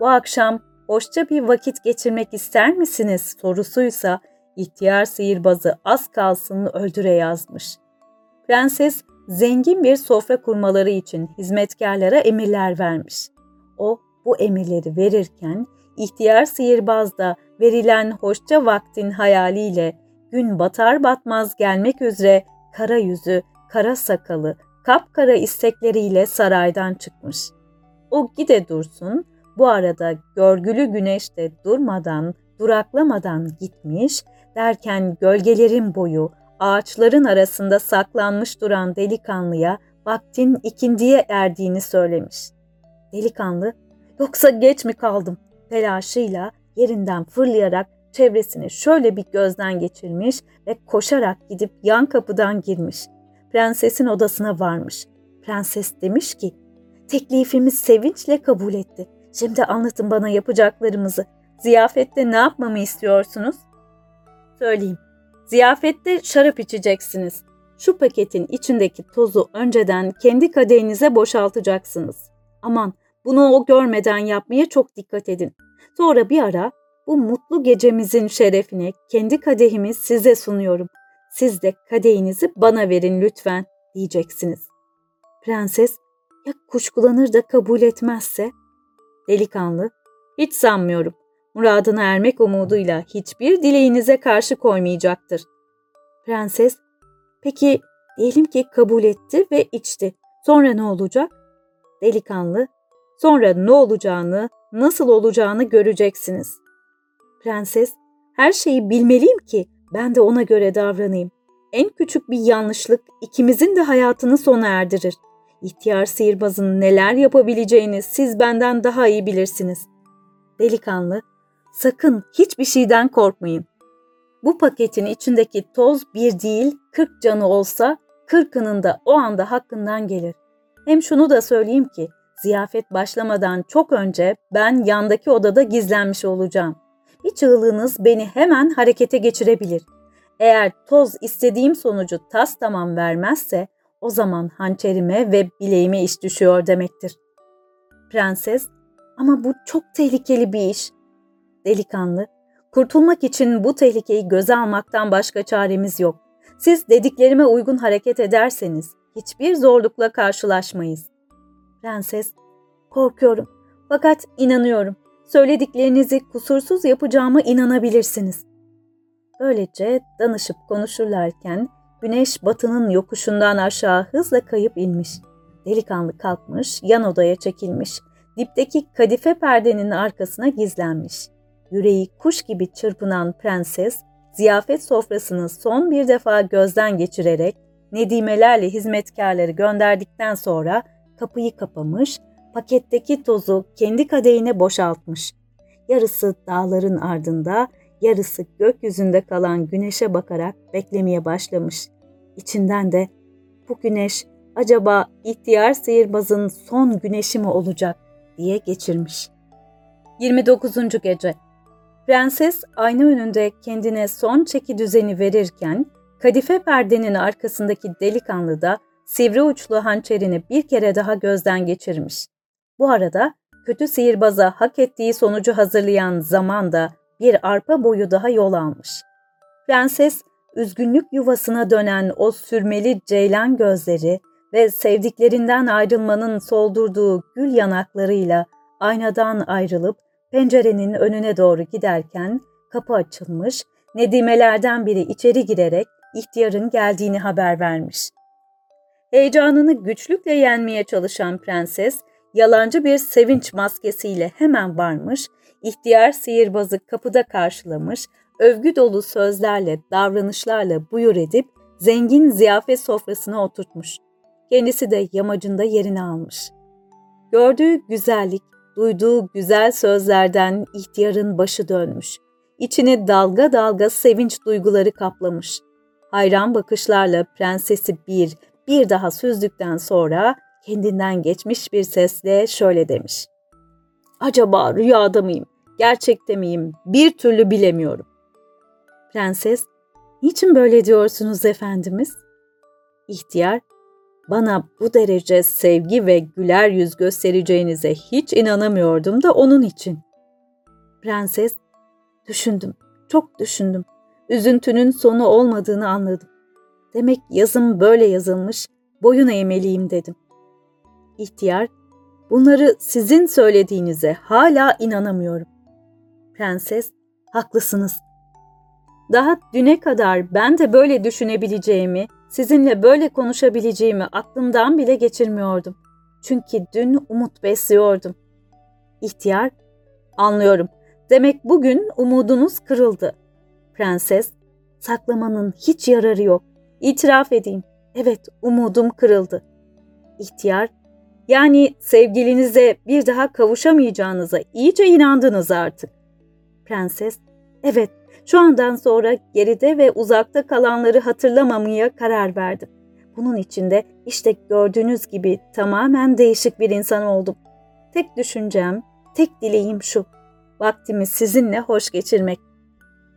Bu akşam hoşça bir vakit geçirmek ister misiniz sorusuysa ihtiyar sihirbazı az kalsın öldüre yazmış. Prenses zengin bir sofra kurmaları için hizmetkarlara emirler vermiş. O bu emirleri verirken ihtiyar sihirbaz da verilen hoşça vaktin hayaliyle gün batar batmaz gelmek üzere kara yüzü, kara sakalı, kapkara istekleriyle saraydan çıkmış. O gide dursun, bu arada görgülü güneş de durmadan, duraklamadan gitmiş, derken gölgelerin boyu, ağaçların arasında saklanmış duran delikanlıya vaktin ikindiye erdiğini söylemiş. Delikanlı, yoksa geç mi kaldım? Telaşıyla yerinden fırlayarak çevresini şöyle bir gözden geçirmiş ve koşarak gidip yan kapıdan girmiş. Prensesin odasına varmış. Prenses demiş ki, teklifimi sevinçle kabul etti. Şimdi anlatın bana yapacaklarımızı. Ziyafette ne yapmamı istiyorsunuz? Söyleyeyim. Ziyafette şarap içeceksiniz. Şu paketin içindeki tozu önceden kendi kadehinize boşaltacaksınız. Aman bunu o görmeden yapmaya çok dikkat edin. Sonra bir ara bu mutlu gecemizin şerefine kendi kadehimi size sunuyorum. Siz de kadehinizi bana verin lütfen diyeceksiniz. Prenses ya kuşkulanır da kabul etmezse? Delikanlı hiç sanmıyorum. Muradına ermek umuduyla hiçbir dileğinize karşı koymayacaktır. Prenses peki diyelim ki kabul etti ve içti. Sonra ne olacak? Delikanlı sonra ne olacağını, nasıl olacağını göreceksiniz. Prenses, her şeyi bilmeliyim ki ben de ona göre davranayım. En küçük bir yanlışlık ikimizin de hayatını sona erdirir. İhtiyar sihirbazın neler yapabileceğini siz benden daha iyi bilirsiniz. Delikanlı, sakın hiçbir şeyden korkmayın. Bu paketin içindeki toz bir değil, kırk canı olsa kırkının da o anda hakkından gelir. Hem şunu da söyleyeyim ki, ziyafet başlamadan çok önce ben yandaki odada gizlenmiş olacağım bir çığlığınız beni hemen harekete geçirebilir. Eğer toz istediğim sonucu tas tamam vermezse o zaman hançerime ve bileğime iş düşüyor demektir. Prenses, ama bu çok tehlikeli bir iş. Delikanlı, kurtulmak için bu tehlikeyi göze almaktan başka çaremiz yok. Siz dediklerime uygun hareket ederseniz hiçbir zorlukla karşılaşmayız. Prenses, korkuyorum fakat inanıyorum söylediklerinizi kusursuz yapacağıma inanabilirsiniz. Böylece danışıp konuşurlarken güneş batının yokuşundan aşağı hızla kayıp inmiş. Delikanlı kalkmış, yan odaya çekilmiş. Dipteki kadife perdenin arkasına gizlenmiş. Yüreği kuş gibi çırpınan prenses, ziyafet sofrasını son bir defa gözden geçirerek nedimelerle hizmetkarları gönderdikten sonra kapıyı kapamış, paketteki tozu kendi kadehine boşaltmış. Yarısı dağların ardında, yarısı gökyüzünde kalan güneşe bakarak beklemeye başlamış. İçinden de bu güneş acaba ihtiyar sihirbazın son güneşi mi olacak diye geçirmiş. 29. Gece Prenses ayna önünde kendine son çeki düzeni verirken kadife perdenin arkasındaki delikanlı da sivri uçlu hançerini bir kere daha gözden geçirmiş. Bu arada kötü sihirbaza hak ettiği sonucu hazırlayan zaman da bir arpa boyu daha yol almış. Prenses, üzgünlük yuvasına dönen o sürmeli ceylan gözleri ve sevdiklerinden ayrılmanın soldurduğu gül yanaklarıyla aynadan ayrılıp pencerenin önüne doğru giderken kapı açılmış, nedimelerden biri içeri girerek ihtiyarın geldiğini haber vermiş. Heyecanını güçlükle yenmeye çalışan prenses, yalancı bir sevinç maskesiyle hemen varmış, ihtiyar sihirbazı kapıda karşılamış, övgü dolu sözlerle, davranışlarla buyur edip zengin ziyafet sofrasına oturtmuş. Kendisi de yamacında yerini almış. Gördüğü güzellik, duyduğu güzel sözlerden ihtiyarın başı dönmüş. İçini dalga dalga sevinç duyguları kaplamış. Hayran bakışlarla prensesi bir, bir daha süzdükten sonra kendinden geçmiş bir sesle şöyle demiş. Acaba rüyada mıyım, gerçekte miyim bir türlü bilemiyorum. Prenses, Niçin böyle diyorsunuz efendimiz? İhtiyar, bana bu derece sevgi ve güler yüz göstereceğinize hiç inanamıyordum da onun için. Prenses, düşündüm, çok düşündüm. Üzüntünün sonu olmadığını anladım. Demek yazım böyle yazılmış, boyun eğmeliyim dedim. İhtiyar, bunları sizin söylediğinize hala inanamıyorum. Prenses, haklısınız. Daha düne kadar ben de böyle düşünebileceğimi, sizinle böyle konuşabileceğimi aklımdan bile geçirmiyordum. Çünkü dün umut besliyordum. İhtiyar, anlıyorum. Demek bugün umudunuz kırıldı. Prenses, saklamanın hiç yararı yok. İtiraf edeyim. Evet, umudum kırıldı. İhtiyar, yani sevgilinize bir daha kavuşamayacağınıza iyice inandınız artık. Prenses, evet, şu andan sonra geride ve uzakta kalanları hatırlamamaya karar verdim. Bunun içinde işte gördüğünüz gibi tamamen değişik bir insan oldum. Tek düşüncem, tek dileğim şu. Vaktimi sizinle hoş geçirmek.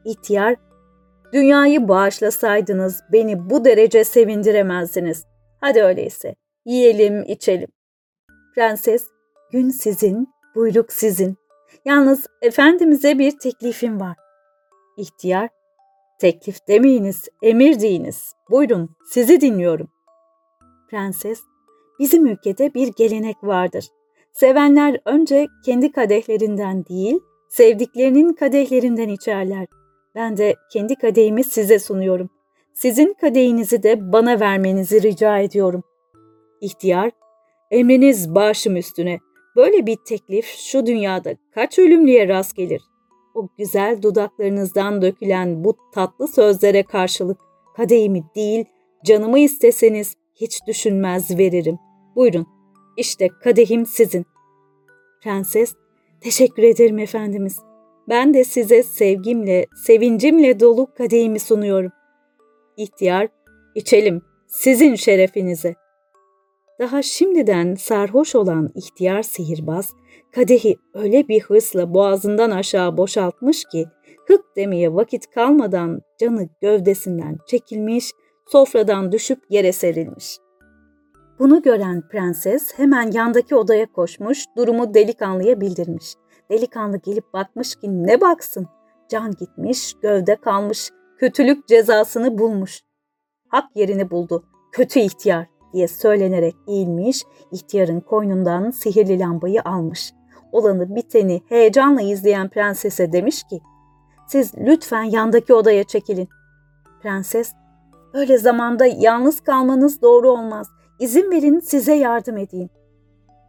İhtiyar, dünyayı bağışlasaydınız beni bu derece sevindiremezdiniz. Hadi öyleyse, yiyelim, içelim. Prenses, gün sizin, buyruk sizin. Yalnız efendimize bir teklifim var. İhtiyar, teklif demeyiniz, emir deyiniz. Buyurun, sizi dinliyorum. Prenses, bizim ülkede bir gelenek vardır. Sevenler önce kendi kadehlerinden değil, sevdiklerinin kadehlerinden içerler. Ben de kendi kadehimi size sunuyorum. Sizin kadehinizi de bana vermenizi rica ediyorum. İhtiyar, emriniz başım üstüne. Böyle bir teklif şu dünyada kaç ölümlüye rast gelir? O güzel dudaklarınızdan dökülen bu tatlı sözlere karşılık kadehimi değil, canımı isteseniz hiç düşünmez veririm. Buyurun, işte kadehim sizin. Prenses, teşekkür ederim efendimiz. Ben de size sevgimle, sevincimle dolu kadehimi sunuyorum. İhtiyar, içelim, sizin şerefinize. Daha şimdiden sarhoş olan ihtiyar sihirbaz, kadehi öyle bir hırsla boğazından aşağı boşaltmış ki, hık demeye vakit kalmadan canı gövdesinden çekilmiş, sofradan düşüp yere serilmiş. Bunu gören prenses hemen yandaki odaya koşmuş, durumu delikanlıya bildirmiş. Delikanlı gelip bakmış ki ne baksın, can gitmiş, gövde kalmış, kötülük cezasını bulmuş. Hak yerini buldu, kötü ihtiyar diye söylenerek eğilmiş, ihtiyarın koynundan sihirli lambayı almış. Olanı biteni heyecanla izleyen prensese demiş ki, siz lütfen yandaki odaya çekilin. Prenses, öyle zamanda yalnız kalmanız doğru olmaz. İzin verin size yardım edeyim.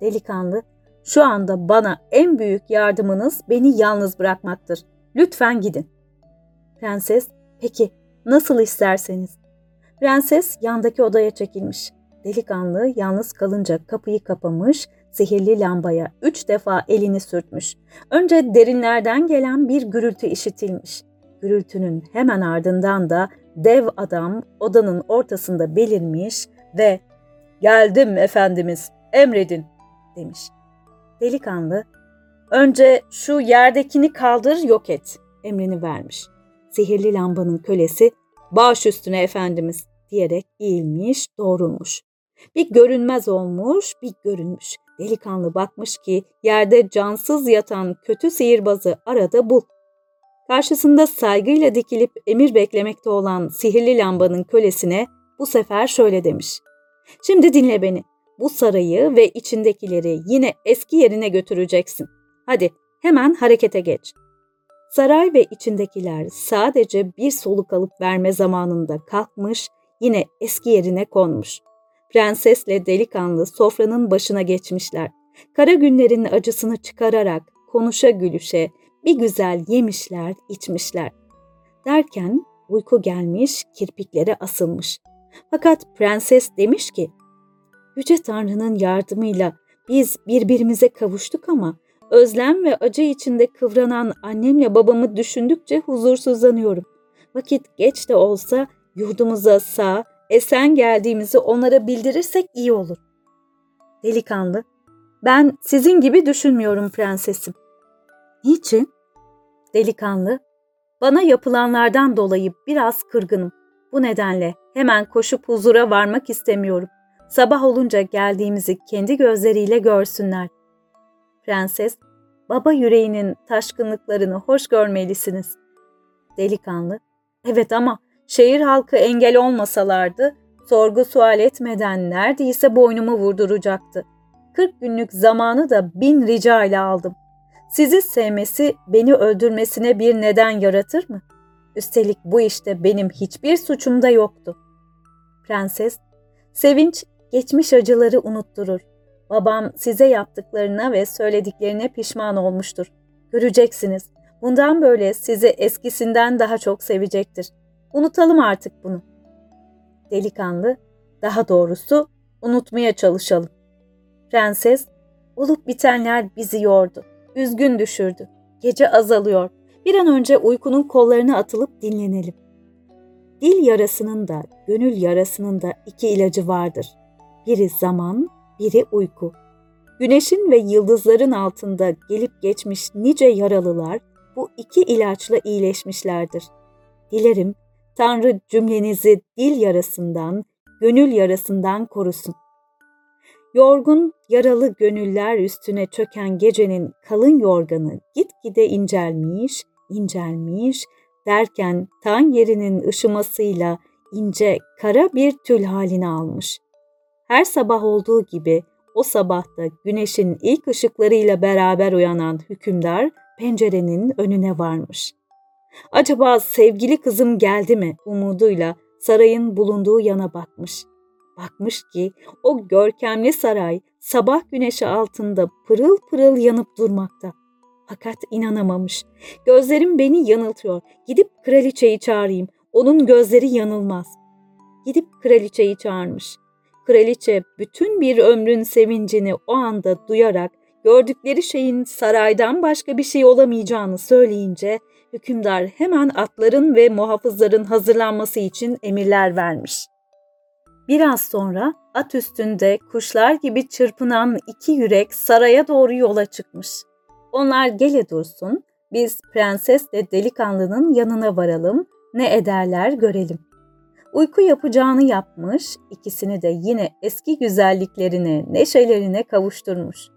Delikanlı, şu anda bana en büyük yardımınız beni yalnız bırakmaktır. Lütfen gidin. Prenses, peki nasıl isterseniz. Prenses yandaki odaya çekilmiş. Delikanlı yalnız kalınca kapıyı kapamış, sihirli lambaya üç defa elini sürtmüş. Önce derinlerden gelen bir gürültü işitilmiş. Gürültünün hemen ardından da dev adam odanın ortasında belirmiş ve ''Geldim efendimiz, emredin.'' demiş. Delikanlı, ''Önce şu yerdekini kaldır yok et.'' emrini vermiş. Sihirli lambanın kölesi ''Baş üstüne efendimiz.'' diyerek eğilmiş, doğrulmuş. Bir görünmez olmuş, bir görünmüş. Delikanlı bakmış ki yerde cansız yatan kötü sihirbazı arada bul. Karşısında saygıyla dikilip emir beklemekte olan sihirli lambanın kölesine bu sefer şöyle demiş. Şimdi dinle beni. Bu sarayı ve içindekileri yine eski yerine götüreceksin. Hadi hemen harekete geç. Saray ve içindekiler sadece bir soluk alıp verme zamanında kalkmış, yine eski yerine konmuş. Prensesle delikanlı sofranın başına geçmişler. Kara günlerin acısını çıkararak konuşa gülüşe bir güzel yemişler, içmişler. Derken uyku gelmiş, kirpiklere asılmış. Fakat prenses demiş ki, Yüce Tanrı'nın yardımıyla biz birbirimize kavuştuk ama özlem ve acı içinde kıvranan annemle babamı düşündükçe huzursuzlanıyorum. Vakit geç de olsa yurdumuza sağ, esen geldiğimizi onlara bildirirsek iyi olur. Delikanlı, ben sizin gibi düşünmüyorum prensesim. Niçin? Delikanlı, Bana yapılanlardan dolayı biraz kırgınım. Bu nedenle hemen koşup huzura varmak istemiyorum. Sabah olunca geldiğimizi kendi gözleriyle görsünler. Prenses, baba yüreğinin taşkınlıklarını hoş görmelisiniz. Delikanlı, evet ama şehir halkı engel olmasalardı sorgu sual etmeden neredeyse boynumu vurduracaktı. Kırk günlük zamanı da bin rica ile aldım. Sizi sevmesi beni öldürmesine bir neden yaratır mı? Üstelik bu işte benim hiçbir suçum da yoktu. Prenses, sevinç geçmiş acıları unutturur. Babam size yaptıklarına ve söylediklerine pişman olmuştur. Göreceksiniz. Bundan böyle sizi eskisinden daha çok sevecektir. Unutalım artık bunu. Delikanlı, daha doğrusu unutmaya çalışalım. Prenses, olup bitenler bizi yordu. Üzgün düşürdü. Gece azalıyor. Bir an önce uykunun kollarına atılıp dinlenelim. Dil yarasının da, gönül yarasının da iki ilacı vardır. Biri zaman, biri uyku. Güneşin ve yıldızların altında gelip geçmiş nice yaralılar bu iki ilaçla iyileşmişlerdir. Dilerim Tanrı cümlenizi dil yarasından, gönül yarasından korusun. Yorgun, yaralı gönüller üstüne çöken gecenin kalın yorganı gitgide incelmiş, incelmiş derken tan yerinin ışımasıyla ince, kara bir tül halini almış. Her sabah olduğu gibi o sabahta güneşin ilk ışıklarıyla beraber uyanan hükümdar pencerenin önüne varmış. Acaba sevgili kızım geldi mi umuduyla sarayın bulunduğu yana bakmış. Bakmış ki o görkemli saray sabah güneşi altında pırıl pırıl yanıp durmakta. Fakat inanamamış. Gözlerim beni yanıltıyor. Gidip kraliçeyi çağırayım. Onun gözleri yanılmaz. Gidip kraliçeyi çağırmış. Kraliçe bütün bir ömrün sevincini o anda duyarak gördükleri şeyin saraydan başka bir şey olamayacağını söyleyince hükümdar hemen atların ve muhafızların hazırlanması için emirler vermiş. Biraz sonra at üstünde kuşlar gibi çırpınan iki yürek saraya doğru yola çıkmış. Onlar gele dursun, biz prensesle delikanlının yanına varalım, ne ederler görelim. Uyku yapacağını yapmış, ikisini de yine eski güzelliklerine, neşelerine kavuşturmuş.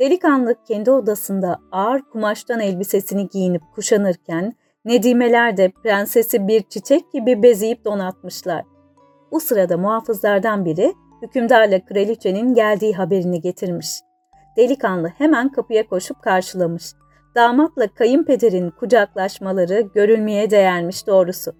Delikanlı kendi odasında ağır kumaştan elbisesini giyinip kuşanırken, Nedimeler de prensesi bir çiçek gibi bezeyip donatmışlar. Bu sırada muhafızlardan biri hükümdarla kraliçenin geldiği haberini getirmiş. Delikanlı hemen kapıya koşup karşılamış. Damatla kayınpederin kucaklaşmaları görülmeye değermiş doğrusu.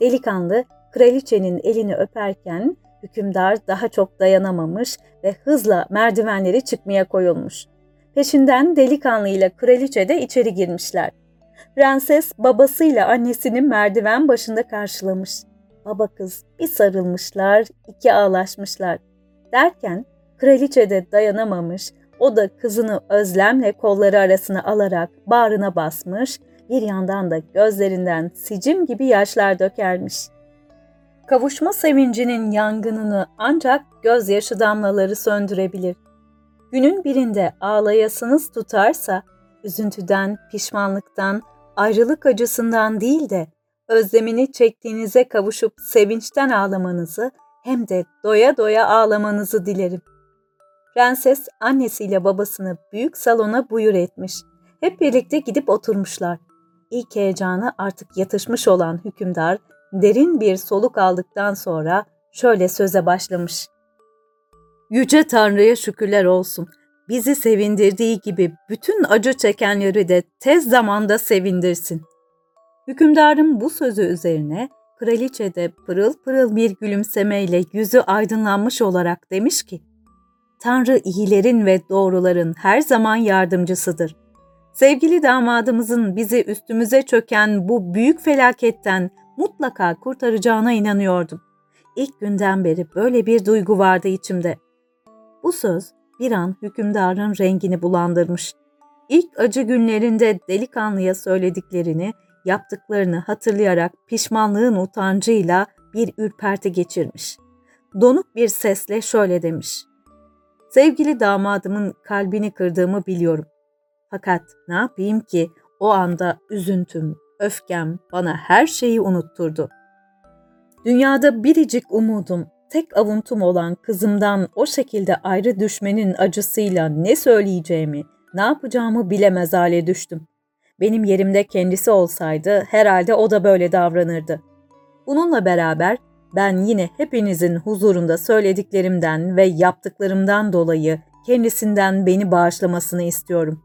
Delikanlı kraliçenin elini öperken hükümdar daha çok dayanamamış ve hızla merdivenleri çıkmaya koyulmuş. Peşinden delikanlı ile kraliçe de içeri girmişler. Prenses babasıyla annesini merdiven başında karşılamış. Baba kız bir sarılmışlar, iki ağlaşmışlar. Derken kraliçe de dayanamamış, o da kızını özlemle kolları arasına alarak bağrına basmış, bir yandan da gözlerinden sicim gibi yaşlar dökermiş. Kavuşma sevincinin yangınını ancak gözyaşı damlaları söndürebilir. Günün birinde ağlayasınız tutarsa, üzüntüden, pişmanlıktan, ayrılık acısından değil de özlemini çektiğinize kavuşup sevinçten ağlamanızı hem de doya doya ağlamanızı dilerim. Prenses annesiyle babasını büyük salona buyur etmiş. Hep birlikte gidip oturmuşlar. İlk heyecanı artık yatışmış olan hükümdar derin bir soluk aldıktan sonra şöyle söze başlamış. Yüce Tanrı'ya şükürler olsun. Bizi sevindirdiği gibi bütün acı çekenleri de tez zamanda sevindirsin. Hükümdarın bu sözü üzerine kraliçe de pırıl pırıl bir gülümsemeyle yüzü aydınlanmış olarak demiş ki, Tanrı iyilerin ve doğruların her zaman yardımcısıdır. Sevgili damadımızın bizi üstümüze çöken bu büyük felaketten mutlaka kurtaracağına inanıyordum. İlk günden beri böyle bir duygu vardı içimde. Bu söz bir an hükümdarın rengini bulandırmış. İlk acı günlerinde delikanlıya söylediklerini, yaptıklarını hatırlayarak pişmanlığın utancıyla bir ürperti geçirmiş. Donuk bir sesle şöyle demiş. Sevgili damadımın kalbini kırdığımı biliyorum. Fakat ne yapayım ki o anda üzüntüm, öfkem bana her şeyi unutturdu. Dünyada biricik umudum, tek avuntum olan kızımdan o şekilde ayrı düşmenin acısıyla ne söyleyeceğimi, ne yapacağımı bilemez hale düştüm. Benim yerimde kendisi olsaydı herhalde o da böyle davranırdı. Bununla beraber ben yine hepinizin huzurunda söylediklerimden ve yaptıklarımdan dolayı kendisinden beni bağışlamasını istiyorum.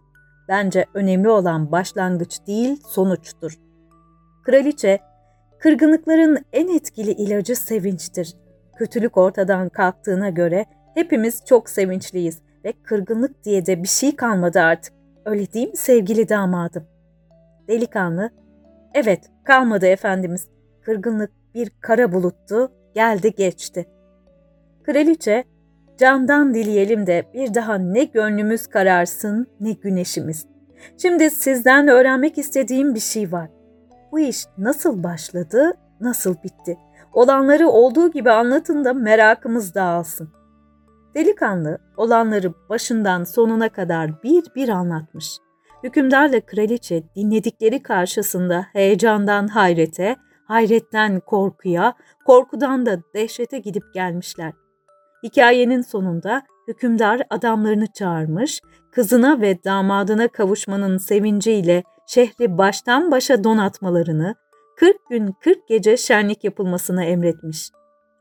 Bence önemli olan başlangıç değil, sonuçtur. Kraliçe, kırgınlıkların en etkili ilacı sevinçtir. Kötülük ortadan kalktığına göre hepimiz çok sevinçliyiz ve kırgınlık diye de bir şey kalmadı artık. Öyle değil mi sevgili damadım? Delikanlı, evet kalmadı efendimiz. Kırgınlık bir kara buluttu, geldi geçti. Kraliçe, candan dileyelim de bir daha ne gönlümüz kararsın ne güneşimiz. Şimdi sizden öğrenmek istediğim bir şey var. Bu iş nasıl başladı, nasıl bitti? Olanları olduğu gibi anlatın da merakımız dağılsın. Delikanlı olanları başından sonuna kadar bir bir anlatmış. Hükümdarla kraliçe dinledikleri karşısında heyecandan hayrete, hayretten korkuya, korkudan da dehşete gidip gelmişler. Hikayenin sonunda hükümdar adamlarını çağırmış, kızına ve damadına kavuşmanın sevinciyle şehri baştan başa donatmalarını, 40 gün 40 gece şenlik yapılmasını emretmiş.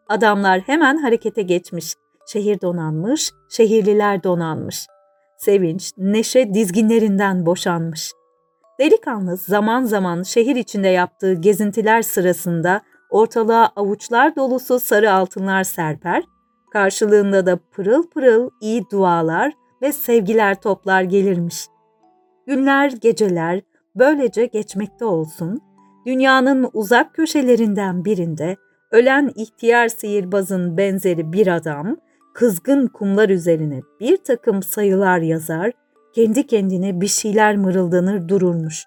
Adamlar hemen harekete geçmiş. Şehir donanmış, şehirliler donanmış. Sevinç, neşe dizginlerinden boşanmış. Delikanlı zaman zaman şehir içinde yaptığı gezintiler sırasında ortalığa avuçlar dolusu sarı altınlar serper, karşılığında da pırıl pırıl iyi dualar ve sevgiler toplar gelirmiş. Günler, geceler böylece geçmekte olsun, dünyanın uzak köşelerinden birinde ölen ihtiyar sihirbazın benzeri bir adam, kızgın kumlar üzerine bir takım sayılar yazar, kendi kendine bir şeyler mırıldanır dururmuş.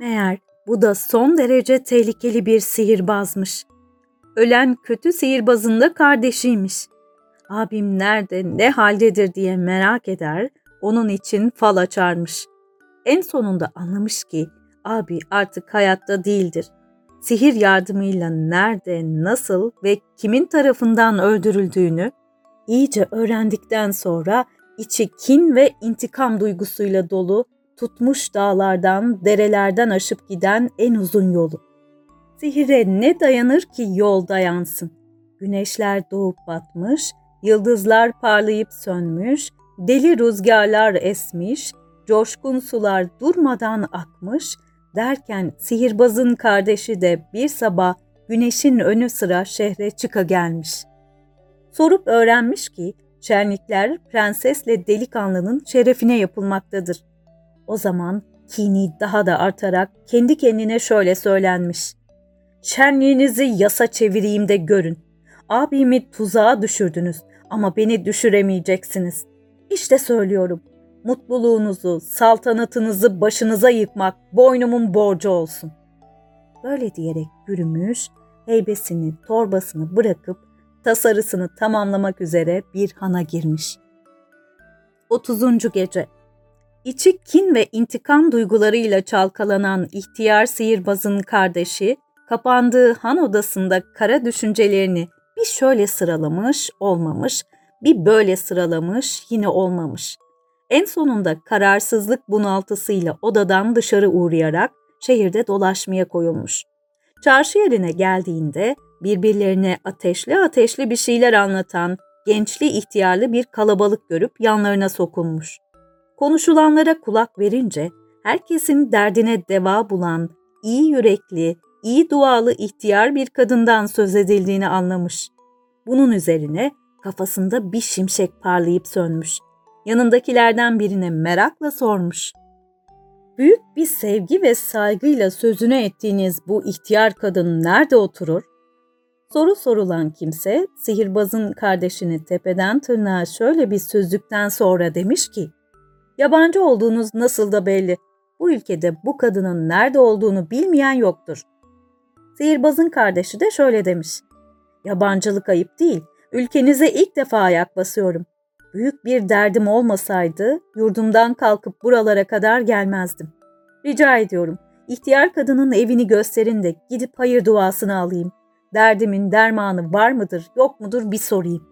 Meğer bu da son derece tehlikeli bir sihirbazmış. Ölen kötü sihirbazın da kardeşiymiş. Abim nerede, ne haldedir diye merak eder, onun için fal açarmış. En sonunda anlamış ki abi artık hayatta değildir. Sihir yardımıyla nerede, nasıl ve kimin tarafından öldürüldüğünü iyice öğrendikten sonra içi kin ve intikam duygusuyla dolu, tutmuş dağlardan, derelerden aşıp giden en uzun yolu. Sihire ne dayanır ki yol dayansın? Güneşler doğup batmış, yıldızlar parlayıp sönmüş, deli rüzgarlar esmiş, coşkun sular durmadan akmış, derken sihirbazın kardeşi de bir sabah güneşin önü sıra şehre çıka gelmiş. Sorup öğrenmiş ki şenlikler prensesle delikanlının şerefine yapılmaktadır. O zaman kini daha da artarak kendi kendine şöyle söylenmiş. Şenliğinizi yasa çevireyim de görün. Abimi tuzağa düşürdünüz ama beni düşüremeyeceksiniz. İşte söylüyorum. Mutluluğunuzu, saltanatınızı başınıza yıkmak boynumun borcu olsun. Böyle diyerek yürümüş, heybesini, torbasını bırakıp tasarısını tamamlamak üzere bir hana girmiş. 30. Gece İçi kin ve intikam duygularıyla çalkalanan ihtiyar sihirbazın kardeşi, kapandığı han odasında kara düşüncelerini bir şöyle sıralamış, olmamış, bir böyle sıralamış, yine olmamış. En sonunda kararsızlık bunaltısıyla odadan dışarı uğrayarak şehirde dolaşmaya koyulmuş. Çarşı yerine geldiğinde birbirlerine ateşli ateşli bir şeyler anlatan gençli ihtiyarlı bir kalabalık görüp yanlarına sokulmuş. Konuşulanlara kulak verince herkesin derdine deva bulan, iyi yürekli, iyi dualı ihtiyar bir kadından söz edildiğini anlamış. Bunun üzerine kafasında bir şimşek parlayıp sönmüş. Yanındakilerden birine merakla sormuş. Büyük bir sevgi ve saygıyla sözüne ettiğiniz bu ihtiyar kadın nerede oturur? Soru sorulan kimse sihirbazın kardeşini tepeden tırnağa şöyle bir sözlükten sonra demiş ki, Yabancı olduğunuz nasıl da belli. Bu ülkede bu kadının nerede olduğunu bilmeyen yoktur. Sihirbazın kardeşi de şöyle demiş. Yabancılık ayıp değil, ülkenize ilk defa ayak basıyorum. Büyük bir derdim olmasaydı yurdumdan kalkıp buralara kadar gelmezdim. Rica ediyorum, İhtiyar kadının evini gösterin de gidip hayır duasını alayım. Derdimin dermanı var mıdır yok mudur bir sorayım.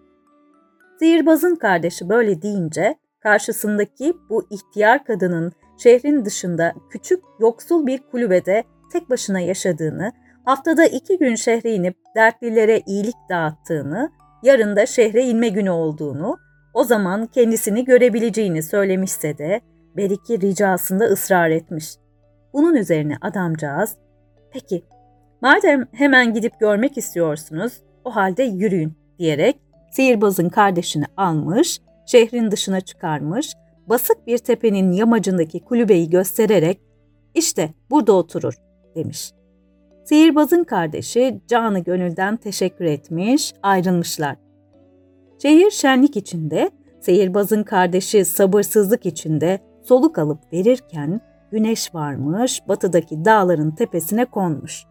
Sihirbazın kardeşi böyle deyince karşısındaki bu ihtiyar kadının şehrin dışında küçük yoksul bir kulübede tek başına yaşadığını, haftada iki gün şehre inip dertlilere iyilik dağıttığını, yarın da şehre inme günü olduğunu, o zaman kendisini görebileceğini söylemişse de Beriki ricasında ısrar etmiş. Bunun üzerine adamcağız, peki madem hemen gidip görmek istiyorsunuz o halde yürüyün diyerek sihirbazın kardeşini almış, şehrin dışına çıkarmış, basık bir tepenin yamacındaki kulübeyi göstererek işte burada oturur demiş. Sihirbazın kardeşi canı gönülden teşekkür etmiş, ayrılmışlar. Şehir şenlik içinde, sihirbazın kardeşi sabırsızlık içinde soluk alıp verirken güneş varmış, batıdaki dağların tepesine konmuş.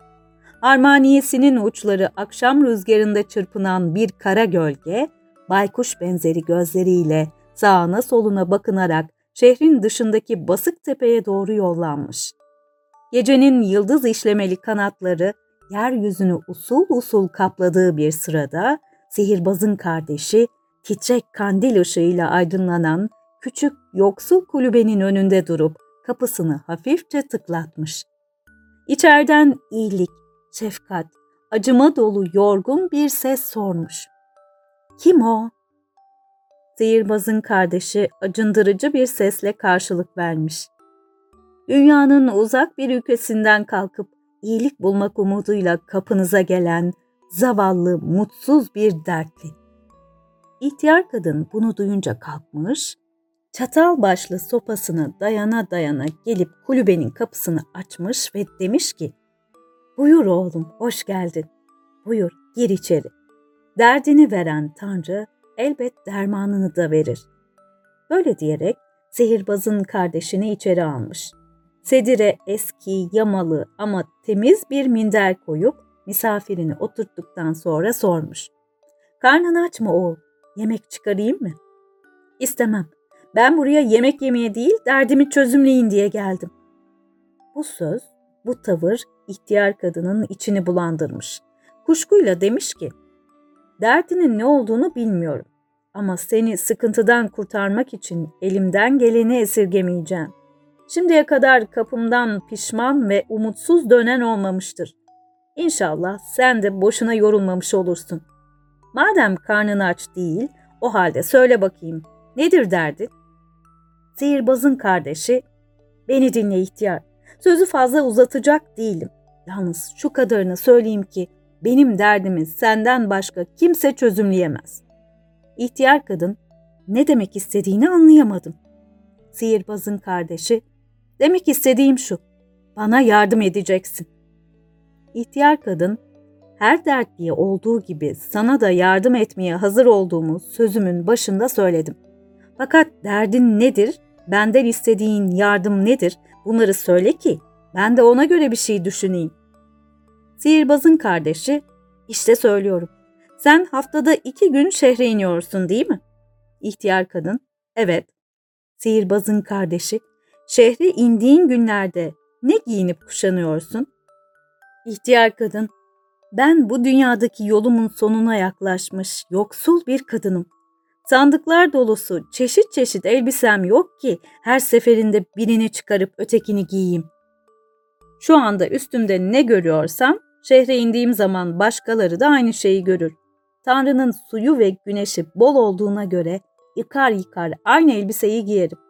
Armaniyesinin uçları akşam rüzgarında çırpınan bir kara gölge, baykuş benzeri gözleriyle sağına soluna bakınarak şehrin dışındaki basık tepeye doğru yollanmış. Gecenin yıldız işlemeli kanatları yeryüzünü usul usul kapladığı bir sırada sihirbazın kardeşi titrek kandil ışığıyla aydınlanan küçük yoksul kulübenin önünde durup kapısını hafifçe tıklatmış. İçeriden iyilik, şefkat, acıma dolu yorgun bir ses sormuş. Kim o? Sihirbazın kardeşi acındırıcı bir sesle karşılık vermiş. Dünyanın uzak bir ülkesinden kalkıp iyilik bulmak umuduyla kapınıza gelen zavallı, mutsuz bir dertli. İhtiyar kadın bunu duyunca kalkmış, çatal başlı sopasını dayana dayana gelip kulübenin kapısını açmış ve demiş ki, ''Buyur oğlum, hoş geldin. Buyur, gir içeri. Derdini veren Tanrı elbet dermanını da verir.'' Böyle diyerek sihirbazın kardeşini içeri almış. Sedire eski, yamalı ama temiz bir minder koyup misafirini oturttuktan sonra sormuş. Karnın aç mı oğul? Yemek çıkarayım mı? İstemem. Ben buraya yemek yemeye değil derdimi çözümleyin diye geldim. Bu söz, bu tavır ihtiyar kadının içini bulandırmış. Kuşkuyla demiş ki, derdinin ne olduğunu bilmiyorum ama seni sıkıntıdan kurtarmak için elimden geleni esirgemeyeceğim. Şimdiye kadar kapımdan pişman ve umutsuz dönen olmamıştır. İnşallah sen de boşuna yorulmamış olursun. Madem karnın aç değil, o halde söyle bakayım, nedir derdin? Sihirbazın kardeşi, beni dinle ihtiyar, sözü fazla uzatacak değilim. Yalnız şu kadarını söyleyeyim ki, benim derdimi senden başka kimse çözümleyemez. İhtiyar kadın, ne demek istediğini anlayamadım. Sihirbazın kardeşi, demek istediğim şu, bana yardım edeceksin. İhtiyar kadın, her dertliye olduğu gibi sana da yardım etmeye hazır olduğumu sözümün başında söyledim. Fakat derdin nedir? Benden istediğin yardım nedir? Bunları söyle ki ben de ona göre bir şey düşüneyim. Sihirbazın kardeşi, işte söylüyorum. Sen haftada iki gün şehre iniyorsun değil mi? İhtiyar kadın, evet. Sihirbazın kardeşi, şehre indiğin günlerde ne giyinip kuşanıyorsun? İhtiyar kadın, ben bu dünyadaki yolumun sonuna yaklaşmış yoksul bir kadınım. Sandıklar dolusu çeşit çeşit elbisem yok ki her seferinde birini çıkarıp ötekini giyeyim. Şu anda üstümde ne görüyorsam şehre indiğim zaman başkaları da aynı şeyi görür. Tanrı'nın suyu ve güneşi bol olduğuna göre yıkar yıkar aynı elbiseyi giyerim.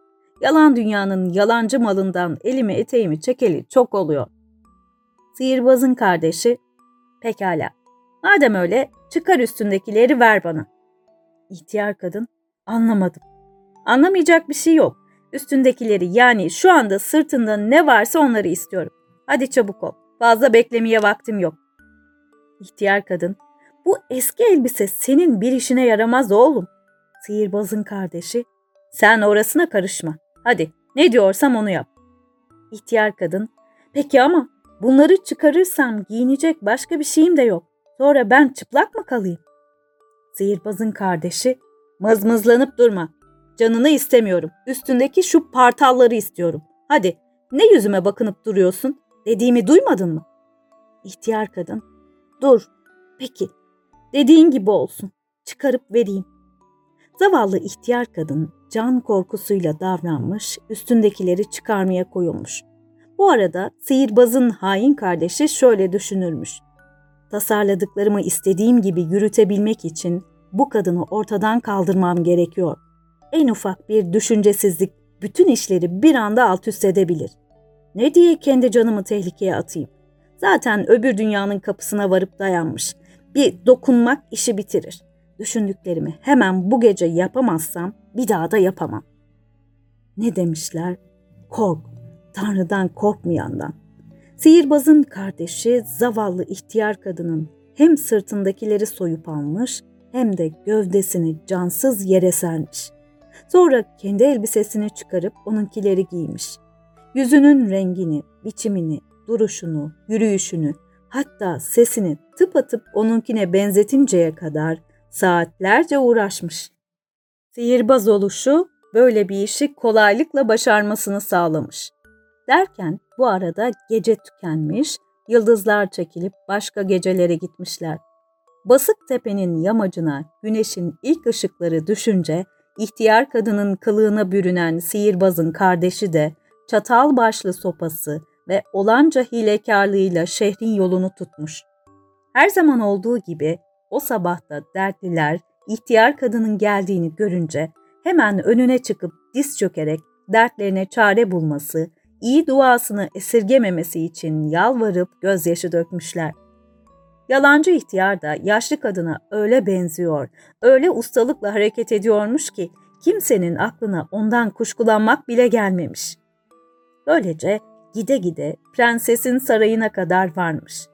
Yalan dünyanın yalancı malından elimi eteğimi çekeli çok oluyor. Sihirbazın kardeşi, pekala, madem öyle çıkar üstündekileri ver bana. İhtiyar kadın, anlamadım. Anlamayacak bir şey yok. Üstündekileri yani şu anda sırtında ne varsa onları istiyorum. Hadi çabuk ol. Fazla beklemeye vaktim yok. İhtiyar kadın, bu eski elbise senin bir işine yaramaz oğlum. Sihirbazın kardeşi, sen orasına karışma. Hadi ne diyorsam onu yap. İhtiyar kadın, peki ama bunları çıkarırsam giyinecek başka bir şeyim de yok. Sonra ben çıplak mı kalayım? Sihirbazın kardeşi, mızmızlanıp durma. Canını istemiyorum. Üstündeki şu partalları istiyorum. Hadi ne yüzüme bakınıp duruyorsun? Dediğimi duymadın mı? İhtiyar kadın, dur, peki, dediğin gibi olsun, çıkarıp vereyim. Zavallı ihtiyar kadın can korkusuyla davranmış, üstündekileri çıkarmaya koyulmuş. Bu arada sihirbazın hain kardeşi şöyle düşünürmüş. Tasarladıklarımı istediğim gibi yürütebilmek için bu kadını ortadan kaldırmam gerekiyor. En ufak bir düşüncesizlik bütün işleri bir anda alt üst edebilir. Ne diye kendi canımı tehlikeye atayım? Zaten öbür dünyanın kapısına varıp dayanmış. Bir dokunmak işi bitirir. Düşündüklerimi hemen bu gece yapamazsam bir daha da yapamam. Ne demişler? Kork, Tanrı'dan korkmayandan. Sihirbazın kardeşi zavallı ihtiyar kadının hem sırtındakileri soyup almış hem de gövdesini cansız yere sermiş. Sonra kendi elbisesini çıkarıp onunkileri giymiş. Yüzünün rengini, biçimini, duruşunu, yürüyüşünü, hatta sesini tıpatıp onunkine benzetinceye kadar saatlerce uğraşmış. Sihirbaz oluşu böyle bir işi kolaylıkla başarmasını sağlamış. Derken bu arada gece tükenmiş, yıldızlar çekilip başka gecelere gitmişler. Basık tepenin yamacına güneşin ilk ışıkları düşünce ihtiyar kadının kılığına bürünen sihirbazın kardeşi de çatal başlı sopası ve olanca hilekarlığıyla şehrin yolunu tutmuş. Her zaman olduğu gibi o sabahta dertliler ihtiyar kadının geldiğini görünce hemen önüne çıkıp diz çökerek dertlerine çare bulması, iyi duasını esirgememesi için yalvarıp gözyaşı dökmüşler. Yalancı ihtiyar da yaşlı kadına öyle benziyor, öyle ustalıkla hareket ediyormuş ki kimsenin aklına ondan kuşkulanmak bile gelmemiş. Böylece gide gide prensesin sarayına kadar varmış.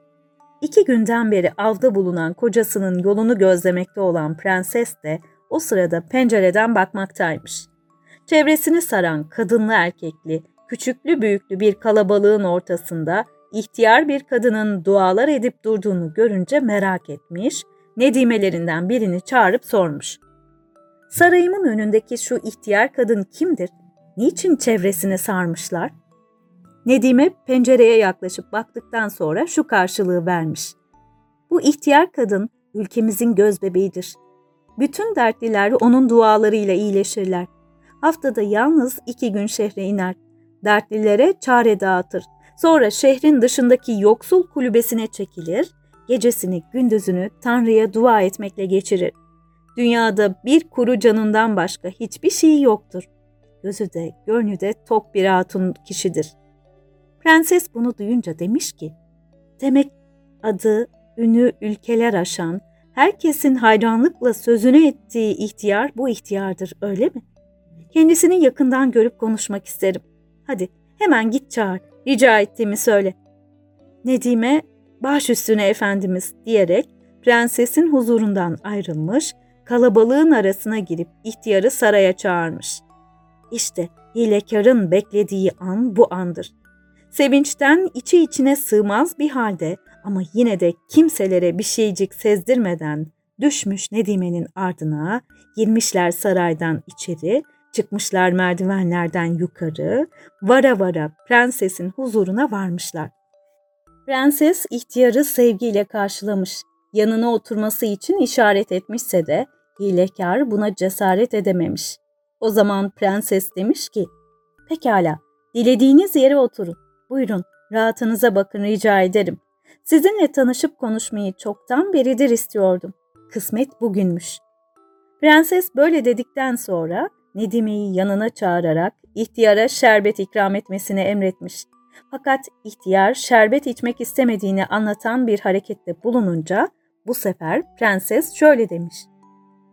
İki günden beri avda bulunan kocasının yolunu gözlemekte olan prenses de o sırada pencereden bakmaktaymış. Çevresini saran kadınlı erkekli, küçüklü büyüklü bir kalabalığın ortasında ihtiyar bir kadının dualar edip durduğunu görünce merak etmiş, nedimelerinden birini çağırıp sormuş. Sarayımın önündeki şu ihtiyar kadın kimdir? Niçin çevresine sarmışlar? Nedime pencereye yaklaşıp baktıktan sonra şu karşılığı vermiş. Bu ihtiyar kadın ülkemizin göz bebeğidir. Bütün dertliler onun dualarıyla iyileşirler. Haftada yalnız iki gün şehre iner. Dertlilere çare dağıtır. Sonra şehrin dışındaki yoksul kulübesine çekilir, gecesini gündüzünü Tanrı'ya dua etmekle geçirir. Dünyada bir kuru canından başka hiçbir şey yoktur. Gözü de gönlü de tok bir hatun kişidir. Prenses bunu duyunca demiş ki, demek adı, ünü ülkeler aşan, herkesin hayranlıkla sözünü ettiği ihtiyar bu ihtiyardır öyle mi? Kendisini yakından görüp konuşmak isterim. Hadi hemen git çağır, rica ettiğimi söyle. Nedime, baş üstüne efendimiz diyerek prensesin huzurundan ayrılmış, kalabalığın arasına girip ihtiyarı saraya çağırmış. İşte hilekarın beklediği an bu andır. Sevinçten içi içine sığmaz bir halde ama yine de kimselere bir şeycik sezdirmeden düşmüş Nedime'nin ardına, girmişler saraydan içeri, çıkmışlar merdivenlerden yukarı, vara vara prensesin huzuruna varmışlar. Prenses ihtiyarı sevgiyle karşılamış, yanına oturması için işaret etmişse de hilekar buna cesaret edememiş. O zaman prenses demiş ki, pekala dilediğiniz yere oturun. Buyurun, rahatınıza bakın rica ederim. Sizinle tanışıp konuşmayı çoktan beridir istiyordum. Kısmet bugünmüş. Prenses böyle dedikten sonra Nedime'yi yanına çağırarak ihtiyara şerbet ikram etmesini emretmiş. Fakat ihtiyar şerbet içmek istemediğini anlatan bir harekette bulununca bu sefer prenses şöyle demiş.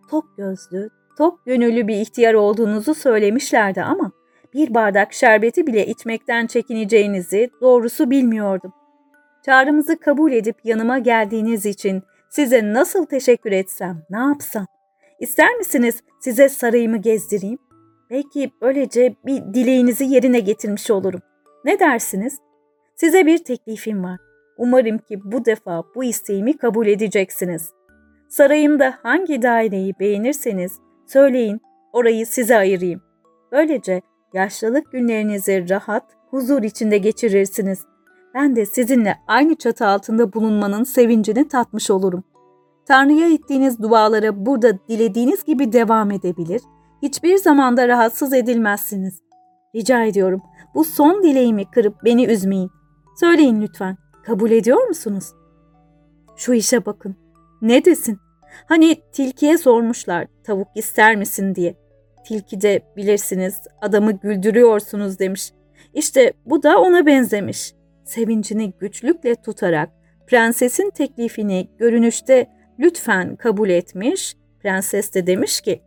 Tok gözlü, tok gönüllü bir ihtiyar olduğunuzu söylemişlerdi ama bir bardak şerbeti bile içmekten çekineceğinizi doğrusu bilmiyordum. Çağrımızı kabul edip yanıma geldiğiniz için size nasıl teşekkür etsem, ne yapsam? İster misiniz size sarayımı gezdireyim? Belki böylece bir dileğinizi yerine getirmiş olurum. Ne dersiniz? Size bir teklifim var. Umarım ki bu defa bu isteğimi kabul edeceksiniz. Sarayımda hangi daireyi beğenirseniz söyleyin, orayı size ayırayım. Böylece yaşlılık günlerinizi rahat, huzur içinde geçirirsiniz. ben de sizinle aynı çatı altında bulunmanın sevincini tatmış olurum. Tanrı'ya ettiğiniz dualara burada dilediğiniz gibi devam edebilir, hiçbir zamanda rahatsız edilmezsiniz. Rica ediyorum, bu son dileğimi kırıp beni üzmeyin. Söyleyin lütfen, kabul ediyor musunuz? Şu işe bakın. Ne desin? Hani tilkiye sormuşlar, tavuk ister misin diye. Tilki de bilirsiniz, adamı güldürüyorsunuz demiş. İşte bu da ona benzemiş. Sevincini güçlükle tutarak prensesin teklifini görünüşte lütfen kabul etmiş. Prenses de demiş ki,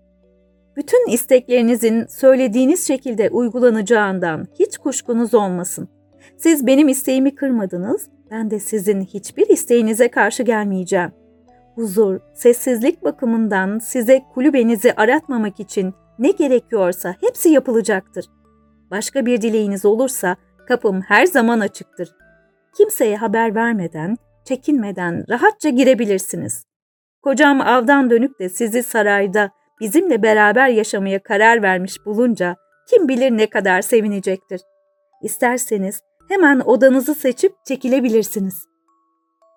bütün isteklerinizin söylediğiniz şekilde uygulanacağından hiç kuşkunuz olmasın. Siz benim isteğimi kırmadınız, ben de sizin hiçbir isteğinize karşı gelmeyeceğim. Huzur, sessizlik bakımından size kulübenizi aratmamak için ne gerekiyorsa hepsi yapılacaktır. Başka bir dileğiniz olursa kapım her zaman açıktır. Kimseye haber vermeden, çekinmeden rahatça girebilirsiniz. Kocam avdan dönüp de sizi sarayda bizimle beraber yaşamaya karar vermiş bulunca kim bilir ne kadar sevinecektir. İsterseniz hemen odanızı seçip çekilebilirsiniz.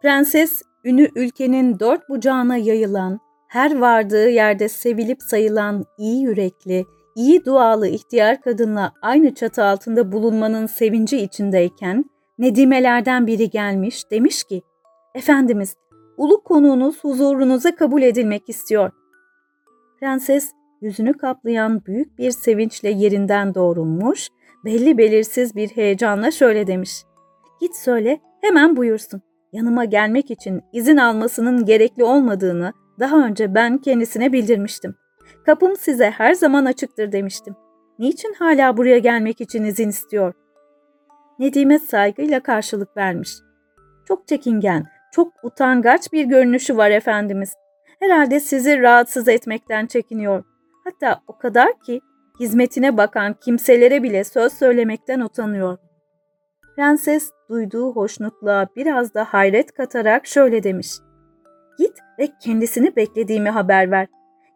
Prenses, ünü ülkenin dört bucağına yayılan, her vardığı yerde sevilip sayılan iyi yürekli, iyi dualı ihtiyar kadınla aynı çatı altında bulunmanın sevinci içindeyken, Nedimelerden biri gelmiş demiş ki, Efendimiz, ulu konuğunuz huzurunuza kabul edilmek istiyor. Prenses yüzünü kaplayan büyük bir sevinçle yerinden doğrulmuş, belli belirsiz bir heyecanla şöyle demiş. Git söyle, hemen buyursun. Yanıma gelmek için izin almasının gerekli olmadığını daha önce ben kendisine bildirmiştim. Kapım size her zaman açıktır demiştim. Niçin hala buraya gelmek için izin istiyor? Nedime saygıyla karşılık vermiş. Çok çekingen, çok utangaç bir görünüşü var efendimiz. Herhalde sizi rahatsız etmekten çekiniyor. Hatta o kadar ki hizmetine bakan kimselere bile söz söylemekten utanıyor. Prenses duyduğu hoşnutluğa biraz da hayret katarak şöyle demiş. Git ve kendisini beklediğimi haber ver.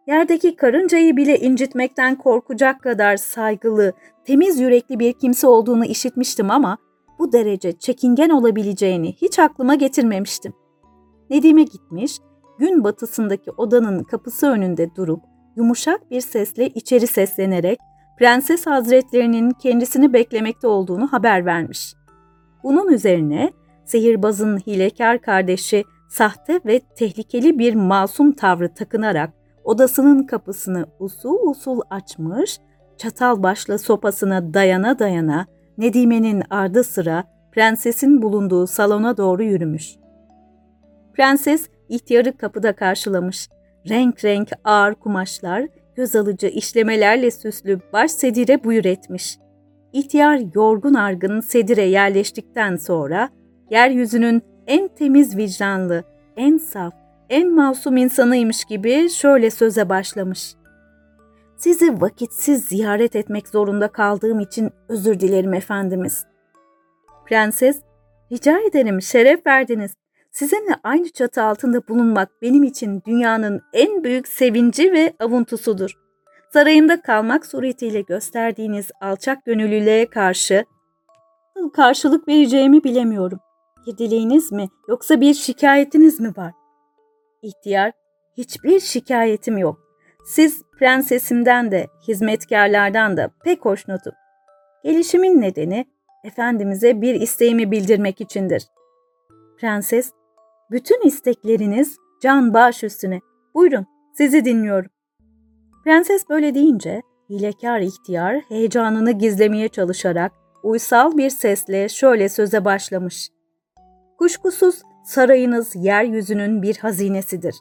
Yerdeki karıncayı bile incitmekten korkacak kadar saygılı, temiz yürekli bir kimse olduğunu işitmiştim ama bu derece çekingen olabileceğini hiç aklıma getirmemiştim. Nedim'e gitmiş, gün batısındaki odanın kapısı önünde durup yumuşak bir sesle içeri seslenerek Prenses Hazretlerinin kendisini beklemekte olduğunu haber vermiş. Bunun üzerine sihirbazın hilekar kardeşi sahte ve tehlikeli bir masum tavrı takınarak odasının kapısını usul usul açmış, çatal başla sopasına dayana dayana Nedime'nin ardı sıra prensesin bulunduğu salona doğru yürümüş. Prenses ihtiyarı kapıda karşılamış. Renk renk ağır kumaşlar, göz alıcı işlemelerle süslü baş sedire buyur etmiş. İhtiyar yorgun argın sedire yerleştikten sonra yeryüzünün en temiz vicdanlı, en saf, en masum insanıymış gibi şöyle söze başlamış. Sizi vakitsiz ziyaret etmek zorunda kaldığım için özür dilerim efendimiz. Prenses, rica ederim şeref verdiniz. Sizinle aynı çatı altında bulunmak benim için dünyanın en büyük sevinci ve avuntusudur. Sarayımda kalmak suretiyle gösterdiğiniz alçak gönüllülüğe karşı karşılık vereceğimi bilemiyorum. Bir dileğiniz mi yoksa bir şikayetiniz mi var? İhtiyar, hiçbir şikayetim yok. Siz prensesimden de, hizmetkarlardan da pek hoşnutum. Gelişimin nedeni Efendimiz'e bir isteğimi bildirmek içindir. Prenses, bütün istekleriniz can baş üstüne. Buyurun, sizi dinliyorum. Prenses böyle deyince, hilekar ihtiyar heyecanını gizlemeye çalışarak uysal bir sesle şöyle söze başlamış. Kuşkusuz sarayınız yeryüzünün bir hazinesidir.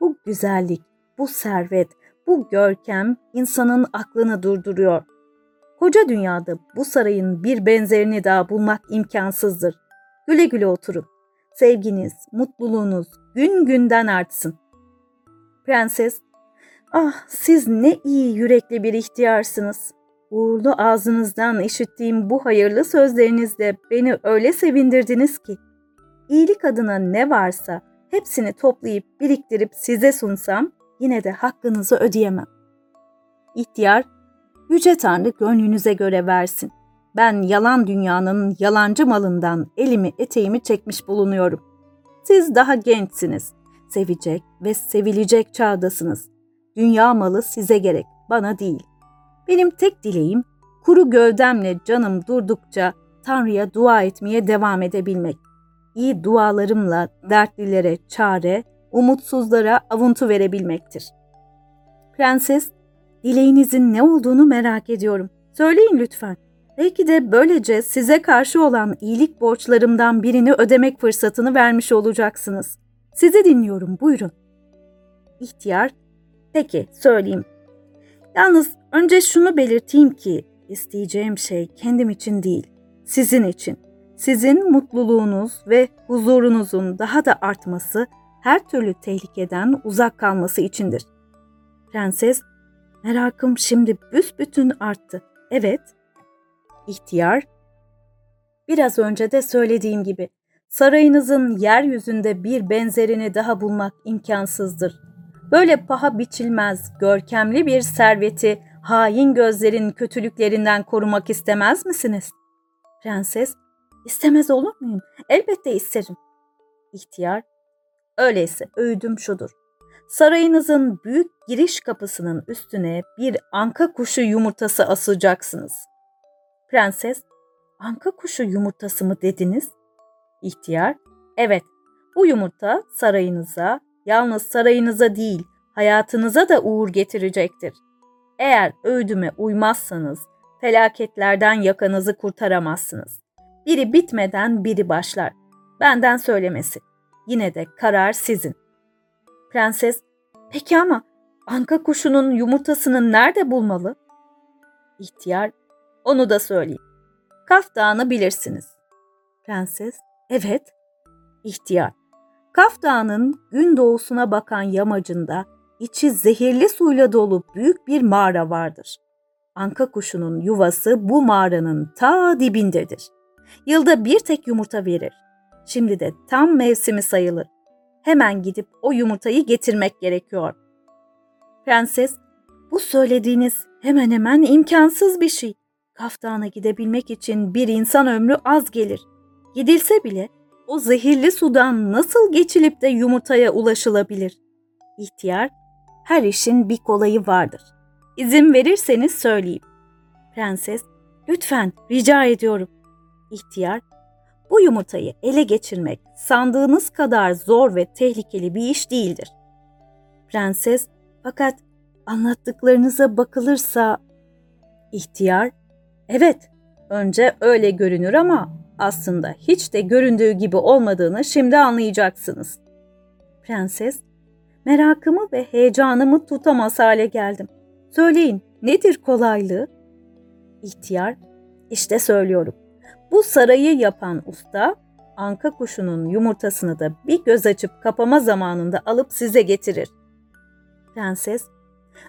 Bu güzellik, bu servet, bu görkem insanın aklını durduruyor. Koca dünyada bu sarayın bir benzerini daha bulmak imkansızdır. Güle güle oturun. Sevginiz, mutluluğunuz gün günden artsın. Prenses, ah siz ne iyi yürekli bir ihtiyarsınız. Uğurlu ağzınızdan işittiğim bu hayırlı sözlerinizle beni öyle sevindirdiniz ki. İyilik adına ne varsa hepsini toplayıp biriktirip size sunsam yine de hakkınızı ödeyemem. İhtiyar, Yüce Tanrı gönlünüze göre versin. Ben yalan dünyanın yalancı malından elimi eteğimi çekmiş bulunuyorum. Siz daha gençsiniz. Sevecek ve sevilecek çağdasınız. Dünya malı size gerek, bana değil. Benim tek dileğim kuru gövdemle canım durdukça Tanrı'ya dua etmeye devam edebilmek. İyi dualarımla dertlilere çare, umutsuzlara avuntu verebilmektir. Prenses, dileğinizin ne olduğunu merak ediyorum. Söyleyin lütfen. Belki de böylece size karşı olan iyilik borçlarımdan birini ödemek fırsatını vermiş olacaksınız. Sizi dinliyorum, buyurun. İhtiyar, peki söyleyeyim. Yalnız önce şunu belirteyim ki isteyeceğim şey kendim için değil, sizin için. Sizin mutluluğunuz ve huzurunuzun daha da artması, her türlü tehlikeden uzak kalması içindir. Prenses, merakım şimdi büsbütün arttı. Evet, İhtiyar, biraz önce de söylediğim gibi sarayınızın yeryüzünde bir benzerini daha bulmak imkansızdır. Böyle paha biçilmez, görkemli bir serveti hain gözlerin kötülüklerinden korumak istemez misiniz? Prenses, istemez olur muyum? Elbette isterim. İhtiyar, öyleyse öğüdüm şudur. Sarayınızın büyük giriş kapısının üstüne bir anka kuşu yumurtası asacaksınız.'' Prenses, anka kuşu yumurtası mı dediniz? İhtiyar, evet bu yumurta sarayınıza, yalnız sarayınıza değil hayatınıza da uğur getirecektir. Eğer öğüdüme uymazsanız felaketlerden yakanızı kurtaramazsınız. Biri bitmeden biri başlar. Benden söylemesi. Yine de karar sizin. Prenses, peki ama anka kuşunun yumurtasını nerede bulmalı? İhtiyar, onu da söyleyeyim. Kaf Dağı'nı bilirsiniz. Prenses, evet. İhtiyar, Kaf Dağı'nın gün doğusuna bakan yamacında içi zehirli suyla dolu büyük bir mağara vardır. Anka kuşunun yuvası bu mağaranın ta dibindedir. Yılda bir tek yumurta verir. Şimdi de tam mevsimi sayılır. Hemen gidip o yumurtayı getirmek gerekiyor. Prenses, bu söylediğiniz hemen hemen imkansız bir şey. Kaftana gidebilmek için bir insan ömrü az gelir. Gidilse bile o zehirli sudan nasıl geçilip de yumurtaya ulaşılabilir? İhtiyar, her işin bir kolayı vardır. İzin verirseniz söyleyeyim. Prenses, lütfen rica ediyorum. İhtiyar, bu yumurtayı ele geçirmek sandığınız kadar zor ve tehlikeli bir iş değildir. Prenses, fakat anlattıklarınıza bakılırsa... İhtiyar, Evet, önce öyle görünür ama aslında hiç de göründüğü gibi olmadığını şimdi anlayacaksınız. Prenses, merakımı ve heyecanımı tutamaz hale geldim. Söyleyin, nedir kolaylığı? İhtiyar, işte söylüyorum. Bu sarayı yapan usta, anka kuşunun yumurtasını da bir göz açıp kapama zamanında alıp size getirir. Prenses,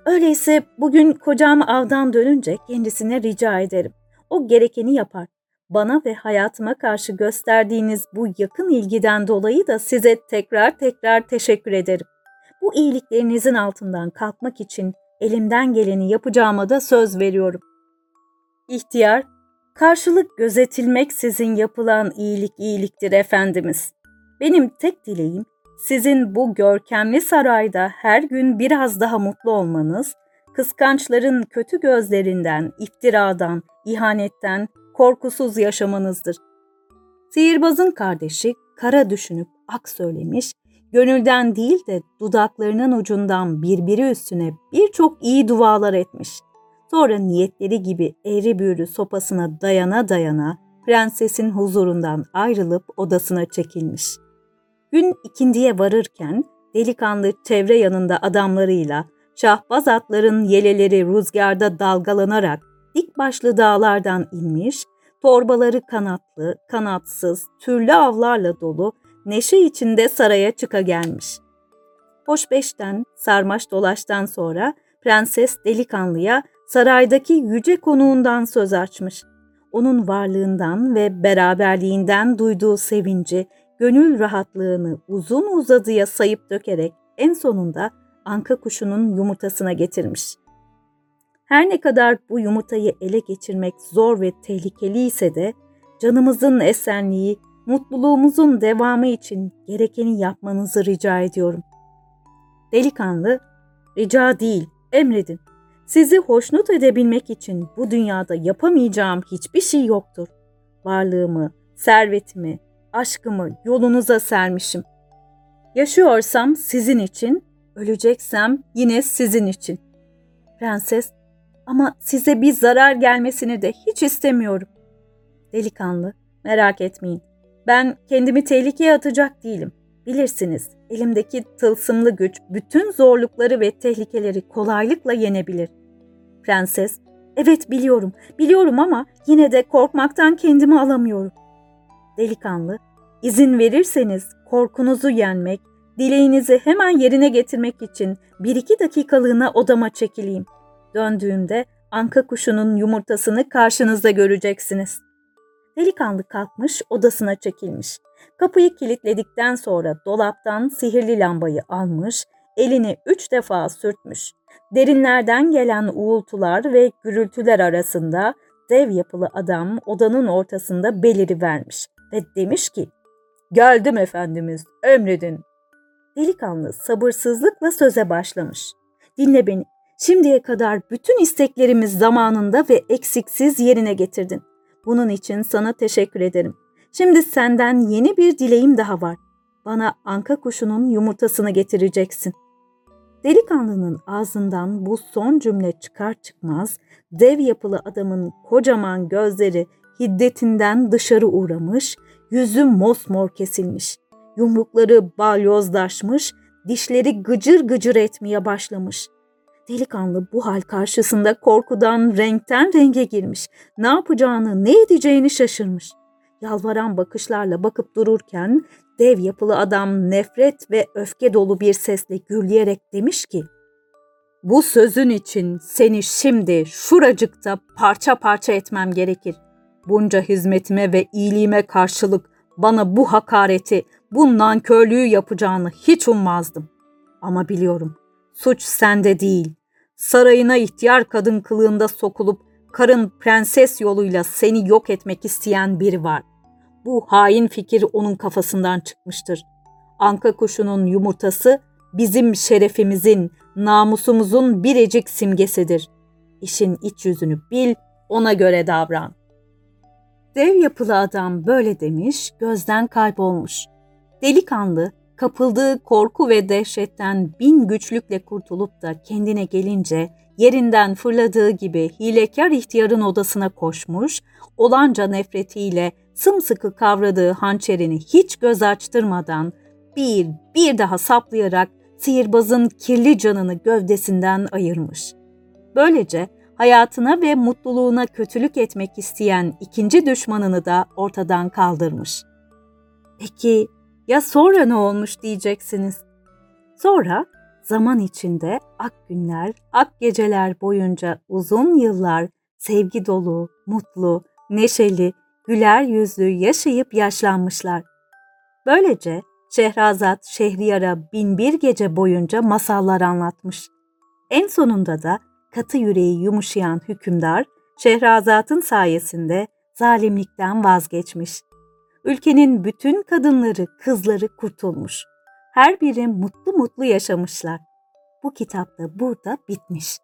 Öyleyse bugün kocam avdan dönünce kendisine rica ederim. O gerekeni yapar. Bana ve hayatıma karşı gösterdiğiniz bu yakın ilgiden dolayı da size tekrar tekrar teşekkür ederim. Bu iyiliklerinizin altından kalkmak için elimden geleni yapacağıma da söz veriyorum. İhtiyar, karşılık gözetilmek sizin yapılan iyilik iyiliktir efendimiz. Benim tek dileğim sizin bu görkemli sarayda her gün biraz daha mutlu olmanız, kıskançların kötü gözlerinden, iftiradan, ihanetten korkusuz yaşamanızdır. Sihirbazın kardeşi kara düşünüp ak söylemiş, gönülden değil de dudaklarının ucundan birbiri üstüne birçok iyi dualar etmiş. Sonra niyetleri gibi eğri büğrü sopasına dayana dayana prensesin huzurundan ayrılıp odasına çekilmiş.'' Gün ikindiye varırken delikanlı çevre yanında adamlarıyla şahbaz atların yeleleri rüzgarda dalgalanarak dik başlı dağlardan inmiş, torbaları kanatlı, kanatsız, türlü avlarla dolu, neşe içinde saraya çıka gelmiş. Hoş beşten, sarmaş dolaştan sonra prenses delikanlıya saraydaki yüce konuğundan söz açmış. Onun varlığından ve beraberliğinden duyduğu sevinci, gönül rahatlığını uzun uzadıya sayıp dökerek en sonunda anka kuşunun yumurtasına getirmiş. Her ne kadar bu yumurtayı ele geçirmek zor ve tehlikeli ise de canımızın esenliği, mutluluğumuzun devamı için gerekeni yapmanızı rica ediyorum. Delikanlı, rica değil, emredin. Sizi hoşnut edebilmek için bu dünyada yapamayacağım hiçbir şey yoktur. Varlığımı, servetimi, aşkımı yolunuza sermişim. Yaşıyorsam sizin için, öleceksem yine sizin için. Prenses, ama size bir zarar gelmesini de hiç istemiyorum. Delikanlı, merak etmeyin. Ben kendimi tehlikeye atacak değilim. Bilirsiniz, elimdeki tılsımlı güç bütün zorlukları ve tehlikeleri kolaylıkla yenebilir. Prenses, evet biliyorum, biliyorum ama yine de korkmaktan kendimi alamıyorum. Delikanlı, izin verirseniz korkunuzu yenmek, dileğinizi hemen yerine getirmek için bir iki dakikalığına odama çekileyim. Döndüğümde anka kuşunun yumurtasını karşınızda göreceksiniz. Delikanlı kalkmış odasına çekilmiş. Kapıyı kilitledikten sonra dolaptan sihirli lambayı almış, elini üç defa sürtmüş. Derinlerden gelen uğultular ve gürültüler arasında dev yapılı adam odanın ortasında beliri vermiş ve demiş ki ''Geldim efendimiz, emredin.'' Delikanlı sabırsızlıkla söze başlamış. ''Dinle beni, şimdiye kadar bütün isteklerimiz zamanında ve eksiksiz yerine getirdin. Bunun için sana teşekkür ederim. Şimdi senden yeni bir dileğim daha var. Bana anka kuşunun yumurtasını getireceksin. Delikanlının ağzından bu son cümle çıkar çıkmaz dev yapılı adamın kocaman gözleri hiddetinden dışarı uğramış, yüzü mosmor kesilmiş, yumrukları balyozlaşmış, dişleri gıcır gıcır etmeye başlamış. Delikanlı bu hal karşısında korkudan renkten renge girmiş. Ne yapacağını, ne edeceğini şaşırmış. Yalvaran bakışlarla bakıp dururken dev yapılı adam nefret ve öfke dolu bir sesle gürleyerek demiş ki bu sözün için seni şimdi şuracıkta parça parça etmem gerekir. Bunca hizmetime ve iyiliğime karşılık bana bu hakareti, bu nankörlüğü yapacağını hiç ummazdım. Ama biliyorum, suç sende değil. Sarayına ihtiyar kadın kılığında sokulup karın prenses yoluyla seni yok etmek isteyen biri var. Bu hain fikir onun kafasından çıkmıştır. Anka kuşunun yumurtası bizim şerefimizin, namusumuzun biricik simgesidir. İşin iç yüzünü bil, ona göre davran. Dev yapılı adam böyle demiş, gözden kaybolmuş. Delikanlı, kapıldığı korku ve dehşetten bin güçlükle kurtulup da kendine gelince yerinden fırladığı gibi hilekar ihtiyarın odasına koşmuş, olanca nefretiyle sımsıkı kavradığı hançerini hiç göz açtırmadan bir bir daha saplayarak sihirbazın kirli canını gövdesinden ayırmış. Böylece hayatına ve mutluluğuna kötülük etmek isteyen ikinci düşmanını da ortadan kaldırmış. Peki ya sonra ne olmuş diyeceksiniz. Sonra zaman içinde ak günler, ak geceler boyunca uzun yıllar sevgi dolu, mutlu, neşeli, güler yüzlü yaşayıp yaşlanmışlar. Böylece Şehrazat Şehriyar'a binbir gece boyunca masallar anlatmış. En sonunda da katı yüreği yumuşayan hükümdar Şehrazat'ın sayesinde zalimlikten vazgeçmiş. Ülkenin bütün kadınları, kızları kurtulmuş. Her biri mutlu mutlu yaşamışlar. Bu kitap da burada bitmiş.